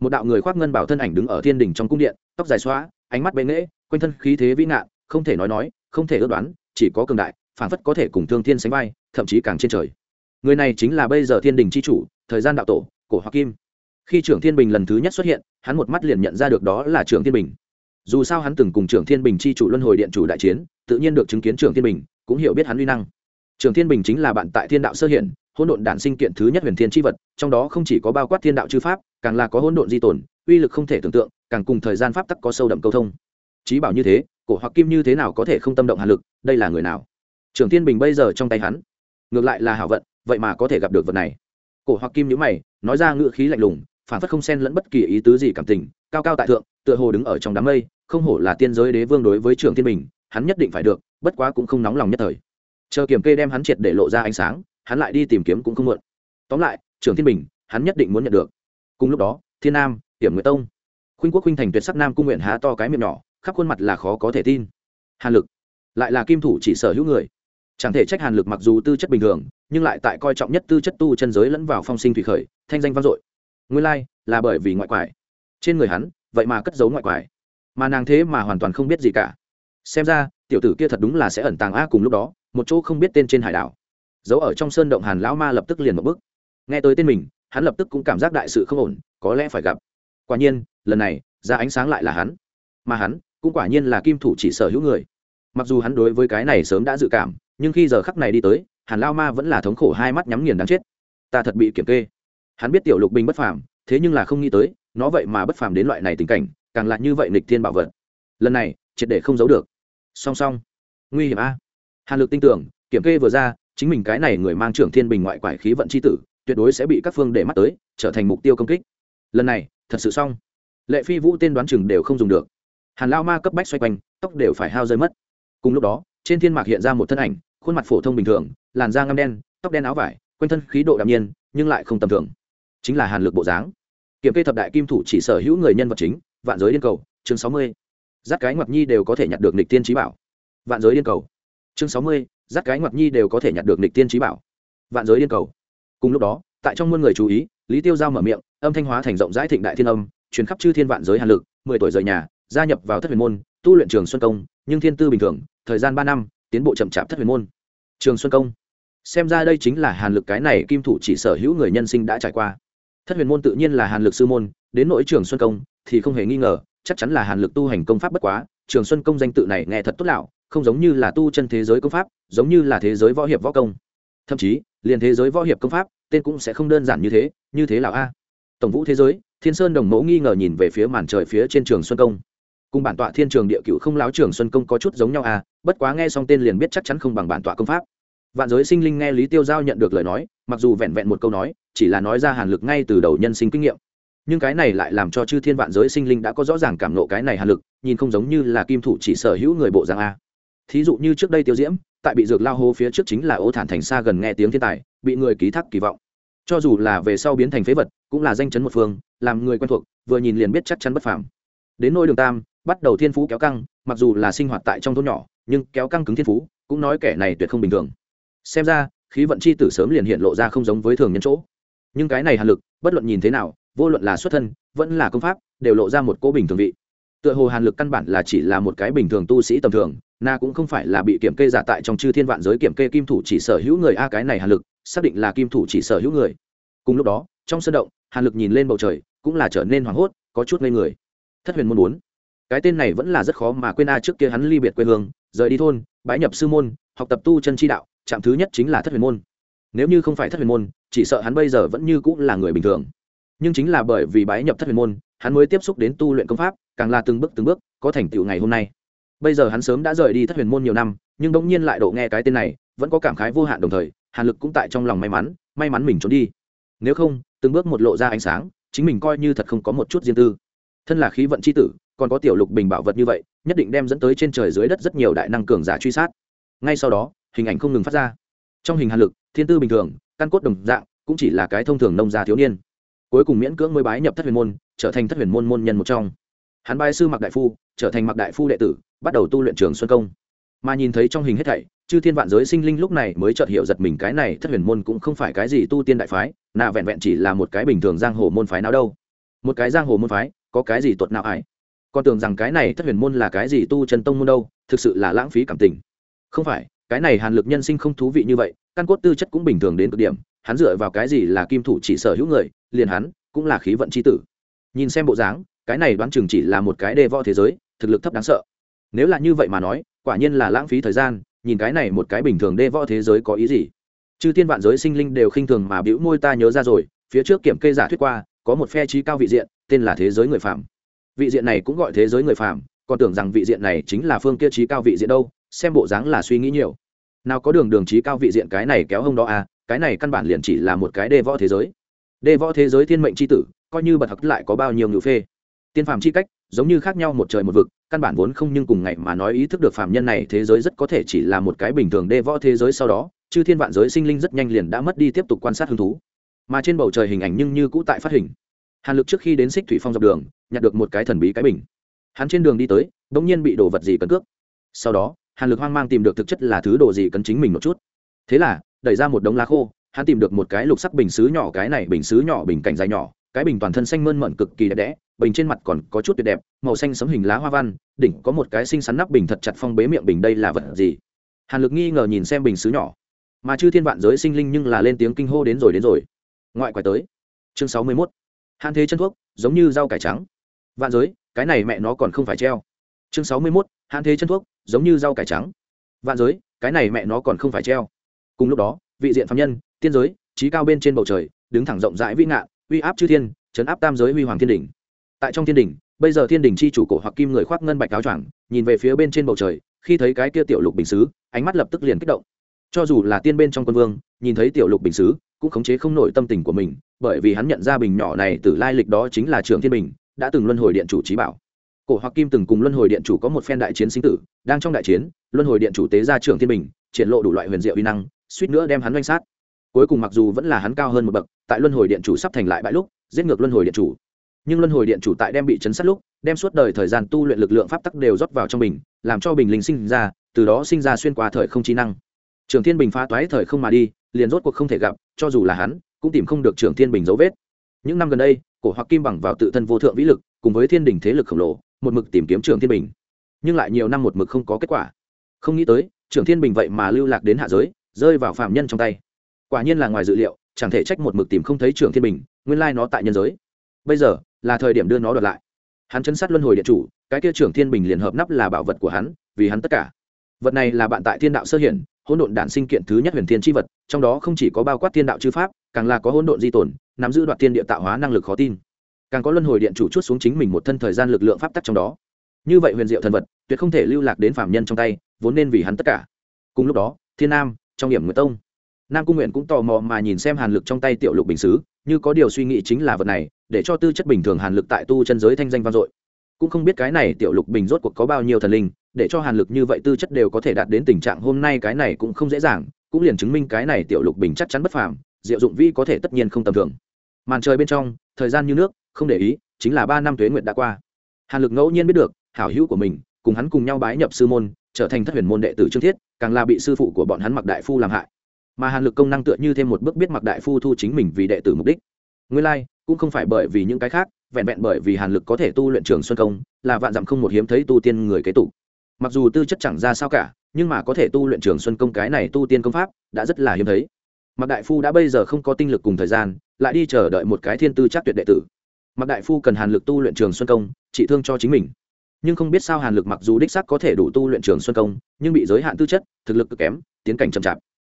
một đạo người khoác ngân bảo thân ảnh đứng ở thiên đình trong cung điện, tóc dài xóa ánh mắt bệ nghễ quanh thân khí thế vĩ nạn không thể nói nói, không thể ước đoán, chỉ có cường đại, phản phất có thể cùng thương thiên sánh vai, thậm chí càng trên trời. Người này chính là bây giờ thiên đình c h i chủ, thời gian đạo tổ, cổ hoa kim. Khi trưởng thiên bình lần thứ nhất xuất hiện, hắn một mắt liền nhận ra được đó là trưởng thiên bình. Dù sao hắn từng cùng trưởng thiên bình chi chủ luân hồi điện chủ đại chiến, tự nhiên được chứng kiến trưởng thiên bình, cũng hiểu biết hắn uy năng. Trường thiên bình chính là bạn tại thiên đạo sơ hiển, hỗn độn đản sinh kiện thứ nhất huyền thiên tri vật, trong đó không chỉ có bao quát thiên đạo chư pháp, càng là có hỗn độn di tồn, uy lực không thể tưởng tượng, càng cùng thời gian pháp tắc có sâu đậm câu thông trí bảo như thế, cổ hoặc kim như thế nào có thể không tâm động hàn lực, đây là người nào? Trường thiên bình bây giờ trong tay hắn, ngược lại là hảo vận, vậy mà có thể gặp được vật này. Cổ hoặc kim nhữ mày, nói ra ngữ khí lạnh lùng phản phất không xen lẫn bất kỳ ý tứ gì cảm tình, cao cao tại thượng, tựa hồ đứng ở trong đám mây, không hổ là tiên giới đế vương đối với trường thiên bình, hắn nhất định phải được, bất quá cũng không nóng lòng nhất thời. Chờ kiểm kê đem hắn triệt để lộ ra ánh sáng, hắn lại đi tìm kiếm cũng không muộn. Tóm lại trường thiên bình, hắn nhất định muốn nhận được. Cùng lúc đó, thiên nam hiểm nguyệt tông, khuynh quốc khuynh thành tuyệt sắc nam cung nguyện há to cái miệng nhỏ khắp khuôn mặt là khó có thể tin. Hàn lực, lại là kim thủ chỉ sở hữu người. Chẳng thể trách hàn lực mặc dù tư chất bình thường, nhưng lại tại coi trọng nhất tư chất tu chân giới lẫn vào phong sinh thủy khởi, thanh danh vang dội. Nguyên lai, là bởi vì ngoại quải. Trên người hắn, vậy mà cất giấu ngoại quải. Mà nàng thế mà hoàn toàn không biết gì cả. Xem ra, tiểu tử kia thật đúng là sẽ ẩn tàng a cùng lúc đó, một chỗ không biết tên trên hải đảo. Giấu ở trong sơn động hàn lão ma lập tức liền một bước. Nghe tới tên mình, hắn lập tức cũng cảm giác đại sự không ổn, có lẽ phải gặp. Quả nhiên, lần này, ra ánh sáng lại là hắn. Mà hắn cũng quả nhiên là kim thủ chỉ sở hữu người. Mặc dù hắn đối với cái này sớm đã dự cảm, nhưng khi giờ khắc này đi tới, hàn lao ma vẫn là thống khổ hai mắt nhắm nghiền đáng chết. Ta thật bị kiểm kê. Hắn biết tiểu lục bình bất phàm, thế nhưng là không nghĩ tới, nó vậy mà bất phàm đến loại này tình cảnh, càng lại như vậy nịch thiên bảo vật. Lần này, triệt để không giấu được. Song song. Nguy hiểm a. Hàn lực tin tưởng, kiểm kê vừa ra, chính mình cái này người mang trưởng thiên bình ngoại quải khí vận c h i tử, tuyệt đối sẽ bị các phương để mắt tới, trở thành mục tiêu công kích. Lần này, thật sự xong. Lệ phi vũ tên đoán chừng đều không dùng được hàn lao ma cấp bách xoay quanh, tóc đều phải hao rơi mất. Cùng lúc đó, trên thiên mạc hiện ra một thân ảnh, khuôn mặt phổ thông bình thường, làn da ngăm đen, tóc đen áo vải, quanh thân khí độ đạm nhiên, nhưng lại không tầm thường. Chính là hàn lực bộ dáng. Kiểm kê thập đại kim thủ chỉ sở hữu người nhân vật chính, vạn giới điên cầu, chương sáu mươi. Giáp cái ngoặc nhi đều có thể nhặt được nịch tiên trí bảo. Vạn giới điên cầu, chương sáu mươi. Giáp cái ngoặc nhi đều có thể nhặt được nịch tiên trí bảo. Vạn giới điên cầu. Cùng lúc đó, tại trong muôn người chú ý, lý tiêu giao mở miệng, âm thanh hóa thành rộng rãi thịnh đại thiên âm, truyền khắp chư thiên vạn giới hàn lực, mười tuổi rời nhà gia nhập vào thất huyền môn, tu luyện trường xuân công, nhưng thiên tư bình thường, thời gian ba năm, tiến bộ chậm chạp thất huyền môn. Trường xuân công. Xem ra đây chính là hàn lực cái này kim thủ chỉ sở hữu người nhân sinh đã trải qua. Thất huyền môn tự nhiên là hàn lực sư môn, đến nỗi trường xuân công thì không hề nghi ngờ, chắc chắn là hàn lực tu hành công pháp bất quá, trường xuân công danh tự này nghe thật tốt lão không giống như là tu chân thế giới công pháp, giống như là thế giới võ hiệp võ công. Thậm chí, liền thế giới võ hiệp công pháp, tên cũng sẽ không đơn giản như thế như thế là a. Tổng vũ thế giới, thiên sơn đồng mẫu nghi ngờ nhìn về phía màn trời phía trên trường xuân công cùng bản tọa thiên trường địa cựu không láo trường xuân công có chút giống nhau à bất quá nghe xong tên liền biết chắc chắn không bằng bản tọa công pháp. Vạn giới sinh linh nghe lý tiêu giao nhận được lời nói, mặc dù vẹn vẹn một câu nói, chỉ là nói ra hàn lực ngay từ đầu nhân sinh kinh nghiệm. Nhưng cái này lại làm cho chư thiên vạn giới sinh linh đã có rõ ràng cảm nộ cái này hàn lực, nhìn không giống như là kim thủ chỉ sở hữu người bộ giang a. Thí dụ như trước đây tiêu diễm, tại bị dược lao hô phía trước chính là ô thản thành xa gần nghe tiếng thiên tài, bị người ký thác kỳ vọng. Cho dù là về sau biến thành phế vật, cũng là danh chấn một phương, làm người quen thuộc, vừa nhìn liền biết chắc chắn bất phàm. Đến nỗi đường tam bắt đầu thiên phú kéo căng, mặc dù là sinh hoạt tại trong thôn nhỏ, nhưng kéo căng cứng thiên phú, cũng nói kẻ này tuyệt không bình thường. Xem ra, khí vận chi tử sớm liền hiện lộ ra không giống với thường nhân chỗ. Nhưng cái này hàn lực, bất luận nhìn thế nào, vô luận là xuất thân, vẫn là công pháp, đều lộ ra một cỗ bình thường vị. Tựa hồ hàn lực căn bản là chỉ là một cái bình thường tu sĩ tầm thường, na cũng không phải là bị kiểm kê giả tại trong chư thiên vạn giới kiểm kê kim thủ chỉ sở hữu người a, cái này hàn lực, xác định là kim thủ chỉ sở hữu người. Cùng lúc đó, trong sân động, hàn lực nhìn lên bầu trời, cũng là trở nên hoảng hốt, có chút ngây người. Thất huyền môn muốn cái tên này vẫn là rất khó mà quên a trước kia hắn ly biệt quê hương, rời đi thôn bãi nhập sư môn, học tập tu chân chi đạo trạm thứ nhất chính là thất huyền môn. Nếu như không phải thất huyền môn, chỉ sợ hắn bây giờ vẫn như cũng là người bình thường. Nhưng chính là bởi vì bái nhập thất huyền môn, hắn mới tiếp xúc đến tu luyện công pháp, càng là từng bước từng bước, có thành tựu ngày hôm nay. Bây giờ hắn sớm đã rời đi thất huyền môn nhiều năm, nhưng bỗng nhiên lại độ nghe cái tên này, vẫn có cảm khái vô hạn đồng thời, hàn lực cũng tại trong lòng may mắn may mắn mình trốn đi. Nếu không, từng bước một lộ ra ánh sáng, chính mình coi như thật không có một chút riêng tư. Thân là khí vận c h i tử còn có tiểu lục bình bảo vật như vậy, nhất định đem dẫn tới trên trời dưới đất rất nhiều đại năng cường giả truy sát. Ngay sau đó, hình ảnh không ngừng phát ra. Trong hình hàn lực, thiên tư bình thường, căn cốt đồng dạng, cũng chỉ là cái thông thường nông gia thiếu niên. Cuối cùng miễn cưỡng mới bái nhập thất huyền môn, trở thành thất huyền môn môn nhân một trong. Hắn bái sư mặc đại phu, trở thành mặc đại phu đệ tử, bắt đầu tu luyện trường xuân công. Mà nhìn thấy trong hình hết thảy, chư thiên vạn giới sinh linh lúc này mới chợt hiểu giật mình cái này thất huyền môn cũng không phải cái gì tu tiên đại phái, nà vẹn vẹn chỉ là một cái bình thường giang hồ môn phái nào đâu. Một cái giang hồ môn phái, có cái gì tuột nào ải con tưởng rằng cái này thất huyền môn là cái gì tu chân tông môn đâu, thực sự là lãng phí cảm tình. Không phải, cái này hàn lực nhân sinh không thú vị như vậy, căn cốt tư chất cũng bình thường đến cực điểm, hắn dựa vào cái gì là kim thủ chỉ sở hữu người, liền hắn cũng là khí vận c h i tử. Nhìn xem bộ dáng, cái này đoán chừng chỉ là một cái đề võ thế giới, thực lực thấp đáng sợ. Nếu là như vậy mà nói, quả nhiên là lãng phí thời gian, nhìn cái này một cái bình thường đê võ thế giới có ý gì? Chư thiên vạn giới sinh linh đều khinh thường mà bĩu môi ta nhớ ra rồi, phía trước kiểm kê giả thuyết qua, có một phe trí cao vị diện, tên là thế giới người phạm vị diện này cũng gọi thế giới người phàm, còn tưởng rằng vị diện này chính là phương kia trí cao vị diện đâu xem bộ dáng là suy nghĩ nhiều. Nào có đường đường trí cao vị diện cái này kéo hông đó à cái này căn bản liền chỉ là một cái đê võ thế giới. Đê võ thế giới thiên mệnh c h i tử coi như bật thật lại có bao nhiêu ngữ phê. Tiên phàm c h i cách giống như khác nhau một trời một vực căn bản vốn không nhưng cùng ngày mà nói ý thức được phàm nhân này thế giới rất có thể chỉ là một cái bình thường đê võ thế giới sau đó chư thiên vạn giới sinh linh rất nhanh liền đã mất đi tiếp tục quan sát hứng thú. Mà trên bầu trời hình ảnh nhưng như cũ tại phát hình hàn lực trước khi đến xích thủy phong dọc đường, nhặt được một cái thần bí cái bình. Hắn trên đường đi tới đ ỗ n g nhiên bị đồ vật gì cấn cướp sau đó, hàn lực hoang mang tìm được thực chất là thứ đồ gì cấn chính mình một chút. Thế là, đẩy ra một đống lá khô, hắn tìm được một cái lục sắc bình xứ nhỏ, cái này bình xứ nhỏ bình cảnh dài nhỏ, cái bình toàn thân xanh mơn mận cực kỳ đẹp đẽ, bình trên mặt còn có chút tuyệt đẹp, màu xanh sấm hình lá hoa văn, đỉnh có một cái xinh xắn nắp bình thật chặt phong bế miệng bình đây là vật gì? Hàn lực nghi ngờ nhìn xem bình xứ nhỏ. Mà chư thiên vạn giới sinh linh nhưng là lên tiếng kinh hô đến rồi đến rồi. Ngoại quái tới. Chương sáu mươi mốt hạn thế chân thuốc, giống như rau cải trắng. Vạn giới, cái này mẹ nó còn không phải treo. Chương sáu mươi mốt hạn thế chân thuốc, giống như rau cải trắng. Vạn giới, cái này mẹ nó còn không phải treo. Cùng lúc đó, vị diện phạm nhân, tiên giới, trí cao bên trên bầu trời, đứng thẳng rộng rãi vĩ ngạn, uy áp chư thiên chấn áp tam giới huy hoàng thiên đỉnh. Tại trong thiên đỉnh, bây giờ thiên đỉnh chi chủ cổ hoặc kim người khoác ngân bạch áo choàng, nhìn về phía bên trên bầu trời, khi thấy cái kia tiểu lục bình xứ, ánh mắt lập tức liền kích động. Cho dù là tiên bên trong quân vương, nhìn thấy tiểu lục bình xứ, cũng khống chế không nổi tâm tình của mình bởi vì hắn nhận ra bình nhỏ này từ lai lịch đó chính là trường thiên bình, đã từng luân hồi điện chủ trí bảo. Cổ hoặc kim từng cùng luân hồi điện chủ có một phen đại chiến sinh tử, đang trong đại chiến, luân hồi điện chủ tế ra trường thiên bình, triển lộ đủ loại huyền diệu uy năng, suýt nữa đem hắn doanh sát. Cuối cùng mặc dù vẫn là hắn cao hơn một bậc, tại luân hồi điện chủ sắp thành lại bãi lúc, giết ngược luân hồi điện chủ. Nhưng luân hồi điện chủ tại đem bị chấn sát lúc, đem suốt đời thời gian tu luyện lực lượng pháp tắc đều rót vào trong bình, làm cho bình linh sinh ra, từ đó sinh ra xuyên qua thời không trí năng. Trường thiên bình phá toái thời không mà đi, liền rốt cuộc không thể gặp, cho dù là hắn cũng tìm không được trường thiên bình dấu vết. Những năm gần đây, cổ hoặc kim bằng vào tự thân vô thượng vĩ lực, cùng với thiên đình thế lực khổng lồ, một mực tìm kiếm trường thiên bình. Nhưng lại nhiều năm một mực không có kết quả. Không nghĩ tới trường thiên bình vậy mà lưu lạc đến hạ giới, rơi vào phạm nhân trong tay. Quả nhiên là ngoài dự liệu, chẳng thể trách một mực tìm không thấy trường thiên bình, nguyên lai nó tại nhân giới. Bây giờ, là thời điểm đưa nó đoạt lại. Hắn chân sát luân hồi điện chủ, cái kia trưởng thiên bình liền hợp nắp là bảo vật của hắn, vì hắn tất cả. Vật này là bạn tại thiên đạo sơ hiển, hỗn độn đản sinh kiện thứ nhất huyền thiên chi vật, trong đó không chỉ có bao quát thiên đạo chư pháp càng là có hỗn độn di tồn, nắm giữ đoạn thiên địa tạo hóa năng lực khó tin. Càng có luân hồi điện chủ chút xuống chính mình một thân thời gian lực lượng pháp tắc trong đó. Như vậy huyền diệu thần vật, tuyệt không thể lưu lạc đến phạm nhân trong tay, vốn nên vì hắn tất cả. Cùng lúc đó, thiên nam, trong điểm nguyệt tông, nam cung nguyện cũng tò mò mà nhìn xem hàn lực trong tay tiểu lục bình xứ như có điều suy nghĩ chính là vật này, để cho tư chất bình thường hàn lực tại tu chân giới thanh danh vang dội. Cũng không biết cái này tiểu lục bình rốt cuộc có bao nhiêu thần linh, để cho hàn lực như vậy tư chất đều có thể đạt đến tình trạng hôm nay cái này cũng không dễ dàng, cũng liền chứng minh cái này tiểu lục bình chắc chắn bất phàm diệu dụng vi có thể tất nhiên không tầm thường. Màn trời bên trong, thời gian như nước, không để ý, chính là ba năm tuế nguyện đã qua. Hàn lực ngẫu nhiên biết được, hảo hữu của mình, cùng hắn cùng nhau bái nhập sư môn, trở thành thất huyền môn đệ tử trương thiết, càng là bị sư phụ của bọn hắn mặc đại phu làm hại. Mà hàn lực công năng tựa như thêm một bước biết mặc đại phu thu chính mình vì đệ tử mục đích. Nguyên lai, cũng không phải bởi vì những cái khác, vẹn vẹn bởi vì hàn lực có thể tu luyện trường xuân công, là vạn dặm không một hiếm thấy tu tiên người kế tục. Mặc dù tư chất chẳng ra sao cả, nhưng mà có thể tu luyện trường xuân công cái này tu tiên công pháp, đã rất là hiếm thấy. Mạc đại phu đã bây giờ không có tinh lực cùng thời gian, lại đi chờ đợi một cái thiên tư chắc tuyệt đệ tử. Mạc đại phu cần hàn lực tu luyện trường xuân công, trị thương cho chính mình. Nhưng không biết sao hàn lực mặc dù đích sắc có thể đủ tu luyện trường xuân công, nhưng bị giới hạn tư chất, thực lực cực kém, tiến cảnh chậm chạp.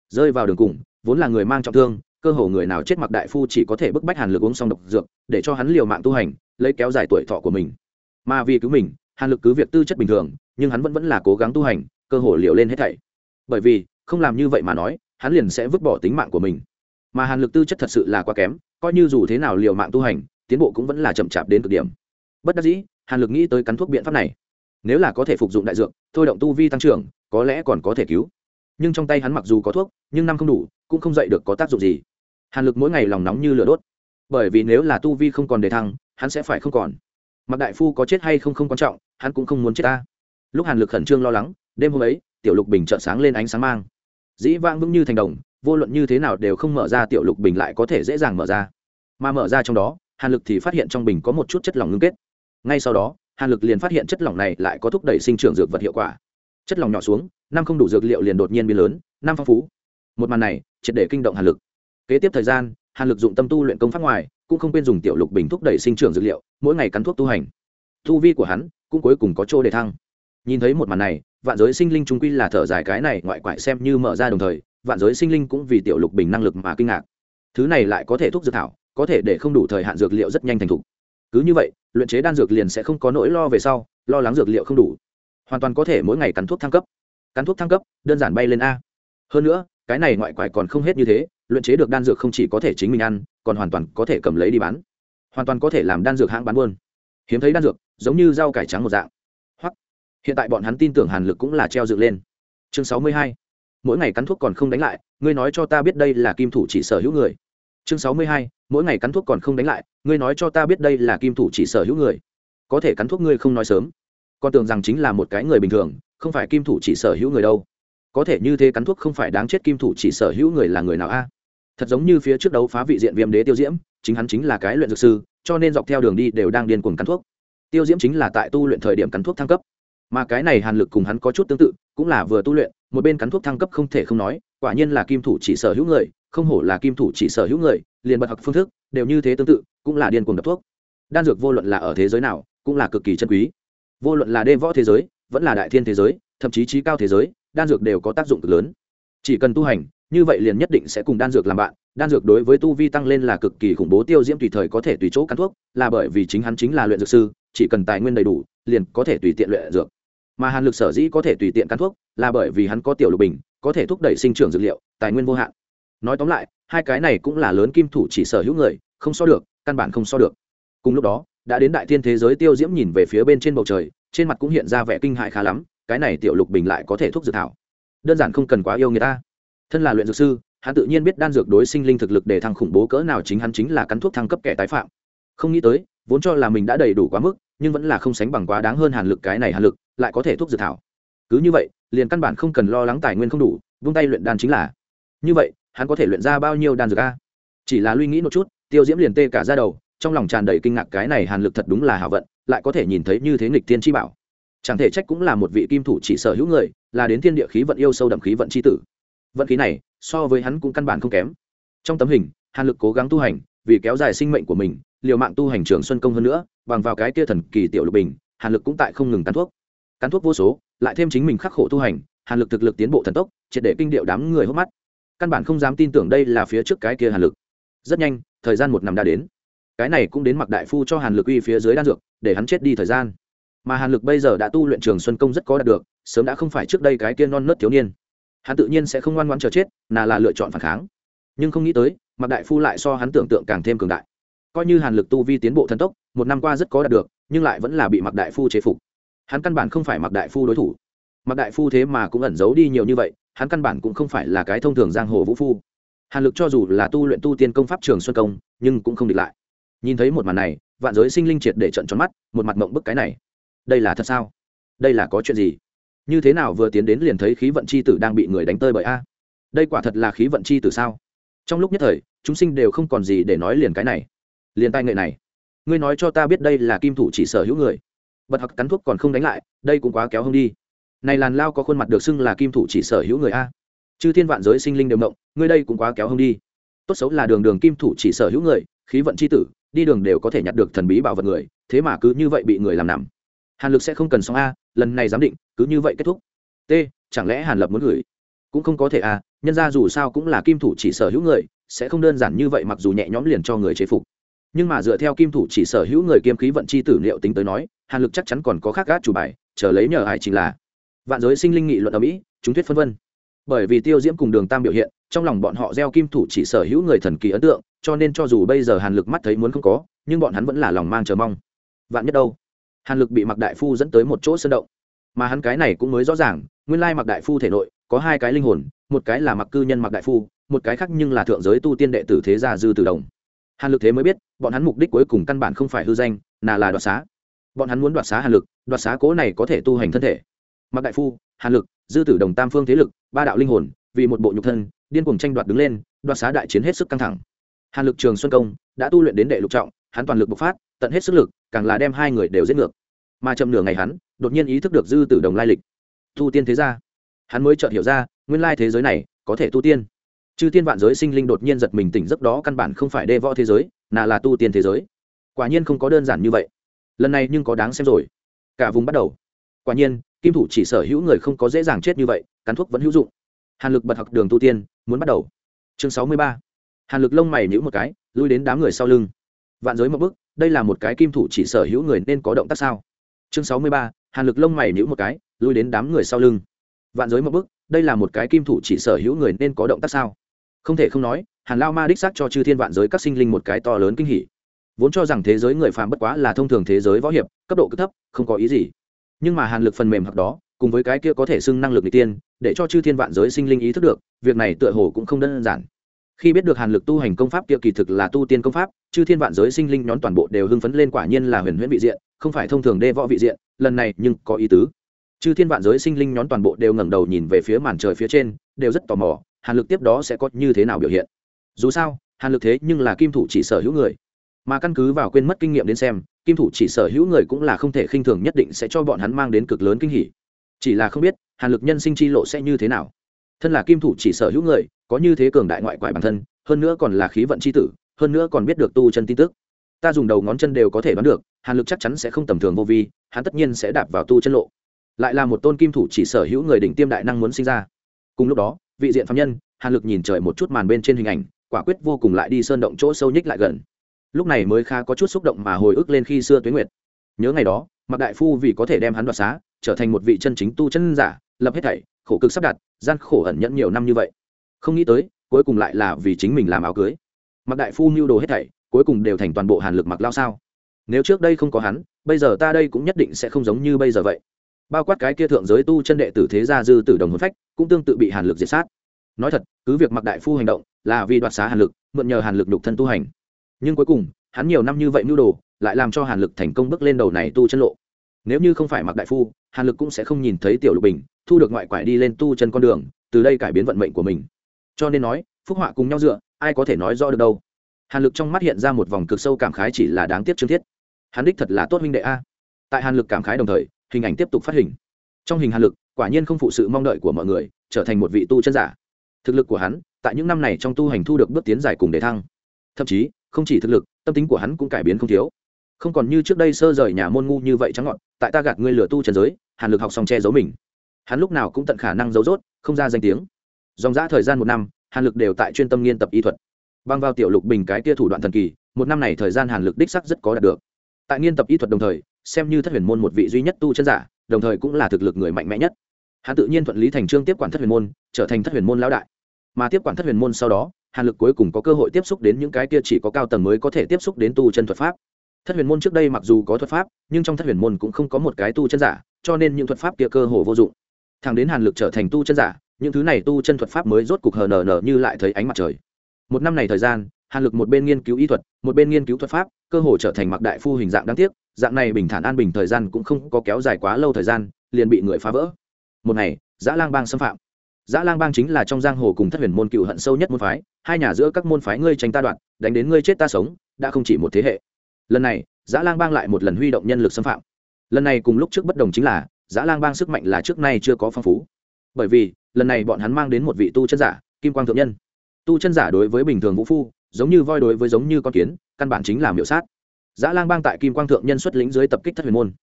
Rơi vào đường cùng, vốn là người mang trọng thương, cơ hồ người nào chết mặc đại phu chỉ có thể bức bách hàn lực uống xong độc dược, để cho hắn liều mạng tu hành, lấy kéo dài tuổi thọ của mình. Mà vì cứu mình, hàn lực cứ việc tư chất bình thường, nhưng hắn vẫn vẫn là cố gắng tu hành, cơ hồ liều lên hết thảy. Bởi vì, không làm như vậy mà nói hắn liền sẽ vứt bỏ tính mạng của mình. Mà hàn lực tư chất thật sự là quá kém, coi như dù thế nào liều mạng tu hành, tiến bộ cũng vẫn là chậm chạp đến cực điểm. Bất đắc dĩ, hàn lực nghĩ tới cắn thuốc biện pháp này. Nếu là có thể phục dụng đại dược, thôi động tu vi tăng trưởng, có lẽ còn có thể cứu. Nhưng trong tay hắn mặc dù có thuốc, nhưng năm không đủ, cũng không dậy được có tác dụng gì. Hàn lực mỗi ngày lòng nóng như lửa đốt. Bởi vì nếu là tu vi không còn đề thăng, hắn sẽ phải không còn. Mặc đại phu có chết hay không không quan trọng, hắn cũng không muốn chết ta. Lúc hàn lực khẩn trương lo lắng, đêm hôm ấy, tiểu lục bình chợt sáng lên ánh sáng mang dĩ vãng vững như thành đồng, vô luận như thế nào đều không mở ra tiểu lục bình lại có thể dễ dàng mở ra. Mà mở ra trong đó, hàn lực thì phát hiện trong bình có một chút chất lỏng ngưng kết. Ngay sau đó, hàn lực liền phát hiện chất lỏng này lại có thúc đẩy sinh trưởng dược vật hiệu quả. Chất lỏng nhỏ xuống, năm không đủ dược liệu liền đột nhiên biến lớn, năm phong phú. Một màn này, triệt để kinh động hàn lực. Kế tiếp thời gian, hàn lực dụng tâm tu luyện công pháp ngoài, cũng không quên dùng tiểu lục bình thúc đẩy sinh trưởng dược liệu, mỗi ngày cắn thuốc tu hành. Thu vi của hắn cũng cuối cùng có chỗ để thăng nhìn thấy một màn này, vạn giới sinh linh trung quy là thở dài cái này ngoại quại xem như mở ra đồng thời, vạn giới sinh linh cũng vì tiểu lục bình năng lực mà kinh ngạc. Thứ này lại có thể thuốc dược thảo, có thể để không đủ thời hạn dược liệu rất nhanh thành thục. Cứ như vậy, luyện chế đan dược liền sẽ không có nỗi lo về sau, lo lắng dược liệu không đủ. Hoàn toàn có thể mỗi ngày cắn thuốc thăng cấp. Cắn thuốc thăng cấp, đơn giản bay lên a. Hơn nữa, cái này ngoại quải còn không hết như thế, luyện chế được đan dược không chỉ có thể chính mình ăn, còn hoàn toàn có thể cầm lấy đi bán. Hoàn toàn có thể làm đan dược hãng bán buôn. Hiếm thấy đan dược, giống như rau cải trắng một dạng hiện tại bọn hắn tin tưởng hàn lực cũng là treo dựng lên. Chương sáu mươi hai. Mỗi ngày cắn thuốc còn không đánh lại, ngươi nói cho ta biết đây là kim thủ chỉ sở hữu người. Chương sáu mươi hai. Mỗi ngày cắn thuốc còn không đánh lại, ngươi nói cho ta biết đây là kim thủ chỉ sở hữu người. Có thể cắn thuốc ngươi không nói sớm. Con tưởng rằng chính là một cái người bình thường, không phải kim thủ chỉ sở hữu người đâu. Có thể như thế cắn thuốc không phải đáng chết kim thủ chỉ sở hữu người là người nào a? Thật giống như phía trước đấu phá vị diện viêm đế tiêu diễm, chính hắn chính là cái luyện dược sư, cho nên dọc theo đường đi đều đang điên cuồng cắn thuốc. Tiêu diễm chính là tại tu luyện thời điểm cắn thuốc thăng cấp mà cái này hàn lực cùng hắn có chút tương tự, cũng là vừa tu luyện, một bên cắn thuốc thăng cấp không thể không nói, quả nhiên là kim thủ chỉ sở hữu người, không hổ là kim thủ chỉ sở hữu người, liền bật học phương thức, đều như thế tương tự, cũng là điên cuồng đập thuốc. Đan dược vô luận là ở thế giới nào, cũng là cực kỳ chân quý. Vô luận là đê võ thế giới, vẫn là đại thiên thế giới, thậm chí trí cao thế giới, đan dược đều có tác dụng cực lớn. Chỉ cần tu hành, như vậy liền nhất định sẽ cùng đan dược làm bạn, đan dược đối với tu vi tăng lên là cực kỳ khủng bố tiêu diễm tùy thời có thể tùy chỗ cắn thuốc, là bởi vì chính hắn chính là luyện dược sư, chỉ cần tài nguyên đầy đủ, liền có thể tùy tiện luyện dược mà hàn lực sở dĩ có thể tùy tiện cắn thuốc là bởi vì hắn có tiểu lục bình, có thể thúc đẩy sinh trưởng dược liệu, tài nguyên vô hạn. Nói tóm lại, hai cái này cũng là lớn kim thủ chỉ sở hữu người, không so được, căn bản không so được. Cùng lúc đó, đã đến đại thiên thế giới tiêu diễm nhìn về phía bên trên bầu trời, trên mặt cũng hiện ra vẻ kinh hại khá lắm, cái này tiểu lục bình lại có thể thuốc dược thảo. Đơn giản không cần quá yêu người ta. Thân là luyện dược sư, hắn tự nhiên biết đan dược đối sinh linh thực lực để thăng khủng bố cỡ nào chính hắn chính là cắn thuốc thăng cấp kẻ tái phạm. Không nghĩ tới, vốn cho là mình đã đầy đủ quá mức nhưng vẫn là không sánh bằng quá đáng hơn hàn lực cái này hàn lực, lại có thể thuốc dược thảo. Cứ như vậy, liền căn bản không cần lo lắng tài nguyên không đủ, vung tay luyện đan chính là. Như vậy, hắn có thể luyện ra bao nhiêu đan dược a? Chỉ là lui nghĩ một chút, tiêu diễm liền tê cả ra đầu, trong lòng tràn đầy kinh ngạc cái này hàn lực thật đúng là hảo vận, lại có thể nhìn thấy như thế nghịch tiên chi bảo. Chẳng thể trách cũng là một vị kim thủ chỉ sở hữu người, là đến thiên địa khí vận yêu sâu đậm khí vận c h i tử. Vận khí này, so với hắn cũng căn bản không kém. Trong tấm hình, hàn lực cố gắng tu hành, vì kéo dài sinh mệnh của mình liều mạng tu hành trường xuân công hơn nữa, bằng vào cái kia thần kỳ tiểu lục bình, hàn lực cũng tại không ngừng cắn thuốc. Cắn thuốc vô số, lại thêm chính mình khắc khổ tu hành, hàn lực thực lực tiến bộ thần tốc, triệt để kinh điệu đám người hốc mắt. Căn bản không dám tin tưởng đây là phía trước cái kia hàn lực. Rất nhanh, thời gian một năm đã đến. Cái này cũng đến mặc đại phu cho hàn lực uy phía dưới đan dược, để hắn chết đi thời gian. Mà hàn lực bây giờ đã tu luyện trường xuân công rất có đạt được, sớm đã không phải trước đây cái kia non nớt thiếu niên. Hắn tự nhiên sẽ không ngoan ngoãn chờ chết là là lựa chọn phản kháng. Nhưng không nghĩ tới, mặc đại phu lại so hắn tưởng tượng càng thêm cường đại coi như hàn lực tu vi tiến bộ thần tốc, một năm qua rất có đạt được, nhưng lại vẫn là bị mặc đại phu chế phục. Hắn căn bản không phải mặc đại phu đối thủ. Mặc đại phu thế mà cũng ẩn giấu đi nhiều như vậy, hắn căn bản cũng không phải là cái thông thường giang hồ vũ phu. Hàn lực cho dù là tu luyện tu tiên công pháp trường xuân công, nhưng cũng không địch lại. Nhìn thấy một màn này, vạn giới sinh linh triệt để trận tròn mắt, một mặt mộng bức cái này. Đây là thật sao? Đây là có chuyện gì? Như thế nào vừa tiến đến liền thấy khí vận c h i tử đang bị người đánh tơi bởi a? Đây quả thật là khí vận c h i tử sao? Trong lúc nhất thời, chúng sinh đều không còn gì để nói liền cái này liền tai nghệ này. Ngươi nói cho ta biết đây là kim thủ chỉ sở hữu người. Bật hặc cắn thuốc còn không đánh lại, đây cũng quá kéo hông đi. Này làn lao có khuôn mặt được xưng là kim thủ chỉ sở hữu người a. Chư thiên vạn giới sinh linh đều mộng ngươi đây cũng quá kéo hông đi. Tốt xấu là đường đường kim thủ chỉ sở hữu người, khí vận c h i tử, đi đường đều có thể nhặt được thần bí bảo vật người, thế mà cứ như vậy bị người làm nằm. Hàn lực sẽ không cần xong a, lần này giám định, cứ như vậy kết thúc. T, chẳng lẽ hàn lập muốn gửi? Cũng không có thể a, nhân ra dù sao cũng là kim thủ chỉ sở hữu người, sẽ không đơn giản như vậy mặc dù nhẹ nhõm liền cho người chế phục nhưng mà dựa theo kim thủ chỉ sở hữu người kiêm khí vận chi tử liệu tính tới nói, hàn lực chắc chắn còn có khác gác chủ bài, chờ lấy nhờ hải chính là vạn giới sinh linh nghị luận ở mỹ chúng thuyết phân vân. Bởi vì tiêu diễm cùng đường tam biểu hiện, trong lòng bọn họ gieo kim thủ chỉ sở hữu người thần kỳ ấn tượng, cho nên cho dù bây giờ hàn lực mắt thấy muốn không có, nhưng bọn hắn vẫn là lòng mang chờ mong. Vạn nhất đâu? Hàn lực bị mặc đại phu dẫn tới một chỗ sơn động. Mà hắn cái này cũng mới rõ ràng, nguyên lai mặc đại phu thể nội có hai cái linh hồn, một cái là mặc cư nhân mặc đại phu, một cái khác nhưng là thượng giới tu tiên đệ tử thế gia dư tử đồng hàn lực thế mới biết, bọn hắn mục đích cuối cùng căn bản không phải hư danh là là đoạt xá. Bọn hắn muốn đoạt xá hàn lực, đoạt xá cố này có thể tu hành thân thể. Mặc đại phu, hàn lực, dư tử đồng tam phương thế lực, ba đạo linh hồn, vì một bộ nhục thân, điên cuồng tranh đoạt đứng lên, đoạt xá đại chiến hết sức căng thẳng. Hàn lực trường xuân công đã tu luyện đến đệ lục trọng, hắn toàn lực bộc phát, tận hết sức lực, càng là đem hai người đều giết ngược. Mà chậm nửa ngày hắn, đột nhiên ý thức được dư tử đồng lai lịch. Tu tiên thế gia. Hắn mới chợt hiểu ra, nguyên lai thế giới này có thể tu tiên chư tiên vạn giới sinh linh đột nhiên giật mình tỉnh giấc đó căn bản không phải đê võ thế giới nà là tu tiên thế giới. Quả nhiên không có đơn giản như vậy. Lần này nhưng có đáng xem rồi. Cả vùng bắt đầu. Quả nhiên, kim thủ chỉ sở hữu người không có dễ dàng chết như vậy, cắn thuốc vẫn hữu dụng. Hàn lực bật học đường tu tiên, muốn bắt đầu. Chương sáu mươi ba. Hàn lực lông mày nhữ một cái, lui đến đám người sau lưng. Vạn giới một bức đây là một cái kim thủ chỉ sở hữu người nên có động tác sao? Chương sáu mươi ba. Hàn lực lông mày nhữ một cái, lui đến đám người sau lưng. Vạn giới một bức đây là một cái kim thủ chỉ sở hữu người nên có động tác sao? Không thể không nói, hàn lao ma đích xác cho chư thiên vạn giới các sinh linh một cái to lớn kinh hỉ. Vốn cho rằng thế giới người phàm bất quá là thông thường thế giới võ hiệp, cấp độ cực thấp, không có ý gì. Nhưng mà hàn lực phần mềm hoặc đó, cùng với cái kia có thể xưng năng lực n tiên, để cho chư thiên vạn giới sinh linh ý thức được, việc này tựa hồ cũng không đơn giản. Khi biết được hàn lực tu hành công pháp kia kỳ thực là tu tiên công pháp, chư thiên vạn giới sinh linh nhón toàn bộ đều hưng phấn lên quả nhiên là huyền huyễn vị diện, không phải thông thường đê võ vị diện, lần này nhưng có ý tứ. Chư thiên vạn giới sinh linh nhón toàn bộ đều ngẩng đầu nhìn về phía màn trời phía trên, đều rất tò mò hàn lực tiếp đó sẽ có như thế nào biểu hiện? Dù sao, hàn lực thế nhưng là kim thủ chỉ sở hữu người. Mà căn cứ vào quên mất kinh nghiệm đến xem, kim thủ chỉ sở hữu người cũng là không thể khinh thường nhất định sẽ cho bọn hắn mang đến cực lớn kinh hỉ. Chỉ là không biết, hàn lực nhân sinh chi lộ sẽ như thế nào? Thân là kim thủ chỉ sở hữu người, có như thế cường đại ngoại quại bản thân, hơn nữa còn là khí vận c h i tử, hơn nữa còn biết được tu chân tin tức. Ta dùng đầu ngón chân đều có thể đoán được, hàn lực chắc chắn sẽ không tầm thường vô vi, hắn tất nhiên sẽ đạp vào tu chân lộ. Lại là một tôn kim thủ chỉ sở hữu người đỉnh tiêm đại năng muốn sinh ra. Cùng lúc đó vị diện phạm nhân, hàn lực nhìn trời một chút màn bên trên hình ảnh, quả quyết vô cùng lại đi sơn động chỗ sâu nhích lại gần. Lúc này mới khá có chút xúc động mà hồi ức lên khi xưa tuế nguyệt. Nhớ ngày đó mặc đại phu vì có thể đem hắn đoạt xá, trở thành một vị chân chính tu chân giả, lập hết thảy, khổ cực sắp đặt, gian khổ ẩn nhẫn nhiều năm như vậy. Không nghĩ tới, cuối cùng lại là vì chính mình làm áo cưới. Mặc đại phu mưu đồ hết thảy, cuối cùng đều thành toàn bộ hàn lực mặc lao sao? Nếu trước đây không có hắn, bây giờ ta đây cũng nhất định sẽ không giống như bây giờ vậy bao quát cái kia thượng giới tu chân đệ tử thế gia dư tử đồng hồn phách, cũng tương tự bị hàn lực diệt sát. Nói thật, cứ việc mặc đại phu hành động là vì đoạt xá hàn lực, mượn nhờ hàn lực đục thân tu hành. Nhưng cuối cùng, hắn nhiều năm như vậy mưu đồ, lại làm cho hàn lực thành công bước lên đầu này tu chân lộ. Nếu như không phải mặc đại phu, hàn lực cũng sẽ không nhìn thấy tiểu lục bình, thu được ngoại quải đi lên tu chân con đường, từ đây cải biến vận mệnh của mình. Cho nên nói, phúc họa cùng nhau dựa, ai có thể nói rõ được đâu. Hàn lực trong mắt hiện ra một vòng cực sâu cảm khái chỉ là đáng tiếc chương thiết. Hắn đích thật là tốt huynh đệ a. Tại hàn lực cảm khái đồng thời hình ảnh tiếp tục phát hình. Trong hình hàn lực, quả nhiên không phụ sự mong đợi của mọi người, trở thành một vị tu chân giả. Thực lực của hắn, tại những năm này trong tu hành thu được bước tiến dài cùng đề thăng. Thậm chí, không chỉ thực lực, tâm tính của hắn cũng cải biến không thiếu. Không còn như trước đây sơ rời nhà môn ngu như vậy trắng ngọn, tại ta gạt ngươi lừa tu trần giới, hàn lực học xong che giấu mình. Hắn lúc nào cũng tận khả năng giấu rốt, không ra danh tiếng. Dòng giã thời gian một năm, hàn lực đều tại chuyên tâm nghiên tập y thuật. Băng vào tiểu lục bình cái tia thủ đoạn thần kỳ, một năm này thời gian hàn lực đích sắc rất có đạt được. Tại nghiên tập y thuật đồng thời xem như thất huyền môn một vị duy nhất tu chân giả, đồng thời cũng là thực lực người mạnh mẽ nhất. Hắn tự nhiên thuận lý thành trương tiếp quản thất huyền môn, trở thành thất huyền môn lão đại. Mà tiếp quản thất huyền môn sau đó, hàn lực cuối cùng có cơ hội tiếp xúc đến những cái kia chỉ có cao tầng mới có thể tiếp xúc đến tu chân thuật pháp. Thất huyền môn trước đây mặc dù có thuật pháp, nhưng trong thất huyền môn cũng không có một cái tu chân giả, cho nên những thuật pháp kia cơ hồ vô dụng. Thằng đến hàn lực trở thành tu chân giả, những thứ này tu chân thuật pháp mới rốt cục hờ nở nở như lại thấy ánh mặt trời. Một năm này thời gian, hàn lực một bên nghiên cứu y thuật, một bên nghiên cứu thuật pháp, cơ hồ trở thành mặc đại phu hình dạng đáng tiếc dạng này bình thản an bình thời gian cũng không có kéo dài quá lâu thời gian, liền bị người phá vỡ. Một ngày dã lang bang xâm phạm. Dã lang bang chính là trong giang hồ cùng thất huyền môn cựu hận sâu nhất môn phái, hai nhà giữa các môn phái ngươi tranh ta đoạn, đánh đến ngươi chết ta sống, đã không chỉ một thế hệ. Lần này dã lang bang lại một lần huy động nhân lực xâm phạm. Lần này cùng lúc trước bất đồng chính là dã lang bang sức mạnh là trước nay chưa có phong phú. Bởi vì, lần này bọn hắn mang đến một vị tu chân giả, kim quang thượng nhân. Tu chân giả đối với bình thường vũ phu, giống như voi đối với giống như con kiến, căn bản chính là miệu sát dã lang bang tại kim quang thượng nhân xuất lĩnh dưới tập kích thất huyền môn.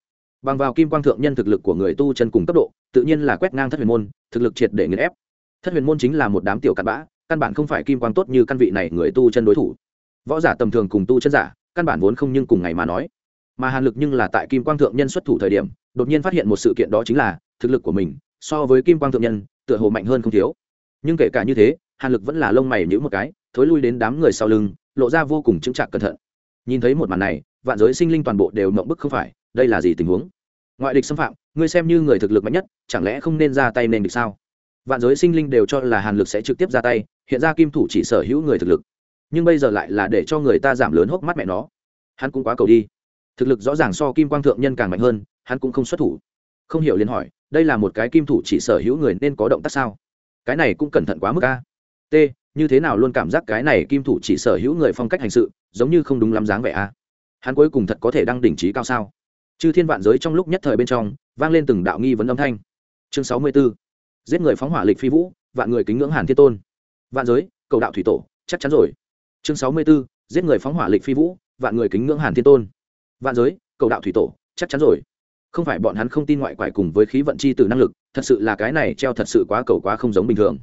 Bằng vào kim quang thượng nhân thực lực của người tu chân cùng cấp độ, tự nhiên là quét ngang thất huyền môn, thực lực triệt để nghiền ép. Thất huyền môn chính là một đám tiểu cặn bã, căn bản không phải kim quang tốt như căn vị này người tu chân đối thủ. Võ giả tầm thường cùng tu chân giả, căn bản vốn không nhưng cùng ngày mà nói. Mà hàn lực nhưng là tại kim quang thượng nhân xuất thủ thời điểm, đột nhiên phát hiện một sự kiện đó chính là, thực lực của mình, so với kim quang thượng nhân, tựa hồ mạnh hơn không thiếu. Nhưng kể cả như thế, hàn lực vẫn là lông mày nhíu một cái, thối lui đến đám người sau lưng, lộ ra vô cùng chững chạc cẩn thận. Nhìn thấy một màn này vạn giới sinh linh toàn bộ đều mộng bức không phải, đây là gì tình huống? Ngoại địch xâm phạm, ngươi xem như người thực lực mạnh nhất, chẳng lẽ không nên ra tay nên được sao? Vạn giới sinh linh đều cho là hàn lực sẽ trực tiếp ra tay, hiện ra kim thủ chỉ sở hữu người thực lực. Nhưng bây giờ lại là để cho người ta giảm lớn hốc mắt mẹ nó. Hắn cũng quá cầu đi. Thực lực rõ ràng so kim quang thượng nhân càng mạnh hơn, hắn cũng không xuất thủ. Không hiểu liền hỏi, đây là một cái kim thủ chỉ sở hữu người nên có động tác sao? Cái này cũng cẩn thận quá mức a. T, như thế nào luôn cảm giác cái này kim thủ chỉ sở hữu người phong cách hành sự, giống như không đúng lắm dáng vẻ a? Hắn cuối cùng thật có thể đăng đỉnh trí cao sao? Chư thiên vạn giới trong lúc nhất thời bên trong, vang lên từng đạo nghi vấn âm thanh. Chương sáu mươi b ố giết người phóng hỏa lịch phi vũ, vạn người kính ngưỡng hàn thiên tôn. Vạn giới, cầu đạo thủy tổ, chắc chắn rồi. Chương sáu mươi b ố giết người phóng hỏa lịch phi vũ, vạn người kính ngưỡng hàn thiên tôn. Vạn giới, cầu đạo thủy tổ, chắc chắn rồi. Không phải bọn hắn không tin ngoại quải cùng với khí vận c h i tử năng lực, thật sự là cái này treo thật sự quá cầu quá không giống bình thường.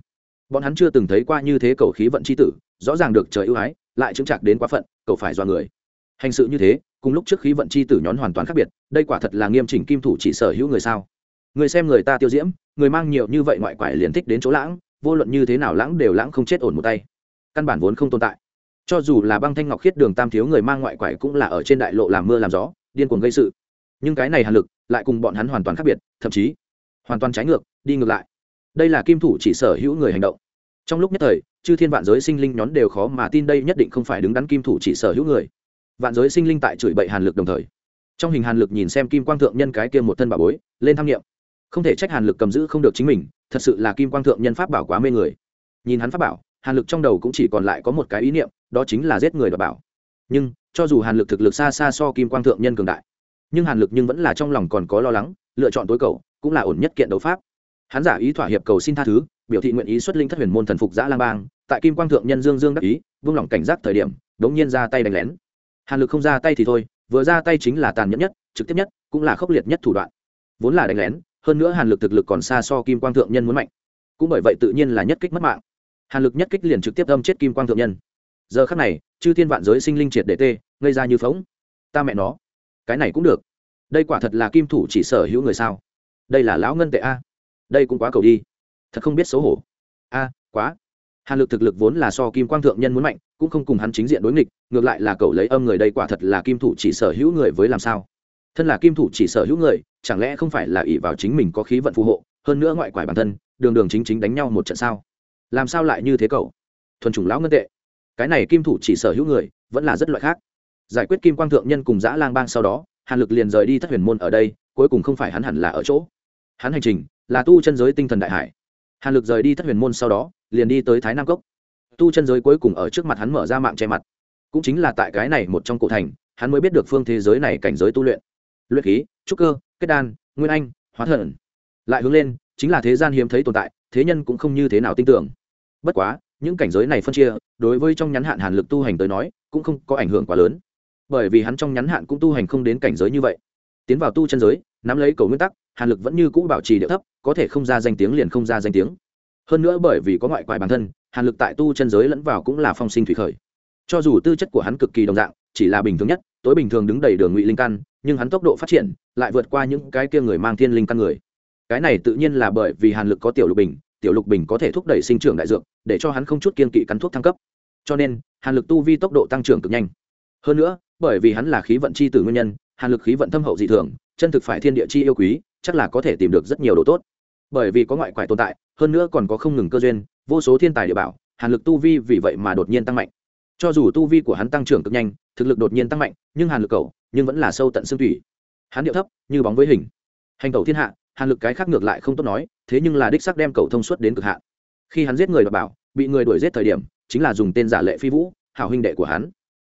Bọn hắn chưa từng thấy qua như thế cầu khí vận c h i tử, rõ ràng được trời ưu ái, lại chứng chạc đến quá phận, cầu phải do người hành sự như thế, cùng lúc trước khí vận c h i tử nhón hoàn toàn khác biệt, đây quả thật là nghiêm chỉnh kim thủ chỉ sở hữu người sao? Người xem người ta tiêu diễm, người mang nhiều như vậy ngoại quải liền thích đến chỗ lãng, vô luận như thế nào lãng đều lãng không chết ổn một tay. Căn bản vốn không tồn tại. Cho dù là băng thanh ngọc khiết đường tam thiếu người mang ngoại quải cũng là ở trên đại lộ làm mưa làm gió, điên cuồng gây sự. Nhưng cái này hàn lực, lại cùng bọn hắn hoàn toàn khác biệt, thậm chí hoàn toàn trái ngược, đi ngược lại. Đây là kim thủ chỉ sở hữu người hành động. Trong lúc nhất thời, chư thiên vạn giới sinh linh nhón đều khó mà tin đây nhất định không phải đứng đắn kim thủ chỉ sở hữu người vạn giới sinh linh tại chửi bậy hàn lực đồng thời. Trong hình hàn lực nhìn xem kim quang thượng nhân cái kia một thân bảo bối, lên tham nghiệm không thể trách hàn lực cầm giữ không được chính mình, thật sự là kim quang thượng nhân pháp bảo quá mê người. Nhìn hắn pháp bảo, hàn lực trong đầu cũng chỉ còn lại có một cái ý niệm, đó chính là giết người đ bảo. Nhưng, cho dù hàn lực thực lực xa xa so kim quang thượng nhân cường đại, nhưng hàn lực nhưng vẫn là trong lòng còn có lo lắng, lựa chọn tối cầu, cũng là ổn nhất kiện đấu pháp. Hắn giả ý thỏa hiệp cầu xin tha thứ, biểu thị nguyện ý xuất linh thất huyền môn thần phục giã lang bang, tại kim quang thượng nhân dương dương đắc ý, vung lòng cảnh giác thời điểm, đống nhiên ra tay đánh lén hàn lực không ra tay thì thôi, vừa ra tay chính là tàn nhẫn nhất, trực tiếp nhất, cũng là khốc liệt nhất thủ đoạn. Vốn là đánh lén, hơn nữa hàn lực thực lực còn xa so kim quang thượng nhân muốn mạnh. Cũng bởi vậy tự nhiên là nhất kích mất mạng. Hàn lực nhất kích liền trực tiếp âm chết kim quang thượng nhân. Giờ khắc này, chư thiên vạn giới sinh linh triệt để tê, ngây ra như phóng ta mẹ nó, cái này cũng được. Đây quả thật là kim thủ chỉ sở hữu người sao? Đây là lão ngân tệ a. Đây cũng quá cầu đi. Thật không biết xấu hổ. A, quá hàn lực thực lực vốn là so kim quang thượng nhân muốn mạnh, cũng không cùng hắn chính diện đối nghịch, ngược lại là cậu lấy âm người đây quả thật là kim thủ chỉ sở hữu người với làm sao? Thân là kim thủ chỉ sở hữu người, chẳng lẽ không phải là ỷ vào chính mình có khí vận phù hộ, hơn nữa ngoại quải bản thân, đường đường chính chính đánh nhau một trận sao? Làm sao lại như thế cậu? Thuần chủng lão ngân tệ. Cái này kim thủ chỉ sở hữu người, vẫn là rất loại khác. Giải quyết kim quang thượng nhân cùng dã lang bang sau đó, hàn lực liền rời đi thất huyền môn ở đây, cuối cùng không phải hắn hẳn là ở chỗ. Hắn hành trình là tu chân giới tinh thần đại hải hàn lực rời đi thất huyền môn sau đó, liền đi tới thái nam cốc. Tu chân giới cuối cùng ở trước mặt hắn mở ra mạng che mặt. Cũng chính là tại cái này một trong cổ thành, hắn mới biết được phương thế giới này cảnh giới tu luyện. Luyện khí, trúc cơ, kết đan, nguyên anh, hóa thần. Lại hướng lên, chính là thế gian hiếm thấy tồn tại, thế nhân cũng không như thế nào tin tưởng. Bất quá, những cảnh giới này phân chia, đối với trong ngắn hạn hàn lực tu hành tới nói, cũng không có ảnh hưởng quá lớn. Bởi vì hắn trong ngắn hạn cũng tu hành không đến cảnh giới như vậy. Tiến vào tu chân giới nắm lấy cầu nguyên tắc, hàn lực vẫn như cũ bảo trì địa thấp, có thể không ra danh tiếng liền không ra danh tiếng. Hơn nữa bởi vì có ngoại quại bản thân, hàn lực tại tu chân giới lẫn vào cũng là phong sinh thủy khởi. Cho dù tư chất của hắn cực kỳ đồng dạng, chỉ là bình thường nhất, tối bình thường đứng đầy đường ngụy linh căn, nhưng hắn tốc độ phát triển lại vượt qua những cái kia người mang thiên linh căn người. Cái này tự nhiên là bởi vì hàn lực có tiểu lục bình, tiểu lục bình có thể thúc đẩy sinh trưởng đại dược, để cho hắn không chút kiên kỵ cắn thuốc thăng cấp. Cho nên, hàn lực tu vi tốc độ tăng trưởng cực nhanh. Hơn nữa, bởi vì hắn là khí vận c h i tử nguyên nhân hàn lực khí vận thâm hậu dị thường, chân thực phải thiên địa chi yêu quý, chắc là có thể tìm được rất nhiều đồ tốt. Bởi vì có ngoại quải tồn tại, hơn nữa còn có không ngừng cơ duyên, vô số thiên tài địa bảo, hàn lực tu vi vì vậy mà đột nhiên tăng mạnh. Cho dù tu vi của hắn tăng trưởng cực nhanh, thực lực đột nhiên tăng mạnh, nhưng hàn lực cầu, nhưng vẫn là sâu tận xương thủy hắn điệu thấp, như bóng với hình. Hành cầu thiên hạ, hàn lực cái khác ngược lại không tốt nói, thế nhưng là đích sắc đem cầu thông suốt đến cực hạn. Khi hắn giết người đ bảo, bị người đuổi giết thời điểm, chính là dùng tên giả lệ phi vũ, hảo huynh đệ của hắn.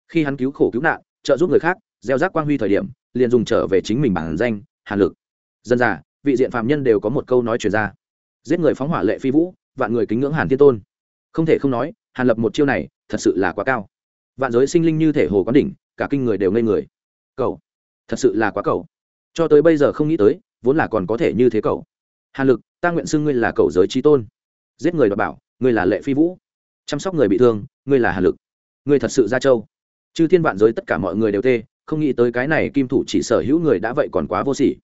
Khi hắn cứu khổ cứu nạn, trợ giúp người khác gieo rác quang huy thời điểm, liền dùng trở về chính mình bản danh, hàn lực. Dân già, vị diện phạm nhân đều có một câu nói chuyển ra. Giết người phóng hỏa lệ phi vũ, vạn người kính ngưỡng hàn thiên tôn. Không thể không nói, hàn lập một chiêu này, thật sự là quá cao. Vạn giới sinh linh như thể hồ quán đỉnh, cả kinh người đều ngây người. Cậu, thật sự là quá cậu. Cho tới bây giờ không nghĩ tới, vốn là còn có thể như thế cậu. Hàn lực, ta nguyện xưng ngươi là cậu giới trí tôn. Giết người đọc bảo, ngươi là lệ phi vũ. Chăm sóc người bị thương, ngươi là hàn lực. Ngươi thật sự ra châu. Chư thiên vạn giới tất cả mọi người đều tê không nghĩ tới cái này kim thủ chỉ sở hữu người đã vậy còn quá vô sỉ.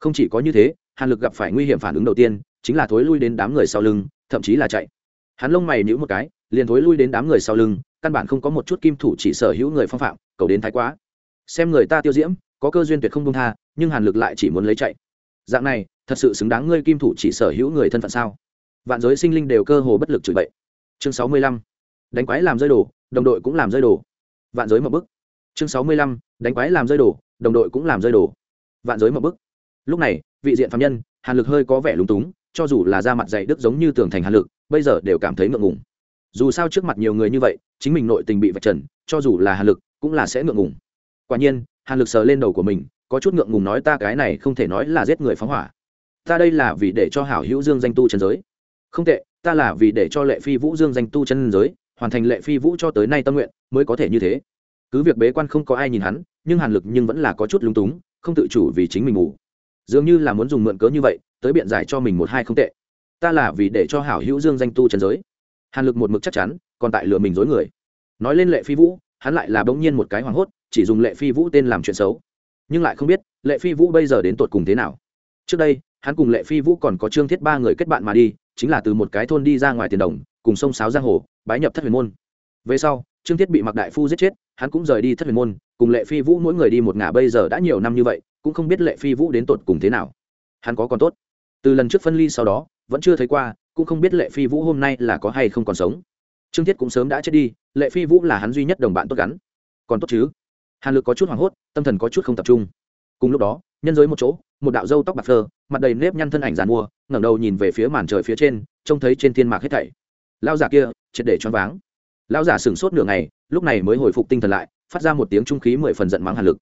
Không chỉ có như thế, hàn lực gặp phải nguy hiểm phản ứng đầu tiên, chính là thối lui đến đám người sau lưng, thậm chí là chạy. Hắn lông mày nhữ một cái, liền thối lui đến đám người sau lưng, căn bản không có một chút kim thủ chỉ sở hữu người phong phạm, cầu đến thái quá. Xem người ta tiêu diễm, có cơ duyên tuyệt không công tha, nhưng hàn lực lại chỉ muốn lấy chạy. Dạng này, thật sự xứng đáng ngươi kim thủ chỉ sở hữu người thân phận sao? Vạn giới sinh linh đều cơ hồ bất lực chửi bậy. Chương sáu mươi lăm. Đánh quái làm rơi đồ, đồng đội cũng làm rơi đồ. Vạn giới một bức chương sáu mươi lăm đánh quái làm rơi đổ, đồng đội cũng làm rơi đổ, vạn giới một bức. Lúc này vị diện phạm nhân hàn lực hơi có vẻ lúng túng cho dù là da mặt dày đức giống như tường thành hàn lực bây giờ đều cảm thấy ngượng ngùng. Dù sao trước mặt nhiều người như vậy chính mình nội tình bị vạch trần cho dù là hàn lực cũng là sẽ ngượng ngùng. Quả nhiên hàn lực sờ lên đầu của mình có chút ngượng ngùng nói ta cái này không thể nói là giết người phóng hỏa. Ta đây là vì để cho hảo hữu dương danh tu chân giới. Không tệ ta là vì để cho lệ phi vũ dương danh tu chân giới hoàn thành lệ phi vũ cho tới nay tâm nguyện mới có thể như thế cứ việc bế quan không có ai nhìn hắn, nhưng hàn lực nhưng vẫn là có chút lung túng, không tự chủ vì chính mình ngủ. Dường như là muốn dùng mượn cớ như vậy, tới biện giải cho mình một hai không tệ. Ta là vì để cho hảo hữu dương danh tu trần giới. Hàn lực một mực chắc chắn, còn tại lừa mình dối người. Nói lên lệ phi vũ, hắn lại là bỗng nhiên một cái hoảng hốt, chỉ dùng lệ phi vũ tên làm chuyện xấu. Nhưng lại không biết, lệ phi vũ bây giờ đến tột cùng thế nào. Trước đây, hắn cùng lệ phi vũ còn có trương thiết ba người kết bạn mà đi, chính là từ một cái thôn đi ra ngoài tiền đồng, cùng sông sáo giang hồ, bái nhập thất huyền môn. Về sau trương thiết bị mặc đại phu giết chết, hắn cũng rời đi thất huyền môn, cùng lệ phi vũ mỗi người đi một ngả, bây giờ đã nhiều năm như vậy, cũng không biết lệ phi vũ đến tột cùng thế nào. Hắn có còn tốt? Từ lần trước phân ly sau đó, vẫn chưa thấy qua, cũng không biết lệ phi vũ hôm nay là có hay không còn sống. Trương thiết cũng sớm đã chết đi, lệ phi vũ là hắn duy nhất đồng bạn tốt gắn. Còn tốt chứ? Hàn lực có chút hoảng hốt, tâm thần có chút không tập trung. Cùng lúc đó, nhân giới một chỗ, một đạo dâu tóc bạc phơ, mặt đầy nếp nhăn thân ảnh giàn mua, ngẩng đầu nhìn về phía màn trời phía trên, trông thấy trên thiên mạc hết thảy. Lao giả kia, triệt để choáng váng. Lão giả sửng sốt nửa ngày, lúc này mới hồi phục tinh thần lại, phát ra một tiếng trung khí mười phần giận mắng hàn lực.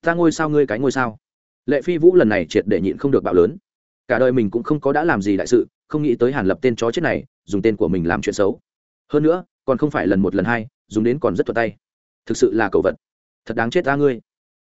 Ta ngôi sao, ngươi cái ngôi sao? Lệ phi vũ lần này triệt để nhịn không được bạo lớn. Cả đời mình cũng không có đã làm gì đại sự, không nghĩ tới hàn lập tên chó chết này, dùng tên của mình làm chuyện xấu. Hơn nữa, còn không phải lần một lần hai, dùng đến còn rất thuật tay. Thực sự là cầu vật. Thật đáng chết ta ngươi.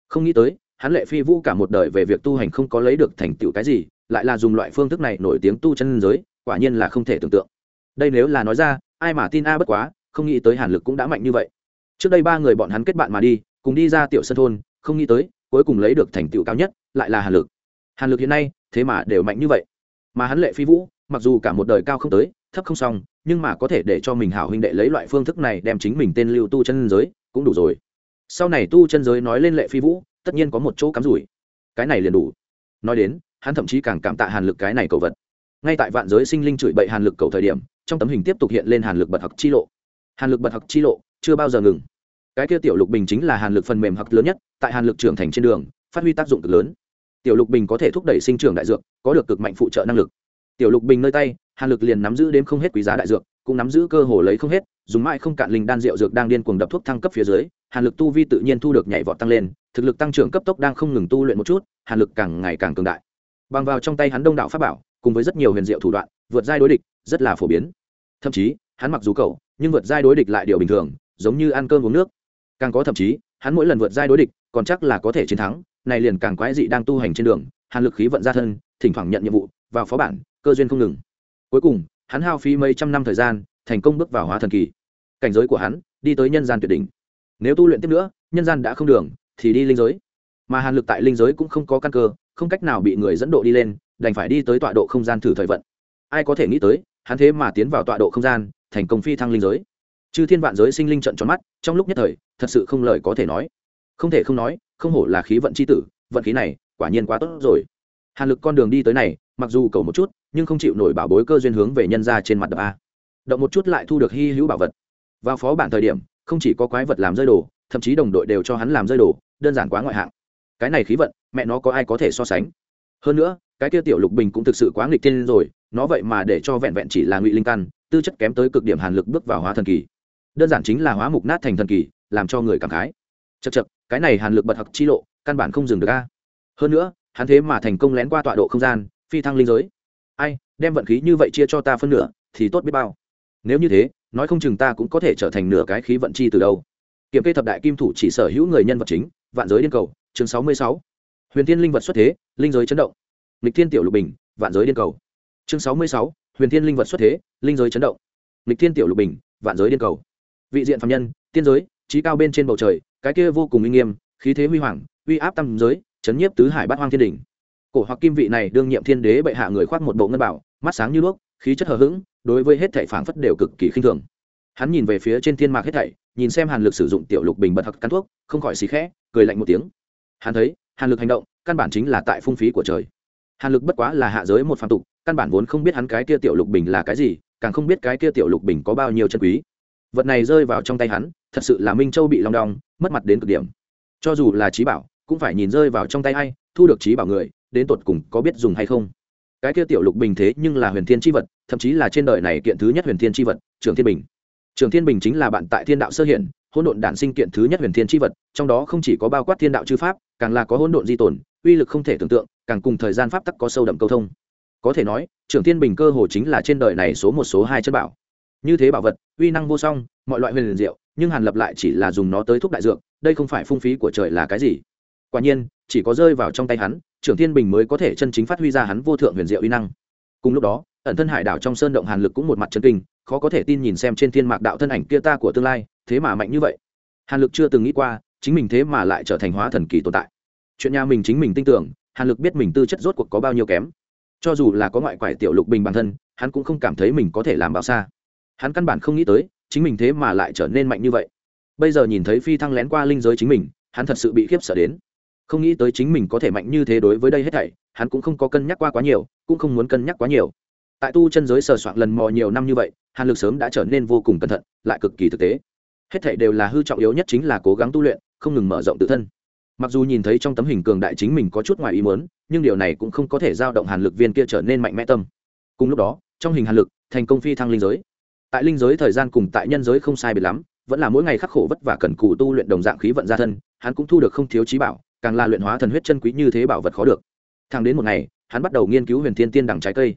Không nghĩ tới, hắn lệ phi vũ cả một đời về việc tu hành không có lấy được thành tựu cái gì, lại là dùng loại phương thức này nổi tiếng tu chân giới, quả nhiên là không thể tưởng tượng. Đây nếu là nói ra, ai mà tin a bất quá không nghĩ tới hàn lực cũng đã mạnh như vậy. Trước đây ba người bọn hắn kết bạn mà đi, cùng đi ra tiểu sân thôn, không nghĩ tới, cuối cùng lấy được thành tựu cao nhất, lại là hàn lực. Hàn lực hiện nay, thế mà đều mạnh như vậy. Mà hắn lệ phi vũ, mặc dù cả một đời cao không tới, thấp không xong, nhưng mà có thể để cho mình hảo huynh đệ lấy loại phương thức này đem chính mình tên lưu tu chân giới, cũng đủ rồi. Sau này tu chân giới nói lên lệ phi vũ, tất nhiên có một chỗ cắm rủi. Cái này liền đủ. Nói đến, hắn thậm chí càng cảm tạ hàn lực cái này cầu vật. Ngay tại vạn giới sinh linh chửi bậy hàn lực cầu thời điểm, trong tấm hình tiếp tục hiện lên hàn lực bật học chi lộ hàn lực bật học chi lộ, chưa bao giờ ngừng. Cái kia tiểu lục bình chính là hàn lực phần mềm học lớn nhất, tại hàn lực trưởng thành trên đường, phát huy tác dụng cực lớn. Tiểu lục bình có thể thúc đẩy sinh trưởng đại dược, có được cực mạnh phụ trợ năng lực. Tiểu lục bình nơi tay, hàn lực liền nắm giữ đến không hết quý giá đại dược, cũng nắm giữ cơ hồ lấy không hết, dùng mãi không cạn linh đan rượu dược đang điên cuồng đập thuốc thăng cấp phía dưới, hàn lực tu vi tự nhiên thu được nhảy vọt tăng lên, thực lực tăng trưởng cấp tốc đang không ngừng tu luyện một chút, hàn lực càng ngày càng cường đại. Bằng vào trong tay hắn đông đảo pháp bảo, cùng với rất nhiều huyền diệu thủ đoạn, vượt giai đối địch, rất là phổ biến. Thậm chí, hắn mặc dù cầu nhưng vượt giai đối địch lại điều bình thường, giống như ăn cơm uống nước. Càng có thậm chí, hắn mỗi lần vượt giai đối địch, còn chắc là có thể chiến thắng, này liền càng quái dị đang tu hành trên đường, hàn lực khí vận ra thân, thỉnh thoảng nhận nhiệm vụ, vào phó bản, cơ duyên không ngừng. Cuối cùng, hắn hao phí mấy trăm năm thời gian, thành công bước vào hóa thần kỳ. Cảnh giới của hắn, đi tới nhân gian tuyệt đỉnh. Nếu tu luyện tiếp nữa, nhân gian đã không đường, thì đi linh giới. Mà hàn lực tại linh giới cũng không có căn cơ, không cách nào bị người dẫn độ đi lên, đành phải đi tới tọa độ không gian thử thời vận. Ai có thể nghĩ tới hắn thế mà tiến vào tọa độ không gian, thành công phi thăng linh giới. Chư thiên vạn giới sinh linh trận tròn mắt, trong lúc nhất thời, thật sự không lời có thể nói. Không thể không nói, không hổ là khí vận c h i tử, vận khí này, quả nhiên quá tốt rồi. Hàn lực con đường đi tới này, mặc dù cầu một chút, nhưng không chịu nổi bảo bối cơ duyên hướng về nhân ra trên mặt đập a. Động một chút lại thu được hy hữu bảo vật. Vào phó bản thời điểm, không chỉ có quái vật làm rơi đồ, thậm chí đồng đội đều cho hắn làm rơi đồ, đơn giản quá ngoại hạng. Cái này khí vận, mẹ nó có ai có thể so sánh? Hơn nữa, cái kia tiểu lục bình cũng thực sự quá nghịch thiên rồi nó vậy mà để cho vẹn vẹn chỉ là ngụy linh căn, tư chất kém tới cực điểm hàn lực bước vào hóa thần kỳ. Đơn giản chính là hóa mục nát thành thần kỳ, làm cho người cảm khái. Chật chật cái này hàn lực bật hặc chi lộ, căn bản không dừng được a. Hơn nữa, hắn thế mà thành công lén qua tọa độ không gian, phi thăng linh giới. Ai, đem vận khí như vậy chia cho ta phân nửa, thì tốt biết bao. Nếu như thế, nói không chừng ta cũng có thể trở thành nửa cái khí vận chi từ đâu. Kiểm kê thập đại kim thủ chỉ sở hữu người nhân vật chính, vạn giới điên cầu, chương sáu mươi sáu. Huyền thiên linh vật xuất thế, linh giới chấn động. Lịch thiên tiểu lục bình, vạn giới điên cầu chương sáu mươi sáu, huyền thiên linh vật xuất thế, linh giới chấn động. Lịch thiên tiểu lục bình, vạn giới điên cầu. Vị diện phạm nhân, tiên giới, trí cao bên trên bầu trời, cái kia vô cùng uy nghiêm, khí thế huy hoàng, uy áp tâm giới, chấn nhiếp tứ hải bát hoang thiên đỉnh. Cổ hoặc kim vị này đương nhiệm thiên đế bệ hạ người khoác một bộ ngân bảo, mắt sáng như đuốc, khí chất hờ hững, đối với hết thảy phảng phất đều cực kỳ khinh thường. Hắn nhìn về phía trên thiên mạc hết thảy, nhìn xem hàn lực sử dụng tiểu lục bình bật hặc cắn thuốc, không khỏi xì khẽ, cười lạnh một tiếng. Hắn thấy, hàn lực hành động, căn bản chính là tại phung phí của trời. Hàn lực bất quá là hạ giới một phàm tục căn bản vốn không biết hắn cái kia tiểu lục bình là cái gì, càng không biết cái kia tiểu lục bình có bao nhiêu chân quý. Vật này rơi vào trong tay hắn, thật sự là minh châu bị long đong, mất mặt đến cực điểm. Cho dù là trí bảo, cũng phải nhìn rơi vào trong tay ai, thu được trí bảo người, đến tột cùng có biết dùng hay không. Cái kia tiểu lục bình thế nhưng là huyền thiên tri vật, thậm chí là trên đời này kiện thứ nhất huyền thiên tri vật, trường thiên bình. Trường thiên bình chính là bạn tại thiên đạo sơ hiển hỗn độn đản sinh kiện thứ nhất huyền thiên tri vật, trong đó không chỉ có bao quát thiên đạo chư pháp, càng là có hỗn độn di tồn, uy lực không thể tưởng tượng, càng cùng thời gian pháp tắc có sâu đậm câu thông có thể nói, trưởng thiên bình cơ hồ chính là trên đời này số một số hai chân bảo. Như thế bảo vật, uy năng vô song, mọi loại huyền liền diệu, nhưng hàn lập lại chỉ là dùng nó tới thuốc đại dược, đây không phải phung phí của trời là cái gì? Quả nhiên, chỉ có rơi vào trong tay hắn, trưởng thiên bình mới có thể chân chính phát huy ra hắn vô thượng huyền diệu uy năng. Cùng lúc đó, ẩn thân hải đảo trong sơn động hàn lực cũng một mặt chân kinh, khó có thể tin nhìn xem trên thiên mạc đạo thân ảnh kia ta của tương lai, thế mà mạnh như vậy. Hàn lực chưa từng nghĩ qua, chính mình thế mà lại trở thành hóa thần kỳ tồn tại. Chuyện nhà mình chính mình tin tưởng, hàn lực biết mình tư chất rốt cuộc có bao nhiêu kém cho dù là có ngoại quải tiểu lục bình bản thân, hắn cũng không cảm thấy mình có thể làm bao xa. Hắn căn bản không nghĩ tới, chính mình thế mà lại trở nên mạnh như vậy. Bây giờ nhìn thấy phi thăng lén qua linh giới chính mình, hắn thật sự bị khiếp sợ đến. Không nghĩ tới chính mình có thể mạnh như thế đối với đây hết thảy, hắn cũng không có cân nhắc qua quá nhiều, cũng không muốn cân nhắc quá nhiều. Tại tu chân giới sờ soạn lần mò nhiều năm như vậy, hàn lực sớm đã trở nên vô cùng cẩn thận, lại cực kỳ thực tế. Hết thảy đều là hư trọng yếu nhất chính là cố gắng tu luyện, không ngừng mở rộng tự thân. Mặc dù nhìn thấy trong tấm hình cường đại chính mình có chút ngoài ý muốn nhưng điều này cũng không có thể giao động hàn lực viên kia trở nên mạnh mẽ tâm. Cùng lúc đó, trong hình hàn lực, thành công phi thăng linh giới. Tại linh giới thời gian cùng tại nhân giới không sai biệt lắm, vẫn là mỗi ngày khắc khổ vất vả cần cù tu luyện đồng dạng khí vận gia thân, hắn cũng thu được không thiếu trí bảo, càng là luyện hóa thần huyết chân quý như thế bảo vật khó được. Thang đến một ngày, hắn bắt đầu nghiên cứu huyền thiên tiên đằng trái cây.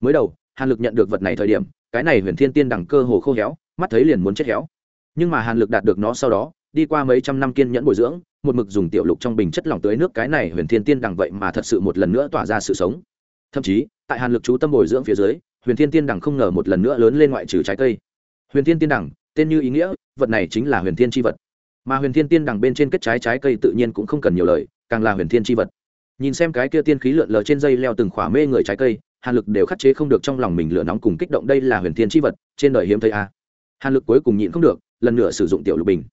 Mới đầu, hàn lực nhận được vật này thời điểm, cái này huyền thiên tiên đằng cơ hồ khô héo, mắt thấy liền muốn chết héo. Nhưng mà hàn lực đạt được nó sau đó, đi qua mấy trăm năm kiên nhẫn bồi dưỡng một mực dùng tiểu lục trong bình chất lỏng tưới nước cái này huyền thiên tiên đằng vậy mà thật sự một lần nữa tỏa ra sự sống. Thậm chí, tại hàn lực chú tâm bồi dưỡng phía dưới, huyền thiên tiên đằng không ngờ một lần nữa lớn lên ngoại trừ trái cây. Huyền thiên tiên đằng, tên như ý nghĩa, vật này chính là huyền thiên tri vật. Mà huyền thiên tiên đằng bên trên kết trái trái cây tự nhiên cũng không cần nhiều lời, càng là huyền thiên tri vật. Nhìn xem cái kia tiên khí lượn lờ trên dây leo từng khỏa mê người trái cây, hàn lực đều khắc chế không được trong lòng mình lửa nóng cùng kích động đây là huyền thiên tri vật, trên đời hiếm thấy a. Hàn lực cuối cùng nhịn không được, lần nữa sử dụng tiểu lục bình.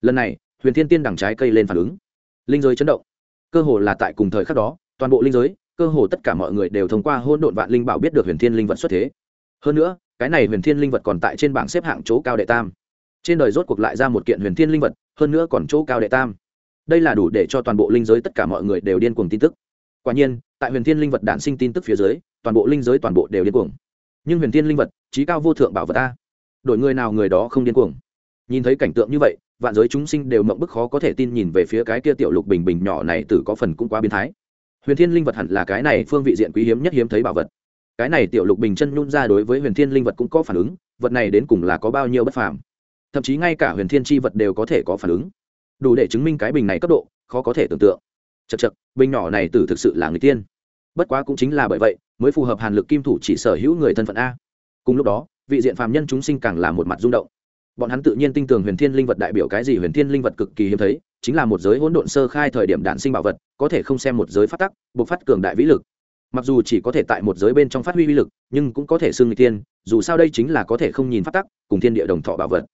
Lần này huyền thiên tiên đằng trái cây lên phản ứng. Linh giới chấn động. Cơ hồ là tại cùng thời khắc đó, toàn bộ linh giới, cơ hồ tất cả mọi người đều thông qua hôn độn vạn linh bảo biết được huyền thiên linh vật xuất thế. Hơn nữa, cái này huyền thiên linh vật còn tại trên bảng xếp hạng chỗ cao đệ tam. Trên đời rốt cuộc lại ra một kiện huyền thiên linh vật, hơn nữa còn chỗ cao đệ tam. Đây là đủ để cho toàn bộ linh giới tất cả mọi người đều điên cuồng tin tức. Quả nhiên, tại huyền thiên linh vật đản sinh tin tức phía dưới, toàn bộ linh giới toàn bộ đều điên cuồng. Nhưng huyền thiên linh vật trí cao vô thượng bảo vật ta. Đổi người nào người đó không điên cuồng. Nhìn thấy cảnh tượng như vậy vạn giới chúng sinh đều mộng bức khó có thể tin nhìn về phía cái kia tiểu lục bình bình nhỏ này tử có phần cũng quá biến thái. Huyền thiên linh vật hẳn là cái này phương vị diện quý hiếm nhất hiếm thấy bảo vật. Cái này tiểu lục bình chân nhún ra đối với huyền thiên linh vật cũng có phản ứng, vật này đến cùng là có bao nhiêu bất phàm. Thậm chí ngay cả huyền thiên chi vật đều có thể có phản ứng. Đủ để chứng minh cái bình này cấp độ, khó có thể tưởng tượng. Chật chật bình nhỏ này tử thực sự là người tiên. Bất quá cũng chính là bởi vậy, mới phù hợp hàn lực kim thủ chỉ sở hữu người thân phận a. Cùng lúc đó, vị diện phàm nhân chúng sinh càng là một mặt rung động bọn hắn tự nhiên tin tưởng huyền thiên linh vật đại biểu cái gì huyền thiên linh vật cực kỳ hiếm thấy, chính là một giới hỗn độn sơ khai thời điểm đản sinh bảo vật, có thể không xem một giới phát tắc buộc phát cường đại vĩ lực. Mặc dù chỉ có thể tại một giới bên trong phát huy vĩ lực, nhưng cũng có thể xưng người tiên dù sao đây chính là có thể không nhìn phát tắc, cùng thiên địa đồng thọ bảo vật.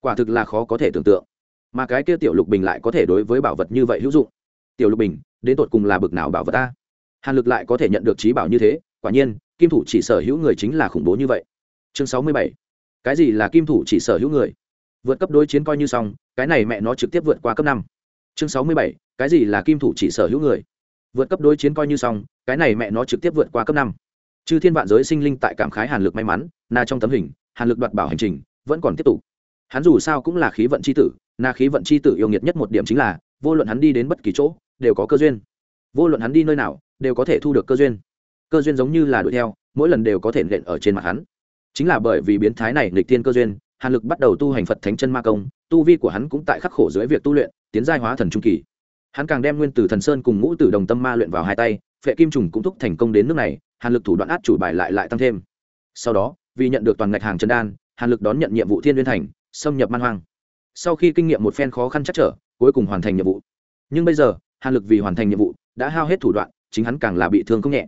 Quả thực là khó có thể tưởng tượng. Mà cái kia tiểu lục bình lại có thể đối với bảo vật như vậy hữu dụng. Tiểu lục bình, đến tột cùng là bực nào bảo vật ta? Hàn lực lại có thể nhận được trí bảo như thế, quả nhiên, kim thủ chỉ sở hữu người chính là khủng bố như vậy. Chương sáu mươi bảy cái gì là kim thủ chỉ sở hữu người? Vượt cấp đối chiến coi như xong, cái này mẹ nó trực tiếp vượt qua cấp năm. Chương sáu mươi bảy, cái gì là kim thủ chỉ sở hữu người? Vượt cấp đối chiến coi như xong, cái này mẹ nó trực tiếp vượt qua cấp năm. Chư thiên vạn giới sinh linh tại cảm khái hàn lực may mắn, na trong tấm hình, hàn lực đoạt bảo hành trình, vẫn còn tiếp tục. Hắn dù sao cũng là khí vận c h i tử, na khí vận c h i tử yêu nghiệt nhất một điểm chính là, vô luận hắn đi đến bất kỳ chỗ, đều có cơ duyên. Vô luận hắn đi nơi nào, đều có thể thu được cơ duyên. Cơ duyên giống như là đuổi theo, mỗi lần đều có thể nện ở trên mặt hắn chính là bởi vì biến thái này nghịch tiên cơ duyên, hàn lực bắt đầu tu hành phật thánh chân ma công, tu vi của hắn cũng tại khắc khổ dưới việc tu luyện, tiến giai hóa thần trung kỳ. Hắn càng đem nguyên tử thần sơn cùng ngũ tử đồng tâm ma luyện vào hai tay, phệ kim trùng cũng thúc thành công đến nước này, hàn lực thủ đoạn át chủ bài lại lại tăng thêm. Sau đó, vì nhận được toàn ngạch hàng chân đan, hàn lực đón nhận nhiệm vụ thiên liên thành, xâm nhập man hoang. Sau khi kinh nghiệm một phen khó khăn chắc trở, cuối cùng hoàn thành nhiệm vụ. Nhưng bây giờ, hàn lực vì hoàn thành nhiệm vụ, đã hao hết thủ đoạn, chính hắn càng là bị thương không nhẹ.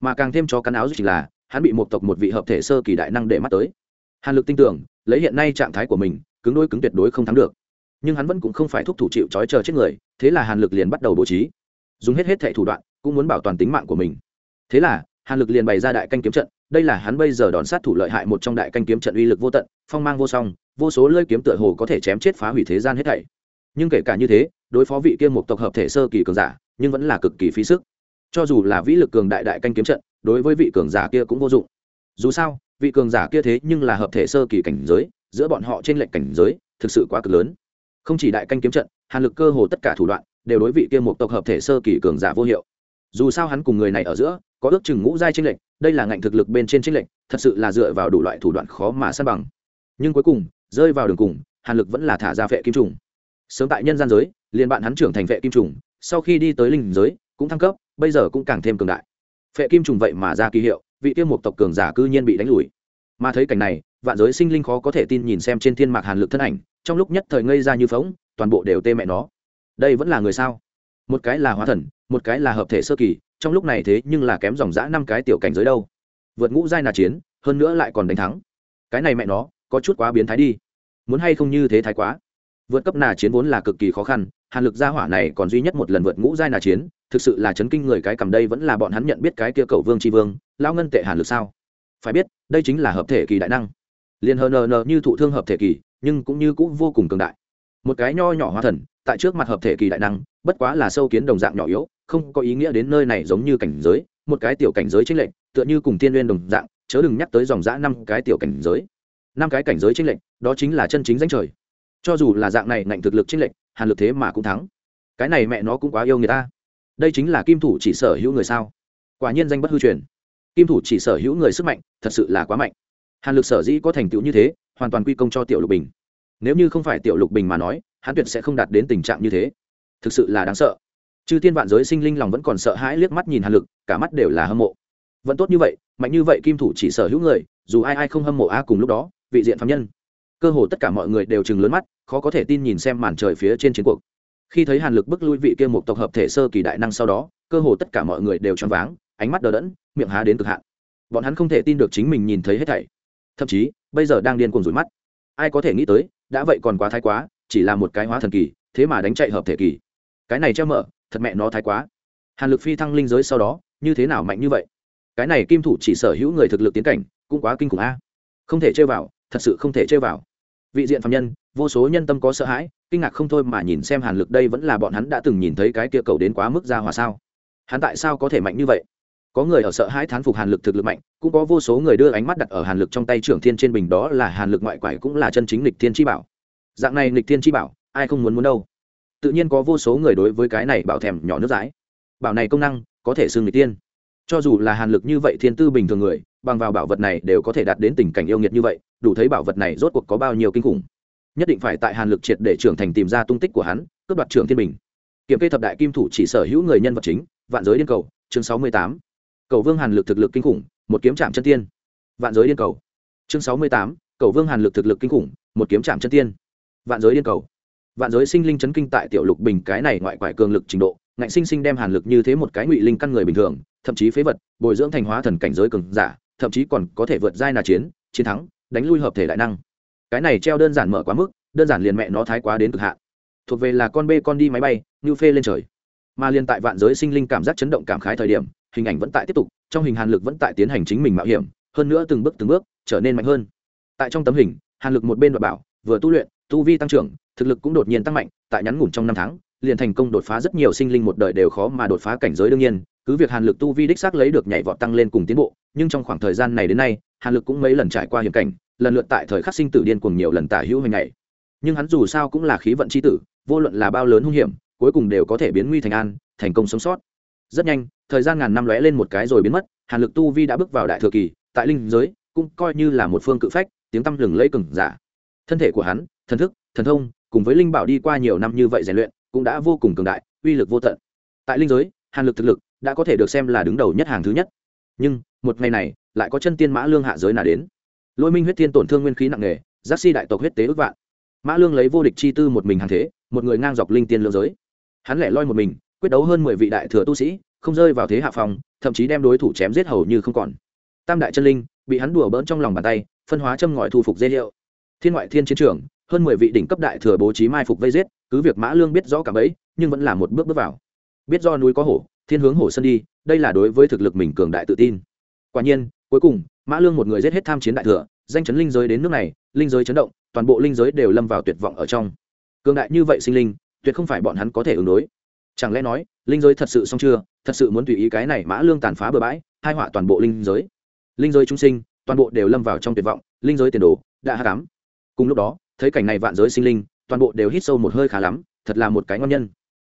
Mà càng thêm cho cắn áo chỉ là hắn bị một tộc một vị hợp thể sơ kỳ đại năng để mắt tới. Hàn lực tin tưởng, lấy hiện nay trạng thái của mình, cứng đôi cứng tuyệt đối không thắng được. Nhưng hắn vẫn cũng không phải thúc thủ chịu trói chờ chết người, thế là hàn lực liền bắt đầu bố trí. Dùng hết hết thệ thủ đoạn, cũng muốn bảo toàn tính mạng của mình. Thế là, hàn lực liền bày ra đại canh kiếm trận, đây là hắn bây giờ đòn sát thủ lợi hại một trong đại canh kiếm trận uy lực vô tận, phong mang vô song, vô số lơi kiếm tựa hồ có thể chém chết phá hủy thế gian hết thảy. Nhưng kể cả như thế, đối phó vị kia một tộc hợp thể sơ kỳ cường giả, nhưng vẫn là cực kỳ phí sức. Cho dù là vĩ lực cường đại đại canh kiếm trận đối với vị cường giả kia cũng vô dụng. Dù sao, vị cường giả kia thế nhưng là hợp thể sơ kỳ cảnh giới, giữa bọn họ trên lệnh cảnh giới thực sự quá cực lớn. Không chỉ đại canh kiếm trận, hàn lực cơ hồ tất cả thủ đoạn đều đối vị kia một tộc hợp thể sơ kỳ cường giả vô hiệu. Dù sao hắn cùng người này ở giữa, có ước chừng ngũ giai tranh lệnh đây là ngạnh thực lực bên trên tranh lệnh thật sự là dựa vào đủ loại thủ đoạn khó mà san bằng. Nhưng cuối cùng, rơi vào đường cùng, hàn lực vẫn là thả ra vệ kim trùng. Sớm tại nhân gian giới, liền bạn hắn trưởng thành vệ kim trùng, sau khi đi tới linh giới, cũng thăng cấp, bây giờ cũng càng thêm cường đại phệ kim trùng vậy mà ra kỳ hiệu, vị tiêu một tộc cường giả cư nhiên bị đánh lùi. Mà thấy cảnh này, vạn giới sinh linh khó có thể tin nhìn xem trên thiên mạc hàn lực thân ảnh, trong lúc nhất thời ngây ra như phóng toàn bộ đều tê mẹ nó. Đây vẫn là người sao? Một cái là hóa thần, một cái là hợp thể sơ kỳ, trong lúc này thế nhưng là kém dòng dã năm cái tiểu cảnh giới đâu. Vượt ngũ giai nà chiến, hơn nữa lại còn đánh thắng. Cái này mẹ nó, có chút quá biến thái đi. Muốn hay không như thế thái quá. Vượt cấp nà chiến vốn là cực kỳ khó khăn, hàn lực gia hỏa này còn duy nhất một lần vượt ngũ giai nà chiến thực sự là chấn kinh người cái cầm đây vẫn là bọn hắn nhận biết cái kia cầu vương tri vương lao ngân tệ hàn lực sao? Phải biết, đây chính là hợp thể kỳ đại năng. Liền hờ nờ nờ như thụ thương hợp thể kỳ, nhưng cũng như cũng vô cùng cường đại. Một cái nho nhỏ hóa thần, tại trước mặt hợp thể kỳ đại năng, bất quá là sâu kiến đồng dạng nhỏ yếu, không có ý nghĩa đến nơi này giống như cảnh giới, một cái tiểu cảnh giới chênh lệnh tựa như cùng tiên liên đồng dạng, chớ đừng nhắc tới dòng dã năm cái tiểu cảnh giới. Năm cái cảnh giới chênh lệnh đó chính là chân chính danh trời. Cho dù là dạng này ngạnh thực lực chênh lệnh hàn lực thế mà cũng thắng. Cái này mẹ nó cũng quá yêu người ta đây chính là kim thủ chỉ sở hữu người sao? Quả nhiên danh bất hư truyền. Kim thủ chỉ sở hữu người sức mạnh, thật sự là quá mạnh. Hàn lực sở dĩ có thành tựu như thế, hoàn toàn quy công cho tiểu lục bình. Nếu như không phải tiểu lục bình mà nói, hắn tuyệt sẽ không đạt đến tình trạng như thế. Thực sự là đáng sợ. Chư tiên vạn giới sinh linh lòng vẫn còn sợ hãi liếc mắt nhìn hàn lực, cả mắt đều là hâm mộ. Vẫn tốt như vậy, mạnh như vậy kim thủ chỉ sở hữu người, dù ai ai không hâm mộ a cùng lúc đó, vị diện phạm nhân. Cơ hồ tất cả mọi người đều chừng lớn mắt, khó có thể tin nhìn xem màn trời phía trên chiến cuộc khi thấy hàn lực bức lui vị kia một tộc hợp thể sơ kỳ đại năng sau đó, cơ hồ tất cả mọi người đều choáng váng, ánh mắt đờ đẫn, miệng há đến cực hạn. Bọn hắn không thể tin được chính mình nhìn thấy hết thảy. Thậm chí, bây giờ đang điên cuồng rủi mắt. Ai có thể nghĩ tới, đã vậy còn quá thái quá, chỉ là một cái hóa thần kỳ, thế mà đánh chạy hợp thể kỳ. Cái này treo mở, thật mẹ nó thái quá. Hàn lực phi thăng linh giới sau đó, như thế nào mạnh như vậy? Cái này kim thủ chỉ sở hữu người thực lực tiến cảnh, cũng quá kinh khủng a. Không thể chơi vào, thật sự không thể chơi vào. Vị diện phạm nhân, vô số nhân tâm có sợ hãi kinh ngạc không thôi mà nhìn xem hàn lực đây vẫn là bọn hắn đã từng nhìn thấy cái kia cầu đến quá mức ra hòa sao. Hắn tại sao có thể mạnh như vậy? Có người ở sợ hãi thán phục hàn lực thực lực mạnh, cũng có vô số người đưa ánh mắt đặt ở hàn lực trong tay trưởng thiên trên bình đó là hàn lực ngoại quải cũng là chân chính lịch thiên chi bảo. Dạng này lịch thiên chi bảo, ai không muốn muốn đâu? Tự nhiên có vô số người đối với cái này bảo thèm nhỏ nước dãi. Bảo này công năng, có thể xưng lịch tiên cho dù là hàn lực như vậy thiên tư bình thường người, bằng vào bảo vật này đều có thể đạt đến tình cảnh yêu nghiệt như vậy, đủ thấy bảo vật này rốt cuộc có bao nhiêu kinh khủng nhất định phải tại hàn lực triệt để trưởng thành tìm ra tung tích của hắn, cướp đoạt trưởng thiên bình. Kiểm kê thập đại kim thủ chỉ sở hữu người nhân vật chính, vạn giới điên cầu, chương sáu mươi tám. Cầu vương hàn lực thực lực kinh khủng, một kiếm trạm chân tiên. Vạn giới điên cầu, chương sáu mươi tám. Cầu vương hàn lực thực lực kinh khủng, một kiếm trạm chân tiên. Vạn giới điên cầu, vạn giới sinh linh chấn kinh tại tiểu lục bình cái này ngoại quải cường lực trình độ, ngạnh sinh sinh đem hàn lực như thế một cái ngụy linh căn người bình thường, thậm chí phế vật, bồi dưỡng thành hóa thần cảnh giới cường giả, thậm chí còn có thể vượt giai nà chiến chiến thắng, đánh lui hợp thể đại năng cái này treo đơn giản mở quá mức, đơn giản liền mẹ nó thái quá đến cực hạn thuộc về là con bê con đi máy bay, như phê lên trời. Mà liền tại vạn giới sinh linh cảm giác chấn động cảm khái thời điểm, hình ảnh vẫn tại tiếp tục, trong hình hàn lực vẫn tại tiến hành chính mình mạo hiểm, hơn nữa từng bước từng bước trở nên mạnh hơn. Tại trong tấm hình, hàn lực một bên đoạt bảo, vừa tu luyện, tu vi tăng trưởng, thực lực cũng đột nhiên tăng mạnh, tại nhắn ngủn trong năm tháng, liền thành công đột phá rất nhiều sinh linh một đời đều khó mà đột phá cảnh giới đương nhiên, cứ việc hàn lực tu vi đích xác lấy được nhảy vọt tăng lên cùng tiến bộ, nhưng trong khoảng thời gian này đến nay, hàn lực cũng mấy lần trải qua hiểm cảnh lần lượt tại thời khắc sinh tử điên cuồng nhiều lần tả hữu hình này nhưng hắn dù sao cũng là khí vận c h i tử, vô luận là bao lớn hung hiểm, cuối cùng đều có thể biến nguy thành an, thành công sống sót. Rất nhanh, thời gian ngàn năm lóe lên một cái rồi biến mất, hàn lực tu vi đã bước vào đại thừa kỳ, tại linh giới, cũng coi như là một phương cự phách, tiếng tăm lừng lẫy cừng giả dạ. thân thể của hắn, thần thức, thần thông, cùng với linh bảo đi qua nhiều năm như vậy rèn luyện, cũng đã vô cùng cường đại, uy lực vô tận. Tại linh giới, hàn lực thực lực đã có thể được xem là đứng đầu nhất hàng thứ nhất. Nhưng, một ngày này, lại có chân tiên mã lương hạ giới nào đến lôi minh huyết thiên tổn thương nguyên khí nặng nề, giác si đại tộc huyết tế ước vạn. Mã lương lấy vô địch chi tư một mình hàng thế, một người ngang dọc linh tiên lương giới. Hắn lẻ loi một mình, quyết đấu hơn mười vị đại thừa tu sĩ, không rơi vào thế hạ phòng thậm chí đem đối thủ chém giết hầu như không còn. Tam đại chân linh, bị hắn đùa bỡn trong lòng bàn tay, phân hóa châm ngòi thu phục dây liệu thiên ngoại thiên chiến trường, hơn mười vị đỉnh cấp đại thừa bố trí mai phục vây giết, cứ việc mã lương biết rõ cả bấy nhưng vẫn là một bước bước vào. Biết do núi có hổ, thiên hướng hổ sân đi, đây là đối với thực lực mình cường đại tự tin. Quả nhiên cuối cùng, mã lương một người giết hết tham chiến đại thừa, danh chấn linh giới đến nước này, linh giới chấn động, toàn bộ linh giới đều lâm vào tuyệt vọng ở trong. Cường đại như vậy sinh linh, tuyệt không phải bọn hắn có thể ứng đối. Chẳng lẽ nói, linh giới thật sự xong chưa? Thật sự muốn tùy ý cái này mã lương tàn phá bừa bãi, hai họa toàn bộ linh giới. Linh giới trung sinh, toàn bộ đều lâm vào trong tuyệt vọng, linh giới tiền đồ đã hạ cám cùng lúc đó, thấy cảnh này vạn giới sinh linh, toàn bộ đều hít sâu một hơi khá lắm, thật là một cái ngon nhân.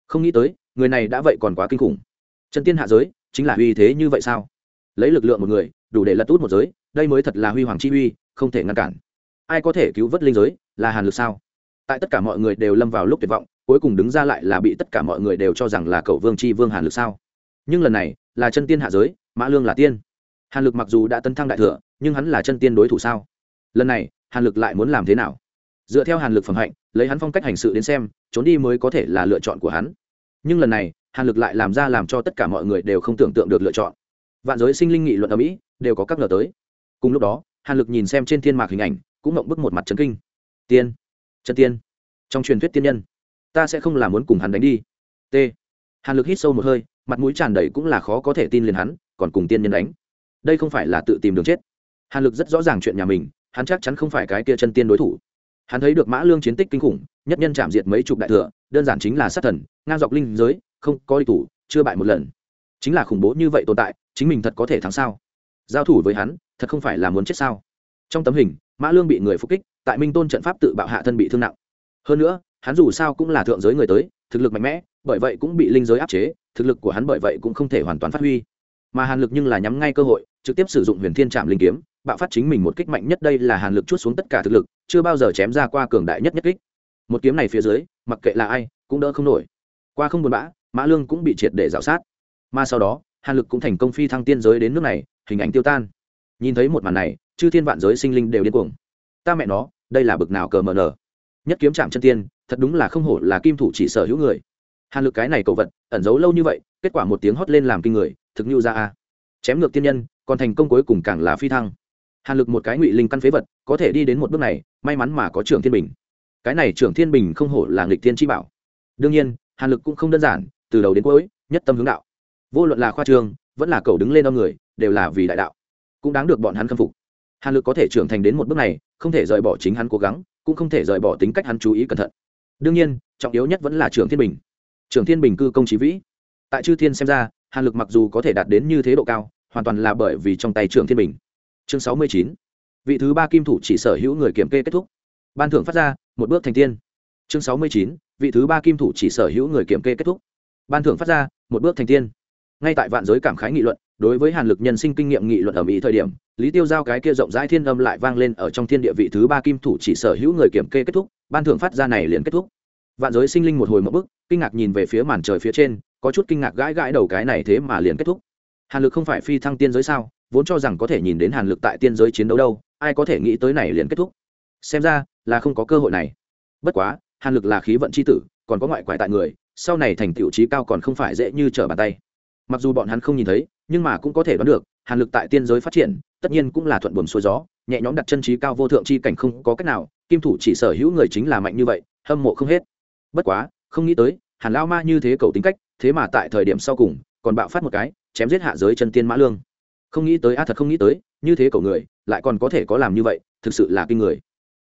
Không nghĩ tới, người này đã vậy còn quá kinh khủng. Chân tiên hạ giới, chính là uy thế như vậy sao? Lấy lực lượng một người đủ để lật út một giới, đây mới thật là huy hoàng chi uy, không thể ngăn cản. Ai có thể cứu vớt linh giới, là hàn lực sao? Tại tất cả mọi người đều lâm vào lúc tuyệt vọng, cuối cùng đứng ra lại là bị tất cả mọi người đều cho rằng là cậu vương chi vương hàn lực sao? Nhưng lần này, là chân tiên hạ giới, mã lương là tiên. Hàn lực mặc dù đã tấn thăng đại thừa, nhưng hắn là chân tiên đối thủ sao? Lần này, hàn lực lại muốn làm thế nào? Dựa theo hàn lực phẩm hạnh, lấy hắn phong cách hành sự đến xem, trốn đi mới có thể là lựa chọn của hắn. Nhưng lần này, hàn lực lại làm ra làm cho tất cả mọi người đều không tưởng tượng được lựa chọn vạn giới sinh linh nghị luận ở mỹ đều có các ngờ tới. Cùng lúc đó, hàn lực nhìn xem trên thiên mạc hình ảnh, cũng mộng bức một mặt trấn kinh. Tiên chân tiên, trong truyền thuyết tiên nhân, ta sẽ không làm muốn cùng hắn đánh đi. T, hàn lực hít sâu một hơi, mặt mũi tràn đầy cũng là khó có thể tin liền hắn, còn cùng tiên nhân đánh. Đây không phải là tự tìm đường chết. Hàn lực rất rõ ràng chuyện nhà mình, hắn chắc chắn không phải cái kia chân tiên đối thủ. Hắn thấy được mã lương chiến tích kinh khủng, nhất nhân chạm diệt mấy chục đại thừa, đơn giản chính là sát thần, ngang dọc linh giới, không có đi thủ, chưa bại một lần. Chính là khủng bố như vậy tồn tại chính mình thật có thể thắng sao? Giao thủ với hắn, thật không phải là muốn chết sao? Trong tấm hình, mã lương bị người phục kích, tại minh tôn trận pháp tự bạo hạ thân bị thương nặng. Hơn nữa, hắn dù sao cũng là thượng giới người tới, thực lực mạnh mẽ, bởi vậy cũng bị linh giới áp chế, thực lực của hắn bởi vậy cũng không thể hoàn toàn phát huy. Mà hàn lực nhưng là nhắm ngay cơ hội, trực tiếp sử dụng huyền thiên trạm linh kiếm, bạo phát chính mình một kích mạnh nhất đây là hàn lực chút xuống tất cả thực lực, chưa bao giờ chém ra qua cường đại nhất nhất kích. Một kiếm này phía dưới, mặc kệ là ai, cũng đỡ không nổi. Qua không buồn bã, mã lương cũng bị triệt để dạo sát. Mà sau đó hàn lực cũng thành công phi thăng tiên giới đến nước này, hình ảnh tiêu tan. Nhìn thấy một màn này, chư thiên vạn giới sinh linh đều điên cuồng. Ta mẹ nó, đây là bực nào cờ mờ nở nhất kiếm chạm chân tiên, thật đúng là không hổ là kim thủ chỉ sở hữu người. Hàn lực cái này cầu vật, ẩn giấu lâu như vậy, kết quả một tiếng hót lên làm kinh người, thực như ra a. Chém ngược tiên nhân, còn thành công cuối cùng càng là phi thăng. Hàn lực một cái ngụy linh căn phế vật, có thể đi đến một bước này, may mắn mà có trưởng thiên bình. Cái này trưởng thiên bình không hổ là nghịch thiên chi bảo. Đương nhiên, hàn lực cũng không đơn giản, từ đầu đến cuối, nhất tâm hướng đạo vô luận là khoa trường vẫn là cầu đứng lên đông người, đều là vì đại đạo. Cũng đáng được bọn hắn khâm phục. Hàn lực có thể trưởng thành đến một bước này, không thể rời bỏ chính hắn cố gắng, cũng không thể rời bỏ tính cách hắn chú ý cẩn thận. Đương nhiên, trọng yếu nhất vẫn là trưởng thiên bình. Trưởng thiên bình cư công trí vĩ. Tại chư thiên xem ra, hàn lực mặc dù có thể đạt đến như thế độ cao, hoàn toàn là bởi vì trong tay trưởng thiên bình. Chương sáu mươi chín. Vị thứ ba kim thủ chỉ sở hữu người kiểm kê kết thúc. Ban thưởng phát ra, một bước thành tiên. Chương sáu mươi chín. Vị thứ ba kim thủ chỉ sở hữu người kiểm kê kết thúc. Ban thưởng phát ra, một bước thành tiên ngay tại vạn giới cảm khái nghị luận, đối với hàn lực nhân sinh kinh nghiệm nghị luận ở mỹ thời điểm, lý tiêu giao cái kia rộng rãi thiên âm lại vang lên ở trong thiên địa vị thứ ba kim thủ chỉ sở hữu người kiểm kê kết thúc, ban thưởng phát ra này liền kết thúc. Vạn giới sinh linh một hồi một bức, kinh ngạc nhìn về phía màn trời phía trên, có chút kinh ngạc gãi gãi đầu cái này thế mà liền kết thúc. Hàn lực không phải phi thăng tiên giới sao, vốn cho rằng có thể nhìn đến hàn lực tại tiên giới chiến đấu đâu, ai có thể nghĩ tới này liền kết thúc. Xem ra, là không có cơ hội này. Bất quá, hàn lực là khí vận c h i tử, còn có ngoại quại tại người, sau này thành tiệu trí cao còn không phải dễ như trở bàn tay mặc dù bọn hắn không nhìn thấy, nhưng mà cũng có thể đoán được, hàn lực tại tiên giới phát triển, tất nhiên cũng là thuận buồm xuôi gió, nhẹ nhõm đặt chân trí cao vô thượng c h i cảnh không có cách nào, kim thủ chỉ sở hữu người chính là mạnh như vậy, hâm mộ không hết. Bất quá, không nghĩ tới, hàn lao ma như thế cầu tính cách, thế mà tại thời điểm sau cùng, còn bạo phát một cái, chém giết hạ giới chân tiên mã lương. Không nghĩ tới a thật không nghĩ tới, như thế cầu người, lại còn có thể có làm như vậy, thực sự là kinh người.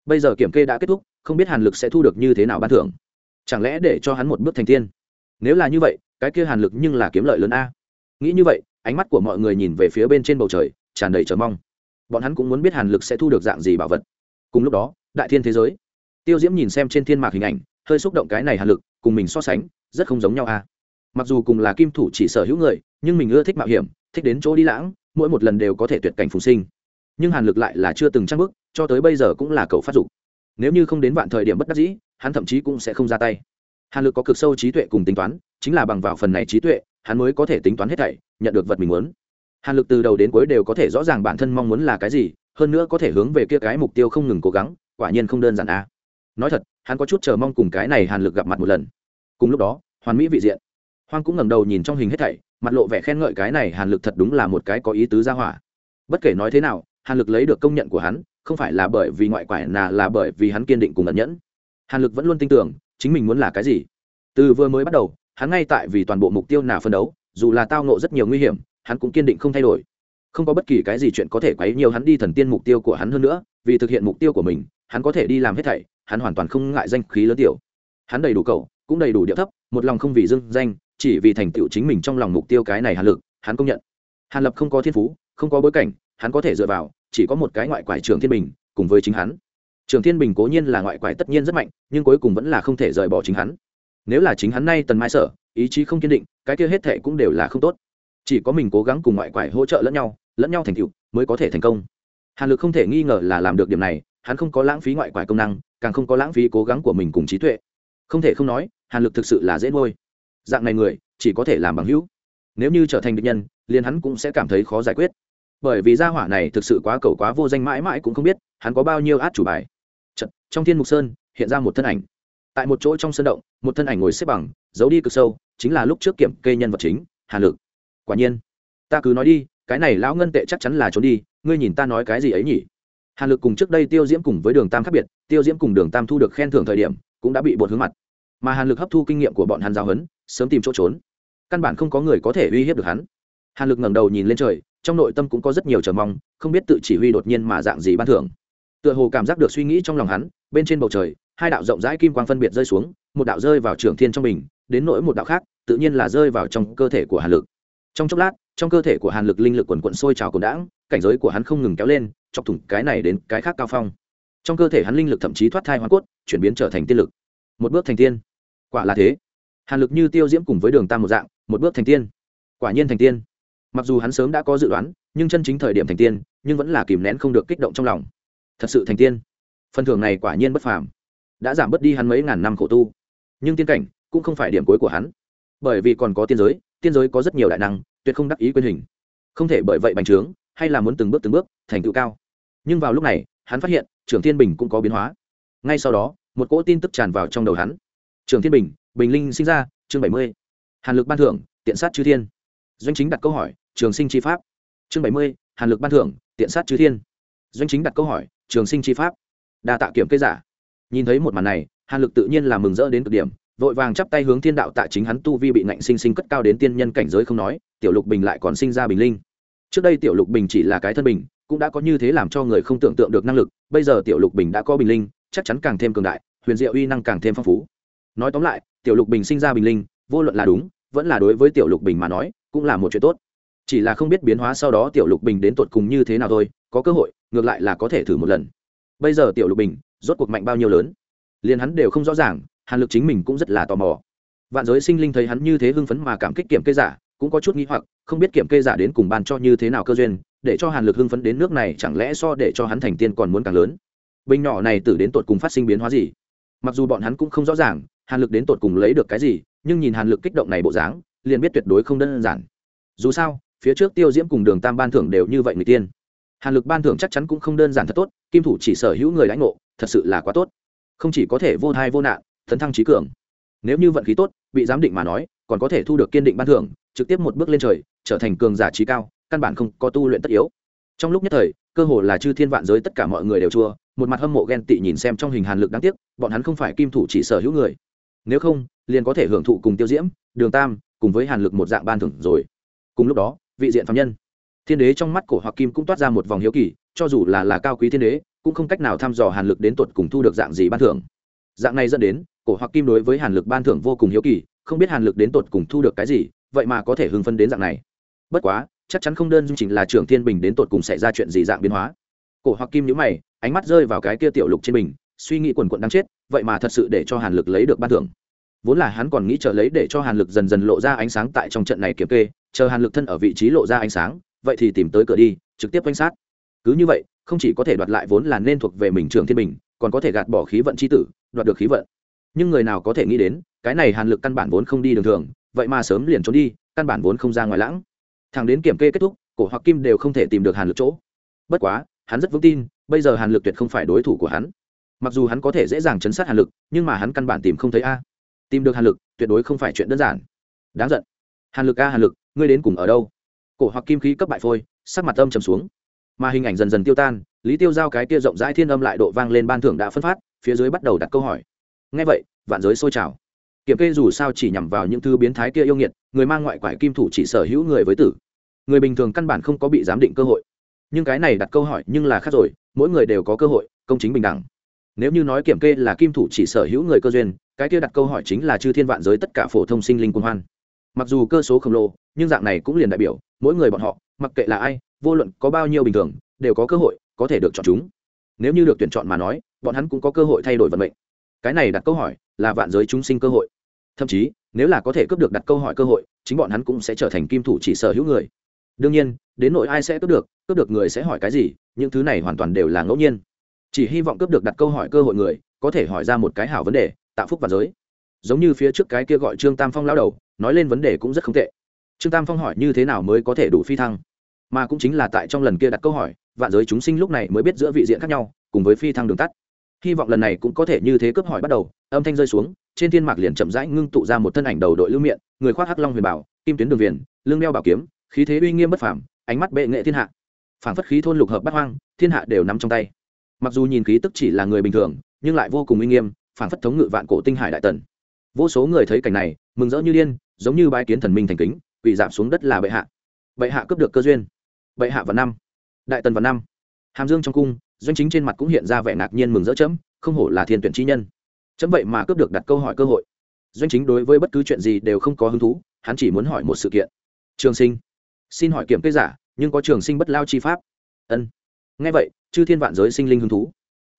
Bây giờ kiểm kê đã kết thúc, không biết hàn lực sẽ thu được như thế nào ban thưởng. Chẳng lẽ để cho hắn một bước thành tiên? Nếu là như vậy, cái kia hàn lực nhưng là kiếm lợi lớn a. Nghĩ như vậy, ánh mắt của mọi người nhìn về phía bên trên bầu trời, tràn đầy chờ mong. Bọn hắn cũng muốn biết hàn lực sẽ thu được dạng gì bảo vật. Cùng lúc đó, đại thiên thế giới. Tiêu diễm nhìn xem trên thiên mạc hình ảnh, hơi xúc động cái này hàn lực, cùng mình so sánh, rất không giống nhau a. Mặc dù cùng là kim thủ chỉ sở hữu người, nhưng mình ưa thích mạo hiểm, thích đến chỗ đi lãng, mỗi một lần đều có thể tuyệt cảnh phùng sinh. Nhưng hàn lực lại là chưa từng trang bức cho tới bây giờ cũng là cậu phát dục. Nếu như không đến vạn thời điểm bất đắc dĩ, hắn thậm chí cũng sẽ không ra tay hàn lực có cực sâu trí tuệ cùng tính toán, chính là bằng vào phần này trí tuệ, hắn mới có thể tính toán hết thảy, nhận được vật mình muốn. Hàn lực từ đầu đến cuối đều có thể rõ ràng bản thân mong muốn là cái gì, hơn nữa có thể hướng về kia cái mục tiêu không ngừng cố gắng, quả nhiên không đơn giản a nói thật, hắn có chút chờ mong cùng cái này hàn lực gặp mặt một lần. Cùng lúc đó, hoàn mỹ vị diện. Hoang cũng ngẩng đầu nhìn trong hình hết thảy, mặt lộ vẻ khen ngợi cái này hàn lực thật đúng là một cái có ý tứ ra hỏa. Bất kể nói thế nào, hàn lực lấy được công nhận của hắn, không phải là bởi vì ngoại quải nà là bởi vì hắn kiên định cùng ẩn nhẫn. Hàn lực vẫn luôn tin tưởng chính mình muốn là cái gì? Từ vừa mới bắt đầu, hắn ngay tại vì toàn bộ mục tiêu nào phân đấu, dù là tao nộ rất nhiều nguy hiểm, hắn cũng kiên định không thay đổi. Không có bất kỳ cái gì chuyện có thể quấy nhiều hắn đi thần tiên mục tiêu của hắn hơn nữa, vì thực hiện mục tiêu của mình, hắn có thể đi làm hết thảy, hắn hoàn toàn không ngại danh khí lớn tiểu. Hắn đầy đủ cầu cũng đầy đủ địa thấp, một lòng không vì dưng danh, chỉ vì thành tựu chính mình trong lòng mục tiêu cái này hàn lực, hắn công nhận. Hàn lập không có thiên phú, không có bối cảnh, hắn có thể dựa vào, chỉ có một cái ngoại quải trường thiên bình, cùng với chính hắn trường thiên bình cố nhiên là ngoại quải tất nhiên rất mạnh, nhưng cuối cùng vẫn là không thể rời bỏ chính hắn. Nếu là chính hắn nay tần mai sở, ý chí không kiên định, cái kia hết thệ cũng đều là không tốt. Chỉ có mình cố gắng cùng ngoại quải hỗ trợ lẫn nhau lẫn nhau thành tựu mới có thể thành công. Hàn lực không thể nghi ngờ là làm được điểm này, hắn không có lãng phí ngoại quải công năng, càng không có lãng phí cố gắng của mình cùng trí tuệ. Không thể không nói, hàn lực thực sự là dễ nuôi. Dạng này người, chỉ có thể làm bằng hữu. Nếu như trở thành địch nhân, liền hắn cũng sẽ cảm thấy khó giải quyết. Bởi vì gia hỏa này thực sự quá cầu quá vô danh mãi mãi cũng không biết, hắn có bao nhiêu át chủ bài trong thiên mục sơn, hiện ra một thân ảnh. Tại một chỗ trong sân động, một thân ảnh ngồi xếp bằng, giấu đi cực sâu, chính là lúc trước kiểm kê nhân vật chính hàn lực. Quả nhiên, ta cứ nói đi, cái này lão ngân tệ chắc chắn là trốn đi, ngươi nhìn ta nói cái gì ấy nhỉ? Hàn lực cùng trước đây tiêu diễm cùng với đường tam khác biệt, tiêu diễm cùng đường tam thu được khen thưởng thời điểm, cũng đã bị bột hướng mặt. Mà hàn lực hấp thu kinh nghiệm của bọn hàn giáo huấn, sớm tìm chỗ trốn. Căn bản không có người có thể uy hiếp được hắn. Hàn lực ngẩng đầu nhìn lên trời, trong nội tâm cũng có rất nhiều chờ mong, không biết tự chỉ huy đột nhiên mà dạng gì ban thưởng. Tựa hồ cảm giác được suy nghĩ trong lòng hắn bên trên bầu trời, hai đạo rộng rãi kim quang phân biệt rơi xuống, một đạo rơi vào trường thiên trong mình đến nỗi một đạo khác, tự nhiên là rơi vào trong cơ thể của hàn lực. Trong chốc lát, trong cơ thể của hàn lực linh lực quần quận sôi trào cồn đãng, cảnh giới của hắn không ngừng kéo lên, chọc thủng cái này đến cái khác cao phong. Trong cơ thể hắn linh lực thậm chí thoát thai hoa cốt, chuyển biến trở thành tiên lực. Một bước thành tiên. Quả là thế. Hàn lực như tiêu diễm cùng với đường tam một dạng, một bước thành tiên. Quả nhiên thành tiên. Mặc dù hắn sớm đã có dự đoán, nhưng chân chính thời điểm thành tiên, nhưng vẫn là kìm nén không được kích động trong lòng. Thật sự thành tiên phần thưởng này quả nhiên bất phàm. Đã giảm bớt đi hắn mấy ngàn năm khổ tu. Nhưng tiên cảnh cũng không phải điểm cuối của hắn. Bởi vì còn có tiên giới tiên giới có rất nhiều đại năng, tuyệt không đắc ý quyền hình. Không thể bởi vậy bành trướng, hay là muốn từng bước từng bước thành tựu cao. Nhưng vào lúc này, hắn phát hiện, trưởng thiên bình cũng có biến hóa. Ngay sau đó, một cỗ tin tức tràn vào trong đầu hắn. Trưởng thiên bình bình linh sinh ra, chương bảy mươi. Hàn lực ban thưởng, tiện sát chư thiên. Doanh chính đặt câu hỏi, trường sinh chi pháp. Chương bảy mươi, hàn lực ban thưởng, tiện sát chư thiên. Doanh chính đặt câu hỏi, trường sinh chi pháp đa tạ kiểm kê giả. Nhìn thấy một màn này, hàn lực tự nhiên là mừng rỡ đến cực điểm, vội vàng chắp tay hướng thiên đạo tạ chính hắn tu vi bị ngạnh sinh sinh cất cao đến tiên nhân cảnh giới không nói, tiểu lục bình lại còn sinh ra bình linh. Trước đây tiểu lục bình chỉ là cái thân bình, cũng đã có như thế làm cho người không tưởng tượng được năng lực, bây giờ tiểu lục bình đã có bình linh, chắc chắn càng thêm cường đại, huyền diệu uy năng càng thêm phong phú. Nói tóm lại, tiểu lục bình sinh ra bình linh, vô luận là đúng, vẫn là đối với tiểu lục bình mà nói, cũng là một chuyện tốt. Chỉ là không biết biến hóa sau đó tiểu lục bình đến tột cùng như thế nào thôi, có cơ hội, ngược lại là có thể thử một lần bây giờ tiểu lục bình rốt cuộc mạnh bao nhiêu lớn? Liền hắn đều không rõ ràng, hàn lực chính mình cũng rất là tò mò. Vạn giới sinh linh thấy hắn như thế hưng phấn mà cảm kích kiểm kê giả, cũng có chút nghĩ hoặc, không biết kiểm kê giả đến cùng ban cho như thế nào cơ duyên, để cho hàn lực hưng phấn đến nước này chẳng lẽ so để cho hắn thành tiên còn muốn càng lớn? Bình nhỏ này tử đến tột cùng phát sinh biến hóa gì? Mặc dù bọn hắn cũng không rõ ràng, hàn lực đến tột cùng lấy được cái gì, nhưng nhìn hàn lực kích động này bộ dáng, liền biết tuyệt đối không đơn giản. Dù sao, phía trước tiêu diễm cùng đường tam ban thưởng đều như vậy người tiên hàn lực ban thưởng chắc chắn cũng không đơn giản thật tốt, kim thủ chỉ sở hữu người lãnh ngộ, thật sự là quá tốt. Không chỉ có thể vô thai vô nạn thấn thăng trí cường. Nếu như vận khí tốt, bị giám định mà nói, còn có thể thu được kiên định ban thưởng, trực tiếp một bước lên trời, trở thành cường giả trí cao, căn bản không có tu luyện tất yếu. Trong lúc nhất thời, cơ hồ là chư thiên vạn giới tất cả mọi người đều chua, một mặt hâm mộ ghen tị nhìn xem trong hình hàn lực đáng tiếc, bọn hắn không phải kim thủ chỉ sở hữu người. Nếu không, liền có thể hưởng thụ cùng tiêu diễm, đường tam, cùng với hàn lực một dạng ban thưởng rồi. Cùng lúc đó, vị diện phạm nhân thiên đế trong mắt cổ hoặc kim cũng toát ra một vòng hiếu kỳ, cho dù là là cao quý thiên đế, cũng không cách nào thăm dò hàn lực đến tuột cùng thu được dạng gì ban thưởng. Dạng này dẫn đến, cổ hoặc kim đối với hàn lực ban thưởng vô cùng hiếu kỳ, không biết hàn lực đến tột cùng thu được cái gì, vậy mà có thể hưng phân đến dạng này. Bất quá, chắc chắn không đơn chỉnh là trưởng thiên bình đến tột cùng xảy ra chuyện gì dạng biến hóa. Cổ hoặc kim nhữ mày, ánh mắt rơi vào cái kia tiểu lục trên bình, suy nghĩ quần quận đang chết, vậy mà thật sự để cho hàn lực lấy được ban thưởng. Vốn là hắn còn nghĩ chờ lấy để cho hàn lực dần dần lộ ra ánh sáng tại trong trận này kiểm kê, chờ hàn lực thân ở vị trí lộ ra ánh sáng vậy thì tìm tới cửa đi, trực tiếp quanh sát. Cứ như vậy, không chỉ có thể đoạt lại vốn là nên thuộc về mình trường thiên bình, còn có thể gạt bỏ khí vận c h i tử, đoạt được khí vận. Nhưng người nào có thể nghĩ đến, cái này hàn lực căn bản vốn không đi đường thường, vậy mà sớm liền trốn đi, căn bản vốn không ra ngoài lãng. Thằng đến kiểm kê kết thúc, cổ hoặc kim đều không thể tìm được hàn lực chỗ. Bất quá, hắn rất vững tin, bây giờ hàn lực tuyệt không phải đối thủ của hắn. Mặc dù hắn có thể dễ dàng chấn sát hàn lực, nhưng mà hắn căn bản tìm không thấy a. Tìm được hàn lực, tuyệt đối không phải chuyện đơn giản. Đáng giận. Hàn lực a, hàn lực, ngươi đến cùng ở đâu? Cổ hoặc kim khí cấp bại phôi, sắc mặt âm trầm xuống. Mà hình ảnh dần dần tiêu tan, lý tiêu giao cái kia rộng rãi thiên âm lại độ vang lên ban thưởng đã phân phát, phía dưới bắt đầu đặt câu hỏi. Ngay vậy, vạn giới sôi trào. Kiểm kê dù sao chỉ nhằm vào những thứ biến thái kia yêu nghiệt, người mang ngoại quải kim thủ chỉ sở hữu người với tử. Người bình thường căn bản không có bị giám định cơ hội. Nhưng cái này đặt câu hỏi nhưng là khác rồi, mỗi người đều có cơ hội, công chính bình đẳng. Nếu như nói kiểm kê là kim thủ chỉ sở hữu người cơ duyên, cái kia đặt câu hỏi chính là chư thiên vạn giới tất cả phổ thông sinh linh quân hoan. Mặc dù cơ số khổng lồ, nhưng dạng này cũng liền đại biểu mỗi người bọn họ, mặc kệ là ai, vô luận có bao nhiêu bình thường, đều có cơ hội có thể được chọn chúng. Nếu như được tuyển chọn mà nói, bọn hắn cũng có cơ hội thay đổi vận mệnh. Cái này đặt câu hỏi là vạn giới chúng sinh cơ hội. Thậm chí, nếu là có thể cướp được đặt câu hỏi cơ hội, chính bọn hắn cũng sẽ trở thành kim thủ chỉ sở hữu người. Đương nhiên, đến nội ai sẽ cướp được cướp được người sẽ hỏi cái gì, những thứ này hoàn toàn đều là ngẫu nhiên. Chỉ hy vọng cướp được đặt câu hỏi cơ hội người, có thể hỏi ra một cái hảo vấn đề, tạo phúc và giới. Giống như phía trước cái kia gọi trương tam phong lao đầu, nói lên vấn đề cũng rất không tệ trương tam phong hỏi như thế nào mới có thể đủ phi thăng? Mà cũng chính là tại trong lần kia đặt câu hỏi, vạn giới chúng sinh lúc này mới biết giữa vị diện khác nhau, cùng với phi thăng đường tắt. Hy vọng lần này cũng có thể như thế cướp hỏi bắt đầu, âm thanh rơi xuống, trên thiên mạc liền chậm rãi ngưng tụ ra một thân ảnh đầu đội lưu miệng người khoác hắc long huyền bảo, kim tuyến đường viền, lưng đeo bảo kiếm, khí thế uy nghiêm bất phàm, ánh mắt bệ nghệ thiên hạ. Phảng phất khí thôn lục hợp bát hoang, thiên hạ đều nắm trong tay. Mặc dù nhìn khí tức chỉ là người bình thường, nhưng lại vô cùng uy nghiêm, phảng phất thống ngự vạn cổ tinh hải đại tần. Vô số người thấy cảnh này, mừng rỡ như điên, giống như bái kiến thần minh thành kính quỳ giảm xuống đất là bệ hạ. Bệ hạ cướp được cơ duyên. Bệ hạ vào năm. Đại tần vào năm. Hàm dương trong cung, doanh chính trên mặt cũng hiện ra vẻ ngạc nhiên mừng rỡ chấm, không hổ là thiên tuyển chi nhân. Chấm vậy mà cướp được đặt câu hỏi cơ hội. Doanh chính đối với bất cứ chuyện gì đều không có hứng thú, hắn chỉ muốn hỏi một sự kiện. Trường sinh. Xin hỏi kiểm kê giả, nhưng có trường sinh bất lao chi pháp? Ân. Ngay vậy, chư thiên vạn giới sinh linh hứng thú.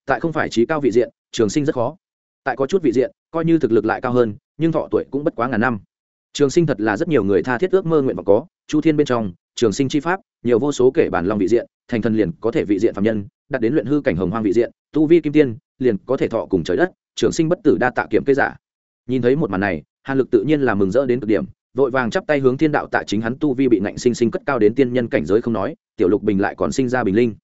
Tại không phải trí cao vị diện, trường sinh rất khó. Tại có chút vị diện, coi như thực lực lại cao hơn, nhưng thọ tuổi cũng bất quá ngàn năm trường sinh thật là rất nhiều người tha thiết ước mơ nguyện vọng có, chu thiên bên trong, trường sinh chi pháp, nhiều vô số kể bản lòng vị diện, thành thần liền có thể vị diện phạm nhân, đặt đến luyện hư cảnh hồng hoang vị diện, tu vi kim tiên, liền có thể thọ cùng trời đất, trường sinh bất tử đa tạ kiểm kê giả. Nhìn thấy một màn này, hàn lực tự nhiên là mừng rỡ đến cực điểm, vội vàng chắp tay hướng thiên đạo tạ chính hắn tu vi bị nạnh sinh sinh cất cao đến tiên nhân cảnh giới không nói, tiểu lục bình lại còn sinh ra bình linh.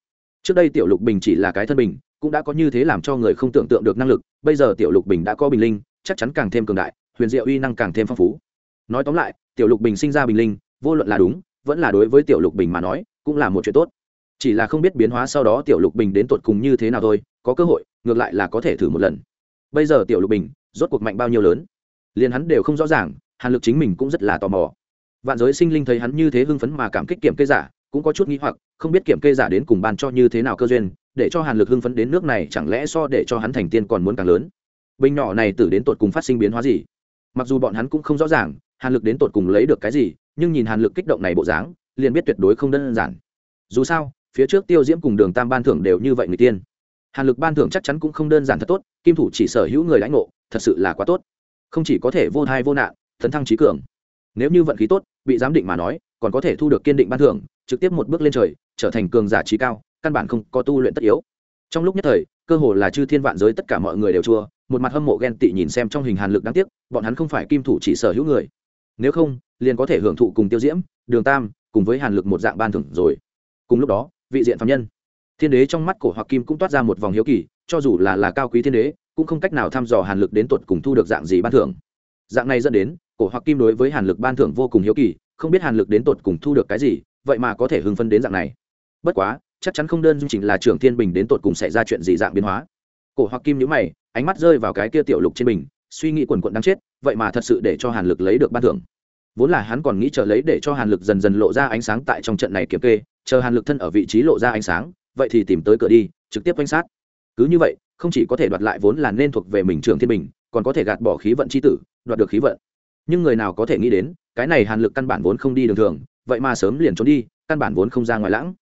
Trước đây tiểu lục bình chỉ là cái thân bình, cũng đã có như thế làm cho người không tưởng tượng được năng lực, bây giờ tiểu lục bình đã có bình linh, chắc chắn càng thêm cường đại, huyền diệu uy năng càng thêm phong phú nói tóm lại, tiểu lục bình sinh ra bình linh, vô luận là đúng, vẫn là đối với tiểu lục bình mà nói, cũng là một chuyện tốt. Chỉ là không biết biến hóa sau đó tiểu lục bình đến tột cùng như thế nào thôi, có cơ hội, ngược lại là có thể thử một lần. Bây giờ tiểu lục bình, rốt cuộc mạnh bao nhiêu lớn? Liền hắn đều không rõ ràng, hàn lực chính mình cũng rất là tò mò. Vạn giới sinh linh thấy hắn như thế hưng phấn mà cảm kích kiểm kê giả, cũng có chút nghĩ hoặc, không biết kiểm kê giả đến cùng ban cho như thế nào cơ duyên, để cho hàn lực hưng phấn đến nước này chẳng lẽ so để cho hắn thành tiên còn muốn càng lớn? Bình nhỏ này tử đến tột cùng phát sinh biến hóa gì? Mặc dù bọn hắn cũng không rõ ràng, hàn lực đến tột cùng lấy được cái gì, nhưng nhìn hàn lực kích động này bộ dáng, liền biết tuyệt đối không đơn giản. Dù sao, phía trước tiêu diễm cùng đường tam ban thưởng đều như vậy người tiên. Hàn lực ban thưởng chắc chắn cũng không đơn giản thật tốt, kim thủ chỉ sở hữu người lãnh ngộ, thật sự là quá tốt. Không chỉ có thể vô thai vô nạn, tấn thăng trí cường. Nếu như vận khí tốt, bị giám định mà nói, còn có thể thu được kiên định ban thưởng, trực tiếp một bước lên trời, trở thành cường giả trí cao, căn bản không có tu luyện tất yếu. Trong lúc nhất thời cơ hồ là chư thiên vạn giới tất cả mọi người đều chua, một mặt hâm mộ ghen tị nhìn xem trong hình hàn lực đáng tiếc, bọn hắn không phải kim thủ chỉ sở hữu người. Nếu không, liền có thể hưởng thụ cùng tiêu diễm, đường tam, cùng với hàn lực một dạng ban thưởng rồi. Cùng lúc đó, vị diện phạm nhân. Thiên đế trong mắt cổ hoặc kim cũng toát ra một vòng hiếu kỳ, cho dù là là cao quý thiên đế, cũng không cách nào thăm dò hàn lực đến tuột cùng thu được dạng gì ban thưởng. Dạng này dẫn đến, cổ hoặc kim đối với hàn lực ban thưởng vô cùng hiếu kỳ, không biết hàn lực đến tột cùng thu được cái gì, vậy mà có thể hưng phân đến dạng này. Bất quá chắc chắn không đơn dung chỉnh là trưởng thiên bình đến tột cùng xảy ra chuyện gì dạng biến hóa. Cổ hoặc kim nhữ mày, ánh mắt rơi vào cái kia tiểu lục trên bình, suy nghĩ quần quận đang chết, vậy mà thật sự để cho hàn lực lấy được ban thưởng. Vốn là hắn còn nghĩ chờ lấy để cho hàn lực dần dần lộ ra ánh sáng tại trong trận này kiểm kê, chờ hàn lực thân ở vị trí lộ ra ánh sáng, vậy thì tìm tới cửa đi, trực tiếp quanh sát. Cứ như vậy, không chỉ có thể đoạt lại vốn là nên thuộc về mình trường thiên bình, còn có thể gạt bỏ khí vận c h i tử, đoạt được khí vận. Nhưng người nào có thể nghĩ đến, cái này hàn lực căn bản vốn không đi đường thường, vậy mà sớm liền trốn đi, căn bản vốn không ra ngoài lãng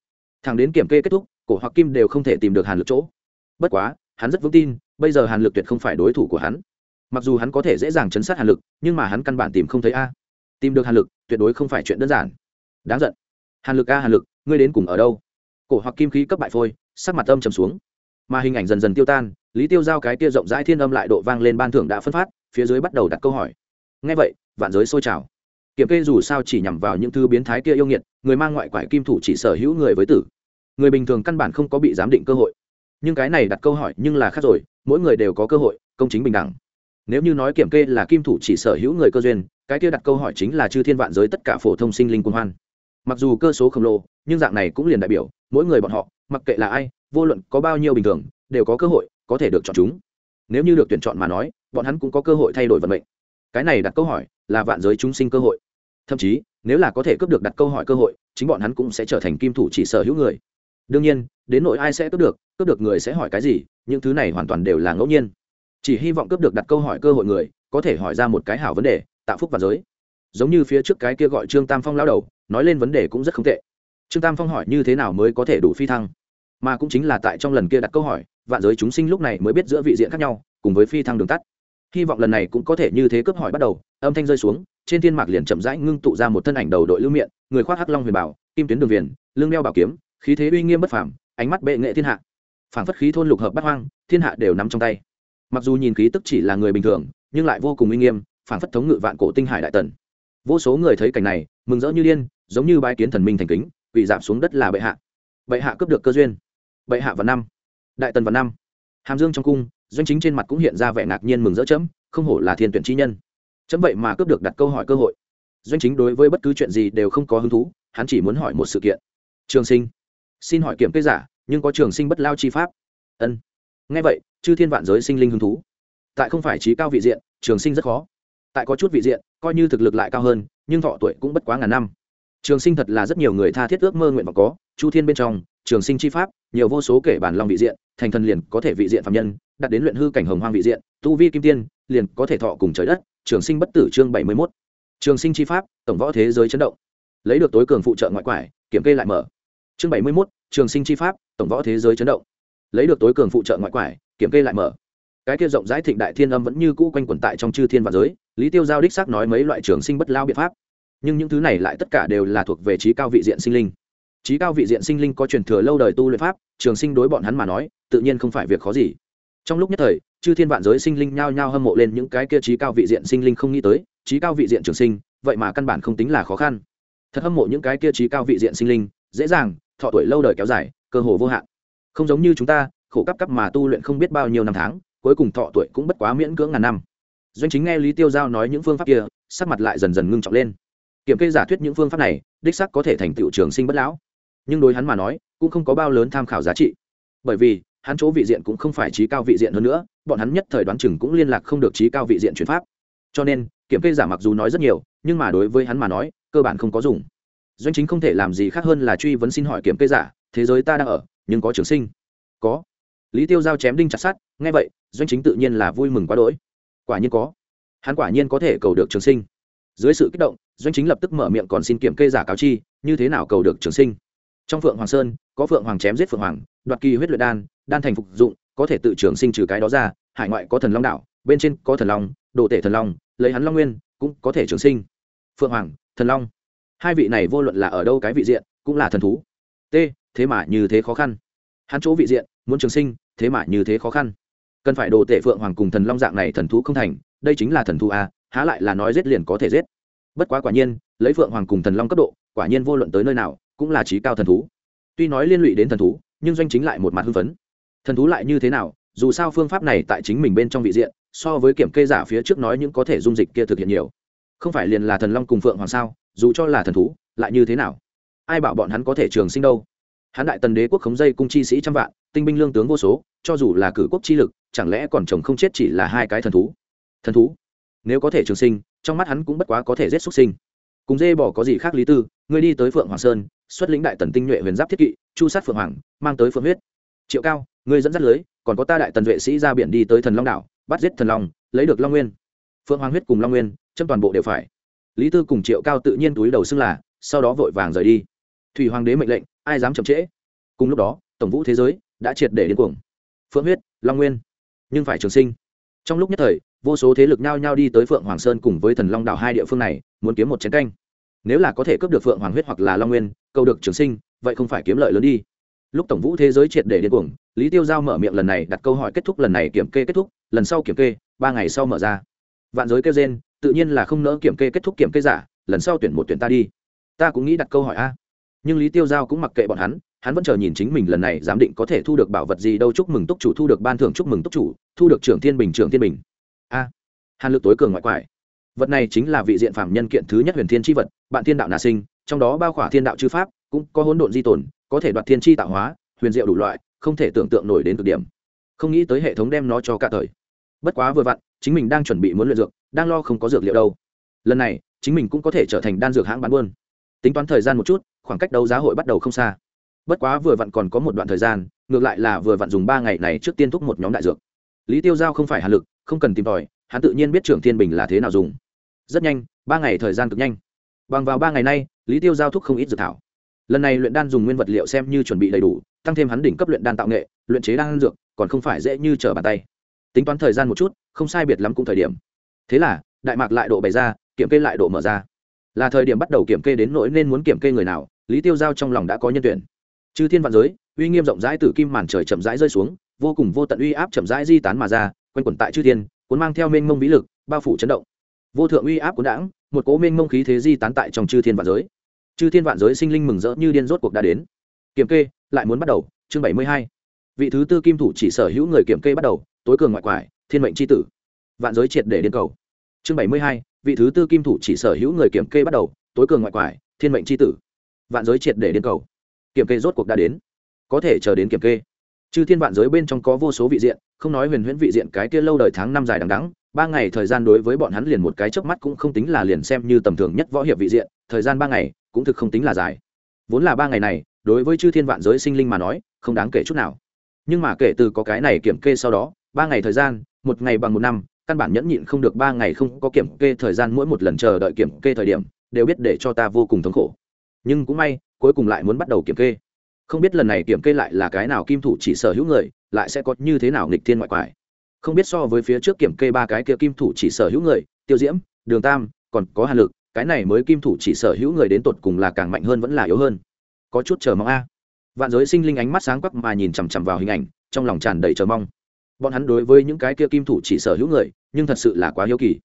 thằng đến kiểm kê kết thúc, cổ hoặc kim đều không thể tìm được hàn lực chỗ. Bất quá, hắn rất vững tin, bây giờ hàn lực tuyệt không phải đối thủ của hắn. Mặc dù hắn có thể dễ dàng chấn sát hàn lực, nhưng mà hắn căn bản tìm không thấy a. Tìm được hàn lực, tuyệt đối không phải chuyện đơn giản. Đáng giận. Hàn lực a, hàn lực, ngươi đến cùng ở đâu? Cổ hoặc kim khí cấp bại phôi, sắc mặt âm trầm xuống. Mà hình ảnh dần dần tiêu tan, lý tiêu giao cái kia rộng rãi thiên âm lại độ vang lên ban thưởng đã phân phát, phía dưới bắt đầu đặt câu hỏi. Ngay vậy, vạn giới sôi trào kiểm kê dù sao chỉ nhằm vào những thứ biến thái kia yêu nghiệt, người mang ngoại quải kim thủ chỉ sở hữu người với tử. Người bình thường căn bản không có bị giám định cơ hội. Nhưng cái này đặt câu hỏi nhưng là khác rồi, mỗi người đều có cơ hội, công chính bình đẳng. Nếu như nói kiểm kê là kim thủ chỉ sở hữu người cơ duyên, cái kia đặt câu hỏi chính là chư thiên vạn giới tất cả phổ thông sinh linh quân hoan. Mặc dù cơ số khổng lồ, nhưng dạng này cũng liền đại biểu, mỗi người bọn họ, mặc kệ là ai, vô luận có bao nhiêu bình thường, đều có cơ hội, có thể được chọn chúng. Nếu như được tuyển chọn mà nói, bọn hắn cũng có cơ hội thay đổi vận mệnh. Cái này đặt câu hỏi là vạn giới chúng sinh cơ hội thậm chí, nếu là có thể cướp được đặt câu hỏi cơ hội, chính bọn hắn cũng sẽ trở thành kim thủ chỉ sở hữu người. Đương nhiên, đến nội ai sẽ cướp được cướp được người sẽ hỏi cái gì, những thứ này hoàn toàn đều là ngẫu nhiên. Chỉ hy vọng cướp được đặt câu hỏi cơ hội người, có thể hỏi ra một cái hảo vấn đề, tạo phúc và giới. Giống như phía trước cái kia gọi trương tam phong lao đầu, nói lên vấn đề cũng rất không tệ. Trương tam phong hỏi như thế nào mới có thể đủ phi thăng? Mà cũng chính là tại trong lần kia đặt câu hỏi, vạn giới chúng sinh lúc này mới biết giữa vị diện khác nhau, cùng với phi thăng đường tắt hy vọng lần này cũng có thể như thế cướp hỏi bắt đầu, âm thanh rơi xuống, trên thiên mạc liền chậm rãi ngưng tụ ra một thân ảnh đầu đội lưu miệng người khoác hắc long huyền bảo, kim tuyến đường viền lương đeo bảo kiếm, khí thế uy nghiêm bất phàm, ánh mắt bệ nghệ thiên hạ. Phảng phất khí thôn lục hợp bát hoang, thiên hạ đều nắm trong tay. Mặc dù nhìn khí tức chỉ là người bình thường, nhưng lại vô cùng uy nghiêm, phảng phất thống ngự vạn cổ tinh hải đại tần. Vô số người thấy cảnh này, mừng rỡ như điên, giống như bái kiến thần minh thành kính bị giảm xuống đất là bệ hạ. Bệ hạ cướp được cơ duyên. Bệ hạ vào năm. Đại tần vào năm. Hàm dương trong cung doanh chính trên mặt cũng hiện ra vẻ ngạc nhiên mừng rỡ chấm, không hổ là thiên tuyển chi nhân. Chấm vậy mà cướp được đặt câu hỏi cơ hội. Doanh chính đối với bất cứ chuyện gì đều không có hứng thú, hắn chỉ muốn hỏi một sự kiện. Trường sinh. Xin hỏi kiểm kê giả, nhưng có trường sinh bất lao chi pháp? Ân. Ngay vậy, chư thiên vạn giới sinh linh hứng thú. Tại không phải trí cao vị diện, trường sinh rất khó. Tại có chút vị diện, coi như thực lực lại cao hơn, nhưng thọ tuổi cũng bất quá ngàn năm. Trường sinh thật là rất nhiều người tha thiết ước mơ nguyện vọng có, chu thiên bên trong, trường sinh chi pháp, nhiều vô số kể bản long vị diện, thành thần liền có thể vị diện phạm nhân đặt đến luyện hư cảnh hồng hoang vị diện, tu vi kim tiên, liền có thể thọ cùng trời đất, trường sinh bất tử chương bảy mươi mốt. Trường sinh chi pháp, tổng võ thế giới chấn động. Lấy được tối cường phụ trợ ngoại quải, kiểm kê lại mở. Chương bảy mươi mốt, trường sinh chi pháp, tổng võ thế giới chấn động. Lấy được tối cường phụ trợ ngoại quải, kiểm kê lại mở. Cái kia rộng rãi thịnh đại thiên âm vẫn như cũ quanh quẩn tại trong chư thiên và giới, lý tiêu giao đích xác nói mấy loại trường sinh bất lao biện pháp. Nhưng những thứ này lại tất cả đều là thuộc về trí cao vị diện sinh linh. Trí cao vị diện sinh linh có truyền thừa lâu đời tu luyện pháp, trường sinh đối bọn hắn mà nói, tự nhiên không phải việc khó gì trong lúc nhất thời, chư thiên vạn giới sinh linh nhao nhao hâm mộ lên những cái kia trí cao vị diện sinh linh không nghĩ tới, trí cao vị diện trường sinh, vậy mà căn bản không tính là khó khăn. Thật hâm mộ những cái kia trí cao vị diện sinh linh, dễ dàng, thọ tuổi lâu đời kéo dài, cơ hồ vô hạn. Không giống như chúng ta, khổ cấp cấp mà tu luyện không biết bao nhiêu năm tháng, cuối cùng thọ tuổi cũng bất quá miễn cưỡng ngàn năm. Doanh chính nghe lý tiêu giao nói những phương pháp kia, sắc mặt lại dần dần ngưng trọng lên. Kiểm kê giả thuyết những phương pháp này, đích sắc có thể thành tựu trường sinh bất lão. Nhưng đối hắn mà nói, cũng không có bao lớn tham khảo giá trị. Bởi vì hắn chỗ vị diện cũng không phải trí cao vị diện hơn nữa, bọn hắn nhất thời đoán chừng cũng liên lạc không được trí cao vị diện chuyển pháp. Cho nên, kiểm kê giả mặc dù nói rất nhiều, nhưng mà đối với hắn mà nói, cơ bản không có dùng. Doanh chính không thể làm gì khác hơn là truy vấn xin hỏi kiểm kê giả, thế giới ta đang ở, nhưng có trường sinh. Có. Lý tiêu giao chém đinh chặt sát ngay vậy, doanh chính tự nhiên là vui mừng quá đỗi. Quả nhiên có. Hắn quả nhiên có thể cầu được trường sinh. Dưới sự kích động, doanh chính lập tức mở miệng còn xin kiểm kê giả cáo chi, như thế nào cầu được trường sinh? Trong phượng hoàng sơn, có phượng hoàng chém giết phượng hoàng, đoạt kỳ huyết luyện đan đan thành phục dụng, có thể tự trường sinh trừ cái đó ra, hải ngoại có thần long đạo bên trên có thần long, đồ tể thần long, lấy hắn long nguyên, cũng có thể trường sinh. Phượng hoàng, thần long. Hai vị này vô luận là ở đâu cái vị diện, cũng là thần thú. T, thế mà như thế khó khăn. Hắn chỗ vị diện, muốn trường sinh, thế mà như thế khó khăn. Cần phải đồ tể phượng hoàng cùng thần long dạng này thần thú không thành, đây chính là thần thú a há lại là nói giết liền có thể giết. Bất quá quả nhiên, lấy phượng hoàng cùng thần long cấp độ, quả nhiên vô luận tới nơi nào, cũng là trí cao thần thú. Tuy nói liên lụy đến thần thú, nhưng doanh chính lại một mặt hưng phấn thần thú lại như thế nào, dù sao phương pháp này tại chính mình bên trong vị diện, so với kiểm kê giả phía trước nói những có thể dung dịch kia thực hiện nhiều. Không phải liền là thần long cùng phượng hoàng sao, dù cho là thần thú, lại như thế nào? Ai bảo bọn hắn có thể trường sinh đâu? Hắn đại tần đế quốc khống dây cung chi sĩ trăm vạn, tinh binh lương tướng vô số, cho dù là cử quốc chi lực, chẳng lẽ còn chồng không chết chỉ là hai cái thần thú? Thần thú? Nếu có thể trường sinh, trong mắt hắn cũng bất quá có thể giết xuất sinh. Cùng dê bỏ có gì khác lý tư, ngươi đi tới phượng hoàng sơn, xuất lĩnh đại tần tinh nhuệ huyền giáp thiết kỵ, chu sát phượng hoàng, mang tới phượng huyết. Triệu cao ngươi dẫn dắt lưới, còn có ta đại tần vệ sĩ ra biển đi tới thần long đảo, bắt giết thần long, lấy được long nguyên. Phượng hoàng huyết cùng long nguyên châm toàn bộ đều phải. Lý tư cùng triệu cao tự nhiên túi đầu xưng là, sau đó vội vàng rời đi. Thủy hoàng đế mệnh lệnh, ai dám chậm trễ? Cùng lúc đó, tổng vũ thế giới đã triệt để đến cuồng. Phượng huyết, long nguyên, nhưng phải trường sinh. Trong lúc nhất thời, vô số thế lực nhao nhao đi tới phượng hoàng sơn cùng với thần long đảo hai địa phương này, muốn kiếm một chiến canh. Nếu là có thể cướp được phượng hoàng huyết hoặc là long nguyên câu được trường sinh, vậy không phải kiếm lợi lớn đi lúc tổng vũ thế giới triệt để điên cuồng, lý tiêu giao mở miệng lần này đặt câu hỏi kết thúc lần này kiểm kê kết thúc, lần sau kiểm kê, ba ngày sau mở ra. Vạn giới kêu gen tự nhiên là không nỡ kiểm kê kết thúc kiểm kê giả, lần sau tuyển một tuyển ta đi. Ta cũng nghĩ đặt câu hỏi a. Nhưng lý tiêu giao cũng mặc kệ bọn hắn hắn vẫn chờ nhìn chính mình lần này giám định có thể thu được bảo vật gì đâu, chúc mừng túc chủ, thu được ban thưởng chúc mừng túc chủ, thu được trưởng thiên bình, trưởng thiên bình. A. Hàn lực tối cường ngoại quải. Vật này chính là vị diện phạm nhân kiện thứ nhất huyền thiên tri vật, bạn thiên đạo nà sinh, trong đó bao khỏa thiên đạo chư pháp, cũng có hỗn độn di tồn có thể đoạt thiên tri tạo hóa, huyền diệu đủ loại, không thể tưởng tượng nổi đến cực điểm. Không nghĩ tới hệ thống đem nó cho cả thời. Bất quá vừa vặn, chính mình đang chuẩn bị muốn luyện dược, đang lo không có dược liệu đâu. Lần này, chính mình cũng có thể trở thành đan dược hãng bán buôn. Tính toán thời gian một chút, khoảng cách đấu giá hội bắt đầu không xa. Bất quá vừa vặn còn có một đoạn thời gian, ngược lại là vừa vặn dùng ba ngày này trước tiên thúc một nhóm đại dược. Lý tiêu giao không phải hàn lực, không cần tìm tòi, hắn tự nhiên biết trưởng thiên bình là thế nào dùng. Rất nhanh, ba ngày thời gian cực nhanh. Bằng vào ba ngày nay, lý tiêu giao thúc không ít dược thảo lần này luyện đan dùng nguyên vật liệu xem như chuẩn bị đầy đủ, tăng thêm hắn đỉnh cấp luyện đan tạo nghệ, luyện chế đan dược, còn không phải dễ như trở bàn tay. Tính toán thời gian một chút, không sai biệt lắm cũng thời điểm. Thế là, đại mạc lại độ bày ra, kiểm kê lại độ mở ra. Là thời điểm bắt đầu kiểm kê đến nỗi nên muốn kiểm kê người nào, lý tiêu giao trong lòng đã có nhân tuyển. Chư thiên vạn giới, uy nghiêm rộng rãi từ kim màn trời chậm rãi rơi xuống, vô cùng vô tận uy áp chậm rãi di tán mà ra, quanh quẩn tại chư thiên, cuốn mang theo mênh mông vĩ lực, bao phủ chấn động. Vô thượng uy áp cuốn đãng, một cố mênh mông khí thế di tán tại trong chư thiên vạn giới chư thiên vạn giới sinh linh mừng rỡ như điên rốt cuộc đã đến. Kiểm kê, lại muốn bắt đầu, chương bảy mươi hai. Vị thứ tư kim thủ chỉ sở hữu người kiểm kê bắt đầu, tối cường ngoại quải, thiên mệnh c h i tử. Vạn giới triệt để điên cầu. Chương bảy mươi hai, vị thứ tư kim thủ chỉ sở hữu người kiểm kê bắt đầu, tối cường ngoại quải, thiên mệnh c h i tử. Vạn giới triệt để điên cầu. Kiểm kê rốt cuộc đã đến. Có thể chờ đến kiểm kê. Chư thiên vạn giới bên trong có vô số vị diện, không nói huyền huyễn vị diện cái kia lâu đời tháng năm dài đằng đắng ba ngày thời gian đối với bọn hắn liền một cái chớp mắt cũng không tính là liền xem như tầm thường nhất võ hiệp vị diện, thời gian ba ngày cũng thực không tính là dài. Vốn là ba ngày này, đối với chư thiên vạn giới sinh linh mà nói, không đáng kể chút nào. Nhưng mà kể từ có cái này kiểm kê sau đó, ba ngày thời gian, một ngày bằng một năm, căn bản nhẫn nhịn không được ba ngày không có kiểm kê thời gian mỗi một lần chờ đợi kiểm kê thời điểm, đều biết để cho ta vô cùng thống khổ. Nhưng cũng may, cuối cùng lại muốn bắt đầu kiểm kê. Không biết lần này kiểm kê lại là cái nào kim thủ chỉ sở hữu người, lại sẽ có như thế nào nghịch thiên ngoại quải. Không biết so với phía trước kiểm kê ba cái kia kim thủ chỉ sở hữu người, tiêu diễm, đường tam, còn có hàn lực cái này mới kim thủ chỉ sở hữu người đến tột cùng là càng mạnh hơn vẫn là yếu hơn. Có chút chờ mong a. Vạn giới sinh linh ánh mắt sáng quắc mà nhìn chằm chằm vào hình ảnh, trong lòng tràn đầy chờ mong. Bọn hắn đối với những cái kia kim thủ chỉ sở hữu người, nhưng thật sự là quá hiếu kỳ.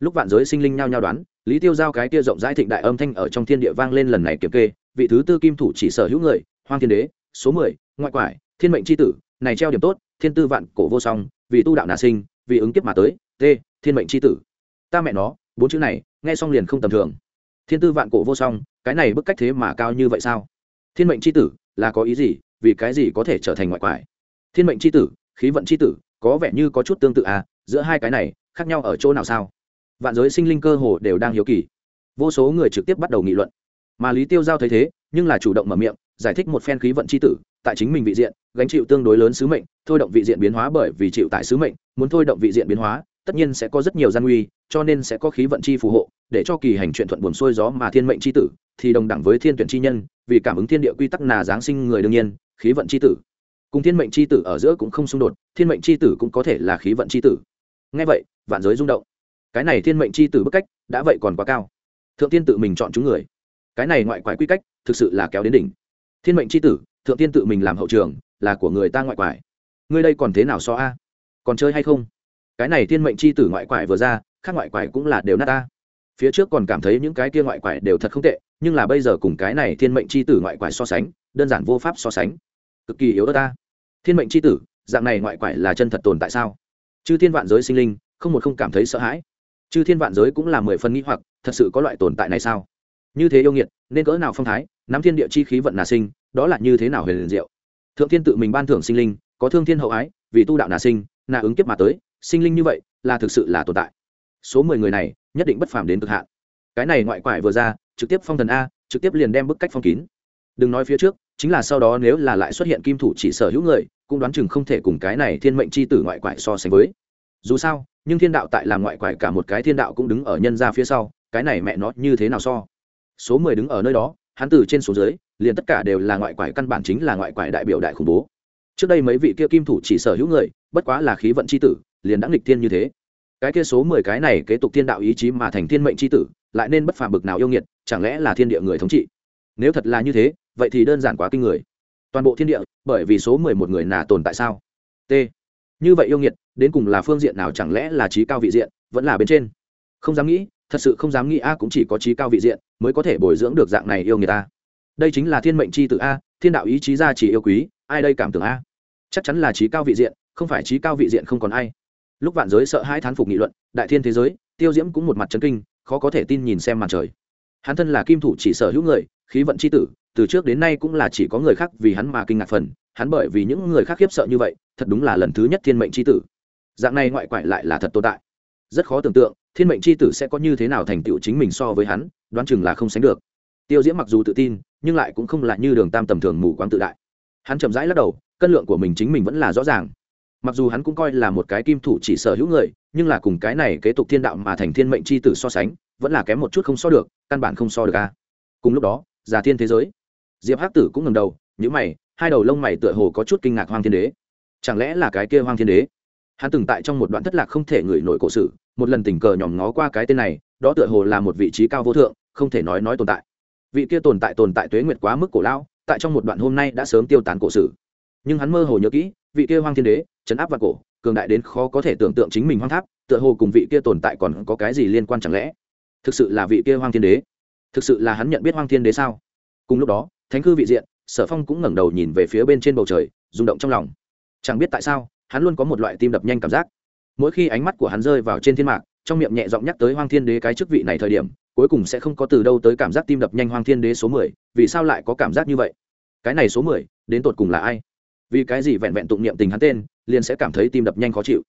Lúc vạn giới sinh linh nhao nhao đoán, lý tiêu giao cái kia rộng rãi thịnh đại âm thanh ở trong thiên địa vang lên lần này kiểm kê, vị thứ tư kim thủ chỉ sở hữu người, hoang thiên đế, số mười, ngoại quải, thiên mệnh c h i tử, này treo điểm tốt, thiên tư vạn cổ vô song, vì tu đạo nà sinh, vì ứng kiếp mà tới, t, thiên mệnh c h i tử. Ta mẹ nó, bốn chữ này nghe xong liền không tầm thường. Thiên tư vạn cổ vô song, cái này bức cách thế mà cao như vậy sao? Thiên mệnh c h i tử, là có ý gì? Vì cái gì có thể trở thành ngoại quải? Thiên mệnh c h i tử, khí vận c h i tử, có vẻ như có chút tương tự à? Giữa hai cái này, khác nhau ở chỗ nào sao? Vạn giới sinh linh cơ hồ đều đang hiếu kỳ. Vô số người trực tiếp bắt đầu nghị luận. Mà lý tiêu giao thấy thế, nhưng là chủ động mở miệng, giải thích một phen khí vận c h i tử, tại chính mình vị diện, gánh chịu tương đối lớn sứ mệnh, thôi động vị diện biến hóa bởi vì chịu tại sứ mệnh, muốn thôi động vị diện biến hóa tất nhiên sẽ có rất nhiều gian nguy, cho nên sẽ có khí vận chi phù hộ, để cho kỳ hành chuyện thuận buồn xuôi gió mà thiên mệnh chi tử, thì đồng đẳng với thiên tuyển chi nhân, vì cảm ứng thiên địa quy tắc nà giáng sinh người đương nhiên, khí vận chi tử. Cùng thiên mệnh chi tử ở giữa cũng không xung đột, thiên mệnh chi tử cũng có thể là khí vận chi tử. Ngay vậy, vạn giới rung động. Cái này thiên mệnh chi tử bức cách đã vậy còn quá cao. Thượng tiên tự mình chọn chúng người. Cái này ngoại quải quy cách thực sự là kéo đến đỉnh. Thiên mệnh c h i tử, thượng tiên tự mình làm hậu trường, là của người ta ngoại quải. Ngươi đây còn thế nào so a? Còn chơi hay không? Cái này thiên mệnh c h i tử ngoại quải vừa ra, khác ngoại quải cũng là đều nát ta. Phía trước còn cảm thấy những cái kia ngoại quải đều thật không tệ, nhưng là bây giờ cùng cái này thiên mệnh c h i tử ngoại quải so sánh, đơn giản vô pháp so sánh. Cực kỳ yếu ớt ta. Thiên mệnh c h i tử, dạng này ngoại quải là chân thật tồn tại sao? Chư thiên vạn giới sinh linh, không một không cảm thấy sợ hãi. Chư thiên vạn giới cũng là mười phân nghĩ hoặc, thật sự có loại tồn tại này sao? Như thế yêu nghiệt, nên cỡ nào phong thái, nắm thiên địa chi khí vận nà sinh, đó là như thế nào huyền liền diệu? Thượng thiên tự mình ban thưởng sinh linh, có thương thiên hậu ái, vì tu đạo nà sinh, nà ứng kiếp mà tới sinh linh như vậy là thực sự là tồn tại. Số mười người này nhất định bất phàm đến cực hạn. Cái này ngoại quải vừa ra, trực tiếp phong thần a, trực tiếp liền đem bức cách phong kín. Đừng nói phía trước, chính là sau đó nếu là lại xuất hiện kim thủ chỉ sở hữu người, cũng đoán chừng không thể cùng cái này thiên mệnh c h i tử ngoại quải so sánh với. Dù sao, nhưng thiên đạo tại làm ngoại quải cả một cái thiên đạo cũng đứng ở nhân ra phía sau, cái này mẹ nó như thế nào so? Số mười đứng ở nơi đó, hắn từ trên số dưới, liền tất cả đều là ngoại quải căn bản chính là ngoại quải đại biểu đại khủng bố. Trước đây mấy vị kia kim thủ chỉ sở hữu người, bất quá là khí vận c h i tử liền đã nghịch thiên như thế. Cái kia số mười cái này kế tục thiên đạo ý chí mà thành thiên mệnh c h i tử, lại nên bất phàm bực nào yêu nghiệt, chẳng lẽ là thiên địa người thống trị? Nếu thật là như thế, vậy thì đơn giản quá kinh người. Toàn bộ thiên địa, bởi vì số mười một người nà tồn tại sao? T. Như vậy yêu nghiệt, đến cùng là phương diện nào chẳng lẽ là trí cao vị diện, vẫn là bên trên? Không dám nghĩ, thật sự không dám nghĩ a cũng chỉ có trí cao vị diện mới có thể bồi dưỡng được dạng này yêu người ta đây chính là thiên mệnh c h i a, thiên đạo ý chí ra chỉ yêu quý, ai đây cảm tưởng a? Chắc chắn là trí cao vị diện, không phải trí cao vị diện không còn ai lúc vạn giới sợ hai thán phục nghị luận, đại thiên thế giới, tiêu diễm cũng một mặt trấn kinh, khó có thể tin nhìn xem màn trời. Hắn thân là kim thủ chỉ sở hữu người, khí vận c h i tử, từ trước đến nay cũng là chỉ có người khác vì hắn mà kinh ngạc phần, hắn bởi vì những người khác khiếp sợ như vậy, thật đúng là lần thứ nhất thiên mệnh c h i tử. Dạng này ngoại quại lại là thật tồn tại. Rất khó tưởng tượng, thiên mệnh c h i tử sẽ có như thế nào thành tựu chính mình so với hắn, đoán chừng là không sánh được. Tiêu diễm mặc dù tự tin, nhưng lại cũng không là như đường tam tầm thường mù quáng tự đại. Hắn chậm rãi lắc đầu, cân lượng của mình chính mình vẫn là rõ ràng mặc dù hắn cũng coi là một cái kim thủ chỉ sở hữu người, nhưng là cùng cái này kế tục thiên đạo mà thành thiên mệnh c h i tử so sánh, vẫn là kém một chút không so được, căn bản không so được a. Cùng lúc đó, già thiên thế giới. Diệp hắc tử cũng ngầm đầu nhữ mày, hai đầu lông mày tựa hồ có chút kinh ngạc hoang thiên đế. Chẳng lẽ là cái kia hoang thiên đế? Hắn từng tại trong một đoạn thất lạc không thể ngửi nổi cổ sự, một lần tình cờ nhòm ngó qua cái tên này, đó tựa hồ là một vị trí cao vô thượng, không thể nói nói tồn tại. Vị kia tồn tại tồn tại tuế nguyệt quá mức cổ lao tại trong một đoạn hôm nay đã sớm tiêu tán cổ sử nhưng hắn mơ hồ nhớ kỹ, vị kia hoang thiên đế chấn áp vạn cổ, cường đại đến khó có thể tưởng tượng chính mình hoang tháp, tựa hồ cùng vị kia tồn tại còn có cái gì liên quan chẳng lẽ? Thực sự là vị kia hoang thiên đế? Thực sự là hắn nhận biết hoang thiên đế sao? Cùng lúc đó, thánh cư vị diện, sở phong cũng ngẩng đầu nhìn về phía bên trên bầu trời, rung động trong lòng. Chẳng biết tại sao, hắn luôn có một loại tim đập nhanh cảm giác. Mỗi khi ánh mắt của hắn rơi vào trên thiên mạc, trong miệng nhẹ giọng nhắc tới hoang thiên đế cái chức vị này thời điểm, cuối cùng sẽ không có từ đâu tới cảm giác tim đập nhanh hoang thiên đế số mười, vì sao lại có cảm giác như vậy? Cái này số mười, đến tột cùng là ai? Vì cái gì vẹn vẹn tụng niệm tình hắn tên, liền sẽ cảm thấy tim đập nhanh khó chịu.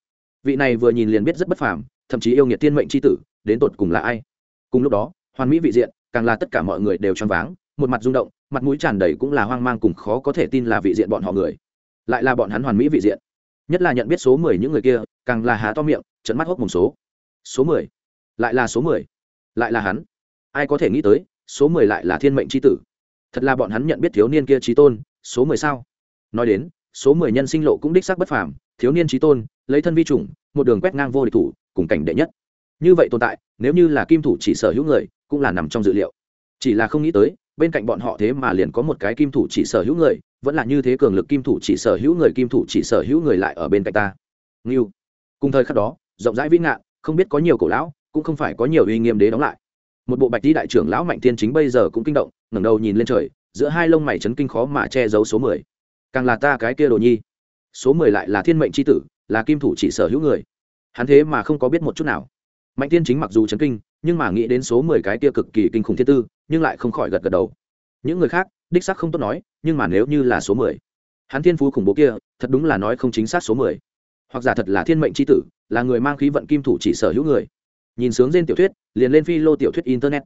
Vị này vừa nhìn liền biết rất bất phàm, thậm chí yêu nghiệt tiên mệnh c h i tử, đến tột cùng là ai? Cùng lúc đó, hoàn mỹ vị diện, càng là tất cả mọi người đều choáng váng, một mặt rung động, mặt mũi tràn đầy cũng là hoang mang cùng khó có thể tin là vị diện bọn họ người. Lại là bọn hắn hoàn mỹ vị diện. Nhất là nhận biết số mười những người kia, càng là há to miệng trận mắt hốc mùng số. Số mười? Lại là số mười? Lại là hắn? Ai có thể nghĩ tới, số mười lại là thiên mệnh c h i tử? Thật là bọn hắn nhận biết thiếu niên kia trí tôn, số mười sao? Nói đến, số mười nhân sinh lộ cũng đích xác bất phàm, thiếu niên trí tôn, lấy thân vi chủng, một đường quét ngang vô địch thủ, cùng cảnh đệ nhất. Như vậy tồn tại, nếu như là kim thủ chỉ sở hữu người, cũng là nằm trong dự liệu. Chỉ là không nghĩ tới, bên cạnh bọn họ thế mà liền có một cái kim thủ chỉ sở hữu người, vẫn là như thế cường lực kim thủ chỉ sở hữu người, kim thủ chỉ sở hữu người lại ở bên cạnh ta. Nghiêu cùng thời khắc đó, rộng rãi vĩ ngạn, không biết có nhiều cổ lão, cũng không phải có nhiều uy nghiêm đế đóng lại. Một bộ bạch đi đại trưởng lão mạnh tiên chính bây giờ cũng kinh động, ngẩng đầu nhìn lên trời, giữa hai lông mày chấn kinh khó mà che giấu số mười càng là ta cái kia đồ nhi. Số mười lại là thiên mệnh c h i tử, là kim thủ chỉ sở hữu người. Hắn thế mà không có biết một chút nào. Mạnh tiên chính mặc dù chấn kinh, nhưng mà nghĩ đến số mười cái kia cực kỳ kinh khủng thiên tư, nhưng lại không khỏi gật gật đầu. Những người khác, đích sắc không tốt nói, nhưng mà nếu như là số mười, hắn thiên phú khủng bố kia, thật đúng là nói không chính xác số mười. Hoặc giả thật là thiên mệnh c h i tử, là người mang khí vận kim thủ chỉ sở hữu người. Nhìn sướng trên tiểu thuyết, liền lên phi lô tiểu thuyết internet.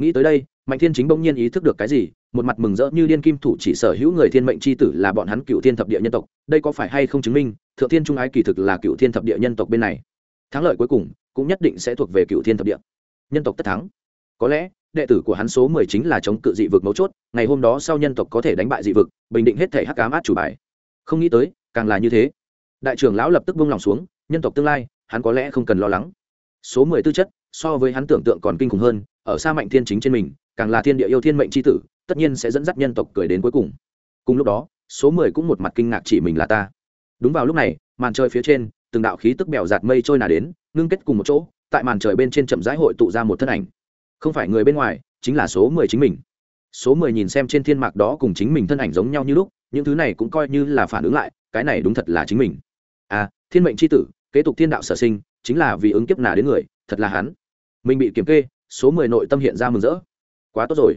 Nghĩ tới đây, mạnh thiên chính bỗng nhiên ý thức được cái gì một mặt mừng rỡ như điên kim thủ chỉ sở hữu người thiên mệnh c h i tử là bọn hắn cựu thiên thập địa nhân tộc, đây có phải hay không chứng minh, thượng thiên trung ái kỳ thực là cựu thiên thập địa nhân tộc bên này. Thắng lợi cuối cùng, cũng nhất định sẽ thuộc về cựu thiên thập địa. Nhân tộc tất thắng. Có lẽ, đệ tử của hắn số mười chính là chống cự dị vực mấu chốt, ngày hôm đó sau nhân tộc có thể đánh bại dị vực, bình định hết thể hắc cám át chủ bài. Không nghĩ tới, càng là như thế. Đại trưởng lão lập tức buông lòng xuống, nhân tộc tương lai, hắn có lẽ không cần lo lắng. Số mười tư chất, so với hắn tưởng tượng còn kinh khủng hơn, ở xa mạnh thiên chính trên mình càng là thiên địa yêu thiên mệnh c h i tử, tất nhiên sẽ dẫn dắt nhân tộc cười đến cuối cùng. Cùng lúc đó, số mười cũng một mặt kinh ngạc chỉ mình là ta. Đúng vào lúc này, màn trời phía trên, từng đạo khí tức bèo giạt mây trôi nà đến, ngưng kết cùng một chỗ, tại màn trời bên trên chậm rãi hội tụ ra một thân ảnh. Không phải người bên ngoài, chính là số mười chính mình. Số mười nhìn xem trên thiên mạc đó cùng chính mình thân ảnh giống nhau như lúc, những thứ này cũng coi như là phản ứng lại, cái này đúng thật là chính mình. À thiên mệnh c h i tử, kế tục thiên đạo sở sinh, chính là vì ứng kiếp nà đến người, thật là hắn. Mình bị kiểm kê, số mười nội tâm hiện ra mừng rỡ quá tốt rồi.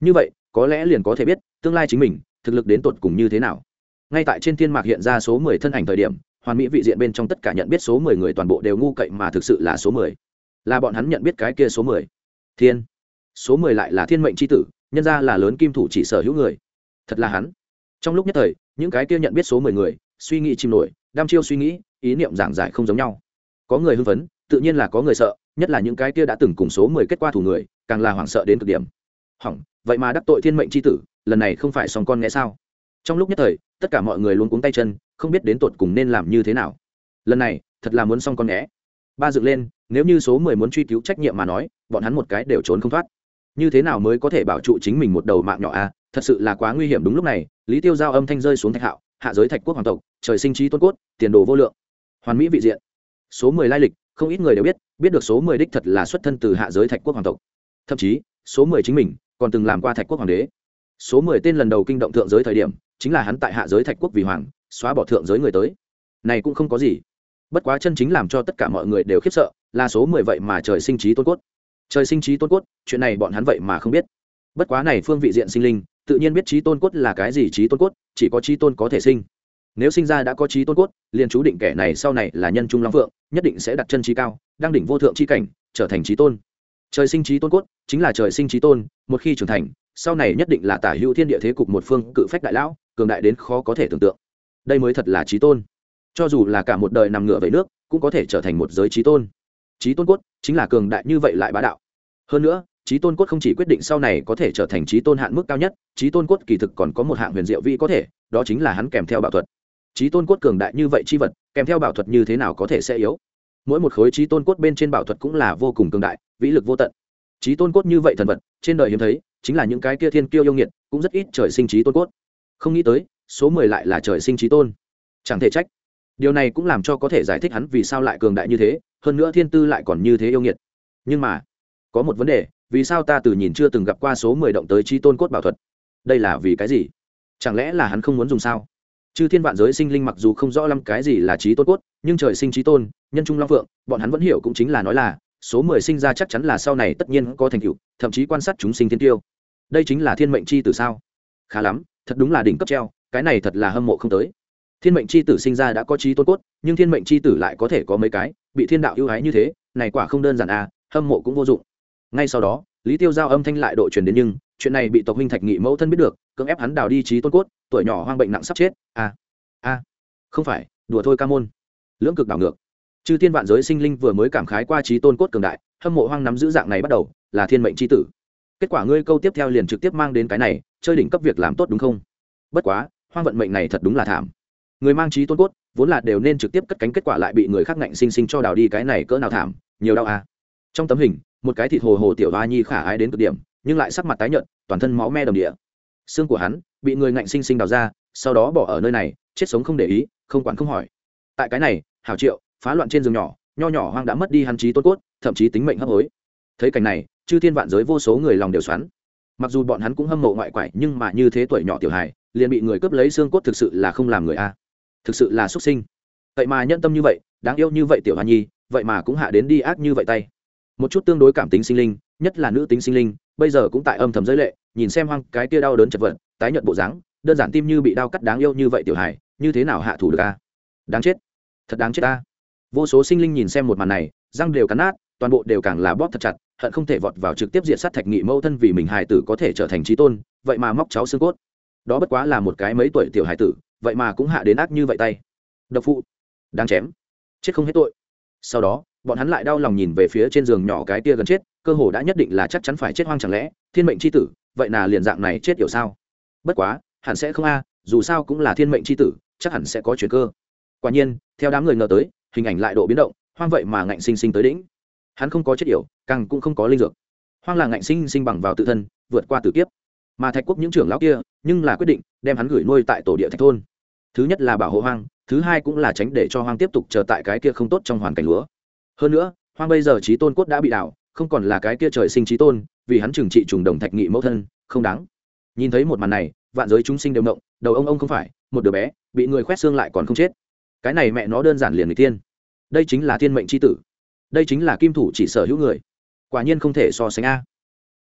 Như vậy, có lẽ liền có thể biết, tương lai chính mình, thực lực đến tột cùng như thế nào. Ngay tại trên thiên mạc hiện ra số mười thân ảnh thời điểm, hoàn mỹ vị diện bên trong tất cả nhận biết số mười người toàn bộ đều ngu cậy mà thực sự là số mười. Là bọn hắn nhận biết cái kia số mười. Thiên. Số mười lại là thiên mệnh c h i tử, nhân ra là lớn kim thủ chỉ sở hữu người. Thật là hắn. Trong lúc nhất thời, những cái kia nhận biết số mười người, suy nghĩ chìm nổi đam chiêu suy nghĩ, ý niệm giảng giải không giống nhau. Có người hưng phấn, tự nhiên là có người sợ, nhất là những cái kia đã từng cùng số mười kết quả thủ người, càng là hoảng sợ đến cực điểm hỏng, vậy mà đắc tội thiên mệnh c h i tử, lần này không phải sòng con nghe sao? Trong lúc nhất thời, tất cả mọi người luôn cuống tay chân, không biết đến tột cùng nên làm như thế nào. Lần này, thật là muốn xong con né ba dựng lên, nếu như số mười muốn truy cứu trách nhiệm mà nói, bọn hắn một cái đều trốn không thoát. Như thế nào mới có thể bảo trụ chính mình một đầu mạng nhỏ a? À? thật sự là quá nguy hiểm đúng lúc này, lý tiêu giao âm thanh rơi xuống thạch hạo, hạ giới thạch quốc hoàng tộc, trời sinh trí tôn cốt, tiền đồ vô lượng. Hoàn mỹ vị diện. Số mười lai lịch, không ít người đều biết biết được số mười đích thật là xuất thân từ hạ giới thạch quốc hoàng tộc. Thậm chí, số mười chính mình còn từng làm qua thạch quốc hoàng đế. Số mười tên lần đầu kinh động thượng giới thời điểm, chính là hắn tại hạ giới thạch quốc vì hoàng, xóa bỏ thượng giới người tới. Này cũng không có gì. Bất quá chân chính làm cho tất cả mọi người đều khiếp sợ, là số mười vậy mà trời sinh trí tôn cốt. Trời sinh trí tôn cốt, chuyện này bọn hắn vậy mà không biết. Bất quá này phương vị diện sinh linh, tự nhiên biết trí tôn cốt là cái gì trí tôn cốt, chỉ có trí tôn có thể sinh. Nếu sinh ra đã có trí tôn cốt, liền chú định kẻ này sau này là nhân trung long phượng, nhất định sẽ đặt chân trí cao, đang đỉnh vô thượng trí cảnh, trở thành trí tôn trời sinh trí tôn cốt, chính là trời sinh trí tôn, một khi trưởng thành, sau này nhất định là tả hữu thiên địa thế cục một phương cự phách đại lão, cường đại đến khó có thể tưởng tượng. Đây mới thật là trí tôn. Cho dù là cả một đời nằm ngựa về nước, cũng có thể trở thành một giới trí tôn. Trí tôn cốt chính là cường đại như vậy lại bá đạo. Hơn nữa, trí tôn cốt không chỉ quyết định sau này có thể trở thành trí tôn hạn mức cao nhất, trí tôn cốt kỳ thực còn có một hạng huyền diệu vi có thể, đó chính là hắn kèm theo bảo thuật. Trí tôn cốt cường đại như vậy chi vật, kèm theo bảo thuật như thế nào có thể sẽ yếu? Mỗi một khối trí tôn cốt bên trên bảo thuật cũng là vô cùng cường đại vĩ lực vô tận. Trí tôn cốt như vậy thần vật, trên đời hiếm thấy, chính là những cái kia thiên kiêu yêu nghiệt, cũng rất ít trời sinh trí tôn cốt. Không nghĩ tới, số mười lại là trời sinh trí tôn. Chẳng thể trách. Điều này cũng làm cho có thể giải thích hắn vì sao lại cường đại như thế, hơn nữa thiên tư lại còn như thế yêu nghiệt. Nhưng mà, có một vấn đề, vì sao ta từ nhìn chưa từng gặp qua số mười động tới trí tôn cốt bảo thuật? Đây là vì cái gì? Chẳng lẽ là hắn không muốn dùng sao? Chư thiên vạn giới sinh linh mặc dù không rõ lắm cái gì là trí tôn cốt, nhưng trời sinh trí tôn, nhân trung long phượng, bọn hắn vẫn hiểu cũng chính là nói là số mười sinh ra chắc chắn là sau này tất nhiên có thành tựu, thậm chí quan sát chúng sinh thiên tiêu. Đây chính là thiên mệnh chi tử sao? Khá lắm, thật đúng là đỉnh cấp treo, cái này thật là hâm mộ không tới. Thiên mệnh chi tử sinh ra đã có trí tôn cốt, nhưng thiên mệnh chi tử lại có thể có mấy cái, bị thiên đạo ưu ái như thế, này quả không đơn giản à hâm mộ cũng vô dụng. Ngay sau đó, lý tiêu giao âm thanh lại độ truyền đến nhưng, chuyện này bị tộc huynh thạch nghị mẫu thân biết được, cưỡng ép hắn đào đi trí tôn cốt, tuổi nhỏ hoang bệnh nặng sắp chết à a không phải, đùa thôi ca môn. Lưỡng cực đảo ngược chư thiên vạn giới sinh linh vừa mới cảm khái qua trí tôn cốt cường đại, hâm mộ hoang nắm giữ dạng này bắt đầu, là thiên mệnh c h i tử. Kết quả ngươi câu tiếp theo liền trực tiếp mang đến cái này, chơi đỉnh cấp việc làm tốt đúng không? Bất quá, hoang vận mệnh này thật đúng là thảm. Người mang trí tôn cốt, vốn là đều nên trực tiếp cất cánh kết quả lại bị người khác ngạnh sinh sinh cho đào đi cái này cỡ nào thảm, nhiều đau à. trong tấm hình, một cái thịt hồ hồ tiểu hoa nhi khả ái đến cực điểm, nhưng lại sắc mặt tái nhợt, toàn thân máu me đồng địa. Xương của hắn bị người ngạnh sinh sinh đào ra, sau đó bỏ ở nơi này, chết sống không để ý, không quản không hỏi. Tại cái này, hảo triệu phá loạn trên giường nhỏ, nho nhỏ hoang đã mất đi hắn trí tôn cốt, thậm chí tính mệnh hấp hối. Thấy cảnh này, chư thiên vạn giới vô số người lòng đều xoắn. Mặc dù bọn hắn cũng hâm mộ ngoại quải, nhưng mà như thế tuổi nhỏ tiểu hài, liền bị người cướp lấy xương cốt thực sự là không làm người a. Thực sự là xuất sinh. Vậy mà nhân tâm như vậy, đáng yêu như vậy tiểu hoa nhi, vậy mà cũng hạ đến đi ác như vậy tay. Một chút tương đối cảm tính sinh linh, nhất là nữ tính sinh linh, bây giờ cũng tại âm thầm giới lệ, nhìn xem hoang cái kia đau đớn chật vật, tái nhận bộ dáng, đơn giản tim như bị đau cắt đáng yêu như vậy tiểu hài, như thế nào hạ thủ được a? Đáng chết. Thật đáng chết ta vô số sinh linh nhìn xem một màn này, răng đều cắn nát, toàn bộ đều càng là bóp thật chặt, hận không thể vọt vào trực tiếp diện sát thạch nghị mẫu thân vì mình hài tử có thể trở thành trí tôn, vậy mà móc cháu xương cốt. Đó bất quá là một cái mấy tuổi tiểu hài tử, vậy mà cũng hạ đến ác như vậy tay. Độc phụ. Đang chém. Chết không hết tội. Sau đó, bọn hắn lại đau lòng nhìn về phía trên giường nhỏ cái tia gần chết, cơ hồ đã nhất định là chắc chắn phải chết hoang chẳng lẽ, thiên mệnh c h i tử, vậy là liền dạng này chết hiểu sao? Bất quá, hẳn sẽ không a, dù sao cũng là thiên mệnh c h i tử, chắc hẳn sẽ có chuyện cơ. Quả nhiên, theo đám người ngờ tới hình ảnh lại độ biến động, hoang vậy mà ngạnh sinh sinh tới đỉnh. Hắn không có chất yểu, càng cũng không có linh dược. Hoang là ngạnh sinh sinh bằng vào tự thân, vượt qua tử kiếp. Mà thạch quốc những trưởng lão kia, nhưng là quyết định đem hắn gửi nuôi tại tổ địa thạch thôn. Thứ nhất là bảo hộ hoang, thứ hai cũng là tránh để cho hoang tiếp tục chờ tại cái kia không tốt trong hoàn cảnh lúa. Hơn nữa, hoang bây giờ trí tôn cốt đã bị đảo, không còn là cái kia trời sinh trí tôn, vì hắn trừng trị trùng đồng thạch nghị mẫu thân, không đáng. Nhìn thấy một màn này, vạn giới chúng sinh đều động, đầu ông ông không phải, một đứa bé, bị người khoét xương lại còn không chết cái này mẹ nó đơn giản liền người tiên. Đây chính là thiên mệnh c h i tử. Đây chính là kim thủ chỉ sở hữu người. Quả nhiên không thể so sánh a.